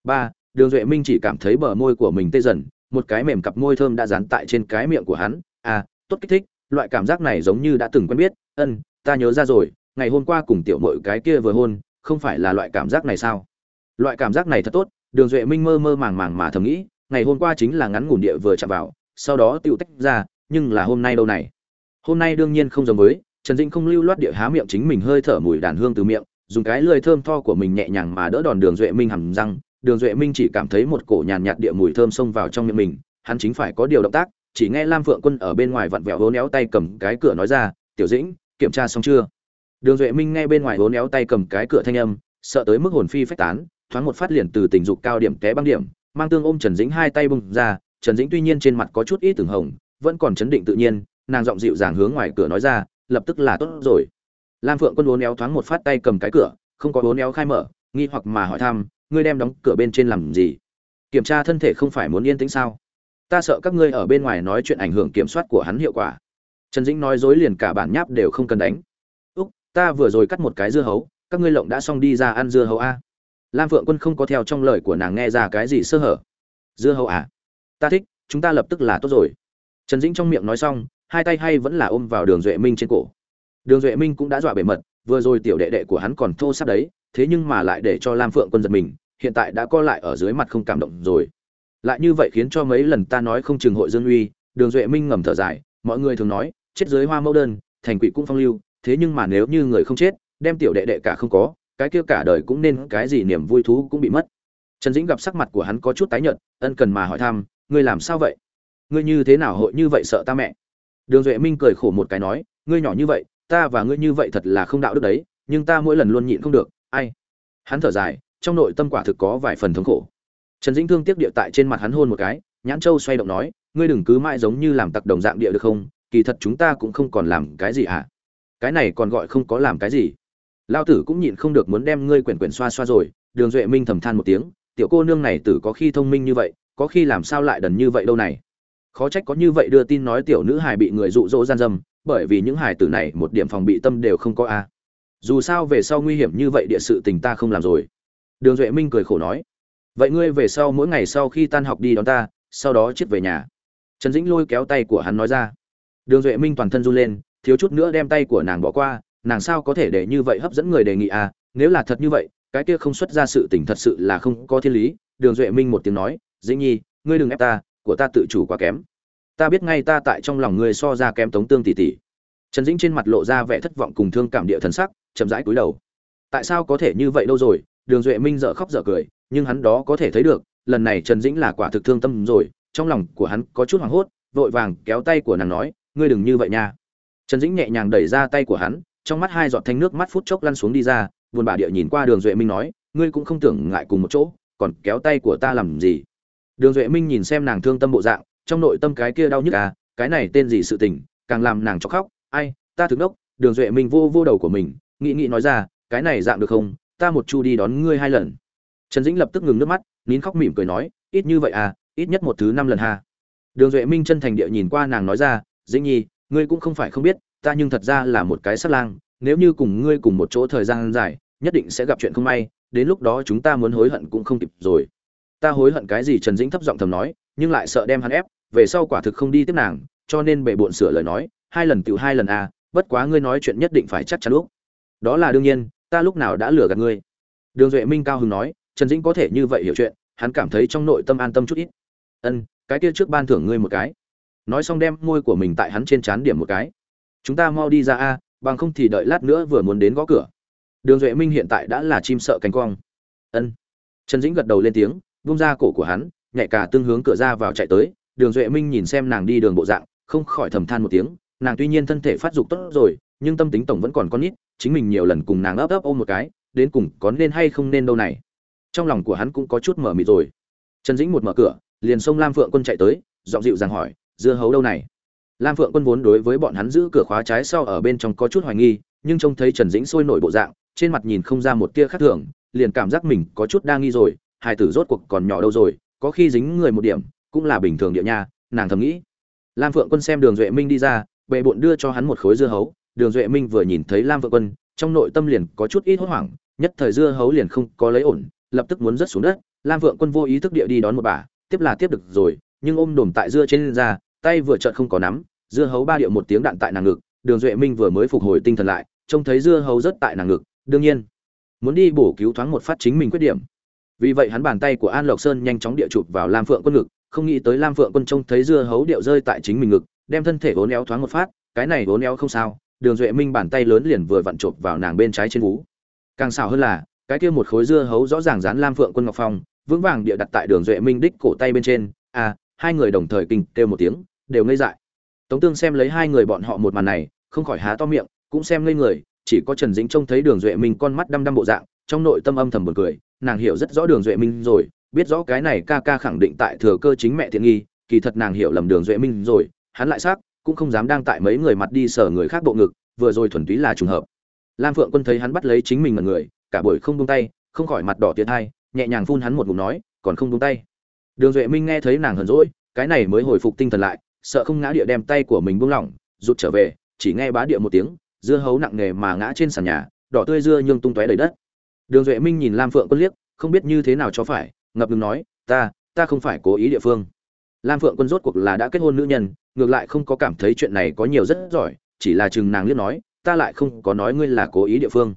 Ba đường duệ minh chỉ cảm thấy bờ môi của mình tê dần, một cái mềm cặp môi thơm đã dán tại trên cái miệng của hắn. À tốt kích thích, loại cảm giác này giống như đã từng quen biết. Ân, ta nhớ ra rồi, ngày hôm qua cùng tiểu mội cái kia vừa hôn, không phải là loại cảm giác này sao? Loại cảm giác này thật tốt, đường duệ minh mơ mơ màng màng mà thầm nghĩ, ngày hôm qua chính là ngắn ngủn địa vừa chạm vào, sau đó tựu tách ra, nhưng là hôm nay đâu này? Hôm nay đương nhiên không giống với, trần dĩnh không lưu loát địa há miệng chính mình hơi thở mùi đàn hương từ miệng, dùng cái lưỡi thơm tho của mình nhẹ nhàng mà đỡ đòn đường duệ minh hầm răng đường duệ minh chỉ cảm thấy một cổ nhàn nhạt địa mùi thơm xông vào trong miệng mình, hắn chính phải có điều động tác, chỉ nghe lam phượng quân ở bên ngoài vặn vẹo hố néo tay cầm cái cửa nói ra, tiểu dĩnh, kiểm tra xong chưa? Đường duệ minh nghe bên ngoài hố néo tay cầm cái cửa thanh âm, sợ tới mức hồn phi phách tán, thoáng một phát liền từ tình dục cao điểm té băng điểm, mang tương ôm trần dĩnh hai tay bung ra, trần dĩnh tuy nhiên trên mặt có chút ít từng hồng, vẫn còn chấn định tự nhiên, nàng giọng dịu dàng hướng ngoài cửa nói ra, lập tức là tốt rồi. Lam phượng quân uốn éo thoáng một phát tay cầm cái cửa, không có uốn éo khai mở, nghi hoặc mà hỏi thăm ngươi đem đóng cửa bên trên làm gì? Kiểm tra thân thể không phải muốn yên tĩnh sao? Ta sợ các ngươi ở bên ngoài nói chuyện ảnh hưởng kiểm soát của hắn hiệu quả. Trần dĩnh nói dối liền cả bản nháp đều không cần đánh. Úc, ta vừa rồi cắt một cái dưa hấu, các ngươi lộng đã xong đi ra ăn dưa hấu a. Lam phượng quân không có theo trong lời của nàng nghe ra cái gì sơ hở. Dưa hấu à? Ta thích, chúng ta lập tức là tốt rồi. Trần dĩnh trong miệng nói xong, hai tay hay vẫn là ôm vào đường duệ minh trên cổ. Đường duệ minh cũng đã dọa bề mật, vừa rồi tiểu đệ đệ của hắn còn thô sắp đấy thế nhưng mà lại để cho lam phượng quân giật mình, hiện tại đã co lại ở dưới mặt không cảm động rồi. Lại như vậy khiến cho mấy lần ta nói không chừng hội dương uy, đường duệ minh ngầm thở dài, mọi người thường nói, chết dưới hoa mẫu đơn, thành quỷ cũng phong lưu, thế nhưng mà nếu như người không chết, đem tiểu đệ đệ cả không có, cái kia cả đời cũng nên cái gì niềm vui thú cũng bị mất. Trần dĩnh gặp sắc mặt của hắn có chút tái nhợt, ân cần mà hỏi thăm, ngươi làm sao vậy? Ngươi như thế nào hội như vậy sợ ta mẹ? Đường duệ minh cười khổ một cái nói, ngươi nhỏ như vậy, ta và ngươi như vậy thật là không đạo đức đấy, nhưng ta mỗi lần luôn nhịn không được ai? Hắn thở dài, trong nội tâm quả thực có vài phần thống khổ. Trần dĩnh thương tiếc địa tại trên mặt hắn hôn một cái, nhãn châu xoay động nói, ngươi đừng cứ mãi giống như làm tặc đồng dạng địa được không? Kỳ thật chúng ta cũng không còn làm cái gì à? cái này còn gọi không có làm cái gì. Lao tử cũng nhịn không được muốn đem ngươi quyển quyển xoa xoa rồi, đường duệ minh thầm than một tiếng, tiểu cô nương này tử có khi thông minh như vậy, có khi làm sao lại đần như vậy đâu này? Khó trách có như vậy đưa tin nói tiểu nữ hài bị người dụ dỗ gian dâm, bởi vì những hài tử này một điểm phòng bị tâm đều không có a dù sao về sau nguy hiểm như vậy địa sự tình ta không làm rồi. Đường duệ minh cười khổ nói, vậy ngươi về sau mỗi ngày sau khi tan học đi đón ta, sau đó chết về nhà. Trần dĩnh lôi kéo tay của hắn nói ra. Đường duệ minh toàn thân run lên, thiếu chút nữa đem tay của nàng bỏ qua, nàng sao có thể để như vậy hấp dẫn người đề nghị à? Nếu là thật như vậy, cái kia không xuất ra sự tình thật sự là không có thiên lý. Đường duệ minh một tiếng nói, dĩnh nhi, ngươi đừng ép ta, của ta tự chủ quá kém. Ta biết ngay ta tại trong lòng ngươi so ra kém tống tương tỷ tỷ. Trần dĩnh trên mặt lộ ra vẻ thất vọng cùng thương cảm địa thần sắc chậm rãi cúi đầu. Tại sao có thể như vậy đâu rồi? Đường duệ minh dở khóc dở cười, nhưng hắn đó có thể thấy được, lần này trần dĩnh là quả thực thương tâm rồi, trong lòng của hắn có chút hoảng hốt, vội vàng kéo tay của nàng nói, ngươi đừng như vậy nha. Trần dĩnh nhẹ nhàng đẩy ra tay của hắn, trong mắt hai giọt thanh nước mắt phút chốc lăn xuống đi ra, buồn bà địa nhìn qua đường duệ minh nói, ngươi cũng không tưởng ngại cùng một chỗ, còn kéo tay của ta làm gì? Đường duệ minh nhìn xem nàng thương tâm bộ dạng, trong nội tâm cái kia đau nhức à cái này tên gì sự tình, càng làm nàng cho khóc, ai, ta thực đốc đường duệ minh vô vô đầu của mình nghĩ nghĩ nói ra, cái này dạng được không? Ta một chu đi đón ngươi hai lần. Trần dĩnh lập tức ngừng nước mắt, nín khóc mỉm cười nói, ít như vậy à ít nhất một thứ năm lần ha. Đường duệ minh chân thành địa nhìn qua nàng nói ra, dĩnh nhi, ngươi cũng không phải không biết, ta nhưng thật ra là một cái sát lang, nếu như cùng ngươi cùng một chỗ thời gian dài, nhất định sẽ gặp chuyện không may, đến lúc đó chúng ta muốn hối hận cũng không kịp rồi. Ta hối hận cái gì? Trần dĩnh thấp giọng thầm nói, nhưng lại sợ đem hắn ép, về sau quả thực không đi tiếp nàng, cho nên bệ bộn sửa lời nói, hai lần tự hai lần à bất quá ngươi nói chuyện nhất định phải chắc chắn lúc đó là đương nhiên, ta lúc nào đã lừa gạt ngươi. Đường duệ minh cao hứng nói, trần dĩnh có thể như vậy hiểu chuyện, hắn cảm thấy trong nội tâm an tâm chút ít. Ân, cái kia trước ban thưởng ngươi một cái. Nói xong đem môi của mình tại hắn trên trán điểm một cái. Chúng ta mau đi ra a, bằng không thì đợi lát nữa vừa muốn đến gõ cửa. Đường duệ minh hiện tại đã là chim sợ cánh quang ân. Trần dĩnh gật đầu lên tiếng bung ra cổ của hắn, nhẹ cả tương hướng cửa ra vào chạy tới. Đường duệ minh nhìn xem nàng đi đường bộ dạng, không khỏi thầm than một tiếng, nàng tuy nhiên thân thể phát dục tốt rồi nhưng tâm tính tổng vẫn còn con nít, chính mình nhiều lần cùng nàng ấp ấp ôm một cái, đến cùng có nên hay không nên đâu này. Trong lòng của hắn cũng có chút mở mịt rồi. Trần dĩnh một mở cửa, liền xông lam phượng quân chạy tới, giọng dịu dàng hỏi, dưa hấu đâu này? Lam phượng quân vốn đối với bọn hắn giữ cửa khóa trái sau ở bên trong có chút hoài nghi, nhưng trông thấy trần dĩnh sôi nổi bộ dạng, trên mặt nhìn không ra một tia khác thường, liền cảm giác mình có chút đa nghi rồi, hài tử rốt cuộc còn nhỏ đâu rồi, có khi dính người một điểm, cũng là bình thường địa nha, nàng thầm nghĩ. Lam phượng quân xem đường duệ minh đi ra, bệ bộn đưa cho hắn một khối dưa hấu đường duệ minh vừa nhìn thấy lam vợ quân, trong nội tâm liền có chút ít hốt hoảng, nhất thời dưa hấu liền không có lấy ổn, lập tức muốn rớt xuống đất. Lam Vượng quân vô ý thức địa đi đón một bà, tiếp là tiếp được rồi, nhưng ôm đồm tại dưa trên ra tay vừa chợt không có nắm, dưa hấu ba điệu một tiếng đạn tại nàng ngực, đường duệ minh vừa mới phục hồi tinh thần lại, trông thấy dưa hấu rớt tại nàng ngực, đương nhiên, muốn đi bổ cứu thoáng một phát chính mình quyết điểm. Vì vậy hắn bàn tay của an lộc sơn nhanh chóng địa chụp vào lam phượng quân ngực, không nghĩ tới lam phượng quân trông thấy dưa hấu điệu rơi tại chính mình ngực, đem thân thể vốn éo thoáng một phát, cái này vốn éo không sao đường duệ minh bàn tay lớn liền vừa vặn chộp vào nàng bên trái trên vú. Càng xảo hơn là, cái kia một khối dưa hấu rõ ràng dán lam phượng quân ngọc phong, vững vàng địa đặt tại đường duệ minh đích cổ tay bên trên. À hai người đồng thời kinh kêu một tiếng, đều ngây dại. Tống tương xem lấy hai người bọn họ một màn này, không khỏi há to miệng, cũng xem ngây người, chỉ có trần dĩnh trông thấy đường duệ minh con mắt đăm đăm bộ dạng, trong nội tâm âm thầm buồn cười, nàng hiểu rất rõ đường duệ minh rồi, biết rõ cái này ca ca khẳng định tại thừa cơ chính mẹ thiện nghi, kỳ thật nàng hiểu lầm đường duệ minh rồi, hắn lại xác cũng không dám đang tại mấy người mặt đi sở người khác bộ ngực, vừa rồi thuần túy là trùng hợp. Lam phượng quân thấy hắn bắt lấy chính mình mật người, cả buổi không buông tay, không khỏi mặt đỏ tiến hai nhẹ nhàng phun hắn một ngụm nói, còn không buông tay? Đường duệ minh nghe thấy nàng hờn rỗi cái này mới hồi phục tinh thần lại, sợ không ngã địa đem tay của mình buông lỏng, rụt trở về, chỉ nghe bá địa một tiếng, dưa hấu nặng nề mà ngã trên sàn nhà, đỏ tươi dưa nhương tung tóe đầy đất. Đường duệ minh nhìn lam phượng quân liếc, không biết như thế nào cho phải, ngập ngừng nói, ta ta không phải cố ý địa phương lam phượng quân rốt cuộc là đã kết hôn nữ nhân, ngược lại không có cảm thấy chuyện này có nhiều rất giỏi, chỉ là chừng nàng liếc nói, ta lại không có nói ngươi là cố ý địa phương.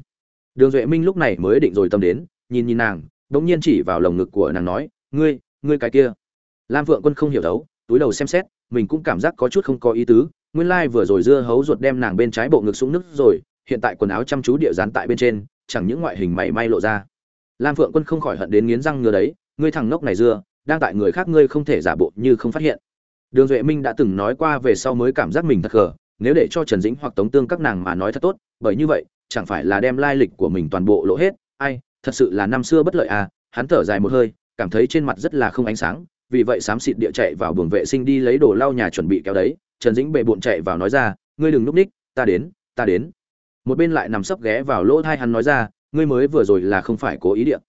Đường duệ minh lúc này mới định rồi tâm đến, nhìn nhìn nàng đ ỗ n g nhiên chỉ vào lồng ngực của nàng nói, ngươi ngươi cái kia. Lam phượng quân không hiểu đấu, túi đầu xem xét, mình cũng cảm giác có chút không có ý tứ, nguyên lai、like、vừa rồi dưa hấu ruột đem nàng bên trái bộ ngực xuống nứt rồi, hiện tại quần áo chăm chú địa dán tại bên trên, chẳng những ngoại hình mảy may lộ ra. Lam phượng quân không khỏi hận đến nghiến răng ngừa đấy, ngươi thằng ngốc này dưa đang tại người khác ngươi không thể giả bộ như không phát hiện. Đường duệ minh đã từng nói qua về sau mới cảm giác mình thật gờ nếu để cho trần dĩnh hoặc tống tương các nàng mà nói thật tốt, bởi như vậy, chẳng phải là đem lai lịch của mình toàn bộ lộ hết. Ai, thật sự là năm xưa bất lợi à hắn thở dài một hơi, cảm thấy trên mặt rất là không ánh sáng, vì vậy xám xịt địa chạy vào buồng vệ sinh đi lấy đồ lau nhà chuẩn bị kéo đấy. Trần dĩnh bệ bộn chạy vào nói ra, ngươi đừng núp ních, ta đến ta đến. Một bên lại nằm sấp ghé vào lỗ thai hắn nói ra, ngươi mới vừa rồi là không phải cố ý điện.